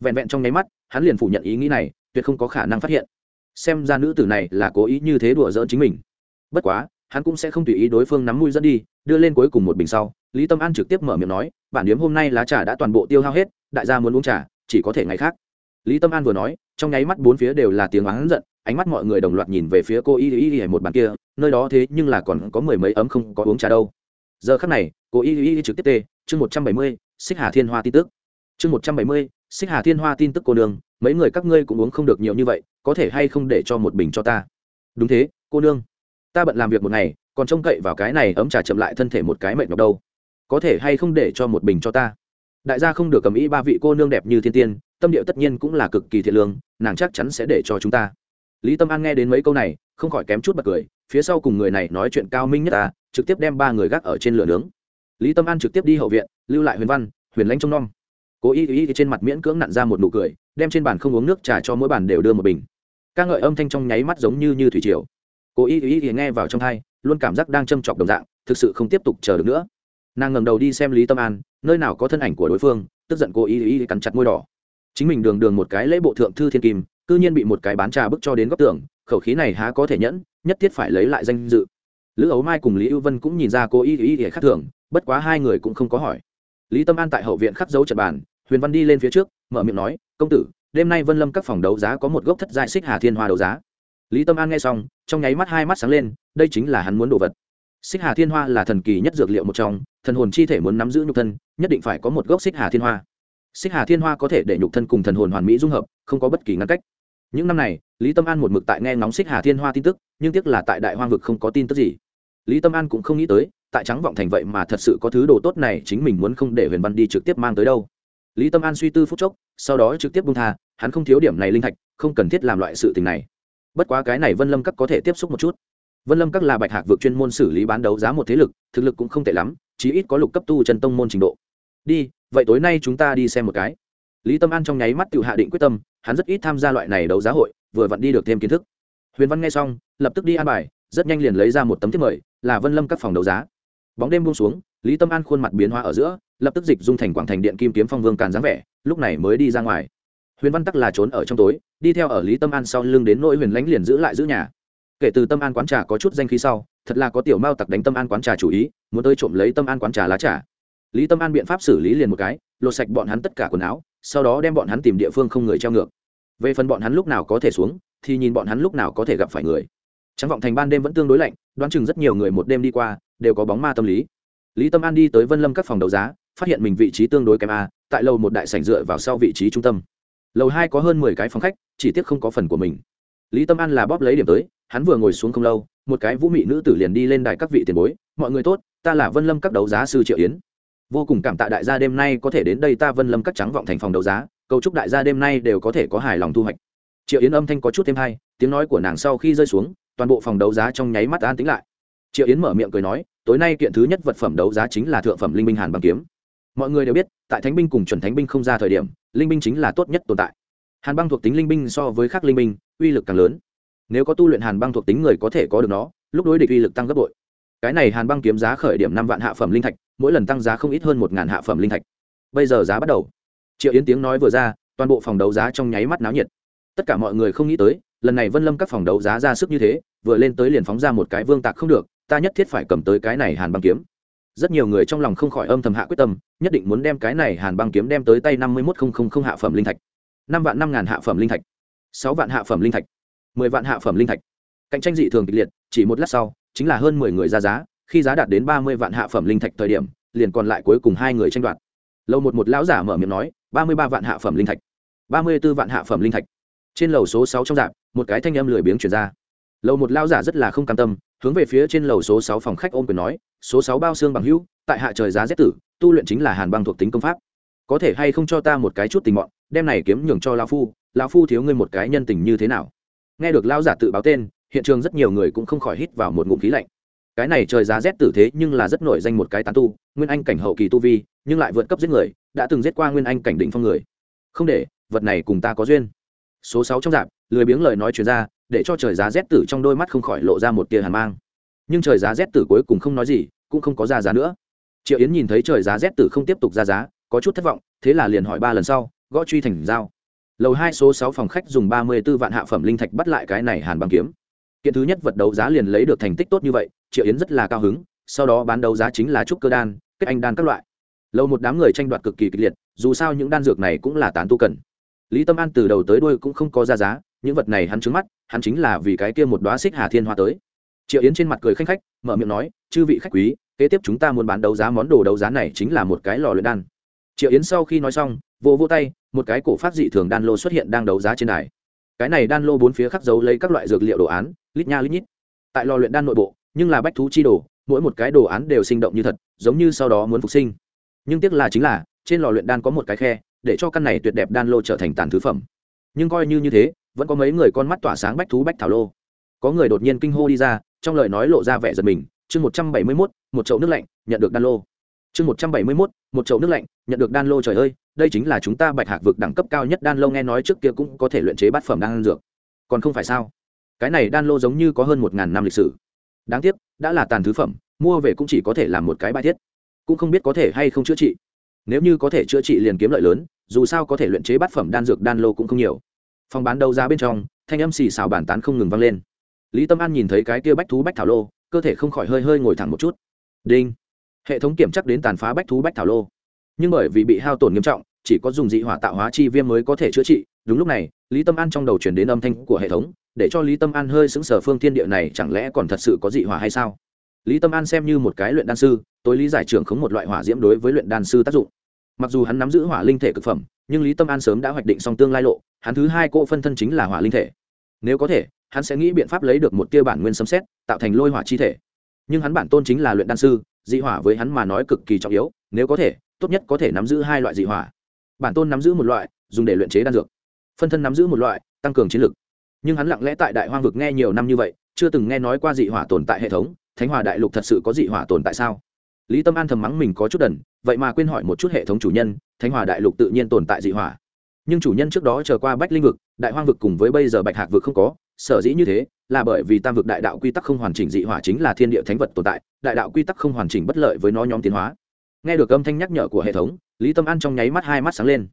A: Vẹn vẹn trong nháy mắt, hắn liền phủ nhận ý nghĩ này, tuyệt không có khả năng phát hiện. Xem ra nữ tử này là cố ý như thế đùa giỡn chính mình. Bất quá, hắn cũng sẽ không tùy ý đối phương nắm mũi dẫn đi, đưa lên cuối cùng một bình sau, lý tâm an trực tiếp mở miệng nói, bản điếm hôm nay lá trà đã toàn bộ tiêu hao hết, đại gia muốn uống trà, chỉ có thể ngày khác. Lý tâm an vừa nói, trong nháy mắt bốn phía đều là tiếng oán giận, ánh mắt mọi người đồng loạt nhìn về phía cô y y y một bàn kia nơi đó thế nhưng là còn có mười mấy ấm không có uống trà đâu. Giờ khắc này, cô y y trực tiếp tê, chương một trăm bảy mươi, xích hà thiên hoa tin tức. Chương một trăm bảy mươi, xích hà thiên hoa tin tức cô nương, mấy người các ngươi cũng uống không được nhiều như vậy, có thể hay không để cho một bình cho ta? Đúng thế, cô nương. Ta bận làm việc một ngày, còn trông cậy vào cái này ấm trà chậm lại thân thể một cái mệnh nhọc đâu. Có thể hay không để cho một bình cho ta? Đại gia không được cầm ý ba vị cô nương đẹp như thiên tiên, tâm điệu tất nhiên cũng là cực kỳ thiện lương, nàng chắc chắn sẽ để cho chúng ta. Lý tâm an nghe đến mấy câu này không khỏi kém chút bật cười, phía sau cùng người này nói chuyện cao minh nhất ta, trực tiếp đem ba người gác ở trên lửa nướng. Lý tâm an trực tiếp đi hậu viện, lưu lại huyền văn, huyền lãnh trông nom. Cố ý ý trên mặt miễn cưỡng nặn ra một nụ cười, đem trên bàn không uống nước trà cho mỗi bàn đều đưa một bình. Ca ngợi âm thanh trong nháy mắt giống như như thủy triều. Cố ý ý nghe vào trong thai luôn cảm giác đang châm chọc đồng dạng, thực sự không tiếp tục chờ được nữa. Nàng ngẩng đầu đi xem lý tâm an, nơi nào có thân ảnh của đối phương, tức giận cố ý ý cắn chặt môi đỏ. Chính mình đường đường một cái lễ bộ thượng thư thiên kim, cư nhiên bị một cái bán trà bức cho đến góc tường khẩu khí này há có thể nhẫn, nhất thiết phải lấy lại danh dự. Lữ ấu mai cùng lý ưu vân cũng nhìn ra cô y y y khác thường, bất quá hai người cũng không có hỏi. Lý tâm an tại hậu viện khắc dấu trận bàn, huyền văn đi lên phía trước, mở miệng nói, công tử, đêm nay vân lâm các phòng đấu giá có một gốc thất giai xích hà thiên hoa đấu giá. Lý tâm an nghe xong, trong nháy mắt hai mắt sáng lên, đây chính là hắn muốn đồ vật. Xích hà thiên hoa là thần kỳ nhất dược liệu một trong, thần hồn chi thể muốn nắm giữ nhục thân, nhất định phải có một gốc xích hà thiên hoa. Xích hà thiên hoa có thể để nhục thân cùng thần hồn hoàn mỹ dung hợp, không có bất kỳ ngăn cách. Những năm này lý tâm an một mực tại nghe ngóng xích hà thiên hoa tin tức, nhưng tiếc là tại đại hoang vực không có tin tức gì. Lý tâm an cũng không nghĩ tới, tại trắng vọng thành vậy mà thật sự có thứ đồ tốt này chính mình muốn không để huyền văn đi trực tiếp mang tới đâu. Lý tâm an suy tư phút chốc, sau đó trực tiếp bung tha, hắn không thiếu điểm này linh thạch, không cần thiết làm loại sự tình này. Bất quá cái này vân lâm các có thể tiếp xúc một chút. Vân lâm các là bạch hạc vượt chuyên môn xử lý bán đấu giá một thế lực, thực lực cũng không tệ lắm, chí ít có lục cấp tu chân tông môn trình độ. Đi, vậy tối nay chúng ta đi xem một cái. Lý tâm an trong nháy mắt tự hạ định quyết tâm, hắn rất ít tham gia loại này đấu giá hội vừa vặn đi được thêm kiến thức. Huyền văn nghe xong, lập tức đi an bài, rất nhanh liền lấy ra một tấm thiếp mời, là vân lâm các phòng đấu giá. Bóng đêm buông xuống, lý tâm an khuôn mặt biến hóa ở giữa, lập tức dịch dung thành quảng thành điện kim kiếm phong vương càn dáng vẻ, lúc này mới đi ra ngoài. Huyền văn tắc là trốn ở trong tối, đi theo ở lý tâm an sau lưng đến nỗi huyền lánh liền giữ lại giữ nhà. Kể từ tâm an quán trà có chút danh khí sau, thật là có tiểu mao tặc đánh tâm an quán trà chủ ý, muốn tới trộm lấy tâm an quán trà lá trà. Lý tâm an biện pháp xử lý liền một cái, lột sạch bọn hắn tất cả quần áo, sau đó đem bọn hắn tìm địa phương không người treo ngược về phần bọn hắn lúc nào có thể xuống, thì nhìn bọn hắn lúc nào có thể gặp phải người. Trắng vọng thành ban đêm vẫn tương đối lạnh, đoán chừng rất nhiều người một đêm đi qua, đều có bóng ma tâm lý. Lý tâm an đi tới vân lâm các phòng đấu giá, phát hiện mình vị trí tương đối kém a, tại lầu một đại sảnh dựa vào sau vị trí trung tâm. Lầu hai có hơn mười cái phòng khách, chỉ tiếc không có phần của mình. Lý tâm an là bóp lấy điểm tới, hắn vừa ngồi xuống không lâu, một cái vũ mị nữ tử liền đi lên đài các vị tiền bối, mọi người tốt, ta là vân lâm các đấu giá sư triệu yến. Vô cùng cảm tạ đại gia đêm nay có thể đến đây ta vân lâm các trắng vọng thành phòng đấu giá cầu chúc đại gia đêm nay đều có thể có hài lòng thu hoạch. Triệu yến âm thanh có chút thêm hay, tiếng nói của nàng sau khi rơi xuống, toàn bộ phòng đấu giá trong nháy mắt an tính lại. Triệu yến mở miệng cười nói, tối nay kiện thứ nhất vật phẩm đấu giá chính là thượng phẩm linh binh hàn bằng kiếm. Mọi người đều biết, tại thánh binh cùng chuẩn thánh binh không ra thời điểm, linh binh chính là tốt nhất tồn tại. Hàn băng thuộc tính linh binh so với khác linh binh, uy lực càng lớn. Nếu có tu luyện hàn băng thuộc tính người có thể có được nó, lúc đối địch uy lực tăng gấp bội. Cái này hàn băng kiếm giá khởi điểm năm vạn hạ phẩm linh thạch, mỗi lần tăng giá không ít hơn một ngàn hạ phẩm linh thạch. Bây giờ giá bắt đầu triệu yến tiếng nói vừa ra, toàn bộ phòng đấu giá trong nháy mắt náo nhiệt. Tất cả mọi người không nghĩ tới, lần này vân lâm các phòng đấu giá ra sức như thế, vừa lên tới liền phóng ra một cái vương tạc không được, ta nhất thiết phải cầm tới cái này hàn băng kiếm. Rất nhiều người trong lòng không khỏi âm thầm hạ quyết tâm, nhất định muốn đem cái này hàn băng kiếm đem tới tay năm mươi một không hạ phẩm linh thạch. Năm vạn năm ngàn hạ phẩm linh thạch. Sáu vạn hạ phẩm linh thạch. Mười vạn hạ phẩm linh thạch. Cạnh tranh dị thường kịch liệt, chỉ một lát sau, chính là hơn mười người ra giá, khi giá đạt đến ba mươi vạn hạ phẩm linh thạch thời điểm, liền còn lại cuối cùng hai người tranh đoạt lâu một một lão giả mở miệng nói, ba mươi ba vạn hạ phẩm linh thạch. Ba mươi b ố vạn hạ phẩm linh thạch. Trên lầu số sáu trong dạp, một cái thanh âm lười biếng chuyển ra. Lầu một lão giả rất là không cam tâm, hướng về phía trên lầu số sáu phòng khách ôm quyền nói, số sáu bao xương bằng hữu, tại hạ trời giá rét tử, tu luyện chính là hàn băng thuộc tính công pháp. Có thể hay không cho ta một cái chút tình mọn, đem này kiếm nhường cho lão phu lão phu thiếu ngươi một cái nhân tình như thế nào? Nghe được lão giả tự báo tên, hiện trường rất nhiều người cũng không khỏi hít vào một ngụm khí lạnh cái này trời giá rét tử thế nhưng là rất nổi danh một cái tán tu, nguyên anh cảnh hậu kỳ tu vi, nhưng lại vượt cấp giết người, đã từng giết qua nguyên anh cảnh định phong người. Không để, vật này cùng ta có duyên. Số sáu trong dạp, lười biếng lời nói chuyện ra, để cho trời giá rét tử trong đôi mắt không khỏi lộ ra một tia hàn mang. Nhưng trời giá rét tử cuối cùng không nói gì, cũng không có ra giá nữa. Triệu yến nhìn thấy trời giá rét tử không tiếp tục ra giá, có chút thất vọng, thế là liền hỏi ba lần sau, gõ truy thành giao. Lầu hai số sáu phòng khách dùng ba mươi b ố vạn hạ phẩm linh thạch bắt lại cái này hàn băng kiếm kiện thứ nhất vật đấu giá liền lấy được thành tích tốt như vậy, triệu yến rất là cao hứng, sau đó bán đấu giá chính là trúc cơ đan, kết anh đan các loại. Lâu một đám người tranh đoạt cực kỳ kịch liệt, dù sao những đan dược này cũng là tán tu cần. Lý tâm an từ đầu tới đuôi cũng không có ra giá, những vật này hắn trứng mắt, hắn chính là vì cái kia một đoá xích hà thiên hoa tới. Triệu yến trên mặt cười khanh khách, mở miệng nói, chư vị khách quý, kế tiếp chúng ta muốn bán đấu giá món đồ đấu giá này chính là một cái lò luyện đan. Triệu yến sau khi nói xong vô vô tay, một cái cổ phát dị thường đan lô xuất hiện đang đấu giá trên đài cái này đan lô bốn phía khắc dấu lấy các loại dược liệu đồ án, lít nha lít nhít. Tại lò luyện đan nội bộ, nhưng là bách thú chi đồ, mỗi một cái đồ án đều sinh động như thật, giống như sau đó muốn phục sinh. Nhưng tiếc là chính là, trên lò luyện đan có một cái khe, để cho căn này tuyệt đẹp đan lô trở thành tàn thứ phẩm. Nhưng coi như như thế, vẫn có mấy người con mắt tỏa sáng bách thú bách thảo lô. Có người đột nhiên kinh hô đi ra, trong lời nói lộ ra vẻ giật mình. Chương một trăm bảy mươi mốt, một chậu nước lạnh, nhận được đan lô. Chương một trăm bảy mươi mốt một chậu nước lạnh, nhận được đan lô trời ơi, đây chính là chúng ta bạch hạc vực đẳng cấp cao nhất đan lô nghe nói trước kia cũng có thể luyện chế bát phẩm đan dược. Còn không phải sao? Cái này đan lô giống như có hơn một ngàn năm lịch sử. Đáng tiếc, đã là tàn thứ phẩm, mua về cũng chỉ có thể làm một cái bài thiết. Cũng không biết có thể hay không chữa trị. Nếu như có thể chữa trị liền kiếm lợi lớn, dù sao có thể luyện chế bát phẩm đan dược đan lô cũng không nhiều. Phòng bán đấu giá bên trong, thanh âm xì xào bản tán không ngừng vang lên. Lý tâm an nhìn thấy cái kia bách thú bách thảo lô, cơ thể không khỏi hơi hơi ngồi thẳng một chút. Đinh hệ thống kiểm chắc đến tàn phá bách thú bách thảo lô. Nhưng bởi vì bị hao tổn nghiêm trọng, chỉ có dùng dị hỏa tạo hóa chi viêm mới có thể chữa trị. Đúng lúc này, lý tâm an trong đầu chuyển đến âm thanh của hệ thống, để cho lý tâm an hơi xứng sở phương thiên địa này chẳng lẽ còn thật sự có dị hỏa hay sao? Lý tâm an xem như một cái luyện đan sư, tối lý giải trưởng khống một loại hỏa diễm đối với luyện đan sư tác dụng. Mặc dù hắn nắm giữ hỏa linh thể cực phẩm, nhưng lý tâm an sớm đã hoạch định xong tương lai lộ, hắn thứ hai cỗ phân thân chính là hỏa linh thể. Nếu có thể, hắn sẽ nghĩ biện pháp lấy được một tia bản nguyên sấm xét tạo thành lôi hỏa chi thể nhưng hắn bản tôn chính là luyện đan sư, dị hỏa với hắn mà nói cực kỳ trọng yếu, nếu có thể, tốt nhất có thể nắm giữ hai loại dị hỏa. Bản tôn nắm giữ một loại, dùng để luyện chế đan dược. Phân thân nắm giữ một loại, tăng cường chiến lực. Nhưng hắn lặng lẽ tại đại hoang vực nghe nhiều năm như vậy, chưa từng nghe nói qua dị hỏa tồn tại hệ thống, thánh hòa đại lục thật sự có dị hỏa tồn tại sao? Lý tâm an thầm mắng mình có chút đần, vậy mà quên hỏi một chút hệ thống chủ nhân, thánh hòa đại lục tự nhiên tồn tại dị hỏa. Nhưng chủ nhân trước đó chờ qua bách linh vực, đại hoang vực cùng với bây giờ bạch hạc vực không có sở dĩ như thế, là bởi vì tam vực đại đạo quy tắc không hoàn chỉnh dị hỏa chính là thiên địa thánh vật tồn tại, đại đạo quy tắc không hoàn chỉnh bất lợi với nó nhóm tiến hóa. Nghe được âm thanh nhắc nhở của hệ thống, lý tâm an trong nháy mắt hai mắt sáng lên.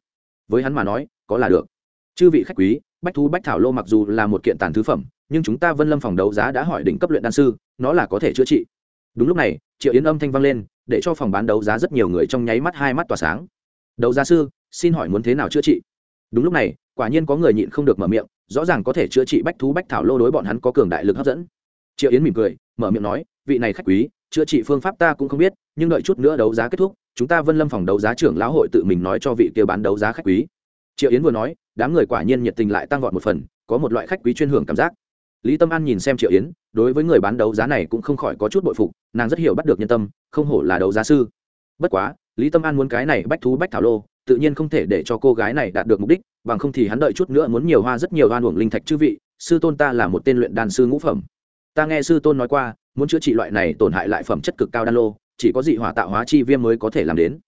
A: Với hắn mà nói, có là được. Chư vị khách quý, bách thú bách thảo lô mặc dù là một kiện tàn thứ phẩm, nhưng chúng ta vân lâm phòng đấu giá đã hỏi đỉnh cấp luyện đan sư, nó là có thể chữa trị. Đúng lúc này, triệu yến âm thanh vang lên, để cho phòng bán đấu giá rất nhiều người trong nháy mắt hai mắt tỏa sáng. Đấu giá sư, xin hỏi muốn thế nào chữa trị? Đúng lúc này, quả nhiên có người nhịn không được mở miệng rõ ràng có thể chữa trị bách thú bách thảo lô đối bọn hắn có cường đại lực hấp dẫn. Triệu yến mỉm cười, mở miệng nói, vị này khách quý, chữa trị phương pháp ta cũng không biết, nhưng đợi chút nữa đấu giá kết thúc, chúng ta vân lâm phòng đấu giá trưởng lão hội tự mình nói cho vị kia bán đấu giá khách quý. Triệu yến vừa nói, đám người quả nhiên nhiệt tình lại tăng vọt một phần, có một loại khách quý chuyên hưởng cảm giác. Lý tâm an nhìn xem triệu yến, đối với người bán đấu giá này cũng không khỏi có chút bội phục, nàng rất hiểu bắt được nhân tâm, không hổ là đấu giá sư. Bất quá, lý tâm an muốn cái này bách thú bách thảo lô tự nhiên không thể để cho cô gái này đạt được mục đích, bằng không thì hắn đợi chút nữa muốn nhiều hoa rất nhiều hoan uổng linh thạch chư vị, sư tôn ta là một tên luyện đan sư ngũ phẩm. Ta nghe sư tôn nói qua, muốn chữa trị loại này tổn hại lại phẩm chất cực cao đan lô, chỉ có dị hỏa tạo hóa chi viêm mới có thể làm đến.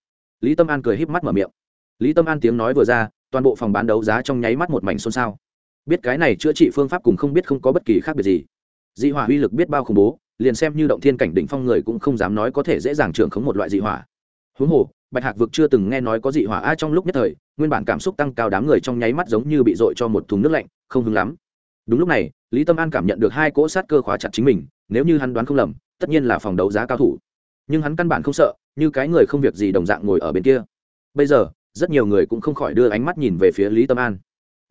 A: Lý tâm an cười híp mắt mở miệng. Lý tâm an tiếng nói vừa ra, toàn bộ phòng bán đấu giá trong nháy mắt một mảnh xôn xao. Biết cái này chữa trị phương pháp cùng không biết không có bất kỳ khác biệt gì. Dị hỏa uy lực biết bao khủng bố, liền xem như động thiên cảnh đỉnh phong người cũng không dám nói có thể dễ dàng trưởng khống một loại dị hỏa. Huống hồ bạch hạc vực chưa từng nghe nói có dị hỏa a trong lúc nhất thời, nguyên bản cảm xúc tăng cao đám người trong nháy mắt giống như bị dội cho một thùng nước lạnh, không hứng lắm. Đúng lúc này, lý tâm an cảm nhận được hai cỗ sát cơ khóa chặt chính mình, nếu như hắn đoán không lầm, tất nhiên là phòng đấu giá cao thủ. Nhưng hắn căn bản không sợ, như cái người không việc gì đồng dạng ngồi ở bên kia. Bây giờ, rất nhiều người cũng không khỏi đưa ánh mắt nhìn về phía lý tâm an.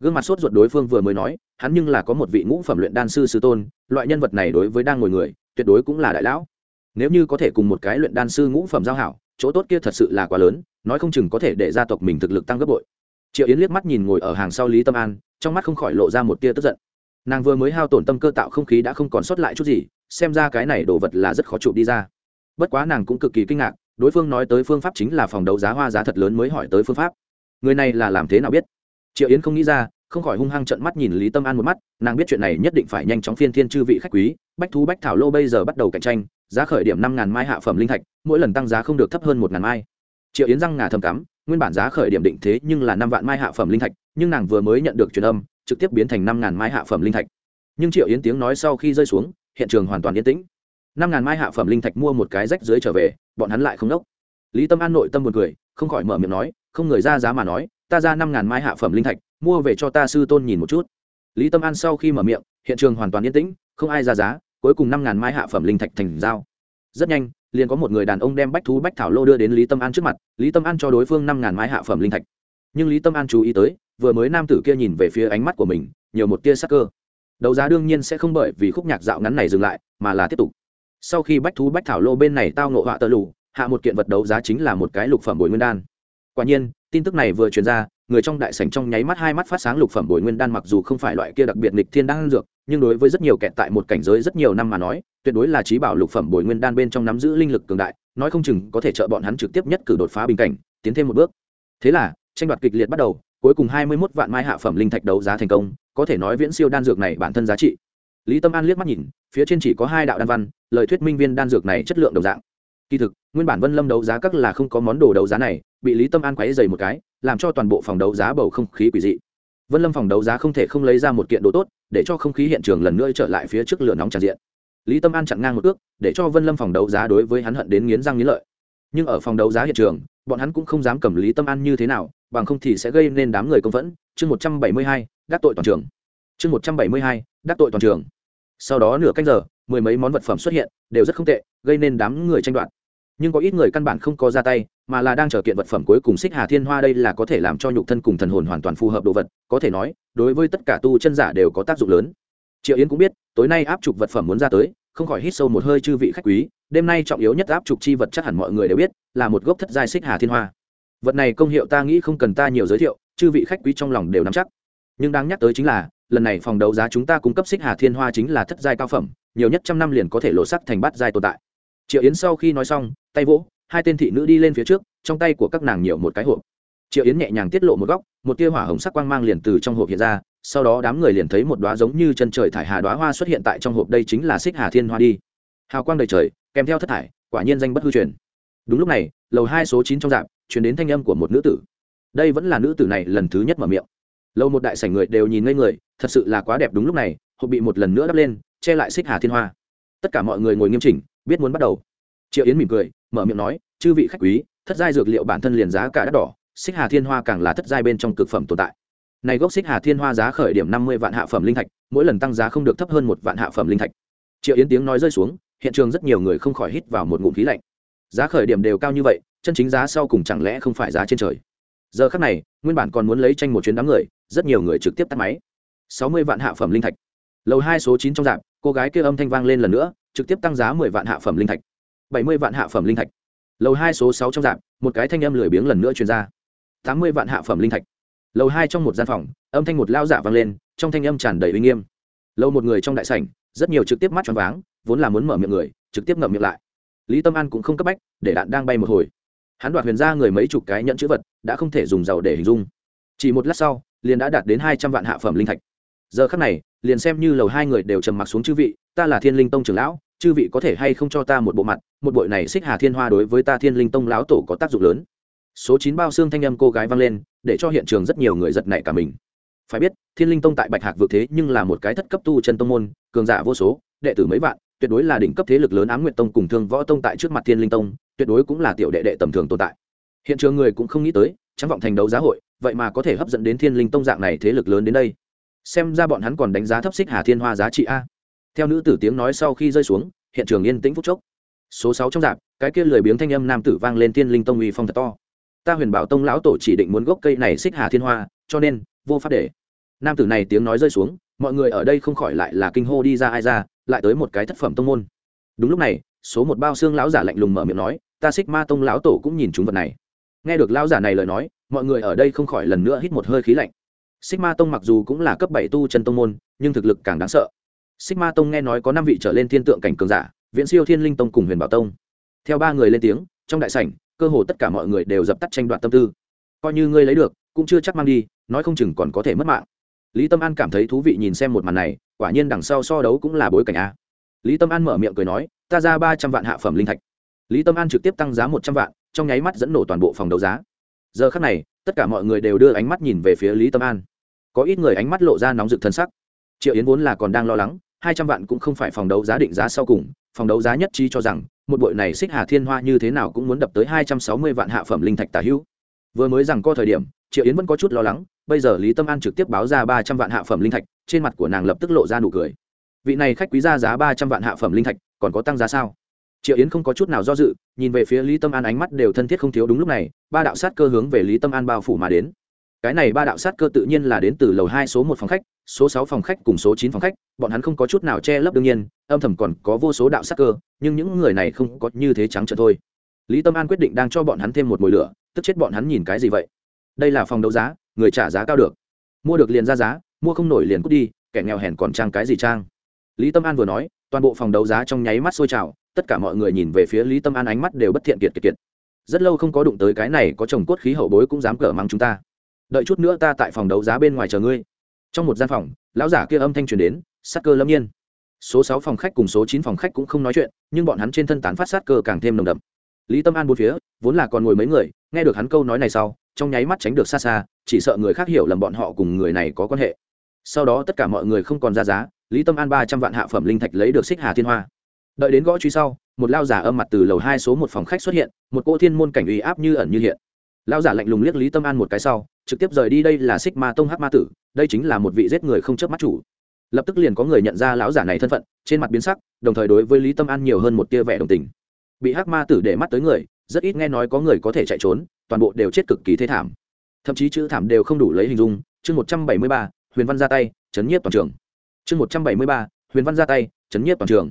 A: Gương mặt sốt ruột đối phương vừa mới nói, hắn nhưng là có một vị ngũ phẩm luyện đan sư sư tôn, loại nhân vật này đối với đang ngồi người, tuyệt đối cũng là đại lão. Nếu như có thể cùng một cái luyện đan sư ngũ phẩm giao hảo chỗ tốt kia thật sự là quá lớn, nói không chừng có thể để gia tộc mình thực lực tăng gấp bội. Triệu yến liếc mắt nhìn ngồi ở hàng sau lý tâm an, trong mắt không khỏi lộ ra một tia tức giận. Nàng vừa mới hao tổn tâm cơ tạo không khí đã không còn sót lại chút gì, xem ra cái này đồ vật là rất khó chụp đi ra. Bất quá nàng cũng cực kỳ kinh ngạc, đối phương nói tới phương pháp chính là phòng đấu giá hoa giá thật lớn mới hỏi tới phương pháp. Người này là làm thế nào biết? Triệu yến không nghĩ ra, không khỏi hung hăng trận mắt nhìn lý tâm an một mắt, nàng biết chuyện này nhất định phải nhanh chóng phiên thiên chư vị khách quý, bách thú bách thảo lô bây giờ bắt đầu cạnh tranh, giá khởi điểm năm ngàn mai hạ phẩm linh thạch mỗi lần tăng giá không được thấp hơn một ngàn mai. Triệu yến răng ngà thầm cắm, nguyên bản giá khởi điểm định thế nhưng là năm vạn mai hạ phẩm linh thạch, nhưng nàng vừa mới nhận được truyền âm, trực tiếp biến thành năm ngàn mai hạ phẩm linh thạch. Nhưng triệu yến tiếng nói sau khi rơi xuống, hiện trường hoàn toàn yên tĩnh. Năm ngàn mai hạ phẩm linh thạch mua một cái rách dưới trở về, bọn hắn lại không đốc. Lý tâm an nội tâm một người không khỏi mở miệng nói, không người ra giá mà nói, ta ra năm ngàn mai hạ phẩm linh thạch, mua về cho ta sư tôn nhìn một chút. Lý tâm an sau khi mở miệng, hiện trường hoàn toàn yên tĩnh, không ai ra giá, cuối cùng năm ngàn mai hạ phẩm linh thạch thành giao. Rất nhanh liền có một người đàn ông đem bách thú bách thảo lô đưa đến lý tâm an trước mặt, lý tâm an cho đối phương năm ngàn mai hạ phẩm linh thạch. Nhưng lý tâm an chú ý tới, vừa mới nam tử kia nhìn về phía ánh mắt của mình, nhiều một tia sắc cơ. Đấu giá đương nhiên sẽ không bởi vì khúc nhạc dạo ngắn này dừng lại, mà là tiếp tục. Sau khi bách thú bách thảo lô bên này tao nộ họa tơ lù, hạ một kiện vật đấu giá chính là một cái lục phẩm bồi nguyên đan. Quả nhiên, tin tức này vừa truyền ra, người trong đại sảnh trong nháy mắt hai mắt phát sáng lục phẩm bồi nguyên đan mặc dù không phải loại kia đặc biệt nghịch thiên đan dược, nhưng đối với rất nhiều kẹt tại một cảnh giới rất nhiều năm mà nói tuyệt đối là trí bảo lục phẩm bồi nguyên đan bên trong nắm giữ linh lực cường đại, nói không chừng có thể trợ bọn hắn trực tiếp nhất cử đột phá bình cảnh, tiến thêm một bước. Thế là, tranh đoạt kịch liệt bắt đầu, cuối cùng hai mươi mốt vạn mai hạ phẩm linh thạch đấu giá thành công, có thể nói viễn siêu đan dược này bản thân giá trị. Lý tâm an liếc mắt nhìn, phía trên chỉ có hai đạo đan văn, lời thuyết minh viên đan dược này chất lượng đồng dạng. Kỳ thực, nguyên bản vân lâm đấu giá các là không có món đồ đấu giá này, bị lý tâm an quáy dày một cái, làm cho toàn bộ phòng đấu giá bầu không khí quỷ dị. Vân lâm phòng đấu giá không thể không lấy ra một kiện đồ tốt, để cho không khí hiện trường lần nữa trở lại phía trước lửa nóng tràn diện lý tâm an chặn ngang một ước, để cho vân lâm phòng đấu giá đối với hắn hận đến nghiến răng nghiến lợi. Nhưng ở phòng đấu giá hiện trường, bọn hắn cũng không dám cầm lý tâm an như thế nào, bằng không thì sẽ gây nên đám người công phẫn. Chương một trăm bảy mươi hai, đắc tội toàn trường. Chương một trăm bảy mươi hai, đắc tội toàn trường. Sau đó nửa canh giờ, mười mấy món vật phẩm xuất hiện, đều rất không tệ, gây nên đám người tranh đoạt. Nhưng có ít người căn bản không có ra tay, mà là đang chờ kiện vật phẩm cuối cùng xích hà thiên hoa đây là có thể làm cho nhục thân cùng thần hồn hoàn toàn phù hợp đồ vật. Có thể nói, đối với tất cả tu chân giả đều có tác dụng lớn. Triệu yến cũng biết tối nay áp trục vật phẩm muốn ra tới, không khỏi hít sâu một hơi chư vị khách quý, đêm nay trọng yếu nhất áp trục chi vật chắc hẳn mọi người đều biết, là một gốc thất giai xích hà thiên hoa. Vật này công hiệu ta nghĩ không cần ta nhiều giới thiệu, chư vị khách quý trong lòng đều nắm chắc. Nhưng đáng nhắc tới chính là, lần này phòng đấu giá chúng ta cung cấp xích hà thiên hoa chính là thất giai cao phẩm, nhiều nhất trăm năm liền có thể lộ sắc thành bát giai tồn tại. Triệu yến sau khi nói xong, tay vỗ, hai tên thị nữ đi lên phía trước, trong tay của các nàng nhiều một cái hộp triệu yến nhẹ nhàng tiết lộ một góc, một tia hỏa hồng sắc quang mang liền từ trong hộp hiện ra, sau đó đám người liền thấy một đoá giống như chân trời thải hà đoá hoa xuất hiện tại trong hộp, đây chính là xích hà thiên hoa đi. Hào quang đầy trời, kèm theo thất thải, quả nhiên danh bất hư truyền. Đúng lúc này, lầu hai số chín trong dạp chuyển đến thanh âm của một nữ tử. Đây vẫn là nữ tử này lần thứ nhất mở miệng. Lâu một đại sảnh người đều nhìn ngây người, thật sự là quá đẹp đúng lúc này, hộp bị một lần nữa đắp lên, che lại xích hà thiên hoa. Tất cả mọi người ngồi nghiêm chỉnh, biết muốn bắt đầu. Triệu yến mỉm cười, mở miệng nói, chư vị khách quý, thất giai dược liệu bản thân liền giá cả đắt đỏ xích hà thiên hoa càng là thất giai bên trong cực phẩm tồn tại. Này gốc xích hà thiên hoa giá khởi điểm năm mươi vạn hạ phẩm linh thạch, mỗi lần tăng giá không được thấp hơn một vạn hạ phẩm linh thạch. Triệu yến tiếng nói rơi xuống, hiện trường rất nhiều người không khỏi hít vào một ngụm khí lạnh. Giá khởi điểm đều cao như vậy, chân chính giá sau cùng chẳng lẽ không phải giá trên trời? Giờ khắc này, nguyên bản còn muốn lấy tranh một chuyến đám người, rất nhiều người trực tiếp tắt máy. Sáu mươi vạn hạ phẩm linh thạch. Lầu hai số chín trong dạp cô gái kia âm thanh vang lên lần nữa, trực tiếp tăng giá mười vạn hạ phẩm linh thạch. Bảy mươi vạn hạ phẩm linh thạch. Lầu hai số sáu trong dạp một cái thanh âm lười biếng lần nữa truyền ra tám mươi vạn hạ phẩm linh thạch. Lầu hai trong một gian phòng, âm thanh một lao giả vang lên, trong thanh âm tràn đầy uy nghiêm. Lâu một người trong đại sảnh, rất nhiều trực tiếp mắt choáng váng, vốn là muốn mở miệng người, trực tiếp ngậm miệng lại. Lý tâm an cũng không cấp bách, để đạn đang bay một hồi. Hắn đoạt huyền ra người mấy chục cái nhận chữ vật, đã không thể dùng giàu để hình dung. Chỉ một lát sau, liền đã đạt đến hai trăm vạn hạ phẩm linh thạch. Giờ khắc này, liền xem như lầu hai người đều trầm mặc xuống chư vị, ta là thiên linh tông trưởng lão, chư vị có thể hay không cho ta một bộ mặt, một bội này xích hà thiên hoa đối với ta thiên linh tông lão tổ có tác dụng lớn số chín bao xương thanh âm cô gái vang lên, để cho hiện trường rất nhiều người giật nảy cả mình. Phải biết, thiên linh tông tại bạch hạc vượt thế nhưng là một cái thất cấp tu chân tông môn, cường giả vô số, đệ tử mấy vạn, tuyệt đối là đỉnh cấp thế lực lớn ám nguyện tông cùng thương võ tông tại trước mặt thiên linh tông, tuyệt đối cũng là tiểu đệ đệ tầm thường tồn tại. Hiện trường người cũng không nghĩ tới, trắng vọng thành đấu giá hội, vậy mà có thể hấp dẫn đến thiên linh tông dạng này thế lực lớn đến đây. Xem ra bọn hắn còn đánh giá thấp xích hà thiên hoa giá trị a. Theo nữ tử tiếng nói sau khi rơi xuống, hiện trường yên tĩnh phúc chốc. Số sáu trong dạp, cái kia lười biếng thanh âm nam tử vang lên thiên linh tông uy phong thật to ta huyền bảo tông lão tổ chỉ định muốn gốc cây này xích hà thiên hoa, cho nên, vô pháp để. Nam tử này tiếng nói rơi xuống, mọi người ở đây không khỏi lại là kinh hô đi ra ai ra, lại tới một cái thất phẩm tông môn. Đúng lúc này, số một bao xương lão giả lạnh lùng mở miệng nói, ta xích ma tông lão tổ cũng nhìn chúng vật này. Nghe được lão giả này lời nói, mọi người ở đây không khỏi lần nữa hít một hơi khí lạnh. Xích ma tông mặc dù cũng là cấp bảy tu chân tông môn, nhưng thực lực càng đáng sợ. Xích ma tông nghe nói có năm vị trở lên thiên tượng cảnh cường giả, viễn siêu thiên linh tông cùng huyền bảo tông. Theo ba người lên tiếng, trong đại sảnh cơ hồ tất cả mọi người đều dập tắt tranh đoạt tâm tư. Coi như ngươi lấy được, cũng chưa chắc mang đi, nói không chừng còn có thể mất mạng. Lý tâm an cảm thấy thú vị nhìn xem một màn này, quả nhiên đằng sau so đấu cũng là bối cảnh a. Lý tâm an mở miệng cười nói, ta ra ba trăm vạn hạ phẩm linh thạch. Lý tâm an trực tiếp tăng giá một trăm vạn, trong nháy mắt dẫn nổ toàn bộ phòng đấu giá. Giờ khắc này, tất cả mọi người đều đưa ánh mắt nhìn về phía lý tâm an. Có ít người ánh mắt lộ ra nóng rực thân sắc. Triệu yến vốn là còn đang lo lắng, hai trăm vạn cũng không phải phòng đấu giá định giá sau cùng phòng đấu giá nhất trí cho rằng, một bội này xích hà thiên hoa như thế nào cũng muốn đập tới hai trăm sáu mươi vạn hạ phẩm linh thạch tả hữu. Vừa mới rằng có thời điểm, triệu yến vẫn có chút lo lắng, bây giờ lý tâm an trực tiếp báo ra ba trăm vạn hạ phẩm linh thạch, trên mặt của nàng lập tức lộ ra nụ cười. Vị này khách quý ra giá ba trăm vạn hạ phẩm linh thạch, còn có tăng giá sao? Triệu yến không có chút nào do dự, nhìn về phía lý tâm an ánh mắt đều thân thiết không thiếu đúng lúc này, ba đạo sát cơ hướng về lý tâm an bao phủ mà đến cái này ba đạo sát cơ tự nhiên là đến từ lầu hai số một phòng khách, số sáu phòng khách cùng số chín phòng khách, bọn hắn không có chút nào che lấp đương nhiên, âm thầm còn có vô số đạo sát cơ, nhưng những người này không có như thế trắng trợn thôi. Lý tâm an quyết định đang cho bọn hắn thêm một mồi lửa, tức chết bọn hắn nhìn cái gì vậy? Đây là phòng đấu giá, người trả giá cao được. Mua được liền ra giá, mua không nổi liền cút đi, kẻ nghèo hèn còn trang cái gì trang? Lý tâm an vừa nói, toàn bộ phòng đấu giá trong nháy mắt sôi trào, tất cả mọi người nhìn về phía lý tâm an ánh mắt đều bất thiện kiệt kiệt kiệt. Rất lâu không có đụng tới cái này có chồng cốt khí hậu bối cũng dám cờ mắng chúng ta đợi chút nữa ta tại phòng đấu giá bên ngoài chờ ngươi. Trong một gian phòng, lão giả kia âm thanh truyền đến, sát cơ lâm nhiên. Số sáu phòng khách cùng số chín phòng khách cũng không nói chuyện, nhưng bọn hắn trên thân tán phát sát cơ càng thêm nồng đậm. Lý tâm an bốn phía, vốn là còn ngồi mấy người, nghe được hắn câu nói này sau, trong nháy mắt tránh được xa xa, chỉ sợ người khác hiểu lầm bọn họ cùng người này có quan hệ. Sau đó tất cả mọi người không còn ra giá, lý tâm an ba trăm vạn hạ phẩm linh thạch lấy được xích hà thiên hoa. Đợi đến gõ truy sau, một lao giả âm mặt từ lầu hai số một phòng khách xuất hiện, một cô thiên môn cảnh uy áp như ẩn như hiện. Lao giả lạnh lùng liếc lý tâm an một cái sau trực tiếp rời đi đây là xích ma tông hắc ma tử, đây chính là một vị giết người không chớp mắt chủ. Lập tức liền có người nhận ra lão giả này thân phận, trên mặt biến sắc, đồng thời đối với lý tâm an nhiều hơn một tia vẻ đồng tình. Bị hắc ma tử để mắt tới người, rất ít nghe nói có người có thể chạy trốn, toàn bộ đều chết cực kỳ thê thảm. Thậm chí chữ thảm đều không đủ lấy hình dung, chương một trăm bảy mươi ba, huyền văn ra tay, chấn nhiếp toàn trường. Chương một trăm bảy mươi ba, huyền văn ra tay, chấn nhiếp toàn trường.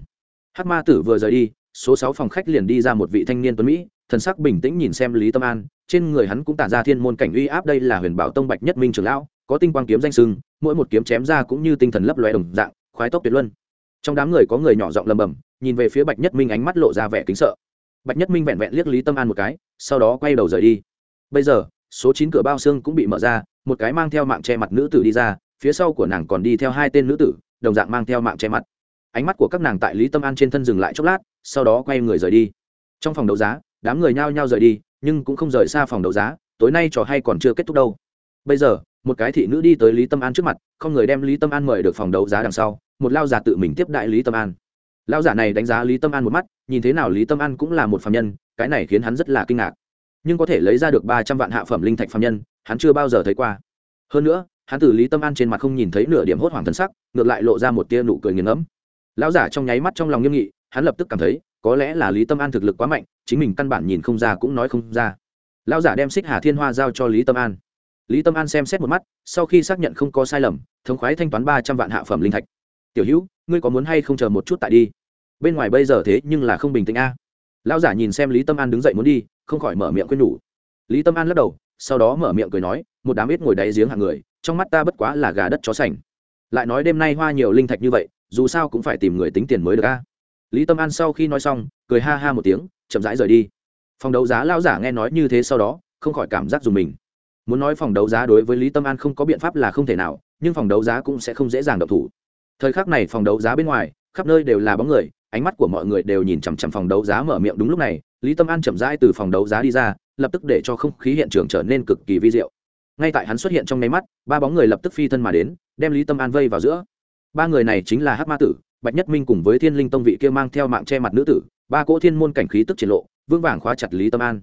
A: Hắc ma tử vừa rời đi, số sáu phòng khách liền đi ra một vị thanh niên tuấn mỹ, thần sắc bình tĩnh nhìn xem lý tâm an trên người hắn cũng tản ra thiên môn cảnh uy áp, đây là huyền bảo tông bạch nhất minh trường lão, có tinh quang kiếm danh sưng, mỗi một kiếm chém ra cũng như tinh thần lấp loe đồng dạng, khoái tốc tuyệt luân. Trong đám người có người nhỏ giọng lầm bầm nhìn về phía bạch nhất minh ánh mắt lộ ra vẻ kính sợ. Bạch nhất minh vẹn vẹn liếc lý tâm an một cái, sau đó quay đầu rời đi. Bây giờ, số chín cửa bao xương cũng bị mở ra, một cái mang theo mạng che mặt nữ tử đi ra, phía sau của nàng còn đi theo hai tên nữ tử, đồng dạng mang theo mạng che mặt. Ánh mắt của các nàng tại lý tâm an trên thân dừng lại chốc lát, sau đó quay người rời đi. Trong phòng đấu giá, đám người nhao nhao rời đi nhưng cũng không rời xa phòng đấu giá, tối nay trò hay còn chưa kết thúc đâu. Bây giờ, một cái thị nữ đi tới lý tâm an trước mặt, không người đem lý tâm an mời được phòng đấu giá đằng sau, một lao giả tự mình tiếp đại lý tâm an. Lao giả này đánh giá lý tâm an một mắt, nhìn thế nào lý tâm an cũng là một phạm nhân, cái này khiến hắn rất là kinh ngạc. Nhưng có thể lấy ra được ba trăm vạn hạ phẩm linh thạch phạm nhân, hắn chưa bao giờ thấy qua. Hơn nữa, hắn từ lý tâm an trên mặt không nhìn thấy nửa điểm hốt hoảng thân sắc, ngược lại lộ ra một tia nụ cười nghiền ngẫm. Lão giả trong nháy mắt trong lòng nghiêm nghị, hắn lập tức cảm thấy có lẽ là lý tâm an thực lực quá mạnh, chính mình căn bản nhìn không ra cũng nói không ra. Lão giả đem xích hà thiên hoa giao cho lý tâm an. Lý tâm an xem xét một mắt, sau khi xác nhận không có sai lầm, thống khoái thanh toán ba trăm vạn hạ phẩm linh thạch. Tiểu hữu, ngươi có muốn hay không chờ một chút tại đi? Bên ngoài bây giờ thế nhưng là không bình tĩnh a. Lão giả nhìn xem lý tâm an đứng dậy muốn đi, không khỏi mở miệng quên nhủ. Lý tâm an lắc đầu, sau đó mở miệng cười nói, một đám ít ngồi đáy giếng hàng người, trong mắt ta bất quá là gà đất chó sành. Lại nói đêm nay hoa nhiều linh thạch như vậy, dù sao cũng phải tìm người tính tiền mới được a lý tâm an sau khi nói xong, cười ha ha một tiếng, chậm rãi rời đi. Phòng đấu giá lao giả nghe nói như thế sau đó, không khỏi cảm giác dùng mình. Muốn nói phòng đấu giá đối với lý tâm an không có biện pháp là không thể nào, nhưng phòng đấu giá cũng sẽ không dễ dàng độc thủ. Thời khắc này phòng đấu giá bên ngoài, khắp nơi đều là bóng người, ánh mắt của mọi người đều nhìn chằm chằm phòng đấu giá mở miệng đúng lúc này, lý tâm an chậm rãi từ phòng đấu giá đi ra, lập tức để cho không khí hiện trường trở nên cực kỳ vi diệu. Ngay tại hắn xuất hiện trong nháy mắt, ba bóng người lập tức phi thân mà đến, đem lý tâm an vây vào giữa. Ba người này chính là hát ma tử bạch nhất minh cùng với thiên linh tông vị kia mang theo mạng che mặt nữ tử, ba cỗ thiên môn cảnh khí tức triển lộ vương vàng khóa chặt lý tâm an.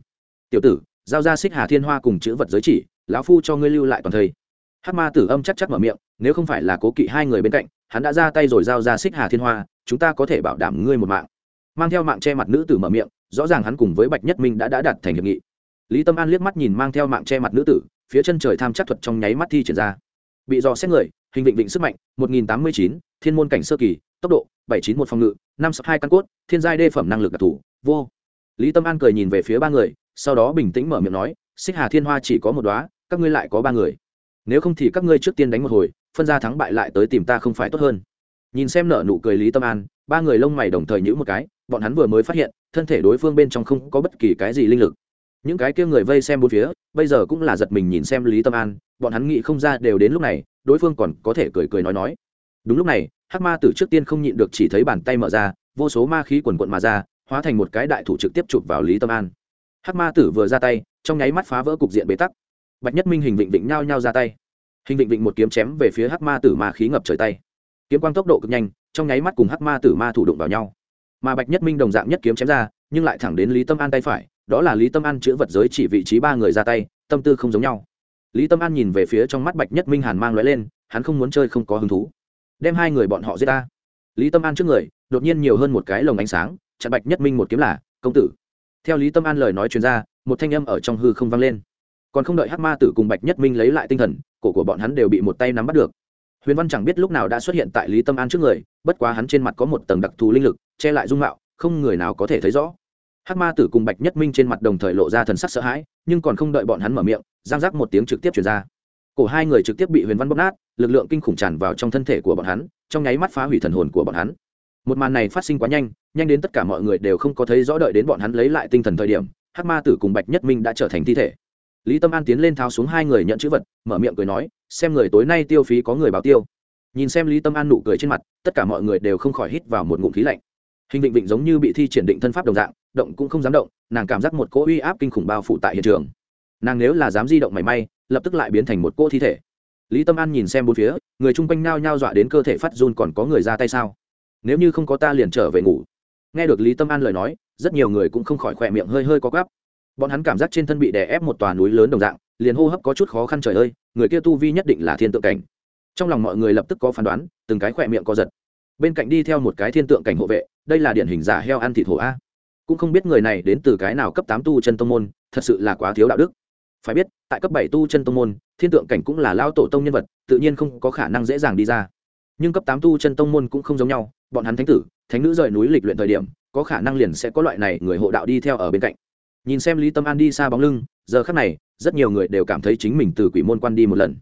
A: Tiểu tử, giao ra xích hà thiên hoa cùng chữ vật giới chỉ, lão phu cho ngươi lưu lại toàn thây. Hát ma tử âm chắc chắc mở miệng, nếu không phải là cố kỵ hai người bên cạnh, hắn đã ra tay rồi giao ra xích hà thiên hoa, chúng ta có thể bảo đảm ngươi một mạng. Mang theo mạng che mặt nữ tử mở miệng, rõ ràng hắn cùng với bạch nhất minh đã đã đặt thành hiệp nghị. Lý tâm an liếc mắt nhìn mang theo mạng che mặt nữ tử, phía chân trời tham chắc thuật trong nháy mắt thi triển ra. Bị dò xét người, hình vịnh vịnh sức mạnh, một nghìn tám mươi chín, thiên môn cảnh sơ kỳ tốc độ, bảy chín một phòng ngự, năm sáu hai căn cốt, thiên giai đê phẩm năng lực đặc thù, vô. Lý tâm an cười nhìn về phía ba người, sau đó bình tĩnh mở miệng nói, xích hà thiên hoa chỉ có một đoá các ngươi lại có ba người. Nếu không thì các ngươi trước tiên đánh một hồi, phân ra thắng bại lại tới tìm ta không phải tốt hơn. Nhìn xem nợ nụ cười lý tâm an, ba người lông mày đồng thời nhữ một cái, bọn hắn vừa mới phát hiện, thân thể đối phương bên trong không có bất kỳ cái gì linh lực. Những cái kia người vây xem bốn phía, bây giờ cũng là giật mình nhìn xem lý tâm an, bọn hắn nghĩ không ra đều đến lúc này, đối phương còn có thể cười cười nói nói. Đúng lúc này hắc ma tử trước tiên không nhịn được chỉ thấy bàn tay mở ra, vô số ma khí quần quận mà ra, hóa thành một cái đại thủ trực tiếp chụp vào lý tâm an. Hắc ma tử vừa ra tay, trong nháy mắt phá vỡ cục diện bế tắc. Bạch nhất minh hình vịnh vịnh nhao nhao ra tay. Hình vịnh vịnh một kiếm chém về phía hắc ma tử ma khí ngập trời tay. Kiếm quang tốc độ cực nhanh, trong nháy mắt cùng hắc ma tử ma thủ đụng vào nhau. Mà bạch nhất minh đồng dạng nhất kiếm chém ra, nhưng lại thẳng đến lý tâm an tay phải, đó là lý tâm an chữ vật giới chỉ vị trí ba người ra tay, tâm tư không giống nhau. Lý tâm an nhìn về phía trong mắt bạch nhất minh hàn mang l lên, hắn không muốn chơi không có hứng thú đem hai người bọn họ giết ta. Lý tâm an trước người, đột nhiên nhiều hơn một cái lồng ánh sáng, chặn bạch nhất minh một kiếm là, công tử. Theo lý tâm an lời nói chuyên r a một thanh âm ở trong hư không vang lên. Còn không đợi hắc ma tử cùng bạch nhất minh lấy lại tinh thần, cổ của bọn hắn đều bị một tay nắm bắt được. Huyền văn chẳng biết lúc nào đã xuất hiện tại lý tâm an trước người, bất quá hắn trên mặt có một tầng đặc thù linh lực, che lại dung mạo, không người nào có thể thấy rõ. Hắc ma tử cùng bạch nhất minh trên mặt đồng thời lộ ra thần sắc sợ hãi, nhưng còn không đợi bọn hắn mở miệng, giang giác một tiếng trực tiếp chuyển ra. Cổ hai người trực tiếp bị huyền văn bóc nát lực lượng kinh khủng tràn vào trong thân thể của bọn hắn, trong nháy mắt phá hủy thần hồn của bọn hắn. Một màn này phát sinh quá nhanh nhanh đến tất cả mọi người đều không có thấy rõ đợi đến bọn hắn lấy lại tinh thần thời điểm, hắc ma tử cùng bạch nhất minh đã trở thành thi thể. Lý tâm an tiến lên tháo xuống hai người nhận chữ vật, mở miệng cười nói, xem người tối nay tiêu phí có người báo tiêu. Nhìn xem lý tâm an nụ cười trên mặt, tất cả mọi người đều không khỏi hít vào một ngụm khí lạnh. Hình Định vịnh giống như bị thi triển định thân pháp đồng dạng, động cũng không dám động, nàng cảm giác một cỗ uy áp kinh khủng bao phủ tại hiện trường. Nàng nếu là dám di động mảy may, lập tức lại biến thành một cỗ thi thể lý tâm an nhìn xem bốn phía, người chung quanh nao nhao dọa đến cơ thể phát run còn có người ra tay sao? Nếu như không có ta liền trở về ngủ. Nghe được lý tâm an lời nói, rất nhiều người cũng không khỏi khỏe miệng hơi hơi có gắp bọn hắn cảm giác trên thân bị đè ép một tòa núi lớn đồng dạng, liền hô hấp có chút khó khăn trời ơi, người kia tu vi nhất định là thiên tượng cảnh. Trong lòng mọi người lập tức có phán đoán, từng cái khỏe miệng co giật. Bên cạnh đi theo một cái thiên tượng cảnh hộ vệ, đây là điển hình giả heo ăn thịt hổ a. Cũng không biết người này đến từ cái nào cấp tám tu chân tông môn, thật sự là quá thiếu đạo đức phải biết, tại cấp bảy tu chân tông môn, thiên tượng cảnh cũng là lao tổ tông nhân vật, tự nhiên không có khả năng dễ dàng đi ra. Nhưng cấp tám tu chân tông môn cũng không giống nhau, bọn hắn thánh tử, thánh nữ rời núi lịch luyện thời điểm, có khả năng liền sẽ có loại này người hộ đạo đi theo ở bên cạnh. Nhìn xem lý tâm an đi xa bóng lưng, giờ khắc này, rất nhiều người đều cảm thấy chính mình từ quỷ môn quan đi một lần.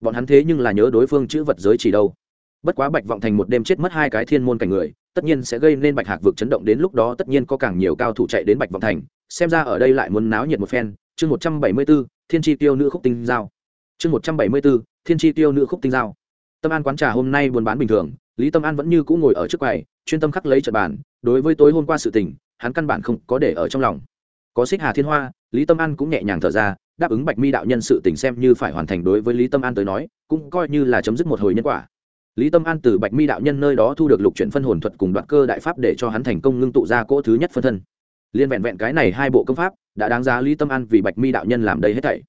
A: Bọn hắn thế nhưng là nhớ đối phương chữ vật giới chỉ đâu. Bất quá bạch vọng thành một đêm chết mất hai cái thiên môn cảnh người, tất nhiên sẽ gây nên bạch hạc vực chấn động đến lúc đó tất nhiên có càng nhiều cao thủ chạy đến bạch vọng thành, xem ra ở đây lại muốn náo nhiệt một phen chương một trăm bảy mươi b ố thiên tri tiêu nữ khúc tinh giao. chương một trăm bảy mươi b ố thiên tri tiêu nữ khúc tinh giao. Tâm an quán trà hôm nay buôn bán bình thường, lý tâm an vẫn như cũ ngồi ở trước quầy, chuyên tâm khắc lấy trận bàn, đối với tối hôm qua sự tình, hắn căn bản không có để ở trong lòng. Có xích hà thiên hoa, lý tâm an cũng nhẹ nhàng thở ra, đáp ứng bạch mi đạo nhân sự tình xem như phải hoàn thành đối với lý tâm an tới nói, cũng coi như là chấm dứt một hồi nhân quả. Lý tâm an từ bạch mi đạo nhân nơi đó thu được lục chuyển phân hồn thuật cùng đoạt cơ đại pháp để cho hắn thành công ngưng tụ ra cỗ thứ nhất phân thân. Liên vẹn vẹn cái này hai bộ công pháp đã đáng giá lý tâm an vì bạch mi đạo nhân làm đây hết thảy.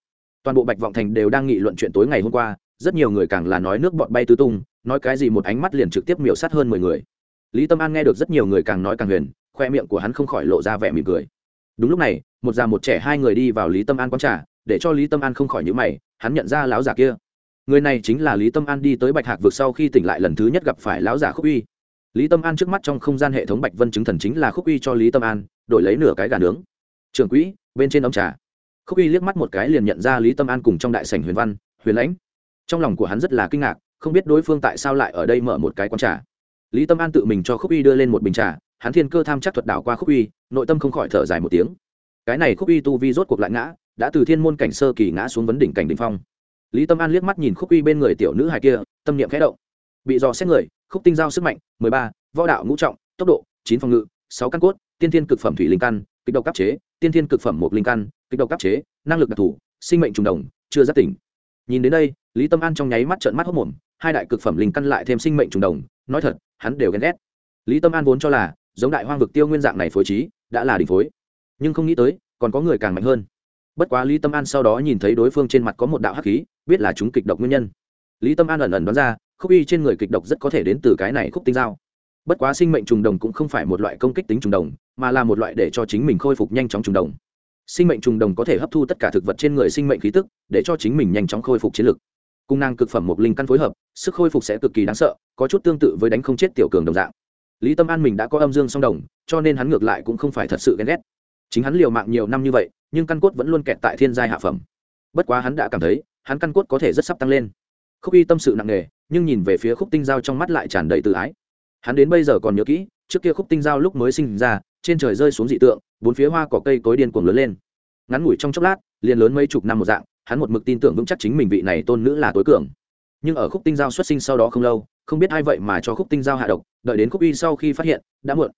A: Toàn bộ bạch vọng thành đều đang nghị luận chuyện tối ngày hôm qua, rất nhiều người càng là nói nước bọn bay tứ tung, nói cái gì một ánh mắt liền trực tiếp miểu sát hơn mười người. Lý tâm an nghe được rất nhiều người càng nói càng huyền, khoe miệng của hắn không khỏi lộ ra vẻ mỉm cười. Đúng lúc này, một già một trẻ hai người đi vào lý tâm an quán trà, để cho lý tâm an không khỏi nhữ mày, hắn nhận ra láo giả kia. Người này chính là lý tâm an đi tới bạch hạc vực sau khi tỉnh lại lần thứ nhất gặp phải lão giả khúc uy. Lý tâm an trước mắt trong không gian hệ thống bạch vân chứng thần chính là khúc uy cho lý tâm an, đổi lấy nửa cái gà nướng trường quỹ, bên trên ông trà. Khúc uy liếc mắt một cái liền nhận ra lý tâm an cùng trong đại sảnh huyền văn, huyền lãnh. Trong lòng của hắn rất là kinh ngạc, không biết đối phương tại sao lại ở đây mở một cái quán trà. Lý tâm an tự mình cho khúc uy đưa lên một bình trà, hắn thiên cơ tham chắc thuật đảo qua khúc uy nội tâm không khỏi thở dài một tiếng. Cái này khúc uy tu vi rốt cuộc lại ngã, đã từ thiên môn cảnh sơ kỳ ngã xuống vấn đỉnh cảnh đ ỉ n h phong. Lý tâm an liếc mắt nhìn khúc uy bên người tiểu nữ hài kia, tâm niệm khẽ động. Bị dò xét người, khúc tinh giao sức mạnh, mười ba, võ đạo ngũ trọng, tốc độ, chín phòng ngự, sáu căn cốt, tiên thiên cực phẩm thủy linh căn, kịch độc cấp chế tiên thiên cực phẩm một linh căn kịch độc cấp chế, năng lực đặc thù, sinh mệnh trùng đồng, chưa giác tỉnh. Nhìn đến đây, lý tâm an trong nháy mắt trợn mắt hốc mồm, hai đại cực phẩm linh căn lại thêm sinh mệnh trùng đồng, nói thật, hắn đều ghen ghét. Lý tâm an vốn cho là, giống đại hoang vực tiêu nguyên dạng này phối trí, đã là đỉnh phối. Nhưng không nghĩ tới, còn có người càng mạnh hơn. Bất quá lý tâm an sau đó nhìn thấy đối phương trên mặt có một đạo hắc khí, biết là chúng kịch độc nguyên nhân. Lý tâm an ẩn ẩn đoán ra, khúc y trên người kịch độc rất có thể đến từ cái này khúc tinh dao bất quá sinh mệnh trùng đồng cũng không phải một loại công kích tính trùng đồng, mà là một loại để cho chính mình khôi phục nhanh chóng trùng đồng. Sinh mệnh trùng đồng có thể hấp thu tất cả thực vật trên người sinh mệnh khí tức, để cho chính mình nhanh chóng khôi phục chiến lực. Cung năng cực phẩm một linh căn phối hợp, sức khôi phục sẽ cực kỳ đáng sợ, có chút tương tự với đánh không chết tiểu cường đồng dạng. Lý tâm an mình đã có âm dương song đồng, cho nên hắn ngược lại cũng không phải thật sự ghen ghét. Chính hắn liều mạng nhiều năm như vậy, nhưng căn cốt vẫn luôn kẹt tại thiên giai hạ phẩm. Bất quá hắn đã cảm thấy, hắn căn cốt có thể rất sắp tăng lên. Khúc y tâm sự nặng nề, nhưng nhìn về phía khúc tinh giao trong mắt lại tràn đầy tự ái hắn đến bây giờ còn nhớ kỹ, trước kia khúc tinh giao lúc mới sinh ra, trên trời rơi xuống dị tượng, bốn phía hoa cỏ cây cối điên cuồng lớn lên. Ngắn ngủi trong chốc lát, liền lớn mấy chục năm một dạng, hắn một mực tin tưởng vững chắc chính mình vị này tôn nữ là tối cường. Nhưng ở khúc tinh giao xuất sinh sau đó không lâu, không biết ai vậy mà cho khúc tinh giao hạ độc, đợi đến khúc y sau khi phát hiện, đã muộn.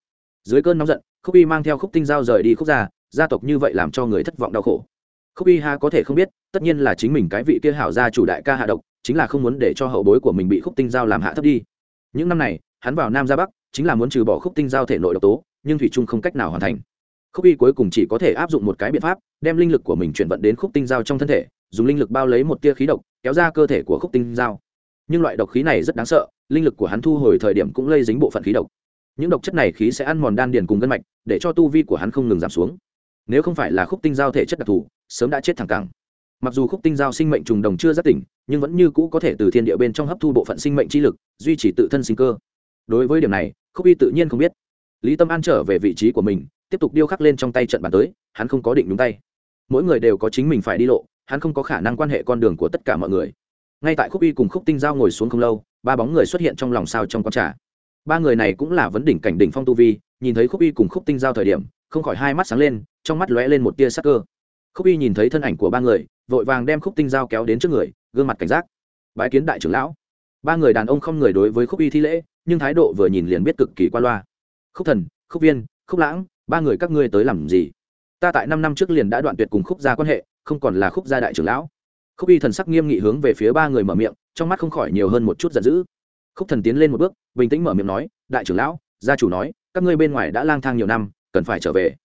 A: Dưới cơn nóng giận, khúc y mang theo khúc tinh giao rời đi khúc gia gia tộc như vậy làm cho người thất vọng đau khổ. Khúc y ha có thể không biết, tất nhiên là chính mình cái vị kia hảo gia chủ đại ca hạ độc, chính là không muốn để cho hậu bối của mình bị khúc tinh giao làm hạ thấp đi. Những năm này hắn vào nam ra bắc, chính là muốn trừ bỏ khúc tinh giao thể nội độc tố, nhưng thủy trung không cách nào hoàn thành. Khúc y cuối cùng chỉ có thể áp dụng một cái biện pháp, đem linh lực của mình chuyển vận đến khúc tinh giao trong thân thể, dùng linh lực bao lấy một tia khí độc, kéo ra cơ thể của khúc tinh giao. Nhưng loại độc khí này rất đáng sợ, linh lực của hắn thu hồi thời điểm cũng lây dính bộ phận khí độc. Những độc chất này khí sẽ ăn mòn đan điền cùng gân mạch, để cho tu vi của hắn không ngừng giảm xuống. Nếu không phải là khúc tinh giao thể chất đặc thù, sớm đã chết thẳng cẳng. Mặc dù khúc tinh giao sinh mệnh trùng đồng chưa giác tỉnh, nhưng vẫn như cũ có thể từ thiên địa bên trong hấp thu bộ phận sinh mệnh chi lực, duy trì tự thân sinh cơ đối với điểm này, khúc y tự nhiên không biết. Lý tâm an trở về vị trí của mình, tiếp tục điêu khắc lên trong tay trận bàn tới, hắn không có định đúng tay. Mỗi người đều có chính mình phải đi lộ, hắn không có khả năng quan hệ con đường của tất cả mọi người. Ngay tại khúc y cùng khúc tinh giao ngồi xuống không lâu, ba bóng người xuất hiện trong lòng sao trong quán trà. Ba người này cũng là vấn đỉnh cảnh đỉnh phong tu vi, nhìn thấy khúc y cùng khúc tinh giao thời điểm, không khỏi hai mắt sáng lên, trong mắt lóe lên một tia sắc cơ. Khúc y nhìn thấy thân ảnh của ba người, vội vàng đem khúc tinh giao kéo đến trước người, gương mặt cảnh giác. Bái kiến đại trưởng lão. Ba người đàn ông không người đối với khúc y thi lễ nhưng thái độ vừa nhìn liền biết cực kỳ qua loa. Khúc thần, khúc viên, khúc lãng, ba người các ngươi tới làm gì? Ta tại năm năm trước liền đã đoạn tuyệt cùng khúc gia quan hệ, không còn là khúc gia đại trưởng lão. Khúc y thần sắc nghiêm nghị hướng về phía ba người mở miệng, trong mắt không khỏi nhiều hơn một chút giận dữ. Khúc thần tiến lên một bước, bình tĩnh mở miệng nói, đại trưởng lão, gia chủ nói, các ngươi bên ngoài đã lang thang nhiều năm, cần phải trở về.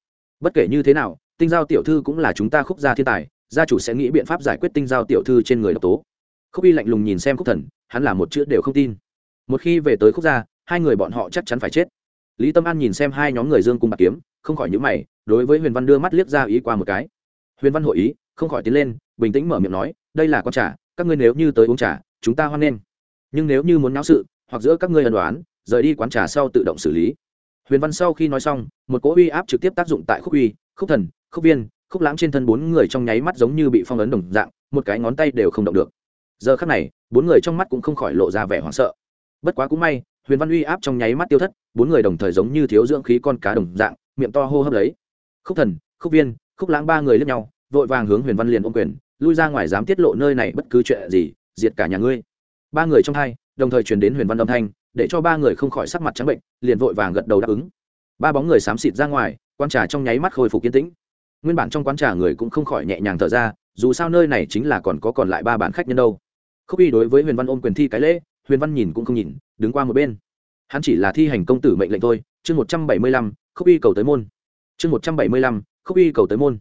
A: Bất kể như thế nào, tinh giao tiểu thư cũng là chúng ta khúc gia thiên tài, gia chủ sẽ nghĩ biện pháp giải quyết tinh giao tiểu thư trên người độc tố. Khúc y lạnh lùng nhìn xem khúc thần, hắn là một chữ đều không tin một khi về tới khúc gia, hai người bọn họ chắc chắn phải chết. Lý tâm an nhìn xem hai nhóm người dương cung bạc kiếm, không khỏi những mày, đối với huyền văn đưa mắt liếc ra ý qua một cái. Huyền văn hội ý, không khỏi tiến lên, bình tĩnh mở miệng nói, đây là con trà, các ngươi nếu như tới uống trà, chúng ta hoan nghênh. Nhưng nếu như muốn náo sự, hoặc giữa các ngươi ẩn đoán rời đi quán trà sau tự động xử lý. Huyền văn sau khi nói xong, một cỗ uy áp trực tiếp tác dụng tại khúc uy, khúc thần, khúc viên, khúc lãng trên thân bốn người trong nháy mắt giống như bị phong ấn đồng dạng, một cái ngón tay đều không động được. Giờ khắc này, bốn người trong mắt cũng không khỏi lộ ra vẻ hoảng sợ bất quá cũng may, huyền văn uy áp trong nháy mắt tiêu thất, bốn người đồng thời giống như thiếu dưỡng khí con cá đồng dạng, miệng to hô hấp lấy. Khúc thần, khúc viên, khúc lãng ba người lướt nhau, vội vàng hướng huyền văn liền ôm quyền, lui ra ngoài dám tiết lộ nơi này bất cứ chuyện gì, diệt cả nhà ngươi. Ba người trong hai, đồng thời truyền đến huyền văn âm thanh, để cho ba người không khỏi sắc mặt trắng bệnh, liền vội vàng gật đầu đáp ứng. Ba bóng người xám xịt ra ngoài quan trà trong nháy mắt khôi phục kiến tĩnh. Nguyên bản trong quán trà người cũng không khỏi nhẹ nhàng thở ra, dù sao nơi này chính là còn có còn lại ba bản khách nhân đâu. Khúc y đối với huyền văn ôm quyền thi cái lễ huyền văn nhìn cũng không nhìn, đứng qua một bên. Hắn chỉ là thi hành công tử mệnh lệnh thôi, chương một trăm bảy mươi lăm, khúc y cầu tới môn. Chương một trăm bảy mươi lăm, khúc y cầu tới môn.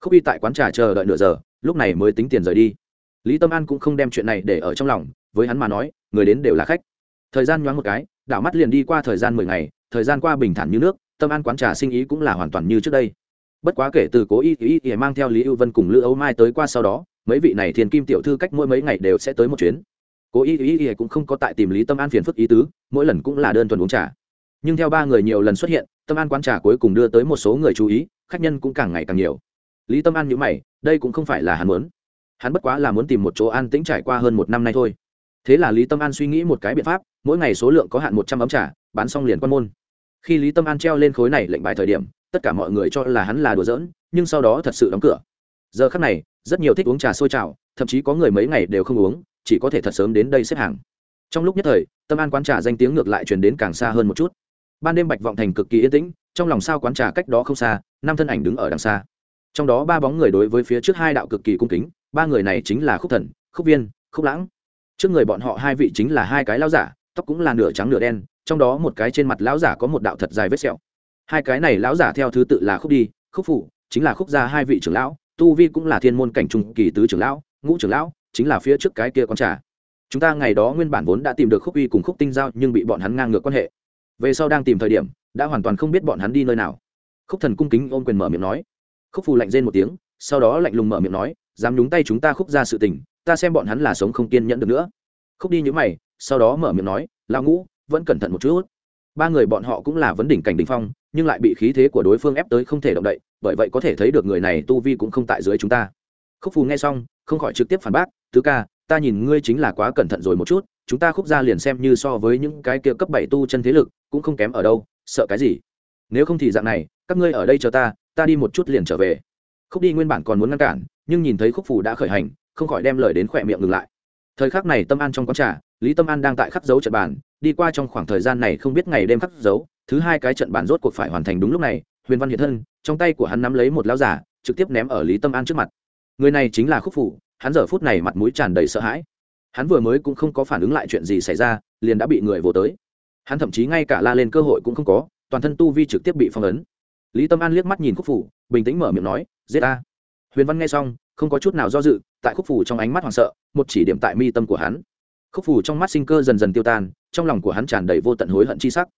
A: Khúc y tại quán trà chờ đợi nửa giờ, lúc này mới tính tiền rời đi. Lý tâm an cũng không đem chuyện này để ở trong lòng, với hắn mà nói, người đến đều là khách. Thời gian nhoáng một cái, đảo mắt liền đi qua thời gian mười ngày, thời gian qua bình thản như nước, tâm an quán trà sinh ý cũng là hoàn toàn như trước đây. Bất quá kể từ cố y ý ý mang theo lý ưu vân cùng lữ âu mai tới qua sau đó, mấy vị này thiền kim tiểu thư cách mỗi mấy ngày đều sẽ tới một chuyến cố ý ý ý cũng không có tại tìm lý tâm an phiền phức ý tứ, mỗi lần cũng là đơn thuần uống trà. Nhưng theo ba người nhiều lần xuất hiện, tâm an quán trà cuối cùng đưa tới một số người chú ý, khách nhân cũng càng ngày càng nhiều. Lý tâm an nhữ mày, đây cũng không phải là hắn muốn. Hắn bất quá là muốn tìm một chỗ an tĩnh trải qua hơn một năm nay thôi. Thế là lý tâm an suy nghĩ một cái biện pháp, mỗi ngày số lượng có hạn một trăm ấm trà, bán xong liền quan môn. Khi lý tâm an treo lên khối này lệnh bài thời điểm, tất cả mọi người cho là hắn là đùa giỡn, nhưng sau đó thật sự đóng cửa. Giờ khắc này, rất nhiều thích uống trà sôi trào, thậm chí có người mấy ngày đều không uống chỉ có thể thật sớm đến đây xếp hàng. Trong lúc nhất thời, tâm an quán trà danh tiếng ngược lại truyền đến càng xa hơn một chút. Ban đêm bạch vọng thành cực kỳ yên tĩnh, trong lòng sao quán trà cách đó không xa, năm thân ảnh đứng ở đằng xa. Trong đó ba bóng người đối với phía trước hai đạo cực kỳ cung kính, ba người này chính là khúc thần, khúc viên, khúc lãng. Trước người bọn họ hai vị chính là hai cái lão giả, tóc cũng là nửa trắng nửa đen, trong đó một cái trên mặt lão giả có một đạo thật dài vết sẹo. Hai cái này lão giả theo thứ tự là khúc đi, khúc phủ chính là khúc gia hai vị trưởng lão, tu vi cũng là thiên môn cảnh trung kỳ tứ trưởng lão, ngũ trưởng lão chính là phía trước cái kia con trà. Chúng ta ngày đó nguyên bản vốn đã tìm được khúc uy cùng khúc tinh giao nhưng bị bọn hắn ngang ngược quan hệ. Về sau đang tìm thời điểm, đã hoàn toàn không biết bọn hắn đi nơi nào. Khúc thần cung kính ôm quyền mở miệng nói. Khúc phù lạnh rên một tiếng, sau đó lạnh lùng mở miệng nói, dám nhúng tay chúng ta khúc ra sự tình, ta xem bọn hắn là sống không kiên nhẫn được nữa. Khúc đi nhữ mày, sau đó mở miệng nói, lão ngũ, vẫn cẩn thận một chút. Ba người bọn họ cũng là vấn đỉnh cảnh đỉnh phong, nhưng lại bị khí thế của đối phương ép tới không thể động đậy, bởi vậy có thể thấy được người này tu vi cũng không tại dưới chúng ta. Khúc phù nghe xong, không khỏi trực tiếp phản bác tứ ca, ta nhìn ngươi chính là quá cẩn thận rồi một chút, chúng ta khúc ra liền xem như so với những cái kia cấp bảy tu chân thế lực, cũng không kém ở đâu, sợ cái gì? Nếu không thì dạng này, các ngươi ở đây chờ ta ta đi một chút liền trở về. Khúc đi nguyên bản còn muốn ngăn cản, nhưng nhìn thấy khúc phủ đã khởi hành, không khỏi đem lời đến khỏe miệng ngừng lại. Thời khắc này tâm an trong quán trà, lý tâm an đang tại khắc dấu trận bàn, đi qua trong khoảng thời gian này không biết ngày đêm khắc dấu, thứ hai cái trận bàn rốt cuộc phải hoàn thành đúng lúc này, huyền văn hiện thân, trong tay của hắn nắm lấy một lão giả, trực tiếp ném ở lý tâm an trước mặt. Người này chính là khúc phủ hắn giờ phút này mặt mũi tràn đầy sợ hãi. Hắn vừa mới cũng không có phản ứng lại chuyện gì xảy ra, liền đã bị người vô tới. Hắn thậm chí ngay cả la lên cơ hội cũng không có, toàn thân tu vi trực tiếp bị phong ấn. Lý tâm an liếc mắt nhìn khúc phủ, bình tĩnh mở miệng nói, giết ta. huyền văn nghe xong, không có chút nào do dự, tại khúc phủ trong ánh mắt hoảng sợ, một chỉ điểm tại mi tâm của hắn. Khúc phủ trong mắt sinh cơ dần dần tiêu tan, trong lòng của hắn tràn đầy vô tận hối hận chi sắc.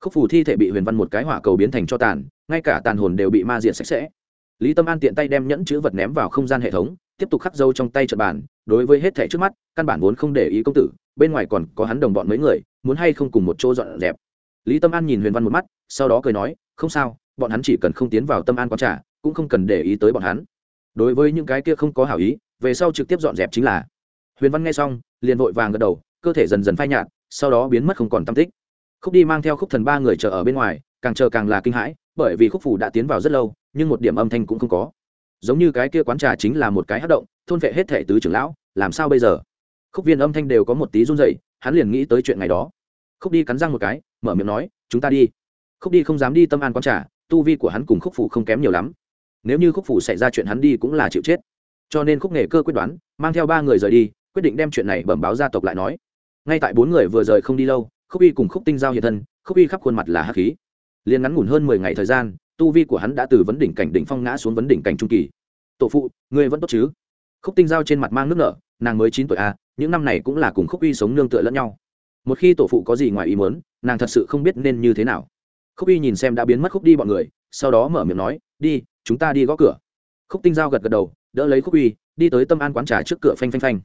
A: Khúc phủ thi thể bị huyền văn một cái hỏa cầu biến thành cho tàn, ngay cả tàn hồn đều bị ma diện sạch sẽ. Lý tâm an tiện tay đem nhẫn chữ vật ném vào không gian hệ thống tiếp tục khắc dâu trong tay trật bàn, đối với hết thẻ trước mắt, căn bản vốn không để ý công tử, bên ngoài còn có hắn đồng bọn mấy người, muốn hay không cùng một chỗ dọn dẹp. Lý tâm an nhìn huyền văn một mắt, sau đó cười nói, không sao, bọn hắn chỉ cần không tiến vào tâm an quán trả cũng không cần để ý tới bọn hắn. Đối với những cái kia không có hảo ý, về sau trực tiếp dọn dẹp chính là. Huyền văn nghe xong, liền vội vàng gật đầu, cơ thể dần dần phai nhạt, sau đó biến mất không còn tâm tích. Khúc đi mang theo khúc thần ba người chờ ở bên ngoài, càng chờ càng là kinh hãi, bởi vì khúc phủ đã tiến vào rất lâu, nhưng một điểm âm thanh cũng không có giống như cái kia quán trà chính là một cái hát động, thôn vệ hết thể tứ trưởng lão, làm sao bây giờ? Khúc viên âm thanh đều có một tí run dậy hắn liền nghĩ tới chuyện ngày đó. Khúc đi cắn răng một cái, mở miệng nói, chúng ta đi. Khúc đi không dám đi tâm an quán trà, tu vi của hắn cùng khúc phủ không kém nhiều lắm. Nếu như khúc phủ xảy ra chuyện hắn đi cũng là chịu chết. Cho nên khúc nghề cơ quyết đoán, mang theo ba người rời đi, quyết định đem chuyện này bẩm báo gia tộc lại nói. Ngay tại bốn người vừa rời không đi lâu, khúc y cùng khúc tinh giao hiện thân, khúc y khắp khuôn mặt là hắc khí. Liền ngắn ngủn hơn mười ngày thời gian tu vi của hắn đã từ vấn đỉnh cảnh đỉnh phong ngã xuống vấn đỉnh cảnh trung kỳ. Tổ phụ, ngươi vẫn tốt chứ? Khúc tinh giao trên mặt mang nước nở, nàng mới chín tuổi a những năm này cũng là cùng khúc y sống nương tựa lẫn nhau. Một khi tổ phụ có gì ngoài ý muốn, nàng thật sự không biết nên như thế nào. Khúc y nhìn xem đã biến mất khúc đi bọn người, sau đó mở miệng nói, đi, chúng ta đi gõ cửa. Khúc tinh giao gật gật đầu, đỡ lấy khúc y đi tới tâm an quán trà trước cửa phanh phanh phanh.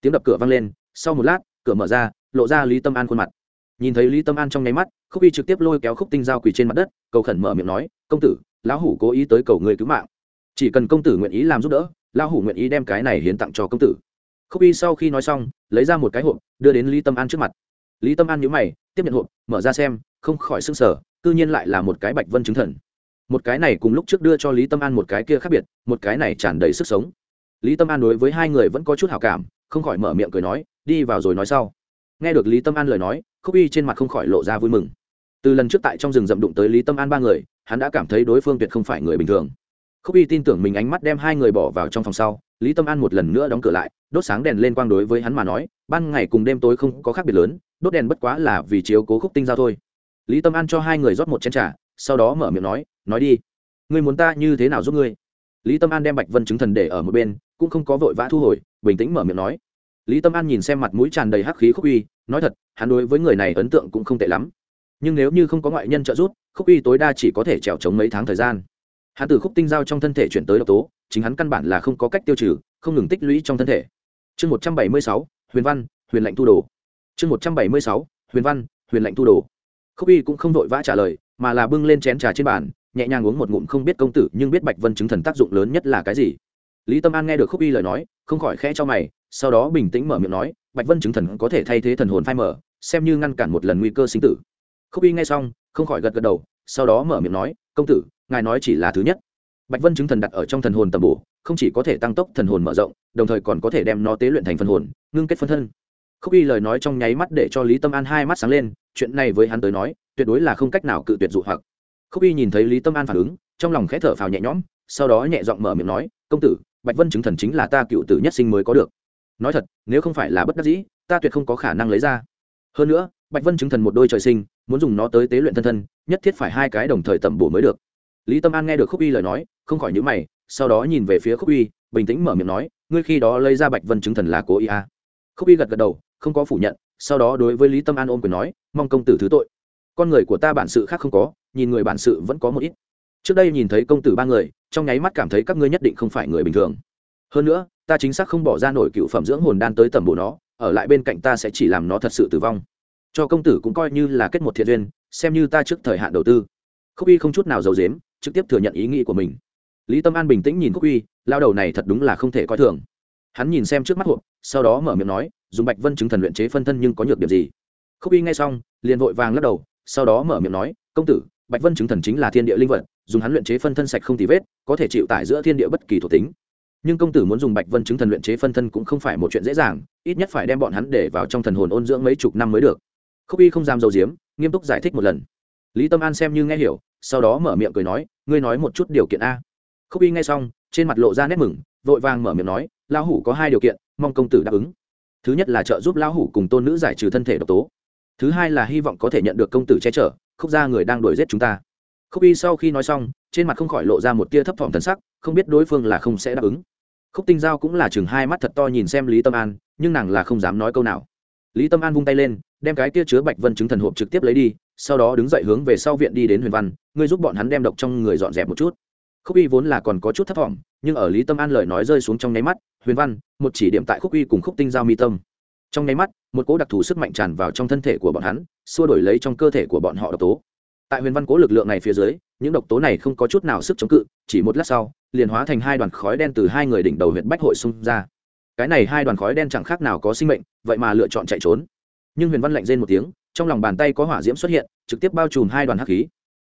A: Tiếng đập cửa vang lên, sau một lát, cửa mở ra, lộ ra lý tâm an khuôn mặt. Nhìn thấy lý tâm an trong nháy mắt, khúc y trực tiếp lôi kéo khúc tinh giao quỳ trên mặt đất, cầu khẩn mở miệng nói công tử, lão hủ cố ý tới cầu người cứu mạng. Chỉ cần công tử nguyện ý làm giúp đỡ, lão hủ nguyện ý đem cái này hiến tặng cho công tử. Khúc y sau khi nói xong, lấy ra một cái hộp, đưa đến lý tâm an trước mặt. Lý tâm an nhíu mày, tiếp nhận hộp, mở ra xem, không khỏi sức sở tự nhiên lại là một cái bạch vân chứng thần. Một cái này cùng lúc trước đưa cho lý tâm an một cái kia khác biệt, một cái này tràn đầy sức sống. Lý tâm an đối với hai người vẫn có chút hảo cảm, không khỏi mở miệng cười nói, đi vào rồi nói sau. Nghe được lý tâm an lời nói, khúc y trên mặt không khỏi lộ ra vui mừng. Từ lần trước tại trong rừng rậm đụng tới lý tâm an ba người hắn đã cảm thấy đối phương tuyệt không phải người bình thường. Khúc y tin tưởng mình ánh mắt đem hai người bỏ vào trong phòng sau, lý tâm an một lần nữa đóng cửa lại, đốt sáng đèn lên quang đối với hắn mà nói, ban ngày cùng đêm tối không có khác biệt lớn, đốt đèn bất quá là vì chiếu cố khúc tinh giao thôi. Lý tâm an cho hai người rót một chén t r à sau đó mở miệng nói nói đi, ngươi muốn ta như thế nào giúp ngươi? Lý tâm an đem bạch vân chứng thần để ở một bên, cũng không có vội vã thu hồi, bình tĩnh mở miệng nói. Lý tâm an nhìn xem mặt mũi tràn đầy hắc khí khúc uy nói thật, hắn đối với người này ấn tượng cũng không tệ lắm nhưng nếu như không có ngoại nhân trợ giúp, khúc uy tối đa chỉ có thể trèo trống mấy tháng thời gian. Hắn từ khúc tinh giao trong thân thể chuyển tới độc tố, chính hắn căn bản là không có cách tiêu trừ, không ngừng tích lũy trong thân thể. Chương một trăm bảy mươi sáu, huyền văn, huyền lệnh thu đồ. Chương một trăm bảy mươi sáu, huyền văn, huyền lệnh thu đồ. Khúc uy cũng không vội vã trả lời, mà là bưng lên chén trà trên bàn, nhẹ nhàng uống một ngụm không biết công tử nhưng biết bạch vân chứng thần tác dụng lớn nhất là cái gì. Lý tâm an nghe được khúc uy lời nói, không khỏi khẽ cho mày, sau đó bình tĩnh mở miệng nói, bạch vân chứng thần có thể thay thế thần hồn phai mở xem như ngăn cản một lần nguy cơ sinh tử khúc y nghe xong, không khỏi gật gật đầu, sau đó mở miệng nói, công tử, ngài nói chỉ là thứ nhất. Bạch vân chứng thần đặt ở trong thần hồn tầm bổ, không chỉ có thể tăng tốc thần hồn mở rộng, đồng thời còn có thể đem nó tế luyện thành phân hồn, ngưng kết phân thân. Khúc y lời nói trong nháy mắt để cho lý tâm an hai mắt sáng lên, chuyện này với hắn tới nói, tuyệt đối là không cách nào cự tuyệt dụ hoặc. Khúc y nhìn thấy lý tâm an phản ứng, trong lòng khẽ thở phào nhẹ nhõm, sau đó nhẹ giọng mở miệng nói, công tử, bạch vân chứng thần chính là ta cựu tử nhất sinh mới có được. Nói thật, nếu không phải là bất đắc dĩ, ta tuyệt không có khả năng lấy ra. Hơn nữa, bạch vân chứng thần một đôi trời sinh muốn dùng nó tới tế luyện thân thân, nhất thiết phải hai cái đồng thời tẩm bổ mới được. Lý tâm an nghe được khúc uy lời nói, không khỏi nhữ mày, sau đó nhìn về phía khúc uy, bình tĩnh mở miệng nói, ngươi khi đó lấy ra bạch vân chứng thần là cố ý à. khúc uy gật gật đầu, không có phủ nhận, sau đó đối với lý tâm an ôm quyền nói, mong công tử thứ tội. Con người của ta bản sự khác không có, nhìn người bản sự vẫn có một ít. Trước đây nhìn thấy công tử ba người, trong nháy mắt cảm thấy các ngươi nhất định không phải người bình thường. Hơn nữa, ta chính xác không bỏ ra nổi cựu phẩm dưỡng hồn đan tới tầm bổ nó, ở lại bên cạnh ta sẽ chỉ làm nó thật sự tử vong cho công tử cũng coi như là kết một thiện duyên xem như ta trước thời hạn đầu tư. Khúc Uy không chút nào giàu dếm trực tiếp thừa nhận ý nghĩ của mình. Lý tâm an bình tĩnh nhìn khúc Uy, lao đầu này thật đúng là không thể coi thường. Hắn nhìn xem trước mắt hộp sau đó mở miệng nói dùng bạch vân chứng thần luyện chế phân thân nhưng có nhược điểm gì? Khúc Uy nghe xong liền vội vàng lắc đầu sau đó mở miệng nói công tử bạch vân chứng thần chính là thiên địa linh vật dùng hắn luyện chế phân thân sạch không tì vết có thể chịu tải giữa thiên địa bất kỳ thuộc tính. Nhưng công tử muốn dùng bạch vân chứng thần luyện chế phân thân cũng không phải một chuyện dễ dàng ít nhất phải đem bọn hắn để vào trong thần hồn ôn dưỡng mấy chục năm mới được khúc y không dám dầu diếm nghiêm túc giải thích một lần. Lý tâm an xem như nghe hiểu, sau đó mở miệng cười nói, ngươi nói một chút điều kiện a. Khúc y nghe xong, trên mặt lộ ra nét mừng, vội vàng mở miệng nói, lão hủ có hai điều kiện, mong công tử đáp ứng. Thứ nhất là trợ giúp lão hủ cùng tôn nữ giải trừ thân thể độc tố. Thứ hai là hy vọng có thể nhận được công tử che chở, khúc ra người đang đuổi giết chúng ta. Khúc y sau khi nói xong, trên mặt không khỏi lộ ra một tia thấp thỏm thần sắc, không biết đối phương là không sẽ đáp ứng. Khúc tinh giao cũng là chừng hai mắt thật to nhìn xem lý tâm an, nhưng nàng là không dám nói câu nào. Lý tâm an vung tay lên đem cái tia chứa bạch vân chứng thần hộp trực tiếp lấy đi, sau đó đứng dậy hướng về sau viện đi đến huyền văn, ngươi giúp bọn hắn đem độc trong người dọn dẹp một chút. Khúc y vốn là còn có chút thấp thỏm, nhưng ở lý tâm an lời nói rơi xuống trong nháy mắt, huyền văn, một chỉ điểm tại khúc y cùng khúc tinh giao mi tâm. Trong nháy mắt, một cỗ đặc thù sức mạnh tràn vào trong thân thể của bọn hắn, xua đổi lấy trong cơ thể của bọn họ độc tố. Tại huyền văn cố lực lượng này phía dưới, những độc tố này không có chút nào sức chống cự, chỉ một lát sau, liền hóa thành hai đoàn khói đen từ hai người đỉnh đầu huyện bách hội xung ra. Cái này hai đoàn khói đen chẳng khác nào có sinh mệnh, vậy mà lựa chọn chạy trốn nhưng huyền văn lạnh rên một tiếng, trong lòng bàn tay có hỏa diễm xuất hiện, trực tiếp bao trùm hai đoàn hắc khí.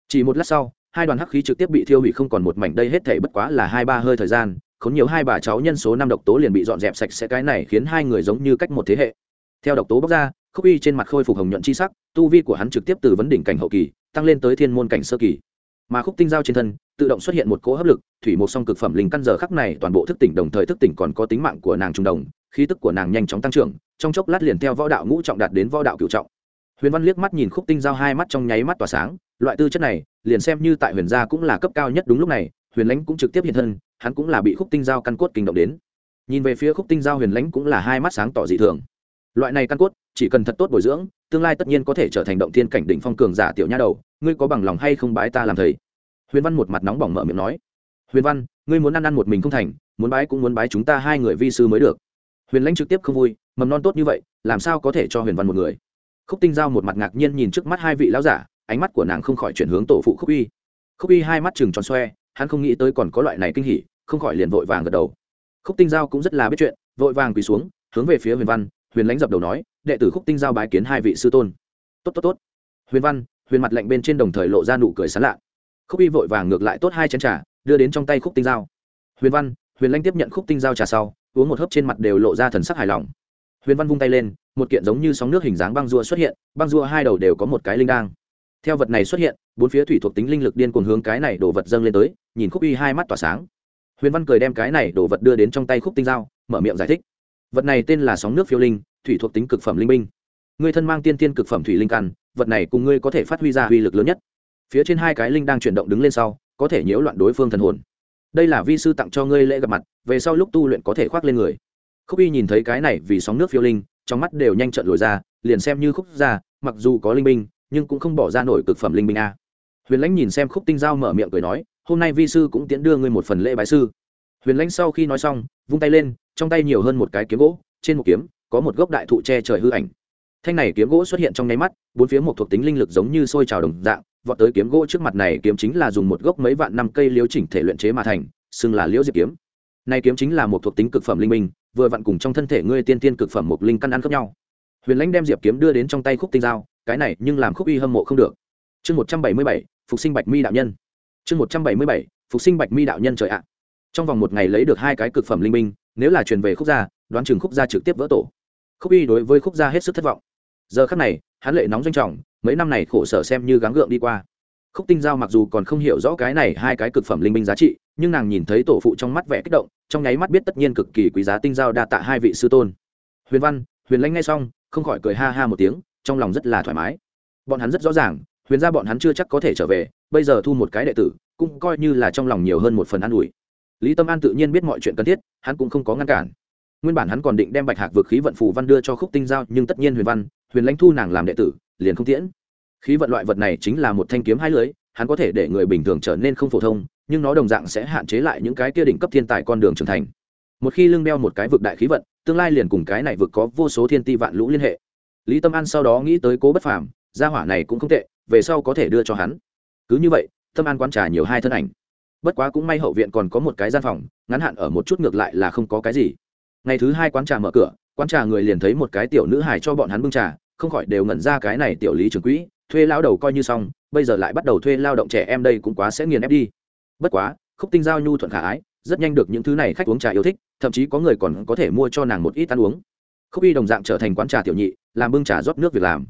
A: Chỉ một lát sau, hai đoàn hắc khí trực tiếp bị thiêu hủy không còn một mảnh, đây hết thể bất quá là hai ba hơi thời gian, khốn nhiều hai bà cháu nhân số năm độc tố liền bị dọn dẹp sạch sẽ, cái này khiến hai người giống như cách một thế hệ. Theo độc tố bóc ra, khúc y trên mặt khôi phục hồng nhuận chi sắc, tu vi của hắn trực tiếp từ vấn đỉnh cảnh hậu kỳ, tăng lên tới thiên môn cảnh sơ kỳ mà khúc tinh giao trên thân, tự động xuất hiện một cỗ hấp lực, thủy một song cực phẩm linh căn giờ khắc này toàn bộ thức tỉnh đồng thời thức tỉnh còn có tính mạng của nàng trung đồng, khí tức của nàng nhanh chóng tăng trưởng, trong chốc lát liền theo võ đạo ngũ trọng đạt đến võ đạo cửu trọng. Huyền văn liếc mắt nhìn khúc tinh giao hai mắt trong nháy mắt tỏa sáng, loại tư chất này, liền xem như tại huyền gia cũng là cấp cao nhất đúng lúc này, huyền lãnh cũng trực tiếp hiện thân, hắn cũng là bị khúc tinh giao căn cốt kinh động đến. Nhìn về phía khúc tinh giao huyền lãnh cũng là hai mắt sáng tỏ dị thường loại này căn cốt, chỉ cần thật tốt bồi dưỡng, tương lai tất nhiên có thể trở thành động thiên cảnh đỉnh phong cường giả tiểu nha đầu, ngươi có bằng lòng hay không bái ta làm thầy? Huyền văn một mặt nóng bỏng mở miệng nói. Huyền văn, ngươi muốn ăn ăn một mình không thành, muốn bái cũng muốn bái chúng ta hai người vi sư mới được. Huyền lãnh trực tiếp không vui, mầm non tốt như vậy, làm sao có thể cho huyền văn một người? Khúc tinh giao một mặt ngạc nhiên nhìn trước mắt hai vị lão giả, ánh mắt của nàng không khỏi chuyển hướng tổ phụ khúc uy. Khúc uy hai mắt chừng tròn xoe, hắn không nghĩ tới còn có loại này kinh hỉ, không khỏi liền vội vàng gật đầu. Khúc tinh giao cũng rất là biết chuyện, vội vàng quỳ xuống, hướng về phía huyền văn huyền lãnh dập đầu nói, đệ tử khúc tinh giao bái kiến hai vị sư tôn. Tốt tốt tốt. Huyền văn, huyền mặt lạnh bên trên đồng thời lộ ra nụ cười sán lạ. Khúc y vội vàng ngược lại tốt hai chén trà, đưa đến trong tay khúc tinh giao. Huyền văn, huyền lãnh tiếp nhận khúc tinh giao trà sau, uống một hớp trên mặt đều lộ ra thần sắc hài lòng. Huyền văn vung tay lên, một kiện giống như sóng nước hình dáng băng rua xuất hiện, băng rua hai đầu đều có một cái linh đang theo vật này xuất hiện, bốn phía thủy thuộc tính linh lực điên cuồng hướng cái này đổ vật dâng lên tới, nhìn khúc y hai mắt tỏa sáng. Huyền văn cười đem cái này đổ vật đưa đến trong tay khúc tinh giao, mở miệng giải thích vật này tên là sóng nước phiêu linh, thủy thuộc tính cực phẩm linh minh người thân mang tiên tiên cực phẩm thủy linh căn, vật này cùng ngươi có thể phát huy ra uy lực lớn nhất. Phía trên hai cái linh đang chuyển động đứng lên sau, có thể nhiễu loạn đối phương thần hồn. Đây là vi sư tặng cho ngươi lễ gặp mặt, về sau lúc tu luyện có thể khoác lên người. Khúc y nhìn thấy cái này vì sóng nước phiêu linh, trong mắt đều nhanh trận lồi ra, liền xem như khúc ra mặc dù có linh minh nhưng cũng không bỏ ra nổi cực phẩm linh minh a. Huyền lãnh nhìn xem khúc tinh giao mở miệng cười nói, hôm nay vi sư cũng tiễn đưa ngươi một phần lễ bái sư huyền lãnh sau khi nói xong, vung tay lên, trong tay nhiều hơn một cái kiếm gỗ, trên một kiếm, có một gốc đại thụ che trời hư ảnh. Thanh này kiếm gỗ xuất hiện trong nháy mắt, bốn phía một thuộc tính linh lực giống như sôi trào đồng dạng, vọt tới kiếm gỗ trước mặt này kiếm chính là dùng một gốc mấy vạn năm cây liễu chỉnh thể luyện chế mà thành, xưng là liễu diệp kiếm. Này kiếm chính là một thuộc tính cực phẩm linh minh, vừa vặn cùng trong thân thể ngươi tiên tiên cực phẩm một linh căn ăn khớp nhau. Huyền lãnh đem diệp kiếm đưa đến trong tay khúc tinh dao cái này nhưng làm khúc y hâm mộ không được. Chương một trăm bảy mươi bảy, phục sinh bạch mi đạo nhân. Chương một trăm bảy mươi bảy, phục sinh bạch mi đạo nhân trời ạ trong vòng một ngày lấy được hai cái cực phẩm linh minh nếu là truyền về khúc gia, đoán chừng khúc gia trực tiếp vỡ tổ. Khúc y đối với khúc gia hết sức thất vọng. Giờ khắc này, hắn lệ nóng danh trọng, mấy năm này khổ sở xem như gắng gượng đi qua. Khúc tinh giao mặc dù còn không hiểu rõ cái này hai cái cực phẩm linh minh giá trị, nhưng nàng nhìn thấy tổ phụ trong mắt vẻ kích động, trong nháy mắt biết tất nhiên cực kỳ quý giá tinh giao đa tạ hai vị sư tôn. Huyền văn, huyền lãnh ngay xong, không khỏi cười ha ha một tiếng, trong lòng rất là thoải mái. Bọn hắn rất rõ ràng, huyền ra bọn hắn chưa chắc có thể trở về, bây giờ thu một cái đệ tử, cũng coi như là trong lòng nhiều hơn một phần an ủi lý tâm an tự nhiên biết mọi chuyện cần thiết, hắn cũng không có ngăn cản. Nguyên bản hắn còn định đem bạch hạc vượt khí vận phù văn đưa cho khúc tinh giao, nhưng tất nhiên huyền văn, huyền lãnh thu nàng làm đệ tử, liền không tiễn. Khí vận loại vật này chính là một thanh kiếm hai lưới, hắn có thể để người bình thường trở nên không phổ thông, nhưng nó đồng dạng sẽ hạn chế lại những cái kia đỉnh cấp thiên tài con đường trưởng thành. Một khi lưng đeo một cái vực đại khí vận, tương lai liền cùng cái này vực có vô số thiên ti vạn lũ liên hệ. Lý tâm an sau đó nghĩ tới cố bất phàm, gia hỏa này cũng không tệ, về sau có thể đưa cho hắn. Cứ như vậy, tâm an quán trà nhiều hai thân ảnh bất quá cũng may hậu viện còn có một cái gian phòng, ngắn hạn ở một chút ngược lại là không có cái gì. Ngày thứ hai quán trà mở cửa, quán trà người liền thấy một cái tiểu nữ hài cho bọn hắn bưng trà, không khỏi đều ngẩn ra cái này tiểu lý trưởng quỹ, thuê lao đầu coi như xong, bây giờ lại bắt đầu thuê lao động trẻ em đây cũng quá sẽ nghiền ép đi. Bất quá, khúc tinh giao nhu thuận khả ái, rất nhanh được những thứ này khách uống trà yêu thích, thậm chí có người còn có thể mua cho nàng một ít ăn uống. Khúc y đồng dạng trở thành quán trà tiểu nhị, làm bưng trà rót nước việc làm.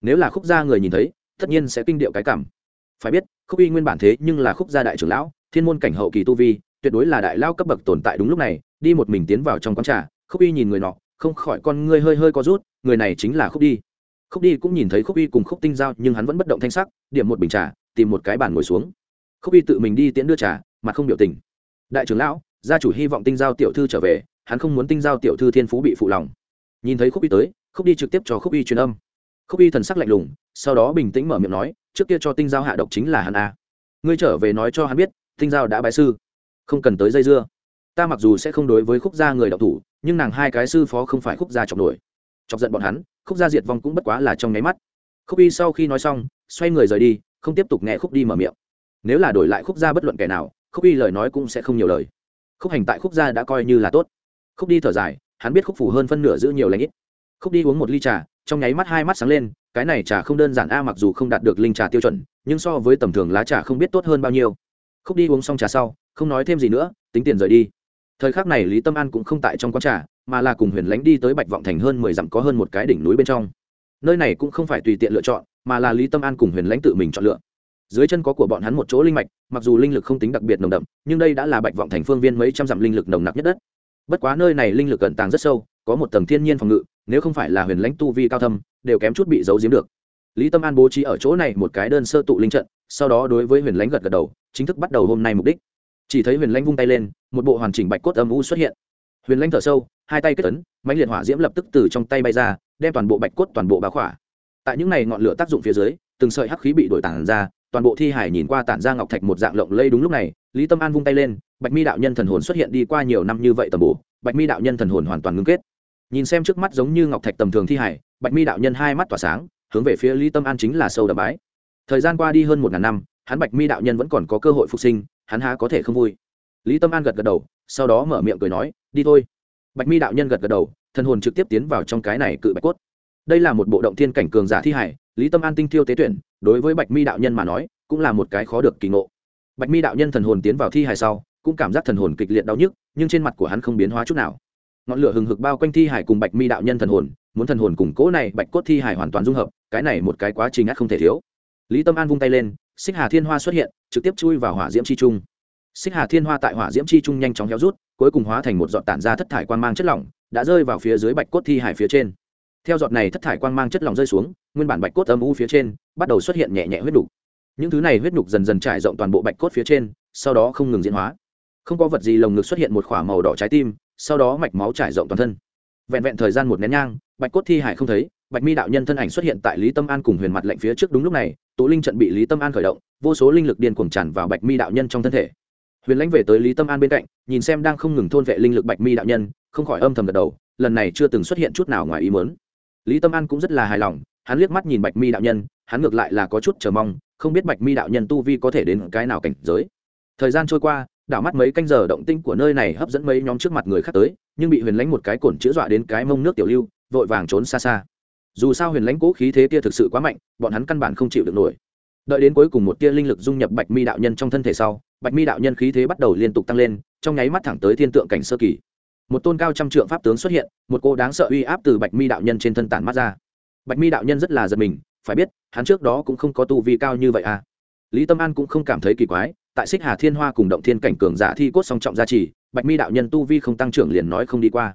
A: Nếu là khúc gia người nhìn thấy, tất nhiên sẽ kinh điệu cái cảm. Phải biết, khúc y nguyên bản thế nhưng là khúc gia đại trưởng lão thiên môn cảnh hậu kỳ tu vi, tuyệt đối là đại lao cấp bậc tồn tại đúng lúc này, đi một mình tiến vào trong quán trà, khúc y nhìn người nọ, không khỏi con ngươi hơi hơi có rút, người này chính là khúc đi. Khúc đi cũng nhìn thấy khúc y cùng khúc tinh giao, nhưng hắn vẫn bất động thanh sắc, điểm một bình trà, tìm một cái bàn ngồi xuống. Khúc y tự mình đi tiễn đưa trà mà không biểu tình. Đại trưởng lão, gia chủ hy vọng tinh giao tiểu thư trở về, hắn không muốn tinh giao tiểu thư thiên phú bị phụ lòng. Nhìn thấy khúc y tới, khúc đi trực tiếp cho khúc y truyền âm. Khúc y thần sắc lạnh lùng, sau đó bình tĩnh mở miệng nói, trước kia cho tinh giao hạ độc chính là hắn a. Ngươi trở về nói cho hắn biết tinh giao đã bái sư. Không cần tới dây dưa. Ta mặc dù sẽ không đối với khúc gia người đọc thủ, nhưng nàng hai cái sư phó không phải khúc gia chọc nổi. Chọc giận bọn hắn, khúc gia diệt vong cũng bất quá là trong nháy mắt. Khúc y sau khi nói xong, xoay người rời đi, không tiếp tục nghe khúc đi mở miệng. Nếu là đổi lại khúc gia bất luận kẻ nào, khúc y lời nói cũng sẽ không nhiều lời. Khúc hành tại khúc gia đã coi như là tốt. Khúc đi thở dài, hắn biết khúc phủ hơn phân nửa giữ nhiều lãnh ít. Khúc đi uống một ly trà, trong nháy mắt hai mắt sáng lên, cái này trà không đơn giản a, mặc dù không đạt được linh trà tiêu chuẩn, nhưng so với tầm thường lá trà không biết tốt hơn bao nhiêu khúc đi uống xong trà sau, không nói thêm gì nữa, tính tiền rời đi. Thời khắc này lý tâm an cũng không tại trong quán trà, mà là cùng huyền lánh đi tới bạch vọng thành hơn mười dặm có hơn một cái đỉnh núi bên trong. Nơi này cũng không phải tùy tiện lựa chọn, mà là lý tâm an cùng huyền Lánh tự mình chọn lựa. Dưới chân có của bọn hắn một chỗ linh mạch, mặc dù linh lực không tính đặc biệt nồng đậm, nhưng đây đã là bạch vọng thành phương viên mấy trăm dặm linh lực nồng nặc nhất đất. Bất quá nơi này linh lực cẩn tàng rất sâu, có một tầng thiên nhiên phòng ngự, nếu không phải là huyền lãnh tu vi cao thâm, đều kém chút bị giấu giếm được. Lý tâm an bố trí ở chỗ này một cái đơn sơ tụ linh trận, sau đó đối với huyền lãnh gật gật đầu chính thức bắt đầu hôm nay mục đích. Chỉ thấy huyền lãnh vung tay lên, một bộ hoàn chỉnh bạch cốt âm u xuất hiện. Huyền lãnh thở sâu, hai tay kết ấn, mãnh liệt hỏa diễm lập tức từ trong tay bay ra, đem toàn bộ bạch cốt toàn bộ bá khỏa. Tại những này ngọn lửa tác dụng phía dưới, từng sợi hắc khí bị đổi tản ra, toàn bộ thi hải nhìn qua tản ra ngọc thạch một dạng lộng lây đúng lúc này, lý tâm an vung tay lên, bạch mi đạo nhân thần hồn xuất hiện đi qua nhiều năm như vậy tầm bổ, bạch mi đạo nhân thần hồn hoàn toàn ngưng kết. Nhìn xem trước mắt giống như ngọc thạch tầm thường thi hải, bạch mi đạo nhân hai mắt tỏa sáng, hướng về phía lý tâm an chính là sâu đầm bái. Thời gian qua đi hơn một ngàn năm hắn bạch mi đạo nhân vẫn còn có cơ hội phục sinh, hắn há có thể không vui. Lý tâm an gật gật đầu, sau đó mở miệng cười nói, đi thôi. Bạch mi đạo nhân gật gật đầu, thần hồn trực tiếp tiến vào trong cái này cự bạch cốt. Đây là một bộ động thiên cảnh cường giả thi hải, lý tâm an tinh thiêu tế tuyển, đối với bạch mi đạo nhân mà nói, cũng là một cái khó được kỳ ngộ. Bạch mi đạo nhân thần hồn tiến vào thi hải sau, cũng cảm giác thần hồn kịch liệt đau nhức, nhưng trên mặt của hắn không biến hóa chút nào. Ngọn lửa hừng hực bao quanh thi hải cùng bạch mi đạo nhân thần hồn, muốn thần hồn củng cố này bạch cốt thi hải hoàn toàn dung hợp, cái này một cái quá trình ắt không thể thiếu. Lý tâm an vung tay lên xích hà thiên hoa xuất hiện, trực tiếp chui vào hỏa diễm chi trung. Xích hà thiên hoa tại hỏa diễm chi trung nhanh chóng héo rút, cuối cùng hóa thành một giọt tản ra thất thải quan mang chất lỏng, đã rơi vào phía dưới bạch cốt thi hải phía trên. Theo giọt này thất thải quang mang chất lỏng rơi xuống, nguyên bản bạch cốt âm u phía trên, bắt đầu xuất hiện nhẹ nhẹ huyết đục những thứ này huyết đục dần dần trải rộng toàn bộ bạch cốt phía trên, sau đó không ngừng diễn hóa. Không có vật gì lồng ngực xuất hiện một k h ỏ a màu đỏ trái tim, sau đó mạch máu trải rộng toàn thân vẹn vẹn thời gian một nén nhang, bạch cốt thi hải không thấy, bạch mi đạo nhân thân ảnh xuất hiện tại lý tâm an cùng huyền mặt lệnh phía trước đúng lúc này tố linh trận bị lý tâm an khởi động, vô số linh lực điên cuồng tràn vào bạch mi đạo nhân trong thân thể. Huyền lãnh về tới lý tâm an bên cạnh, nhìn xem đang không ngừng thôn vệ linh lực bạch mi đạo nhân, không khỏi âm thầm gật đầu, lần này chưa từng xuất hiện chút nào ngoài ý mớn lý tâm an cũng rất là hài lòng, hắn liếc mắt nhìn bạch mi đạo nhân, hắn ngược lại là có chút chờ mong, không biết bạch mi đạo nhân tu vi có thể đến cái nào cảnh giới. Thời gian trôi qua đảo mắt mấy canh giờ động tinh của nơi này hấp dẫn mấy nhóm trước mặt người khác tới, nhưng bị huyền lãnh một cái cổn chữ dọa đến cái mông nước tiểu lưu, vội vàng trốn xa xa. Dù sao huyền lãnh cố khí thế kia thực sự quá mạnh, bọn hắn căn bản không chịu được nổi. Đợi đến cuối cùng một tia linh lực dung nhập bạch mi đạo nhân trong thân thể sau, bạch mi đạo nhân khí thế bắt đầu liên tục tăng lên, trong nháy mắt thẳng tới thiên tượng cảnh sơ kỳ. Một tôn cao trăm trượng pháp tướng xuất hiện, một cô đáng sợ uy áp từ bạch mi đạo nhân trên thân tản mắt ra. Bạch mi đạo nhân rất là giật mình, phải biết, hắn trước đó cũng không có tu vi cao như vậy à. Lý tâm an cũng không cảm thấy kỳ quái tại xích hà thiên hoa cùng động thiên cảnh cường giả thi cốt song trọng gia trì, bạch mi đạo nhân tu vi không tăng trưởng liền nói không đi qua.